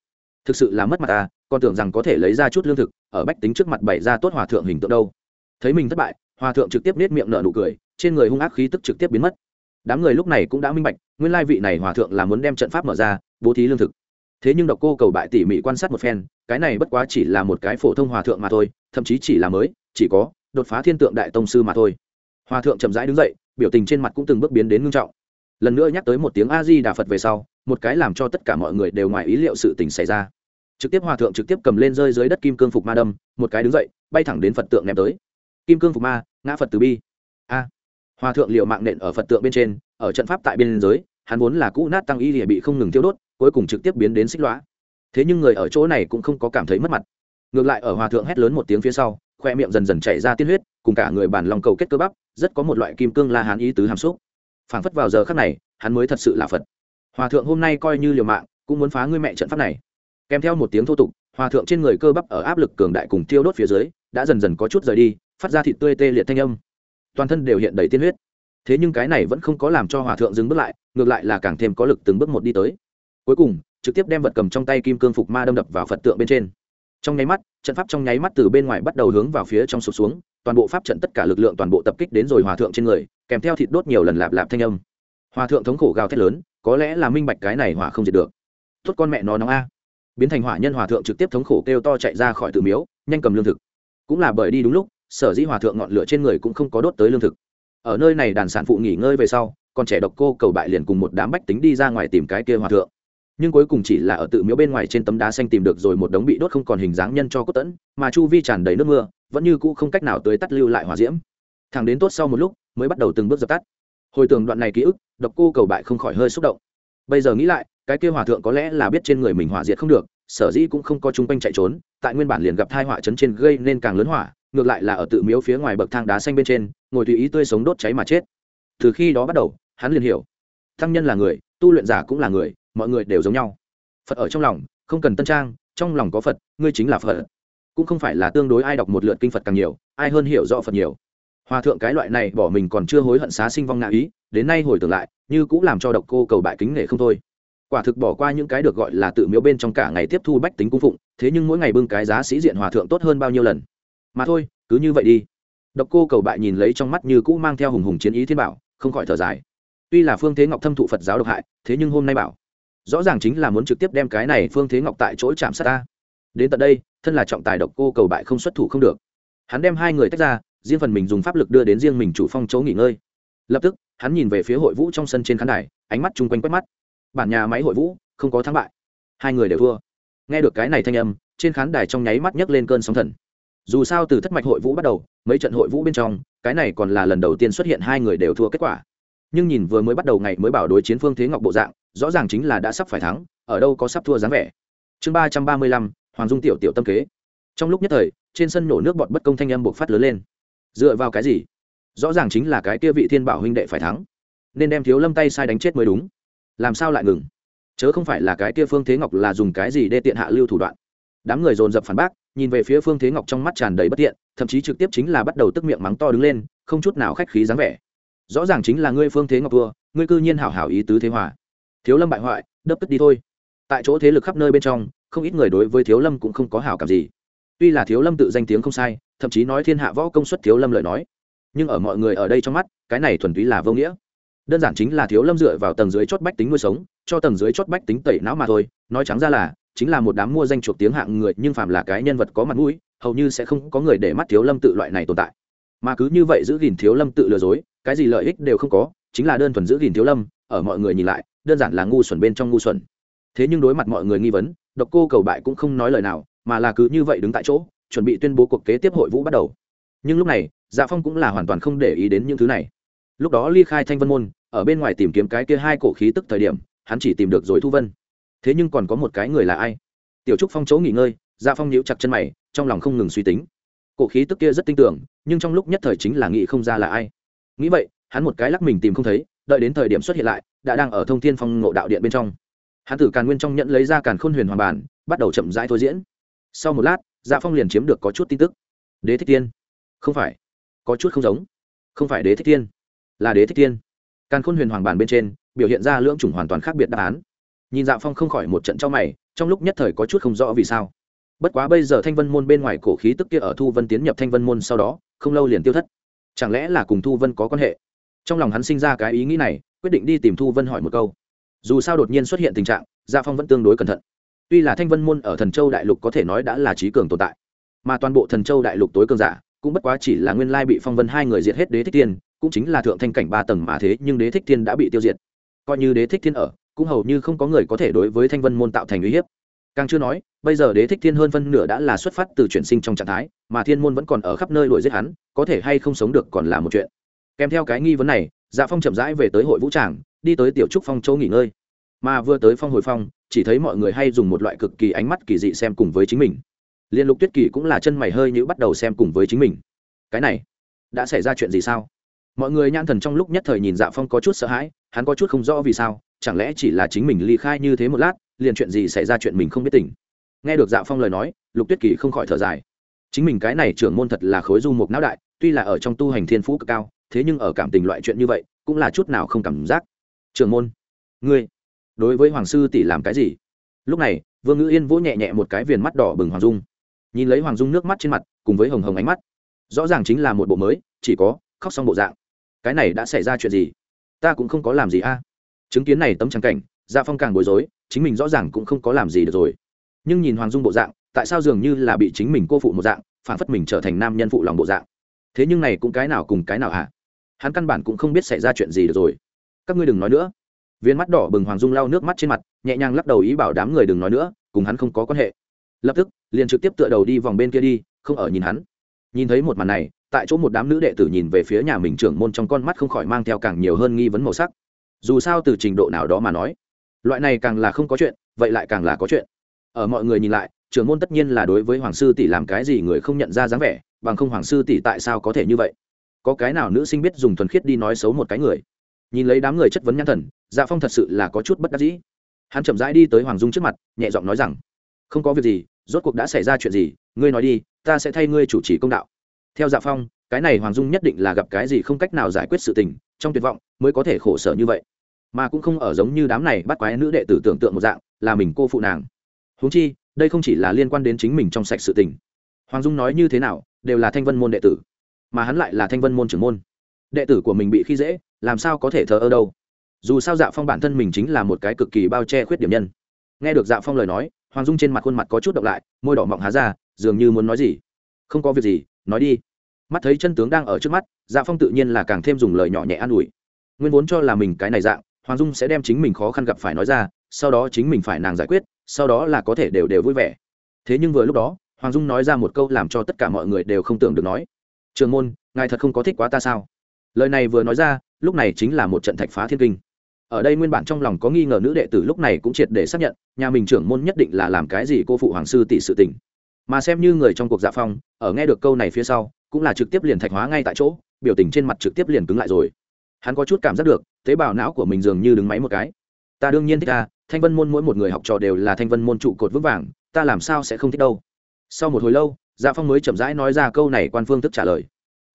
Thực sự là mất mặt ta còn tưởng rằng có thể lấy ra chút lương thực, ở bách tính trước mặt bày ra tốt hòa thượng hình tượng đâu. Thấy mình thất bại, hòa thượng trực tiếp nết miệng nở nụ cười, trên người hung ác khí tức trực tiếp biến mất đám người lúc này cũng đã minh bạch, nguyên lai vị này hòa thượng là muốn đem trận pháp mở ra, bố thí lương thực. Thế nhưng độc cô cầu bại tỉ mỉ quan sát một phen, cái này bất quá chỉ là một cái phổ thông hòa thượng mà thôi, thậm chí chỉ là mới, chỉ có đột phá thiên tượng đại tông sư mà thôi. Hòa thượng chậm rãi đứng dậy, biểu tình trên mặt cũng từng bước biến đến ngưng trọng. Lần nữa nhắc tới một tiếng a di đà phật về sau, một cái làm cho tất cả mọi người đều ngoài ý liệu sự tình xảy ra. Trực tiếp hòa thượng trực tiếp cầm lên rơi dưới đất kim cương phục ma đâm, một cái đứng dậy, bay thẳng đến phật tượng ném tới. Kim cương phục ma, ngã phật từ bi. A hòa thượng liệu mạng nện ở phật tượng bên trên, ở trận pháp tại biên giới hắn vốn là cũ nát tăng y lìa bị không ngừng tiêu đốt, cuối cùng trực tiếp biến đến xích lõa. Thế nhưng người ở chỗ này cũng không có cảm thấy mất mặt. Ngược lại ở hòa thượng hét lớn một tiếng phía sau, khoe miệng dần dần chảy ra tiên huyết, cùng cả người bản lòng cầu kết cơ bắp, rất có một loại kim cương la hán ý tứ hàm xúc. Phảng phất vào giờ khắc này, hắn mới thật sự là phật. Hòa thượng hôm nay coi như liều mạng, cũng muốn phá ngươi mẹ trận pháp này. Kèm theo một tiếng thô tục, hòa thượng trên người cơ bắp ở áp lực cường đại cùng tiêu đốt phía dưới, đã dần dần có chút rời đi, phát ra thịt tươi tê liệt thanh âm toàn thân đều hiện đầy tiên huyết. Thế nhưng cái này vẫn không có làm cho hòa thượng dừng bước lại, ngược lại là càng thêm có lực từng bước một đi tới. Cuối cùng, trực tiếp đem vật cầm trong tay kim cương phục ma đâm đập vào phật tượng bên trên. Trong nháy mắt, trận pháp trong nháy mắt từ bên ngoài bắt đầu hướng vào phía trong sụp xuống, toàn bộ pháp trận tất cả lực lượng toàn bộ tập kích đến rồi hòa thượng trên người, kèm theo thịt đốt nhiều lần lạp lạp thanh âm. Hòa thượng thống khổ gào thét lớn, có lẽ là minh bạch cái này hỏa không diệt được. Tốt con mẹ nó nóng a. Biến thành hỏa nhân hòa thượng trực tiếp thống khổ kêu to chạy ra khỏi tự miếu, nhanh cầm lương thực. Cũng là bởi đi đúng lúc sở dĩ hòa thượng ngọn lửa trên người cũng không có đốt tới lương thực. Ở nơi này đàn sản phụ nghỉ ngơi về sau còn trẻ độc cô cầu bại liền cùng một đám bách tính đi ra ngoài tìm cái kia hòa thượng. Nhưng cuối cùng chỉ là ở tự miếu bên ngoài trên tấm đá xanh tìm được rồi một đống bị đốt không còn hình dáng nhân cho cốt tẫn, mà chu vi tràn đầy nước mưa, vẫn như cũ không cách nào tới tắt lưu lại hỏa diễm. Thẳng đến tốt sau một lúc, mới bắt đầu từng bước dập tắt. Hồi tưởng đoạn này ký ức, độc cô cầu bại không khỏi hơi xúc động. Bây giờ nghĩ lại, cái kia hòa thượng có lẽ là biết trên người mình hỏa diệt không được, sở dĩ cũng không có chung quanh chạy trốn, tại nguyên bản liền gặp thai họa chấn trên gây nên càng lớn hỏa ngược lại là ở tự miếu phía ngoài bậc thang đá xanh bên trên, ngồi tùy ý tươi sống đốt cháy mà chết. Từ khi đó bắt đầu, hắn liền hiểu. Thăng nhân là người, tu luyện giả cũng là người, mọi người đều giống nhau. Phật ở trong lòng, không cần tân trang, trong lòng có phật, ngươi chính là phật. Cũng không phải là tương đối ai đọc một lượt kinh phật càng nhiều, ai hơn hiểu rõ phật nhiều. Hòa thượng cái loại này bỏ mình còn chưa hối hận xá sinh vong ngã ý, đến nay hồi tưởng lại, như cũng làm cho độc cô cầu bại kính nể không thôi. Quả thực bỏ qua những cái được gọi là tự miếu bên trong cả ngày tiếp thu bách tính cung phụng, thế nhưng mỗi ngày bưng cái giá sĩ diện hòa thượng tốt hơn bao nhiêu lần mà thôi, cứ như vậy đi. Độc cô cầu bại nhìn lấy trong mắt như cũ mang theo hùng hùng chiến ý thiên bảo, không khỏi thở dài. Tuy là phương thế ngọc thâm thụ phật giáo độc hại, thế nhưng hôm nay bảo, rõ ràng chính là muốn trực tiếp đem cái này phương thế ngọc tại chỗ chạm sát ta. Đến tận đây, thân là trọng tài độc cô cầu bại không xuất thủ không được. Hắn đem hai người tách ra, riêng phần mình dùng pháp lực đưa đến riêng mình chủ phong chỗ nghỉ ngơi. Lập tức, hắn nhìn về phía hội vũ trong sân trên khán đài, ánh mắt chung quanh quét mắt. Bản nhà máy hội vũ, không có thắng bại. Hai người đều thua. Nghe được cái này thanh âm, trên khán đài trong nháy mắt nhấc lên cơn sóng thần dù sao từ thất mạch hội vũ bắt đầu, mấy trận hội vũ bên trong, cái này còn là lần đầu tiên xuất hiện hai người đều thua kết quả. Nhưng nhìn vừa mới bắt đầu ngày mới bảo đối chiến phương thế ngọc bộ dạng, rõ ràng chính là đã sắp phải thắng, ở đâu có sắp thua dáng vẻ. Chương ba trăm ba mươi lăm, hoàng dung tiểu tiểu tâm kế. Trong lúc nhất thời, trên sân nổ nước bọt bất công thanh âm buộc phát lớn lên. Dựa vào cái gì? Rõ ràng chính là cái kia vị thiên bảo huynh đệ phải thắng. Nên đem thiếu lâm tay sai đánh chết mới đúng. Làm sao lại ngừng? Chớ không phải là cái kia phương thế ngọc là dùng cái gì để tiện hạ lưu thủ đoạn? Đám người dồn dập phản bác nhìn về phía phương thế ngọc trong mắt tràn đầy bất tiện, thậm chí trực tiếp chính là bắt đầu tức miệng mắng to đứng lên, không chút nào khách khí dáng vẻ. Rõ ràng chính là ngươi phương thế ngọc thua, ngươi cư nhiên hảo hảo ý tứ thế hòa. Thiếu lâm bại hoại, đớp tức đi thôi. Tại chỗ thế lực khắp nơi bên trong, không ít người đối với thiếu lâm cũng không có hảo cảm gì. Tuy là thiếu lâm tự danh tiếng không sai, thậm chí nói thiên hạ võ công suất thiếu lâm lời nói. Nhưng ở mọi người ở đây trong mắt, cái này thuần túy là vô nghĩa. Đơn giản chính là thiếu lâm dựa vào tầng dưới chót bách tính nuôi sống, cho tầng dưới chót bách tính tẩy não mà thôi, nói trắng ra là chính là một đám mua danh chuộc tiếng hạng người, nhưng phàm là cái nhân vật có mặt mũi, hầu như sẽ không có người để mắt thiếu lâm tự loại này tồn tại. Mà cứ như vậy giữ gìn thiếu lâm tự lừa dối, cái gì lợi ích đều không có, chính là đơn thuần giữ gìn thiếu lâm, ở mọi người nhìn lại, đơn giản là ngu xuẩn bên trong ngu xuẩn. Thế nhưng đối mặt mọi người nghi vấn, độc cô cầu bại cũng không nói lời nào, mà là cứ như vậy đứng tại chỗ, chuẩn bị tuyên bố cuộc kế tiếp hội vũ bắt đầu. Nhưng lúc này dạ phong cũng là hoàn toàn không để ý đến những thứ này. Lúc đó ly khai thanh vân môn, ở bên ngoài tìm kiếm cái kia hai cổ khí tức thời điểm, hắn chỉ tìm được rồi thu vân thế nhưng còn có một cái người là ai? Tiểu trúc phong chỗ nghỉ ngơi Gia phong nhíu chặt chân mày, trong lòng không ngừng suy tính. Cổ khí tức kia rất tin tưởng nhưng trong lúc nhất thời chính là nghĩ không ra là ai. Nghĩ vậy, hắn một cái lắc mình tìm không thấy, đợi đến thời điểm xuất hiện lại, đã đang ở thông thiên phong ngộ đạo điện bên trong. Hắn tử càn nguyên trong nhận lấy ra càn khôn huyền hoàn bản, bắt đầu chậm rãi thôi diễn. Sau một lát dạ phong liền chiếm được có chút tin tức. Đế thích tiên không phải. Có chút không giống. Không phải đế thích tiên là đế thích tiên càn khôn huyền hoàng bản bên trên, biểu hiện ra lưỡng chủng hoàn toàn khác biệt đáp án nhìn dạ phong không khỏi một trận cho mày, trong lúc nhất thời có chút không rõ vì sao. Bất quá bây giờ thanh vân môn bên ngoài cổ khí tức kia ở thu vân tiến nhập thanh vân môn sau đó, không lâu liền tiêu thất. Chẳng lẽ là cùng thu vân có quan hệ? Trong lòng hắn sinh ra cái ý nghĩ này, quyết định đi tìm thu vân hỏi một câu. Dù sao đột nhiên xuất hiện tình trạng gia phong vẫn tương đối cẩn thận. Tuy là thanh vân môn ở thần châu đại lục có thể nói đã là trí cường tồn tại, mà toàn bộ thần châu đại lục tối cường giả, cũng bất quá chỉ là nguyên lai bị phong vân hai người diệt hết đế thích tiên cũng chính là thượng thanh cảnh ba tầng mà thế, nhưng đế thích thiên đã bị tiêu diệt. Coi như đế thích thiên ở cũng hầu như không có người có thể đối với thanh vân môn tạo thành uy hiếp. Càng chưa nói, bây giờ đế thích thiên hơn phân nửa đã là xuất phát từ chuyển sinh trong trạng thái, mà thiên môn vẫn còn ở khắp nơi đuổi giết hắn, có thể hay không sống được còn là một chuyện. Kèm theo cái nghi vấn này dạ phong chậm rãi về tới hội vũ tràng, đi tới tiểu trúc phong châu nghỉ ngơi. Mà vừa tới phong hồi phong, chỉ thấy mọi người hay dùng một loại cực kỳ ánh mắt kỳ dị xem cùng với chính mình. Liên lục tuyết kỳ cũng là chân mày hơi như bắt đầu xem cùng với chính mình. Cái này, đã xảy ra chuyện gì sao? Mọi người nhãn thần trong lúc nhất thời nhìn dạ phong có chút sợ hãi, hắn có chút không rõ vì sao chẳng lẽ chỉ là chính mình ly khai như thế một lát, liền chuyện gì xảy ra chuyện mình không biết tỉnh nghe được dạ phong lời nói, lục tuyết kỳ không khỏi thở dài. Chính mình cái này trưởng môn thật là khối du mục não đại, tuy là ở trong tu hành thiên phú cực cao, thế nhưng ở cảm tình loại chuyện như vậy, cũng là chút nào không cảm giác. Trưởng môn, ngươi, đối với hoàng sư tỷ làm cái gì? Lúc này, vương ngữ yên vỗ nhẹ nhẹ một cái viền mắt đỏ bừng hoàng dung. Nhìn lấy hoàng dung nước mắt trên mặt, cùng với hồng hồng ánh mắt. Rõ ràng chính là một bộ mới, chỉ có khóc xong bộ dạng. Cái này đã xảy ra chuyện gì? Ta cũng không có làm gì a chứng kiến này tấm trắng cảnh gia phong càng bối rối, chính mình rõ ràng cũng không có làm gì được rồi. Nhưng nhìn hoàng dung bộ dạng, tại sao dường như là bị chính mình cô phụ một dạng, phản phất mình trở thành nam nhân phụ lòng bộ dạng? Thế nhưng này cũng cái nào cùng cái nào hả? Hắn căn bản cũng không biết xảy ra chuyện gì được rồi. Các ngươi đừng nói nữa. Viên mắt đỏ bừng hoàng dung lau nước mắt trên mặt, nhẹ nhàng lắc đầu ý bảo đám người đừng nói nữa, cùng hắn không có quan hệ. Lập tức, liền trực tiếp tựa đầu đi vòng bên kia đi, không ở nhìn hắn. Nhìn thấy một màn này, tại chỗ một đám nữ đệ tử nhìn về phía nhà mình trưởng môn trong con mắt không khỏi mang theo càng nhiều hơn nghi vấn màu sắc dù sao từ trình độ nào đó mà nói, loại này càng là không có chuyện, vậy lại càng là có chuyện. Ở mọi người nhìn lại, trưởng môn tất nhiên là đối với hoàng sư tỷ làm cái gì người không nhận ra dáng vẻ, bằng không hoàng sư tỷ tại sao có thể như vậy? Có cái nào nữ sinh biết dùng thuần khiết đi nói xấu một cái người? Nhìn lấy đám người chất vấn nhãn thần dạ phong thật sự là có chút bất đắc dĩ. Hắn chậm rãi đi tới hoàng dung trước mặt, nhẹ giọng nói rằng, không có việc gì, rốt cuộc đã xảy ra chuyện gì, ngươi nói đi, ta sẽ thay ngươi chủ trì công đạo. Theo dạ phong, cái này hoàng dung nhất định là gặp cái gì không cách nào giải quyết sự tình, trong tuyệt vọng mới có thể khổ sở như vậy mà cũng không ở giống như đám này bắt quái nữ đệ tử tưởng tượng một dạng, là mình cô phụ nàng. Huống chi, đây không chỉ là liên quan đến chính mình trong sạch sự tình. Hoàng dung nói như thế nào, đều là thanh vân môn đệ tử, mà hắn lại là thanh vân môn trưởng môn. Đệ tử của mình bị khi dễ, làm sao có thể thờ ơ đâu? Dù sao dạ phong bản thân mình chính là một cái cực kỳ bao che khuyết điểm nhân. Nghe được dạ phong lời nói, hoàng dung trên mặt khuôn mặt có chút động lại, môi đỏ mọng há ra, dường như muốn nói gì. Không có việc gì, nói đi. Mắt thấy chân tướng đang ở trước mắt dạ phong tự nhiên là càng thêm dùng lời nhỏ nhẹ an ủi. Nguyên vốn cho là mình cái này dạng hoàng dung sẽ đem chính mình khó khăn gặp phải nói ra, sau đó chính mình phải nàng giải quyết, sau đó là có thể đều đều vui vẻ. Thế nhưng vừa lúc đó, hoàng dung nói ra một câu làm cho tất cả mọi người đều không tưởng được nói. Trường môn, ngài thật không có thích quá ta sao? Lời này vừa nói ra, lúc này chính là một trận thạch phá thiên kinh. Ở đây nguyên bản trong lòng có nghi ngờ nữ đệ tử lúc này cũng triệt để xác nhận, nhà mình trưởng môn nhất định là làm cái gì cô phụ hoàng sư tỷ sự tình. Mà xem như người trong cuộc dạ phong, ở nghe được câu này phía sau, cũng là trực tiếp liền thạch hóa ngay tại chỗ, biểu tình trên mặt trực tiếp liền cứng lại rồi. Hắn có chút cảm giác được tế bào não của mình dường như đứng máy một cái. Ta đương nhiên thích ta, thanh vân môn mỗi một người học trò đều là thanh vân môn trụ cột vững vàng, ta làm sao sẽ không thích đâu. Sau một hồi lâu dạ phong mới chậm rãi nói ra câu này quan phương thức trả lời.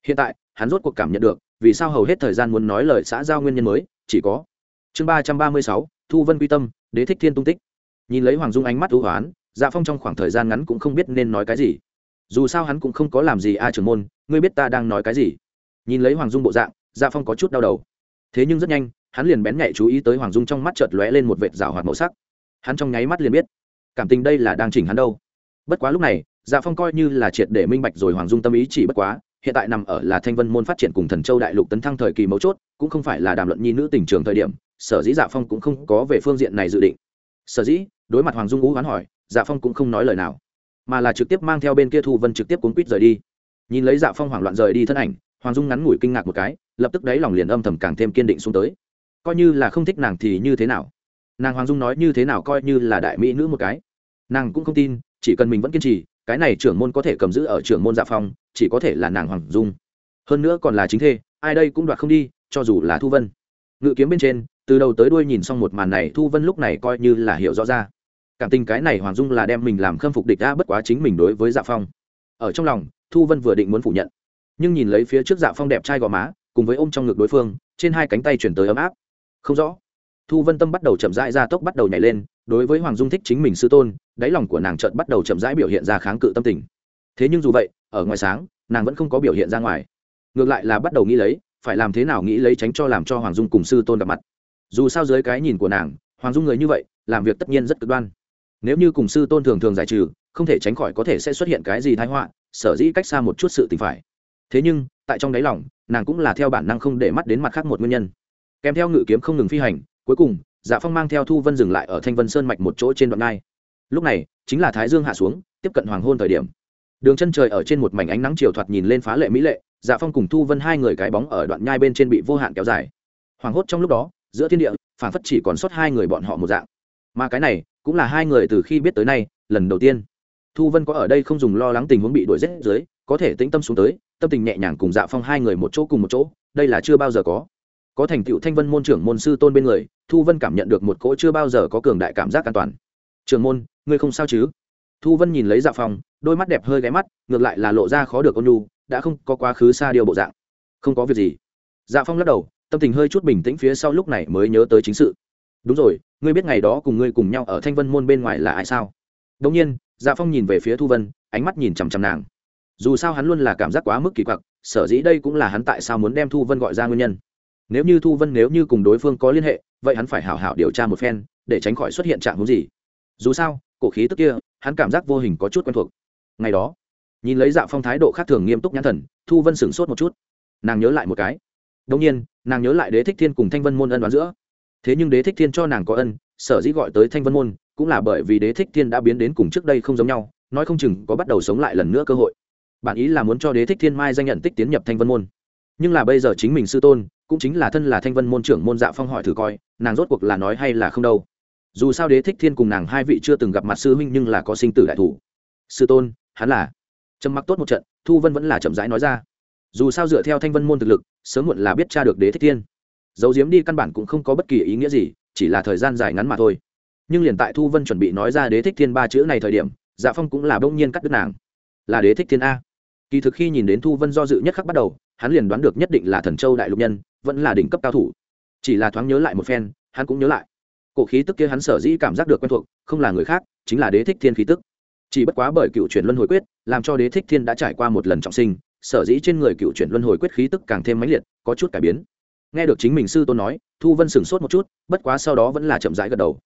Hiện tại, hắn rốt cuộc cảm nhận được, vì sao hầu hết thời gian muốn nói lời xã giao nguyên nhân mới, chỉ có chương ba trăm ba mươi sáu, thu vân quy tâm, đế thích thiên tung tích. Nhìn lấy hoàng dung ánh mắt u hoán dạ phong trong khoảng thời gian ngắn cũng không biết nên nói cái gì. Dù sao hắn cũng không có làm gì a trưởng môn, ngươi biết ta đang nói cái gì? Nhìn lấy hoàng dung bộ dạng dạ phong có chút đau đầu thế nhưng rất nhanh, hắn liền bén nhạy chú ý tới hoàng dung trong mắt chợt lóe lên một vệt rào hoạt màu sắc. Hắn trong nháy mắt liền biết, cảm tình đây là đang chỉnh hắn đâu. Bất quá lúc này dạ phong coi như là triệt để minh bạch rồi hoàng dung tâm ý chỉ bất quá, hiện tại nằm ở là thanh vân môn phát triển cùng thần châu đại lục tấn thăng thời kỳ mấu chốt, cũng không phải là đàm luận nhi nữ tình trường thời điểm, sở dĩ dạ phong cũng không có về phương diện này dự định. Sở dĩ, đối mặt hoàng dung ú hoán hỏi dạ phong cũng không nói lời nào, mà là trực tiếp mang theo bên kia thu vân trực tiếp cuốn quýt rời đi. Nhìn lấy dạ phong hoảng loạn rời đi thân ảnh, hoàng dung ngắn ngủi kinh ngạc một cái lập tức đáy lòng liền âm thầm càng thêm kiên định xuống tới. Coi như là không thích nàng thì như thế nào? Nàng hoàng dung nói như thế nào coi như là đại mỹ nữ một cái. Nàng cũng không tin, chỉ cần mình vẫn kiên trì, cái này trưởng môn có thể cầm giữ ở trưởng môn dạ phong, chỉ có thể là nàng hoàng dung. Hơn nữa còn là chính thê, ai đây cũng đoạt không đi, cho dù là thu vân. Ngự kiếm bên trên, từ đầu tới đuôi nhìn xong một màn này, thu vân lúc này coi như là hiểu rõ ra. Cảm tình cái này hoàng dung là đem mình làm khâm phục địch đã bất quá chính mình đối với dạ phong. Ở trong lòng, thu vân vừa định muốn phủ nhận, nhưng nhìn lấy phía trước dạ phong đẹp trai gò má cùng với ôm trong ngực đối phương, trên hai cánh tay chuyển tới ấm áp. Không rõ. Thu vân tâm bắt đầu chậm rãi ra tốc bắt đầu nhảy lên, đối với hoàng dung thích chính mình sư tôn, đáy lòng của nàng trợt bắt đầu chậm rãi biểu hiện ra kháng cự tâm tình. Thế nhưng dù vậy, ở ngoài sáng, nàng vẫn không có biểu hiện ra ngoài. Ngược lại là bắt đầu nghĩ lấy, phải làm thế nào nghĩ lấy tránh cho làm cho hoàng dung cùng sư tôn gặp mặt. Dù sao dưới cái nhìn của nàng, hoàng dung người như vậy, làm việc tất nhiên rất cực đoan. Nếu như cùng sư tôn thường thường giải trừ, không thể tránh khỏi có thể sẽ xuất hiện cái gì thái họa, sở dĩ cách xa một chút sự tình phải. Thế nhưng, tại trong đáy lòng nàng cũng là theo bản năng không để mắt đến mặt khác một nguyên nhân. Kèm theo ngự kiếm không ngừng phi hành, cuối cùng dạ phong mang theo thu vân dừng lại ở thanh vân sơn mạch một chỗ trên đoạn ngai. Lúc này, chính là thái dương hạ xuống, tiếp cận hoàng hôn thời điểm. Đường chân trời ở trên một mảnh ánh nắng chiều thoạt nhìn lên phá lệ mỹ lệ dạ phong cùng thu vân hai người cái bóng ở đoạn nhai bên trên bị vô hạn kéo dài. Hoàng hốt trong lúc đó, giữa thiên địa phản phất chỉ còn sót hai người bọn họ một dạng. Mà cái này, cũng là hai người từ khi biết tới nay, lần đầu tiên. Thu vân có ở đây không dùng lo lắng tình huống bị đuổi rét dưới, có thể tĩnh tâm xuống tới tâm tình nhẹ nhàng cùng dạ phong hai người một chỗ cùng một chỗ, đây là chưa bao giờ có. Có thành tựu thanh vân môn trưởng môn sư tôn bên người, thu vân cảm nhận được một cỗ chưa bao giờ có cường đại cảm giác an toàn. Trưởng môn, ngươi không sao chứ? Thu vân nhìn lấy dạ phong, đôi mắt đẹp hơi ghé mắt, ngược lại là lộ ra khó được ôn nhu, đã không có quá khứ xa điều bộ dạng. Không có việc gì. Dạ phong lắc đầu, tâm tình hơi chút bình tĩnh phía sau lúc này mới nhớ tới chính sự. Đúng rồi, ngươi biết ngày đó cùng ngươi cùng nhau ở thanh vân môn bên ngoài là ai sao? Đương nhiên dạ phong nhìn về phía thu vân, ánh mắt nhìn chằm chằm nàng dù sao hắn luôn là cảm giác quá mức kỳ quặc, sở dĩ đây cũng là hắn tại sao muốn đem thu vân gọi ra nguyên nhân. Nếu như thu vân nếu như cùng đối phương có liên hệ, vậy hắn phải hảo hảo điều tra một phen, để tránh khỏi xuất hiện trạng hướng gì. Dù sao, cổ khí tức kia, hắn cảm giác vô hình có chút quen thuộc. Ngày đó, nhìn lấy dạ phong thái độ khác thường nghiêm túc nhãn thần, thu vân sửng sốt một chút. Nàng nhớ lại một cái. Đông nhiên, nàng nhớ lại đế thích thiên cùng thanh vân môn ân đoán giữa. Thế nhưng đế thích thiên cho nàng có ân, sở dĩ gọi tới thanh vân môn, cũng là bởi vì đế thích thiên đã biến đến cùng trước đây không giống nhau, nói không chừng có bắt đầu sống lại lần nữa cơ hội bản ý là muốn cho đế thích thiên mai danh nhận tích tiến nhập thanh vân môn. Nhưng là bây giờ chính mình sư tôn, cũng chính là thân là thanh vân môn trưởng môn dạ phong hỏi thử coi, nàng rốt cuộc là nói hay là không đâu. Dù sao đế thích thiên cùng nàng hai vị chưa từng gặp mặt sư huynh nhưng là có sinh tử đại thủ. Sư tôn, hắn là. Trầm mặc tốt một trận, thu vân vẫn là chậm rãi nói ra. Dù sao dựa theo thanh vân môn thực lực, sớm muộn là biết cha được đế thích thiên. Dấu diếm đi căn bản cũng không có bất kỳ ý nghĩa gì, chỉ là thời gian dài ngắn mà thôi. Nhưng liền tại thu vân chuẩn bị nói ra đế thích thiên ba chữ này thời điểm dạ phong cũng là bỗng nhiên cắt đứt nàng. Là đế thích thiên a kỳ thực khi nhìn đến thu vân do dự nhất khắc bắt đầu, hắn liền đoán được nhất định là thần châu đại lục nhân, vẫn là đỉnh cấp cao thủ. Chỉ là thoáng nhớ lại một phen, hắn cũng nhớ lại. Cổ khí tức kia hắn sở dĩ cảm giác được quen thuộc, không là người khác, chính là đế thích thiên khí tức. Chỉ bất quá bởi cựu chuyển luân hồi quyết, làm cho đế thích thiên đã trải qua một lần trọng sinh, sở dĩ trên người cựu chuyển luân hồi quyết khí tức càng thêm mãnh liệt, có chút cải biến. Nghe được chính mình sư tôn nói, thu vân sửng sốt một chút, bất quá sau đó vẫn là chậm rãi gật đầu.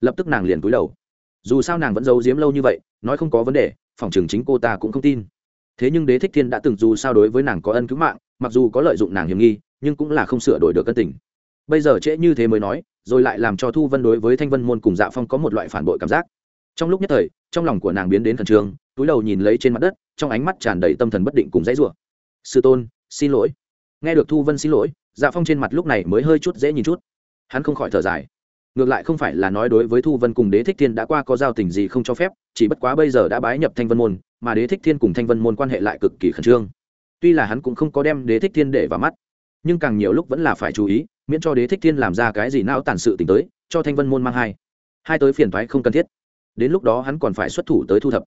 Lập tức nàng liền cúi đầu. Dù sao nàng vẫn giấu giếm lâu như vậy, nói không có vấn đề, phòng trường chính cô ta cũng không tin thế nhưng đế thích thiên đã từng dù sao đối với nàng có ân cứu mạng, mặc dù có lợi dụng nàng hiểm nghi, nhưng cũng là không sửa đổi được cân tình. Bây giờ trễ như thế mới nói, rồi lại làm cho thu vân đối với thanh vân môn cùng dạ phong có một loại phản bội cảm giác. Trong lúc nhất thời, trong lòng của nàng biến đến khẩn trương, túi đầu nhìn lấy trên mặt đất, trong ánh mắt tràn đầy tâm thần bất định cùng dãy rủa. Sư tôn, xin lỗi. Nghe được thu vân xin lỗi dạ phong trên mặt lúc này mới hơi chút dễ nhìn chút. Hắn không khỏi thở dài ngược lại không phải là nói đối với thu vân cùng đế thích thiên đã qua có giao tình gì không cho phép, chỉ bất quá bây giờ đã bái nhập thanh vân môn, mà đế thích thiên cùng thanh vân môn quan hệ lại cực kỳ khẩn trương. Tuy là hắn cũng không có đem đế thích thiên để vào mắt, nhưng càng nhiều lúc vẫn là phải chú ý, miễn cho đế thích thiên làm ra cái gì não tàn sự t tới, cho thanh vân môn mang hai. Hai tới phiền thoái không cần thiết. Đến lúc đó hắn còn phải xuất thủ tới thu thập.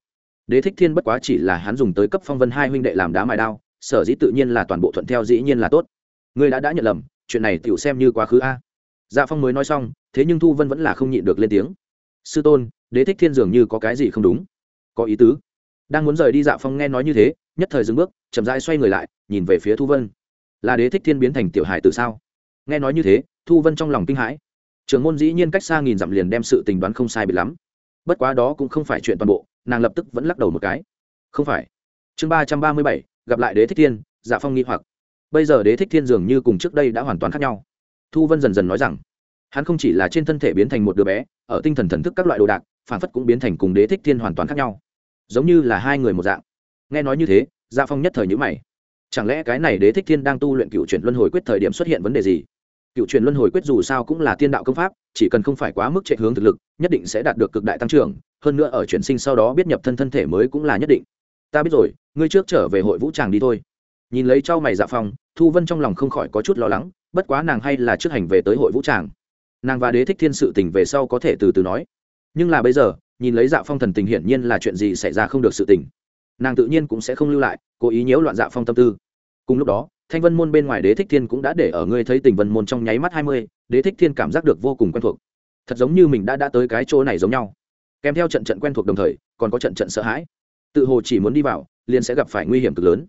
Đế thích thiên bất quá chỉ là hắn dùng tới cấp phong vân hai huynh đệ làm đá mài đao, sở dĩ tự nhiên là toàn bộ thuận theo dĩ nhiên là tốt. Ngươi đã đã nhận lầm, chuyện này tựu xem như quá khứ a. Dạ phong mới nói xong thế nhưng thu vân vẫn là không nhịn được lên tiếng. Sư tôn, đế thích thiên dường như có cái gì không đúng? Có ý tứ. Đang muốn rời đi dạ phong nghe nói như thế, nhất thời dừng bước, chậm rãi xoay người lại, nhìn về phía thu vân. Là đế thích thiên biến thành tiểu hải từ sao? Nghe nói như thế, thu vân trong lòng kinh hãi. Trường môn dĩ nhiên cách xa nghìn dặm liền đem sự tình đoán không sai bị lắm. Bất quá đó cũng không phải chuyện toàn bộ, nàng lập tức vẫn lắc đầu một cái. Không phải. Chương ba trăm ba mươi bảy, gặp lại đế thích thiên dạ phong nghi hoặc. Bây giờ đế thích thiên dường như cùng trước đây đã hoàn toàn khác nhau. Thu vân dần dần nói rằng hắn không chỉ là trên thân thể biến thành một đứa bé, ở tinh thần thần thức các loại đồ đạc phản phất cũng biến thành cùng đế thích thiên hoàn toàn khác nhau. Giống như là hai người một dạng. Nghe nói như thế gia phong nhất thời nhữ mày. Chẳng lẽ cái này đế thích thiên đang tu luyện cựu chuyển luân hồi quyết thời điểm xuất hiện vấn đề gì? Cựu truyền luân hồi quyết dù sao cũng là tiên đạo công pháp, chỉ cần không phải quá mức chạy hướng thực lực, nhất định sẽ đạt được cực đại tăng trưởng, hơn nữa ở chuyển sinh sau đó biết nhập thân thân thể mới cũng là nhất định. Ta biết rồi, ngươi trước trở về hội vũ tràng đi thôi. Nhìn lấy trao mày dạ phong, thu vân trong lòng không khỏi có chút lo lắng, bất quá nàng hay là trước hành về tới hội vũ tràng nàng và đế thích thiên sự tình về sau có thể từ từ nói. Nhưng là bây giờ, nhìn lấy dạ phong thần tình hiển nhiên là chuyện gì xảy ra không được sự tình. Nàng tự nhiên cũng sẽ không lưu lại, cố ý nhiễu loạn dạ phong tâm tư. Cùng lúc đó, thanh vân môn bên ngoài đế thích thiên cũng đã để ở ngươi thấy tình vân môn trong nháy mắt hai mươi, đế thích thiên cảm giác được vô cùng quen thuộc. Thật giống như mình đã đã tới cái chỗ này giống nhau. Kèm theo trận trận quen thuộc đồng thời, còn có trận trận sợ hãi. Tự hồ chỉ muốn đi vào, liền sẽ gặp phải nguy hiểm cực lớn.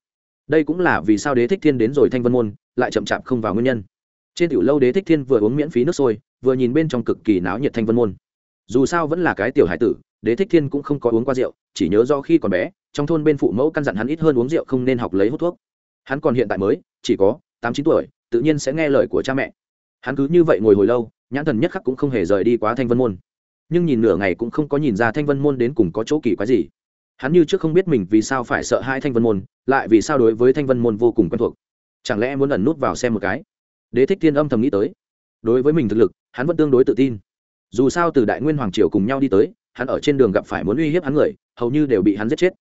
Đây cũng là vì sao đế thích thiên đến rồi thanh vân môn, lại chậm chạp không vào nguyên nhân. Trên tiểu lâu đế thích thiên vừa uống miễn phí nước sôi vừa nhìn bên trong cực kỳ náo nhiệt thanh vân môn. Dù sao vẫn là cái tiểu hải tử, đế thích thiên cũng không có uống qua rượu, chỉ nhớ do khi còn bé, trong thôn bên phụ mẫu căn dặn hắn ít hơn uống rượu không nên học lấy hút thuốc. Hắn còn hiện tại mới, chỉ có tám chín tuổi, tự nhiên sẽ nghe lời của cha mẹ. Hắn cứ như vậy ngồi hồi lâu, nhãn thần nhất khắc cũng không hề rời đi quá thanh vân môn. Nhưng nhìn nửa ngày cũng không có nhìn ra thanh vân môn đến cùng có chỗ kỳ quái gì. Hắn như trước không biết mình vì sao phải sợ hai thanh vân môn, lại vì sao đối với thanh vân môn vô cùng quen thuộc. Chẳng lẽ muốn ẩn nút vào xem một cái? Đế thích thiên âm thầm nghĩ tới. Đối với mình thực lực hắn vẫn tương đối tự tin. Dù sao từ đại nguyên hoàng triều cùng nhau đi tới, hắn ở trên đường gặp phải muốn uy hiếp hắn người, hầu như đều bị hắn giết chết.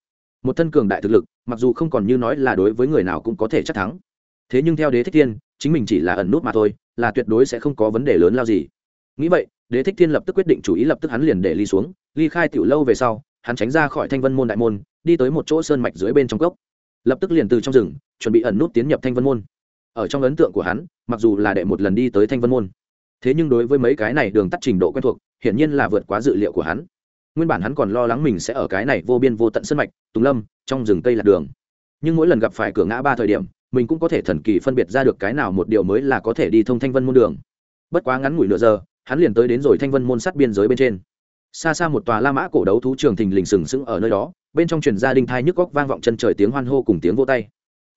Một thân cường đại thực lực, mặc dù không còn như nói là đối với người nào cũng có thể chắc thắng. Thế nhưng theo đế thích thiên, chính mình chỉ là ẩn nút mà thôi, là tuyệt đối sẽ không có vấn đề lớn lao gì. Nghĩ vậy, đế thích thiên lập tức quyết định chủ ý lập tức hắn liền để ly xuống. Ly khai tiểu lâu về sau, hắn tránh ra khỏi thanh vân môn đại môn, đi tới một chỗ sơn mạch dưới bên trong cốc. Lập tức liền từ trong rừng, chuẩn bị ẩn nút tiến nhập thanh vân môn. Ở trong ấn tượng của hắn, mặc dù là đệ một lần đi tới thanh vân môn thế nhưng đối với mấy cái này đường tắt trình độ quen thuộc, hiển nhiên là vượt quá dự liệu của hắn. Nguyên bản hắn còn lo lắng mình sẽ ở cái này vô biên vô tận sân mạch, tùng lâm, trong rừng cây lạc đường. Nhưng mỗi lần gặp phải cửa ngã ba thời điểm, mình cũng có thể thần kỳ phân biệt ra được cái nào một điều mới là có thể đi thông thanh vân môn đường. Bất quá ngắn ngủi nửa giờ, hắn liền tới đến rồi thanh vân môn sát biên giới bên trên. Xa xa một tòa la mã cổ đấu thú trường thình lình sừng sững ở nơi đó, bên trong truyền gia đình thai nhức góc vang vọng chân trời tiếng hoan hô cùng tiếng vô tay.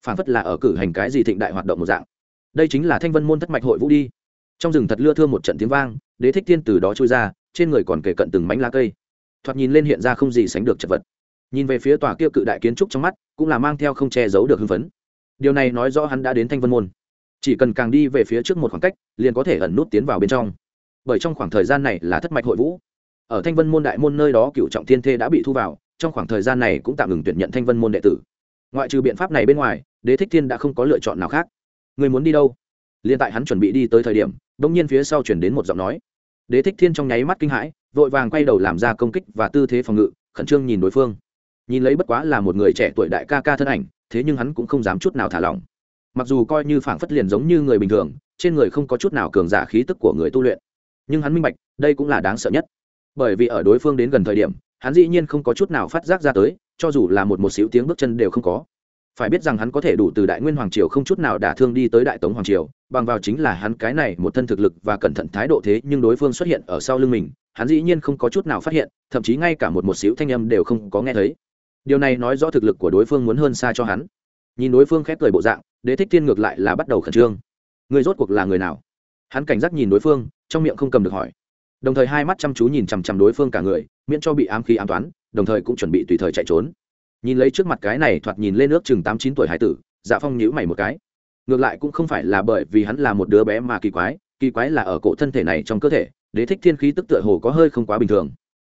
Phản phất là ở cử hành cái gì thịnh đại hoạt động một dạng. Đây chính là thanh vân môn thất mạch hội vũ đi trong rừng thật lưa thưa một trận tiếng vang, đế thích thiên từ đó trôi ra, trên người còn kể cận từng mánh lá cây. Thoạt nhìn lên hiện ra không gì sánh được chật vật. Nhìn về phía tòa kia cự đại kiến trúc trong mắt, cũng là mang theo không che giấu được hưng phấn. Điều này nói rõ hắn đã đến thanh vân môn. Chỉ cần càng đi về phía trước một khoảng cách, liền có thể ẩn nút tiến vào bên trong. Bởi trong khoảng thời gian này là thất mạch hội vũ. Ở thanh vân môn đại môn nơi đó cựu trọng thiên thê đã bị thu vào, trong khoảng thời gian này cũng tạm ngừng tuyển nhận thanh vân môn đệ tử. Ngoại trừ biện pháp này bên ngoài, đế thích thiên đã không có lựa chọn nào khác. Người muốn đi đâu? Liền tại hắn chuẩn bị đi tới thời điểm bỗng nhiên phía sau chuyển đến một giọng nói. Đế thích thiên trong nháy mắt kinh hãi, vội vàng quay đầu làm ra công kích và tư thế phòng ngự, khẩn trương nhìn đối phương. Nhìn lấy bất quá là một người trẻ tuổi đại ca ca thân ảnh, thế nhưng hắn cũng không dám chút nào thả lỏng. Mặc dù coi như phảng phất liền giống như người bình thường, trên người không có chút nào cường giả khí tức của người tu luyện. Nhưng hắn minh bạch, đây cũng là đáng sợ nhất. Bởi vì ở đối phương đến gần thời điểm, hắn dĩ nhiên không có chút nào phát giác ra tới, cho dù là một một xíu tiếng bước chân đều không có phải biết rằng hắn có thể đủ từ đại nguyên hoàng triều không chút nào đả thương đi tới đại tống hoàng triều, bằng vào chính là hắn cái này một thân thực lực và cẩn thận thái độ thế nhưng đối phương xuất hiện ở sau lưng mình, hắn dĩ nhiên không có chút nào phát hiện, thậm chí ngay cả một một xíu thanh âm đều không có nghe thấy. Điều này nói rõ thực lực của đối phương muốn hơn xa cho hắn. Nhìn đối phương khép cười bộ dạng, đế thích thiên ngược lại là bắt đầu khẩn trương. Người rốt cuộc là người nào? Hắn cảnh giác nhìn đối phương, trong miệng không cầm được hỏi. Đồng thời hai mắt chăm chú nhìn chằm chằm đối phương cả người, miễn cho bị ám khí ám toán, đồng thời cũng chuẩn bị tùy thời chạy trốn nhìn lấy trước mặt cái này thoạt nhìn lên nước chừng tám chín tuổi hải tử dạ phong nhíu mày một cái. Ngược lại cũng không phải là bởi vì hắn là một đứa bé mà kỳ quái kỳ quái là ở cổ thân thể này trong cơ thể, đế thích thiên khí tức tựa hồ có hơi không quá bình thường.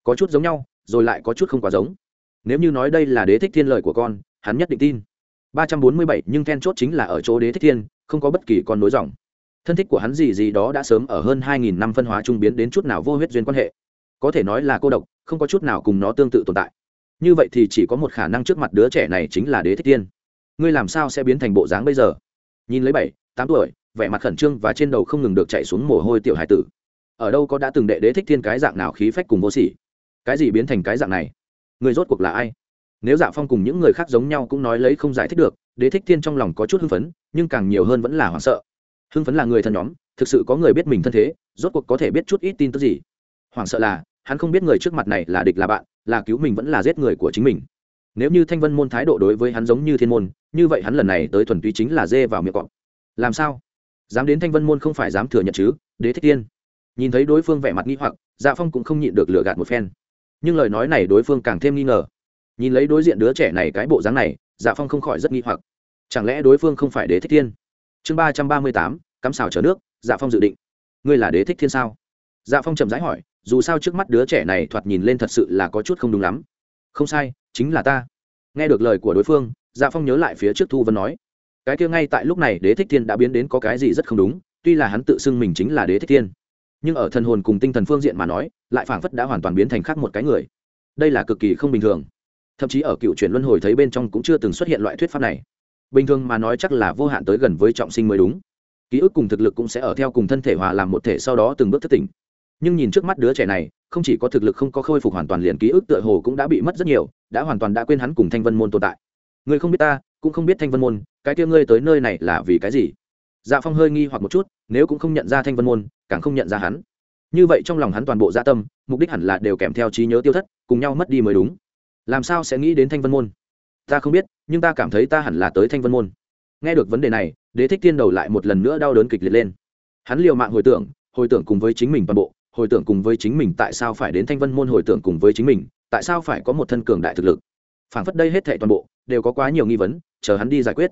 Có chút giống nhau, rồi lại có chút không quá giống. Nếu như nói đây là đế thích thiên lời của con, hắn nhất định tin. Ba trăm bốn mươi bảy nhưng then chốt chính là ở chỗ đế thích thiên, không có bất kỳ con nối dòng. Thân thích của hắn gì gì đó đã sớm ở hơn hai nghìn năm phân hóa trung biến đến chút nào vô huyết duyên quan hệ. Có thể nói là cô độc, không có chút nào cùng nó tương tự tồn tại như vậy thì chỉ có một khả năng trước mặt đứa trẻ này chính là đế thích thiên ngươi làm sao sẽ biến thành bộ dáng bây giờ? Nhìn lấy bảy, tám tuổi, vẻ mặt khẩn trương và trên đầu không ngừng được chạy xuống mồ hôi tiểu hải tử. Ở đâu có đã từng đệ đế thích thiên cái dạng nào khí phách cùng vô sỉ? Cái gì biến thành cái dạng này? Người rốt cuộc là ai? Nếu dạ phong cùng những người khác giống nhau cũng nói lấy không giải thích được, đế thích thiên trong lòng có chút hưng phấn, nhưng càng nhiều hơn vẫn là hoảng sợ. Hưng phấn là người thân nhóm, thực sự có người biết mình thân thế, rốt cuộc có thể biết chút ít tin tức gì? Hoảng sợ là hắn không biết người trước mặt này là địch là bạn, là cứu mình vẫn là giết người của chính mình. Nếu như thanh vân môn thái độ đối với hắn giống như thiên môn, như vậy hắn lần này tới thuần túy chính là dê vào miệng cọp. Làm sao? Dám đến thanh vân môn không phải dám thừa nhận chứ, đế thích tiên. Nhìn thấy đối phương vẻ mặt nghi hoặc dạ phong cũng không nhịn được lừa gạt một phen. Nhưng lời nói này đối phương càng thêm nghi ngờ. Nhìn lấy đối diện đứa trẻ này cái bộ dáng này dạ phong không khỏi rất nghi hoặc. Chẳng lẽ đối phương không phải đế thích thiên chương ba trăm ba mươi tám, cắm xào chở nước dạ phong dự định. Ngươi là đế thích thiên sao? Dạ phong chậm rãi hỏi dù sao trước mắt đứa trẻ này thoạt nhìn lên thật sự là có chút không đúng lắm. Không sai, chính là ta. Nghe được lời của đối phương dạ phong nhớ lại phía trước thu vân nói, cái kia ngay tại lúc này đế thích thiên đã biến đến có cái gì rất không đúng, tuy là hắn tự xưng mình chính là đế thích thiên, nhưng ở thần hồn cùng tinh thần phương diện mà nói, lại phảng phất đã hoàn toàn biến thành khác một cái người. Đây là cực kỳ không bình thường. Thậm chí ở cựu chuyển luân hồi thấy bên trong cũng chưa từng xuất hiện loại thuyết pháp này. Bình thường mà nói chắc là vô hạn tới gần với trọng sinh mới đúng. Ký ức cùng thực lực cũng sẽ ở theo cùng thân thể hòa làm một thể sau đó từng bước thất tỉnh nhưng nhìn trước mắt đứa trẻ này, không chỉ có thực lực không có khôi phục hoàn toàn liền ký ức tựa hồ cũng đã bị mất rất nhiều, đã hoàn toàn đã quên hắn cùng thanh vân môn tồn tại. Người không biết ta, cũng không biết thanh vân môn, cái kia ngươi tới nơi này là vì cái gì? Dạ phong hơi nghi hoặc một chút, nếu cũng không nhận ra thanh vân môn, càng không nhận ra hắn. Như vậy trong lòng hắn toàn bộ gia tâm, mục đích hẳn là đều kèm theo trí nhớ tiêu thất, cùng nhau mất đi mới đúng. Làm sao sẽ nghĩ đến thanh vân môn? Ta không biết, nhưng ta cảm thấy ta hẳn là tới thanh vân môn. Nghe được vấn đề này, đế thích tiên đầu lại một lần nữa đau đớn kịch liệt lên. Hắn liều mạng hồi tưởng hồi tưởng cùng với chính mình toàn bộ hồi tưởng cùng với chính mình tại sao phải đến thanh vân môn hồi tưởng cùng với chính mình, tại sao phải có một thân cường đại thực lực. Phảng phất đây hết thệ toàn bộ, đều có quá nhiều nghi vấn, chờ hắn đi giải quyết.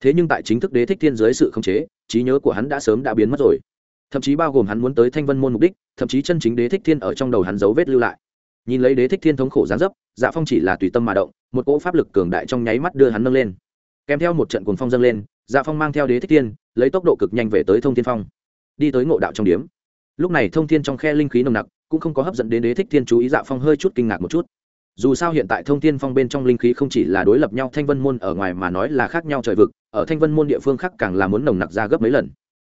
Thế nhưng tại chính thức đế thích thiên dưới sự khống chế, trí nhớ của hắn đã sớm đã biến mất rồi. Thậm chí bao gồm hắn muốn tới thanh vân môn mục đích, thậm chí chân chính đế thích thiên ở trong đầu hắn dấu vết lưu lại. Nhìn lấy đế thích thiên thống khổ gián dấp dạ phong chỉ là tùy tâm mà động, một cỗ pháp lực cường đại trong nháy mắt đưa hắn nâng lên. Kèm theo một trận cuồng phong dâng lên dạ phong mang theo đế thích thiên, lấy tốc độ cực nhanh về tới thông thiên phong. Đi tới ngộ đạo trong điếm lúc này thông thiên trong khe linh khí nồng nặc, cũng không có hấp dẫn đến đế thích thiên chú ý dạ phong hơi chút kinh ngạc một chút. Dù sao hiện tại thông thiên phong bên trong linh khí không chỉ là đối lập nhau thanh vân môn ở ngoài mà nói là khác nhau trời vực, ở thanh vân môn địa phương khác càng là muốn nồng nặc ra gấp mấy lần.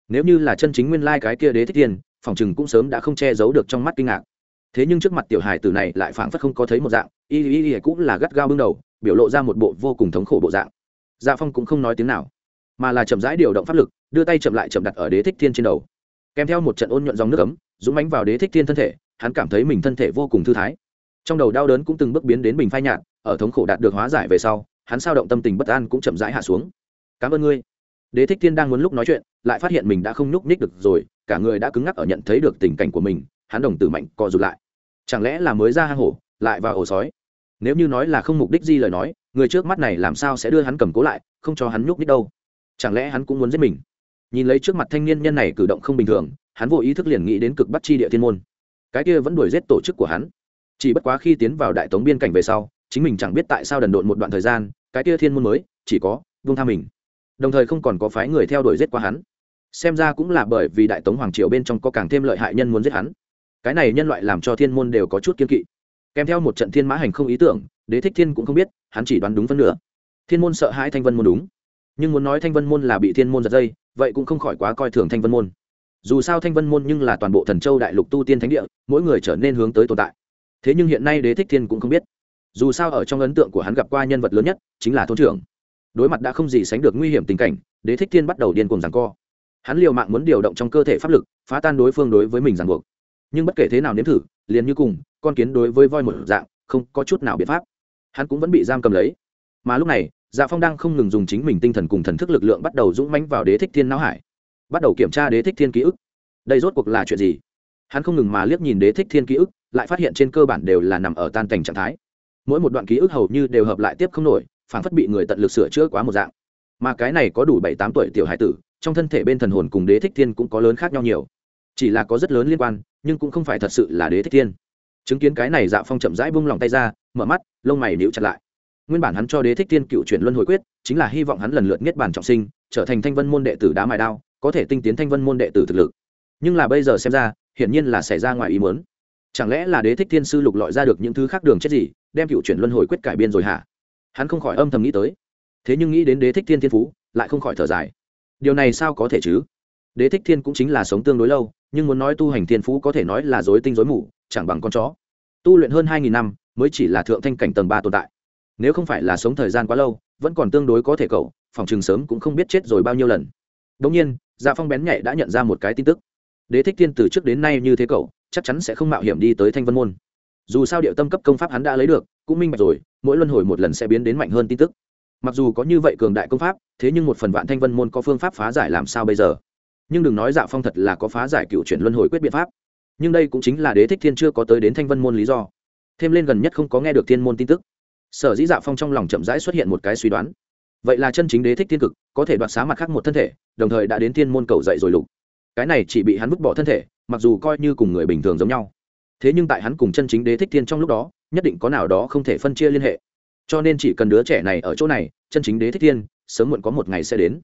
Nếu như là chân chính nguyên lai cái kia đế thích thiên, phòng chừng cũng sớm đã không che giấu được trong mắt kinh ngạc. Thế nhưng trước mặt tiểu hài tử này lại phảng phất không có thấy một dạng, y y y cũng là gắt gao bưng đầu, biểu lộ ra một bộ vô cùng thống khổ bộ dạng. Dạ phong cũng không nói tiếng nào, mà là chậm rãi điều động pháp lực, đưa tay chậm lại chậm đặt ở đế thích thiên trên đầu kèm theo một trận ôn nhuận dòng nước ấm, dũng mánh vào đế thích thiên thân thể, hắn cảm thấy mình thân thể vô cùng thư thái. Trong đầu đau đớn cũng từng bước biến đến bình phai nhạt, ở thống khổ đạt được hóa giải về sau, hắn sao động tâm tình bất an cũng chậm rãi hạ xuống. Cảm ơn ngươi. Đế thích thiên đang muốn lúc nói chuyện, lại phát hiện mình đã không nhúc nhích được rồi, cả người đã cứng ngắc ở nhận thấy được tình cảnh của mình, hắn đồng tử mạnh co rụt lại. Chẳng lẽ là mới ra hang hổ, lại vào ổ sói? Nếu như nói là không mục đích gì lời nói, người trước mắt này làm sao sẽ đưa hắn cầm cố lại, không cho hắn nhúc nhích đâu? Chẳng lẽ hắn cũng muốn giết mình? Nhìn lấy trước mặt thanh niên nhân này cử động không bình thường, hắn vô ý thức liền nghĩ đến cực bắt chi địa thiên môn. Cái kia vẫn đuổi giết tổ chức của hắn. Chỉ bất quá khi tiến vào đại tống biên cảnh về sau, chính mình chẳng biết tại sao đần độn một đoạn thời gian, cái kia thiên môn mới, chỉ có vương tha mình. Đồng thời không còn có phái người theo đuổi giết qua hắn. Xem ra cũng là bởi vì đại tống hoàng triều bên trong có càng thêm lợi hại nhân muốn giết hắn. Cái này nhân loại làm cho thiên môn đều có chút kiên kỵ. Kèm theo một trận thiên mã hành không ý tưởng, đế thích thiên cũng không biết, hắn chỉ đoán đúng phân nửa. Thiên môn sợ hãi thanh vân môn đúng nhưng muốn nói thanh vân môn là bị thiên môn giật dây, vậy cũng không khỏi quá coi thường thanh vân môn. Dù sao thanh vân môn nhưng là toàn bộ thần châu đại lục tu tiên thánh địa, mỗi người trở nên hướng tới tồn tại. Thế nhưng hiện nay đế thích thiên cũng không biết. Dù sao ở trong ấn tượng của hắn gặp qua nhân vật lớn nhất chính là thôn trưởng. Đối mặt đã không gì sánh được nguy hiểm tình cảnh, đế thích thiên bắt đầu điên cuồng rằng co. Hắn liều mạng muốn điều động trong cơ thể pháp lực, phá tan đối phương đối với mình ràng buộc. Nhưng bất kể thế nào nếm thử, liền như cùng, con kiến đối với voi một dạng, không có chút nào biện pháp. Hắn cũng vẫn bị giam cầm lấy. Mà lúc này dạ phong đang không ngừng dùng chính mình tinh thần cùng thần thức lực lượng bắt đầu dũng mánh vào đế thích thiên não hải, bắt đầu kiểm tra đế thích thiên ký ức. Đây rốt cuộc là chuyện gì? Hắn không ngừng mà liếc nhìn đế thích thiên ký ức, lại phát hiện trên cơ bản đều là nằm ở tan cảnh trạng thái. Mỗi một đoạn ký ức hầu như đều hợp lại tiếp không nổi phản phất bị người tận lực sửa chữa quá một dạng. Mà cái này có đủ bảy tám tuổi tiểu hải tử, trong thân thể bên thần hồn cùng đế thích thiên cũng có lớn khác nhau nhiều. Chỉ là có rất lớn liên quan, nhưng cũng không phải thật sự là đế thích thiên. Chứng kiến cái này dạ phong chậm rãi bung lòng tay ra, mở mắt, lông mày níu chặt lại nguyên bản hắn cho đế thích thiên cựu chuyển luân hồi quyết, chính là hy vọng hắn lần lượt niết bàn trọng sinh, trở thành thanh vân môn đệ tử đá mài đao, có thể tinh tiến thanh vân môn đệ tử thực lực. Nhưng là bây giờ xem ra, hiển nhiên là xảy ra ngoài ý muốn. Chẳng lẽ là đế thích thiên sư lục lọi ra được những thứ khác đường chết gì, đem cựu chuyển luân hồi quyết cải biên rồi hả? Hắn không khỏi âm thầm nghĩ tới. Thế nhưng nghĩ đến đế thích thiên thiên phú, lại không khỏi thở dài. Điều này sao có thể chứ? Đế thích thiên cũng chính là sống tương đối lâu, nhưng muốn nói tu hành thiên phú có thể nói là dối tinh dối mù, chẳng bằng con chó. Tu luyện hơn hai nghìn năm, mới chỉ là thượng thanh cảnh tầng ba tồn tại nếu không phải là sống thời gian quá lâu, vẫn còn tương đối có thể cậu, phòng trường sớm cũng không biết chết rồi bao nhiêu lần. Đống nhiên dạ phong bén nhạy đã nhận ra một cái tin tức. Đế thích thiên từ trước đến nay như thế cậu, chắc chắn sẽ không mạo hiểm đi tới thanh vân môn. Dù sao điệu tâm cấp công pháp hắn đã lấy được, cũng minh bạch rồi, mỗi luân hồi một lần sẽ biến đến mạnh hơn tin tức. Mặc dù có như vậy cường đại công pháp, thế nhưng một phần vạn thanh vân môn có phương pháp phá giải làm sao bây giờ? Nhưng đừng nói dạ phong thật là có phá giải cựu chuyển luân hồi quyết biện pháp. Nhưng đây cũng chính là đế thích thiên chưa có tới đến thanh vân môn lý do. Thêm lên gần nhất không có nghe được thiên môn tin tức sở dĩ dạ phong trong lòng chậm rãi xuất hiện một cái suy đoán. Vậy là chân chính đế thích thiên cực, có thể đoạt xá mặt khác một thân thể, đồng thời đã đến thiên môn cầu dậy rồi lục. Cái này chỉ bị hắn vứt bỏ thân thể, mặc dù coi như cùng người bình thường giống nhau. Thế nhưng tại hắn cùng chân chính đế thích thiên trong lúc đó, nhất định có nào đó không thể phân chia liên hệ. Cho nên chỉ cần đứa trẻ này ở chỗ này, chân chính đế thích thiên, sớm muộn có một ngày sẽ đến.